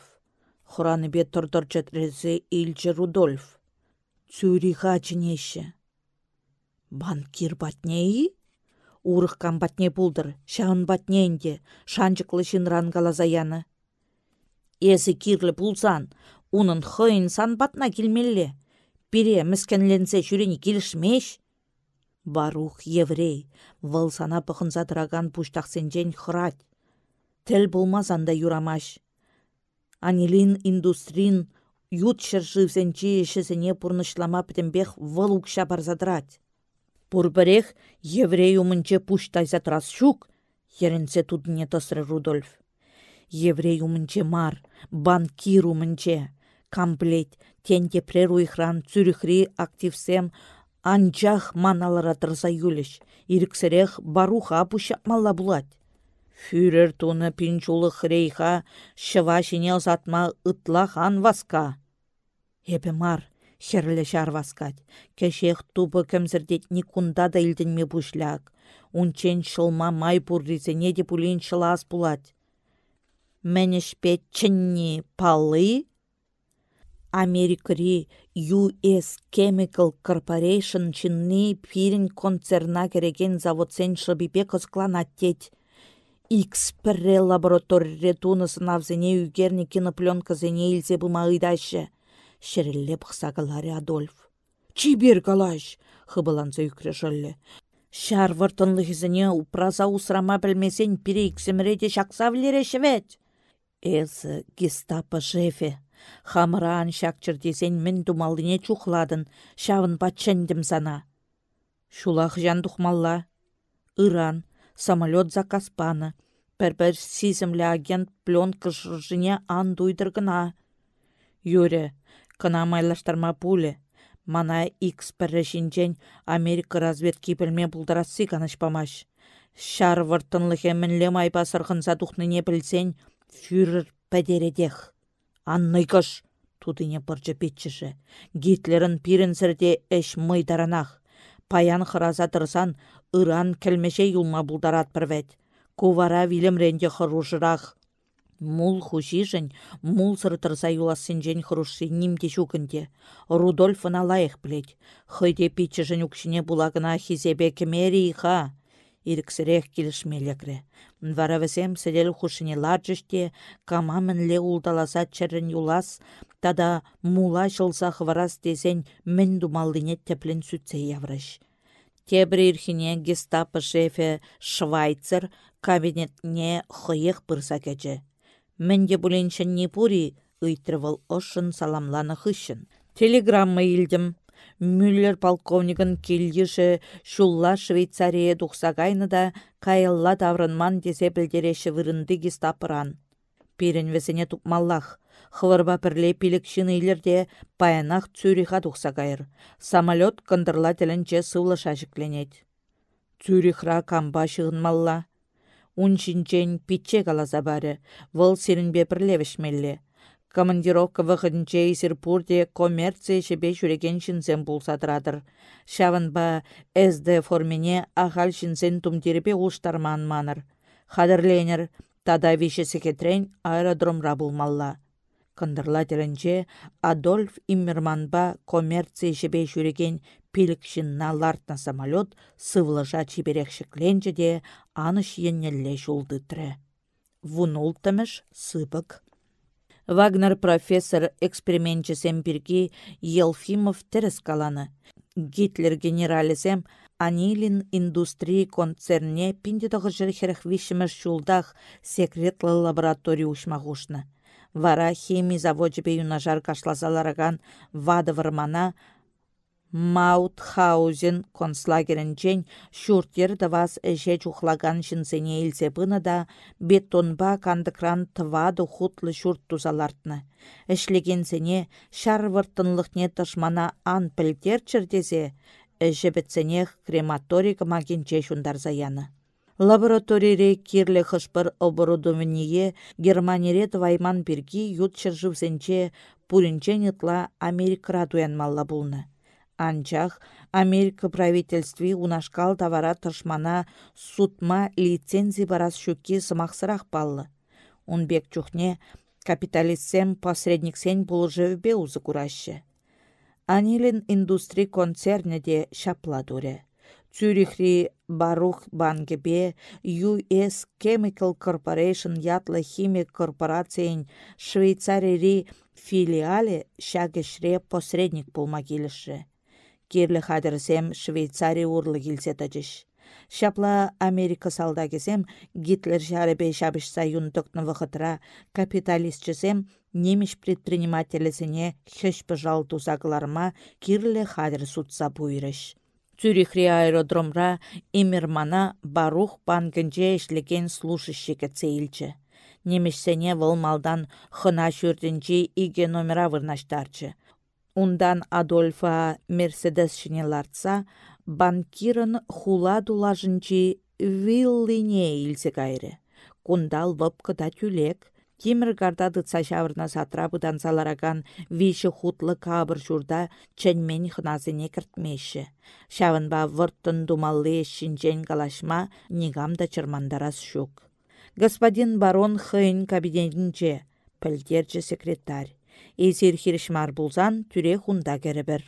Хұраны бет тұрдыр жәтрезі Ильчі Рудольф. Цюриха чынеші. Банкир батнеи? Урыққан батне бұлдыр, шағын батнеінде, шанчықлы шынран галазаяны. Есі кирлі бұлсан, унын хойын сан батна келмелі. Бире міскенленсе жүрені келішмеш. Барух еврей, выл сана пықынса тұраган пуштақсенжен Тел болмазанда юрамаш. Анилин индустрин ют шыржывсенчи ішісіне пұрнышлама пітімбех выл укша барзадрать. Пурбірех еврей умынче пуштайса тұрас шук, ерінсе тудыне тосры Рудольф. Еврей умынче мар, банкир умынче, комплект, тенде преруйхран цюрихри активсем анчах маналара тұрса юліш, иріксірех баруха пушапмалла булать. Фюрер туны пинчулы хрейха шыва шинел затма ытла хан васка. Эпі мар, херлі шар васкать. Кешех тубы кемзірдет кунда да илденме бушляк. Унчен шылма май пурризене де пулин шылас булать. Мәнеш пет чынни палы? Америкари US Chemical Corporation чынны пирин концерна кереген заводсен шыбипе кыскланаттет. Икс пірре лабораторире туны сынавзене үгерні кинопленкызене илзе бұмағыдашы. Шерелле бұқсағылары Адольф. Чибер калаш, хыбыланса үкре жолле. Шар вартынлығызыне упраза усрама білмесен пире иксемреде шақса білері шевет. Эзі гестапо жефе. Хамыран шакчыр десен мін думалдыне чухладын, шавын батчендім сана. Шулах жан духмалла. Иран, самолет заказпаны. Пәрбір сизімлі агент пленка жыржыне ан дуйдыргына. Юре, кына майлаштарма пуле. Мана икс пәррешінчен Америка разведки білме бұлдарасы канышпамаш. Шар выртынлығы мінле майба сырғынса тухныне білсен, фюрер пәдередех. Анныйкыш, тудыне пырчы петчіші. Гитлерін пирін сірде әш мыйдаранақ. Паян хыраза тұрсан, ыран кәлмеше юлма бұлдарат бірвет. Кувара ренде хырушырақ. Мул хушишін, мул сыртырса юласын хұрушсы нимде шукінде. Рудольфына лайық білет. Хыйде пичішін үкшіне булагына хизебе кемері иха. Иріксірек келішмелекрі. Вара весем сәдел хушыне ларджыште, камамын улдаласа чәрін юлас, тада мула жылса хварас десен мін думалдыне теплін сүтсе яврыш. Тебір ирхине гестапо шефе Швайцер кабинетне хыйық пырса кәчі. Мінде бұленшін не пури, ұйтрывыл ошын саламланы хышын. Телеграмма илдім. Мюллер полковнигін келдіші шулла Швейцария дұқсағайны да кайылла таврынман десе білдереші вырынды гестапыран. Перін. Хывырба пірле пилікшін үйлерде паянақ Цюриха тұқса кайыр. Самолет кындырла тілінче сывлы шашықленет. Цюрихра камба шығынмалла. Уншинчен питче каласа бары, выл сирінбе пірлевішмелле. Командировка вғынче Исерпурде коммерция шебе жүреген шинсен бұлсадырадыр. Шавынба СД формене ағал шинсен тумдербе ұштарман маныр. Хадырленер, тада више секретрен аэродромра булмалла. Кындырла Адольф Иммерманба коммерция жібе жүреген пилікшінна лартна самолет сывлыжа чиберекшікленче де аныш еннелле жулды тірі. Вунултымыш сыбык. Вагнер профессор экспериментчесем бірге Елфимов тіріс каланы. Гитлер генералісем Анилин индустрии концерне пинде жыр херх вишіміш шулдах секретлы лаборатория ушмағушны. Вара химий заводжебе юнажар кашлазалараган вады вырмана Маутхаузен концлагерінчен шуртер вас әже чухлаган жынсене илсе бұны да бетонба кандыкран тывады хутлы шурт тузалартны. Эшлегенсене шар выртынлықне тышмана ан пілтер чырдезе, әже бітсенех крематорик магенче шундар заяны. Лабораторире кирле хышпыр оборудование Германире вайман бирги ют чыржывсенче пуринчен ытла Америкра малла булны. Анчах Америка правительстви унашкал тавара тышмана сутма лицензий барас шуки сымақсырақ баллы. Унбек чухне капиталистсем посредниксен бұлжывбе узы курашы. Анилин индустри концерне де шапладуре. Цюрихри Барух Бангебе, US Chemical Corporation ятлы химик корпорациян Швейцарири филиале шагешре посредник пулмагиліші. Керлі хадырсем Швейцария урлы келсе тәжіш. Шапла Америка салда кезем Гитлер жарыбе шабыш саюндықны вғытра капиталистчесем немеш предпринимателесіне хеш пыжал тузагларма кирлі хадыр сутса буйрыш. Цюрихри аэродромра имермана Барух банкінже ішлеген слушащике цейлчі. Немешсене выл малдан хына шүрдінчі иге номера вырнаштарчы. Ундан Адольфа Мерседес лартса, банкирын хула дулажынчи виллине илсе кайры. Кундал вăпкăта тюлек, Тимір гарда дытса çаврна сатра бұдан салараган виші хутлы кабыр журда чәнмен хыназыне кіртмеші. Шавынба вұрттын думаллы шинчен калашма нигам да чырмандарас шук. Господин барон хыйн кабинетінче, пілдерчі секретарь. Эзер хиршмар булзан түре хунда керебір.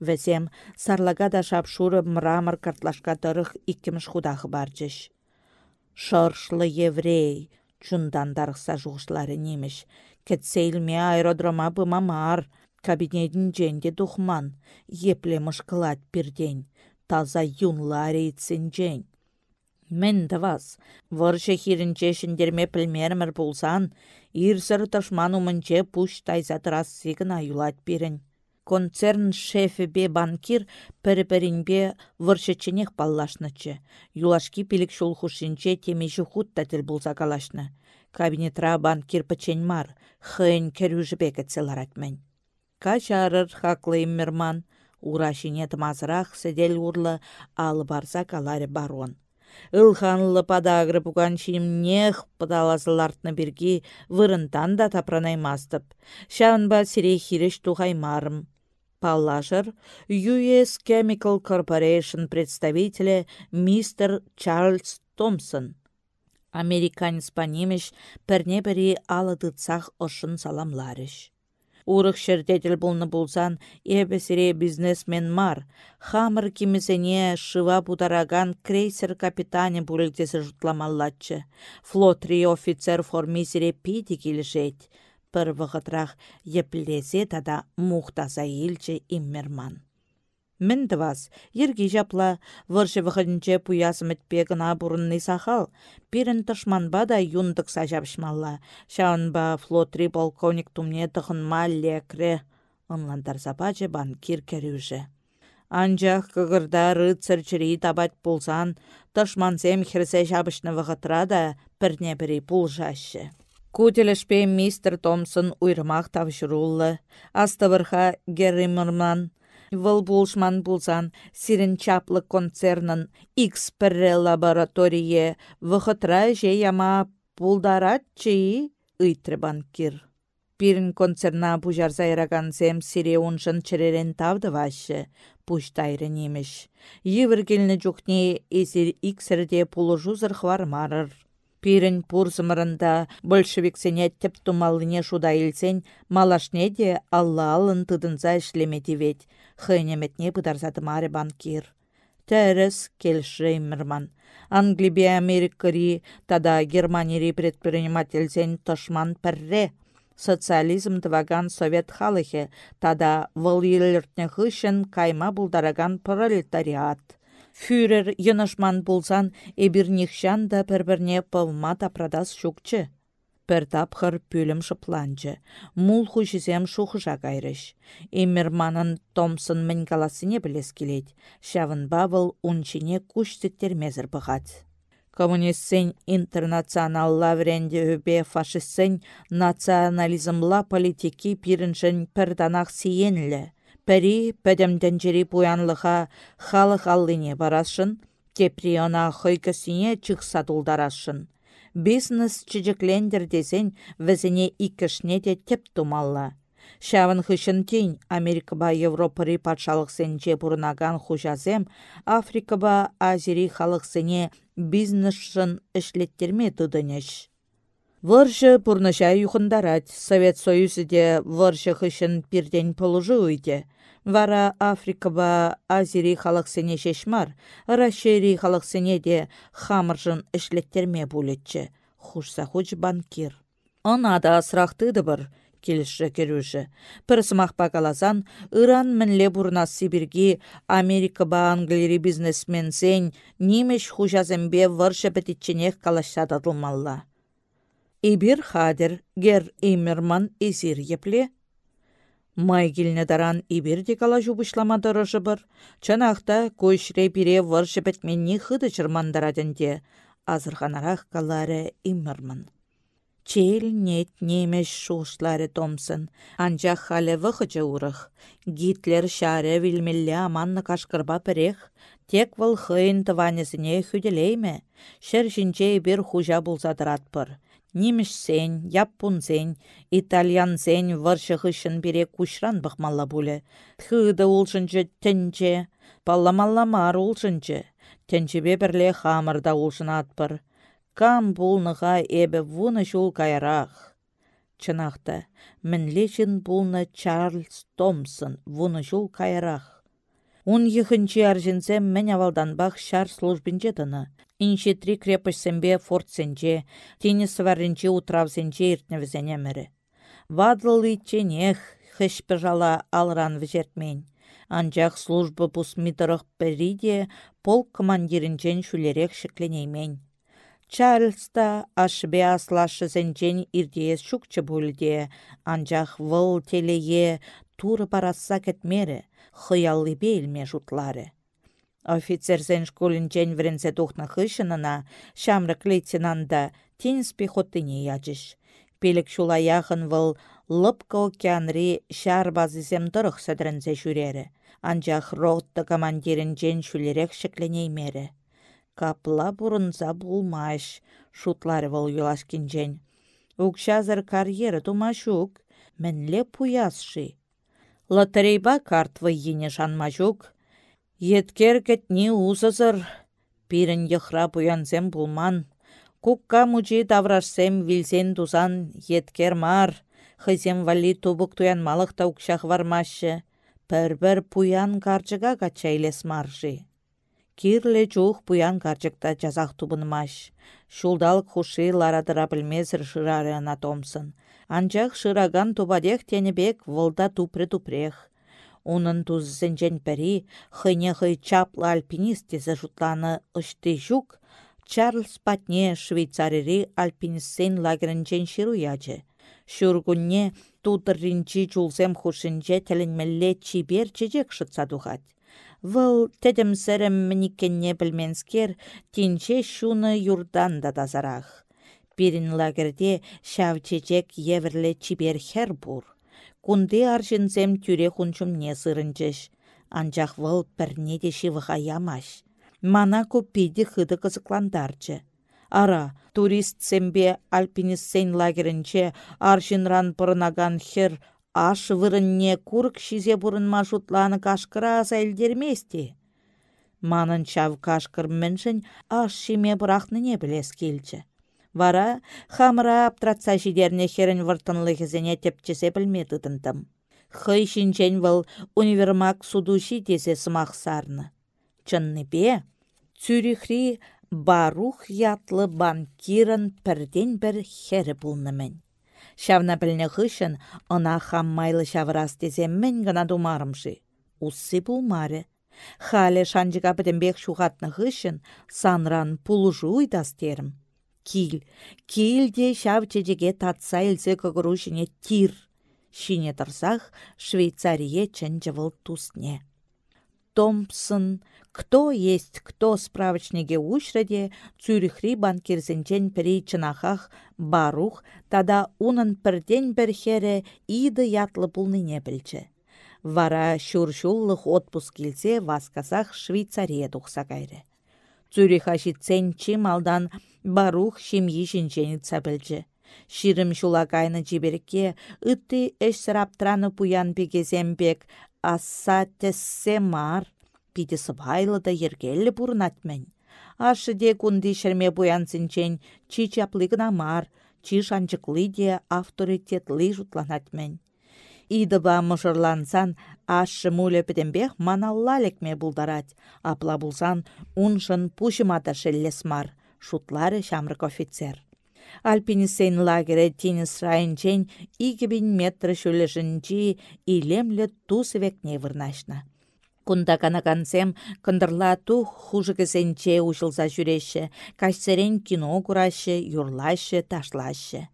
Вәсем сарлага да шапшуры мрамор картлашка тырых иккіміш худахы барчыш. Шыршлы еврей, чундан дарықса жуғышлары немеш. Кетсейлме аэродрома бұма мар, кабинетін женде дұхман, епле мұшқылат бірден, таза юнлы арейцін жен. Мен вас, варшы хирінче шіндерме пілмермір болсан, ирсір ташман умынче пуш тайза тұрас сигна юлат берін. Концерн шефі банкир пірі-пірінбе варшычынех баллашнычы. Юлашки пілік шул хушинче темеші худ тәтіл болса калашны. Кабинетра банкир пачен мар, хын керюжі бекетселар атмен. Качарыр хаклы иммерман, урашине тымазырақ седел урлы алы барса каларе барон. Ылханлы падагры пуган нех пыдаласылартны бірге вырынтан да тапранаймастып. Шавынба сирей хиреш тухаймарым. Паллашыр US Chemical Corporation представителі мистер Чарльз Томпсон. Американец панемеш пірне бірі алыдыцах ұшын саламларыш. Урық шердетел болны болсан, эбесіре бизнесмен мар. Хамыр кемесене шыва бұдараган крейсер капитане бүрілдесі жұтламаллатчы. Флотри офицер формисере пиді келішет. Пір вғытрақ еплесе тада мұқтаса елчі иммерман. Мінді вас, ерге жапла, выршы вғынче пуясым өтпегіна бұрынны сахал, бірін тұшманба да юндық сажапшмалла, шаунба флотри полковник тумне тұхынма лекре, онландар запачы банкир кәрюжі. Анжақ кығырда рыцар чири табат пулсан, тұшмансем хірсе жабышны вғытра да пірне бірі пулжашы. Кутелешпе мистер Томсон уйрмақ тавшырулы, астывырха Герримерман, Вăл пулшман пулсан сирен чаплы концернын X піррі лабораторие вұхытра же яма пулдаратчы ыйтры банкир. Пирін концерна пужарса сем сире уншын чыререн тавды вашы, пуштайры немеш. Йывыр келіні жүхне эсер иксірде пулыжузыр хвармарыр. Пирін пурсымырында большевиксене тіп тумалыне шуда илсен, малашне де алла алын тыдынса ішлеметивет, хыйнеметне бұдарзады маре банкир. Тәріс келшеймірман. Англибе Америкари, тада Германири предпринимательсен тошман пірре. Социализм тваган совет халыхе, тада выл хышын кайма бұлдараган пролетариат. Фюрер йынышман булсан эбирнихшан да бір-бірне пылма тапрадас шукчы. Пір тапхыр пүлім шыпланчы. Мул хушизем шухыжа кайрыш. Эммерманын Томсон мін каласыне білес келет. Шавын бавыл унчине мезір бұғат. Коммунистсен интернационалла вренде өбе фашистсен национализмла политики пиріншін пірданақ сиенлі. Пәрі пәдімден жері буянлыға халық аллыне барашын, кеприона хойкасыне чықса дулдарашын бизнес чижеклендер десен візіне икішне де теп тумалла. Шавын хышын тень Америкаба Европари патшалық сенче бұрынаган хужазем, Африкаба Азири халық сене бизнесшын ішлеттерме тұдыныш. Выржы бұрныша юхындарад, Совет Союзыде выржы хышын пирден полужы уйде. Вара Африкаба Азири халық сене шешмар, Рашери халық сене де хамыржын ішлеттерме бұлетчі. Хушса хуч банкир. Ана да сырақтыды бір, келіші керуші. Пірсімақ бақалазан, Иран мінле бұрна Сибирги Америка англири бизнесмен зен немеш хужазымбе варша бітітченех калашададылмалла. Ибір хадер гер Эмерман изир епле, Май келіне даран иберде кала жубышламадыры жыбыр. Чанақта көшіре бире вар жібітменні хыды жырмандарадынде. Азырғанарақ калары иммірмін. Чел нет немеш шушлары Томсон. Анжақ халі вғычы урық. Гитлер шары вилмелле аманны кашкырба пірех. Тек выл хыйын тыванесіне хүделейме. Шыр жінче бір хужа бұлзадырат бір немішсен, яппунсен, итальянсен варшығышын бере кушран бұқмалла бұлі. Тхыды улшынчы тінче, палламалламар улшынчы, бе бірле хамырда улшын атпыр. Кам бұлныға әбі вуны жол кайрақ. Чынақта, мінлешін бұлны Чарльз Томсон вуны жол кайрақ. Ун йыхынчи аржинсем мен авалданбах шар службинче тыны. Инче три крепостьсембе фортсенче, тенис варринче утравсенче иртневізене мірі. Вадлы ченех, хыш пыжала алран вжертмен. Анчах службы пусмитырых периде полк командирінчен шулерек шекленеймен. Чарльста ашбе аслашы зенчен ирдеес шукчы бөлде, анчах выл телее туры парасса кетмері хыялли бейлме жутлары. Офицерсен школінчен вренсе тухна хышынына, шамрык лейтенанда тенис пехотыне ячыш. Пелік шула яхын выл лыпка океанри шар базысем тұрық сөдрінсе жүрері. Анжақ ротты командирінчен шүлерек шекленеймері. Капла бұрынса булмаш, шутлары выл юлашкинчен. Укшазыр карьера тумашук, мінле пуясши. Лотерейба картвы ене. Еткер кетне узызыр. Пирін йықра буянзем булман. Кукка мучи даврашсем вилсен тузан еткер мар. Хызем вали тубук туян малық таукшақ вармашы. Пір-бір пуян карчыға качайлес маржи. Кирле чух пуян карчыкта жазақ тубынмаш. Шулдалық хуши ларадыра білмезір жырары ана Томсын. Анчах шыраган тупадех тенебек волда тупре-тупрех. Унын тузсенчен пәрі, хыне хый чаплы альпинист тесе жутланы ұшты жук, Чарльз патне швейцарири альпинистсен лагерінчен шируячы. Шургунне тутырринчи чулсем хушинче тәлінмелле чибер чечек шытса тухать. Вăл тәдімсірім мініккенне білменскер, тинче шуны юрдан да тазарах. Пирин лагерде çечек еврле чипер хербур. Кунде аршынсем тюре не сырынчыш. Анчах вăл пірне де шивыха ямаш. Мана купиде хыды кызыкландарчы. Ара, турист сембе альпинистсен лагерінче аршынран пырынаган хер аш вырынне курк шизе бұрынма жутланы кашкыра сәлдерместе. Манын чав кашкыр міншін аш шиме бұрақныне білес келчі. Вара хамыра аптратса жидерне херін выртынлығызене тепчесе білмеді тынтым. Хый шинчен вăл универмаг судуши тесе сарны. Чынны бе, Цюрихри барух ятлы банкирын пірден бір хері бұлнымен. Шавна біліне хышын, она хам майлы шаврас тезе мен гына думарымшы. Уссы бұлмары. Хале шанчыка бітімбек шуғатны ғышын санран пулжу уйдастерім. Кил, кил де шав чечеге татса илсе көгірушіне тир. Шине тұрсақ Швейцарие тусне. Томпсон, кто есть кто справочниге ушреде Цюрихри банкирзенчен пірей чынахах барух, тада унын пірден бір иды ятлы пулныне білчі. Вара шуршуллых отпуск келсе васкасах Швейцария тухса кайры. Цюрих ашитсен малдан барух шимьи шинченица білчі. Ширым шула кайны жіберекке, үтті эш сыраптыраны пуян пекезембек, аса тессе мар пиде сывайлы да бұрынатмен. Ашы де күнді шерме буянсынчен чи чаплы гына мар, чи шанчыклы де авторитетлы жұтланатмен. Иді ба мұшырлансан, ашы мулі підембех маналла лекме бұлдарат, апла бұлсан уншын пушымата шеллес мар, шутлары шамрык офицер. Альпинисейн лагере тинес райынчен 2000 метр шөлешінчі илемлі тусы векне вырнашна. Кунда канакансем кындырла тух хужыкесенче ушылса жүреші, кашсерен кино курашы, юрлашы, ташлашы.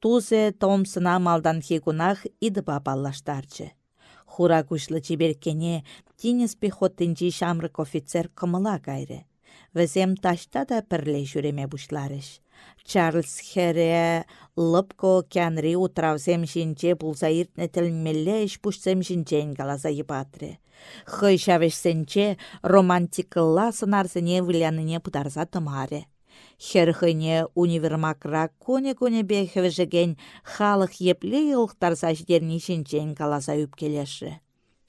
Тузе томсына малдан хекунах идыба баллаштарчы. Хура күшлі чиберкене тинес пехоттенчи шамрык офицер кымыла кайры. Візем ташта да пірле жүреме бұшларыш. Чарльз Хере лыпко кәнри утравсем шинче пулса иртне тілмелле іш пушсем шинчен каласа епатре. Хый шавешсенче романтикылла сынарсыне віляныне пытарса тымаре. Хер хыне универмакра коне-коне бехевежеген халық епле йылықтарса ждерні шинчен каласа үпкелеші.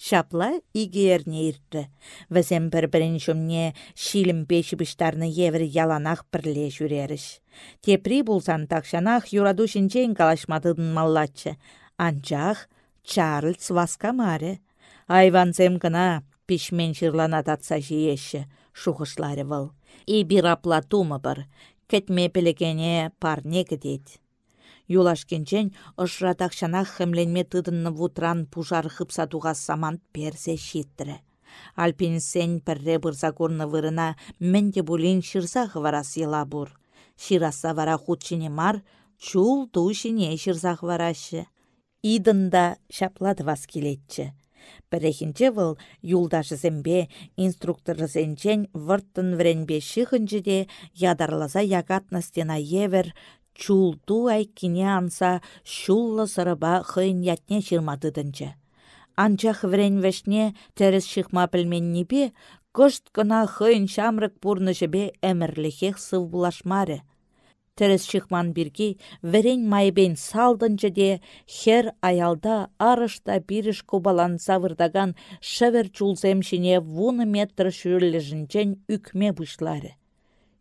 Шапла игерне иртті. Візем бір-бірін жүмне шилім пеші біштарны евір яланақ бірле жүреріш. Тепри булсан такшанах юраду шинчен калашмадыдын маллатчы. Анчах Чарльз васкамаре. Айванзем гына пишмен шырлана татса жиеші, шухышлары выл. И бір аплатумы бір, кетме пілігене парне. Юлашкенчен ұшратақшанақ хемленме тыдынны вутран пужар хыпсатуға самант персе шиттірі. Альпинсен пірре бұрса көрні вырына менде бұлін шырса хварас ела бұр. Шираса вара худшине мар, чул тушине шырса хварашы. Идында шаплады вас келетчі. Бірехінче выл юлдашы зімбе инструктор зенчен вұрттын вренбе шихынчы де ядарлаза ягатна стена евер чулту айкине анса шуллы сырыба хыйн ятне çырматыдынчы. Анчах врен вешне тәріс шықма пілменнепе, кышт кына хыйн шамрык пурны жібе әмірліхех сыв булашмары. Тәріс шықман бірге майбен салдынчы де хер аялда арышта біріш кубалан савырдаган шәвер чулземшіне вуны метр шүрлі үкме бұшлары.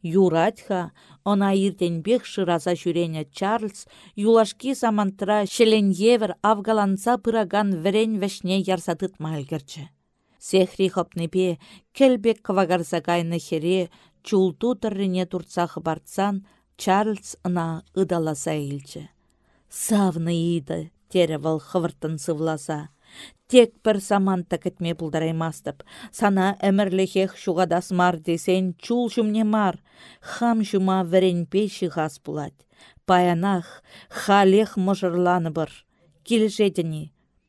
Юратха, она иртенбек шыраза жүрене Чарльз, юлашки замантыра шеленьевер авгаланса пыраган врен вешне ярсатыт мальгерчі. Сехри хопнепе, келбек квагарса кайны хере, чулту тұррине турца бартсан, Чарльз ына ыдаласа илчі. Савны иді, теревал хывыртын сывласа. Тек бір саманта кітме бұлдараймастып. Сана әмірліхех шуғадас мар десен чул жүмне мар. Хам жүма вәренпе шығас бұлад. Паянах, халех мұжырланы бір. Келжедіні.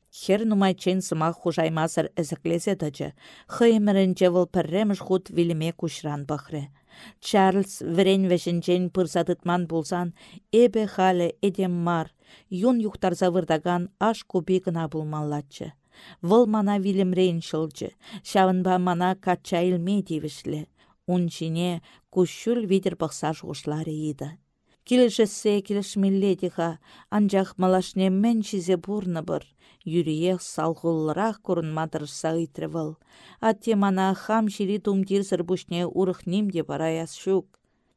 Хер нумайчен сыма хужаймасыр әзіклесе дәджі. Хаймырын жевыл пірреміш худ виліме күшран бақры. Чарльз вірен вәшінчен пырсадытман болсан, эбе халі эдем мар, юн юхтарса вырдаган аш кубі гына булмаллатчы. Вăл мана вилемрен шылчы, çавăнпа мана качча илме тивішлі. Унчине кущул видер пăхса шухушларе иды. Килешесе килешмелле тиха, анчах малашне мен çизе пурнă пăр. Юриех салхуллăрах курынматырса ыйтрре вăл. Атте мана хам çири тумтирсăр пушне урăхним те параяс щук.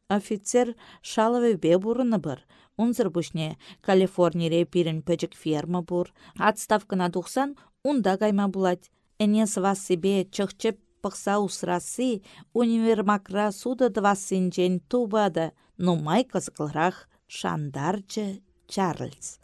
Офицер шалове бе бурыны бір. Унзыр бұшне Калифорнире пирін пөчік ферма бұр. Отставкына тухсан унда кайма булать. Эне себе чықчып пықса усрасы универмакра суда двасынчен тубады, нумай кызықлырақ шандарчы Чарльз.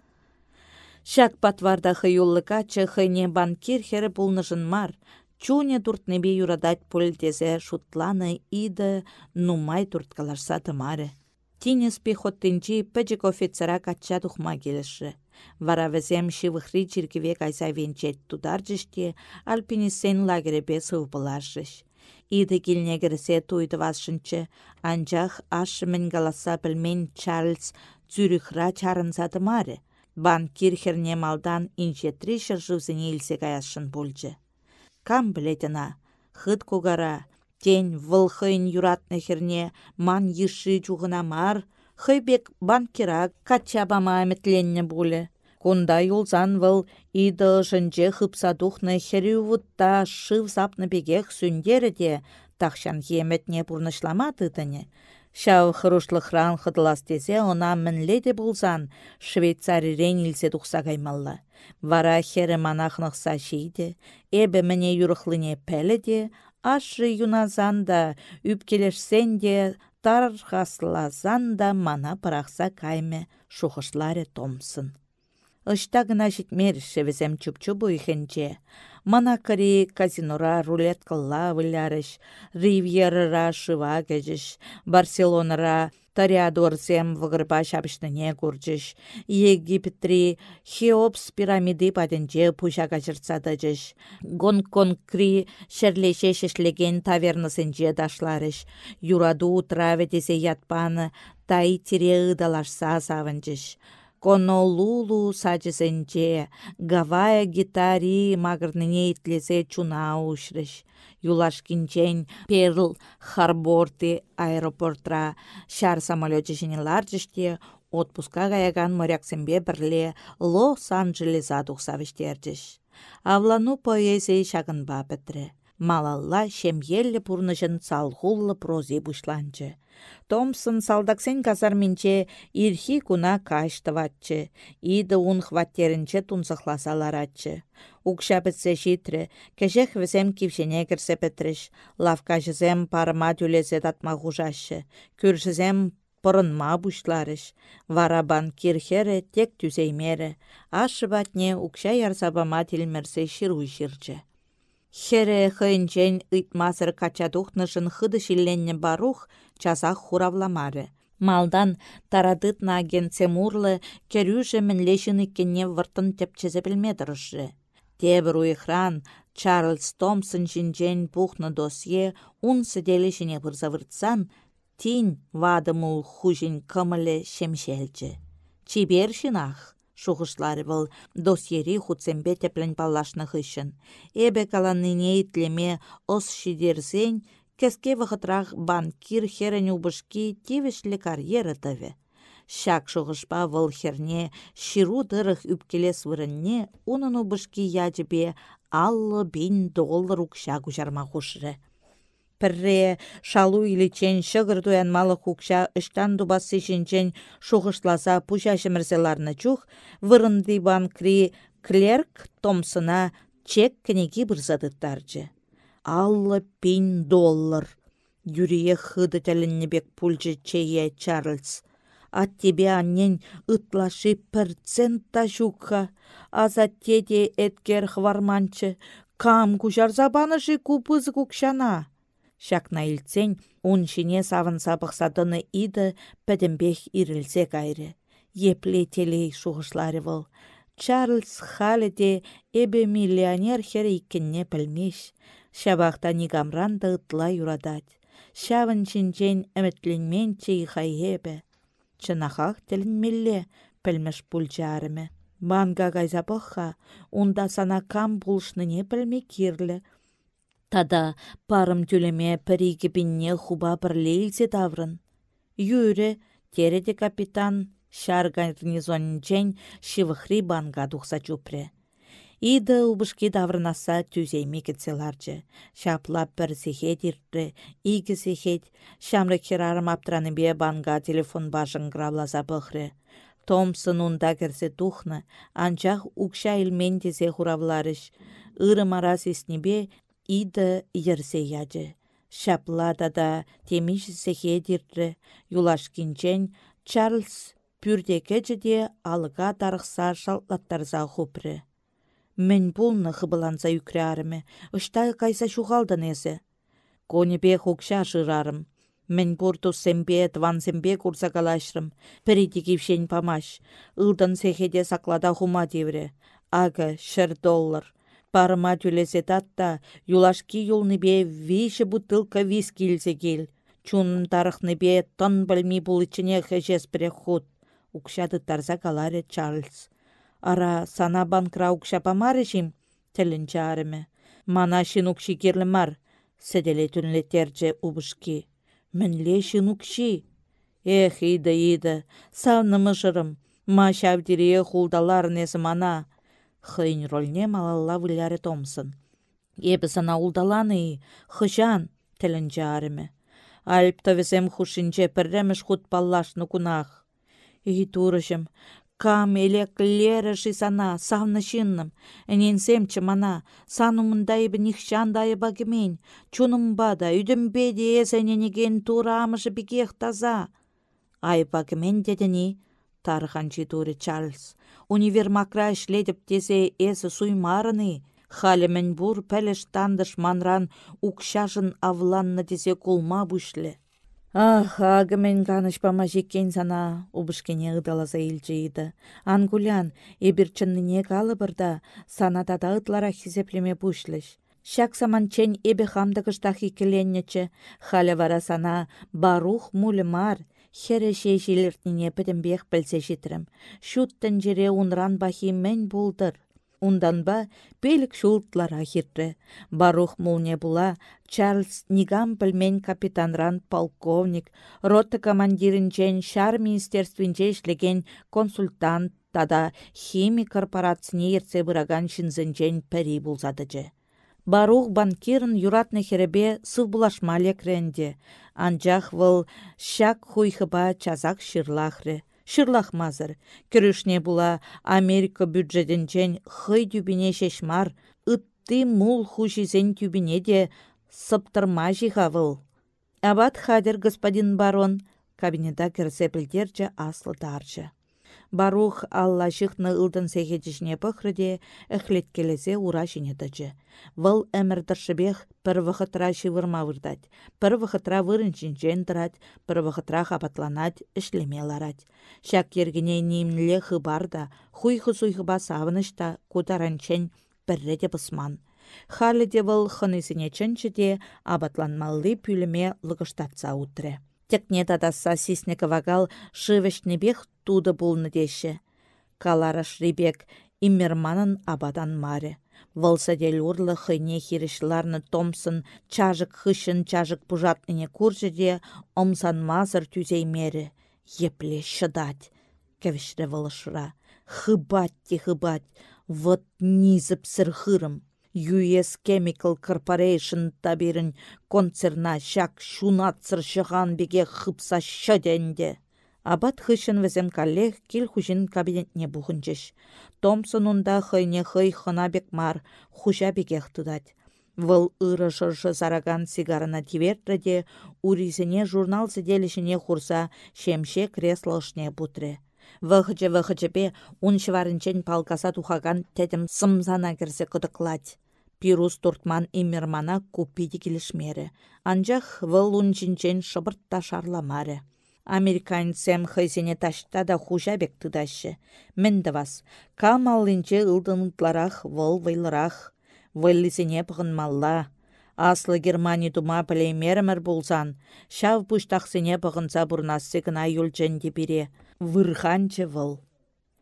Шак патварда хыюллыка чы хыне банкир хері пулнышын мар, Чуне туртнебе юрадать пөлтезе шутланы иды нумай турткаларса тымаре. Тинес пехоттинчи пэчик офицера кача тухма келеші. Вара візем шивыхри чиркеве кайса венчет тударжыште альпинисен лагеребе сывпылашыш. Иді келіне кірсе туйды васшынчы, анжақ ашымын галаса білмен Чарльз Цюрихра чарынса тымаре. Бан кирхерне малдан инчетри шыржывзіне илсе каяшын пульчы кам білетіна. Хыт кугара, тень вылхын юратны херне ман йыши чуғына мар, хыйбек банкера качабама әмітленне бұлі. Кунда юлзан выл иды жынже хыпса тухны херювутта шыв запны бегех сүндері де, тахшан еметне бұрнышлама тытыне. Шау хран хыдылас тезе, она мінледе болзан, Швейцарирен илсе тухса каймалла. Вара хері манахнықса шейді, эбі міне юрықлыне пәлі де, ашы юназан да, үпкелешсен де, тарғаслазан да мана парақса кайме шухышларе томсын. Ышта гына житмеріші візем чүп-чүбу Мана кари казинора рулеткалла вылярыш, ривьерыра шыва кәжіш, Барселонара Ториадорсем вғырба шабышныне курчыш. Египетри Хеопс пирамиды паденче пуша качыртсадыжыш. Гонконгри шерлеше шешлеген тавернысенче дашларыш. Юраду утраве тесе ятпаны, тай тире ыдалашса савынчыш. Конолулу сачысенче, Гавайя гитари магырныне итлесе чуна ушрыш. Юлашкинчен Перл Харборты аэропортра шар самолете ларчыште отпуска гаяган моряксембе бірле Лос-Анджелеса тухсавыштерчіш. Авлану поэзия шагынба бітірі. Малалла шемеллі пурнышын салхуллы прози бушланчы. Томсон салдаксен казарминче ирхи куна каштыватчы. Иді ун хваттерінче тунсықласаларатчы. Укша бітсе житрі, кәжек візем кившене кірсе бітріш. Лавка жізем парыма түлезе татма хужашы. Күршізем пұрынма бұшларыш. Варабан кирхері тек түзеймері. Ашы батне укша ярсабама тілмірсе шыру жирчі. Хере хыйнчен ыйтмасыр качадухнышын хыды шилленне барух часах хуравламары. Малдан тарадыт наген цемурлы керюжі мінлешін иккенне выртын тепчезе білмедіріші. Тебір уйхран Чарльз Томсон жинжен пухны досье ун сіделішіне бұрзавыртсан, тин вадымул хужин кымылы шемшелчі. Чибер шинах шухышлары был досьери хутсембе теплен паллашны хыщын. Эбе каланныне итлеме ос шидерсен, кеске вахытрах банкир херен убышки тивешлі карьера тыве. Шак шухышпа вăл херне ширу дырых үпкелес вырынне унын убышки ячепе аллы бин доллар укша кучарма хушры пірре шалу иличен шығыр туян малы хукша ыштан дубасы шинчен шухышласа пуша шымырселарны чух, вырынды банкри клерк томсына чек кінеги бұрзадыттаржы. Аллы пин доллар. Юрие хыды бек пульчы чейе Чарльз. От тебе аннен ытлаши процент та жукха, а за теде эткер хварманчы, кам кужар банышы купызы кукшана. Шакна илтсен, ун шине савын сабықсадыны иді пәдімбех ирілсе кайры. Епле телей шуғышлары выл. Чарльз Халлиде эбе миллионер хері иккенне пілмеш. Шабақта нигамран да ытла юрадать. Шавын чинчен әмітленмен чей хайебе. Чынахақ тілінмелле пілмеш пульчарымы. Банга гайзапыққа, унда сана кам не пілме кирлі, Тада парым түлеме піригі бінне хуба бірлейлсе таврын. Юре, тереде капитан, шар гарнизончен шивыхри банга дұқса чупре. Иді ұбышки даврынаса түзейме кетселарчы. Шаплап бір сехет иртті, игі сехет, шамры керарым бе банга телефон башын гравласа бұхры. Томсын унда кірсе тухны, анчах укша илмендесе хуравларыш. Ырым арас иді ерсе яджы. Шаплада да темиш сехе дирді, юлашкинчен Чарльз пүрдекечі де алыға тарықса шалтлаттарза хупры. Мен пулны хыбыланса үкрәріме, ұштай кайса шуғалдан есі. Конебе хукша жырарым. Мен бурту сембе, тван сембе курса калашрым. Передикившен памаш. Илдан сехеде саклада хума девре. Ага, шыр доллар. Парыма түлесе татта, юлашки юлныбе виші бутылка виски илсе кел. Чун тарықныбе тон білмей бұл ішіне хежес біре худ. Укшады тарза каларе Чарльз. Ара сана банкра укша памарышим, тілін чарыме. Мана шин укши керлі мар, седеле түнлетерже убышки. Мінле шин укши. Эх, иді, иді, савнымы жырым, ма шавдирие хулдалар несі мана хыйн рольне малалла выляры томсын. Ебі сана улдаланы, хыжан, тілін жарымы. Альп тавесем хушинче пірреміш худ паллашны кунах. И турышым, кам элеклері сана, савны шинным. Эненсем чымана, санумындайбы нихшандайба кемен. Чунымбада, үдімбеде есененеген турамышы бігех таза. Айба кемен дедіні, тарханчи туры Чарльз универмакра ішледіп тесе эсі суймарыны, халемен бур пәліш тандыш манран укшашын авланны тесе кулма бүшлі. Ах, агымен канышпама жеккен сана, убышкене ыдаласа илчейді. Ангулян, ебірчініне калы бірда, санатада ытлара хизеплеме бүшліш. Шак саман чен эбе хамдыгыштах икеленнече, халя вара сана барух мулі мар, Хере жилертнине пӹтӹмбех пӹлсе житрӹм. Шут тӹнжере унран бахи мӹнь булдыр. Унданба пелік шултлара хитрі. Барух мулне була, Чарльз нигам пӹлмень капитанран полковник, роты командирінчен шар министерствінче ішлеген консультант, тада хими корпорацияне ерце бұраган шинзінчен пәрі булзадыжы. Барух банкирын юратны херебе сыв булашма лекренде. Анчах вăл çак хуйхыпа часак шырлахры. Шырлахмазыр. Кірішне була Америка бюджетінчен хый тюбине шешмар, ытты мул хушизен тюбине де сыптырма жиғавыл. Абат хадер господин барон, кабинета кірсе білдерчі аслы тарчы. Барух алла жихны ылдын сегедішіне пықрыде, әхлеткелесе ура жинедіжі. Выл әмірдіршібех пір вғытра шивырма вырдать, пір вғытра вырынчинчен тұрать, пір вғытра хапатланать, ішлеме ларать. Шак ергене немле хыбарда, хуйхы суйхыба савынышта, кутаранчен пірреде бұсман. Халі де выл хынысыне чынчыде, абатланмалли пүліме лығыштатса утре. Текне тадаса сиснекі вагал бех туды болны деші. Калараш рибек иммерманын абадан маре. Вăлса дел урлы хыйне хирішларны томсын чажык хышын чажык пужатныне куржы де омсанмазыр мере. Епле шыдать. Кәвішрі вылышыра. Хыбать те хыбать. Вот низып сырхырым. US Chemical Corporation табирін концерна шак шунатсыр шыған беге хыпса шөденде. Абат хышын візім коллег кел хужин кабинетне бұхынчыш. Томсон ұнда хыйне хый хына бек мар, хужа бекех тұдать. Выл ыры жыржы зараган сигарына тивертреде, уризіне журнал сиделішіне хурса шемше креслышне бутре. Вăхче вăхчепе ун шварынчен палкаса тухаган тетім сымсана кірсе кыдықлать. Пирус туртман иммермана куппиди килишмере. Анжах вăл унчинчен шыбыртта шарламаре. Американцем хыйсене ташта да хужа тыдашы. Мінді вас, камаллинче ылдынытларах вăл вайлырах. Вăйлисене малла. Аслы Германия тума пілеймерімір болсан, шав пұштақсыне пығынса бұрнасы гына юлченде бере. Вырханчы вăл.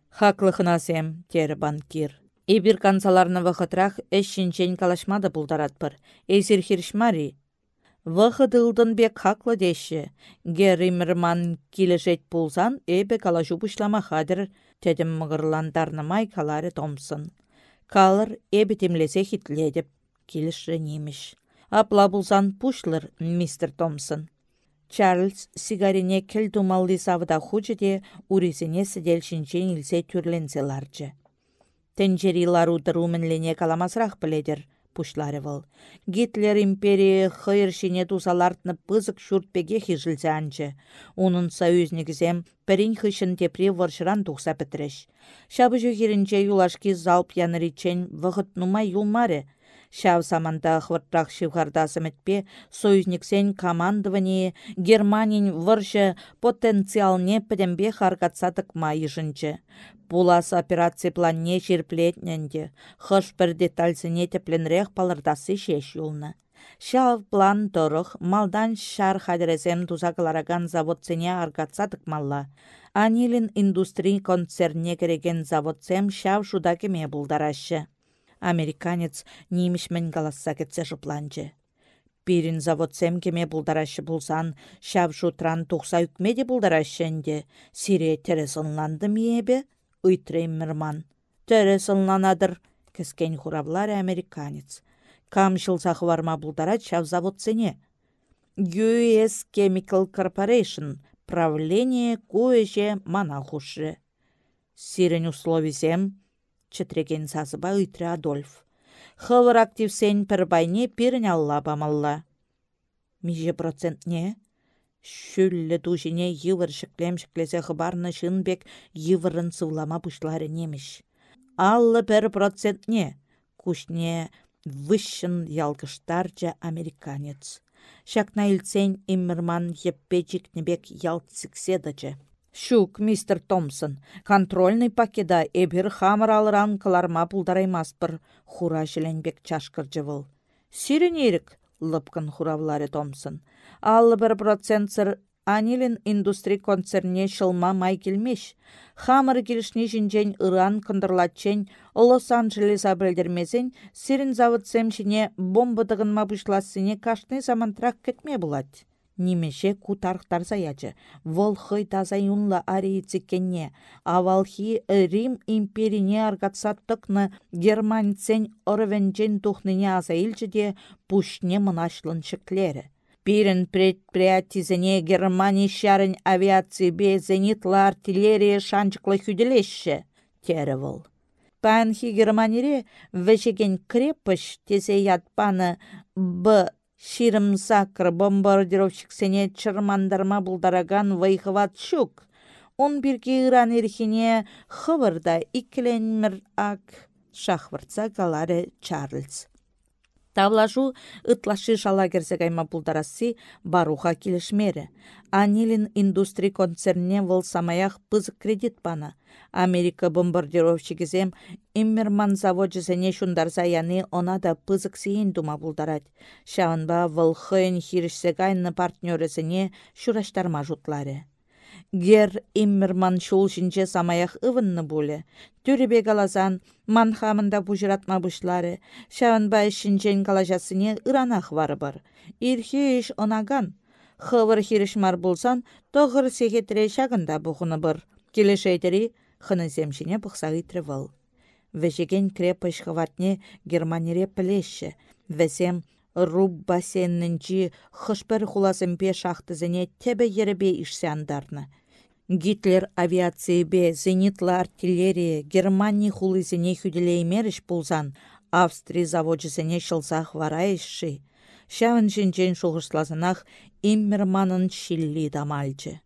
Хаклыхынасем, тері банкир. Эбир кансаларны вахытрах эшшинчен калашмады бұлдаратпыр. Эсір хиршмари. Вахыды ылдын бек хаклы деші. Геримірман килешет пулсан, эбе калашу бұшлама хадыр тедім май калары томсын. Калыр эбе темлесе хитледіп, келішрі неміш. Апла бұлсан пушлыр, мистер Томсон. Чарльз сигарине кел думалды савыда хучыде, урисене сіделшінчен илсе түрленсе ларчы. Тенджери лару дыру мінлене каламасрақ біледір, пушларевыл. Гитлер империи хыйыршине тусалартны пызык шуртпеге хижілзе анчы. Унын союзникізем пірін хышын тепри варшыран тухса пітріш. Шабы жүгерінче юлашки залп яныричен вғыт нумай юлмаре. Шав саманда хвыртрах шивхардасыметпе союзниксен командование Германин выршы потенциалне пӹдембе харкатсатык майышынчы. Пулас операция планне çирплетненде, хыш пір детальсене тепленрех палырдасы шеш юлны. Шав план тұрық, малдан шар хадересем тузакылараган заводсене аргатсатык малла. Анилин индустрий концерне кереген заводсем шав шудакеме булдарашы. Американец немішмен галасса кетсе жыпланчы. Пирин заводсем кеме булдарашы булсан, шав шутран тухса үкмеде булдарашшенде, сире тересынланды миебе? ыйтрейммерман. Тәрі сылнанадыр, кескен хуравлар американец. Камшыл варма бұлдара чав заводсене. US Chemical Corporation, правление куэже мана хушры. Сирен условизем, четреген сазыба ыйтры Адольф. Хывыр активсен пір байне пирін алла бамалла. Меже процент не? Шүллі душине йывыр шіклем шіклесе хыбарны шынбек йывырын сывлама пушлары немеш. Аллы бір процентне, кушне вышын ялгыштарча американец. Шакна илсен иммерман еппе жикнебек ялт сікседачы. Шук, мистер Томсон, контрольный пакеда эбір хамыр алыран кыларма пулдараймаспыр, хура жиленбек чашкыр жывыл. Сиренерік, лыпкын хуравлары Томсон. Аллы бір Анилин индустрий концерне шылма май келмеш. Хамыр келішне жінжен Иран кындырлатчен Лос-Анджелес абілдермезен сирин заводсем жіне бомбадығын мабышласыне кашны замантрак кетме бұлады. Немеше кутарықтар заячы. Вол хый таза юнла. Авалхи Рим империне аргатсаттықны Германцен орвенчен тухныне аза де пушне мынашлын шіклері. Пирен предприятизене Германия шарын авиации бе зенитла артиллерия шанчықлы хүделешші, теревіл. Панхи Германире вешеген крепыш тесе ятпаны Б Ширым сакр бомбардировщик сене чырмандарма булдараган вайхыват шук. Он бирге Иран ерхине хывырда икленмір ак шахвырца галаре Чарльз. Тавлашу ытлашы шала керсе кайма пултарасы баруха килешмере. Анилин индустрий концерне выл самаях пызык кредит пана. Америка бомбардировщикізем иммерман заводжысене шундарса яны она да пызык сейін дума пултарать. Шаванба выл хыйын хирішсе кайны партнересене шураштарма жутларе. Гер иммерман шул шинче самаях ывынны буле. Түрібе галазан, манхамында бұжыратма бұшлары, шаванбай шинчен калажасыне ыранах вары бар. Ирхиш онаган. Хывыр хиришмар болсан, тоғыр сегетіре шагында бұғыны бір. Келешейтері хыны земшіне бұқсағы тревал. Вежеген крепыш хватне Германире плеші. Весем руб бассейнінчі хышпір хуласымпе шахтызыне тебе еребе ишсяндарны. Гитлер авиации бе зенитла артиллерия Германия хулызыне хүделеймеріш пулзан, Австрия заводжысыне шылсах варайши. Шавын жинжен шуғышлазынақ иммерманын шилли дамальчы.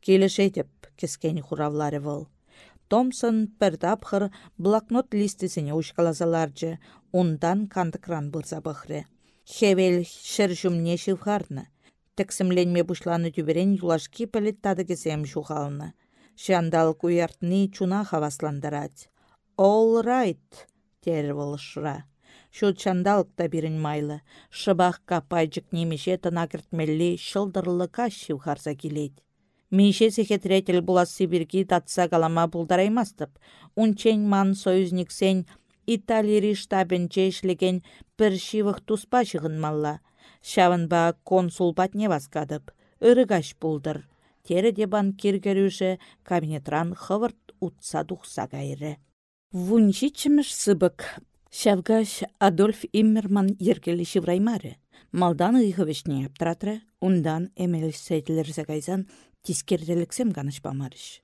Келешетіп, кескен хуравлары выл. Томсон пірдапхыр блокнот листісіне ұшқалазаларчы, ондан кандыкран бұрза бұхры. Хевел шыр жүмне шывхарны. Тәксімленме бұшланы түберен юлашки пілет тады кезем шухалны. Шандал куяртны чуна хавасландарать. All right, тер шыра. Шу чандалықта бірін майлы. Шыбақ капайжық немеше тынакіртмелі шылдырлы кашив харса келейді. Мише секретарь була Сибирги татса калама булдараймастып. Унчен ман союзниксен Италири штабенче ишлеген пір шивых туспа шығынмалла. Шавынба консул патне васкадып, ырыгаш булдыр. Тері де банкир кабинетран хывырт утса тухса гайры. Вунчи сыбык. Шавгаш Адольф Иммерман ергелі шивраймары. Малдан ыйхывешне аптыратры, ундан эмел сәйтілерзі гайзан тискерделіксем бамарыш.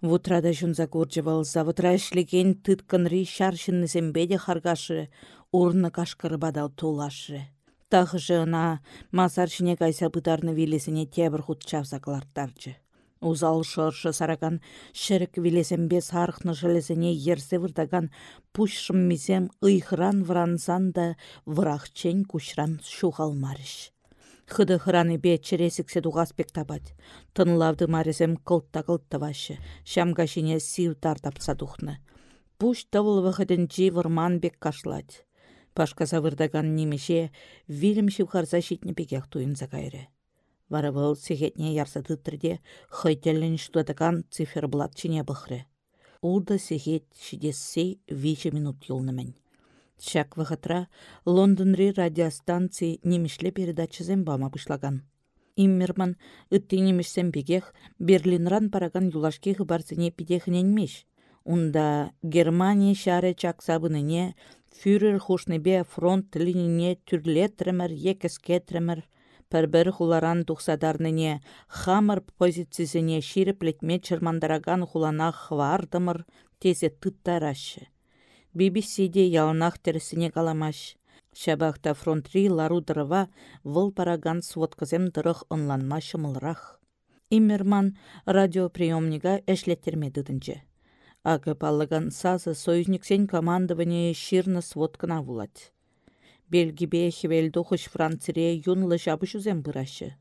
Вутрада жунза курчывал, завутра ішлеген тыткынри шаршынны зембеде харгашы, урны кашкыры бадал тулашы. Тахыжы ына мазар жіне кайса вилесіне тебір худ чавзакларттарчы. Узал шыршы сараган шірік вилесембе сарықны жылезіне ерсе вырдаган пушшым мизем ыйхран врансан да врахчен кушран шухалмарыш. Хыды хыраны бе чересіксе дуға спектабать. Тынлавды марезем кылтта кылтта вашы. Шамға жіне сив тартапса духны. Пуш тавыл вғыдын вырман бек кашлать. Пашка завырдаган немеше вилім шивхарса шитне пекех туйынса кайры. Вара вăл сехетне ярса тыттырде хăйтеллен штуатакан циферблат чине бăхрре. Улда сехет шидессей виче минут юлнымень. Шак вахатра Лондонри радиостанции немешле передачызем бама пышлаган. Иммерман ытты немешсем бегех Берлинран параган юлашки хыбарсыне пидехненмеш. Унда Германия шаре чаксабыныне фюрер хушнебе фронт линине тюрлетремер, екескетремер, пір-бір хуларан тухсадарныне хамыр позициясіне ширіп летме чырмандараган хулана хвардымыр тезе тыттарашы. BBC-де ялнах тересіне каламаш. Шабахта фронтри ларудырыва выл параган сводкызем дырых онланма шымылрах. Иммерман радиоприемнига әшлеттерме дыдынче. Ағы палыган сазы союзниксен командование ширны сводкына вулать. Белгибе хевелдухыш францире юнлы жабышузем бұрашы.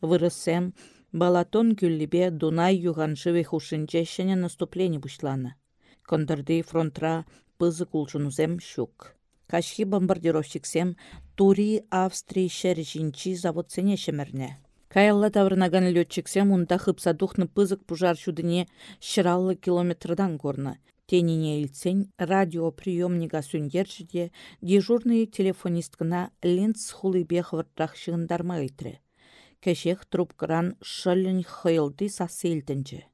Вырысем, балатон күллібе Дунай юғаншыве хушинче шене наступление бұшланы. Кондырды фронтра пызы кулжунузем шук. Кашхи бомбардировщиксем Тури Австрии шер жинчи заводсене шемерне. Каялла таврнаган летчиксем унда хыпса духны пызык пужар шудыне шыраллы километрдан горны. Тенине илтсен радиоприемнига сүндершіде дежурный телефонисткына линз хулыбе хвырттах шығындарма ыйтры. Кәшек трубкыран шылын хыйлды сасылтынчы.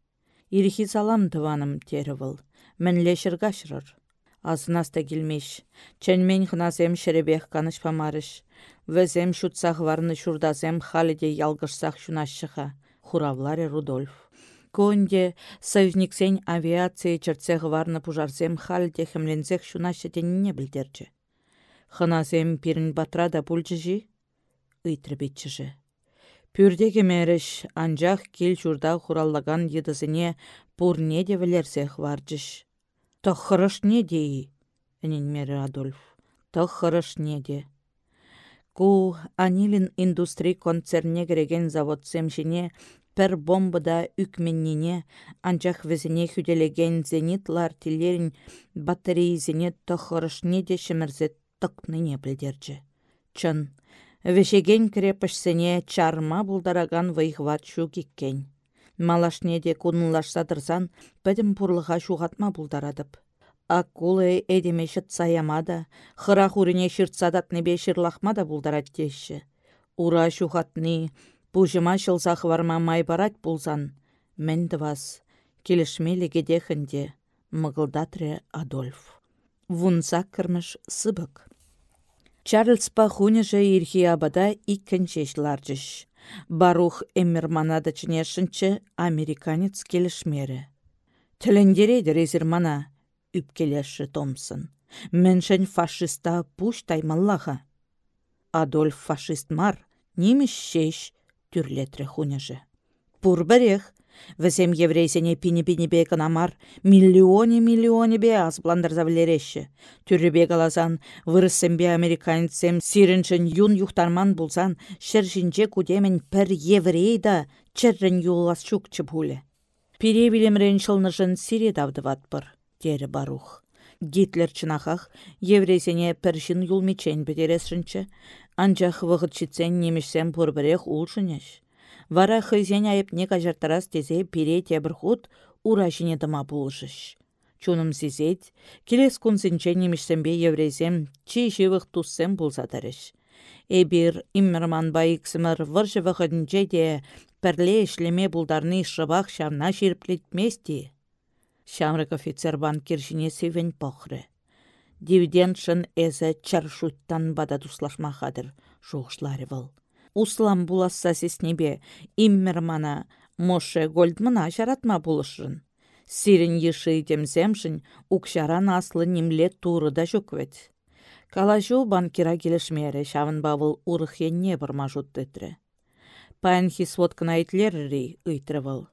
Ирхи салам тываным теревыл. Мәнле шыргашырыр. Азынаста келмеш. Чәнмен хынасем шеребех каныш памарыш. Вәзем шутсақ варны шурдазем халиде ялгышсақ шунашшыға. Хуравларе Рудольф. Конде союзниксен авиация чертсех варны пужарсем халде хемленсех шунашы не білдерчі. Хынасем пирін батра да пульчыжи, ыйтрыбетчіжі. Пүрде кемеріш, анжақ кел журда хураллаган едізіне пурне де вілерсех. Тохырыш не дей, әненмері Адольф. Тохырыш не де. Ку Анилин индустрий концерне кереген заводсем жіне пір бомбада үкменнене, анчах візіне хүделеген зенитлар артиллерин батареизіне тұхырышне де шімірзет тұқныне білдерчі. Чын, вешеген крепішсене чарма бұлдараган вайхват шу кеккен. Малашне де кунылашса тұрсан, бәдім пұрлыға шуғатма бұлдарадып. Акулы эдеме шытсаямада, хыра хурыне шыртсадатны бе шырлахма да бұлдарат теші. Ура шуғатны, Пужыма шылсақ варма майбарат пулсан, мәнді вас, келішмелі кедехінде, мұғылдатыры Адольф. Вунса кірміш сыбык. Чарльз пахуныжы ирхи абада иккен ларжыш. Барух эммерманада чынешінші американец келішмері. Тіліндерейді резермана, үпкелеші Томсон. Міншін фашиста пуш таймаллаға. Адольф фашист мар, неміш шеш, тюрлетре хуняжы. Пурбарех, Візем еврейсене пине-пине канамар, миллионе-миллионе бе аз бландарзавлереші. Түрребе қалазан, вырыссембе американцем сиріншін юн юхтарман булсан, шыржинче кудемен пір еврей да чыррын юлас чукчы пуле. Пире білемрен шылнышын сире давдыватпыр, дері барух. Гитлер чынахах еврейсене піршін юлмечен бетересрінчі, Анчах вғытчитсен немешсен пұрбірех улшынеш. Вара хызен не кажартарас тезе пире тебір худ ура жіне дыма бұлшыш. Чуным сизет, келес күнсінче немешсенбе еврейзем чи живых туссен бұлзатарыш. Эбир иммерман байықсымыр выржы вғытынче де пірле ішлеме бұлдарны шыбақ шамна шерплетместі. Шамрык офицер банкир жіне севен похры. Дивден эзі чаршуттан бада туслашма хадыр, жоғышлары выл. Услам буласса сеснебе, иммермана, Моше Гольдмана жаратма булышын. Сирен еші демземшін, укшаран аслы немле туры да жүквет. Калажу банкира келешмере шавын бавыл урыхенне бұрмажут дедірі. Пайн хисвоткына итлерри ыйтры выл.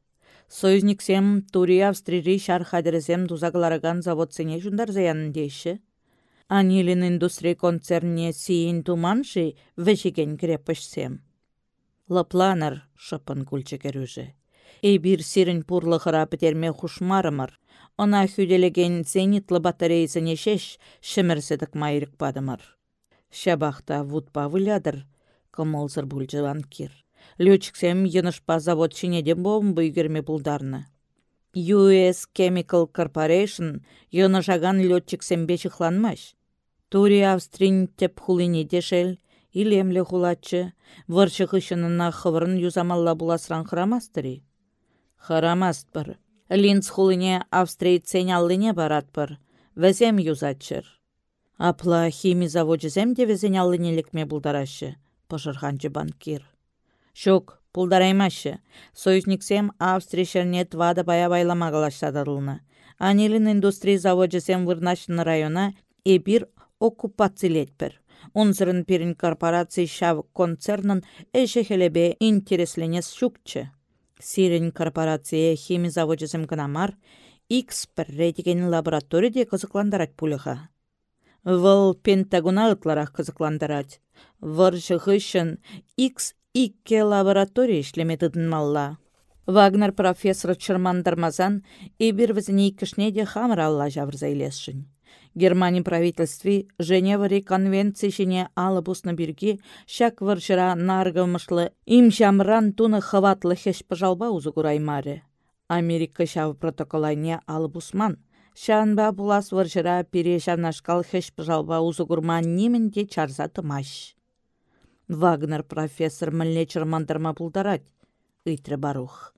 Союзниксем тури австрири шар хадерезем завод заводсене жундар заянын дейші. Анилин индустрия концерне сиин туманши вешеген крепышсем. Лапланар шыпын күлчекерүжі. Эйбир сирін пурлы петерме хушмарымыр. Она хүделеген зенитлы батарейсіне шеш шімірсідік майрық падымыр. Шабақта вудпа вылядыр, кымылзыр бұлжыван кир. Лёчиксем енышпа завод шинеден болым бұйгерме бұлдарны. US Chemical Corporation йынышаган лётчиксем бешіхланмаш. Тури Австрин теп хулине дешел, илемле хулатчы, вырчы хышынына хывырын юзамалла буласран хырамастыри. Хырамастпыр. Линц хулине Австрий ценяллине баратпыр. Везем юзатчыр. Апла хими заводжызем де везен аллинелекме булдарашы, пышырханчы банкир. Шок, пулдараймашы. Союзниксем Австрия шернет вада бая байламагалаштадырылны. Анилин индустрия заводжызем вырнашын района эбир оккупациялетпір. Унзырын пирин корпорация шав концернын эше хелебе интересленес шукчы. Сирин корпорация хими заводжызым гынамар, X пірре деген лабораторияде қызықландарат пулыға. Выл пентагона ытларах қызықландарат. Выржы ғышын X икке лаборатория ишлеме малла. Вагнер профессор чырмандармазан, эбир візіне икішне де хамыр алла жавырза Германия правительстве Женевари конвенцияшіне алып усны бирги шак варшыра наргымышлы им жамран туны хватлы хеш пожалба узы кураймаре. Америка шав протоколайне алып усман. Шанба булас варшыра перешавнашкал хеш пожалба узы курман немінде чарза тымаш. Вагнер профессор мілне чырмандырма пулдарать. Ыйтры барух.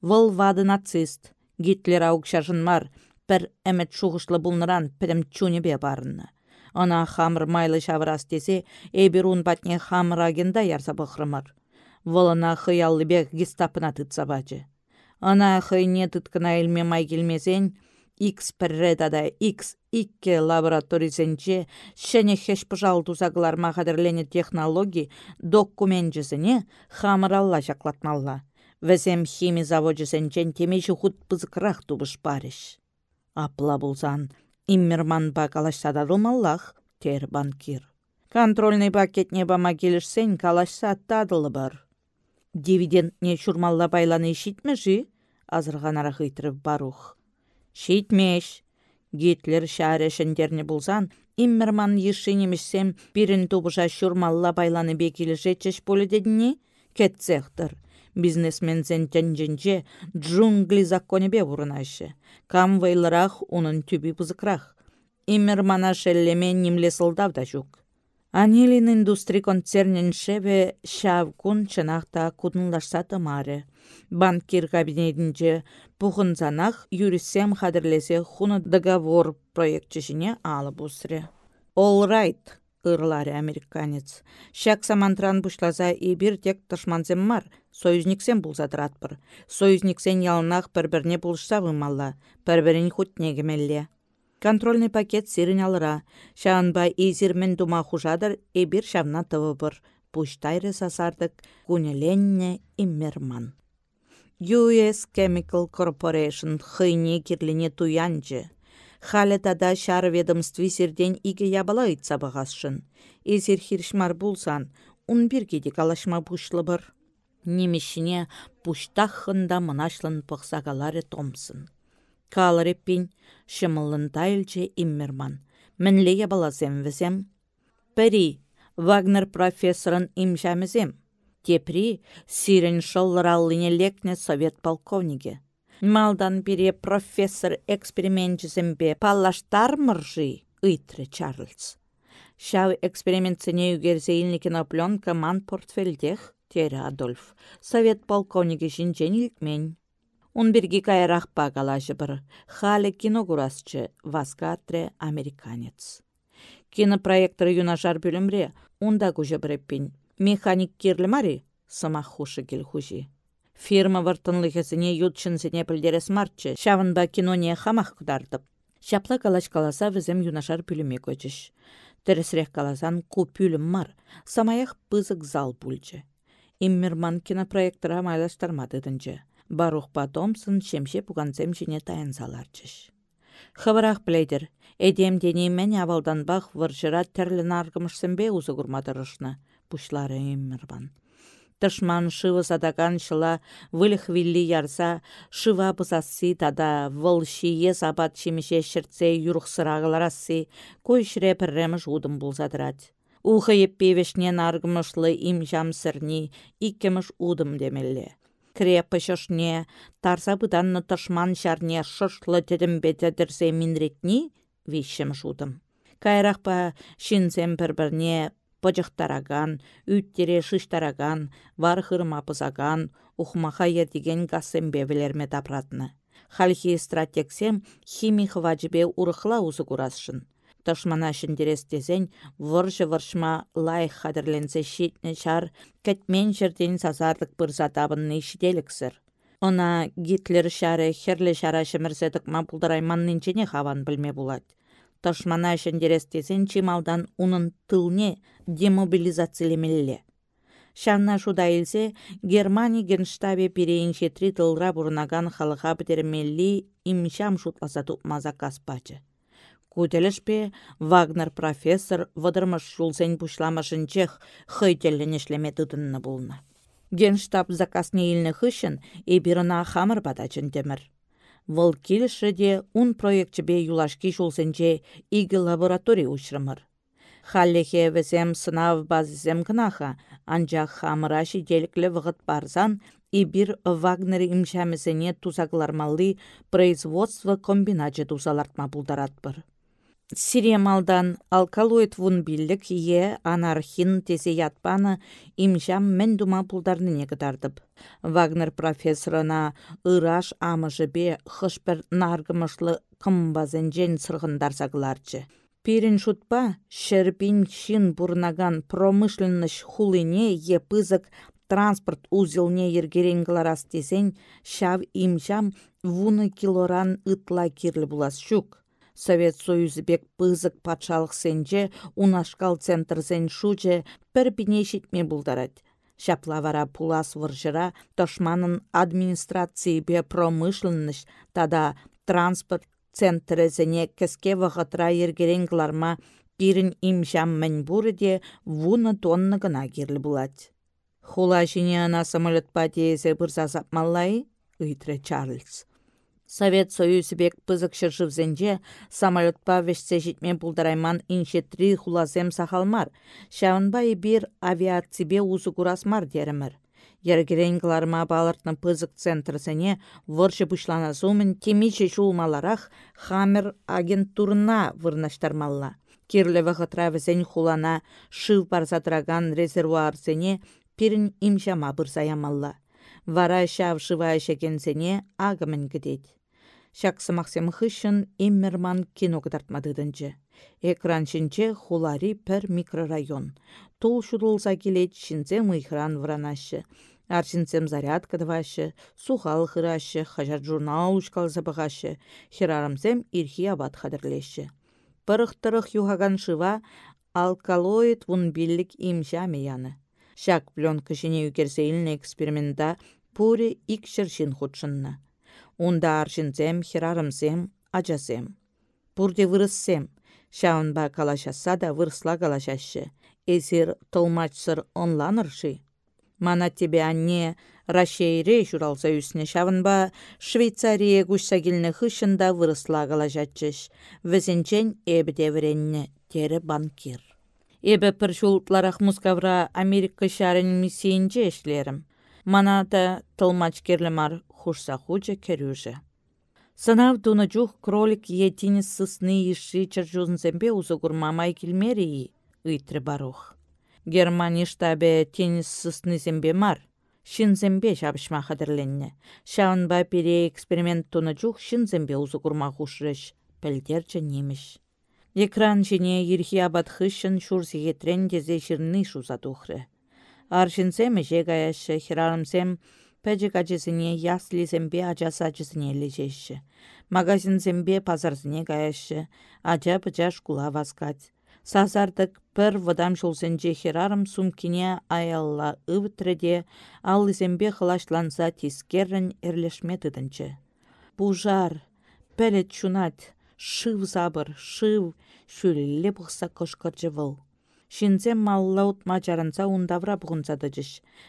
Выл вады нацист. Гитлер аукшашын мар, пір әмет шуғышлы бұлныран пірім чунебе барынны. Ана хамыр майлы шавырас десе, эбір ун батне хамыр агенда ярса бұқрымыр. Волына хыяллы бек гестапына тытса бачы. Ана хыйне тыткына илме май келмесен, X перредада X икке лабораторизенче шәне хеш пыжал тузаглар махадырлене технологи документжесіне хамыралла жақлатмалла. Вәзем хими заводжесенчен темеші худ пызықрақ тубыш барыш. Апла булсан, иммерман ба калашсададылмаллах, тер банкир. Контрольный пакетне бама келішсен калашса тадылы бар. Дивидендне шурмалла байланы шитмеші, азырған арахыйтырып барух. Шитмеш. Гитлер шарешендерне булсан, иммерман ешінемешсем пирін тубыша шурмалла байланы бекілі жетчеш полі дедіне, кетсехтір бизнесменсен тенженче джунгли законебе вурынашы. Кам вайлырах унын түбі пызыкрах. Имер мана шеллеме нимле сылдавда жүк. Анилин индустри концернен шеве шав кун чынақта кудынлашса тымары. Банкир кабинетінче пухынзанах юрисем хадырлесе хуны договор проектчешіне алып усре. All right, американец. Шак самантран бушлаза и бир тек тышманзем мар, союзниксен булзадыратпыр. Союзниксен ялнах бір-бірне булышса вымалла, бір-бірін. Контрольный пакет сирін алыра. Шаанба изирмен дума хужадыр, эбир шавна тывыбыр. Пуштайры сасардык, кунеленне иммерман. US Chemical Corporation хыйне кирлине туянчы. Халі тада шар ведомстви сирден иге ябала ыйтса бағасшын. Эзер хиршмар булсан, ун биргеде калашма бұшлы бір. Немешіне пуштақында мұнашлын пықсагалары томсын. Калыр еппен шымылын иммерман. Мінле ябалазем візем. Вагнер профессорын имжамызем. Тепри сирен шоллараллыне лекне совет полковниге. Малдан бире профессор экспериментчізімбе паллаштар мыржи, ыйтры Чарльз. Шау экспериментсене үгерзейінлі кинопленка ман портфельдех, тері Адольф, совет полковнигі жинжен илкмен. Он бірге кайрақ бағалашы бір, халі кино курасчы, васкатре американец. Кинопроекторы юнашар бөлімре, онда күжі біреппен. Механик керлі мари, сымақ хушы кел хужи. Фирма вартынлыхесіне ютчынсене пілдерес марчы, шавынба киноне хамақ кудардып. Шапла калаш каласа візем юнашар пүліме көчіш. Тәресірек каласан купюлім мар, самаях пызык зал пульчы. Иммерман майлаштармадыдынчы. Барух Томсон шемше пуганцем жіне тайын саларчыш. Хабарах плейдер, эдем денемен авалданбах варжыра тәрлі наргымышсембе узы күрмадырышны, пушлары Иммерман. Тышман шывы садаган шыла вылых вилли ярса, шыва пысассы тада выл шие сабат шимеше шыртсе юрықсырағыларасы, кой шіре пірреміш удым бұлзадырад. Ухы еппевешнен аргымышлы им жам сірні, иккеміш удым демелі крепышышне, тарса бұданны тышман шарне шышлы бетедірсе минретні, вишім жудым. Кайрақпа шинзем бір-бірне үттере шыштараган, вар хырма пызаган, ухмаха ердеген гасембе білерме тапратны. Халхи стратегсем хими хвачбе урыхла узы курасшын. Ташмана шіндерестезен выржы-выршма лай хадырленсе шитне шар кәтмен жерден сазардық бір затабынны шиделіксір. Она Гитлер шары херлі шара шымірседік ма бұлдарайманнынчене хаван білме булат. Ташмана шіндерестезен чималдан унын тылне демобилизациялемелле. Шанна шуда илсе, Германия генштабе перейін шетри тылра бұрынаган халыға бідермелли имшам шутласа тұпмаза каспачы. Кутелешпе Вагнер профессор вăдырмăш шулсен пушламашынчех хăйтеллен ишлеме тытыннă пулнă. Генштаб заказне илнне хыщн эпирына хамыр темір. Вăл килшше де ун проектчепе юлашки шулсенче игі лабораторий учрымыр. Халлехе весем сынав базисем кынаха, анчах хамыра шителіклі вғыт барзан, бир Вагнер имшамесене тузаклармалли производство комбиначы тусалартма бұлдаратпыр. Сиремалдан алкалоид вун биллік е анархин тесе ятпаны имжам мен дума пулдарныне кытардып. Вагнер профессорына ыраш амыжы бе хышпір наргымышлы кымбазен сырғындар сағыларчы. Пирин шутпа, шерпин шин бурнаган промышленность хулине е пызык транспорт узелне ергеренгларас тесен шав имжам вуны килоран ытла кирлі булас шук. Совет Союзбек пызык патшалық сенже унашкал центрзен шуче пір бинешітме бұлдарад. Шаплавара пулас выржыра тошманын администрации бе промышленность тада транспорт центрезене кеске вағытра ергеренгларма пирін имжам мән де вуны тонны гына керлі булать. Хула жіне ана самолет патезе бұрза сапмаллай, Чарльз. Совет Союзбек пызык шыршывзенже самолетпа вешсе пулдарайман иншетри хулазем сахалмар. Шавынбай бир авиацибе узы курасмар деремір. Ергерен балыртны пызык центрсене выршы пышлана сумын темиче шулмаларах хамер агентурна вырнаштармалла. Кирлеве хытравесен хулана шыв барсатраган резервуарсене пирін имшама бұрсаямалла. Вара шав. Шаксымақсем хышын иммерман кино кытартмадыдынчы. Экран шинче хулари пір микрорайон. Тул шудылса келет шинцем ыйхран вранашы. Аршинцем зарядка дывашы, сухал хырашы, хажар журнал учкалса бұғашы, хирарымсем ирхи абат хадырлеші. Пырық-тырық юхаган шыва алкалоид вун биллик имша яны. Шак пленка жіне үкерсейлін эксперимента пуре икшершин худшынна. Унда аршинзем, хирарымсем, ачасем. Пурде вырыссем. Шаунба калашаса да вырсла калашашы. Эзир тылмачсыр онланыршы. Мана тебе анне Рашейре журалса үсіне шавынба Швейцария гүшсагілні хышында вырысла калашачыш. Візінчен эбіде віренне тері банкир. Эбі пір жултларах мускавра Америка шарын миссиинче эшлерім. Мана да тылмачкерлімар хушса хуча керюже. Сынав дуна жух кролик етіні сысны иши чаржузынсембе узы мамай келмерии, ыйтры барух. Германия штабе тенис сысны зембе мар. Шинзембе шабышма хадырленне. Шаунба пере эксперимент туна жух шинзембе узы курма хушрыш. Пәлдерчі немеш. Экран жіне ерхи абат хышын шур сигетрен дезе шырны шуза тухры. Аршинсем же гаяшы хирарымсем Пәжік ачысыне яслисембе ачасы ачысыне лежеші. Магазинсембе пазарсыне каяшы. Ача пыча шкула васкать. Сазардык пір вадам жолсенже херарым сумкине аялла ывытреде, ал изембе хылашланса тискерін эрлешме тыдынчы. Пужар, пәлет чунат, шыв забыр, шыв, шүлілі бұқса кошқыржы. Шинзем маллаут мачаранса ундавра бұғынсадыжыш.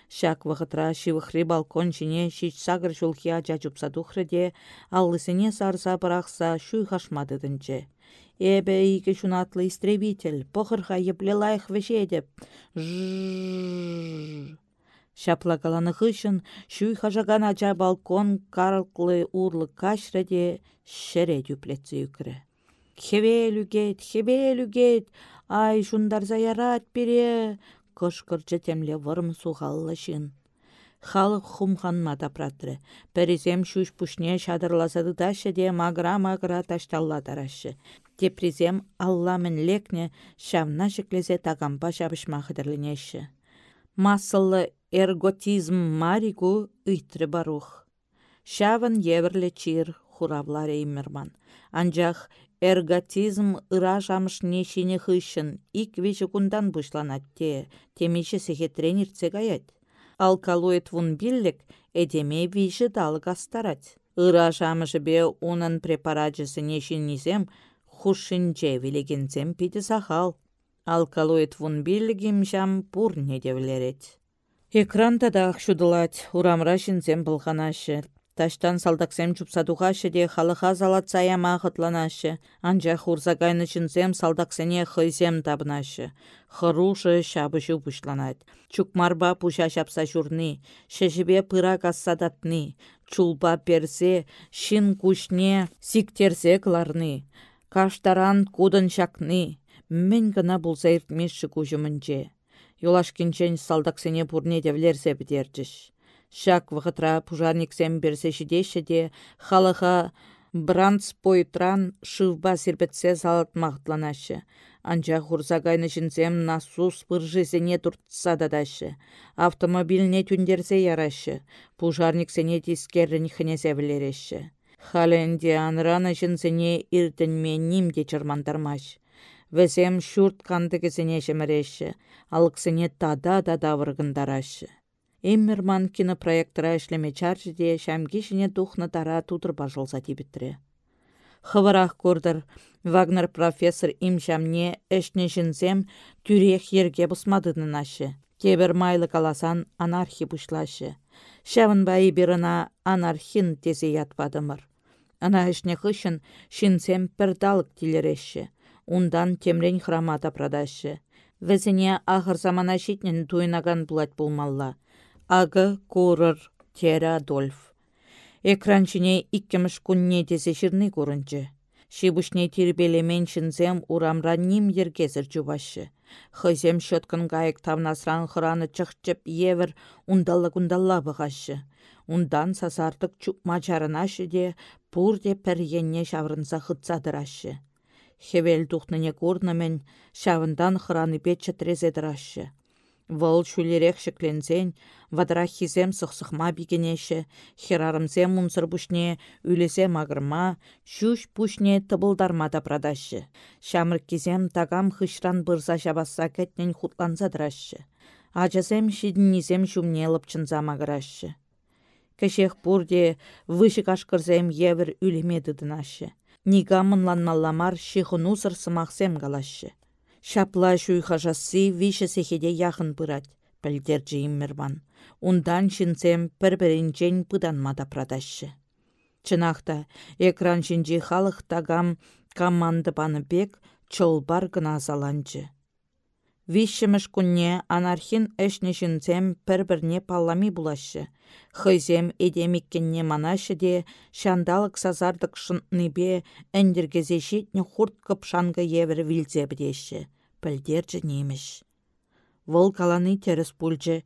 Шак вғытра шивықри балкон жіне шич сагыр жолхи ача жупса тухрыде, аллысыне сарса бірақса шуй хашмадыдынчы. Эбе иге шунатлы истребитель, похырха еплелайх вешедеп. Шаплагаланы хышын, шуй хажаган ача балкон карлклы урлы кашреде шере дүплетсе үкірі. Хевелюгет, хевелюгет, ай шундарза ярат бере, кышкырчы темле вырм суғаллы шын. Халық хумханма тапратры. Пәрізем шуш пушне шадырласады ташы де магра-магра ташталла тарашы. Тепризем алламын лекне шавна шеклезе тагампа шабышма хыдырленеші. Масылы эрготизм маригу ыйтры барух. Шавын еверле чир хуравлар эймерман. Анжақ эрготизм ыра жамышне шине хыщын, ик веші кундан бұшланатте, темеші сехе тренерце гаять. Алкалоид вун биллік эдеме виші далы гастарать. Ыра бе унын препараджысы нешіннізем хушинче вилегензем пиді сахал. Алкалоид вун биллігім жам пурне девлерет. Экранда да ақшудылать, урамра шинзем. Таштан чупсадуғашы де халыға залатсая мағытланашы. Анжа хурзагайны чинзем салдаксене хыйзем табынашы. Хырушы шабышу бұшланат. Чукмарба пуша шапса журны. Шешібе пыра кассадатны. Чулба персе, шин кушне сиктерсе кларны. Каштаран кудын шакны. Мен гына бұлса иртмешші күжімінже. Юлашкинчен салдаксене пурне девлерсе. Шак вғытра пужарниксем берсе де, халыға бранц пойтран шывба сербетсе мағытланашы. Анча хурзагайны жінзем насус пыржызене туртса дадашы. Автомобильне түндерсе ярашы. Пужарниксене тискерін хінезе білереші. Халенде анраны жінзене иртінме нимде чырмандармаш. Візем шурт кандыгізене жеміреші. Алықсене выргындарашы. Эммерман кинопроекттыра ішлеме чаржыде шәмге жіне тухны тара тутыр бажылса тибіттірі. Хывырах көрдір, Вагнер профессор имшамне әшне жінзем тюрех ерге бұсмадыдын ашы. Кебір майлы каласан анархи бұшлашы. Шәвін бәйі біріна анархин тезе ятпадымыр. Ана әшне хышын шинсем пірдалық тілереші. Ундан темрен храмата прадашы. Візіне ахыр замана шитнен туйнаган бұлат болмалла ағы курыр тері Адольф. Экранчине иккеміш күнне десе шырны көрінчі. Шибушне тирбелемен шинзем урамра ним ергезір жубашы. Хызем шөткін гайык тавнасран хыраны чықчып евір ундалла-гундалла бұғашы. Ундан сасартық чупма жарынашы де, пурде пәргенне шаврынса хытсадырашы. Хевел тухныне курнымен шавындан хыраны бет чатрезедірашы. Вăл çулерех çекленсен, вадыра хизем сăхсăхма бикенеше, херарымсем мунсăр пушне, үлесе магырма, çуç пушне тăпылдарма та прадаççы. Çамрăк кизем тагам хыçран бырса çапасса кӗтнен хутланса тăраççы. Ачасем çитннисем çумне лăпчынса магыраççы. Кешех пурде выши кашкырсем евір үлеме тытынаççы. Сымахсем. Шапла шуйхашасы више сехеде яхын пырать, пәлдерджі иммерман. Ундан шинцем пір-бірінчен пыданмада прадашы. Чынақта, экран шинжи халық тагам команды баны бек чолбар гына заланчы. Вишшіміш күнне анархин әшнешінцем пір-бірне паллами булашы. Хызем эдемиккенне манашы де, шандалық сазардық шынныбе әндіргезе шетне хурт кып шанғы евір вилзе бідеші. Пілдерчі неміш. Вол каланы теріс пульчы,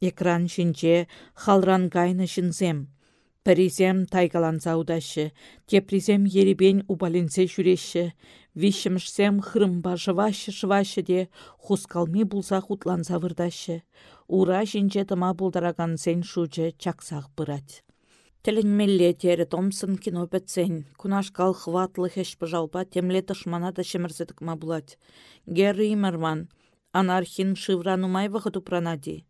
экран шинче халран гайны шинзем. Пірізем тайгаланса удашы, тепризем еребен убалинсе жүреші, Вишімшсем хрымба жывашы-жывашы де хускалми булса хутланса вырдашы. Ура жинче тыма булдараган сен шучы чаксақ бұрат. Тәлінмелле тері Томсон кино бәтсен. Кунашкал хватлы хеш пыжалпа темле тышмана да шемірзедік ма булать. Герри имарман. Анархин шывранумай вғыду пранади.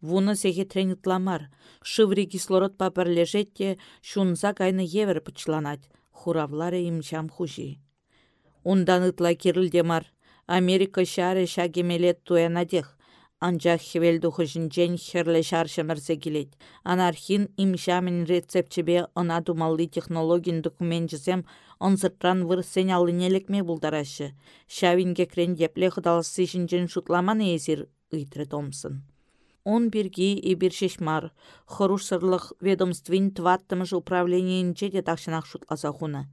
Вуны сехе тренитламар. Шыври кислород паперлежетте шунза кайны евер пычланать. Хуравлары имчам хужи. Ундан ытла кирілдемар. Америка шаре шагемелет туянадех. Анчах хевелду хышынчен херле шаршымырсе келет. Анархин имшамин рецептчебе ына думалли технологин документчесем онсыртран вырсен алынелекме булдарашы. Шавинге крен епле хыдалысы шинчен шутламан езір ыйтры Томсон. Он бирги и биршешмар, хоруш сырлық ведомствин тваттымыш управлениенче де тақшынақ шутласа хуна.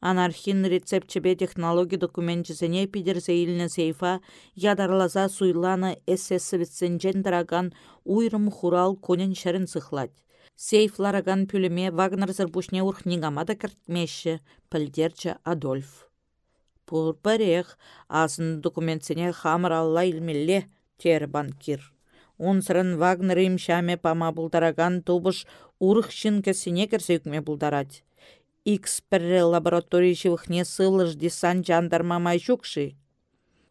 Анархин рецептчебе технологи документчесене пидерсе илнне сейфа ядарлаза суйланы эсэсовеценчен тараган уйрым хурал конен шәрін сыхлать. Сейфлараган пүліме Вагнер зырбушне урхнигама да кіртмеші, пілдерчі Адольф. Пурпарех, асын документсене хамыр алла илмелле, тер банкир. Унсырын Вагнер имшаме пама бұлдараган тубыш кәсіне кірсе үкме бұлдарад. Икс піррі лаборатория живыхне сылыш десан жандарма май жүкші.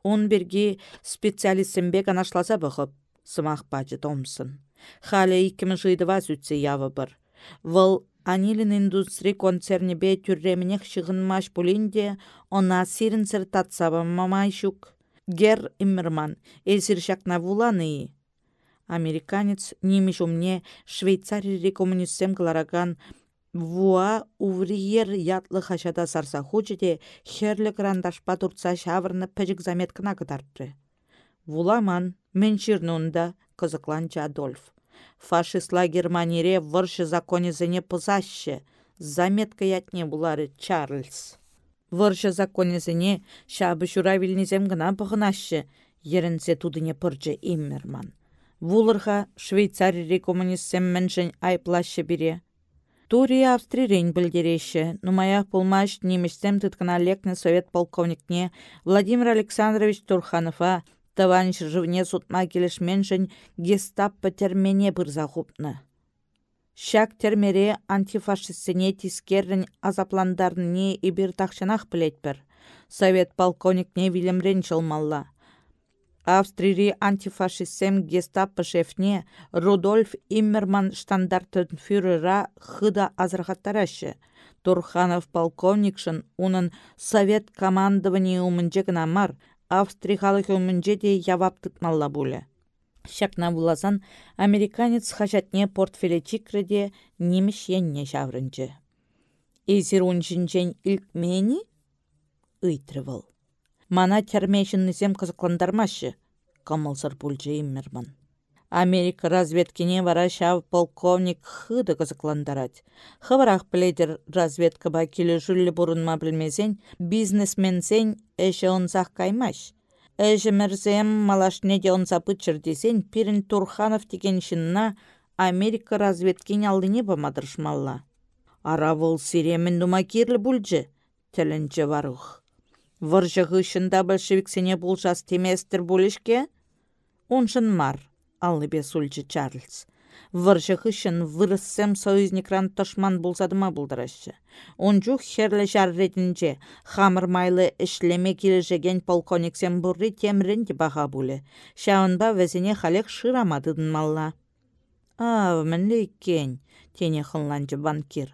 Он берге специалистімбе канашласа бұғып, сымақ бачы Томсон. Халі икімі жыйдыва зүтсе явы бір. Выл Анилин индустри концернебе түрременех шығынмаш бұлінде, она сирін сыртатсаба мамай шук. Гер Иммерман, элсір шакна вуланы. Американец немеш умне Швейцарии коммунистсем кылараган Вуа увриер ятлы хашада сарса хучеде херлі грандашпа турца шавырны пәжік заметкына кытарпры. Вуламан, менширнунда, кызыкланчы Адольф. Фашистла Германире выршы законезіне пызашы, заметка ятне булары Чарльз. Выршы законезіне шабы шуравилнезем гына бұғынашы, ерінсе тудыне пыржы Иммерман. Вулырға Швейцарии коммунистсем міншін айплашы бире. Тури австрирен білдереші. Нумаях пулмаш неместем тыткана лекны совет полковникне Владимир Александрович Турханова товарищ живне сутма келешменшін гестаппа термене бұрза хупны. Шак термере антифашистсене тискеррін азапландарыне ибір тақшанақ білетпір. Совет полковникне вилемрен чылмалла. Австрири антифашистсем гестапо шефне Рудольф Иммерман штандартенфюрера хыда азырғаттарашы. Турханов полковникшын унын совет командование умынче мар, Австрихалық умынче де явап. Шакна буласан американец хажатне портфеле чикреде немеш енне шаврынчы. Эзір уншынчен илкмени? Ыйтрывыл. Мана термешіннізем қызықландармашы, камылсыр пульчы иммерман. Америка разведкине вара шав полковник хыды қызықландарад. Хыварақ біледер разведкаба келі жүлі бұрынма білмезен, бизнесменсен әші онсақ каймаш. Әжі мірзем малашне де онса пычыр десен, Пирин Турханов деген шынна Америка разведкине алдыне бамадыршмалла. Аравыл сиремен дума керлі бүлжі, тілінчі варух. Выржығы шында большевиксене жас теместір бөлішке? Оншын мар, сульчы Чарльз. Выржығы шын вырыссем союзникран тошман болсадыма бұлдырашы. Онжу херлі жарредінже, хамыр майлы ішлеме кележеген полковниксем бұрри темренде баға бұлі. Шауынба вәзіне халек шырамадыдын малла. Ав, мінлі кен, тене хынланчы банкир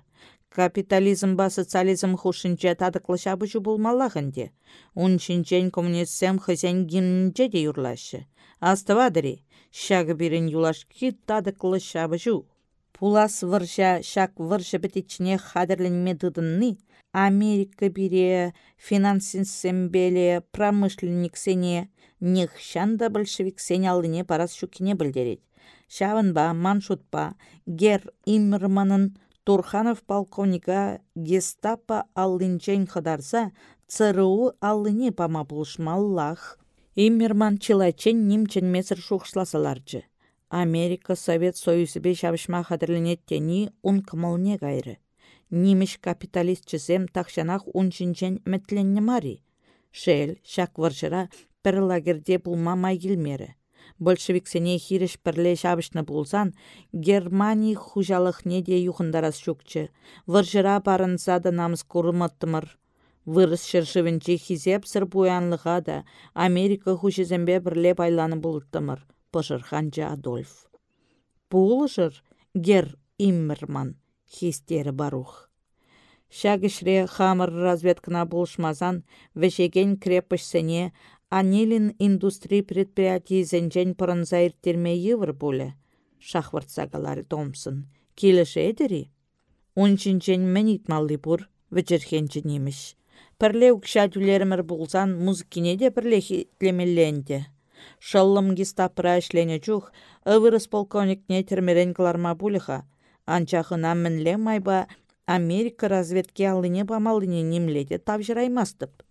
капитализм ба социализм хушинче тадыклы шабыжу болмаллахынде. Унчинчен коммунистсем хызен гинче де юрлашы. Астывадыри, шагы бирин юлашки тадыклы шабыжу. Пулас вырша шак вырша бітічіне хадырленме дыдынны, Америка бире финансинсембеле промышленниксене нех шанда большевиксене алыне парас шукине білдерет. Шавынба, маншутпа, гер иммерманын Турханов полковника гестапо аллинчен хыдарса, ЦРУ аллыне пама булышмаллах. Иммерман чилачен нимчен месір шухшласаларчы. Америка Совет Союзыбе шабышма хадырленеттени ун кымылне гайры. Нимеш капиталист чызем тахшанах унчинчен мәтленне мари. Шел, шак варшыра, пір лагерде булма майгілмері. Большевиксене хиреш пірле шабышны булсан, Германи хужалықне де юхындарас шукчы. Выржыра барынса да намыс курыматтымыр. Вырыс шыршывінче хизеп сыр буянлыға да Америка хушизембе бірле байланы бұлыттымыр, пышырханча Адольф. Пулышыр гер иммерман, хистері барух. Шагышре хамыр разведкына булшмазан, вешеген крепош Анилин индустрий предприятий зенжен пырынза ирттерме йывыр буле. Шахвартсагалары Томсон. Килеш эдери? Унчинчен мен итмалли бур, вечерхенче немеш. Пірле үкшәтулерімір бұлзан музыкине де пірле хитлемелленде. Шаллым гестапыра ішлене чух, ывырыс полковникне термерен кыларма булыха. Анчахына мінле майба Америка разведке алыне бамалыне немледе тавжыраймастып.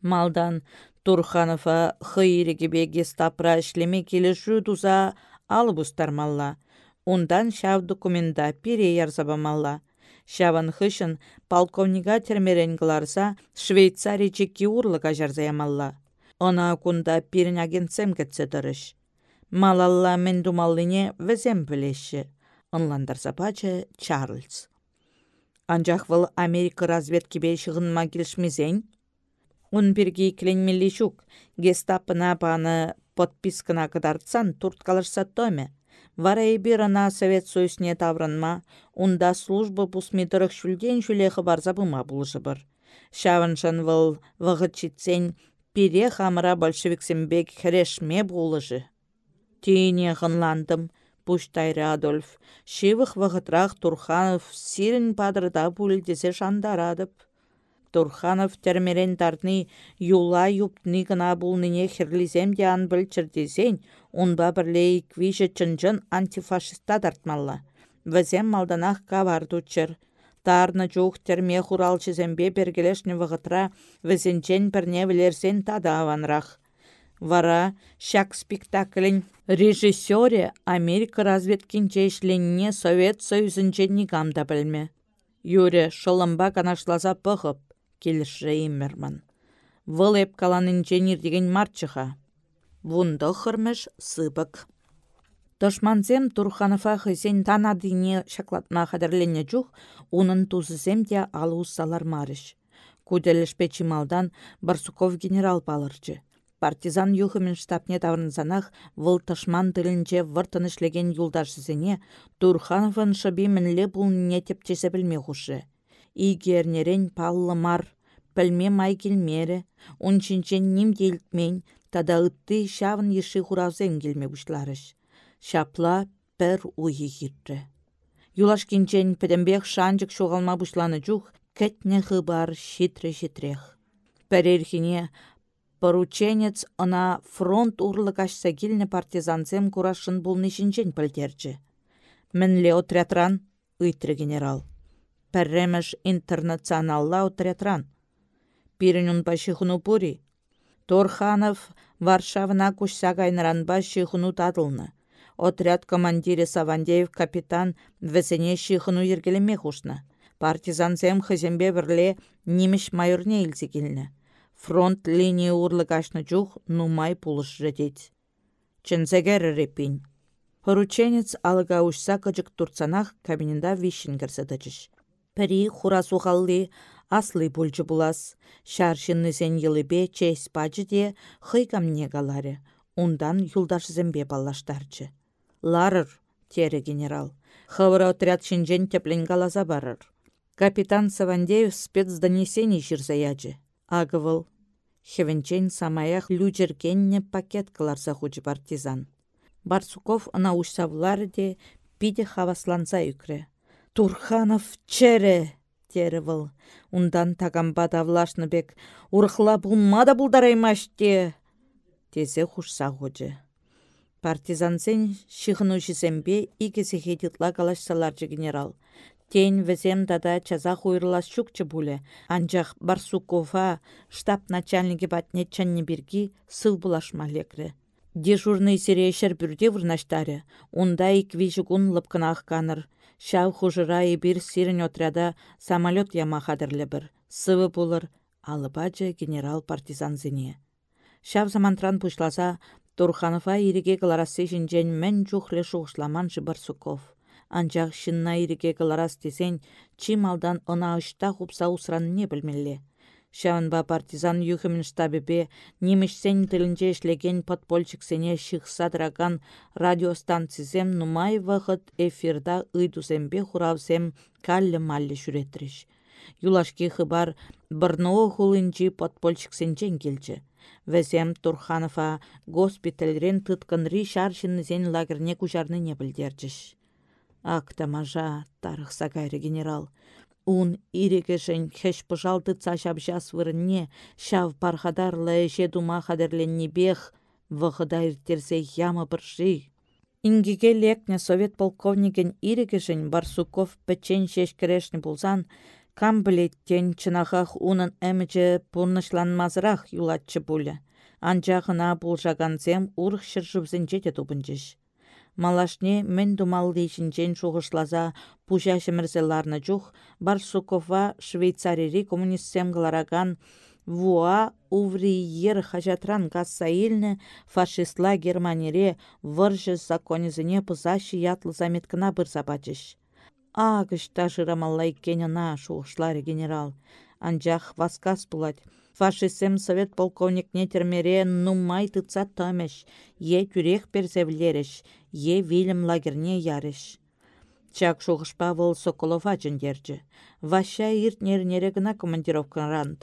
Малдан Турханова хыйрегебе гестапыра ішлеме келішу туза алып ұстармалла. Ундан шав документа пире ярзабамалла. Шаван хышын полковнига термерен кыларса Швейцария чекки урлыка жарзаямалла. Она кунда пирин агентсем кетсе тырыш. Малалла мен думаллине везем білеші. Онландарса пачы Чарльз. Анжақ Америка разведкебе шығынма келшмезен. Он бірге кіленмелі шук, гестапына баны подпискына кыдартсан турт калышса томе. Вара ана Совет Союзне таврынма, унда служба пусмитырых шүлден шүлехі барза бұма бұлжы бір. Шавыншын выл вғытчитсен пире хамыра большевиксембек хрешме бұлыжы. Тейне ғынландым, Пуштайры Адольф, шивых вғытрақ Турханов сирін падырда бұлдесе шандарадып. Турханов термерен тарны юла юптны гына булныне херлизем де ан білчірдесен, унба бірле иквиже чынжын антифашиста дартмалла. Візем малданах кавардучыр. Тарны жух терме хуралчызембе бергелешні вғытра візінчен бірне білерсен тада аванрақ. Вара шак спектаклін режиссере Америка разведкинче ішленіне Совет Союзынче нигамда білме. Юре шылымба канашласа пығып, келіші иммерман. Выл эп каланын деген марчыха. Вунды хырмыш сыбык. Тошманзем Турханова хызен танадыне шаклатма хадерлене жух, унын тузызем де алу салар марыш. Куделіш печималдан Барсуков генерал балырчы. Партизан юхымен штабне таврынзанах выл тышман тылінче выртын ішлеген юлдашызене Турхановын шыби мінле бұл не тепчесе білме хушы. Игернерен паллы мар, пілме май келмері, унчинчен ним делтмен, тада ытты шавын еші хуразен келме бұшларыш. Шапла пір уйы хиртті. Юлаш кенчен пәдембек шанчык шоғалма бұшланы жух, кәтне хыбар шитре-шитрех. Пәрерхіне порученец ына фронт урлы кашса келіне партизанцем курашын бұл нешінчен пілдерчі. Мінле отрятран, генерал пәрремеш интернационалла отрятран. Пиренюн ба шихуну пури. Торханов Варшавына кушса кайныранба шихуну тадылны. Отряд командире Савандеев капитан весене шихуну ергелеме хушны. Партизансем хызембе бірле немеш майорне илсе Фронт линия урлы кашны чух нумай пулыш жетет. Чынзегер репин. Порученец алыга ушса кыжык турцанах кабинында вишін Пәрі хурасухалли аслы бұлжы бұлас. Елі бе чейс бачы де хыйгамне галаре. Ундан юлдаш зімбе баллаштарчы. Ларыр, тері генерал. Хавыра отряд шинжен теплен галаза барыр. Капитан Савандеев спецдонесений жирзаячы. Агывыл. Хевенчен самаях люджеркенне пакет кыларса партизан. Барсуков ына ушсавлары де пиде хавасланса үкре. Турханов чере, тері выл. Ундан тагамба давлашны бек. Урхла бұлмада бұлдараймаште. Тезе хушса хожы. Партизансен шығыну жізембе игесі хедитла калашсаларчы генерал. Тень візем дада чаза хуйрылас шукчы бұлі. Анжақ Барсукова штаб начальнике батне чанне біргі сыл бұлашма лекрі. Дежурный серейшер бүрде вырнаштары. Унда икви жугун лыпкынақ каныр. Шау хужыра бир сирен отряда самолет яма хадырлы бір. Сывы болыр, алыбачы генерал партизан зіне. Шав замантран пушласа, Турханова ириге кыларасы жинжен мен жухле шуғышламаншы Барсуков. Анчақ шынна ириге кыларас десен, чималдан ына ұшта хупса не білмелі. Шаванба партизан юхымын штабебе немешсен тілінже ішлеген подпольчиксене шықсадыраган радиостанцизем нумай вақыт эфирда ыйдузембе хуравсем калле-малле жүретріш. Юлашки хыбар бұрнуы хулынчи подпольчиксенчен келчі. Вәзем Турханова госпитальрен тұтқынри шаршынызен лагерне не білдерчіш. Ак тамажа, тарықса кайры генерал. Ун ирекешен хеш пыжалты цашап жас вырынне, шав пархадарлы эше дума хадерленне бех, вғыда иртерсе ямы бірши. Ингеге лекне совет полковникен ирекешен Барсуков печен шешкерешні булсан, Кам білеттен чынахах унын әмічі пұрнышланмазырақ юлатчы бұлі. Анчағына бұлжағанзем ұрық шыржыбзін жете тупынчыш. Малашне мен думал дейшінчен шуғышлаза пужа шымірзеларны жух, Барсукова Швейцарири коммунистсем ғылараган Вуа увриер хажатран касса илні фашистла Германире выржы законезіне пызашы ятлы заметкына бір забачыш. Агыш ташырамалла иккенена шуғышлары генерал. Анжақ васкас булать. Фашисем совет полковник термере нумай тыца томеш, е тюрех перзевлереш, е вильям лагерне яреш. Чак шуғышпа выл Соколов ачындерчі. Ваша иртнернере гына командировканран.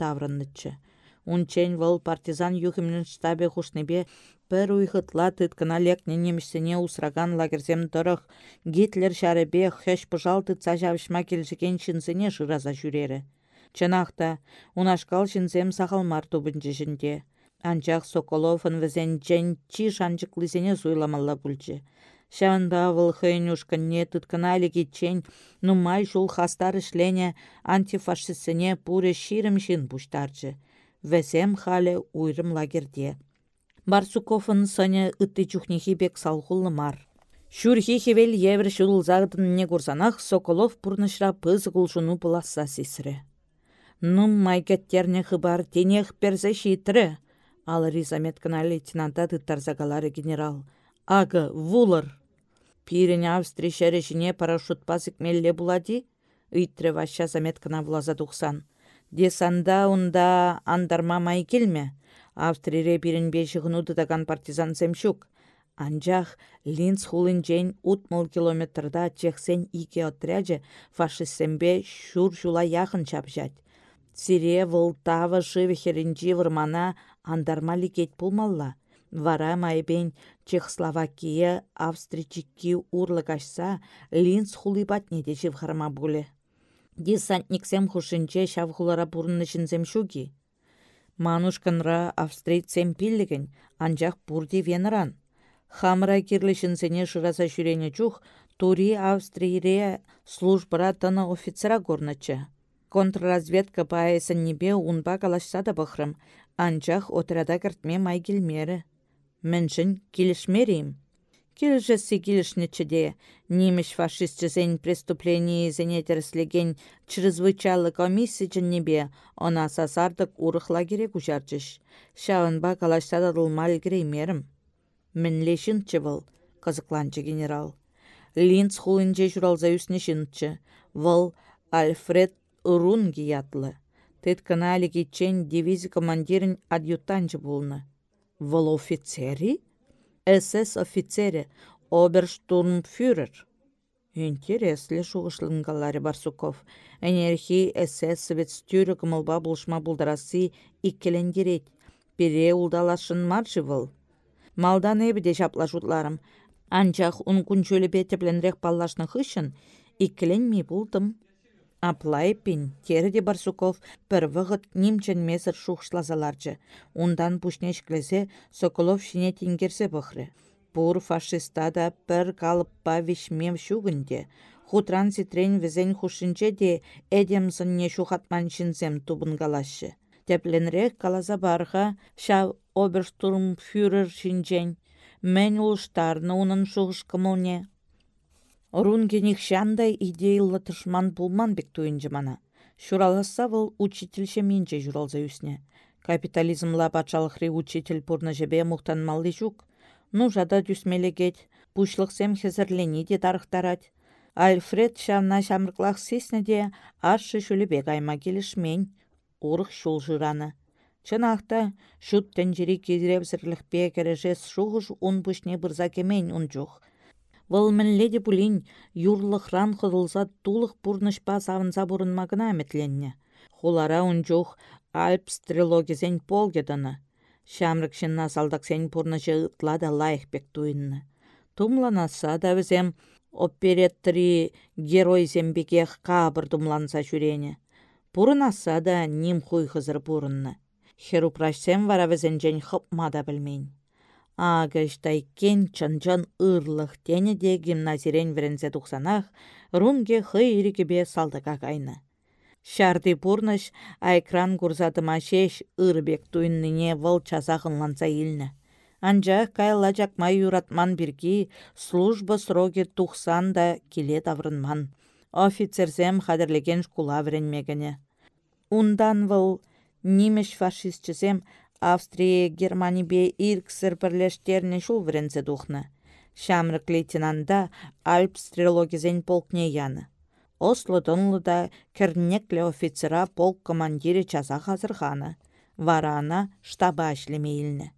Унчен вăл партизан юхимнен штабе хушнепе пір уйхытла тыткына лекне немешсене усраган лагерзем тұрық. Гитлер шаребе хэш пыжал тытса жавышма келжіген шынсене шыраза жүрере. Чынақта, унашкал шынсем сақалмар тубынчы жінде. Анчақ Соколовын візен жән чи жанчықлысене суйламалла бүлчі. Шаванба вăл хăйнюшкăнне тыткăна чен, нумай шул хастар ішлене антифашистсене пуре ширым шин пуштарчы вәсем хале уйрым лагерде. Барсуковын сыне ытты чухнехи бек салхулы мар. Шүрхи хевел евр шулзагдын не курсанах Соколов пурнышра пыз кулшуну пыласса сисре. Нум майгеттерне хыбар тенех перзе шитрі, ал ризаметкана лейтенанта тыттарзагалары генерал. Ага, вулыр. Пирен Австрия шәрешіне парашют пазык мелле булади, үйтре ваша заметкана влаза тухсан. Десанда унда андарма май келме. Австрире беші шығыну даган партизан земшук. Анжақ Линц хулынчен утмыл километрда чехсен ике отряджы фашистсембе шур жула яхын. Сире вылтавы херінжі вырмана андарма ликет пулмалла. Вара майбен Чехословакия, Австричики урлы кашса, Линц хулибат неде живхарма буле. Десантниксем хушинче шавхулара бурны шинзем шуги. Манушканра австрийцем пиллеген, анжақ бурди венран. Хамра кирлішінсене шыраса шүрене чух, тури Австрийре службара тана офицера горначы. Контрразведка паэсын небе унба калашса да бұхрым, анжақ отряда кіртме май келмері. Міншін келішмерейм. Килжесі килішнічіде, немеш фашистчізен преступлении зенетерслеген чрезвычайлы комиссия небе, она сасардық урых лагере күжарчыш. Шауынба калаштададыл малгірей мерім. Мінлешін чывыл, қызықланчы генерал. Линц хулынче журалза үснешінчі, выл Альфред Рунги ятлы. Теткана алигечен дивизия командирін адъютанчы болны. Выл офицери? СС офицере, оберштурмфюрер. Интереслі шуғышлынғалары Барсуков. Энерхи СС советстюрі кымылба бұлшма бұлдарасы иккелендерет. Бере ұлдалашын маржывыл. Малдан де жапла жұтларым. Анчақ ұн күнчөлі бетепленрек паллашны хышын, иккеленмей бұлдым. Аплайпин, терде Барсуков бір вғыт немчен месір шухшлазаларчы. Ундан пушнешклесе Соколов шине тингерсе бұхры. Пур фашиста да бір калыппа вишмем шугынде. Хутран ситрен візен хушинче де не шухатман шинзем тубынгалашы. Тепленрек калаза барға шав оберштурмфюрер шинчен. Мен улштарны унын шуғышкымылне Рунгених шандай идейлы тышман пулман бек туйынчы мана. Шураласа выл учительше минче журалза үсне. Капитализмла патшалықри учитель пурна жебе малды жук. Ну жада түсмелегет, пушлықсем хезірлені де тарықтарад. Альфред шавна шамрықлақ сесіне де ашы шөлібе қайма келішмен, ұрық шул жыраны. Чынақта, шут тәнжері кезіреп зірлікпе кережес шуғыш ұн кемен ұн жоқ. Вăл мӹнледе пулин юрлыхран хыдылса тулых пурнышпа савынса бұрынма гына әметленне. Хулара жоқ Альпс трилогизен полгеданы. Шамрык шынна салдаксен пурнышы ытла да лайықпек туйынны. Тумланаса да візем опереттри герой зембекех кабыр думланса жүрене. Пурынаса да ним хуй хызыр пурынны. Херупрашсем вара візенжен хыпма да. Агыштай кен чын-чын ырлық тене де гимназирен верензе тухсанах, рунге хыйрикебе салдыка кайны. Шарды пурныш айкран курсатыма шеш ырбек туйынныне вăл часахынланса илнне. Анчах кайла юратман бирки служба сроги тухсан да келе таврынман. Офицерсем хадырлеген шкула вренмегіне. Ундан вăл нимеш фашистчесем Австрия Германия бе ирксір бірлештеріне шул врензе духны. Шамрык лейтенанда Альп стрелогизен полкне яны. Осло да кернекле офицера полк командире часа хазырханы. Варана штаба ішлемейліні.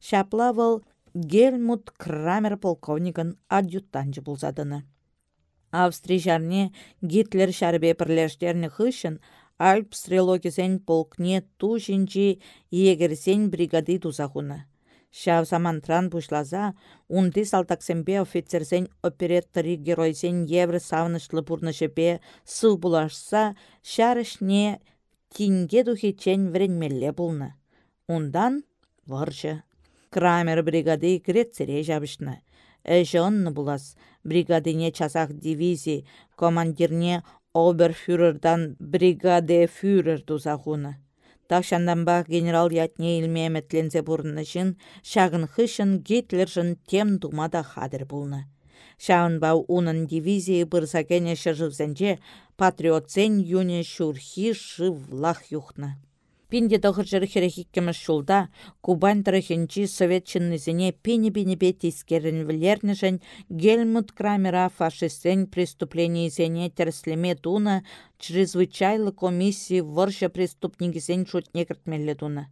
Шапла вăл Гельмут Крамер полковникын адъютанчы булзадыны. Австрия жарне Гитлер шарбе бірлештерні хышын Альп стрелокисен полкне ту жинчи егерсен бригады тузахуны. Шав самантран пушлаза, унды салтаксембе офицерсен опереттори геройсен евры савнышлы пурнышепе сыл булашса, шарышне тинге духичен вренмелле булны. Ундан варжы. Крамер бригады грецере жабышны. Эжонны булас, бригадине часах дивизии, командирне оберфюрердан бригаде фюрер тузахуны. Тахшанданба генерал ятне илме әмәтлензе бұрынышын, шағын хышын Гитлержін тем думада хадыр бұлны. Шағынбау унын дивизии бұрсакене шыжывзенже патриотсен юне шурхи шывлах юхны. Пинде дохыржыры херехиккеміш шулда, Кубань тұрыхенчі совет чыннызіне пені-бені-бе тискерін Гельмут Крамера фашистен преступленийзене терслеме туна чрезвычайлы комиссии ворша преступнигізен шутне кіртмелі туна.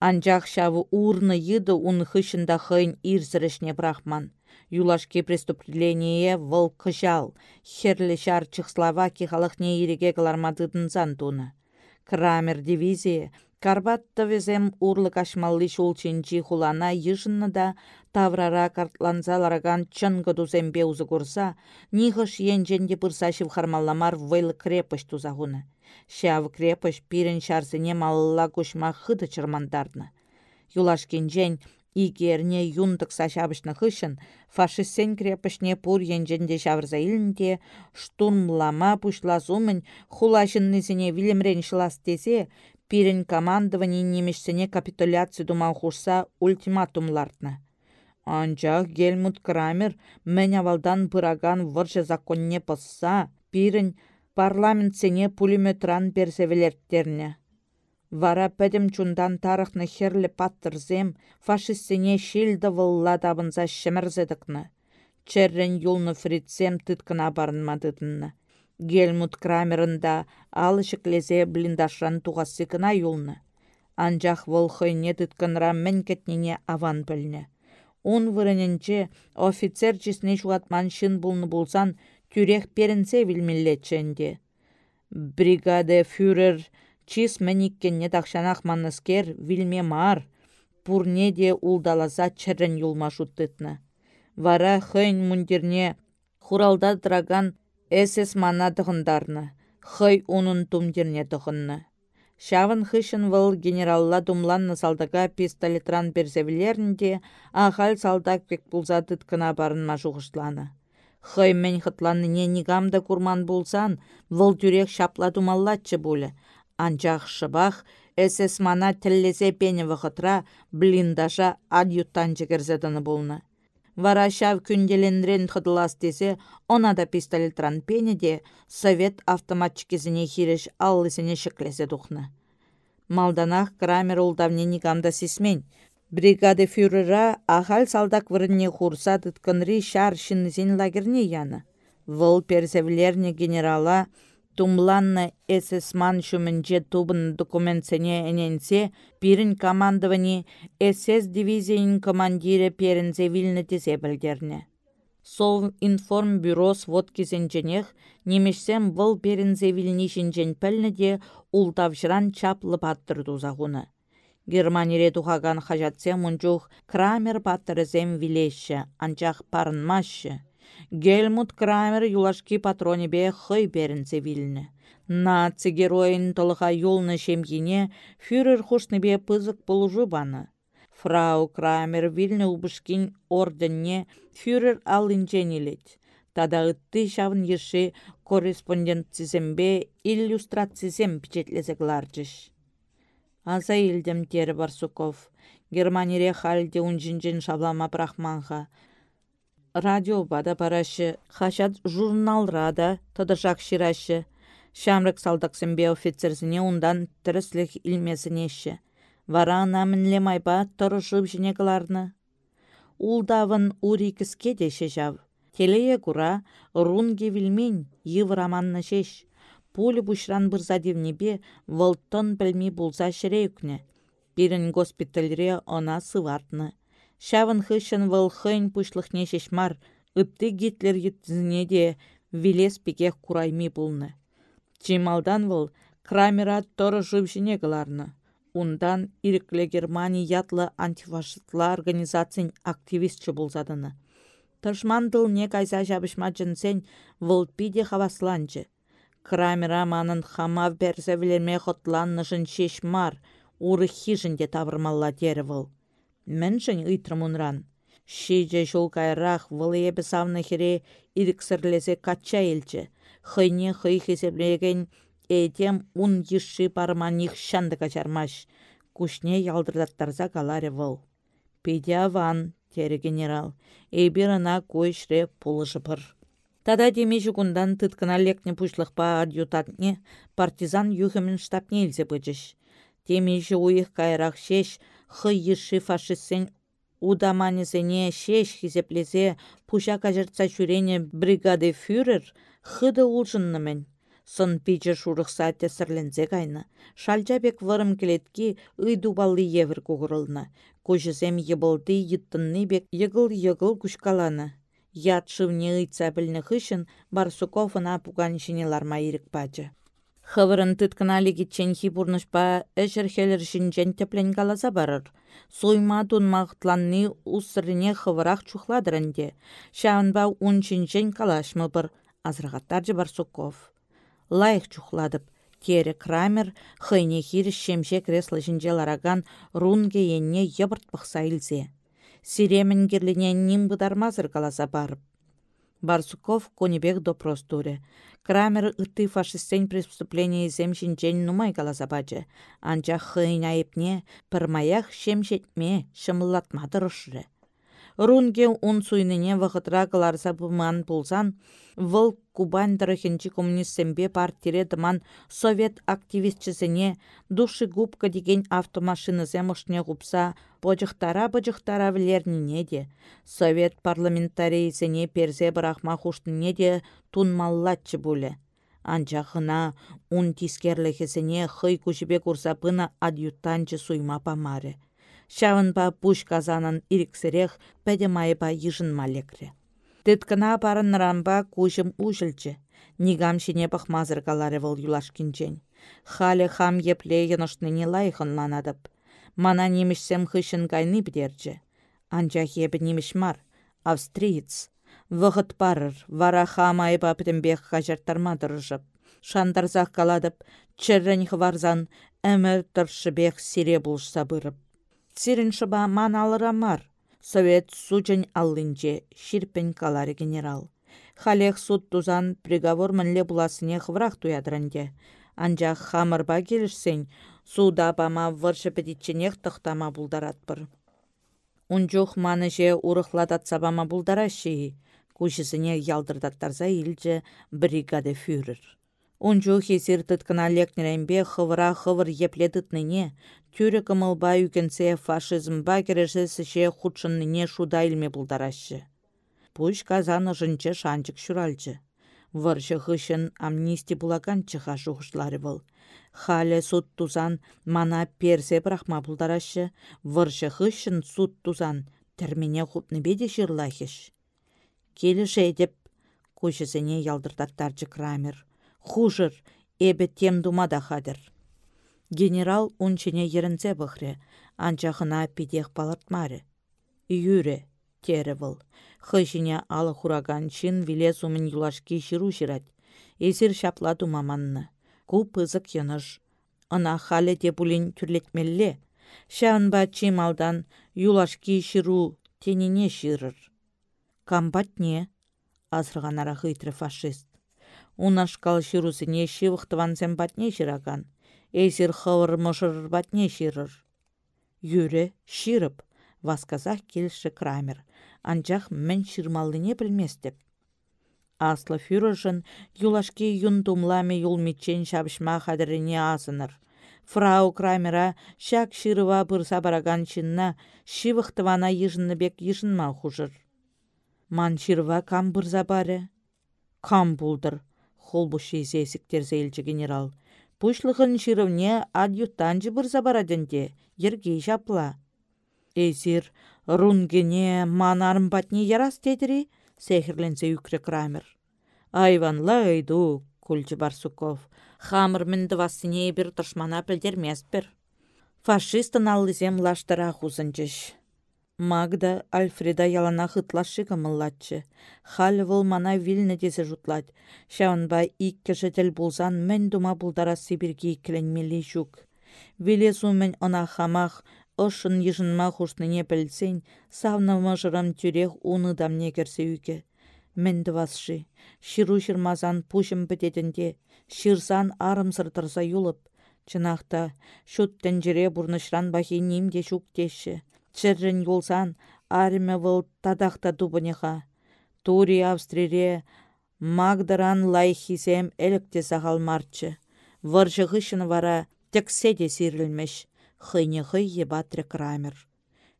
Анжақ шавы урны йыды ун хышында хыйн ирзірішне брахман. Юлашке преступление выл кыжал, херлі шар Чехословакия халықне иреге калармадыдынзан туна. Крамер дивизия Карбатта везем урлы кашмалли шулчинчи хулана йышынны да таврара картланса лараган чынгы тузембе узы курса, нихыш енженде пырса хармалламар вейл крепош тузагуны. Шав крепош пирен шарсыне малла кушма хыды чырмандарны. Юлашкенжен Игерне юндық сашабышны хышын, фашистсен крепышне пур енженде шавырза илінде, штурмлама пушлазумын хулашын низіне вилемрен шылас тезе, пирен командование немешсене капитуляция думал хурса ультиматумлартны. Анчах Гельмут Крамер мен авалдан пыраган выржы законне пысса, пирен парламент сене пулеметран персевелертерне. Вара пәдім чундан тарықны херлі паттырзем, фашистсене шилді вылла табынса шымірзедікні. Черрен юлны фрицем тыткына барынмадыдынны. Гельмут Крамерында алышык лезе блиндашран туғасы кына юлны. Анжақ вол хойне тыткынра мен кетнене аван білні. Он вырыненче офицер чесне шуатман шын бұлны болсан, тюрех перінсе вілмеллетченде. Бригада фюрер Чис мәниккенне тақшанақ манныскер вилме мар, пурне де улдаласа чәррен юлма шуттытны. Вара хыйн мундирне хуралда драган эсес мана тұғындарны, хый унын тумдирне тұғынны. Шавын хышын выл генералла думланны салдага пистолетран берзевлерінде ахал салдак пек пулза тыткына барынма жуғышланы. Хый мен хытланны не нигамда курман булсан, выл тюрек шапла думаллатчы булы, Анчах шыбах эсэс мана тіллесе пені вғытра блиндажа адъютанчы керзедіні болны. Вара шав күнделенрен хыдылас десе, она да пистолетран пені де совет автоматчикізіне хиреш аллысыне шеклесе дұхны. Малданах Крамер улдавне никамда сисмен. Бригады фюрера ахал салдак вырынне хурса тыткынри шар шиннізен лагерне яны. Выл перзевлерне генерала тумланны СС-ман шумінже тубын документсене эненсе пирін командовани СС дивизияның командирі перінзе вилні тесе білдерне. Сол информ бюро сводкизенченех немешсем выл перінзе вилнишінчен пілні де ултавшыран чаплы паттыр тузағуны. Германире тухаган хажатсе мунчух Крамер паттырызем вилешші, анчах парынмашы. Гельмут Крамер юлашки бе хый берінсе вилні. Наци героин толыға юлны шемгине фюрер бе пызык болужу баны. Фрау Крамер вилні убышкин орденне фюрер алынчен Тада ытты шавын еші корреспондентцизембе иллюстрацизем пичетлезек ларчыш. Аза илдем тері Барсуков. Германире халде унжинжин шаблама брахманға. Радио бада барашы, хашат журнал рада, тадыржак ширашы. Шамрык салдақсымбе офицерзіне ундан тіріслік илмесінеші. Вара намінле майба тұрышып жінеғыларны. Улдавын урикіске деші жав. Телее кура рунге вилмен евраманны шеш. Пулі бұшран бұрза девнебе вылтын білмей болса шірейкне. Бірін госпитальре она сывартны. Шавын хышын вăл хăйн пучлăхне шешмар, ытти Гитлер йыттисене вилес пекех курайми пулнă. Чималдан вăл Крамера торы жывшине кыларнă. Ундан ирекле Германия ятлы антифашистла организацин активистче булзадыны. Тышман не кайса жабышма джынсен вăл пиде хавасланчы. Крамера манын хамав берсе вилерме хотланнышын шешмар, уры тавырмалла вăл. Міншін ұйтрым ұнран. Шейже жол кайрақ вылые бісавны хере иріксірлесе кача елчі. Хыйне хый хесеплеген этем ун ешші парманих шанды качармаш. Кушне ялдырдаттарза каларе выл. Педя ван, тері генерал. Эйбіріна койшре пулышы пыр. Тада демеші күндан тыткына лекне пушлықпа адъютатне партизан юхымын штабне илзе бычыш. Темеші уйық кайрақ шеш, хый йышши фашистсен удаманесене шеш хизеплесе пуша кажыртса чурене бригады фюрер хыды улшыннымен. Сын пиче шурықса тесірлензе кайны. Шалжабек вырым келетки ыйдубалли евір куғырылны. Кожызем ебылды йыттынны бек йығыл-йығыл күшкаланы. Ят шывне ыйтса білні хышын Барсуковына пуган ларма ирік пачы. Хывырын тыткына легитчен хибурнышпа әшір хелер жинжен теплен каласа барыр. Суйма тунмағытланны усырыне хывырақ чухладырынде. Шаанба ун жинжен калашмы бір. Азырғаттар Барсуков. Лайық чухладып. Тері Крамер хыйне хир шемше жинже лараган рунге енне ебырт пықса илзе. Сиремін керліне ним каласа барып. Барсуков конебек допрос туре. Крамер ытты фашистсен преступление земшин нумай каласабачы. Анча хыйна епне пырмаях шем жетме шымыллатмадырышры. Рунге ун суйныне вақытра кыларса бұман пулсан, выл Кубань коммунист коммунистсембе партире дыман совет активистчісіне души губка деген автомашинызы мұшне гупса, божықтара-божықтара вілерніне де, совет парламентарийсене перзе бірақма хуштыне де тунмаллатчы бұлі. Анчахына ун тискерлехесене хый күшібе курсапына адъютанчы суйма памары. Шавынпа пуш казанын иріксірех пәде майыпа ежін малекре. Тыткына парын рамба кушым ушылчы. Нигам шине пахмазыр каларе выл юлашкинчен. Халі хам епле еношныне лайхынланадып. Мана немішсем хышын кайны бдерчі. Анча хебі неміш мар. Австриец. Вғыт парыр, вара хам айба пітімбек хажартарма дұржып. Шандарзақ каладып, чыррын хварзан, әмір тұршыбек сире бұлшса бұрып. Сирин шыба маналыра мар. Совет сучын аллынче ширпен калары генерал. Халех суд тузан приговор мінле буласыне хврах туядранде. Анжақ хамырба келішсен, суда бама выршы педитченех тықтама бұлдаратпыр. Унжух маныже урықладат сабама бұлдарашы, күшісіне ялдырдаттарза илже бригады фюрер. Унчу хесир тыткына лекнеренбе хывыра хывыр епле тытныне, тюрі кымылба үкенсе фашизмба керешесіше худшынныне шуда илме бұлдарашы. Пуш казаны жынчы шанчык шуральчы. Выршы хышын амнисти булаган чыға жуғышлары бұл. Халі суд тузан мана персе брахма бұлдарашы, выршы хышын суд тузан тәрмене хупны беде жырлахыш. Келіші едіп, көшісіне ялдырдаттарчы крамер. Хужыр, эбі тем думада хадыр. Генерал унчине ерінзе бұхре, анчахына пидех балартмары. Юре, тері бұл. Алы хураган чин виле сумын юлашки шыру шырать. Эсір шапла думаманны. Ку пызык яныш. Ына халі де бұлін түрлетмелле. Шаанба чималдан юлашки шыру теніне шырыр. Камбат не? Азырғанара фашист. Унашкал шырусыне шивықтывансем батне шыраган. Эсир хывыр мышыр батне шырыр. Юре, ширып, васказах келші крамер. Анчах мен шырмалыне білместеп. Аслы фюрержін юлашки юн тумлами юлмитчен шабышма хадырине асыныр. Фрау Крамера шак шырыва бұрса бараган чинна шивықтывана ежінні бек ежінма хужыр. Ман шырыва кам бұрса бары? Кам бұлдыр, холбушы зесіктерзе елчі генерал. Пушлығын шырывне адъютанжы бұрса бараденде, ергей жапла. Эзир, рунгене манарым батне ярас тедірі, сехірленсе үкрі крамер. Айванла айду, кульчы Барсуков. Хамыр мінді васыне бір тұшмана білдермеспір. Фашистын аллызем лаштыра хузынчыш. Магда Альфреда ялана хытлашы кымыллатчы. Хал выл мана вилні десе жұтлад. Шаунба икке жетел булзан мен дума булдара Сибирге икленмелі жүк. Виле мен она хамах, ышын ежынма хушныне білсен, савнымы жырым тюрех уны дамне керсе үке. Мен дывасшы, ширу шырмазан пушым бітетінде, шырсан арым сыртырса юлып. Чынақта, шут тәнжіре бұрнышран бахи немде шук теші. Чыррын юлсан армя вăл тадахта тупынеха. Тури Австрире магдыран лайхисем элікте сағалмарчы. Выржы хышын вара тексе де сирілмеш. Хыйне хый ебатры крамер.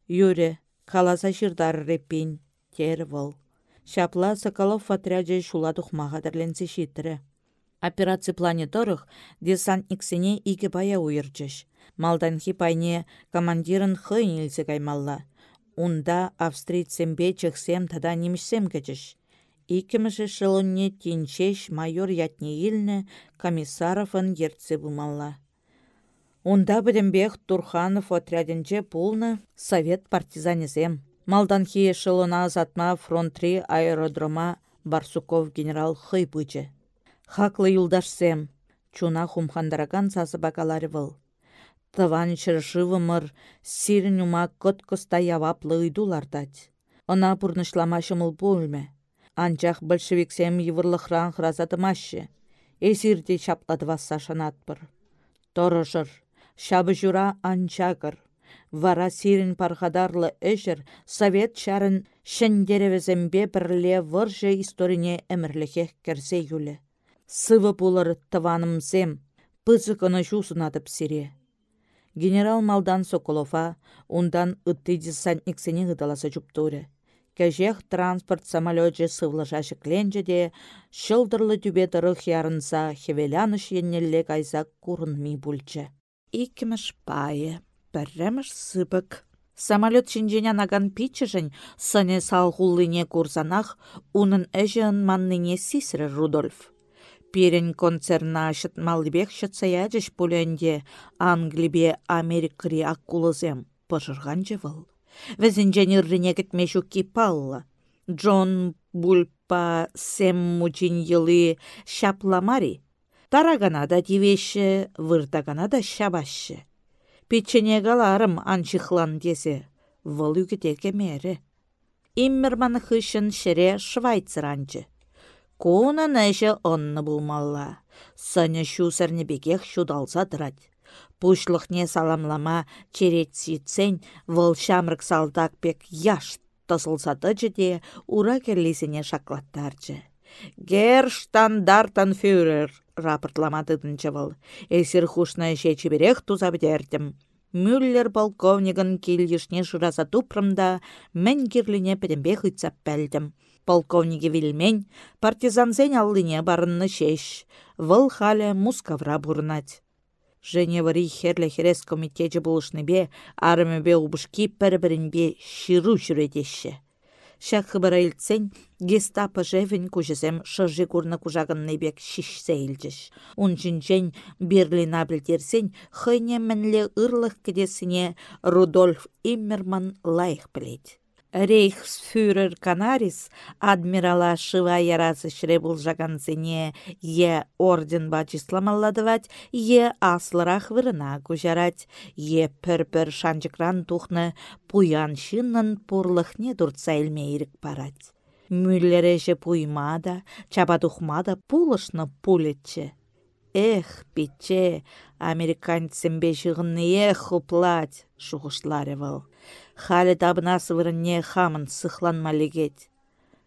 Юре, каласа жырдар репин, тер вăл. Шапла Соколов отряджы шула тухмаға. Операция планеторых десантниксене ике бая уйырчыш. Малданхи пайне командирын хыйнилсе каймалла. Унда австрийцембе чықсем тада немішсем кечіш. Икіміші шылынне тинчеш майор ятне илні комиссаровын ертсе бұлмалла. Унда бідімбех Турханов отрядінче пулны совет партизанезем. Малданхи шылына затма фронт-3 аэродрома Барсуков генерал хый бычы. Хаклы юлдашсем, чуна хумхандараган сасы бакалары выл. Тыван шыршывымыр, сирін ума кыт-кыста яваплы ыйдулардать. Она пурнышламашымыл пульме. Анчах большевиксем йывырлыхран хразатымашы. Эсирде чаплады васса шанатпыр. Торышыр, шабы жура анчагыр. Вара сирин пархадарлы эшер совет чарын шендеревезембе бірле выржы историне әмірліхе керсе юлі. Сывы пулыр тыванымсем, пызыкыны жусынатып сире. Генерал Малдан Соколова ундан ытты десантниксене ыдаласа жуптуре. Кәжех транспорт самолетже сывлыжашы кленже де, шылдырлы түбе тырых ярынса хевеляныш еннелле кайса курынми бульче. Икіміш пайы, пәрреміш сыбык. Самолет шинжене наган пичежен сыне салғулыне курсанах, унын әжен манныне сисрі Рудольф. Пирен концерна малыбек шытсаячыш пулянде Англибе Америкри аккулызем пыжырған жывыл. Візінженеррине кетмешу кипалла. Джон Бульпа сем мучин йылы шапламари. Тарагана да дивеші, вырдагана да шабашы. Печене галарым анчықлан десе, выл үгітеке мәрі. Иммерман хышын шере Швайцер анчы. Куна нәші онны булмалла. Сыны шу сәрнебекех шудалса дырать. не саламлама черетсицен вăл салдак бек яш тысылсады де ура керлесене шаклаттарчы. Гер стандартан фюрер, рапортламадыдынчы вăл. Эсир хушна çечеберех туза бідердім. Мюллер полковнигын килдишне жыраса тупрымда, мен кирлине пӹтембе хыцап пәлдім. Полковниге вилмень, партизансен аллине барынны шеш. Вăл хале мускавра бурнать. Женевари херле херес комитечі бе, армебе убышки пір-бірінбе ширу жүредеші. Шак хыбыра илтсен, гестапо жевен күжізем шыржы курны кужағынны бек шишсе илчіш. Ун жінжен Берлин абілдерсен, хыйне мінле ырлық кедесіне Рудольф Иммерман лайық білет. Рейхсфюрер Канарис адмирала шыва ярасы шіре зіне е орден бачисламалладывать, е аслырах вырына күжарать, е пір-пір шанчыкран тухны пуян шыннын пурлықне дұртса илмейрік парать. Мүллереже пуймада, чабадухмада пулышны пулетче. Эх, пиче, американцембе шығынны ех уплать, шуғышлары Халі табына сывырынне хамын сықлан легет.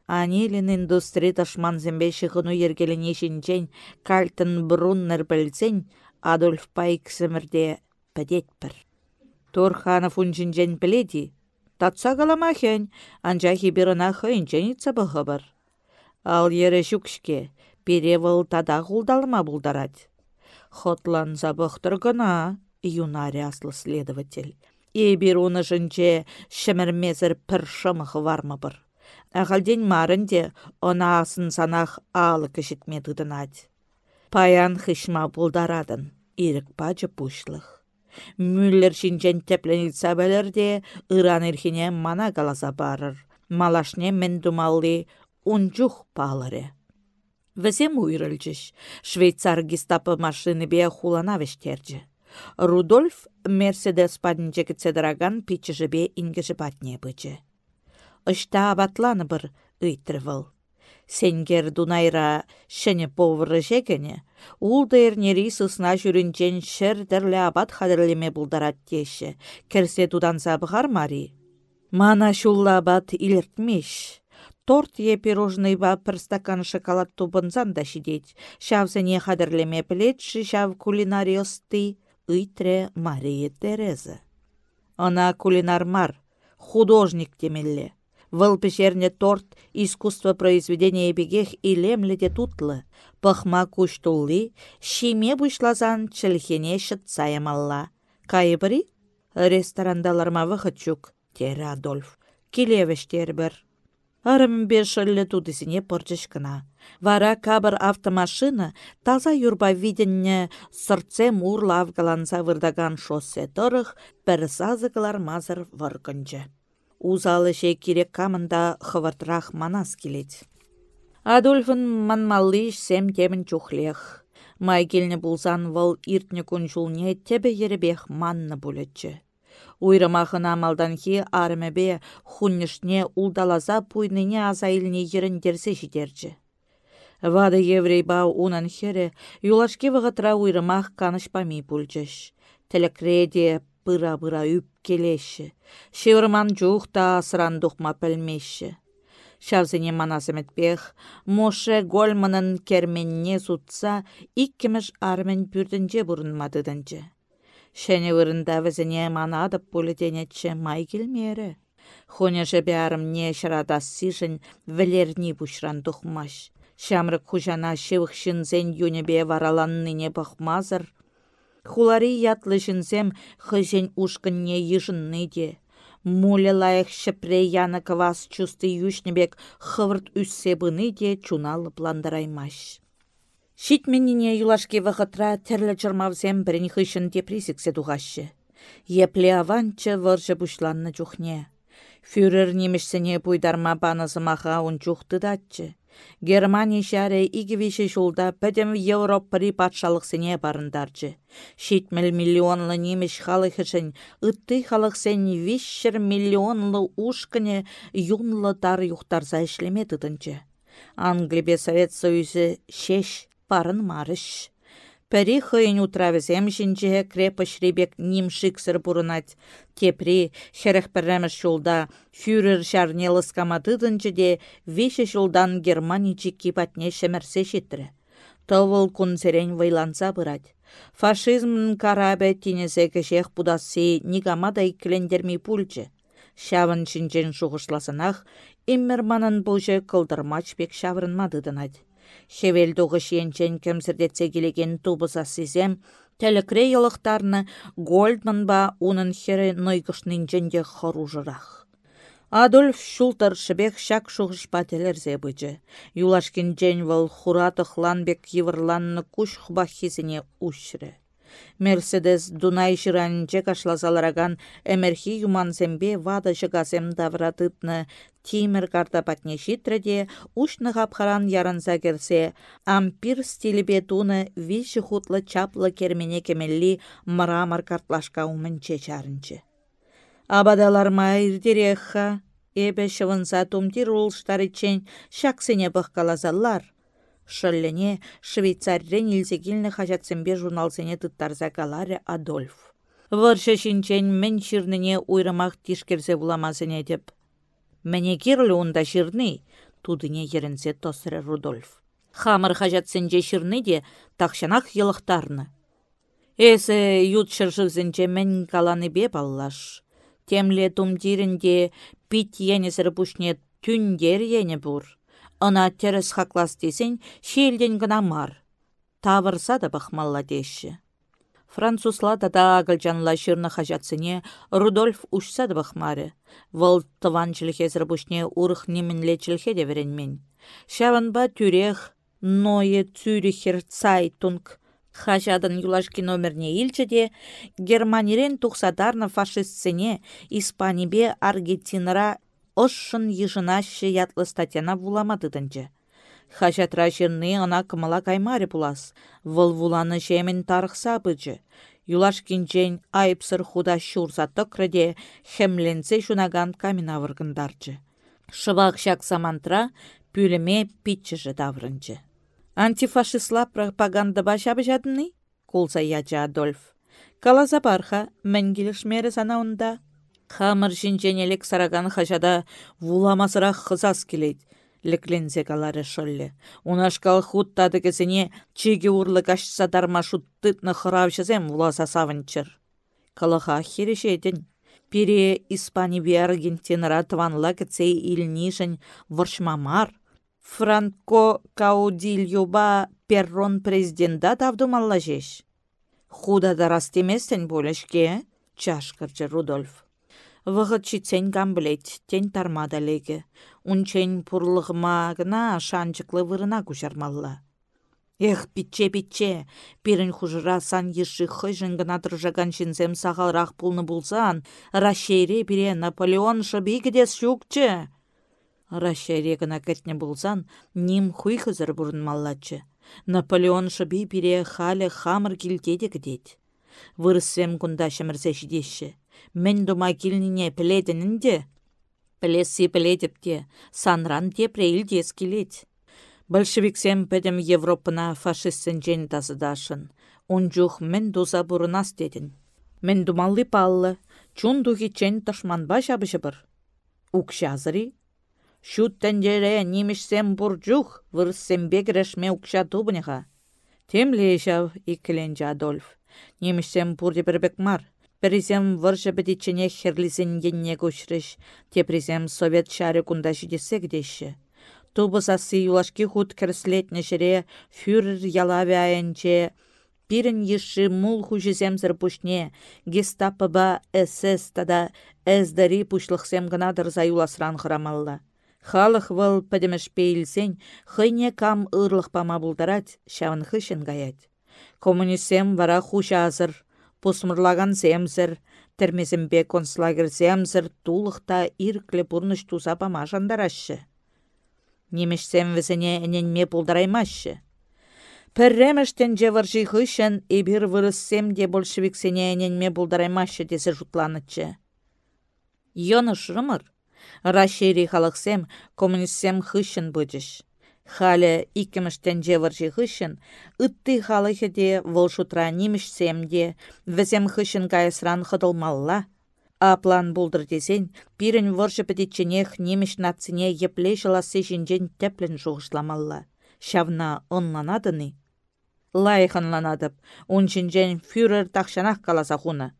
Анилин индустрия ташман зембе шығыну ергеліне жінчен кальтын бруннер білсен Адольф Пайк сімірде пәдет бір. Турханов унжинчен біледі. Татса каламахен, анжа хибирына хыйынченица бұғы Ал ере жүкшке, перевыл тада ғулдалыма бұлдарад. Хотланза бұқтыр гына, юнари аслы следователь. Ебір оны жынче шімірмезір пір шымық вармы бір. Ағалден марынде она асын санақ алы кішітме дыдынад. Паян хышма бұлдарадын, ирік бачы пушлық. Мүллер шинчен тепленілса бәлерде ыран ерхіне мана қаласа барыр. Малашне мен думалли унчух палыры. Візем уйрылчыш, швейцар гестапы машины бе хулана вештерчі. Рудольф Мерседес паднчекі цедраган пичіжібе ингіші патне бычы. Ышта абатланы бір ыйтрывыл. Сенгер дунайра шәне повыры жегене, улды ернери сысна жүрінчен шердірлі абат хадырлеме бұлдарат теші, керсе тудан забығар мари. Мана шулла абат илертмеш. Торт е пирожныйба пір стакан шоколад тубынзан да шидеть. Шавзене хадырлеме плетші шав кулинариосты ыйтре Мария Тереза. Она кулинармар, художник темелле. Вăл пешерне торт искусство произведения бегех илемлете тутлы, пăхма куштулли, шиме бушлазан чӹлхене çытса ямалла. Кайыбри? Ресторандаларма вăхăтчук, тере Адольф. Килевештер бір. Арымбе шылле тудысыне пырчышкына. Вара кабыр автомашина таза юрба виденне сырцем урла авгаланса вырдаган шоссе тұрых бір сазықлар мазыр выргынчы. Узалы ше керек камында хывыртрах манас келет. Адольфын манмаллиш сем темін чухлех. Май келіне бұлзан вăл иртне күнжулне тебе еребех манны. Уйрымахын амалданхи армебе хуннишне улдалаза пуйныне аза илне еріндерсе жидерчі. Вады еврей бау унан хере, юлашки вғытра уйрымах канышпами пульчыш. Телекреде пыра-пыра үп келеші. Шевырман жуқта асырандуқма пілмеші. Шавзене манасыметпех, Моше Гольманын керменне сутса, иккіміш армен пүрдінже бұрынмадыдынчы. Шәне вырында візіне мана адып пөлетенетші май келмері. Хоняжы бәрім не шырадас сижін вілерні бұшран тұхмаш. Шамрык хужана шывықшынзен юнебе вараланныне бақмазыр. Хулари ятлы жынзем хыжен ушкынне ежынны де. Лайық шыпре яны квас чусты юшнебек хывырт үссе бұны де чуналы пландараймаш. Шитменіне юлашке вақытра тәрлі жырмавзем бірін хышын депрессиксе туғашы. Епле аванчы выржы бұшланны жүхне. Фюрер немешсіне бұйдарма банызымаға он жүхты датчы. Германия шәре игівеші жолда пәдем Европари патшалықсыне барындарчы. Шетміл миллионлы немеш халық үшін үтті халық сен вешшір миллионлы ушкіне юнлы тар юқтарса ішлеме тұтынчы. Англибе Совет Союзы шеш парын марыш. Пәрі хыйын утравізем жінже крепош ребек ним шиксыр бұрынат. Тепри херіх пірреміш жолда фюрер жарне лыскамадыдынчы де веші жолдан Германичі кипатне шемірсе жетірі. Тывыл күнзерен вайланса бұрад. Фашизмн карабе тинесе кешех будасы нигамада икілендермей пульчы. Шавын шинчен шуғышласынақ, иммерманын бұлжы кылдырмач бек шавырынмадыдынад. Хевел доғыш енчен кемсірдетсе келеген тубыса сізем, тәлікре елықтарны Гольдман ба унын хері нойгышнынченде хоружырақ. Адольф шултар шыбек шак шуғыш пателерзе бычы. Юлашкин джен вăл хуратых ланбек йывырланны куш хубахизіне ушры. Мерседес Дунай жыранче кашлазалараган эмерхи юмансембе вада жыгасем давратытны тимір карта патне житреде ушны хапхаран яранса керсе, ампир стилебе туны виші хутлы чаплы кермене кемелли мрамор картлашка умынче чарынчы. Абадалар майырдерекха, эбе шывынса тумтир улштарычен шаксене бұққалазалар. Шыллене швейцаррен илзегілні хажатсембе журналсене тұттарза галаре Адольф. Выршы шинчен мен ширніне уйрымақ тишкерзе буламазыне деп. Мәне керлі онда ширны, тудыне ерінсе тосыры Рудольф. Хамыр хажатсенже ширны де тақшанақ елықтарны. Эсі ют шыршызынче мен каланы бе баллаш. Темле тумдирінде пит енесір пушне түндер ене бұр. Ына терес хаклас десен, шелден гына мар. Тавырса да бахмалла деші. Французла да агылжанла шырны хажатсыне Рудольф ушса да бахмары. Вăл тыван чілхезір бушне урых немінле чілхе де веренмен. Шаванба тюрех, Ное Цюрихер Цайтунг, Хажадын юлашки номерне илчеде, Германирен тухсадарны фашистсене Испанибе Аргентинара ышшын йышынашы ятлы статьяна вуламадыдынчы. Хажатра жирны ана кымала каймари пулас, выл вуланы жемін тарықса бычы. Юлаш кинчен айыпсыр худа шурса тăкраде хемленсе шунаган камина выргындарчы. Шывақ шак самантра пүліме питчіжі даврынчы. Антифашистла пропаганда башабы жадыны? Кулса яча Адольф. Калаза барха, мәнгіліш мәрі санауында. Хамыр жинженелік сараган хажада вуламасырақ хызас келейд. Леклензе калары шолле. Унашкал хуттады кезіне чеге урлы кашса дарма шуттытны хыравшызем вуласа савынчыр. Калыха херешедін. Пире Испани би Аргентинара тванла кіцей илнишін варшмамар. Франко Каудильюба перрон президента тавдумалла жеш. Худа дарастеместен болешке, чашкырчы Рудольф. Вғыт читсен гамблет, тен тармада леге. Унчен пұрлығыма гына шанчықлы вырына күшармалла. Эх, питче-питче, пирін хужыра сан еші хыжын гына тұржаган шинзем сағалрақ пулны булсан, рашейре бире Наполеон шыбі кедес шукчы. Рашейре гына кәтне булсан, ним хуй хызыр маллачы. Наполеон шыбі бире халі хамыр килтеде кедет. Вырысем кунда шымырсе шидеші. Мен дума килнине піледінінде. Пілесі піледіпте, санран те прейлдес келет. Большевиксем пәдім Европына фашистсен жен тазыдашын. Унжух мен дуза бұрынас дедін. Мен думалли паллы, чун духи чен ташманба жабышы бір. Укшазыры? Шут тәндере немішсем бұржух, вырыссем бегірешме укша тубыныға. Темле жав, икіленжі Адольф. Немішсем бұрде бірбек мар. Перезем выржы бідетчене херлізен енне көшіріш, совет шары кунда жидесе гдеші. Тубысасы юлашки худ кірслетне жіре фюрер ялаве айынче, Пирін еші мул хужеземзір пушне, гестапы ба СС тада әздари пушлықсем гынадыр заюласран хырамалла. Халық выл пәдіміш пейлсен, хыйне кам ырлық пама бұлдарат, шавын. Коммунисем вара хуша Пусмырлаган земзір, тірмезімбе концлагер земзір тулықта ирклі бұрныш туза памашандарашы. Немешсем візіне әненме бұлдараймашы. Пірреміштен жеваржи хышын ебір вырыссем де большевиксене әненме бұлдараймашы десе жұтланычы. Йоны шырымыр, рашери халықсем коммунистсем хышын бұджыш. Халі иккіміштен жевіржі хышын, ытты халыхы де волшутра немішсемде, візем хышын кайысран хыдылмалла. Аплан булдыр десен, пирін вұршы пітетченех неміш нацине епле жыласы жінжен тәплін жуғышламалла. Шавна онланадыны. Лайханланадып, он жінжен фюрер тақшанақ каласа хуны.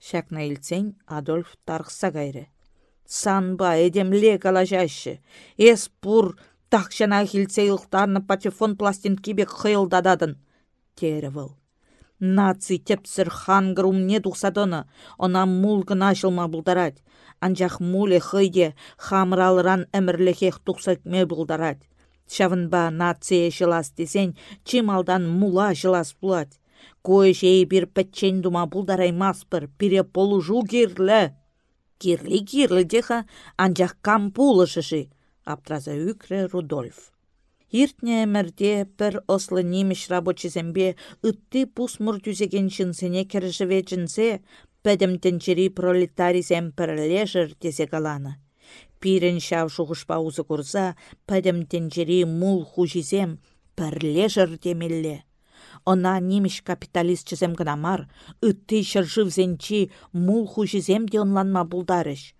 Шакна илцен Адольф тарқса кайры. Санба эдемле калажашы. Эс пур тахшана хилсе илықтарны патефон пластинкибек хыйылдададын. Тері выл. Наци тепсір хан грумне тухсадыны, она мулгына ашылма бұлдарад. Анжақ муле хыйде хамралыран әмірлехех тухсакме бұлдарад. Шавынба нация жылас десен, чималдан мула жылас бұлад. Кой жей бір пәтчен дума бұлдараймас бір, пире полужу кирлі. Кирлі-кирлі деха, анжақ кам аптраза үкре Рудольф. Иртне әмірде бір ослы неміш рабочизембе үтті пусмұр түзеген жынсене кіржіве жынсе, пәдімтінчері пролетаризем пірлежір дезе галаны. Пирен шав шуғышпа ұзы күрза, пәдімтінчері мул хужизем пірлежір демелле. Она неміш капиталист чізем гынамар, үтті шыржывзенчі мул хужизем де онланма бұлдарыш.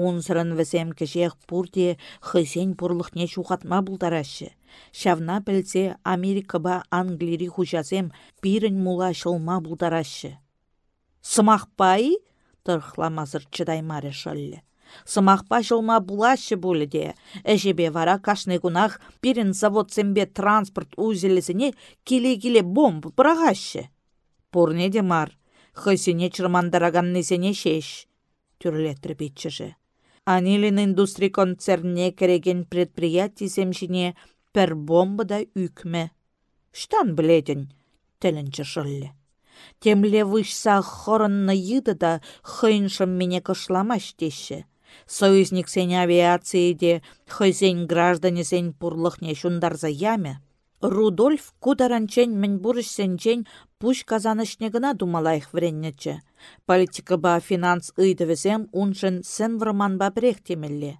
Унсырын візем кежех пурде хызен не чухатма бұлдарашы. Шавна білзе Америкаба Англири хужазем пирін мула шылма бұлдарашы. Сымақпай? Тұрхламазыр чыдаймары шөлі. Сымақпа жылма булашы де. Әжебе вара кашны гунах пирін заводсембе транспорт узелесіне келе-келе бомб бұрағашы. Пурне демар, хысене чырмандараганнесене шеш. Түрлеттір. Анилин индустри концерне кереген предприятий пер бомбада үкме. Штан білетін, тілінші шылле. Темле вышса хорынны йыды да хыйншым мене кышламаш деші. Союзник сен авиацияде хызен граждане сен пурлықне шундарза яме. Рудольф кударанчен мен бурышсенчен пуш казанышне гына вреннече. Политика ба финанс ыйдывесем уншын сен врман ба брех темелле.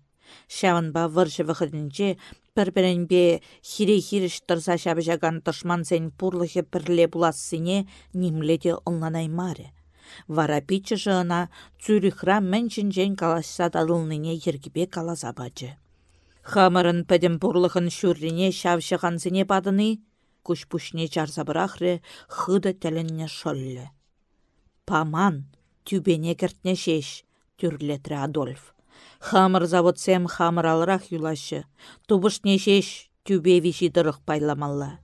Ба выржы вғырнче пір-бірінбе хире-хиріш тұрса шабыжаган тышман сен пурлыхе пірле булассыне нимледе ылнанаймаре. Вара пичі жына Цюрихра мэншін калашса дадылныне ергібе каласа бачы. Хамырын пәдім бұрлығын шүріне шавшығансыне бадыны, күш пүшне жарзабырахры хыды тәлінне шөлі. Паман, тюбене кіртне шеш, түрлетірі Адольф. Хамыр заводсем хамыр алырақ юлашы, тубышне шеш, тюбе виші дұрық пайламалла.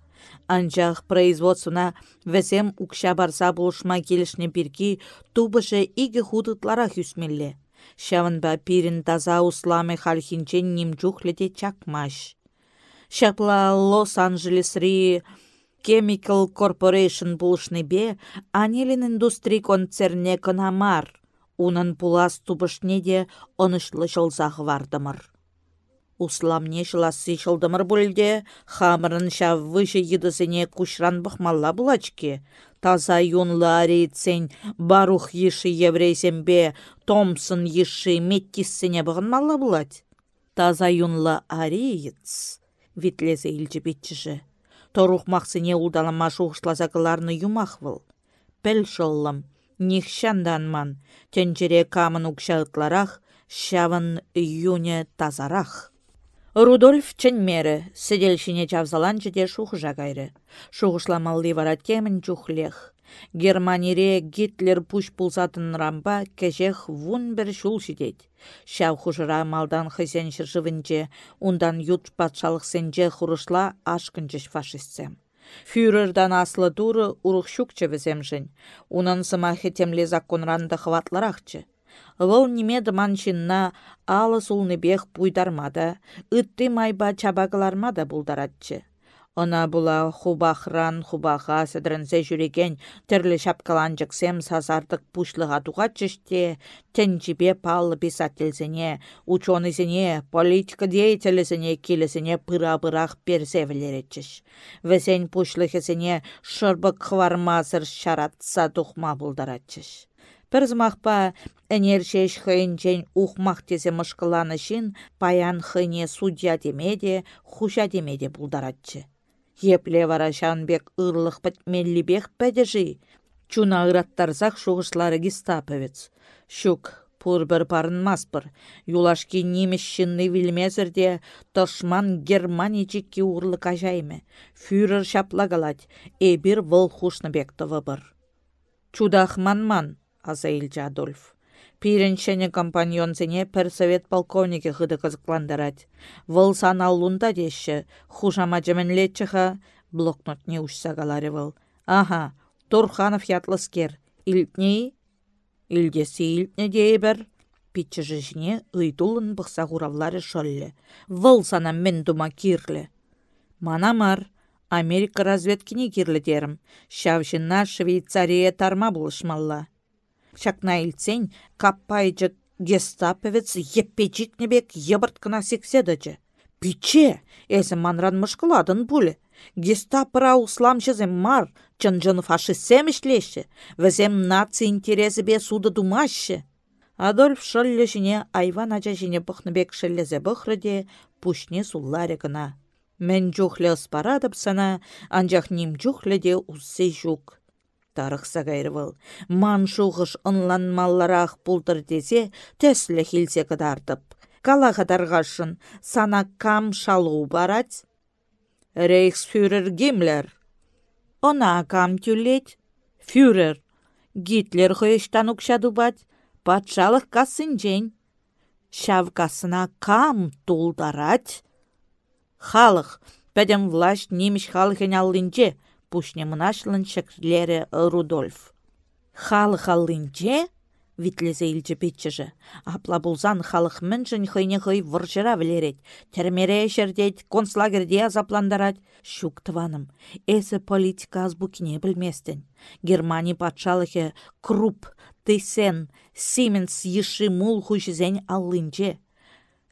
Анжақ производствына вәсем укша барса бұлышма келішне біргі тубышы игі худытларақ үсмелле. Шавынба пирин таза усламе хальхинчен нимчухлете чакмаш. Шапла Лос-Анджелес Ри Chemical Corporation бе анелин индустри концерне кынамар. Унын пулас тубышне де онышлы жылзағы вардымыр. Усламне жыласы жылдымыр бүлде, хамырын шав выжы едізіне күшран бұқмалла бұлачке таза юнлы арейцен барух еші еврейсембе Томсон еші меттиссене мала булать. Таза юнлы ареец, витлезе илчі бетчіжі. Торух мақсыне шуғышлазақыларны юмақ выл. Пәл шоллым, нихшанданман, тенчере камын ұқшағытларақ, шавын юне тазарақ. Рудольф чӹнмеры, сӹделшине чавзалан де шухыжа кайры. Шухышламалли вара темін чухлех. Германире Гитлер пуш пулсатын рамба кәжех вун бір шул шидет. Шав хужыра малдан хызен шыржывынче, ундан ют патшалық сенже хурышла ашкынчыш фашистсем. Фюрердан аслы туры урық шукчы віземжін. Унан сымахы темле законранда хватларахчы. Вăл нимеді маншинна алыс улныбех пуйдармада, ытты майба чабагылармада булдаратчы. Она була хубахран хубаха сәдірінсе жүреген тірлі шапкаланчықсем сазардық пушлыға туғатчыште, тенчіпе палы писательсене, ученысене, политика деятелесене келесене пыра-пырах персевілеретчіш. Весен пушлыхесене шырбық хвармасыр шаратса тухма булдаратчыш. Пірзмақпа әнершеш хыйынчен ухмақ тезе мышкыланы шин паян хыне судья демеде, хуша демеде бұлдаратчы. Епле вара шанбек ырлық бек пәдежі. Чуна ыраттарзақ шуғышлары гестаповец. Шук пурбір парынмаспыр. Юлашки немешшінні вилмезірде тошман Германия чекке урлы кажаймы. Фюрер шаплагалать, эбір выл хушныбектовы бір. Чудахманман, аза илчі Адольф. Пиреншені компаньонзене пір совет полковнике хыды қызықландырать. Выл саналлунда деші, хужама жеменлетчіға блокнот не галаре выл. Ага, Турханов ятлыскер. Илтней Илдесі илтне дейбір. Питчі жіне ұйтулын бұқса ғуравлары шолле. Выл сана мен дума кирлі. Манамар, Америка разведкіне кирлі дерім. Шавшына Швейцария тарма бұлышмалла. Шакна илтсен, каппайчы гестаповец еппечикнебек ебірткіна секседачы. Пиче, әсі манран мұшқыладын бұлі. Гестапыра усламшызем мар, чынжын фашистсем ішлеші, візем наци интересі бе суды думашы. Адольф шыллі жіне айван ача жіне бұқныбек шыллезе бұқрыде пушне сулларе гына. Мен жүхлі ұспарадып сана, анжақ ним жүхлі де ұссы жүк. Тарықса ғайрывыл. Ман шуғыш ынланмалларақ бұлдыр десе, тәсілі хилсе кыдартып. Кала сана кам шалу барать, Рейхсфюрер Гиммлер. Она кам тюлет. Фюрер. Гитлер хойштан укшадубать. Патшалық касын Шавкасына кам тулдарать. Халық. Пәдем власть немеш халықын. Пушне мынашлын шекрлері Рудольф. Халық аллинче? витлезе илчі петчіжі. Апла бұлзан халық міншін хыйне хый вұржыра білерет. Термере шердет, концлагерде азапландарат. Шук тваным, эсі политика азбукіне білместен. Германия патшалығы Круп, Тейсен, Сименс еші мул хұшызен аллынче.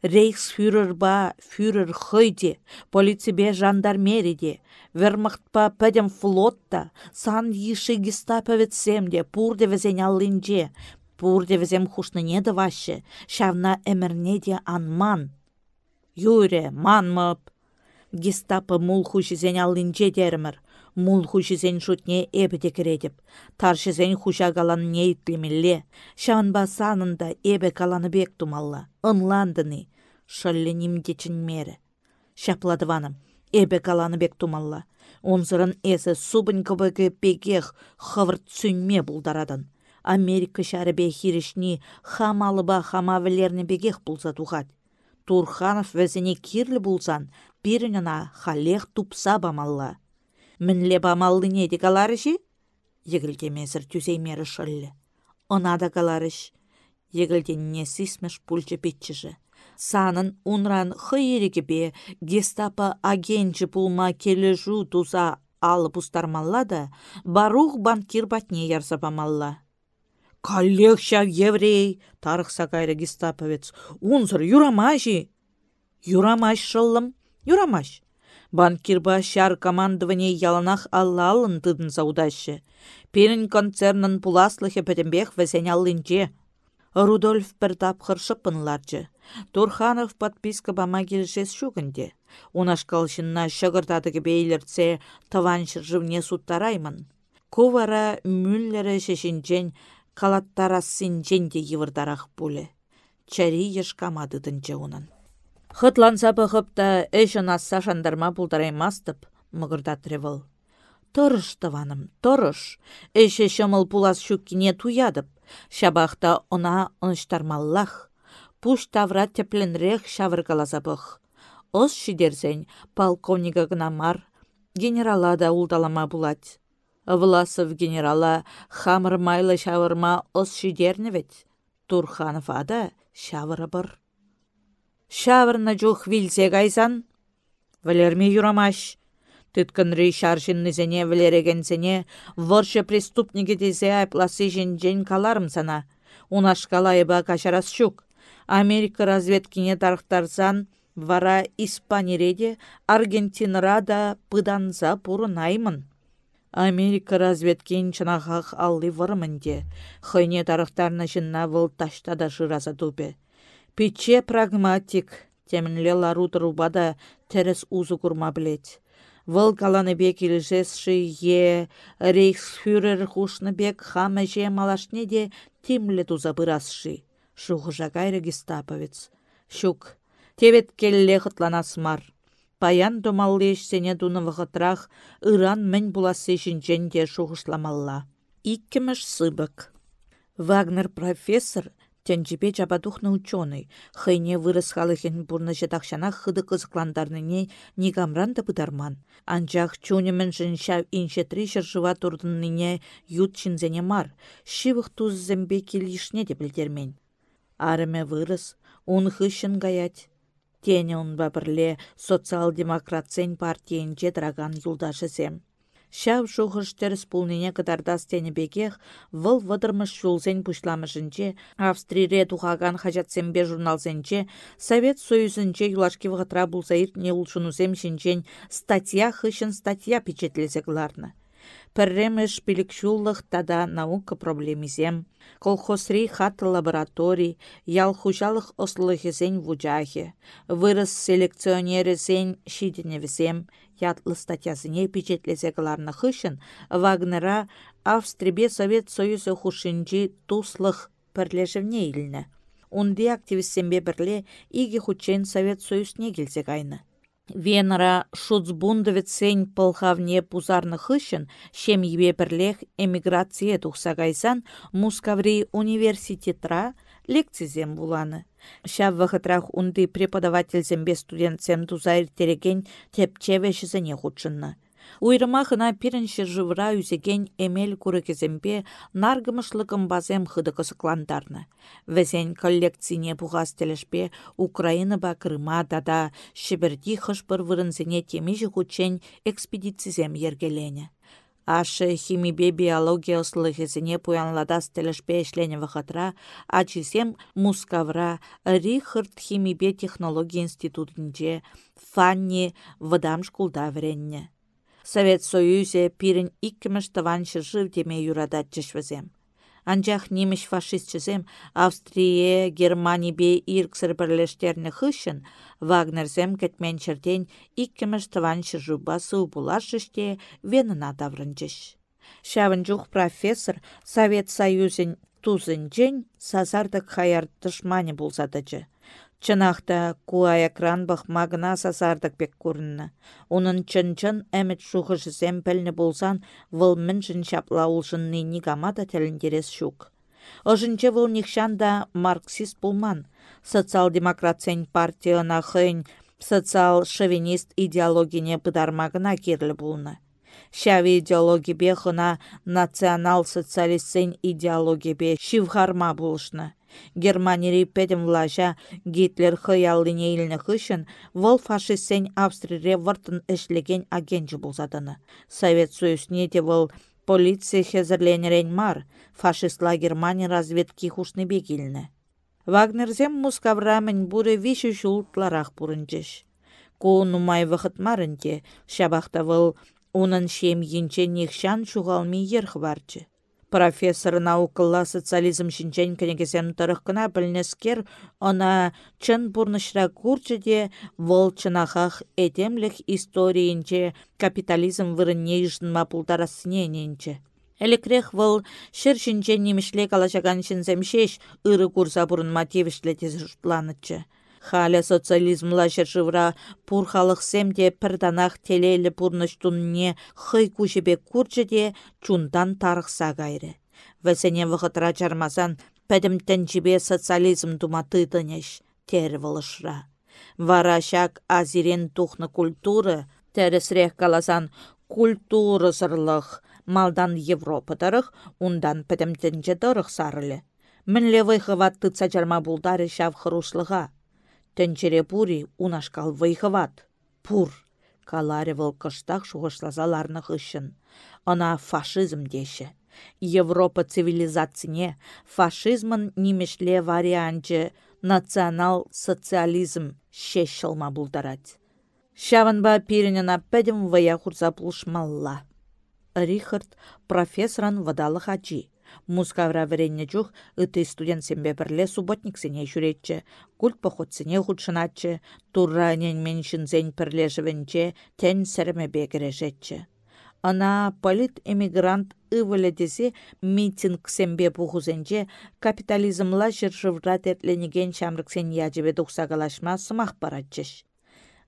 Рейхсфюрер ба фюрер хойде, полицибе жандармериде, вермахтпа пәдем флотта, сан еші гестаповецемде, пурде везен аллинже, Пурде візем хушныне ваще, шавна әмірне де анман. Юре, манмып. Гестапы мул хушизен алынже дермір. Мул хушизен шутне эбіде кередіп. Таршызен хуша галан не итлемелле. Шаванба санында эбе каланы бек тумалла. Ынландыны. Шолле нимдечін мері. Шапладываным. Эбе каланы бек тумалла. Онзырын эсі субын кыбыгы пекех хывырт сүнме бұлдарадын. Америка шәрібе хирішні хамалыба хамавілерні бегех бұлза туғад. Турханов вәзіне кирлі бұлзан, бірініна халех тупса бамалла. Мінле бамаллы не де каларыши? Егілдемезір түзеймері. Она да каларыш. Егілден не сисмеш пульчы петчіжі. Санын унран бе гестапа агенчі пулма кележу туза алып ұстармалла да, барух банкир батне ярсапамалла. Каллех еврей, тарықса кайры гестаповец. Унзыр юрамаши. Юрамаш шыллым, юрамаш. Банкирба шар командование яланах аллалын тыдын заудашы. Перін концернын пуласлыхе пәтімбек вәсен аллынче. Рудольф бір тапқыр шыпынларчы. Турханов подписка бама келшес шугінде. Унашкалшынна шығыртадығы бейлерце таваншыр живне суттараймын. Ковара мүллері шешінчен калаттарасын женде евырдарақ пуле. Чари ешкамадыдынче унын. Хытланса бұғып эшін асса жандарма бұлдараймастып, мұғырдат вăл. Тұрыш, тываным, тұрыш. Эше шымыл пулас шуккине туядып. Шабақта она ұныштармаллах. Пуш тавра тепленрех шавыргаласа бұх. Ос шидерзен полковнига гына мар. Генерала да улдалама булать. Власов генерала хамыр майлы шавырма ос ведь. Турханов ада шавыры бір. Шавырны жух вилсе гайсан. Валерми юрамаш. Түткінрі шаршыннызене вілерегенсене воршы преступнигі дезе айпласы жен каларым сана. Унашкалайба кашарас шук. Америка разведкине тарықтарсан, вара Испаниреде Аргентинрада пыданза пурынаймын. Америка разведкен чынағақ алли вырымынде. Хойне тарықтарына жынна выл ташта да жыраза тупе. Пече прагматик, темінле лару тұрубада тәріс узы күрма білет. Вăл каланыбек илжесши е рейхсфюрер хушныбек хама же малашне де тимле туза бырасши. Шухыжа кайры гестаповец. Щук, тевет келле хытланасмар. Паян домаллеш сене дуны вғытрах ыран мін буласы жінжен де шухышламалла. Иккіміш сыбык. Вагнер профессор Тенчипе чапатухны ученый. Хыйне вырыс халыхен бурны жетақшана хыды кызыкландарныне нигамран да пытарман. Анчах чунемен жынша иншетри жыржыва турдынныне ют чинзене мар. Шивых туз зембе келишне де білдермен. Арыме вырыс, он хыщын гаять. Тене он бабырле социал-демократсен партиенче драган юлдашы. Шав шухыштер спулнине кытардас бекех, выл вăдырмыш шулсен пушламышынче, Австрире тухаган хачатсембе журналсенче, Совет Союзынче юлашки вғытра булса иртне улшынусем шинчен статья хышын статья печетлесек ларны. Пірремеш пілікшуллық тада наука проблемизем. Колхозри хат лабораторий, ял хужалық ослығызен вуджахе. Вырыс селекционерізен шиденевізем, ятлы статьясыне печетлесе кыларны хышын, Вагнера Австрибе Совет Союзы хушинчи туслых пірлешівне илні. Унди активистсембе бірле иге хучен Совет Союзне келсе кайны. Венера шуцбундовецен пылхавне пузарны хышын, шем ебе бірлех эмиграция тухса кайсан Мускаври университетра лекцизем буланы. Шав вахытрах унды преподавательзембе студентсем тузайр тереген тепчевешізіне худшынны. Уйрыма хына пирінші жывра үзеген эмел күрекезембе наргымышлығым базем хыды кысыкландарны. Везен коллекцине бұғас телешпе Украина ба Крыма дада шибірді хышпыр вырынзене темежі хучен экспедицизем ергелене. Ашы химибе биология ослығызіне пуянладас телешпе ішлене вақытра, ачисем мускавра Рихард химибе технология институтынче Фанни вадам шкулда вренне. Совет Союзе пирін иккіміш тываншы жив деме юрадат жышвізем. Анжақ неміш фашистчізем Австрие, Германия бе ирксір бірлештерні хышын, Вагнерзем кетмен черден иккіміш тываншы жубасы бұлашыште венына даврынчыш. Шавын жух профессор Совет Союзен тузын сазардық хаяр болсадычы. Чынақта куа экран магына сасардық бек көрінні. Оның чын-чын әміт шуғышызем пәліні болсан, выл міншін шапла ұлшын нейні гамада тәліндерес шук. Ожынче выл нихшанда марксист болман. Социал-демократсен партияна хыйн социал-шовинист идеологине бұдармағына керлі болны. Шәві идеологибе хына национал-социалистсен идеологибе шивхарма болышны. Германии пәдім влажа Гитлер хыяллине илні хышын, вол фашистсен Австрире вартын эшлеген агенчі болзадыны. Совет Союзне де вол полиция хезерленерен мар, фашистла Германия разведки хушны бегілні. Вагнерзем мускаврамен буры виші жултларах бұрынчыш. Ку нумай вақыт марынте, шабақта выл унын шем енче нехшан шуғалми ерх барчы профессор наукалла социализм шинчен кенегесем тұрыққына білнескер, она чын бұрнышра курчы де вол чынахах этемлік историинче капитализм вырынне жынма пултарасыне ненче. Элекрех шыр шинчен немішле калашаган шинземшеш ыры курса мотивішле тез жұтланычы. Халя социализмла жыржывра пурхалық семде пірданақ телелі пурныштунне хый күшібе күрчі де чундан тарықса гайры. Вәсене вғытра жармасан пәдімтін жібе социализм думаты дынеш тері вылышра. Вара шак азирен тухны культуры, тәрісірек каласан культуры сырлық, малдан Европа тарых, ундан пәдімтінчі дұрық сарылы. Мінле вайхыват тыца жарма бұлдары шав хырушлыға. Тәнчере пури унашкал вайхыват. Пур. Каларе вăл кыштах шухышласаларны хышын. Ана фашизм деші. Европа цивилизацине фашизмын нимешле варианчы национал-социализм шешшылма бұлдарать. Шаванба пиренена пәдім вая хурса пулшмалла. Рихард профессоран вадалық ачи. Мускавра вренне жух ыты студентсембе бірле субботниксене жүретчі, культ походсене худшынатчы, турра ненмен шынзен пірлежівінче тән сәріме бекірешетчі. Ана полит эмигрант ывылі десе митинг сембе бұғызенче капитализмла жыржывра тетленеген шамрыксен яжыбе дұқсагалашма сымақ баратчыш.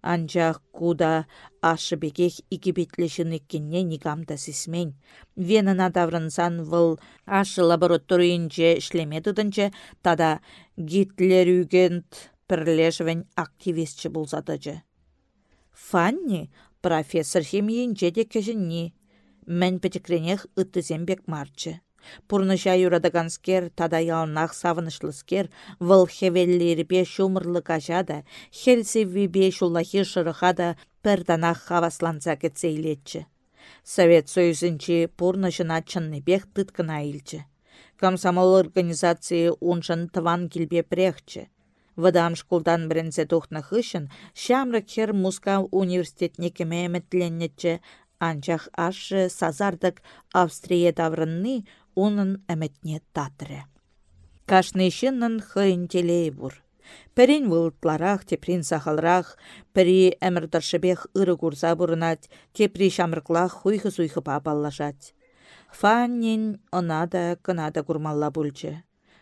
Анчах куда ашыбекех икибетлешін еккенне нигамда сисмен. Венана даврынсан выл ашы лабораторийінче шлемедыдынче тада Гитлер үгент пірлешвен активистчі болзадыжы. Фанни профессор химиинче де кешінні. Мен петекренех ыттызембек марчы. Пурныша юрадаганскер тада ялнах савынышлыскер вăл хевеллерпе шумырлы кажада, хелсеввипе шуллахи шырыхада пір данах хавасланса кетсейлетчі. Совет Союзынчи пурнышына чыннепех тыткына илчі. Комсомол организации уншын тыван килбе прехчі. Вадам шкулдан бірінсе тухнах хышын, шамрак хер Муска университетне кеме анчах ашы сазардык Австрия даврынны унын әмәтне татры. Кашны шыннын хыйын телей бур. Пәрін вылытларақ, теприн сахалрақ, пәрі әмірдіршібех ыры курса бұрынат, тепри шамрықлақ хуйхы-суйхы папаллашат. Фаннин онада кынада курмалла бүлчі.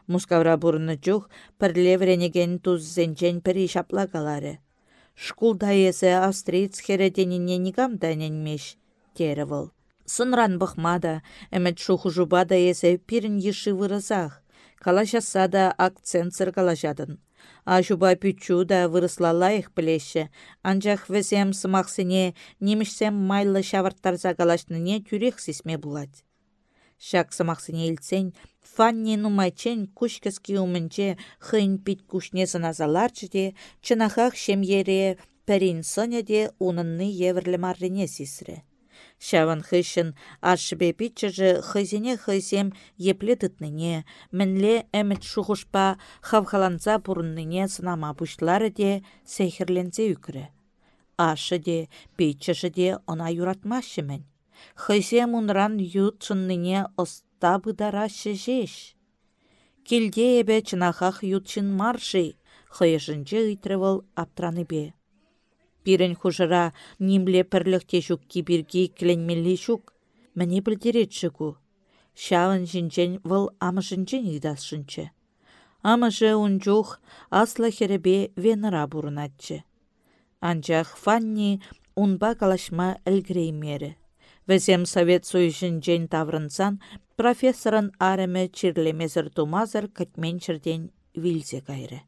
Мускавра бұрыны жүх, пірле вренеген туз зенчен пәрі шапла калары. Шкулда есі австриец выл. Сынран бұқмада, әмет шуху жубада есе пирін еші вырызақ. Калашаса да акцент сыргалашадын. А жуба пүчу да вырысла лайық білеші. Анжақ візем сымақсыне немішсем майлы шаварттарза калашныне тюрек сесме булать. Шак сымақсыне илсен, фанни нумайчен кушкески умынче хын пит кушне сыназаларчы де, чынахақ шемьере пәрін сыне де унынны еврлі маррине сисрі. Шаван хыщын аршыбе питчыжы хызине хызем епле тытныне, мінле әміт шухушпа хавхаланса бұрынныне сынама бұшлары де сәйхірленсе үкірі. Ашы де, питчыжы де она юратмашы мен. Хызем унран ют чынныне оста бұдарашы жеш. Келде әбе чынахақ ютчын маршы, хыйышынчы ыйтрывыл аптраны бе. Пирен хужыра нимле пірлікте жүк кибірге кіленмелі жүк. Мәне білдеретші ку. Шавын жінчен выл. Амышы унчух асла херебе венера бұрынатчы. Анчах Фанни унба калашма әлгіреймері. Везем Совет Союзын таврынсан профессорын арымы чирлемезір тумазыр кәтмен чірден вилзе кайры.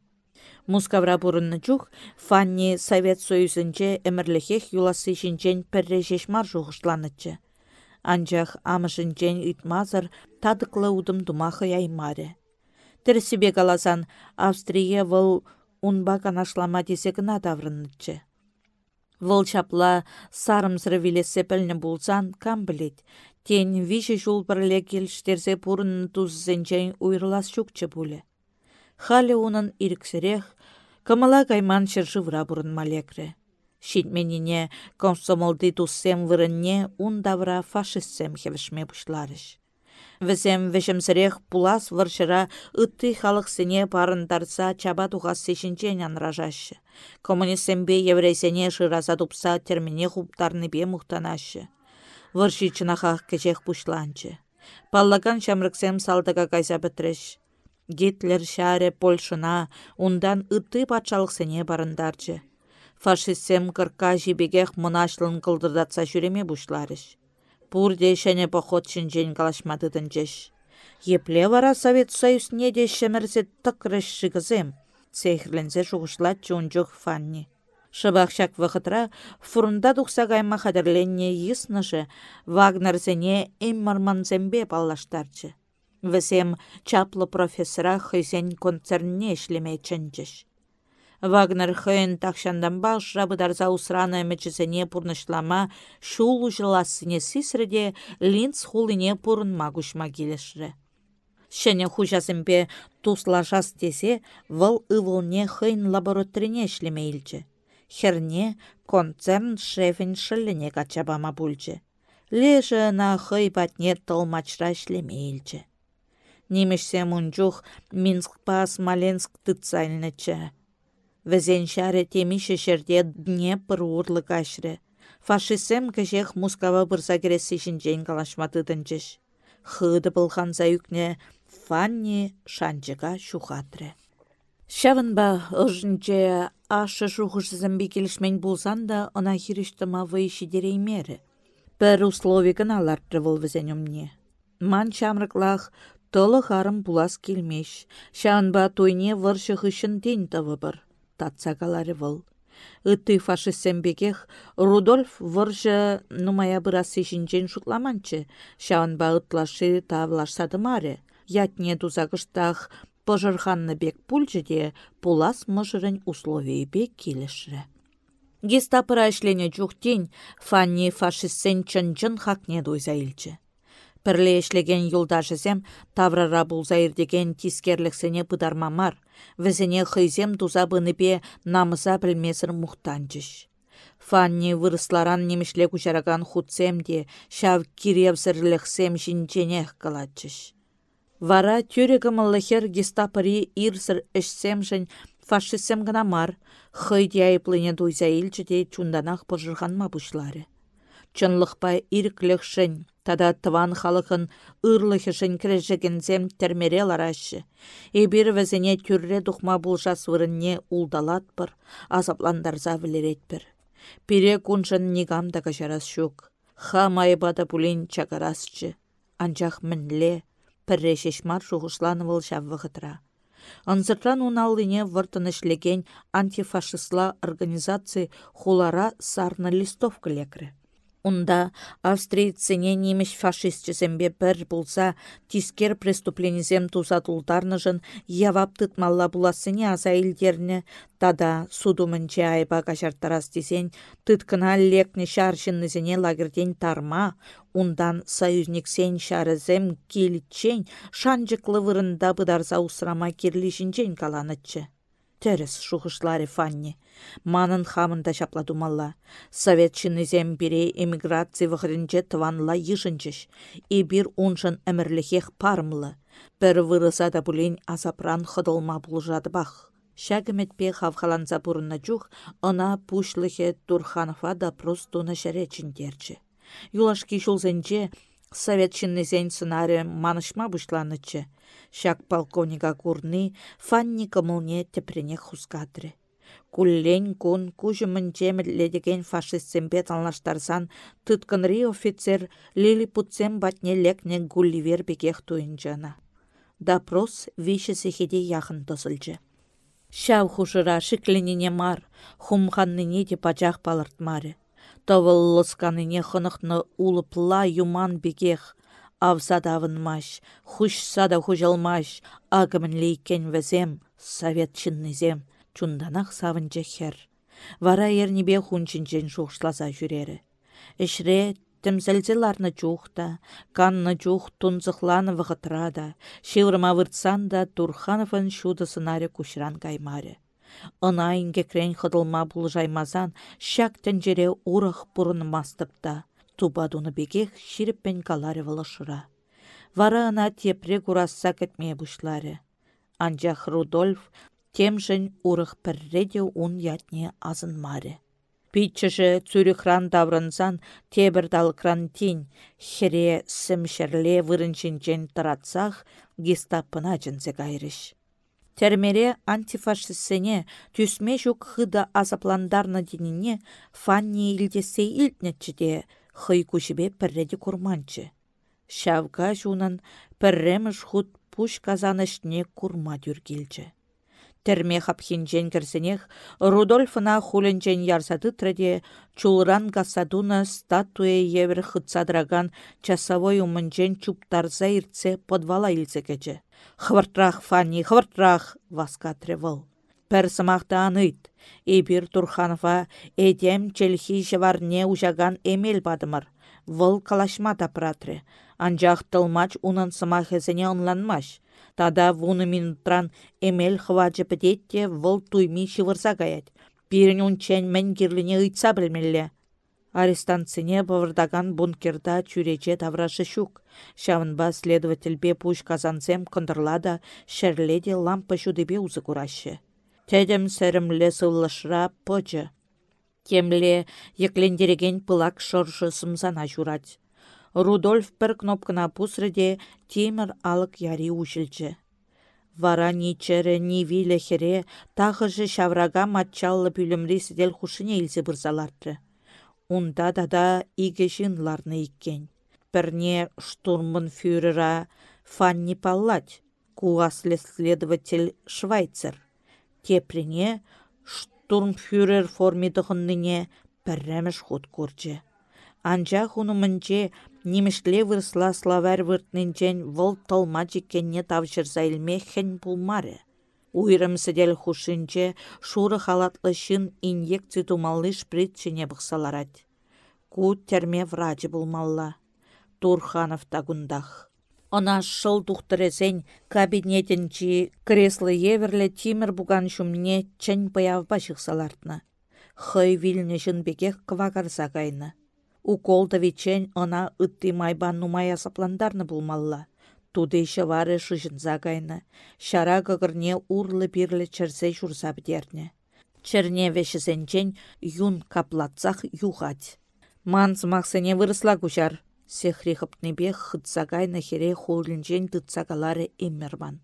Мускавра бұрынны жүх, Фанни Совет Союзынче әмірліхех юласы жінчен пірре жешмар жұғышланычы. Анжақ амышынчен итмазыр тадықлы удым думахы яймаре. Тірсібе қаласан Австрия выл унба канашлама десегіна даврынычы. Выл чапла сарымсыры вилесе пілні булсан кам білет. Тен виші жул бірле келіштерзе бұрын тұззенчен уйрылас бұлі. Халі унын иріксірех, Кымыла кайман çршывра бұрын малекрре. Шитменине комсомолды туссем вырынне ундавра фашистсем хевішме пушларыш. Візем вешемсірех пулас варшыра ытты сене парындарса чаба тухас сешінчен анражашы. Коммунистсембе еврейсене шыраза тупса термине хуптарны бе мұқтанашы. Варши чынахах кечех пушланчы. Паллаган шамрыксем салдыға кайса бітреш. Гитлер шаре Польшына, ундан ытты патшалықсыне барындарчы. Фашистсем кырка жибегех мұнашлын кылдырдатса жүреме бұшларыш. Пурде шәне поход шинжен калашмадыдын жеш. Епле вара Совет Союз неде шемірзе тықрыш шыгызем. Сейхірлензе жуғышлат жонжық фанни. Шыбақшак вақытра фурында дұқса қайма қадірленне еснышы, Вагнерзене эммарманзембе баллаштарчы. Весем чаплы профессора хыйсен концернне ишлемечченчеш. Вагнер хыйын тахшанданба жабыдарза усраны мәчесене пурнышлама шул ужыласыне сисреде линц хулыне пурынма кушма келешрі. Шәне хужасымпе туслашас тесе вăл ывылне хыйын лабораторине ишлеме Херне концерн шефін шыллене качабама бульче. Леже на хый батне толмачра шлемейлче. Немешсем Минск па Смоленск тыцальныча. Візен шаре темише шерде Днепр урлы кашры. Фашисем кешех Мускава бұрса кересі жінжен калашматыдынчыш. Хыды бұлханса үкне Фанни шанчыға шухатры. Шавынба ұжынче ашы шухышызымбе келішмен болсан да, она хиріштіма вайши дереймері. Бір условигін алартры выл мне. Ман чамрыклах толы харым булас келмеш. Шавынба тойне выршы хышын тен тавы бір. Татса калары выл. Рудольф выржы нумая бырасы жинжен шутламанчы. Шавынба ытлашы тавлашсады маре. Ятне тузагыштах пожырханны бек пульчыде пулас мыжырын условий бек келішрі. Гестапыра ішлене жүхтен Фанни фашистсен чын-чын хакне дойза. Пірле ішлеген юлдашызем таврара бұлзайыр деген тискерліксене бұдармамар, візіне хыйзем туза бе намыза білмесір мұқтанчыш. Фанни вырысларан немішле күшараган худсем де шав киревзірліксем жинченех калатчыш. Вара тюрегіміліхер гестапыри ирсір ішсемшін фашистсем гына мар, хыйд яйплыне дуйза илчіде чунданах пожырғанма бұшлары. Чынлықпа ирклікшін, тада тыван халықын ырлыхышын кірежігінзем термере ларашы. Эбір візіне түрре дұқма бұлжас вырынне улдалат бір, азапландарза білерет бір. Пире күншын нигамда кашарас шук. Ха майбада пулин чагарасчы. Анчах мінле, піррешеш мар шухышланывыл шаввығытра. Анзыртран уналлине антифашистла организации хулара сарны листовка лекрі. Унда австрийцене немеш фашистчесембе бір болса тискер преступленізем тузатулдарныжын явап тытмалла буласыне аза илдерне тада судумынче айба кашартарас десен тыткына лекне шаршыннызене лагерден тарма ундан союзниксен шарызем килчен шанжыклы вырында быдарса усрама кирлишинчен каланыччы. Терес шухышлары фанни. Манын хамында шапладумалла. Совет чинызем бире эмиграции вғырынче тыванла ешінчіш. И бир уншын әмірліхех пармлы. Бір вырыса да бұлін азапран хыдылма бұлжады бақ. Шәгіметпе хавхаланса бұрынна жүх, она пушлыхе Турханова да простуна шәречіндерчі. Юлашки шулзенче Совет чиннезен сценарий манышма бұшланычы. Шак полковника курны фанни кымылне тепрене хускатры. Куллен кун кужымын ледеген фашистсембе талнаштарсан тыткынри офицер лили путсем батне лекне гулливер бекех туйынчана. Допрос виші сехеде яхын тосылчы. Шау хушыра шикленине мар, хумханныне де пачах палыртмары. Товыллысканыне хынықны улыпла юман бекех, авзадавынмаш, хушса хужалмаш, агымын лейкен візем, совет чыннызем, чунданақ савынчы хер. Вара ернебе хунчинчен шуқшласа жүрері. Ішре тімзілзіларны чухта, канны чух тунзықланы вғытрада, шеврма выртсан да Турхановын шуды сынаре кушран каймаре. Ына ингекрен хыдылма жаймазан, шак тәнжере урық бұрын мастыпта тубадуны бекех ширіппен каларе вылышыра. Вара ана тепре курасса кетме бұшлары. Анжақ Рудольф темжін урық пірреде ун ятне азын маре. Питчіші цүріхран даврынсан тебір далкран тин, хере сімшерле вырынчинчен таратсақ гестапына жінзе гайрыш. Термере антифашистсене түсме жүк хыда азапландарны денине фанни илдесе илтнетчіде хый кучебе пірреде курманчы. Шавга жунан пірреміш худ пуш казанышне курма дүргелчі. Терме хапхинчен кірсенех Рудольфына хуленчен треде чулран гасадуна статуя евер хыцадраган часовой умынчен чуптарза иртсе подвала илсе кече. Хвартрах, Фанни, хвартрах, васка тревол. Пәр сымақта аныйт. Эбир Турханова эдем челхи жаварне ужаган эмел бадымыр. Выл калашма тапратры. Анжақ тылмач унын сымахызыне онланмаш. Тада вуны минутран эмел хваджы педетте выл туйми шывырса гаять. Пирін унчен мен кирліне ыйтса білмелле. Арестанцине бавырдаган бункерда чүрече таврашы щук. Шавынба следовательбе пуш казансем кындырлада шерледе лампа шудебе узы курашы. Тәдім сәрімлі сывлышра пычы. Темле еклендереген пылак шоршы сымсана журать. Рудольф бір кнопкына пусрыде темір алық яри ушілчі. Вара ни чәрі, ни вилі хере, тағыжы шаврага матчаллы пүлімрі сідел хушыне илсе бұрзаларды. Унда да иге жынларны иккен. Бірне штурмын Фанни Паллать, куасле следователь Швайцер. Теприне штурмфюрер формидығынныне піррәміш худ көрчі. Анча хунымынче немешле вырсла славар выртнынчен выл толма жеккенне тавшырса илмехен пулмары. Уйрым сідел хушинче шуры халатлы шын инъекция тумаллы шпритчине бұқсаларад. Ку терме врачы булмалла. Турханов тагундах. Она шыл тухтыресен кабинетінчі креслы еверлі тимір буган шумне чән паявба шықсалартны. Хый вилні бекех квагарса кайны. Уколда вечен она ытты майбан нумай асапландарны булмалла. Туды вары шыжынса кайны. Шара гығырне урлы бирлі чәрсе журса бідерне. Черне вешісенчен юн каплатсах юғать. Манс мақсыне вырысла кушар. Сехри хыпнебе хытсагай нахере холлинчен тытсагалары эммерман.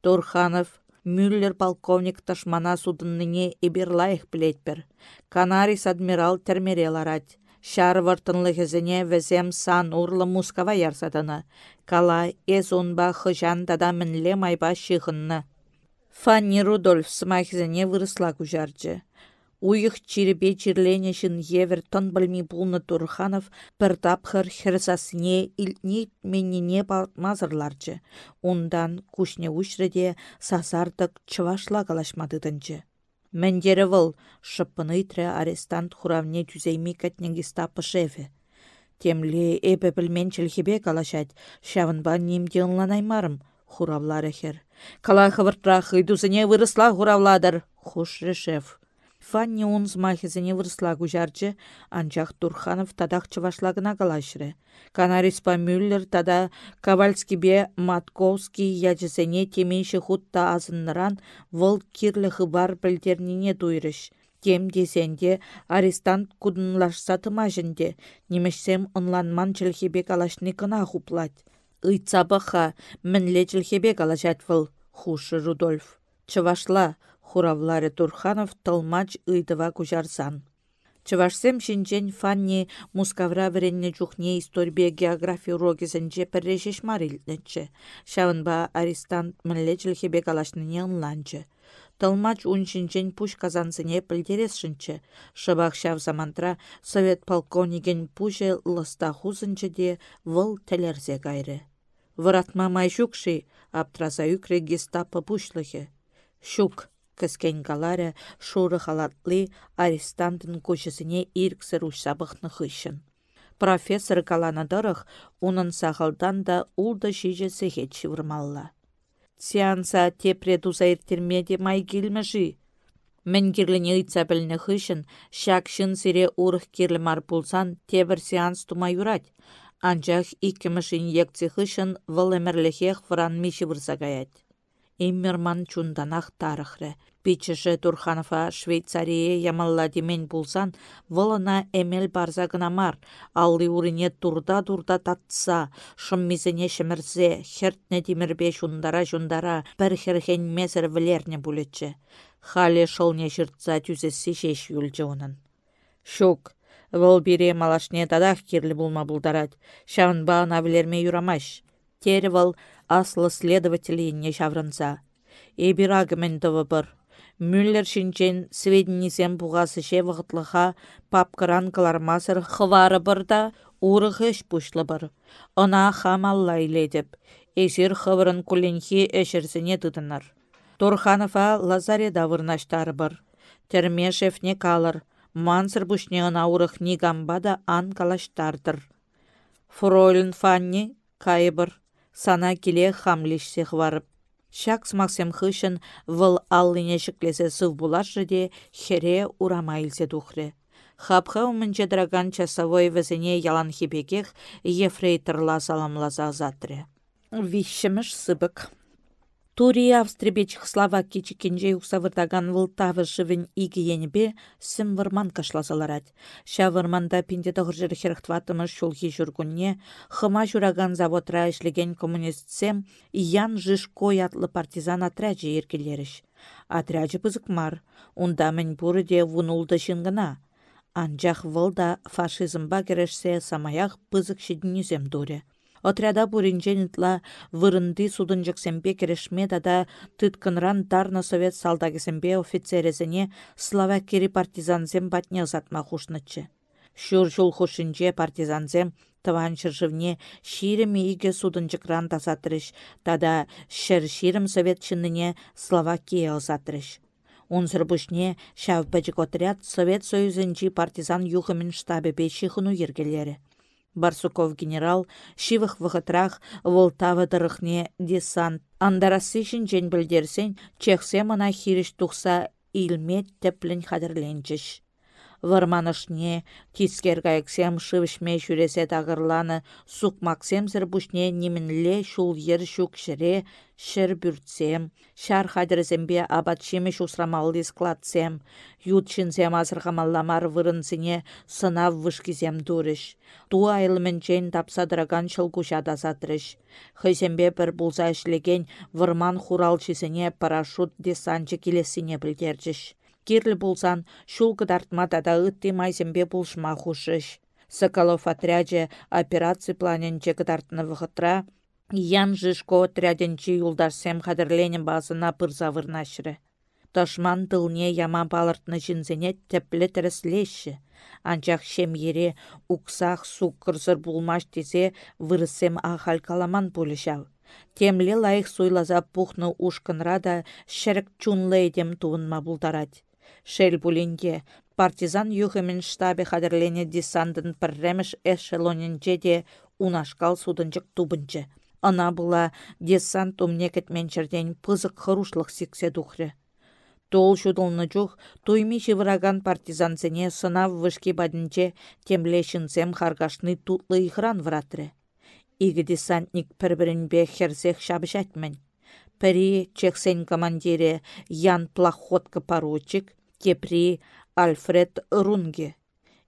Турханов, Мюллер полковник ташмана судынныне эберлайх білетпір. Канарис адмирал термереларать. Шар вартынлы везем сан урлы мускава ярсадыны. Кала эз унба хыжан дада мінле майба шихынны. Фанни Рудольф смахзене вырысла кужарчы. Уйых чиребе чирленешін евер тон білмей бұлны Турханов бір тапхыр хірсасыне илтне меніне мазырларчы. Ондан күшне үшреде сасардық чывашла калашмадыдынчы. Мәндері выл шыппыны итрі арестант хуравне түзеймі кәтнен гестапы шефе. Темле эпі білмен чілхебе калашать, шавынба немде аймарым, хуравлар эхер. Кала хывыртра хыйдузыне вырысла хуравладыр, хуш. Фанни унс махизене вырсла кужарчы, анчах Турханов тадах чывашлагына калашры. Канариспа Мюллер тада бе Матковский ячысене темейші хутта азынныран выл кирлі хыбар білдерніне туйрыш. Тем десенде арестант кудынлашса тымажынде, немешсем онланман чілхебе калашны кына хуплать. Ыйцабаха мінле чілхебе калашат выл, хушы Рудольф. Чывашла, хуравларе Турханов тылмач ыйдыва кужарсан. Чывашсем шинчен фанни мускавра вренне чухне исторбе география урогисенче піррешеш марилнетче. Шавынба арестант мінле чілхебе калашныне ынланчы. Тылмач уншинчен пуш казансыне пілдересшінче. Шыбақ шав замантра совет полковниген пуже лыста хузынче де выл телерзе гайры. Вратма май шукши, аптраса юкре гестапо пушлыхе. Шук, кіскен галаря шуры халатлы арестантын көшісіне ирксір ұшсабықны хыщын. Профессор каланадырых унын сағылдан да улды жиже сехет шывырмалла. Сеанса тепре тузайыртермеде май келмеші. Мен кирліне ыйтса біліні хышын, шак шын сире урых кирлі пулсан тебір сеанс тумай юрать. Анчах иккіміш инъекция хышын выл әмірліхех вран миші вырса Эммерман чунданах тарыхры. Пичеше Турханова Швейцария ямалла демен булсан, вылына эмел барза гына мар. Алли урине турда-турда татса, шыммизене шымірзе, хертне демірбе шундара жундара, бір херхен вілерне булетче. Халі шылне жыртса түзесі шеш юлчы онын. Шук, выл бире малашне тадах кирлі булма булдарад. Шавынба ана білерме юрамаш. Тері выл аслы следователіне шаврынса. Эбір агымендовы бір. Мюллер шинчен сведенисен бұғасы ше вғытлыға папкыран калармасыр хывары бірда урығы үш бұшлы бір. Она хамалла иледіп, эсир хывырын куленхи әшірсіне тұтыныр. Турханова лазареда вырнаштары бір. Терме шефне калыр, мансыр бұшне ына урық нигамбада ан калаштардыр. Фройлен Фанни кайбыр сана келе хамлешсе хварып. Шак смаксем хышын выл аллине шіклесе сыв булашы де хере урамайлсе тухре. Хапха умынче драган часовой візіне ялан хибекех ефрейторла саламлаза затры. Вишшіміш сыбык. Тури Австребеч Словакки чекенже ұқсавырдаган вылтавы живін игі енебе сім вырман кашлазаларад. Ша вырманда пинде тұғыр херхтватымыш шулхи жүргінне, хыма жураган заводра ішлеген коммунистсем Ян Жишко ятлы партизан отряджы еркелеріш. Отряджы мар, унда мен бұры де вунулды жынгына. Анжақ вылда фашизмба керешсе самаях пызык шедінізем дуре. Отряда буринченитла вырынды судынчыксемпе керешме тада тыткынран тарна совет салдагесемпе офицерезене словаккери партизанзем батне ызатма хушнычче. Шур жул хушинче партизанзем тыван шыржывне ширеме иге судынчыкран тазатрыш, тада шыр ширым совет чынныне Словакия ызатрыш. Унсыр бұшне шәвпәчік отряд Совет Союзынчи партизан юхымен штабы беші ергелері. Барсуков генерал, шивых вғытрах Волтава дырыхне десант. Андарасы жінжен білдерсен, чехсе мына хиріш тұқса илмет тәплін қадірленчіш. Варманышне, тискер гайксем шывышме жүресе тағырланы, максем зірбушне немінле шул ер шук шыре, шыр бүртсем, шар хадірзембе абат шемеш усрамалды складсем, ютшинсем азырғамалламар вырынсыне сынав вышкизем дурыш. Ту айлымінчен тапсадыраган шылгушада затрыш. Хызембе бір бұлза ішлеген вырман хуралчысыне парашют десанчы келесіне білгерчіш кирлі болсан, шул кыдартма тада ытты майзембе булшма хушыш. Соколов отряде операции планенче кыдартны вғытра, Ян Жишко отряденче юлдарсем қадірленен базына пырза. Тошман тылне яма балыртны жінзене тәплі тіріслеші. Анчақ шем ере уксақ су кырзыр булмаш десе вырысем ахал каламан полышал. Темле лайық суйлаза пухны ушкынра да туынма бұлдарадь. Шел партизан юхымен штабе хадерлене десантын пірреміш эшелонінче де унашкал судынчык тубынчы. Ана була десант умнекетменчерден пызык хырушлық сиксе духры. Тол шудылны жух, туйми партизан партизанцене сынав вышки бадынче темлешінсем харгашны тутлы ихран вратры. Игі десантник пір-бірінбе херсех шабышатмен. Пәрі чехсен командире Ян Плохотка поручик, Кепри Альфред Рунге.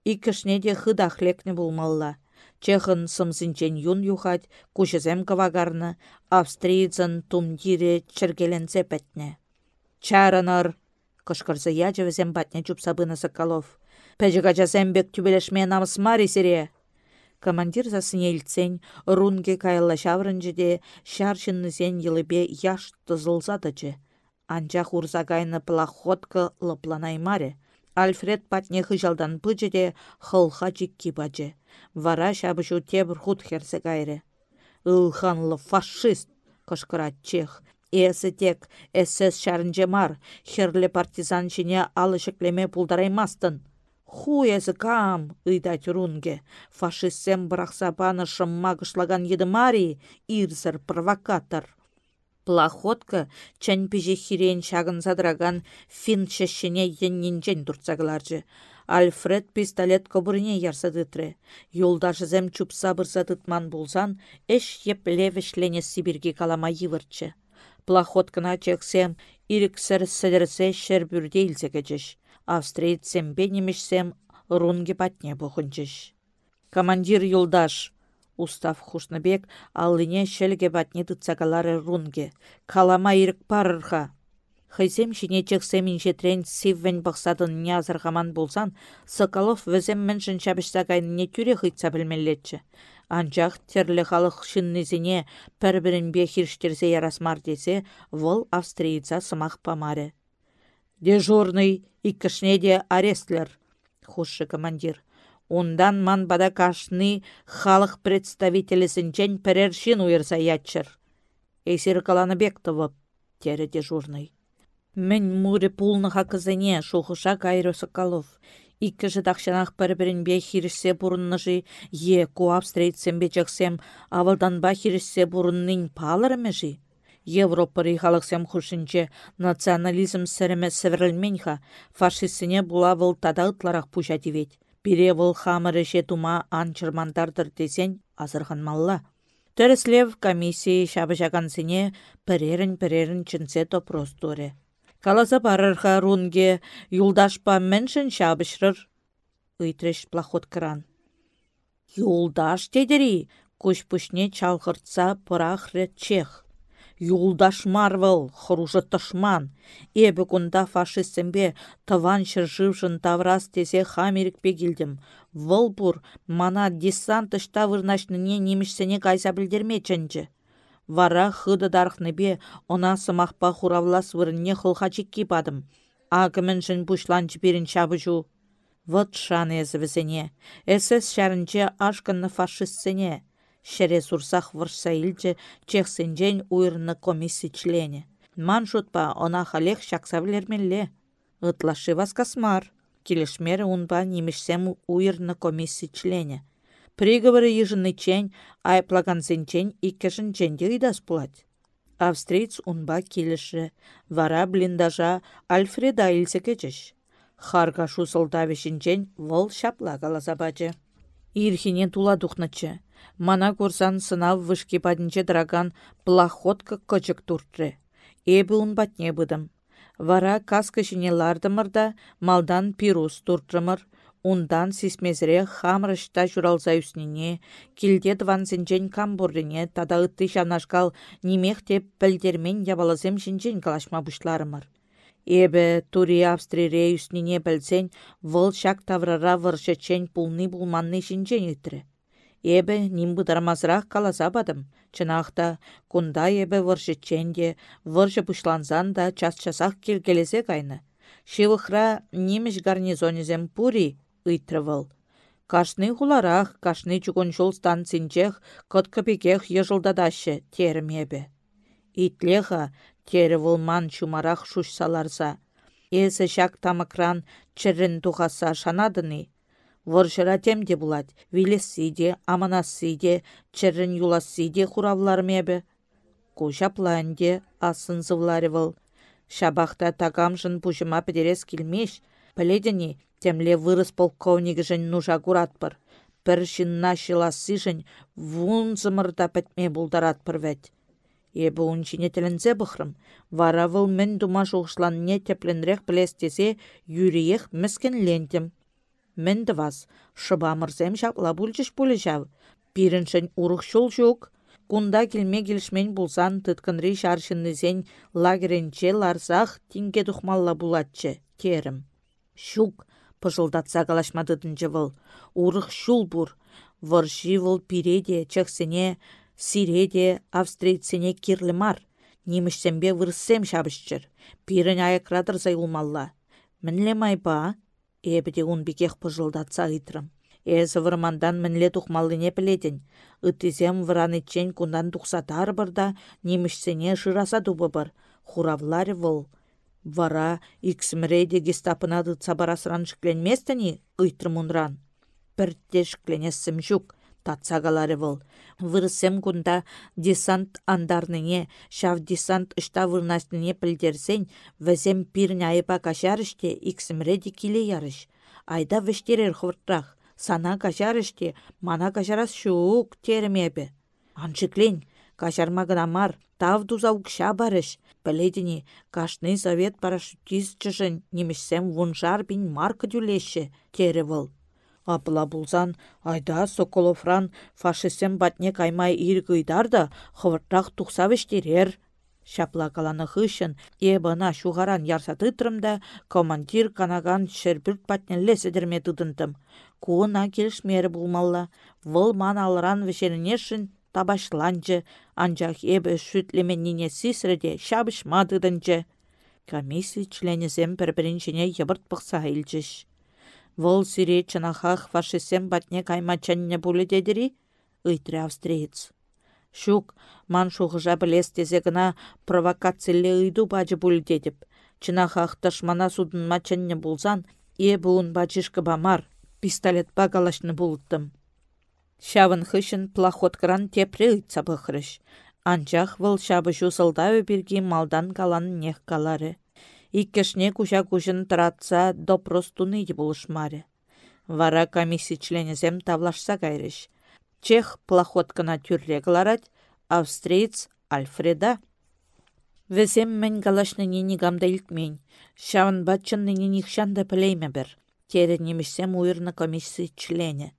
Икішне де хыдахлекне булмалла. Чехын сымсынчен юн юхать, кушезем кавагарны, австрийцын тумдире чергеленсе пәтне. Чаранар, кышкырзы ячевізем батне чупсабыны Соколов. Пәжігачасем бек түбелешме намыс мари сире. Командир засыне илтсен, рунге кайылла шаврынжы де, шаршыннызен йылыбе яш тызылзадычы. Анчах урзагайны плохотка лыпланаймаре. Альфред патне хыжалдан пычы де хылха жикки бачы. Вара шабышу тебір худ херсе гайры. Илханлы фашист, кышкырат чех. Эсі тек СС шарынже мар, херлі партизан шине алышыклеме пулдараймастын. Ху езі кам, ыйдать рунге. Фашистсем баны шымма кышлаган едімари, ирзір провокатор. Плохотка чәнпеже хирен шагын задраган фин шешіне енненжен дұртсағыларжы. Альфред пистолет кобырыне ярсадытре. Юлдашызем чупса бұрсадытман болсан, эш еп левішлене Сибирге калама йывырчы. Плохоткына чексем, иріксір шер бүрде илсекечіш. Австрийтсем бенемешсем рунге патне бұхынчыш. Командир юлдаш, Устав хушныбек аллине шелге батне тыцагалары рунге. Калама ирік парырха. Хайсем шине чексемин жетрен сиввен бақсадын нязырғаман болсан, Соколов візем міншін не тюре хыйтса білмелетчі. Анчақ терлі халық шыннызіне пір-бірінбе хирштерсе ярасмар десе, вол австрийца сымақ памаре. Дежурный, иккішне де арестлер, хушшы командир. Ундан ман бада кашны халық представителесінчен пірершін уйырса ятчыр. Эсир каланы бектовып, тері дежурный. Мен муре пулны хакызыне шухыша кайры Соколов. Иккі жыдақшанақ бір-бірінбе хирішсе бұрынныжы, е ку абстрейтсембе жақсем, авылданба хирішсе бұрынның палырымы жи. Европыры халықсем хушинче национализм сірімі сіверілменха фашистсіне була выл тада ытларақ пуша дивет. Бире выл хамыры тума анчырмандардыр десен азырғанмалла. Тәріслев комиссии шабы жағансыне пірерін-пірерін чынсе топрос туре. Каласа барырға рунге юлдашпа міншін шабышрыр. Ыйтреш плоход кран. Юлдаш дедері, күш пүшне чалғыртса рет чех. Юлдаш марвыл, хұружы тышман. Эбі күнда фашистімбе тыван шыржывшын таврас тесе хамерікпе келдім. Выл бұр, мана десант ұшта вырнашныне немішсене кайса білдермечінчі. Вара хыды бе, она сымақпа хуравлас вырынне хылхачик кипадым. Агымын жын бұшланчы берін жу. Вот шан езі Эсэс шарынче ашқынны фашистсене шере сурсах вырса илче чехсенжен уйрны комиссия члене. Ман шутпа она халех шаксавлермелле. Ытлаши вас космар. Килешмер унба немешсем уйрны комиссия члене. Приговоры ежыны чень, айплагансенчен иккешін ченде ыйдас пулать. Австриец унба килеші, вара блиндажа Альфреда илсекечеш. Харга шусылдавешінчен вол шапла галазабачы. Ирхинен тула духначы. Мана курсан сынав вышки падінче драган плахотка кычык туртры. Эбі ун батне быдым. Вара каска жіне лардымыр малдан пирус туртрымыр. Ундан сисмезре хамрышта журалза үсніне, килде двансенчен камбуррине тада ытты шанашкал немех теп пілдермен ябалазем жінчен калашма бұшларымыр. Эбі тури Австрире үсніне білсен, выл шак таврара выршечен пулны булманны жінчен үтірі. Эбі нимбы дармазырақ каласа бадым. Чынақта, кунда ебі ченде, выршы пушланзан да час-часақ келгелесе кайны. Шивықра неміш гарнизонезем пури ыйтрывыл. Кашны хуларақ, кашны чугун жол станцинчех, кыткапекех ежылдадашы терім ебі. Итлеха тері вылман чумарақ шуш саларса. Эсі шак тамакран чырын тухаса шанадыны, Выржыратем де булать, вилесси де, аманасси де, чыррын юласси де хуравлар мебе. Кужа планде асын выл. Шабахта тагамжын пужыма педерес килмеш, піледіні темле вырыс полковник жын нужа куратпыр. Пір жынна шыласы жын вун зымырда пәтме бұлдаратпыр вәт. Ебі унчине тілінзе бұхрым, вара выл мен дума не тепленрек білестесе, юриех міскен лентем. Мінді вас, шыба мырзем жапла бұлжыш бұлы жав. Пиріншін ұрық шул жүк. Кунда келме келшмен бұлсан тұткынри шаршыннызен лагеренче ларсақ тинге тұхмалла бұлатчы, терім. Шук, пыжылдатса калашмадыдынчы выл. Урық шул бұр. Варши выл пиреде, чықсыне, сиреде, австрийцене кирлі мар. Немішсембе вырссем шабышчыр. Пирін аякрадыр зайылмалла. Мінле майба, Эбіде ун бекех пыжылдатса ыйтрым. Эзі вырмандан мінле тухмаллыне піледін. Үттізем вранычен кундан тухсатар бірда, немішсене жыраса дубы бір. Хуравлар выл. Вара иксімрейде гестапына дытса барасыран шікленместіні ыйтрым унран. Піртте шікленесім жүк татсагалары выл. Вырысем кунда десант андарныне, шав десант ышта вырнастыне пілдерсен, вәзем пирін айыпа кашарыште иксімреди киле ярыш. Айда вештерер хвыртрах, сана кашарыште, мана кашарас шук теремебе. Аншыклен, кашарма мар, тав дуза укша барыш. Пеледіні, кашны совет парашютист чышын немешсем вунжар бин марка дюлеші, выл. Апыла булзан, айда Соколовран фашистсем батне каймай иргыйдар да хывыртрақ тухса вештерер. Шапла каланы хышын, ебана шуғаран ярсатытрым да, командир канаган шербірт батнелле седірме тыдынтым. Куына булмалла, выл ман алыран вешерінешін табашланчы, анчах ебі шүтлеменіне сисреде шабышма тыдынчы. Комиссия членезем бір-біріншіне ебірт бұқса илчіш. Вол сире чынахах фашисем батне кайма чанне пулі дедері? Ыйтры австриец. Шук, ман шуғыжа білестезе гына провокациялі ыйду бачы пулі дедіп. Чынахах ташмана судын мачанне булзан, е буын бачышкы бамар, пистолет багалашны булыттым. Шавын хышын плахот кран тепре ыйтса бұхрыш. Анчах вăл çапы çусылтавы пирки малдан калан нех калары. Иккешне куша кушын тратса допрос туныйди булышмаре. Вара комиссия членезем тавлашса кайрыш. Чех плохоткана тюрре кыларать, австриец Альфреда. Весем мен галашны нини гамда илтмень. Шаван батчынны нихшан да пілейме бір. Тере немешсем уйрны комиссия члене.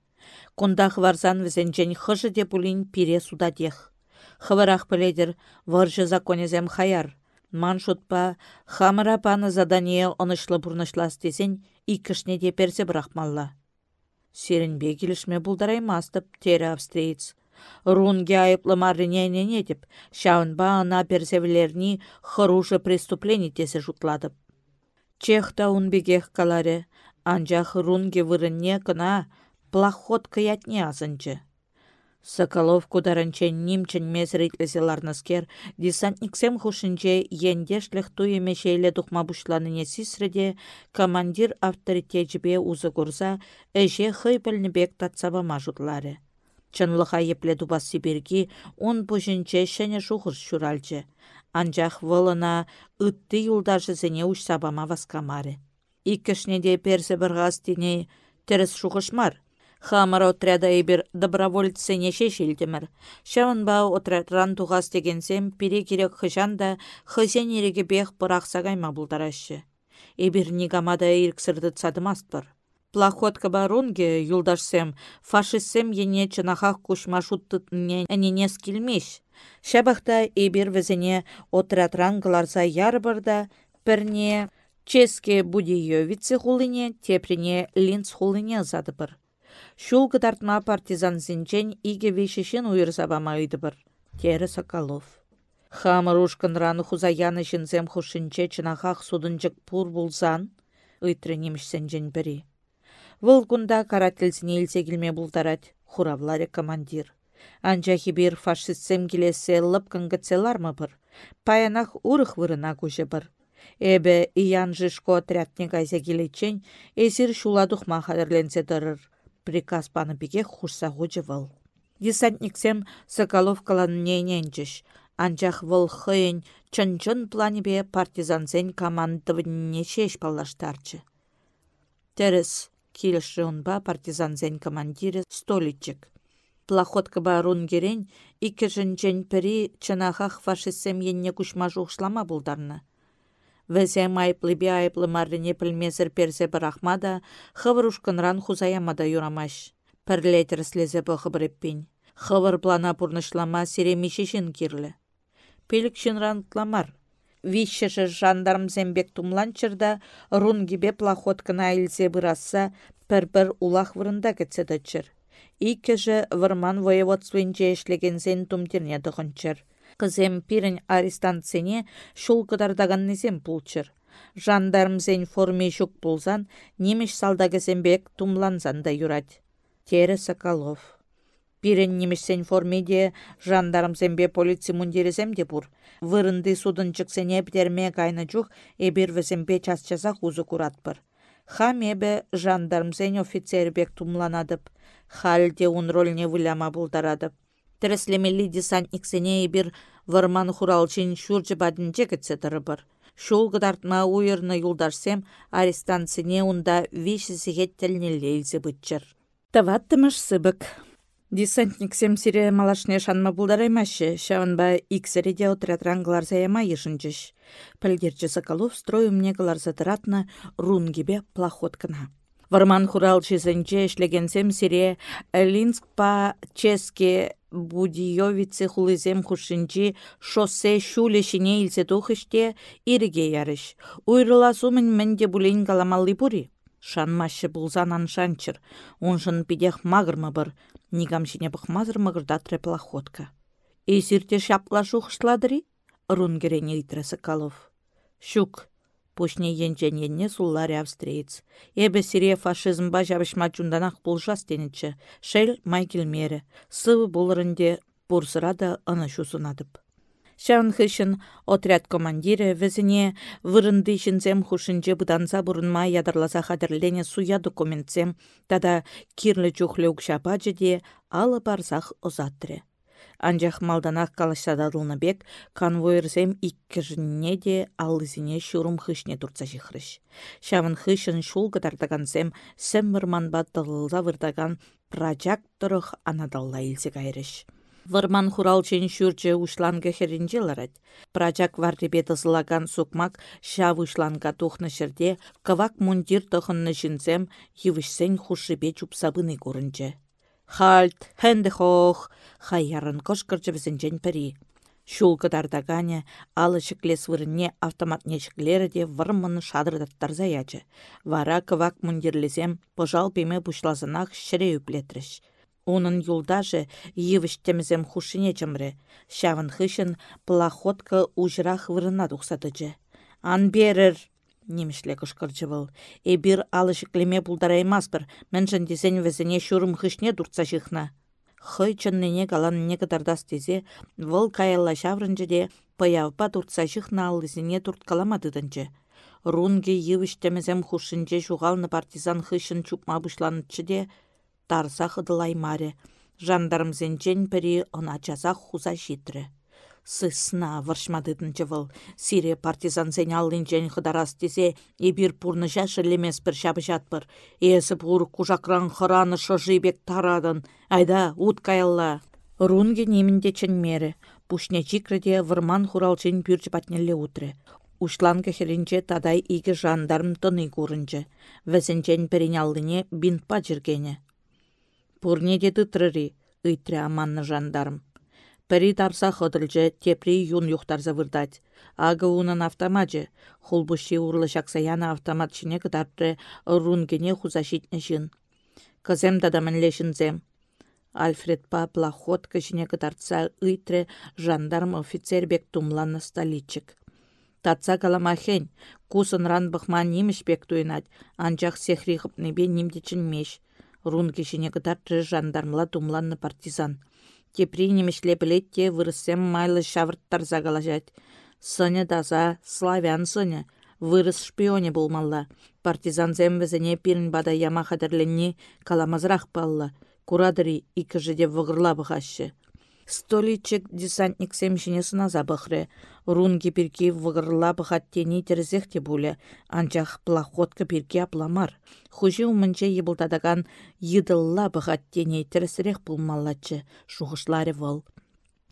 Кундах варзан візенчен хыжы де пулин пире судадех. Хывырах піледер варжы законезем хаяр. Ман шутпа хамыра паны задание онышлы бұрнышлас десен икішне де персе бірақмалла. Серінбе келішме бұлдараймастып тері австриец. Рунге айыплы марыне нетіп, шаунба ана персевлерні хыружы преступление тесе жұтладып. Чехта унбегех каларе, анжақ рунге вырынне кына плоход каятне азынчы. Соколов кударанчен нимчен мезритлесе ларнаскер, десантниксем хушинче ендешлых туеме шейле бушланыне сисреде, командир авторитетчебе узы курса, эже хый бек татсаба мажутлары. Чынлыха епле дубас Сибирги, он пушинче шәне шухыр шуральчы. Анжақ вылына ытты юлдашы зене сабама васкамары. Иккішнеде персе бірғас шухышмар. Хамар отряда ебір добровольцене шешілдімір. Шавынба отрядран туғас дегенсем пире керек хыжан да хызен ереге бех бұрақ сағайма бұлдарашы. Эбір нигамада ирксірді цадымаст Плохотка барунге юлдашсем, фашистсем ене чынахах кушмашут тытне әнене скилмеш. Шабахта эбір візіне отрядран гларза ярбырда, пірне Ческе Будиевице хулыне, теприне Линц хулыне задыбыр. Шул гыдартма партизан зинчен иге вишешен уйырсабама ыйдыбыр. Тері Соколов. Хамыр ушкынраны хузаяны жінзем хушинче чынахах судынчык пур булзан, немішсен жен бірі. Вұл күнда карательсіне илсе келме бұлдарад, хуравларе командир. Анжахи бір фашистсем келесе лыпкын ма бір. Паянах урых вырына көжі бір. Эбе иян жишко отрядне кайса келечен, эсир шуладухма хадырленсе дырыр. Приказ паны биге хушса хучы выл. Десантниксем Соколов ненчіш. Анжах выл хыйын чын-чын планебе партизансен командывынне шеш паллаштарчы. Терес килші унба партизанзен командирі столичек. Керен, икі жінчен пірі чынахах фашистсем енне күшма жуғшлама бұлдарны. Вәзем айыплы бе айыплы маррине пілмезір перзе бірахмада, хывыр ушкынран хузаямада юрамаш. Пірлетер слезе бұ хыбыреппен. Хывыр плана пурнышлама серемешешін кирлі. Пелік шынрантламар, вишші жандарм зембек тумланчырда рунгибе плохоткына илсе бұраса пір-бір улах вырында кетсе дачыр. Иккежі вырман воеводственче зен тумтерне дұғынчыр. Қызем пирін арестанцене шул незем пулчыр. Жандарм зен форме жүк пулзан, немеш салдагезембек тумланзанда юрать. Тері Соколов. Пирен немешсен формеде жандармсембе полиция мундиреземде бур. Вырынды судын чыксене бтерме кайны чух эбир весембе час-часа хузы куратпыр. Хам эбе жандармсен офицербек тумланадып. Халде ун рольне выляма булдарадып. Тіреслемелі десантниксене эбир варман хуралчин шурчы бадынче кетсе тұрыбыр. Шул гыдартма уйырны юлдарсем арестанцыне унда виші сігеттеліне лейлзі бытчыр. Таваттымыш сыбык. Десантник семсире малашне шанма булдараймашы, шаванба иксереде отрядран гларзаяма ешінчіш. Пілгерчі Соколов строю мне гларзатыратна рунгибе плохоткана. Варман хурал чизенче эшлегенсем сире Линск па ческе Будиовице хулызем хушинчи шоссе шулешіне илсе тухыште ириге ярыш. Уйрыла сумын менде булейн каламалли бури. Шанмашы булзан аншанчыр, оншын пидех магырмы бір, нигам шине бұқмазыр мығырда плохотка. Эсирте шапла шухшладыри? Рун керене итресі Соколов. Пушне енчен енне сулларе австриец. Эбе сире фашизмба жабышма чунданақ бұлжас денічі. Шел май келмері. Сывы бұлырынде бұрсырада аны шусынадып. Шаун отряд командирі візіне вырынды жінзем хушынже бұданса бұрынма ядырласа қадірлене суя документсем, тада кирлі жүхлі ұкшапа де алы барзақ озаттыры. Анжақ малданақ калашсададылны бек, конвойырзем иккіжінне де аллызіне шурым хышне турца жихрыш. Шавын хышын шул гыдардагансем сәм вырманба дылылда вырдаган прожекторых анадалла илсе кайрыш. Вырман хуралчен шүрче ушланга херінже ларать. Прачак варребе тызылаган сукмак шав ушланга тухны шерде, кывак мундир тұхынны жінзем, евішсен хушыбе чупсабыны көрінче. Хальт, хэнде хох, хайярын кошкырчы візінжен пірі. Шул кыдардагане алы шіклес вырынне автоматне шіклері де вырмын шадырдаттар заячы. Вара кывак мундирлесем пожал пеме бушлазынақ шіре үплетріш. Унын юлдаже йывыштемзем хушине чымре. Шавын хышын плаходка ужрах вырына тухсатычы. Ан берір, немішле кышкырчы был. Эбир алышыклеме пулдараймаспыр, міншін десен візіне шурым хышне дуртса жихна. Хый чынныне галанне кытардас тезе, выл каялла шаврынчы паявпа дуртса жихна алысыне турткаламадыдынчы. Рунге йывыштемзем хушинче шуғалны партизан хышын чупма бұшланытчы де, тарса хыдылай маре. Жандармзенчен пірі она хуза. Сысна варшмадыдынчы выл. Сире партизан аллинчен хыдарас десе, ебір пурныша шырлемес бір шабы жатпыр. Есі пур кужакран хыраны шыжибек тарадын. Айда, ут каялла. Рунге немінде чынмері. Пушне чикреде вырман хуралчен пүрчі патнелле утры. Ушлан кехерінче тадай игі жандарм тыны курынчы. Вәсенчен переняллыне бинтпа жиргене. Пурне деді тұрыры, үйтірі аманны жандарм. Пәрі тарса ходылжы тепри юн юхтарза вырдать. Ага унын автоматжы. Хулбуши урлы шаксаяна автомат шине кытартры рунгене хузашитне жын. Кызем зем. Альфред па плоход кышине кытартса ыйтры жандарм офицер бек тумланны столичик. Татса каламахен, кусын ран бұхман неміш бек туйнать, анчах сехри хыпнебе немдечін меш. Рун кешіне кытартры жандармла тумланны партизан. Тепри немешле білетте вырысем майлы шавырттар загалажать. Сыне даза, славян сыне, вырыс шпионе болмалла. Партизан земвезене пирін бада яма қадірленне каламазрақ балла. Курадыри икі жеде вғырла бұғашы. Столичек десантник семшіне сыназа бұқры. Рунги пирки вғырла бұғаттені терзехте бұлі. Анчах плахотка пирки апламар. Хужи умынче ебылтадаган йыдылла бұғаттені терсірек бұлмаллачы. Шуғышлары выл.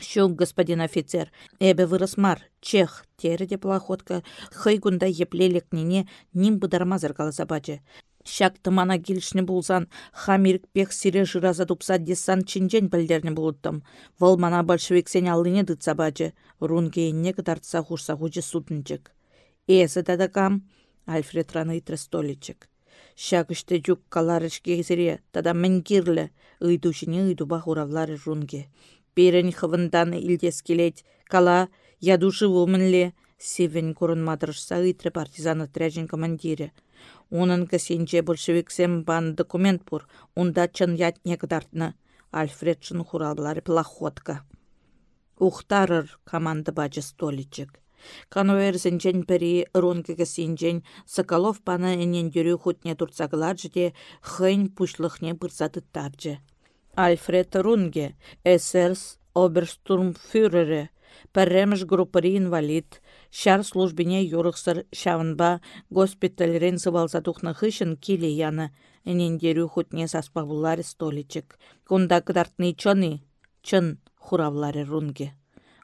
Шук, господин офицер, эбе вырысмар, чех, де плахотка, хыйгунда еплелекнене ним бұдармазыр қаласа бачы. Шак тымана келішні болсан, хамирк пех сире жыраза тупса десант чинжен білдерні болуттым. Вол мана большевиксен алыне дытса бачы, рун кейінне кытартса хурса хучы судынчык. Эсі кам, Альфред раны итрі столичек. Шак каларыш кезіре, тада мінгірлі, ыйдушыне ыйдуба хуравлары рунге. Перен хывындан илдес келет, кала, ядушы вумінле, севен курынмадырышса ыйтрі партизан отряжен командире. Унын кісенче большевиксем бан документ пур, унда чын ятне кыдартны. Альфред шын хураллары плохотка. Ухтарыр команда бачы столичек. Кануэрсенчен пери ронке кісенчен Соколов пана энендерю хутне турцаглар жде хэнь пушлыхне бұрзатыттаржы. Альфред Рунге, СРС оберстурмфюрере, пәрреміш группари инвалид, Шар службине юрықсыр шавынба госпитальрен сывалса тухны хышын киле яны, энендерю хутне саспавулары столичек. Кунда кыдартны чыны, чын хуравлары рунге.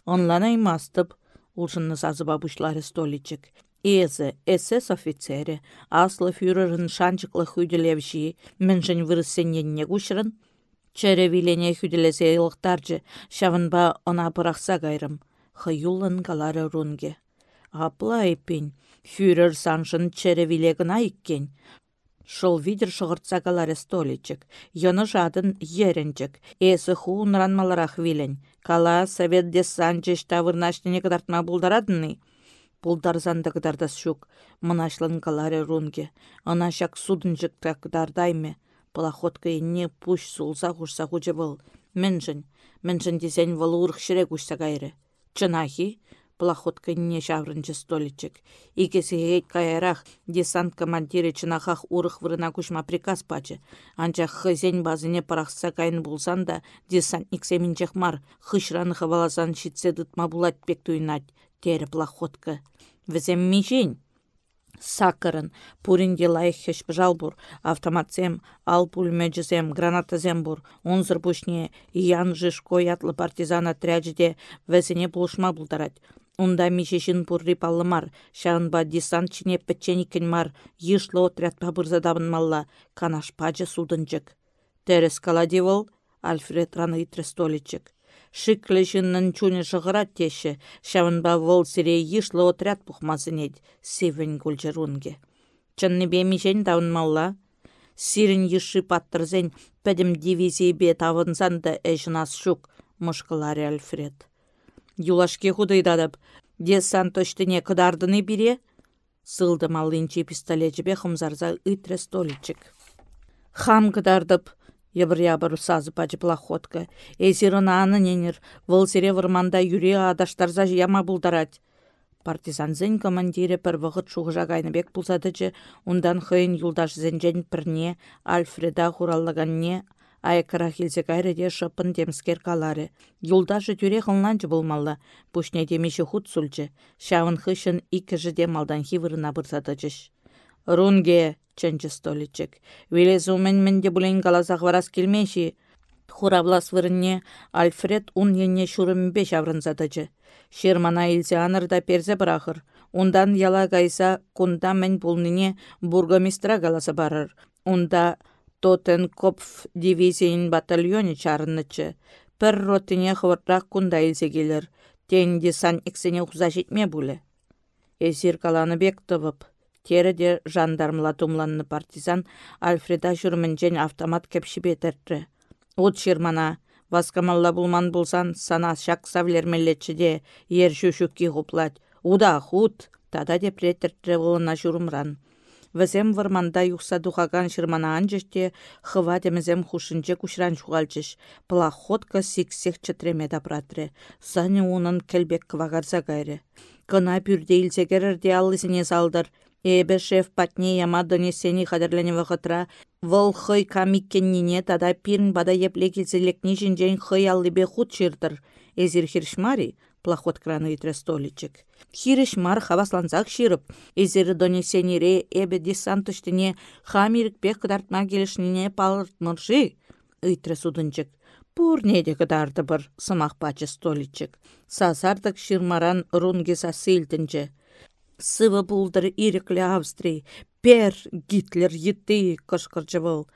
Онлана мастып, улшынны сазыба бушлары столичек. Эзі, СС офицері, аслы фюрерін шанчықлы хүделевші, міншін вырыссененне күшірін, Чәрі вилене хүделесе елықтаржы, шавынба она пырақса гайрым, хыюлын калары рунге. Аплайпен, фюрер саншын черевилегін айккен. Шол видер шығыртсагалары столичек, йоны жадын еренчек, эсі хуын ранмаларақ вилен. Кала совет десанчыш тавырнашнене кадартма булдарадыны. Булдарзанды кадардас шук, мынашлын калары рунге. Шак судынчык кадардайме. Плохотка инне пуш сулса хушса хучы был. Міншін, міншін десен вал урх шірек кайры. Чынахи, плохотканне шаврынчы столичек. Икесе каярах десант командире чынахах урых вырына кушма приказ пачы. Анча хызен базыне парақса кайын булсан да десантник семинчех мар хышраны хаваласан шитсе дытма булат пек туйнать. Тері плохотка. Візем мижень. Сакырын, пуринде лайхеш бур, автоматсем, ал пулеметчесем, гранатазем бур, онзыр пушне, ян жишко ятлы партизан отряджде весене пулышма бултарать. Унда мишешін пурри паллымар, шағынба десант чине пәтченикен мар, ешлы отряд пабырзадабын малла, канаш пачы судынчык. Терес каладивол, Альфред раны итрестоличек шиклі жынның чуне шығырат теші, шавынба вол сире ишлы отряд пухмасынет, севен гүлжерунге. Чынны бемешен малла, сирін еші паттырзен пәдім бе тавынсан да әжінас шук, мұшқылары Альфред. Юлашке худайдадып, десан тоштыне кыдардыны бире, сылды малынчы пистолетчебе хымзарза үйтре столичек. Хам кыдардып, Ебір-ябір сазы пачы плохотка. Эсирын аны ненер, выл сере вырманда юре адаштарза яма булдарать. Партизанзен командире пір вғыт шуғыжа кайныбек бұлсадычы, ундан хыйын юлдаш зенжен пірне, Альфреда хураллаганне, айкыра хилсе кайрыде шыпын темскер калары. Юлдашы тюре қылнанчы болмалла, пушне демеші худ сүлчі, шавын хышын икіжі демалдан хивырына бұрсадычыш. Рунге, чэнче столичек. Велес умен менде булен каласақ варас келмеші. Хуравлас вырынне Альфред ун енне шурымбе шаврынзадычы. Шермана илсе анырда перзе бұрақыр. Ундан яла кайса кунда мен пулнине бургомистра галаса барыр. Унда Тоттенкопф дивизиян батальоне чарынычы. Пір ротыне хвыртрақ кунда илсе келір. Тен сан ексене хуза жетме. Эсир каланы бек тұвып. Тереде жандармла тумланны партизан Альфреда жүрмінжен автомат кепші бетірді. От шермана, васкамалла булман булсан сана шак савлермелетчіде ер шүшікки ғуплат. Уда худ, тада деп ретірді ғылына жүрімран. Візем варманда юқса дұқаған шырмана анжыште, хыва демізем хушынче күшран шуғалчыш. Плаходка сиксек чытреме дапратры. Саны унын келбек квагарза гайры. Кына пүрде илсегерерде аллысыне салдыр. Эбе шеф патне яма донесени хадерлене вахытра. Вăл хăй камиккеннине тада пирн бада епле килселекни жинжен хăй аллипе худ чиртăр. Эзир хиршмари, плоход краны итре столичек. Хиршмар хавасланзак ширып, эзир донесенире эбе десантыштыне хамирик пек кыдартма келішнине палыртмырши. Итре судынчык. Пурнеде кыдарды бір сымақ столичек. Сазардық ширмаран рунге сасылтынчы. Сывы булдыр иреклі Австрий. Пер Гитлер етті кышқырчы бол.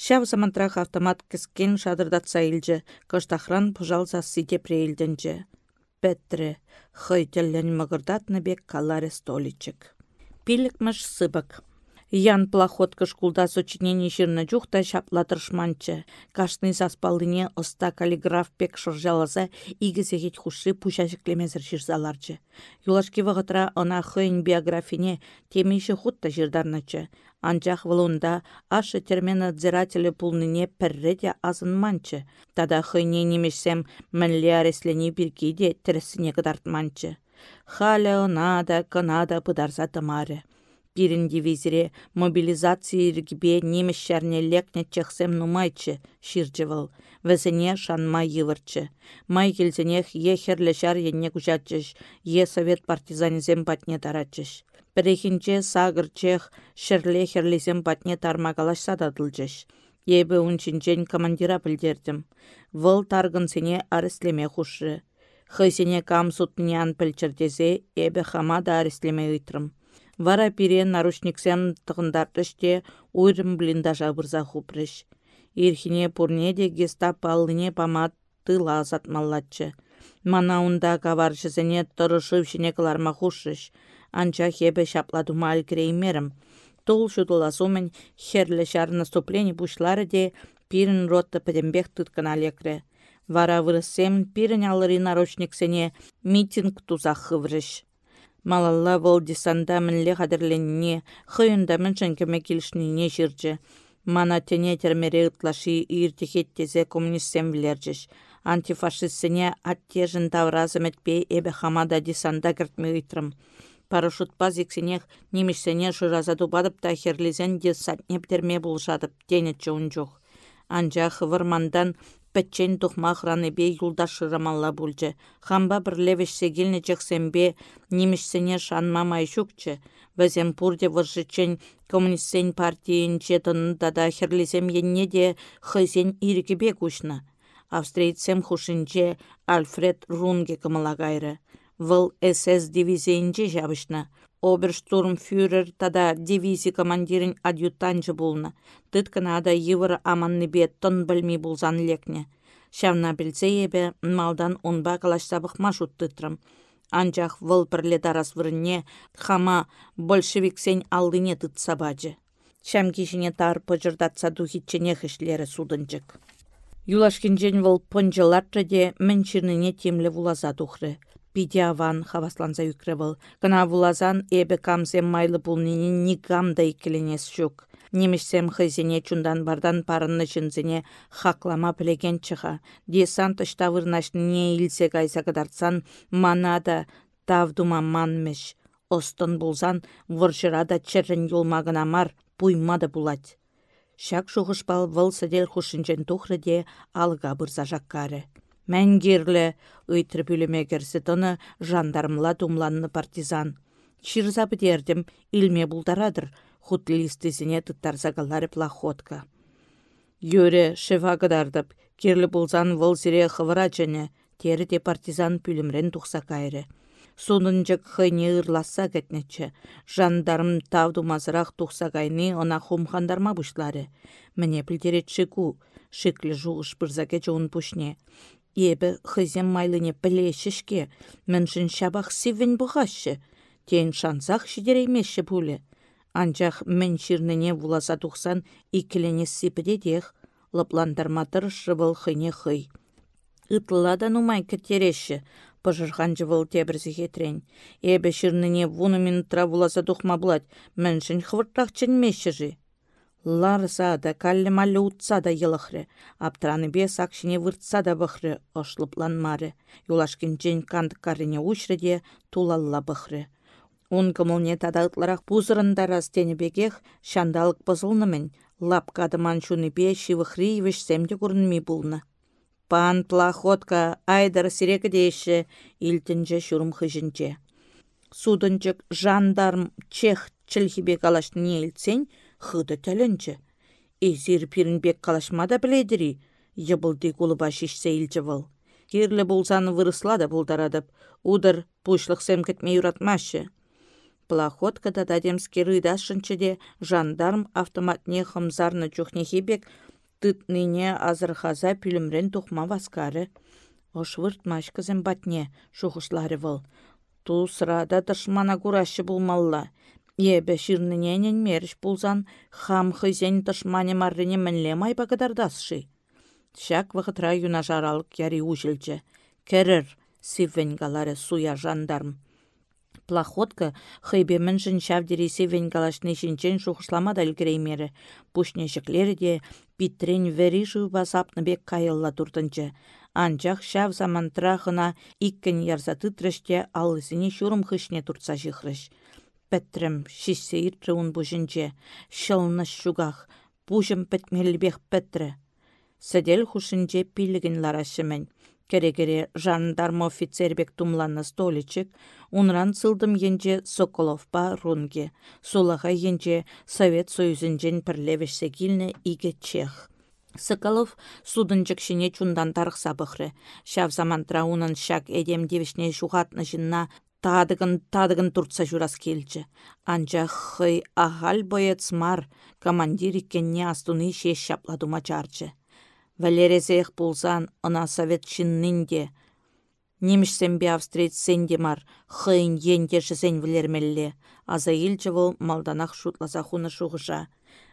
Шав самантрах автомат кіскен шадырдатса илжі, кыштахран пұжалса прейлдінжі. Петре, хыйтеллен мығырдатны бек каларе столичек. Пилікміш сыбык. Ян плохотка шкулда сочинение ширна жухта шаплатыршманчы. Кашны заспалыне оста каллиграф пек шыржаласа игізегет хуши пушашыклемезір шырзаларчы. Юлашки вағытра она хыйн биографине темейші хутта жирдарначы. Анчах вылунда ашы термен надзирателі пулныне пірреде азынманчы. Тада хыйне немешсем мінлі ареслені біркейде тірісіне кыдартманчы. Халя она да тымары. Пирин дивизире мобилизация иргибе немещәрне лекне чехсем нумайчы, ширчевал. Вәзіне шанма йывырчы. Май келзенех е херлешар енне кужатчыш, е совет партизанизем патне таратчыш. Перехинче сагыр чех шерле херлизем патне тармагалаш сададылчыш. Ебі унчинчен командира білдердім. Выл таргынсене арыслеме хушы. Хысене кам сутнян пілчірдезе, ебі хама да ыйтрым. Вара пире наручниксем тығындартыште уйрым блиндажа бұрза хупрыш. Ирхине пурнеде гестап аллыне памат тыла маллатчы. Мана унда каваршысыне тұрышып шіне кыларма хушыш. Анча хебе шапладума алькреймерім. Тул шутыласумен херлі шар наступление пушлары де пирін ротты пәдембек тұткана лекрі. Вара вырысем пирін алыры митинг тузақ хыврыш. Малалла вол десанда мінле қадірленіне, хыйында міншін кеме келішіне жирчі. Мана тене термере ытлаши иртехеттезе коммунистсем білерчіш. Антифашистсене аттежін тавразым әтпей эбе хамада десанда кіртме ұйтрым. Парашют иксенех немешсене жыразаду бадып та херлизен десантне бтерме булжадып, денетче жоқ. Анжақ вырмандан пәтчен тухма бе юлда шырамалла бульче. Хамба бір левешсе келіне жексембе немешсене шанма майшукче. Вәзем пурде выржычен коммунистсен партиyin четынында да херлесем енне де хызен иркебе кушна. Австрийцем хушинче Альфред Рунге кымыла кайры. Выл СС дивизиинче жабышна. Оберштурмфюрер тада дивизия командирин адъютанчы булна. Тыткана ада йывыр аманныбе тон білмей булзан лекне. Шавна білсе ебе малдан онба калаштабық машут тытрым. Анчах вăл пӗрле тарас вырынне хама большевиксен алдыне тытса бачы. Шам кишине тар пăчыртатса тухитчене хышлері судынчык. Юлашкинчен вăл пăнчылатчы де мменнчирнине темле вуласа тухры. Пиде аван хавасланса юкрывыл. Кына вулазан эбе камсем майлы пулнине никам да иккеленес щук. Немешсем хызене чундан бардан парынны чынзене хаклама пілеген чыға. Десант не илсе кайса кадарцан манада тавдума манмеш. Остын булзан вұршырада чәрін юлмағына мар буймады булать. Шак шуғышпал выл сәдел хушинчен тухры де алға бұрза жаққары. Мәнгерлі ұйтыр бүлімегерсі тоны жандармла думланны партизан. Чирза бідердім, илме бұлдарадыр, хутлистисине тұттарзагалары плахотка. Йөре шева кыдардып, керлі бұлзан выл сире хывыра жіне, тері де партизан пүлімрен тұқса кайры. Сонынжық хыйне ырласа кәтнечі. Жандарым тавду мазырақ тұқса кайны она хумхандарма бұшлары. Міне білдеретші ку, шиклі жуғыш бірзаке жоғын пүшне. Ебі хызем майлыне білешішке, міншін шабақ сивен бұғашы. Тен шансақ шидереймеші пулі. Анчах мен çирнине вуласа тухсан иккелене сипеде дех, лыпландарматыр шывыл хыне хый. Ытла да нумай кітереші, пыжырхан жывыл тебірзі хетрен. Эбе шырныне вуны минутра вуласа тухма булать, міншін хвыртақ чынмеші Ларса да каллі малі утса да йылықры, аптраны бе сакшыне выртса да бұхры, ошлыпланмары. Юлашкин жен кандық карыне ұшры де тулалла бұхры. Он кымылне тадаутларах пузырында бегех шандалық бұзылнымын, лап кадыман шунипе шивыхри семде күрінмей бұлны. Пан плахотка айдар сирек дейші илтінже шурым хыжынче. Судынчык жандарм чех чілхибе калашны илтсен хыды тәлінчі. Эзір пирінбек калашмада біледірі, ебылды кулыба илчі выл. Керлі болсаны вырысла да бұлдарадып, удыр пушлық сем кетмей юратмашы. Плохотка дададемский рыдашынчыде жандарм автоматне хымзарны чухнехибек тытныне азырхаза пүлімрен тухма васкары. Ошвырт машкызым батне шухышлары выл. Ту сырада тышмана курашы булмалла. Ебе ширныненен меріш булзан хам хызен тышмане маррине мінле май багадардасшы. Шак вғытра юна жаралық яри ужілчі. Керір сивен галары суя жандарм плахотка хыйбе міншін шавдересе венгалашны шинчен шухышламада ілгіреймері. Пушне жіклері де питрен вері басапны бек кайылла туртынчы. Анчах шав замантрахына иккен ярса тытрыште алысыне шурым хышне туртса жихрыш. Пәттрім иртрі ұн бұжынче, шылны шугах, бұжым пәтмелбек пәттрі. Сәдел хушынче пилігін ларашымен. Керекере жандарм офицербек тумланна столичек, унран сылдым енже Соколовпа рунге, сулаға енже Совет Союзінжен пірлевешсе килне иге чех. Соколов судынчык шине чундан тарықса бұқры. Шав заман траунын шак эдем девішне жуғатны жынна тадыгын тадыгын туртса журас келчі. Анча хый ағал боец мар, командир иккенне астуны шеш шапладума чарчы. Валерезех пулсан ына совет шиннинде. Немішсембе австриец мар, хыйн енде жізен вілермелле. Аза илчевыл малданах шутласа хуны шуғыша.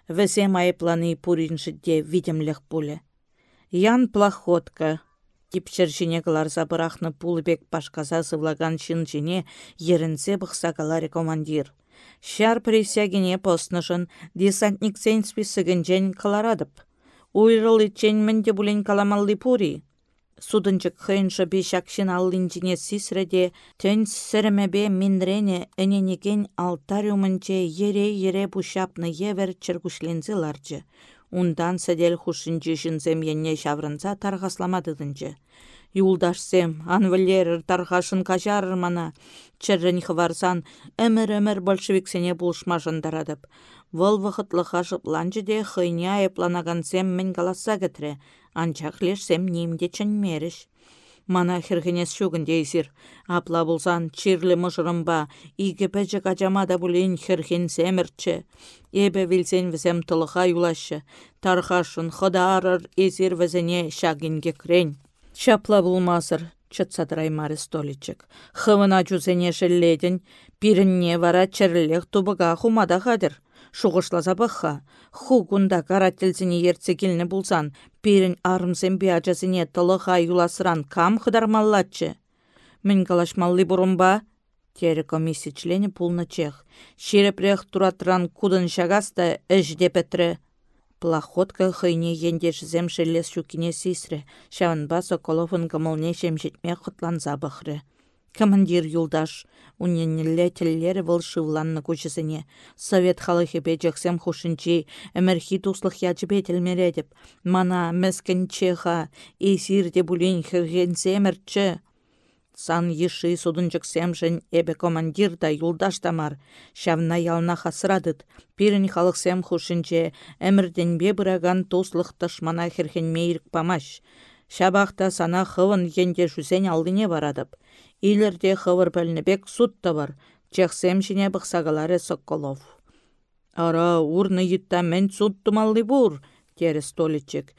Весе майыпланы пуриншыде видемлех пуле. Ян плохотка. Типчер жіне кыларса пулы пулыбек пашказа сывлаган жіне ерінсе бұқса каларе командир. Шар присягине постнышын десантник сен списыгін жән каларадып. Уйрыл итчен мінде бұлен каламалли пури. Судынчык хыйыншы бешакшин аллинчине сисреде төн сірімебе минрене эненеген алтариумынче ере-ере бушапны евер чергушлензе ларчы. Ундан сәдел хушинчи жынзем енне шаврынса тарғасламадыдынчы. Юлдашсем, анвалер тарғашын кажарыр мана. Чыррын хварсан әмір-әмір большевиксене булшма жандарадып. Вăл вăхытлăха шыпланчы де хыйня эпланагансем мӹнь каласа кӹтрре, анчах лешсем нимде чӹнмереш. Мана херхенес шугын дейсир. Апла булсан чирлі мұжырымба, иге пәчі качамада бұлін херхен семірчі. Эбе вилсен візем тылыға юлашы. Тархашын хода арыр езір візіне шагинге крен. Шапла булмасыр, чытсадрай Арестоличек. Хывына жүзене шелледін, пирінне вара черлех тубыға хумада хадыр шуғышласа бақха. Ху кунда карателзіне ертсе келіні бұлсан, перін арымсен биачасыне тылыға юласыран кам хыдармаллатчы. Мен калашмалли бұрынба? Тері комиссия члені пулны чех. Шерепрех туратран кудын шагаста әж депетрі. Плахотка хыйне ендеш зем шелес шукине сисре, шаванба Соколовын кымылне шемжетме құтланза бахры командир юлдаш уненнелле теллері волшывланны көчісіне. Совет халыхепе хушинчи, әмірхи туслық ячыбе телмередіп. Мана мәскін чеха, эсирде бұлін хіргенсемірчі. Сан еші судын жексемшін эбе командир да юлдаш тамар. Шавна ялна хасырадыд. Пирін халықсем хушинче, әмірденбе бұраган туслық тышмана хірхенмейрік памаш. Шабақта сана хывын енде жүзен алдыне барадып. Илерде хывыр пәлнебек сутта бар, чехсем жіне бұқсағалары Соколов. Ара, урны йытта мен суттымалли бур, тері столичек.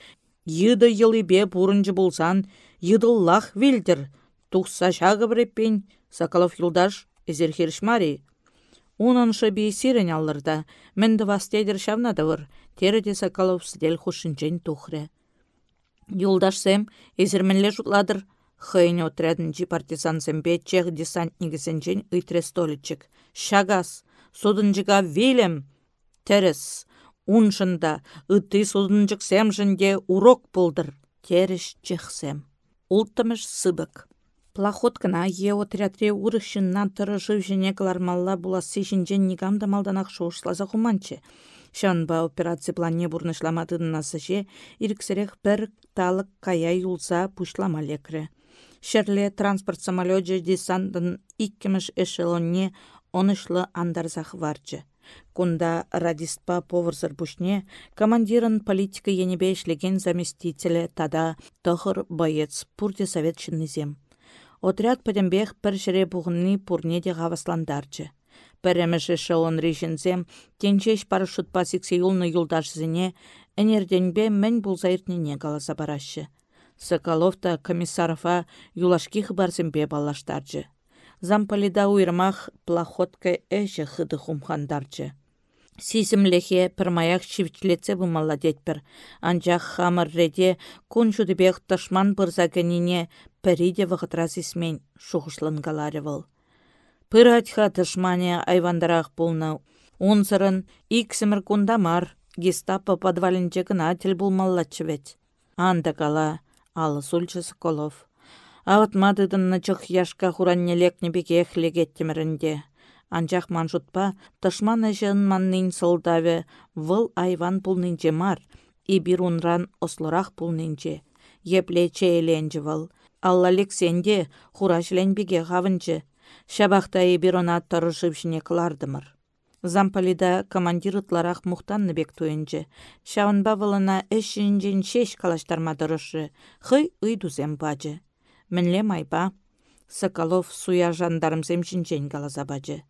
Йыды бе бұрынжы болсан, лах вилдір. Тухса шағы біреппен, Соколов юлдаш, эзер хершмари. Уныншы бейсирен алырда, мінді вастедір шавнадывыр, де Соколов сідель хушынчен тухры. Юлдашсем, эзерменле жутладыр, Хыйне отряднчи партизан зембе чех десантнигісенчен ыйтре столичек. Шагас, судынчыға вилем. Терес, уншында, ыты судынчык семжінде урок пулдыр. Тереш чехсем. Ултымыш сыбык. Плахоткана е отрядре урышыннан тұры живжене кылармалла буласы жінжен нигамда малданақ шоушлаза хуманчы. Шанба операция плане бурнышламадынна сыже, ирксерех бір талық кая юлса пушлама лекрі. Шерле транспорт самолетже десантын иккіміш эшелонне онышлы андарзах варчы. Кунда радистпа поварзыр бушне командирын политика енебе ишлеген заместителе тада тохыр боец пурде совет низем. Отряд пәдембех пір жіре бұғынны пурне де ғавасландарчы. Эшелон режинзем тенчеш парашют пасиксе юлны әнерденбе мен бұлзайыртнене галаса барашы. Соколовта комиссарова юлашки хыбарсемпе баллаштарчы. Замполида уйрмах плохотка эші хыды хумхандарчы. Сизімлехе пірмаяқ шивчлеце бұмалла детпір. Анжақ хамырреде күн жүдібек ташман бұрзагенине пәриде вғытрас исмен шуғышлангалары выл. Пыратха тышмане айвандарақ бұлны. Унсырын иксімір кундамар, гестапо. Анда кала, алы сульчы Соколов. Аватмадыдынны чық яшка хураннелекне беге хлегеттімірінде. Анчах манжутпа тышман әжін маннын сылдаве выл айван пулнынче мар, и бир унран ослырақ пулнынче. Еплече эленчі выл. Алла лексенде хурашленбеге беге хавынчы. Шабақта ебір она тұрышып жіне қылардымыр. Замполида командир ытларах мухтанны бек туйынчы. Шавынба вылына әшінжен шеш калаштарма дұрышы. Хый ыйдузем бачы. Мінле майпа. Соколов суя жандарымсем жінжен калаза бачы.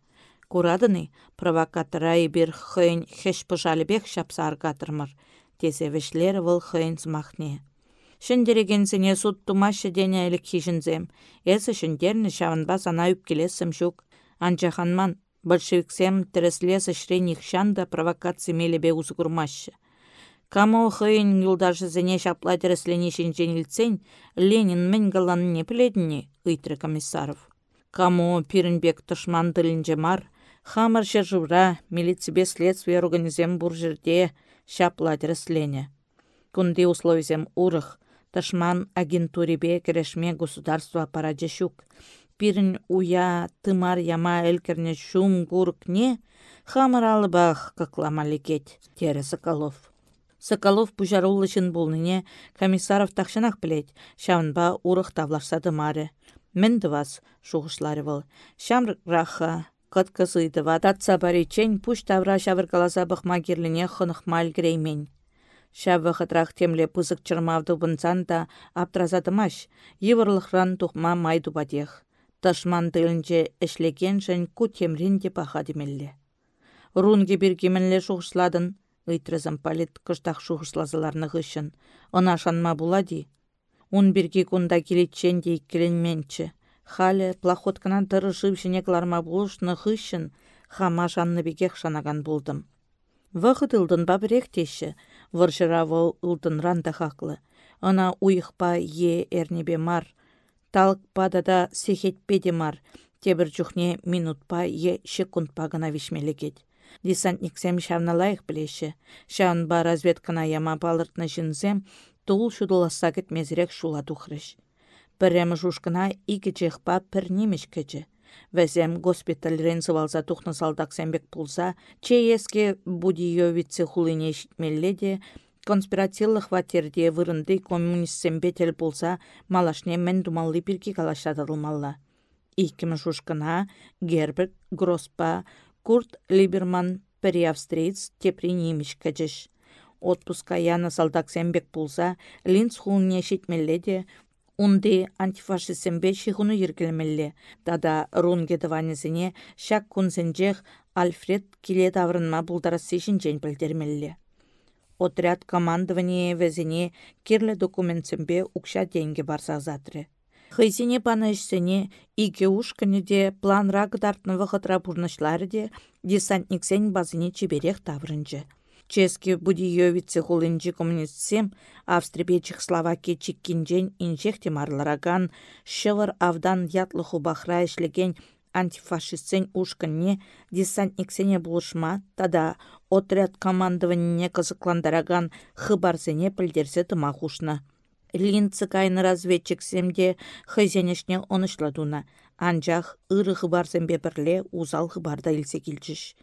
Курадыны провокатора бир хыйн хеш бек шапса аргатырмыр. Тезевешлер выл хыйн смахне. Шындерегенсене суд тумашы дене әлік хижінзем. Эсі шындерні шавынба сана үпкелесім жүк. Большевиксем тіреслесі шреніх шанда провокация мелебе узгурмашы. Камо хыйын юлдашы зене шапла тіресленешін женілцен, Ленин мен не пледіне, комиссаров. Камо пирінбек тұшман ділінже мар, хамыр жыржывра, милицибе следствие организем бұр жерде шапла тіреслене. Күнде условизем урых, Ташман агентуребе керешме государство аппарате щук. Пирін уя тымар яма элкерне шум гуркне, хамыр бах какламаликет, тере Соколов. Соколов пужарулышын болныне комиссаров тахшынақ білет, шавынба урық тавлашсады маре. Мінді вас, шуғышлары бол. Шамр раха, Кыткысыйдыва татса баричен пуш тавра шавыркаласа бұқма керліне греймен. Темле пызык чырмавды бұнсан да аптразадымаш, евырлықран тұқма майду бадех. Ташман тылынче эшлеген жын ку темрин де паха демелле. Рунге бергеменле шуғышладын, ыйтрызым палет кыштақ шуғышлазыларны ғышын. Она шанма булади. Ун бірге кунда келетчен де иккеленменчі. Хале плахотканан тырышып жіне кларма булышны хыщын, хама жанны бекех шанаган булдым. Вахыт ылдын бабірек теші, варшыравы ылдынран хақлы. Ана уйықпа е эрнебе мар, талықпа да сехетпеде мар, тебір жүхне минутпа е секундпа гына вишмелегет. Десантниксем шавналайық білеші, шавынба разведкана яма балыртны жінзем, тұғыл шудыласа кетмезірек шула тухрыш. Пірем жушкына икі чехпа пір немеш кечі. Вәзем госпитальрен сывалса тухны салдак сәмбек пулса, чейеске будиевице хулине шитмелле де, конспиративлы хватерде вырынды коммунист сәмбетел пулса, малашне мен думаллы пирки калашадылмалла. Жушкына Герберт Гроспа, Курт Либерман, пірі австриец тепри немеш кәчіш. Отпуска яны салдак сәмбек пулса, линц хулне шитмелле Унды антифашистсембе шихуну ергелмелле. Тада рунге дыванезіне шак кунсенжех Альфред киле таврынма бұлдарасы жінжен білдермелле. Отряд командование везіне керлі документсембе укша деньги барса затры. Хызине паны ішсене иге ушкіне де план рагдартны вғытра бұрнышлары де десантниксен базыне чеберех таврынжы. Чески будиевице хулинчи коммунистсем Австрия Чехословакия чиккинжен инжехте марлараган шывыр авдан ятлы хубахра ишлеген антифашистсен ушканне десантниксене булышма тада отряд командованине кызыкландараган хыбарсене пілдерсе тыма хушна. Линцы кайны разведчиксемде хызенешне онышладуна. Анжақ ыры хыбарсембе бірле узал хыбарда илсе килчиш.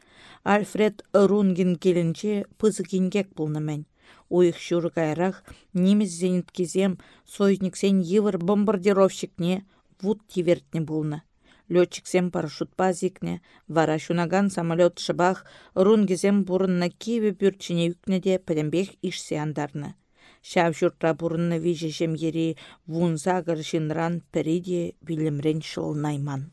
Альфред Рунгин келінче пызыкингек бұлнымен. Уйық шүрі кайрақ неміз зениткезем сойниксен евір бомбардировщикне вуд тивертне бұлны. Летчиксем парашютпа зикне, вара шунаган самолет шыбах рунгезем бұрынна киве бүрчіне үкне де пәдембек ішсе андарны. Шав жұртра бұрынны вижешем ери вунза ғыршынран піриде білімрен найман.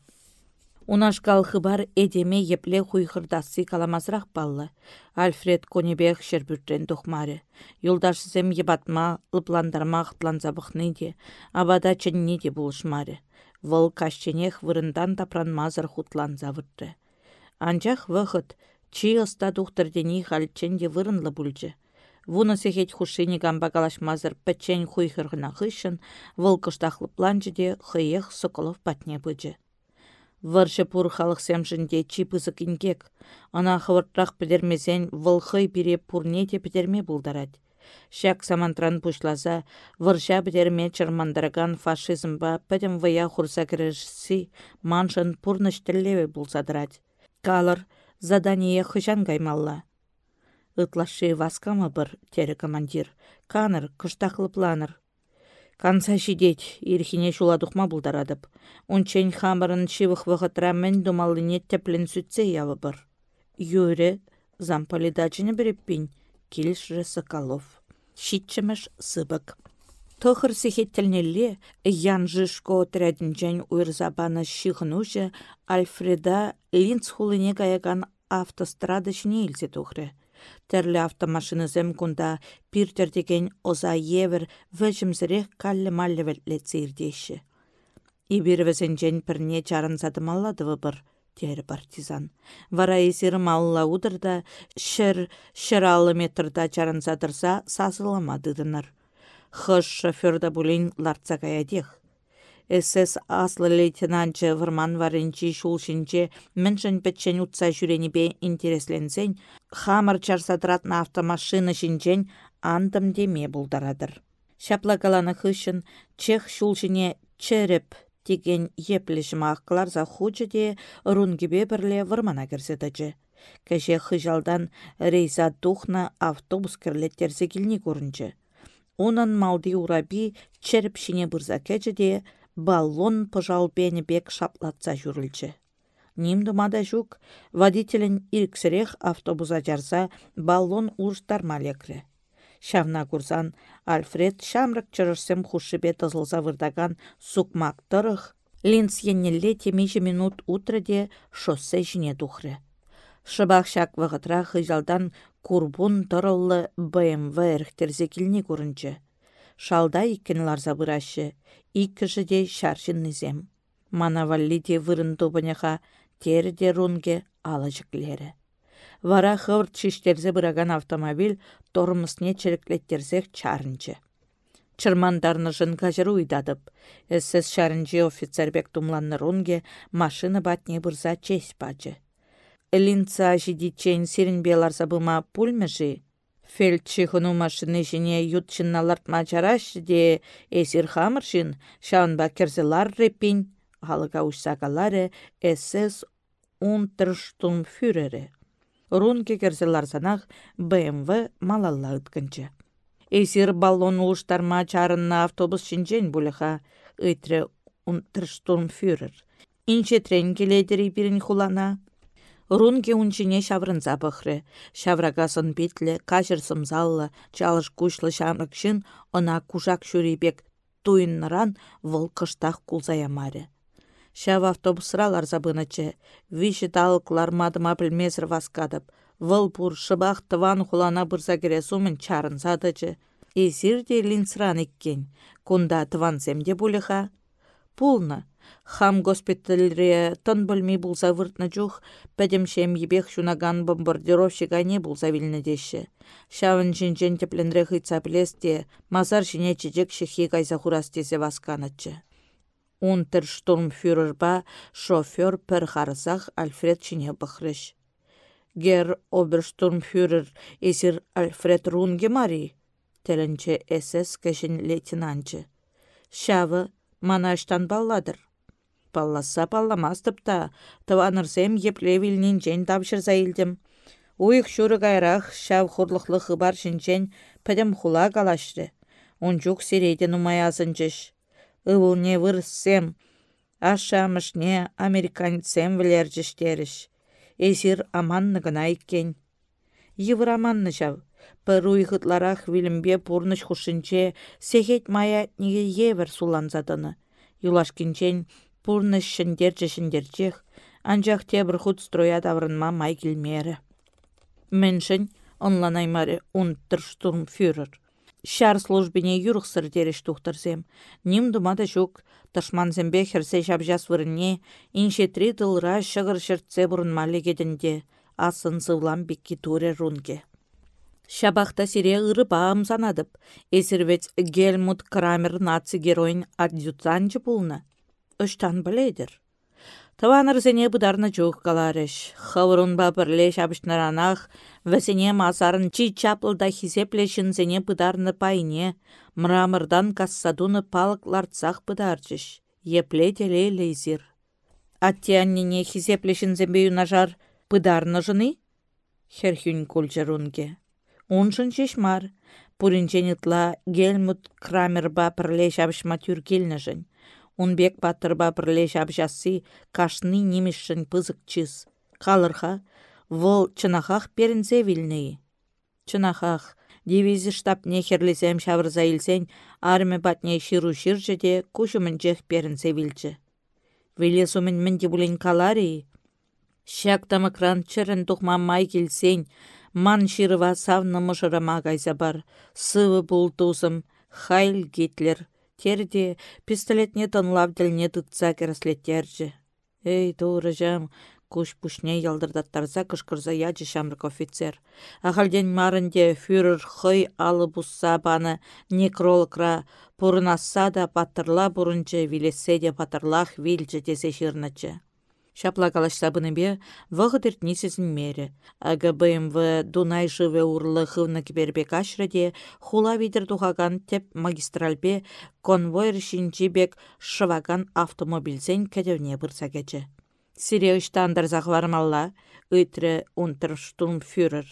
Унашкал хыбар эдеме епле хуйхырдасы каламазрақ баллы. Альфред конебех шербүрттен тухмары. Юлдашсызем ебатма, ыпландарма хтланза де, абада ченне де. Выл кашченех вырындан тапранмазыр хутланза выртты. Анчах вăхыт, чи ыста тухтырдени хальчен де вырынлы бүлчі. Вуны сехет хушини гамба калашмазыр пәчен хуйхырғына хышын, выл кыштахлыпланчы де хыех соколов патне бычы. Варшы пур халық сәмжінде чипызы кінгек. Ана хывыртрақ підермезен вылхый бире пурне те підерме бұлдарад. Шак самантран пушлаза, варша підерме чармандараган фашизмба пәдім вая хурса кірішсі маншын пурныш тіллеве бұлсадырад. Калыр задание хыжан гаймалла. Ытлашы васкамы бір, тері командир. Каныр, кыштақлы планыр. Канса шидеть, ирхине шула тухма булдарадып. Унчен хамырын шивых вғытра мен думалыне теплен сүтсе явы бір. Юре, зампали дачыны келшірі Соколов. Шитчіміш сыбык. Тохыр сехеттелнелле, ян жишко отрядінчен уйрзабаны шихынушы Альфреда Линц хулыне гаяган автострада шіне тухры. Тәрлі автомашинызем кунда пиртер деген оза евер вәжімзірек каллы маллы вәллетсі ирдеші. Ибір вәзенжен пірне чарын задымалладывы бір, дері партизан. Вара есері малла удырда, шыр, шыралы метрда чарын задырса, сасыламадыдыныр. Хыш шоферда бұлін ларца каядех. СС аслы лейтенантчы вырман варынчи шулшинче міншін пӹтчен утса бе интересленсен, хамыр чарсатрат автомашина шинчен андым деме булдарадыр. Шапла хышын чех шулжине череп деген еплішім аққыларза хучы де рунгебе бірле вырмана кірседіжі. Кәже хыжалдан рейза тухна автобус кірлеттерзе келіне көрінчі. Онын малды ураби череп шине бұрза кәжі де баллон пыжалбені бек шаплатса жүрілчі. Нимдумада жүк, водителін ирксірех автобуса жарса баллон ұрыштарма лекрі. Шавна курсан Альфред шамрак чырышсем хушшипе тызылса вырдаган сукмак тырых, линз еннелле темейші минут утраде шоссе жіне тухры. Шыбақ шак вғытра хыжалдан курбун тұрыллы БМВ әріхтерзе келіне көрінчі. Шалда иккен ларза бұрашы, иккіші де шаршын низем. Манавалли де вырын тобыняға тері де рунге алыжыклері. Вара хывырт шиштерзе бұраган автомобиль тормысне череклеттерзех чарынчы. Чырмандарны жын кажыр уйдадып, эссес шарынчы офицербек тумланны рунге машина батне бұрза честь бачы. Линца жидичен сиренбе ларса бұма пульмежи, Фельдші хуну машины жіне ютчынналартма чараш де эсир хамыршин, шаунба керзелар репин, халыға ұшсағалары СС фюрері рунке санах БМВ малалла ыткынчы. Эсир баллон улыштарма чарынна автобус шинчен булыха ыйтры унтерштурмфюрер. Инче трен келедері бірін хулана. Рунке унчине шаврынса бұхры. Шаврагасын битлі, кажыр сымзаллы, чалыш кушлы шамрыкшын, она кужак шүрейбек туйынныран выл кыштақ кулзаямары. Шав автобусралар забынычы, виші талықлар мадыма білмезір васкадып, выл бұр шыбақ тыван хулана бұрса кере сумын чарын задычы. Эсирде линсран иккен, кунда тыван земде бұлыға. Пулны, хам госпитальре тын білмей бұлса выртны жух, пәдемшем ебек шунаган бомбардировщика не бұлса вилні деші. Шавын жинжен тепленре білесте, мазар жіне чечек шехи кайса васканычы. Унтерштурмфюрерба шофер пір харысақ Альфред чине бұқрыш. Гер оберштурмфюрер эсир Альфред Рунге мари, тілінче СС кәшін лейтенантчы. Шавы манаштан балладыр. Балласа балламастып та, тыванырсем еплевілнен жән тапшырса елдім. Уйық гайрақ шав хурлықлы хыбар шинчен пәдім хула калашты. Ончук серейден умаязынчыш ывылне вырыссем, ашамышне американцем вілерджіштеріш. Эсир аманны гына иккен. Йывыр аманны жав. Пір уйғытларақ вилімбе пурныш хушинче сехет мая неге евер суланзадыны. Юлашкинчен пурныш шындерче шындерчех, анжақ тебір худ строя даврынма май келмері. Міншін онланаймары фюрер. Шар службине юрықсыр дереш тухтырсем. Ним думада жүк, тышманзембе херсе жабжас вырынне, иншетри тылра шығыр шыртсе бұрынмалы кедінде, асын сывлам бекки туре рунге. Шабақта сире ыры баам санадып, эсірвет Гельмут Крамер наци героин адъютанчы пулны. Үштан білейдір. Таваныр зене бұдарны жоқ каларыш. Хавырун ба бірле шабышнаранах, вәсене мазарын чи чаплда хизеплешін зене бұдарны пайне, мрамырдан кассадуны палық лартсақ бұдарчыш. Епле теле лейзір. Аттианнине хизеплешін зембе юнажар бұдарны жыны? Херхюн кульчарунге. Уншын шешмар. Пуринчен Гельмут Крамер ба пірле шабышма тюркелні жын. Унбек батырба бірле жасы кашны немешшін пызык чыз. Қалырха, вол чынахах перінзе вилней. Чынахах, дивизі штаб нехерлесем шавырза илсен, армия батне ширу ширжеде кушымын жех перінзе вилчі. Вилесумын мінді бұлін калари. Шак тамыкран чырын тухма май келсен, ман ширыва савны мұшырыма гайза бар. Сывы бұл тусым, Хайл Гитлер, Терде пистолетне тынлап діліне тұтса кереслеттерджі. Эй, туыры жам, куш пушне ялдырдаттарса кышкырза яджы шамрык офицер. Ахалден марынде фюрер хый алы бусса баны некрологра пурынасса да паттырла бұрынчы вилессе де паттырлах вилчі шырнычы. Шапла калашса бе вғыт иртнисесін мере. Ага БМВ Дунай живе урлы хывны хула видер тухаган теп магистральбе конвойр шинчибек шываган автомобильсен кәдевне бұрса кече. Сире ұштандар захвармалла, үйтірі унтерштурмфюрер.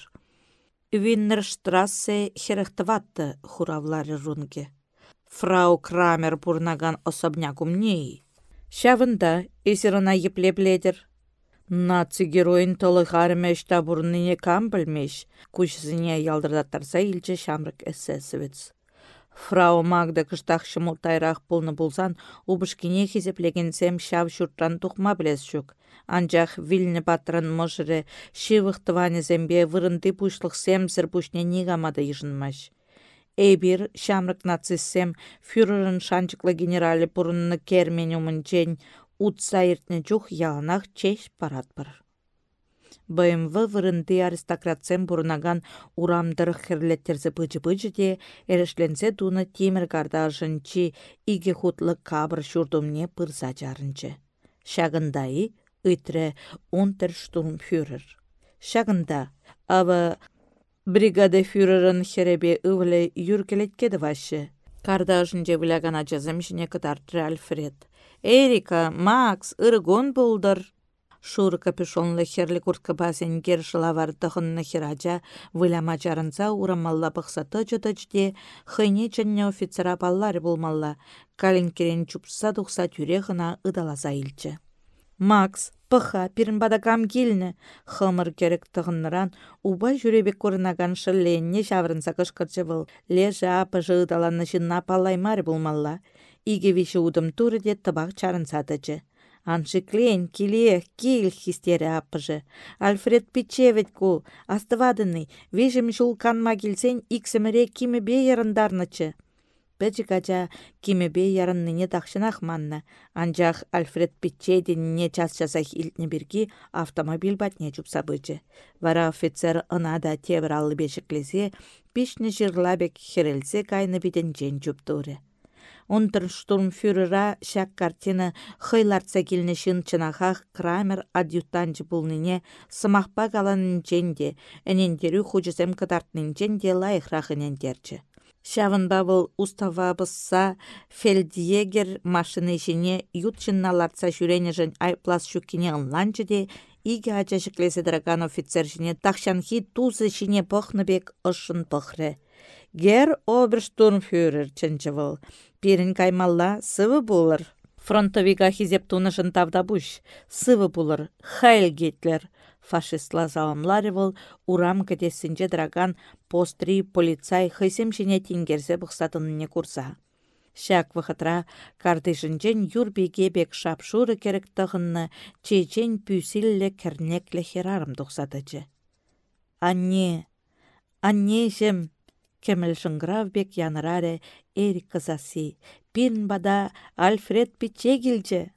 Виннерштрассе херехтватты хуравлары рунге. Фрау Крамер пурнаган особняк. Шавында эсерына еплепледер. Наци героин толы хармеш табурныне кам білмеш, күшізіне ялдырдаттарса илче шамрык эсэсовец. Фрау Магда кыштах шымылтайрақ пулны булсан, убышкине хизеплегенсем шав шурттан тухма білес жүк. Анжақ вильні батырын мұжыры, шивықтываны зембе вырынды пушлық семсір пушне нигамада ежынмаш. Эбир шамрык нациссем фюрерын шанчыклы генералі бұрынны кермен умынчен утса иртне чух яланах чеш паратпыр. БМВ вырынды аристократсем бұрынаган урамдыр бычы-бычы де эрешленсе туны темір карда жынчы иге хутлы кабыр шурдумне пырса жарынчы. Шагындай үйтірі унтерштурмфюрер. Шагында, авы бригада фюрерін херебе ывлі юркелеткеді вашы. Карда жынче вілягана жазым Альфред. Эрика, Макс, ыргон болдыр. Шур капюшонлы херлі куртка басен гер шылавар тұхынны хирача выляма жарынса урамалла бұқса тычы-тычде хыйне чынне офицера баллары болмалла. Калин керен чупса тұқса тюрехына ыдаласа илчі. Макс, пыха, пирін бадакам келіні, хымыр керек тұғыныран, уба жүребек көрінаган шылленне шаврынса кышкырчы был. Лежі апыжы ыдаланы жынна палаймары болмалла. Иге виші удым туры де табақ чарын сатычы. Аншиклен, киле, кил хистере аппыжы. Альфред пичевет ку, астывадыны, вежім жулканма келсен, иксіміре киме бе ярындарнычы. Пәчі кача киме бе ярынныне тақшынақ манна. Анжақ Альфред не час часах илтне бірге автомобиль батне чупса бычы. Вара офицер ынада тебір аллы бешіклесе, пишні жырлабек херелсе кайны бітен жен чуптуры. Унтерштурмфюрера шак картина хыйларца килнешин чынахах Крамер адъютанчы пулнине сымахпа каланын ченде, энендерю хучысем кытартнын ченде лайықрақ энендерчі. Шавынба был устава бысса фельдъегер машины жіне ют чынналарца жүренежін айплас шуккине ынланчы де, иге ача жіклесе драган офицер жіне тахшанхи тузы жіне бек ұшын пықры. Гер оберштурмфюрер чынчывыл. Пирін каймалла сывы болыр. Фронтовика хизеп тунышын тавдабуш. Сывы болыр. Хайл гетлер. Фашистла заламлары урам кәтесінже драган постри полицай хысем жіне тенгерзе бұқсатыныне курса. Шак вахытра кардышынчен юрбеге бек шапшуры керек чечен пүсілі кернеклі херарым тұқсатычы. Анне, анне жем, Кемел бек яныраре Эрик кызаси. Пин бада Альфред Пичегилче.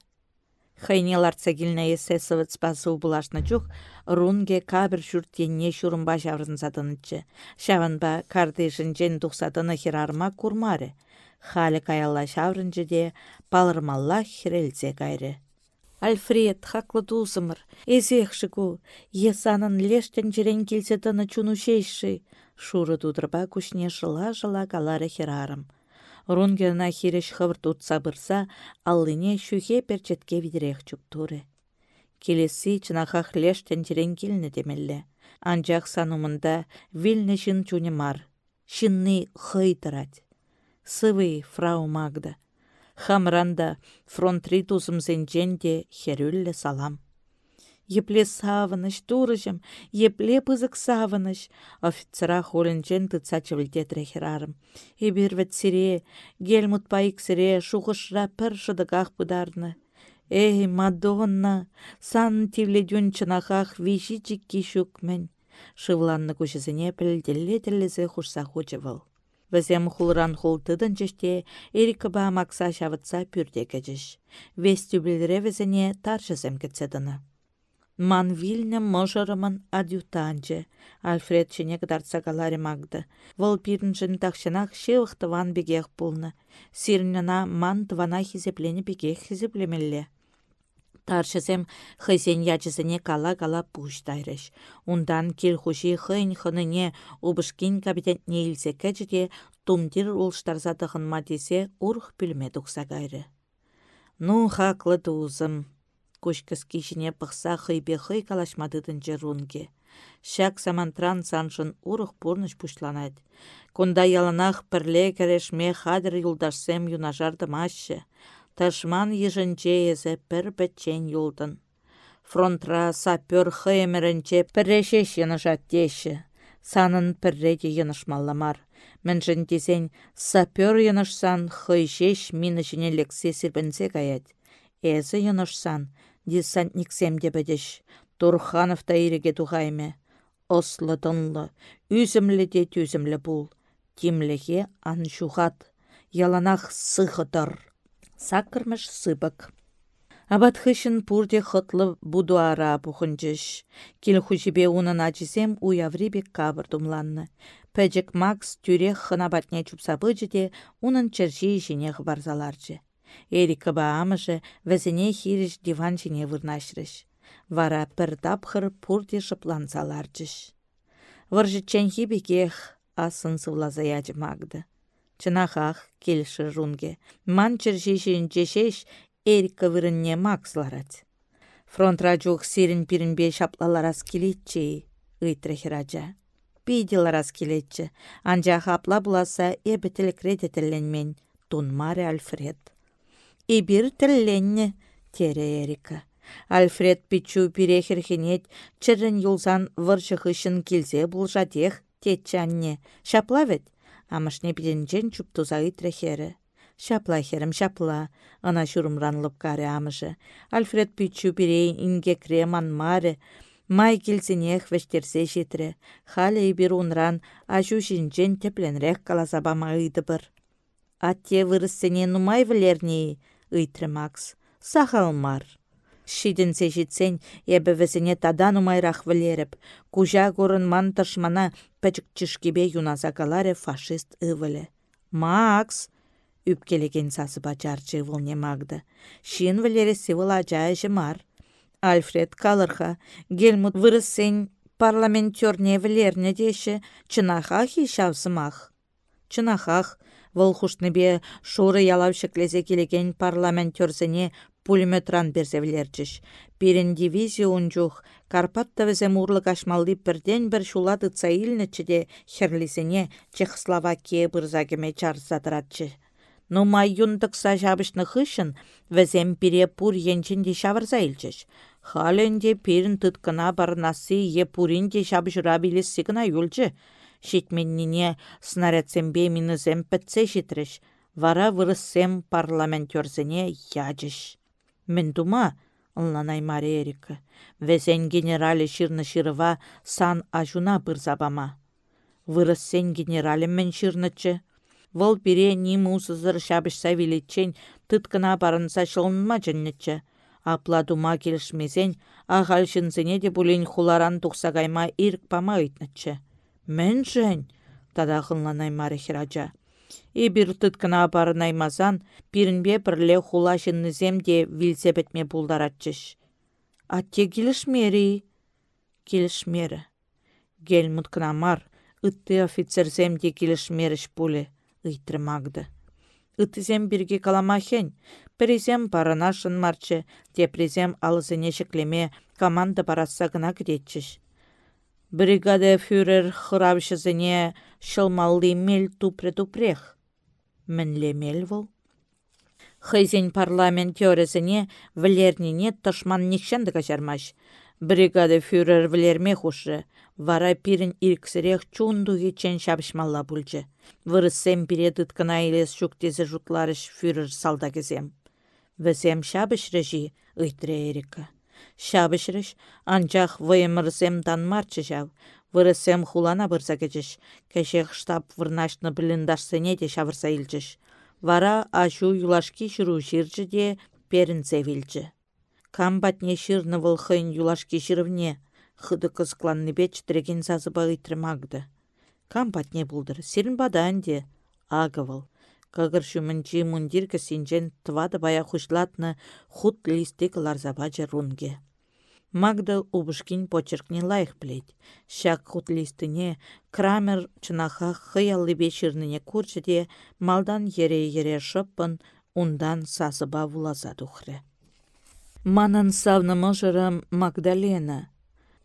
Хайнеларца гилне эсэсовец спасу булашна чух, рунге кабір шүртенне шурымба шаврын сатынычы. Шаванба кардышын жен тухсатыны хирарма курмаре. Халі каялла шаврынчы де палырмалла хирелзе кайры. Альфред, хаклы тузымыр, эзекші ку, есанын лештен жерен келсе тыны чуну шейші. Шуры тудырба күшне жыла-жыла калары херарым. Рунгена хиреш хывыртут сабырса, аллыне шухе перчетке видерех чуптуры. Келесі чынахах лештен терен келіні демелле. Анжақ санумында вильні шын чуне мар. Шынны. Сывы фрау Магда. Хамранда фронтри тузымзен женде херюлле салам. Епле савыныш, турыжым, епле пызык савыныш. Офицера холінчен тыца чывілде трехерарым. Ебір сире, гельмут пайк сире, шухышра пір шыдығақ бұдарны. Эй, Мадонна, сан тивледюн чынахах виши чикки шукмен. Шывланны күшізіне пілделле-тіллізе хушса хучывыл. Візем хулран хултыдын жеште, Эрика ба макса шавытса пүрде кәжіш. Вестюбілре візіне. Ман вильнем можырымын адъютанче. Альфред чене кыдарца калари магды. Вăл пирншін тахшынах шевых тыван бегех пулны. Сирнена ман тывана хизеплене бегех хизеплемелле. Таршысем хызен ячысыне кала-кала пуштайрыш. Ундан кел хуши хын хыныне убышкин кабинетне илсе кәчіде тумдир улштарса тахынма десе урх пүлме тұқса кайры. Ну, хаклы туызым. Кушкыс кишіне пықса хыйбе хый калашмадыдын рунге. Шак самантран саншын урых пурныш пушланать. Кунда яланах пірле кәрешме хадыр юлдашсем юнажардымашы. Ташман ежінче езі пір бітчен юлдын. Фронтра сапер хыйымерінче піррешеш енышат теші. Санын пірреде енышмалламар. Міншін десен сапер енышсан хыйшеш міні жіне лексе сірбінсе гаят. Эзі енышсан десантниксем де бідіш. Турханов та иреге туғайме. Ослы үзімлі де түзімлі бұл. Тимліге ан жуғат. Яланах сығыдыр. Саккырмыш сыпак. Абатхышын пурде хытлы будуара пухынчыш. Кил хучипе унын ачисем уяврибек кавыр тумланны. Пәжік Макс тюрех хынабатне чупсабыжы де унын чырши жинех барзаларчы. Эрика баамыжы вәзіне хиріш диван жіне вырнашрыш. Вара пір тапхыр пурде шыплансаларчыш. Выржы ченхи бекех асын сывлаза магды. Чынахах келші жунге. Манчыр жешін жешеш Эрика вырынне максларать. Фронт раджух сирин пиринбе шаплаларас келетче, ыйтры хиража. Пиделарас келетче, анжа хапла буласа эбі тілік Тун маре Альфред. Ибір тілленне, тере Эрика. Альфред пичу пирехерхенет, чырын юлзан выршық үшін келзе бұл жадех, тетчанне. Шапла ведь? Амышне пиденчен чуптуза итрехері. Шапла херім шапла, ана шурымранлып каре амышы. Альфред пичу пирей инге креман маре, май келсенех вештерсе жетірі. Халі бир унран ажу жинчен тепленрек каласабама ыйдыбыр. Атте вырыссене нумай вілерней, ыйтры Макс. Сахалмар. Шидінсе жетсен, ебі візіне тадан умайрақ вілеріп, кужа ман тышмана пәчік юнаса каларе фашист ывылі. Макс! Үпкелеген сасы бачарчы вылне мағды. Шин вілері сывыл ажай жымар. Альфред калырха, Гельмут вырыссен парламентер вілерне деші, чынаха шавсымах. Чынахах, Вăл хушнипе шуры ялав шеклесе келеген парламентерсене пулеметран берсевлерчіш. Пирен дивизия унчух, Карпатта візем урлы кашмалли бірден бір шулат ыца илнічіде херлисене Чехословакия бұрзагеме чарсатыратчы. Но май юндықса жабышны хышын, візем пире пур енчінде шавырза илчіш. Халенде пирін тұткына барнасы е шабышыра билес сигына юлчы. Шитменнине снарядсембе минызем пәтсе житріш. Вара вырыссем парламентерзіне яджыш. Мен дума, ылланай Мария Эрика. Везен генералі шырыва сан ажуна бырзабама. Вырыссен генералем мен шырнычы. Вол бире ниму сызыр шабышса тыткына барынса шылынма жыннычы. Апла дума жынзене де бұлін хуларан тұқсағайма иркпама ыйтнычы. Мен жын, тада хылланай Мария Хиража. Эбір тұткына барынаймазан, пирінбе бірле хула де вилсе бітме бұлдаратчыш. Атте келішмері? Келішмері. Гел мұткына мар, үтті офицерземде келішмеріш бұлі, ұйтрымагды. Үттізем бірге каламахен, Призем барынашын марчы, депризем алызыне шеклеме команда бараса гына кредетчіш. Бригада фюрер хыравшызыне шылмалли мел тупре-тупрех. Мінле мел вол. Хызен парламент теоресіне влернине ташман никшендігі жармаш. Бригада фюрер влерме хушы. Вара пирін ирксірех чундуги чен шабышмалла бұлжы. Вырысем пире дыткына илес шуктезі жұтларыш фюрер салда кезем. Візем шабыш режи, Эрика. Шабышрыш, анчах вăйымрсем танмарчы çав, вырысем хулана бырса кечеш, кешех штаб вырнашны блиндашсене те çавырса илчеш. Вара ашу юлашки çыру çирчче те перінсе вилчче. Камбатне çырнă вăл хăйн юлашки çырывне, хыды кыскланнипе читреген сазыпа ыйтрымагды. Кампатне булдыр, сирін бадан де, Кагыр шумынчи мундирка синчен твады бая хушлатны худ листы кыларзабача рунге. Магда убышкин почеркне лайх плеть. Шак худ листыне крамер чынаха хыяллы бешірніне курчыде малдан ере-ере шыппын, ундан сасыба вулаза тухры. Манан савнымы жырым Магдалена.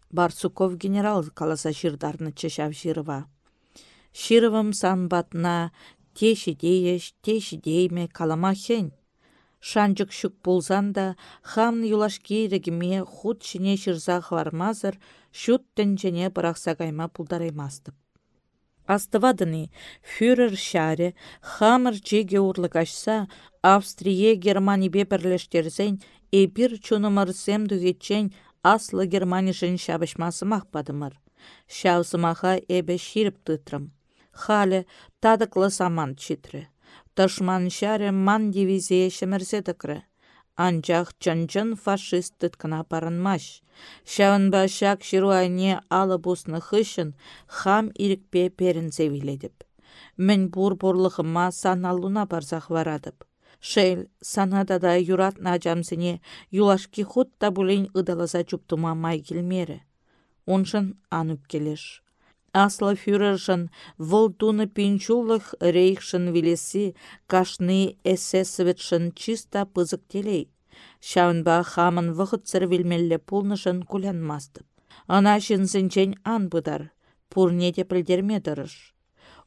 Барсуков генерал каласа шырдарны чешав. Ширывым санбатна теші дейеш, теші дейме калама хен. Шанчык шук пулзан да хамны юлашки регіме худ шине шырза хвармазыр, шут тінчене бұрақса кайма пулдараймастып. Астывадыны фюрер шаре хамыр жеге урлыкашса Австрие Германибе бірлештерзен эпир чунымырсем дүгетчен аслы Германишын шабышмасы падымыр. Шаусымаха эбе ширіп тытрым. Халі тадықлы саман читрі. Тышман шәрі ман дивизия шымірсе тықры. Анчах чын-чын фашист тыткына парынмаш. Шәуінбі шак шируайне алы бусны хышын хам ирікпе перінсе виледіп. Мен бур-бурлықыма саналуна барзақ варадып. Шейл санадада юратна жамсыне юлашки хутта булин ыдаласа чуптума май келмері. Оншын анып келеш. Асла фюрершын вұл туны пинчулых рейхшын вилесі кашны эсэсветшын чиста пызык телей. Шаунба хамын вғытсыр вилмелле пулнышын кулянмастып. Ана шинсенчен ан бұдар, пурне де пілдерме дырыш.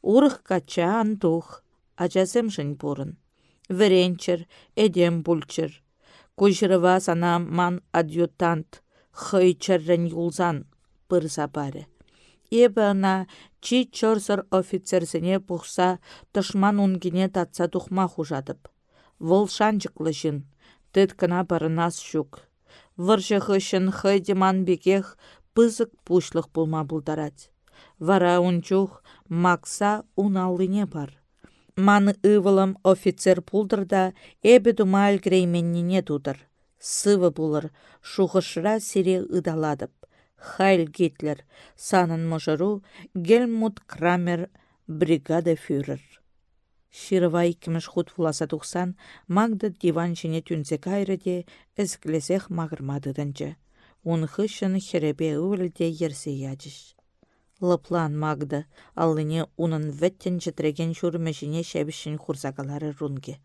Урых кача ан тух, ачасемшін пурын. Веренчер, эдем бульчер. Кужрыва сана ман адъютант, хыйчеррен юлзан, пырса ана чи чорсыр офицерсене пухса тышман унгине татса тухма хужадып. Вол шанчыклы жын, тыт кына барынас шук. Выржы хышын хыйдеман бекех пызык пушлық пулма булдарать. Вара унчух макса уналлыне бар. Маны ывылым офицер пулдырда эбе думаль грейменнине тудыр. Сывы булыр, шухышыра сире ыдаладып. Хайль Гитлер, санын мұжыру, Гельмут Крамер, бригада фюрер. Ширыва иккіміш худ фуласа тұқсан, Магда диван жіне түнсе кайрыде, әзіклесех мағырмадыдынчы. Он хышын херебе өвілде ерсе ячыш. Лыплан Магда, алыне унын веттен жітреген шүрмешіне шәбішін хурзагалары рунге.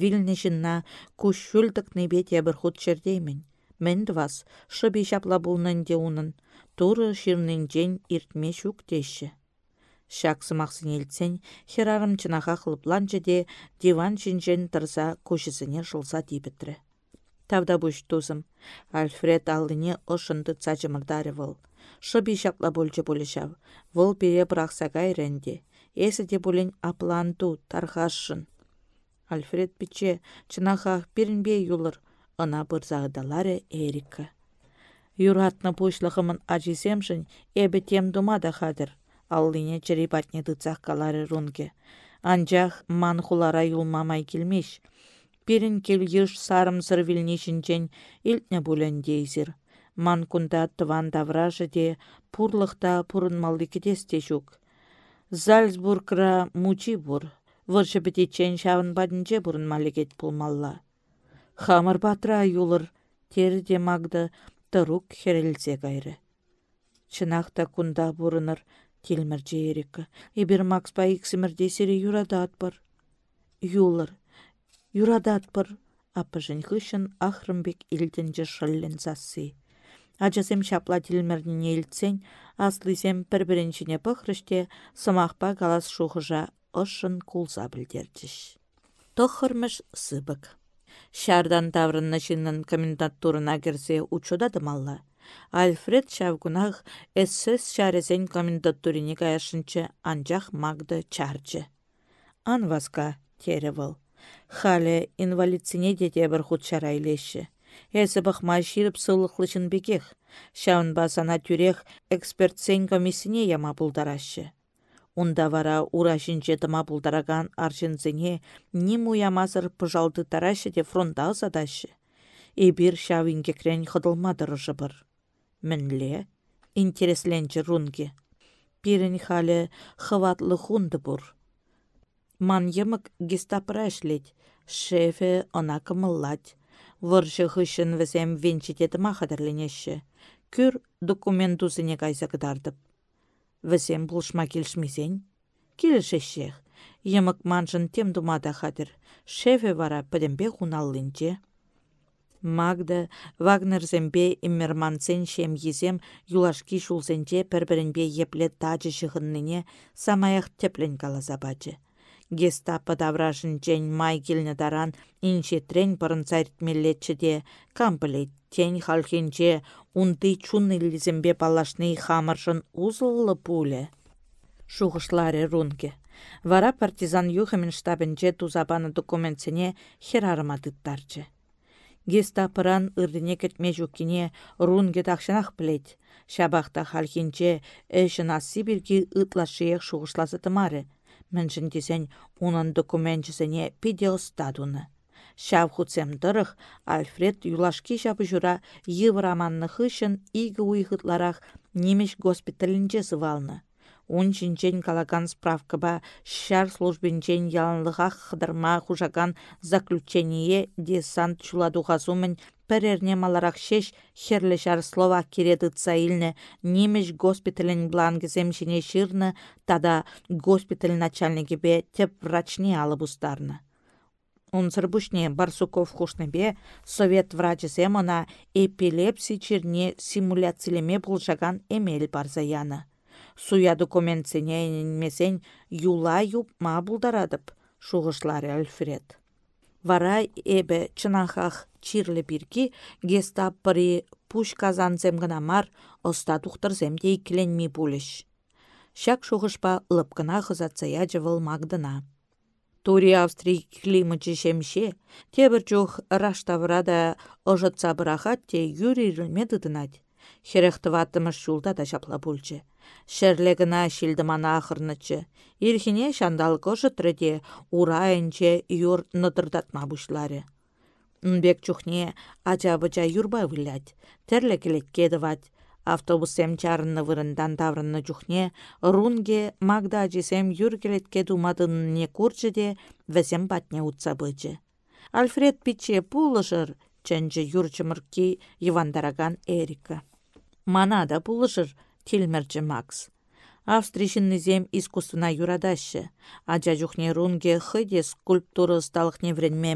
Вилне жынна күш шүлдік небет ебір худ чердеймін. Мен вас, шыби шапла де унын, туры жен иртме шук деші. Шак сымақсын елтсен, херарым чынаға қылыпланчы де диван жинжен тұрса көшісіне жылса дейбіттірі. Тавда бұш тузым, Альфред алыне ұшынды цачымырдары выл. Шыби шапла болчы болышав, выл бере бұрақсаға ренде. Эсі де болен апланту, тархашшын. Альфред пиче, чынахақ бірінбе юлыр, ына бұрзағыдалары Эрика. Юратны пушлығымын ажисемшін, эбі тем думада хадыр. Аллине черепатне дыцақ калары рунге. Анжақ ман хулара юлмамай келмеш. Пирін кел еш сарым сыр вилнешінчен илтне бұлен дейзір. Ман кунда тыван давражы де пурлықта пурынмалды кетесте жүк. Зальцбургра мучи бұр. Выршы бітечен шавын бадынче бұрын кет пулмалла. Хамыр батра юлыр, терде магды тұрук херелсе кайры. Чынақта кунда бұрыныр, телмір жейрікі. Ебір Макс ба иксімірде сері юрадат бар. Юлыр, юрадат бар. Апыжын хышын ахрымбек илдінжі шыллен засы. Ажасем шапла тілмірдіне илтсен, аслысем бір-біріншіне пықрыште, сымақпа галас шуғыжа ұшын кулза білдердіш. Тоқырмыш сыбық. Шардан таврынна шиннан комендатурына кірсе учудадымалла. Альфред шавгунах эссес шаресен комендатурине каяшынчы анжақ мағды чарчы. Анваска теревыл. Халі инвалидсіне дете бір худ шарайлеші. Эсі бұқма ширіп сылықлышын бекех. Шаун басана тюрех экспертсен комиссине яма бұлдарашы. Унда вара урашинче тыма пултараган аршинсене ниму ямасыр пыжалды тарашы де фронта задашы. Эбир шавингекрен хыдылмадырышы бір. Мінле, интересленчі рунге. Пирін халі хыватлы хунды бұр. Ман йымык гестапыра ішлет. Шефе она кымыллать. Выршы хышын візем венчитетіма қадырленеші. Күр документусыне кайса кыдардып. Візем бұлшма келшмесен. Келішешех. Йымык маншын тем думада хадыр. Шефе вара пӹдембе хуналлинче. Магда Вагнерзембе иммерманцен шем езем юлашки шулзенче пір-бірінбе епле тачы шығынныне самаяқ теплен каласа бачы. Гестапо даврашынчен май келні даран иншетрен пырын царитмелетчі де кампылет тень халхенче унты чунны лизембе палашны хамыршын узыллы пуле. Шуғышлары рунге. Вара партизан юхамен штабінче тузабаны документсене херарыма тыттарчы. Гестапыран ырдыне кетме жуккине рунге тахшынах плет. Шабахта халхинче эшін асси бірге ытлашыех шуғышласы тымары. Міншін десен унын пиде стадуны. Шав хуцем дырых Альфред юлашки шабы жура йывыраманны хышын игі уйхытларах немеш госпиталінче сывалны. Ун чинчен калаган справкаба шар службинчен яланлыға хыдырма хужаган заключение десант чуладухазумен пәрерне маларах шеш херлі шар слова кередытса илне немеш госпиталін жіне ширны тада госпиталь начальники бе теп врачне алып. Унсырбушне Барсуков хушнебе совет врачысем она эпилепсий черне симуляциялеме булжаган эмел барзаяны суя документсене юла юпма булдарадып, шуғышлары Альфред. Вара эбе чынахах чирлі бірге гестап пыры пуш казанзем гына мар, оста тухтырземде икленми булыш. Шак шуғышпа лыпкына хызатсая жывыл магдына. Тури Австрий климачы шемше, тебір чух раштаврада ожытса бұрахат те юрий рылмедыдынать. Херехтыватымыш шулда да жапла бульчы. Шерлегіна шилдімана ақырнычы. Ирхине шандал кожытрыде урайынче юр нытырдатма бұшлары. Нбек чухне ача-быча юрба вылять. Терле келеткеді вать. Автобусем чарынны вырындан таврынны чухне, рунге магда ачисем юр келетке не курчы де вәсем батне утса бычы. Альфред пиче пулышыр, чэнче юрчымырки Ивандараган Эрика. Мана да пулышыр, Тилмерче Макс. Австрийшіннізем искусствына юрадашы. Аджа жүхне рунге хыде скульптура сталықне вренме.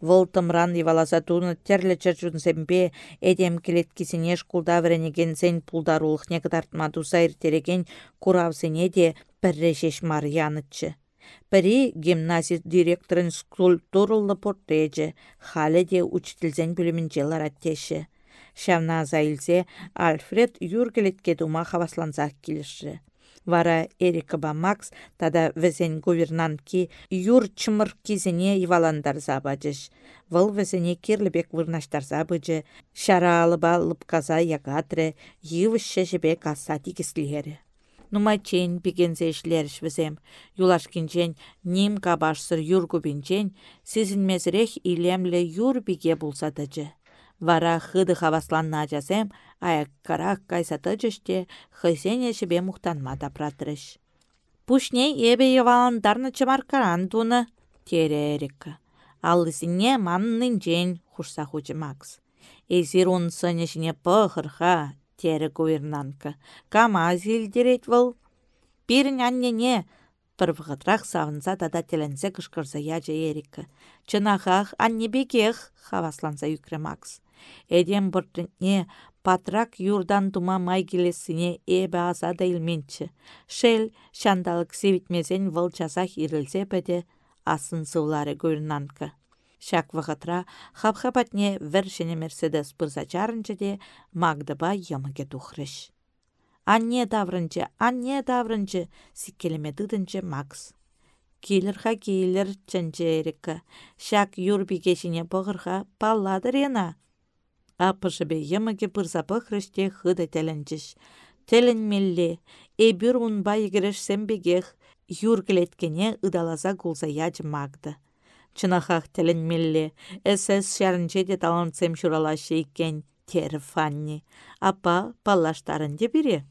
Вăл тымран еваласа туны терлечче чунсемпе эдем келеткисене шкулда вренегенсен пулдарулықне кытартма туса иртереген куравсене де піррешеш марьяныччы. Пірі гимназия директорын скульптурылы портречі, халі де учительзен бүлімінчелар аттеші. Шавна заилзе Альфред юргелетке дума хавасланзақ келіші. Вара Эрика Макс тада візен гувернантки юр чымыр кизіне иваландар забаджыш. Выл візене керлібек вырнаштар забыджы, шара алыба лыпказа ягатре, йывышшы жібе каса тигіслері. Нумайчен бігензе ішлеріш візем. Юлашкинчен ним кабашсыр юргубинчен, мезірек илемлі юр биге булсадыжы. Вара хыды хавасланна жазем, карак кайса тыжыште, хысене шебе мухтанма тапратрыш. Пушне ебе еваландарны чымаркаран туны, тере Эрика. Маннын жен, хушса хучы Макс. Эзир он сынешіне пăхырха, тере гувернанка. Кама зилдерет вăл? Пирін аннене, пырвғытрах савынса тада теленсе кышкырса яжы Эрика. Чынахах аннебекех, хавасланса юкре Макс. Эдем бұртыне патрак юрдан тума май келесіне эбі аса да илменчі. Шел шандалық севітмесен выл часах ирілсе бәде асын сывлары көрінанка. Шак вғытра хап-хапатне вәршіне Мерседес бұрза чарынчы де магдыба ямыге тухрыш. Анне даврынчы, анне даврынчы, сиккелеме дыдынчы Макс. Келірха кейлер чынчы ерікі. Шак юрби кешіне бұғырға палладыр ена. Апышыбе еміге пырзапы хрыште хыды тәлінчіш. Тәлін мелле, эбір унба егереш сәмбегех, юргілеткене ыдалаза гулза яджы мағды. Чынахақ тәлін мелле, әсәс шарынче де таланцем тері фанни. Апа паллаштарын де біре.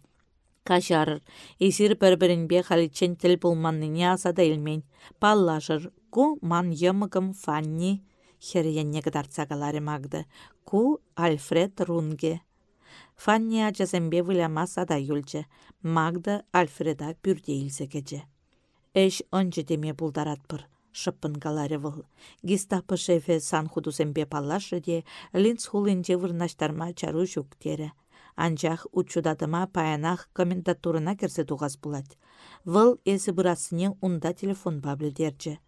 Кажарыр, изир бір-бірінбе халичен тіл болманныне асада илмен. Паллажыр, ку ман йымыгым Фанни, херенне гдарцагалары магды, ку Альфред Рунге. Фанни ачасембе вылямас ада юлчы, магды Альфреда пүрде илсекеже. Эш ончы деме бұлдаратпыр шыппын галаре выл. Гестапо шефе сан худусембе паллашы де, линц хулинче вырнаштарма чару жүктері. Анчах учудадыма паянах комендатурына керсе туғас булать. Выл эсі бұрасыне унда телефон бабледерчі.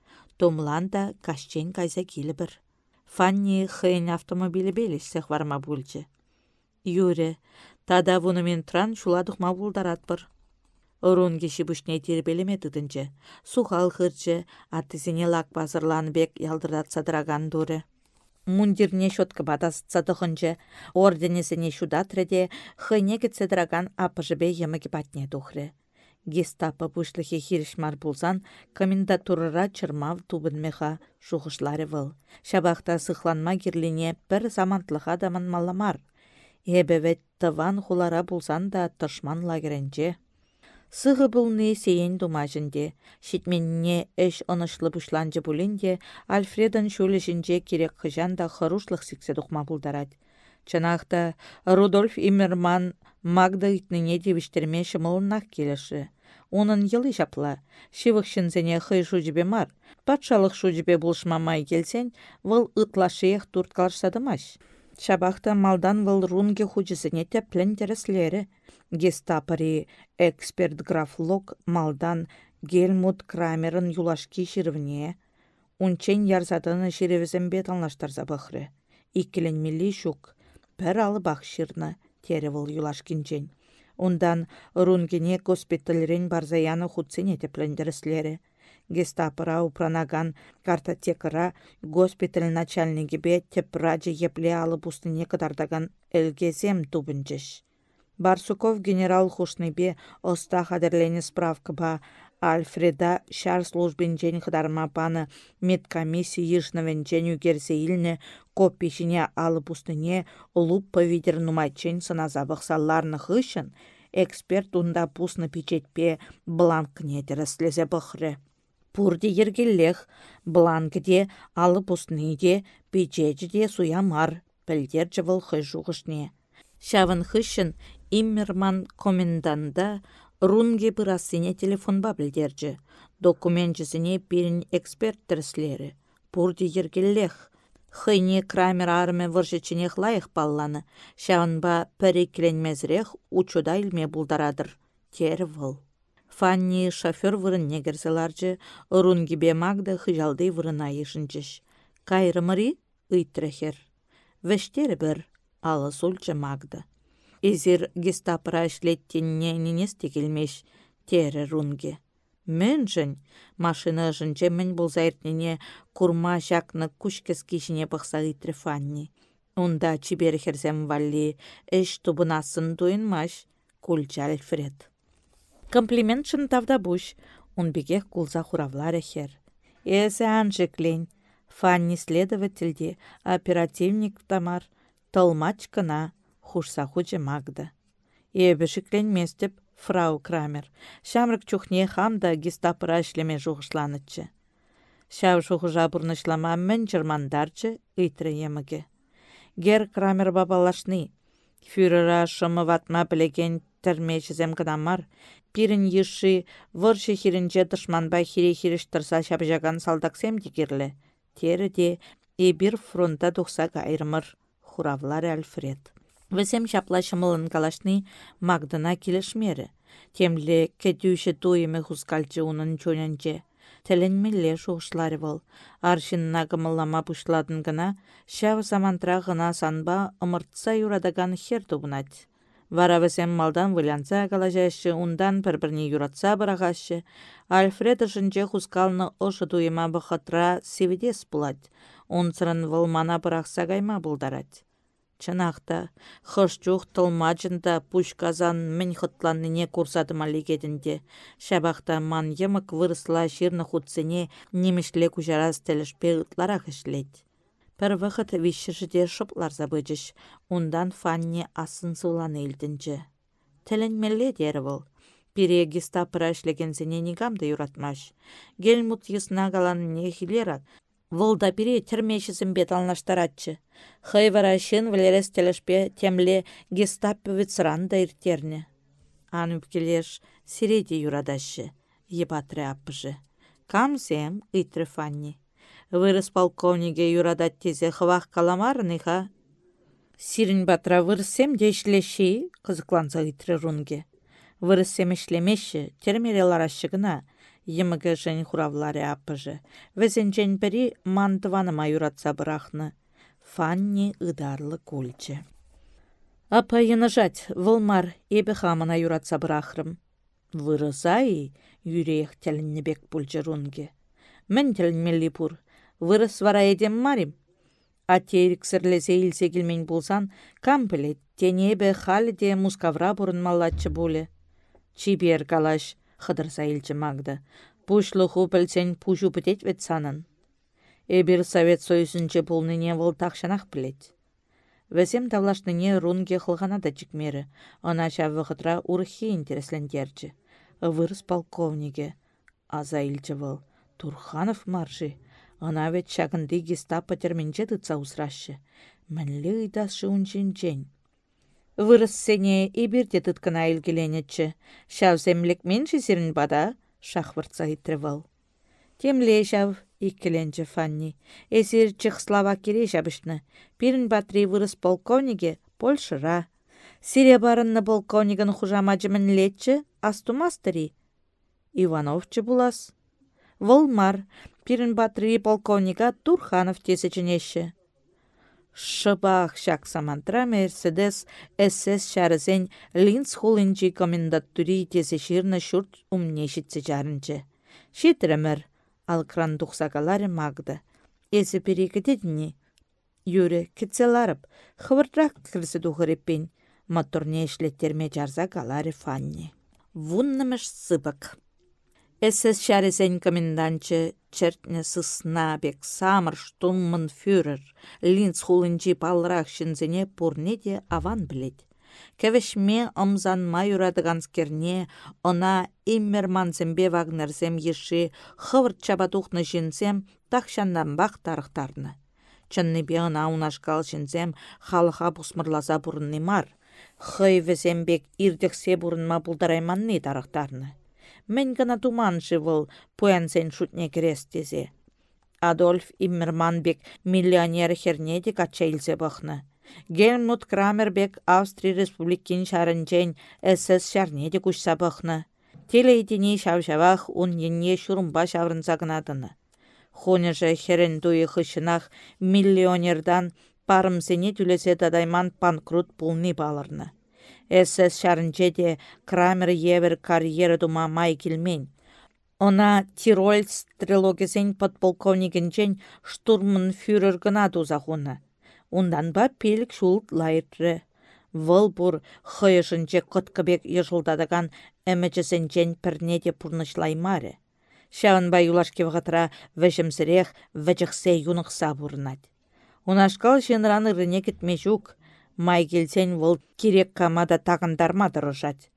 Томлан да кашчен кайса келі бір. Фанни хейн автомобилі белешсех варма бүлчі. Юре, тада вуны тран шуладық булдарат бір. Урун кеші бүшне тербелеме тыдынчы. Сухал хырчы, аттысене лак бек ялдырат садыраган дуры. Мундирне шотка бадас цадығынчы, орденесіне шудатреде, хыне кетседіраган апыжыбе емігі батне тухры. Гестапо бұшлығы хирішмар бұлзан, комендатурыра чырмав тубынмеха шуғышлары выл. Шабақта сықланма кирлине бір замантлыға дамын маламар. Эбевет тыван хулара бұлзан да тышман лагеренче. Сығы бұлны сейін думажынде, шетменне әш онышлы бұшланжы бұлінде, Альфредын шөлішінже керек қыжан да хырушлық сіксе дұқма бұлдарад. Чанақта Рудольф Имерман Магда итніне девіштерме шымылынақ келіші. Оның елі жапла, шивықшынзене хый шужібе мар. Патшалық шужібе бұлшмамай келсен, выл ытлашыех турт қалшадымаш. Шабақта малдан выл рунге хучысыне тәплен тәріслері. Гестапари эксперт граф Лок малдан Гельмут Крамерын юлашки ширвне, унчен ярзадыны ширевізімбе. Иккілін милли шук, пір бақ ширны, теревіл юлашкинчен. Ундан рунгене госпитальрен барзаяны худсене теплендеріслері. Гестапыра упранаган картотекара госпиталь начальники бе тепраджы епле алып устыне кыдардаган элгезем тубынчыш. Барсуков генерал хушныбе оста хадерлене справка ба Альфреда шар службинчен хыдарма паны медкомиссия ешнавенчен үгерсе илне коппешіне алып устыне луп повидер нумайчен сыназабық салларны хышын, эксперт унда пусны печетпе бланкне тереслезе бұхры. Пурде ергеллех, бланкде алып устныде печетжде суямар, пілдер выл хыжуғышне. Шавын хышын Иммерман коменданда рунге бұрасыне телефонба білдерджі. Документчісіне бірін эксперт тіріслері. Пурди ергеллех. Хыйне крамер арме выршычынех лайық балланы. Шағынба пәрекленмезірех учуда илме бұлдарадыр. Тері выл. Фанни шофер вырын негерзеларжы, бе мағды хыжалды вырына ешінчіш. Кайрымыри ыйтрехер. Вештері бір, алы сульчы мағды. Изер гестапыра ішлеттенне ненесте келмеш, тері рунге. Мен жын, машина жынче мен болзайртнене курма жақны күшкес кешіне бұқса ғитрі фанни. Онда чибер херзем валли, эш тубынасын туйынмаш, кульча Альфред. Комплимент шын тавда буш, он бегех кулза хуравлар хер. Эсі анжеклен, Фанни следовательде, оперативник тамар, толмач кына, хушса хуче Магда. Ебі шікленместіп фрау Крамер. Шамрык чухне хамда гестапыра ішлеме жуғышланытчы. Шав жуғыжа бұрнышлама мен жырмандарчы ыйтры еміге. Гер Крамер бабалашны. Фюрера шымы ватма білеген тәрмешізем кыдамар. Пирін еші выршы хирінже дышманбай хире-хиріш тұрса шабжаган салдаксем дегерлі. Тері де ебір фронта тұқса айрымыр. Хуравлар Альфред. Візем шапла шымылын калашны магдына келішмері. Темлі кәтюші туйымы хускалчы унын чөнінче. Тәлінмелле шуғышлары бол. Аршынна гымыллама пұшладын гына, шав замантра гына санба ымыртса юрадаган хер тубынать. Вара візем малдан вылянса калажашы, ундан бір-біріне юратса барағашы, Альфред жынче хускалны ошы туйыма бұқытра севедес бұлад. Унцырын вылмана бұрақса гайма бұлдарад. Чынақта, хышчух тылмачында пушказан мін хытланныне курсадыма легедінде. Шабақта ман емік вырысла ширны хутсыне немешле кужарас тәлішпе ұтларақ ішлет. Пір вақыт вишшіде шыплар забыжыш, ондан фанне асын суланы елдінчі. Тәлінмелі дері бұл. Пире гестапыра ішлегензіне негамды юратмаш. Гельмут ясна галанне хилерак, Бире тірмешісін бет алнаштаратчы. Хайвара шын вілерес телешпе темле гестаповец ранда иртерне. Ан үпкелеш сиреде юрадашы, ебатры аппыжы. Камсем, ыйтры фанни. Вырыс полковниге юрадат тезе хвах каламарныха. Сирин батра вырсем дешлеши, қызықланса ыйтры рунге. Вырсем ішлемеші, термерелар Емігі жән хуравларе апыжы. Везен бірі мандываны майуратса бірақны. Фанни ыдарлы кульче. Апа жать, вылмар, ебі хамына юратса бірақрым. Вырызай, юрех бек пульчырунге. Мен тілінмелі пұр, вырыс вара едем марим. Атерік сірлесе илсе келмен болсан, кам білет, тенебе халі де мускавра бұрын малатчы боле. Чибер калаш, хыдырса илчі маңды. Пушлы білсен пушу бітет вет санын. Эбір Совет Союзынче пулныне вол тақшанақ білет. Вәзем тавлашныне рунге қылғана да жікмері, ана шавы урхи интереслендерчі. Вырыс полковниге. Аза илчі вол. Турханов маржи. Ана вет шагынды гестапо терменче дыца усрашы. Мәнлі ыдашы унчинчен. Вырыс сене ебірде тұткына илгеленетчі. Шавземлік мен жесерін бада, шахвыртса итревал. Темле иккеленчі Фанни. Эсир Чехословакире жабышны. Пирін батри вырыс полковниге Польшыра. Сирия барынны полковнигін хужамаджымын летчі, астумастыри. Ивановчы булас. Волмар, пирін батри полковника Турханов тесечінеші. Шыбақ шак самантра Мерседес СС шарызен Линц хулинчи комендаттури тесеширна шурт умнешітсе жарынчы. Шитремір, алкран тухсакалары мағды. Эсі перекететіні. Юрі кетселарып, хывыртрақ кірсі тухыреппен, моторне ішлеттерме жарза калары фанни. Вуннымыш сыбык. СС шәресен комендантчы чертне сысна бек самыр штуммын фюрер, линц хулынчи палырақ шинзене пурне де аван білет. Кәвешме ымзан майурадыганскерне, она иммерманзембе вагнерзем еші хывырт чабатухны жинзем тахшандан бақ тарықтарны. Чынны бе ына унашкал жинзем халыға бұсмырлаза бұрынны мар. Хый везембек ирдексе бұрынма бұлдарайманны тарықтарны Мен гына туманшы вăл пуянсен шутне тезе. Адольф Иммерманбек миллионер хернеде кача бахны. Гельмут Крамербек Австрия Республикин шарынчен СС шарнеде кушса бахны. Телейтіне шавшавах ун енне шурумба шаврынса гынадыны. Хонеже херен дуи хышынах миллионердан парымсене түлесе дадайман панкрут пулни балырны. СС шарынче де Крамер евер карьера дума май келмен. Она Тирольц трилогисен подполковнигінчен штурмын фюрер гына. Ундан ба пелік шулт лайры. Вăл бур хыйышынче кыткыбек йышылдадаган әмәчесенчен пірне де пурнышлаймаре. Шавын ба юлашке вғытра вәжімсірех вәжіқсе юнықса бұрынад. Унашкал шенраны рыне кетме май келсен вұл керек камада тағындарма дұрышат.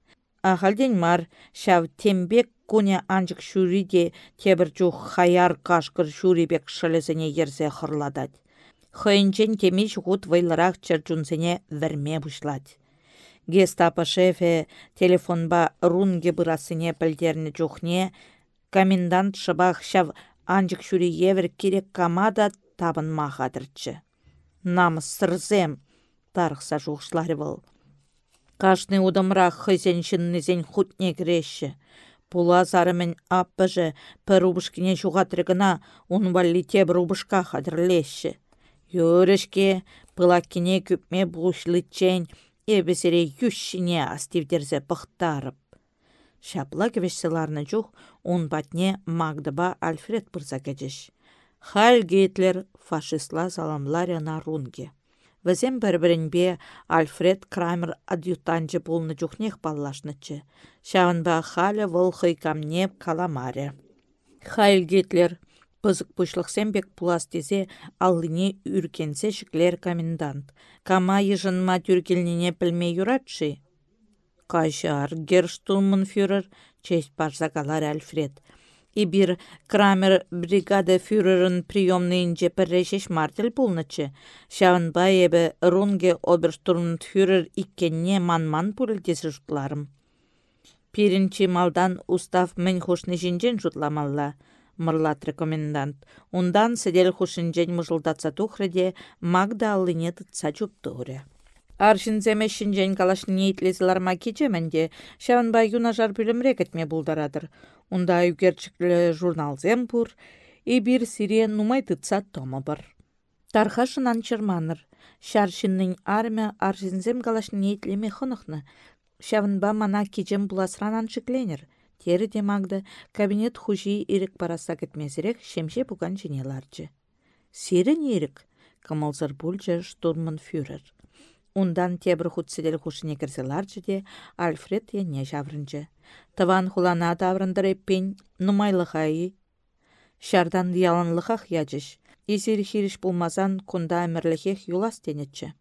Ахалден мар, шав тембек куне анчык шуриде тебір чух хаяр кашкыр шурибек шылесіне ерсе хырладад. Хойынчен темеш ғут вайлырақ чырчунсене вірме. Гестапо шефе телефонба рунге бұрасыне пілдерні чухне, комендант шыбақ шав анчык шури евір керек камада табын махадырчы. Намыс сырзем, тарықса жуғышлары бол. Кашны удымрақ хызен шыннызен хутне кіреші. Пула зарымен аппыжы пір убышкіне жуғатырғына он валлите бір убышқа қадырлеші. Йөрішке пылаккіне күпме бұғышлытчен ебесере юшшіне астивдерзе бұқтарып. Шапла кевешселарны жух, он батне Магдыба Альфред пырса кәчеш. Хал Гитлер фашистла саламларя на рунге. Візем бір Альфред Крамер адъютанчы болны жүхнех баллашнычы. ба халя волхый камнеп каламаре. Хайл Гитлер пызык пушлықсем бек пулас тезе аллыне үркенсе шіклер комендант. Кама ежынма тюркелнене пілме юратшы. Кайшар, герштурманфюрер, честь парзакалар Альфред. Ибир Крамер бригада фюрерын приемныйынче піррешеш мартел пулнычы. Шавынба ебі рунге оберштурмфюрер иккенне ман-ман пүрілдесі жұтларым. Пиринчи малдан устав мен хушны жинжен жұтламалла, мырлатры комендант. Ундан сидел хушинжен мұжылдатса тухреде Магда аллыне тытса чуптуре. Аршинземе шинжен калашын нейтлезіларма кечеменде, шавынба юнажар бүлімрек етме бұлдарадыр. Унда журнал журналзем пур, и бир сире нумай тытса тома бар. Тархашынан чырманыр. Шаршинның армия аршинзем калашын нейтлеме хынықны. Шавынба мана кечем буласранан шикленер. Тері демагды кабинет хужи ирік параса кетмезірек шемше бұған женеларчы. Сирен ирік, камалзар бульчы штурман фюрер. Ундан тебір хутсидел хушыне кірселарчы де Альфред ене жаврынчы. Таван хулана таврындыр эппен нумайлықайы. Шардан яланлықақ ячыш. Изір хириш булмазан кунда әмірліхех юлас тенетчі.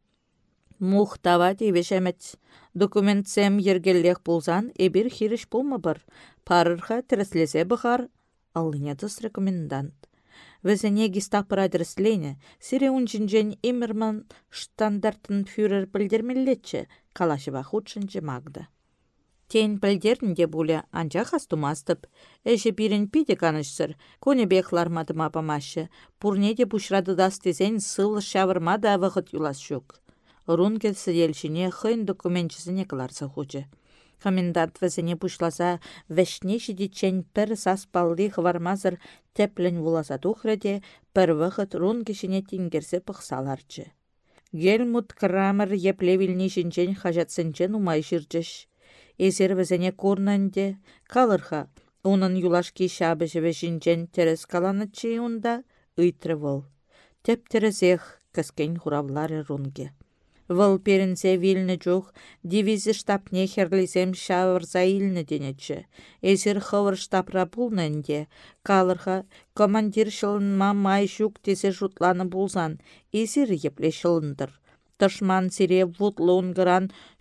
Мух тава документ Документсем ергеллех булзан эбір хириш булма бір. Парырха тіріслесе бұхар, алынетіс рекомендант. Візіне гестапо адреслене, сире унчинчен имерман штандартын фюрер білдермеллетчі, калашыва худшынчы магда. Тен білдерінде бұлі анча хастумастып, әші бірін пиде канышсыр, көне беклармадыма памашы, пурнеде пушрады дастезен сыл шавырма да вғыт юлас шук. Рункел сиделшіне хын документчізіне кыларса хучы. Комендант візіне пушласа вәшне жидечен пір саспалды хвармазыр тәплін вуласа тухреде пір вғыт рун кешіне тингерсе пықсаларчы. Гельмут Крамер еплевілні жінчен хажатсынчен умай жирчыш. Эзер візіне корнанде калырха, унын юлашки шабы жыве жінчен терес каланычы унда ыйтры вол. Теп терезех рунге. Вăл перенсе вилнне чух дивизия штабне херлисем шавырса илнне денечче. Эсир хывыр пулненде. Калырха командир шылынма май шук тесе шутланы булсан. Эсир епле шылындыр. Тышман сире вутлы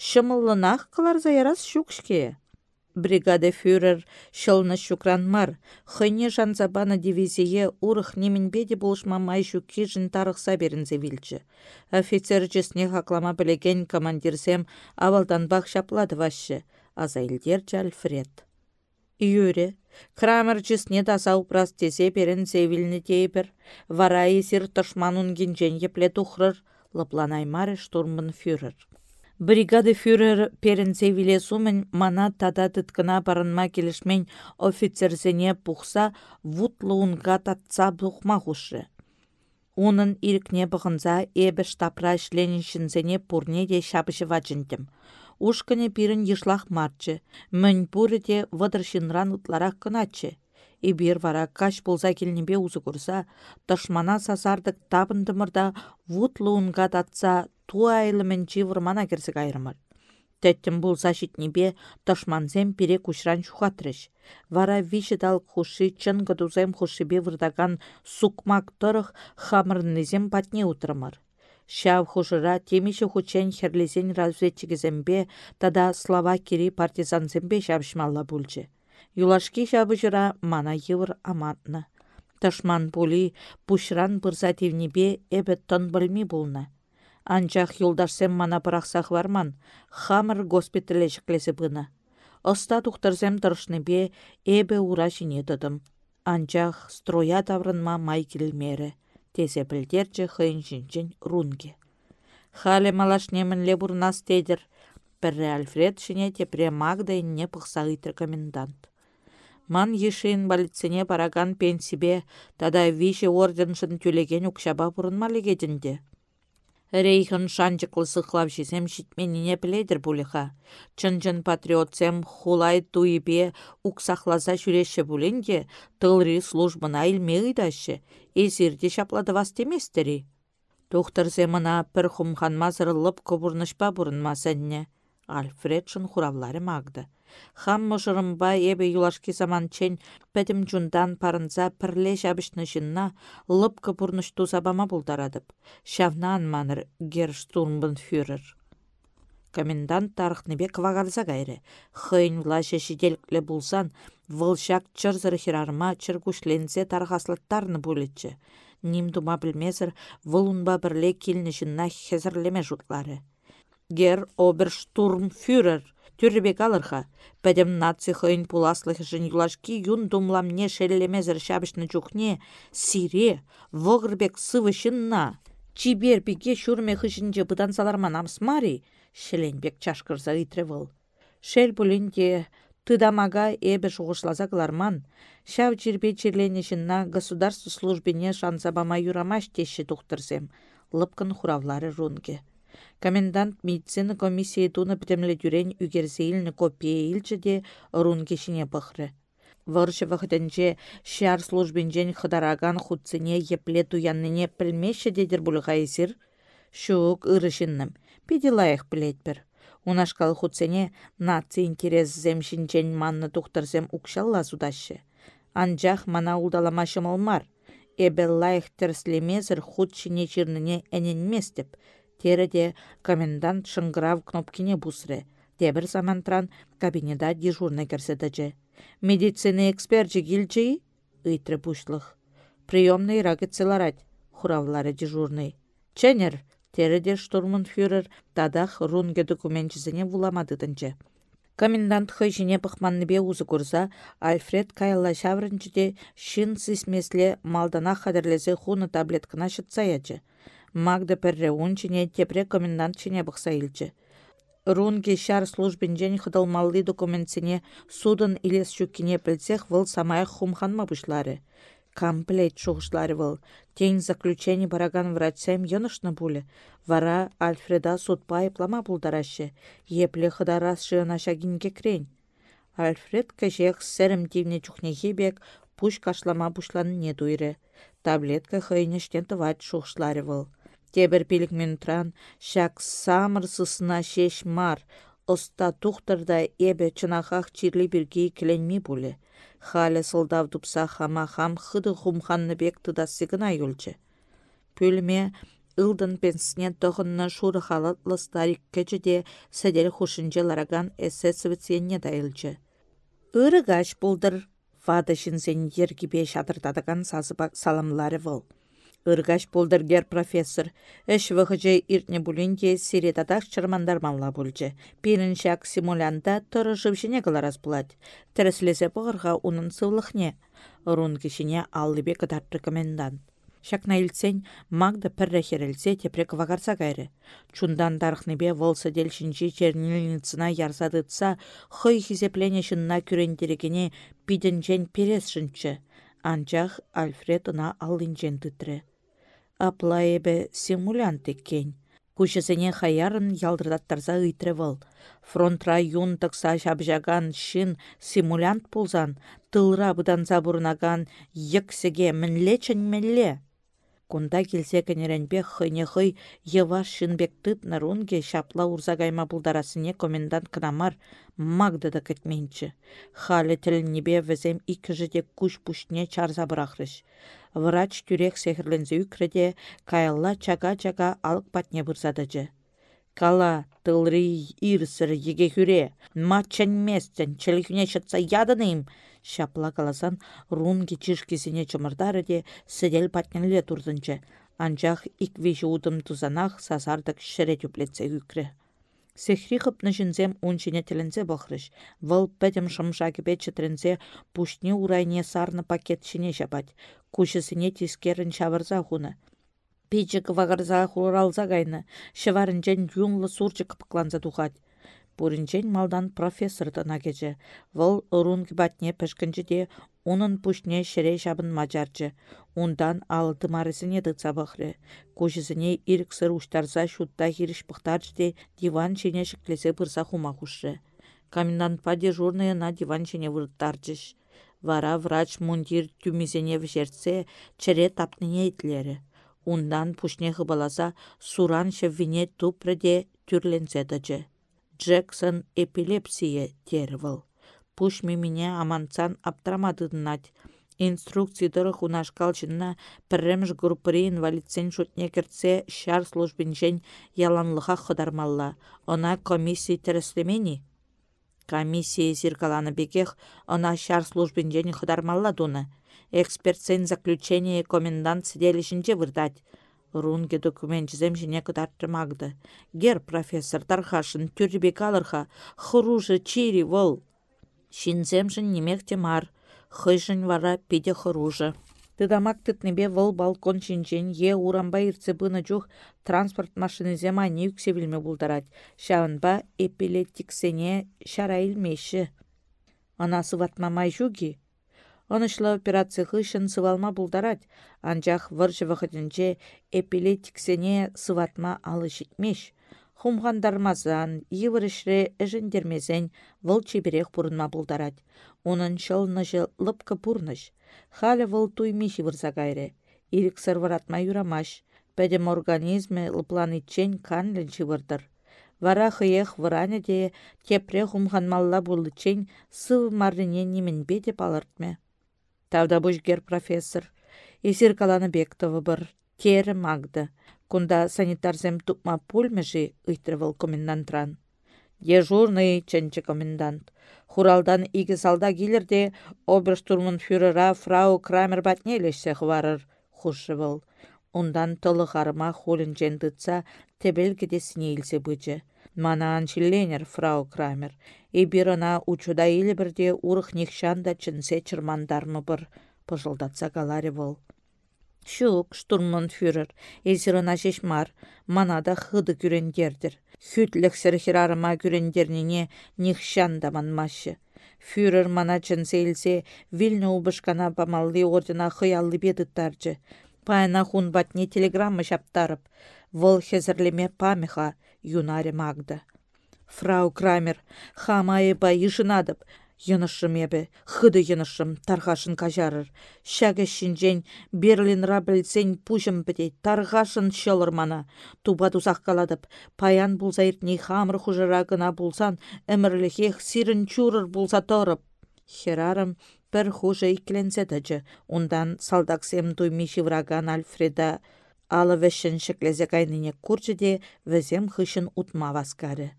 шымыллынах кыларса ярас шукшке бригада фюрер шылны мар. Хыне жанзабана дивизие урых немінбеде болышма майшу кижін тарықса берінзе вилчі. Офицер жесне хаклама білеген командирсем авалдан шаплады вашы. Азайлдер Альфред. Юре, Крамер жесне таза упрас тезе берін зевілні дейбір. Вара есір тұшманун генжен епле тухрыр, лыпланаймары штурмын фюрер. Бригады фюрер перенсе вилесумен мана тада тыткына барынма келішмен офицерзене пухса вутлуынға татса бұқма хушы. Унын иркне бұғынза эбі штапра ішленіншінзене пурне де шабышы ваджындым. Ушкыне пирін ешлах марчы, мін пуры де вадыршынран ұтларақ кыначы. Ибир вара каш болса келнебе узы курса, ташмана сасардық табындымырда вутлуынға татса туа айлымен чивырмана керсік айрымыр. Тәттім болса шитнебе ташманзем пере кушран шухатрыш. Вара виші дал хуши чын гыдузем хушибе вырдаган сукмак тұрық хамырнызем патне утырмыр. Шав хушыра темеші хучен херлезен разведчигізембе тада Словакири партизанзембе шабышмалла бүлчі. Юлашки шабыжыра мана евр аматны. Ташман були пушран бұрза тевнебе әбет тон білмей болны. Анчах юлдашсем мана пырақсақ варман, хамыр госпитале жіклесі бұны. Оста тұқтырзем бе эбе ура жіне дыдым. Анчах строя таврынма май келмері. Тезе білдерчі хыйын жінчін рунге. Халі немін бұрнас тедір. Бірі Альфред шіне тепре Магда не пықсағытыр комендант. Ман ешін параган пенсибе, тада више орденшін түлеген ұқшаба бұрынма легедінде. Рейхін шанчықлы сықлап жесем шитменіне біледір бұлыға. Чын-чын патриотсем хулай туйбе ұқсақласа жүреші бүленде тылри службына илмегі дашы, езірде шаплады вастеместері. Доктор земына пір хумханма зырылып сәнне. Альфред шын хуравлары мағды. Хам мұжырымба ебе юлашки заман чен пәтім жундан парынза пірле жабышны жынна лыпкы бұрнышту забама бұлдарадып. Шавна анманыр герштурмбын фюрер. Комендант тарықныбе квагарза кайры. Хыйн влаще шиделкле булсан, вылшак чырзыр хирарма чыргушленсе тархаслаттарны булетче. Ним тума білмезір, вылунба бірле келіні жынна хезірлеме жұтлары. Гер оберштурмфюрер, Тюрребек алырха. Пәдем наци хыйн пуласлых жын юлашки юн думламне шеллемезір шабышны чухне, сире, вғырбек сывы шынна. Чибер биге шурме хышынче бұдан саларман амсмари, шеленбек чашкырза итревыл. Шел бұлінде тыдамага эбе шуғышлаза кыларман, шав чирбе чирленешінна государство службене шансабама юрамаш теші тухтырсем, лыпкын хуравлары рунге. Комендант медицина комиссия туны бітімлі дүрен үгерзейліні копия илчі де рун кешіне бұқры. Варшы вақытынче шар службенжен хыдараган худсыне епле туянныне пілмеші дедір бұлға есір. Шуық ырышынным, пиде лайық білетбір. Унашкал худсене наци интерес земшінчен манны тухтырзем укшалла судашы. Анжақ мана улдаламашым олмар. Эбел лайық әненместіп, Тереде комендант шыңгырав кнопкине бусре. Тебір самантран кабинеда дежурный керседачы. Медицина эксперт жигилчи? Ыйтры пушлых. Приемный рагыцеларать. Хуравлары дежурный. Ченер, тереде штурманфюрер тадах рунге документчизіне вуламадыдынчы. Комендант хыжине бе узы курса, Альфред кайла шаврынчыде шин сисмесле малдана хадерлезе хуны таблеткына шытсаячы. Магда пірре унчине тепре комендантчине бұқса илчі. Рунге шар службенжен хыдылмалли документсене судын илес жүккене білсех выл самайық хумханма бұшлары. Комплект шуғышлары выл. Тень заключение бараган врачсем йынышны буле. Вара Альфреда судпа плама бұлдарашы. Епле хыдарас шынаша гинге крень. Альфред кәжек сәрім дивне чухнехе бек пуш кашлама бушланы не дуйры. Таблетка хыйныштен тывать шуғышлары выл. Тебір пилік минутран шак самыр сысына шеш мар, ұста тұқтырда эбе чынахақ чирлі біргей кіленмей бұлі. Халі сылдав дұпса хама хам хыды хумханны бек тұдасығына юлчы. Пөліме ылдын пенсіне тұғынны шуры халатлы старик кәчіде сәдел хушынчы лараган эсэсовеценне дайылчы. Үрігаш бұлдыр, фады шынсен ергібе шатырдадыған сазыбак саламлары выл. Үргаш болдыргер профессор. Эш вғыжы иртне бұлінде сиретатақ чырмандар малла бұлжы. Пиріншак симулянда тұры жывшіне кыларас бұлад. Тіріслесе бұғырға унын сывлықне. Рун кішіне аллыбе кыдартты комендант. Шакна илсен магда піррі херелсе тепрек вагарса кайры. Чундан дархныбе волса делшінчі чернильницына ярсадытса, хый хизеплене шынна күрендерегене пиденжен перес шынчы. Анчах Альфредына аллинжен тытры аплайбе симулянт еккен. Кушесене хаярын ялдырдаттарса ыйтрывыл. Фронт район тықса шабжаган шин симулянт пулзан, тылра бұдан забурнаган йксеге мінле. Кунда келсе кенеренбе хыне хый йываш шинбек тыт нарунге шапла урзагайма булдарасыне комендант кынамар магдыда кетменчі. Халі тілінебе візем икі жіде күш пушне чарза бұрақрыш. Врач тюрек сехірлензе үкірде каялла чага-чага алық патне бұрзадыжы. Кала тылры ирсір еге хүре, матчан местен, чілігіне шытса ядыным, Шапла каласан рунги чишкесіне чымырдары де сідел патнеле турдынчы. Анчах иквеші удым тузанах сазардық шыре түплетсе үкірі. Сехри хыпны жінзем унчине тілінзе бұқрыш. Выл пәдім шымша кебе чытрінзе пушне урайне сарны пакет шине жабать. Кушысыне тискерін. Пичік вағырза хуралза гайны. Шыварынчен юнлы сурчы кыпықланза тухать. Пуринчен малдан профессор тына кече. Ұрун батне пешкінчі де унын пушне шере шабын мачарчы. Ундан алды марысыне дытса бұқры. Кушысыне ирксыр уштарса шутта хиріш бұқтарчы де диван чене шіклесе бұрса хума хушры. Комендант дежурные на диван вұрттарчыш. Вара врач мундир тюмизене вжерце чыре тапныне итлері. Ундан пушне хыбаласа суран шеввине тупрыде түрленсе Джексон эпилепсия тервал. Пуш мимине аманцан аптрамадыдынать. Инструкции дыры хунашкал жынна пірремш группыри инвалидсен шутне керце шар службинжен яланлыха хыдармалла. Она комиссия тіріслемени? Комиссия зеркаланы бекех, она шар службинжен хыдармалла дуны. Экспертсен заключение комендант сиделишінче вырдать. Рунге документчизем жіне кыдарттымагды. Гер профессор Тархашын тюрбе калырха, хыружы чири вол. Шинземшін немекте мар, хыжын вара пиде хыружы. Тыдамак тытнебе вол балкон шинчен е урамба ирце быны жух транспорт машинезе мани юксе билме булдарать. Шавынба эпилептиксене шара илмеші. Анасы ватмамай жуги, Онышлы операция хышын сывалма булдарать, анчах выржы вақытынче эпилетиксене сыватма алы житмеш. Хумгандармазан, йывырышре эжендермезен выл чеберех пурынма булдарать. Унын шылныжы лыпкы пурныш. Халя выл туймеші вырза гайре. Ирик сырваратма юрамаш. Пәдем организме лыпланитчен канлен чывырдыр. Вара хыех выране тепре хумганмалла булычен сыв неменбе деп алыртме. Тавда бұжгер профессор. Есір каланы бектовы бір. Тері мағды. Кунда санитарзем тупма пульмежи ыйтрывал комендантран. Дежурный ченче комендант. Хуралдан игі салда келерде оберштурманфюрера фрау Крамер батнелешсе хварыр хушывал. Ундан тылы харыма хулін жендытса тебелгеде снейлсе бычы. Мана анчилленер, фрау Крамер. Эбирына учуда илі бірде урық нехшан да чынсе чырмандармы бір, пыжылдатса галаре бол. Шук, штурманфюрер, езірына шешмар, манада хыды күрендердір. Хүтлік сірхирарыма күрендерніне нехшан да манмашы. Фюрер мана чынсе илсе, Вильна убышкана памалли ордена хыяллы бедыттарчы. Паяна хун батне телеграмма шаптарып. Вăл хезірлеме памеха, юнаре магда. Фрау Крамер, хамайы ба йышынадып, Йынышым ебе, хыды йынышым, тарғашын кажарыр. Шәгі шинжен, Берлин рабілсен пушым бітей, тарғашын шылыр мана. Туба тузақ каладып, паян бұлза иртней хамыр хужыра гына бұлсан, әмірліхех сирін чурыр бұлса торып. Херарым бір хуже икленсе дәжі, ондан салдаксем туймеші враган Альфреда алы вәшін шеклезе кайныне курчыде візем хышын утма васкары.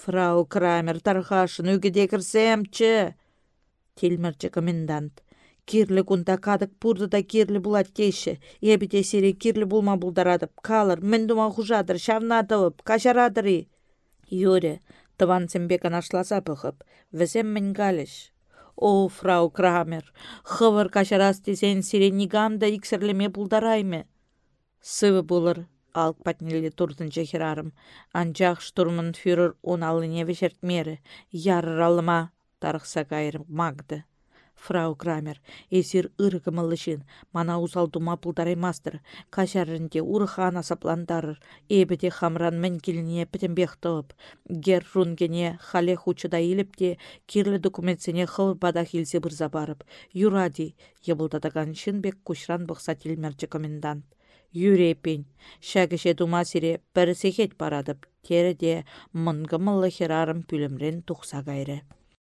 Фрау Крамер тархашын үгіде кірсемчі. Тилмірчі комендант. Кирлі кунда кадык пурды да кирлі булат кейші. Ебіде сире кирлі булма булдарадып. Калыр, мен дума хужадыр, шавнадылып, кашарадыры. Юре, тыван сембек анашласа бұғып. Візем мен. О, фрау Крамер, хывыр кашарас десен сире нигамда иксірлеме булдарайме. Сывы булыр, алк патнелі турдынча херарым. Анчах штурман фюрер он алыне вешертмері. Ярыр алыма, тарықса кайрым мағды. Фрау Крамер, эсир ыргымылышын, мана усал дума пулдараймастыр, кашарынде урхана сапландарыр, эбіде хамран мен келіне бехтоп. Гер рунгене хале хучыда иліпте, кирлі документсене хыл бада хилсе бірза барып. Юради, ебылдадаган бек кушран бұқса комендант юрепин. Шәгіше думасире бірісі хет барадып, тереде мұнғы мұлы херарым пүлімрен тұқса гайры.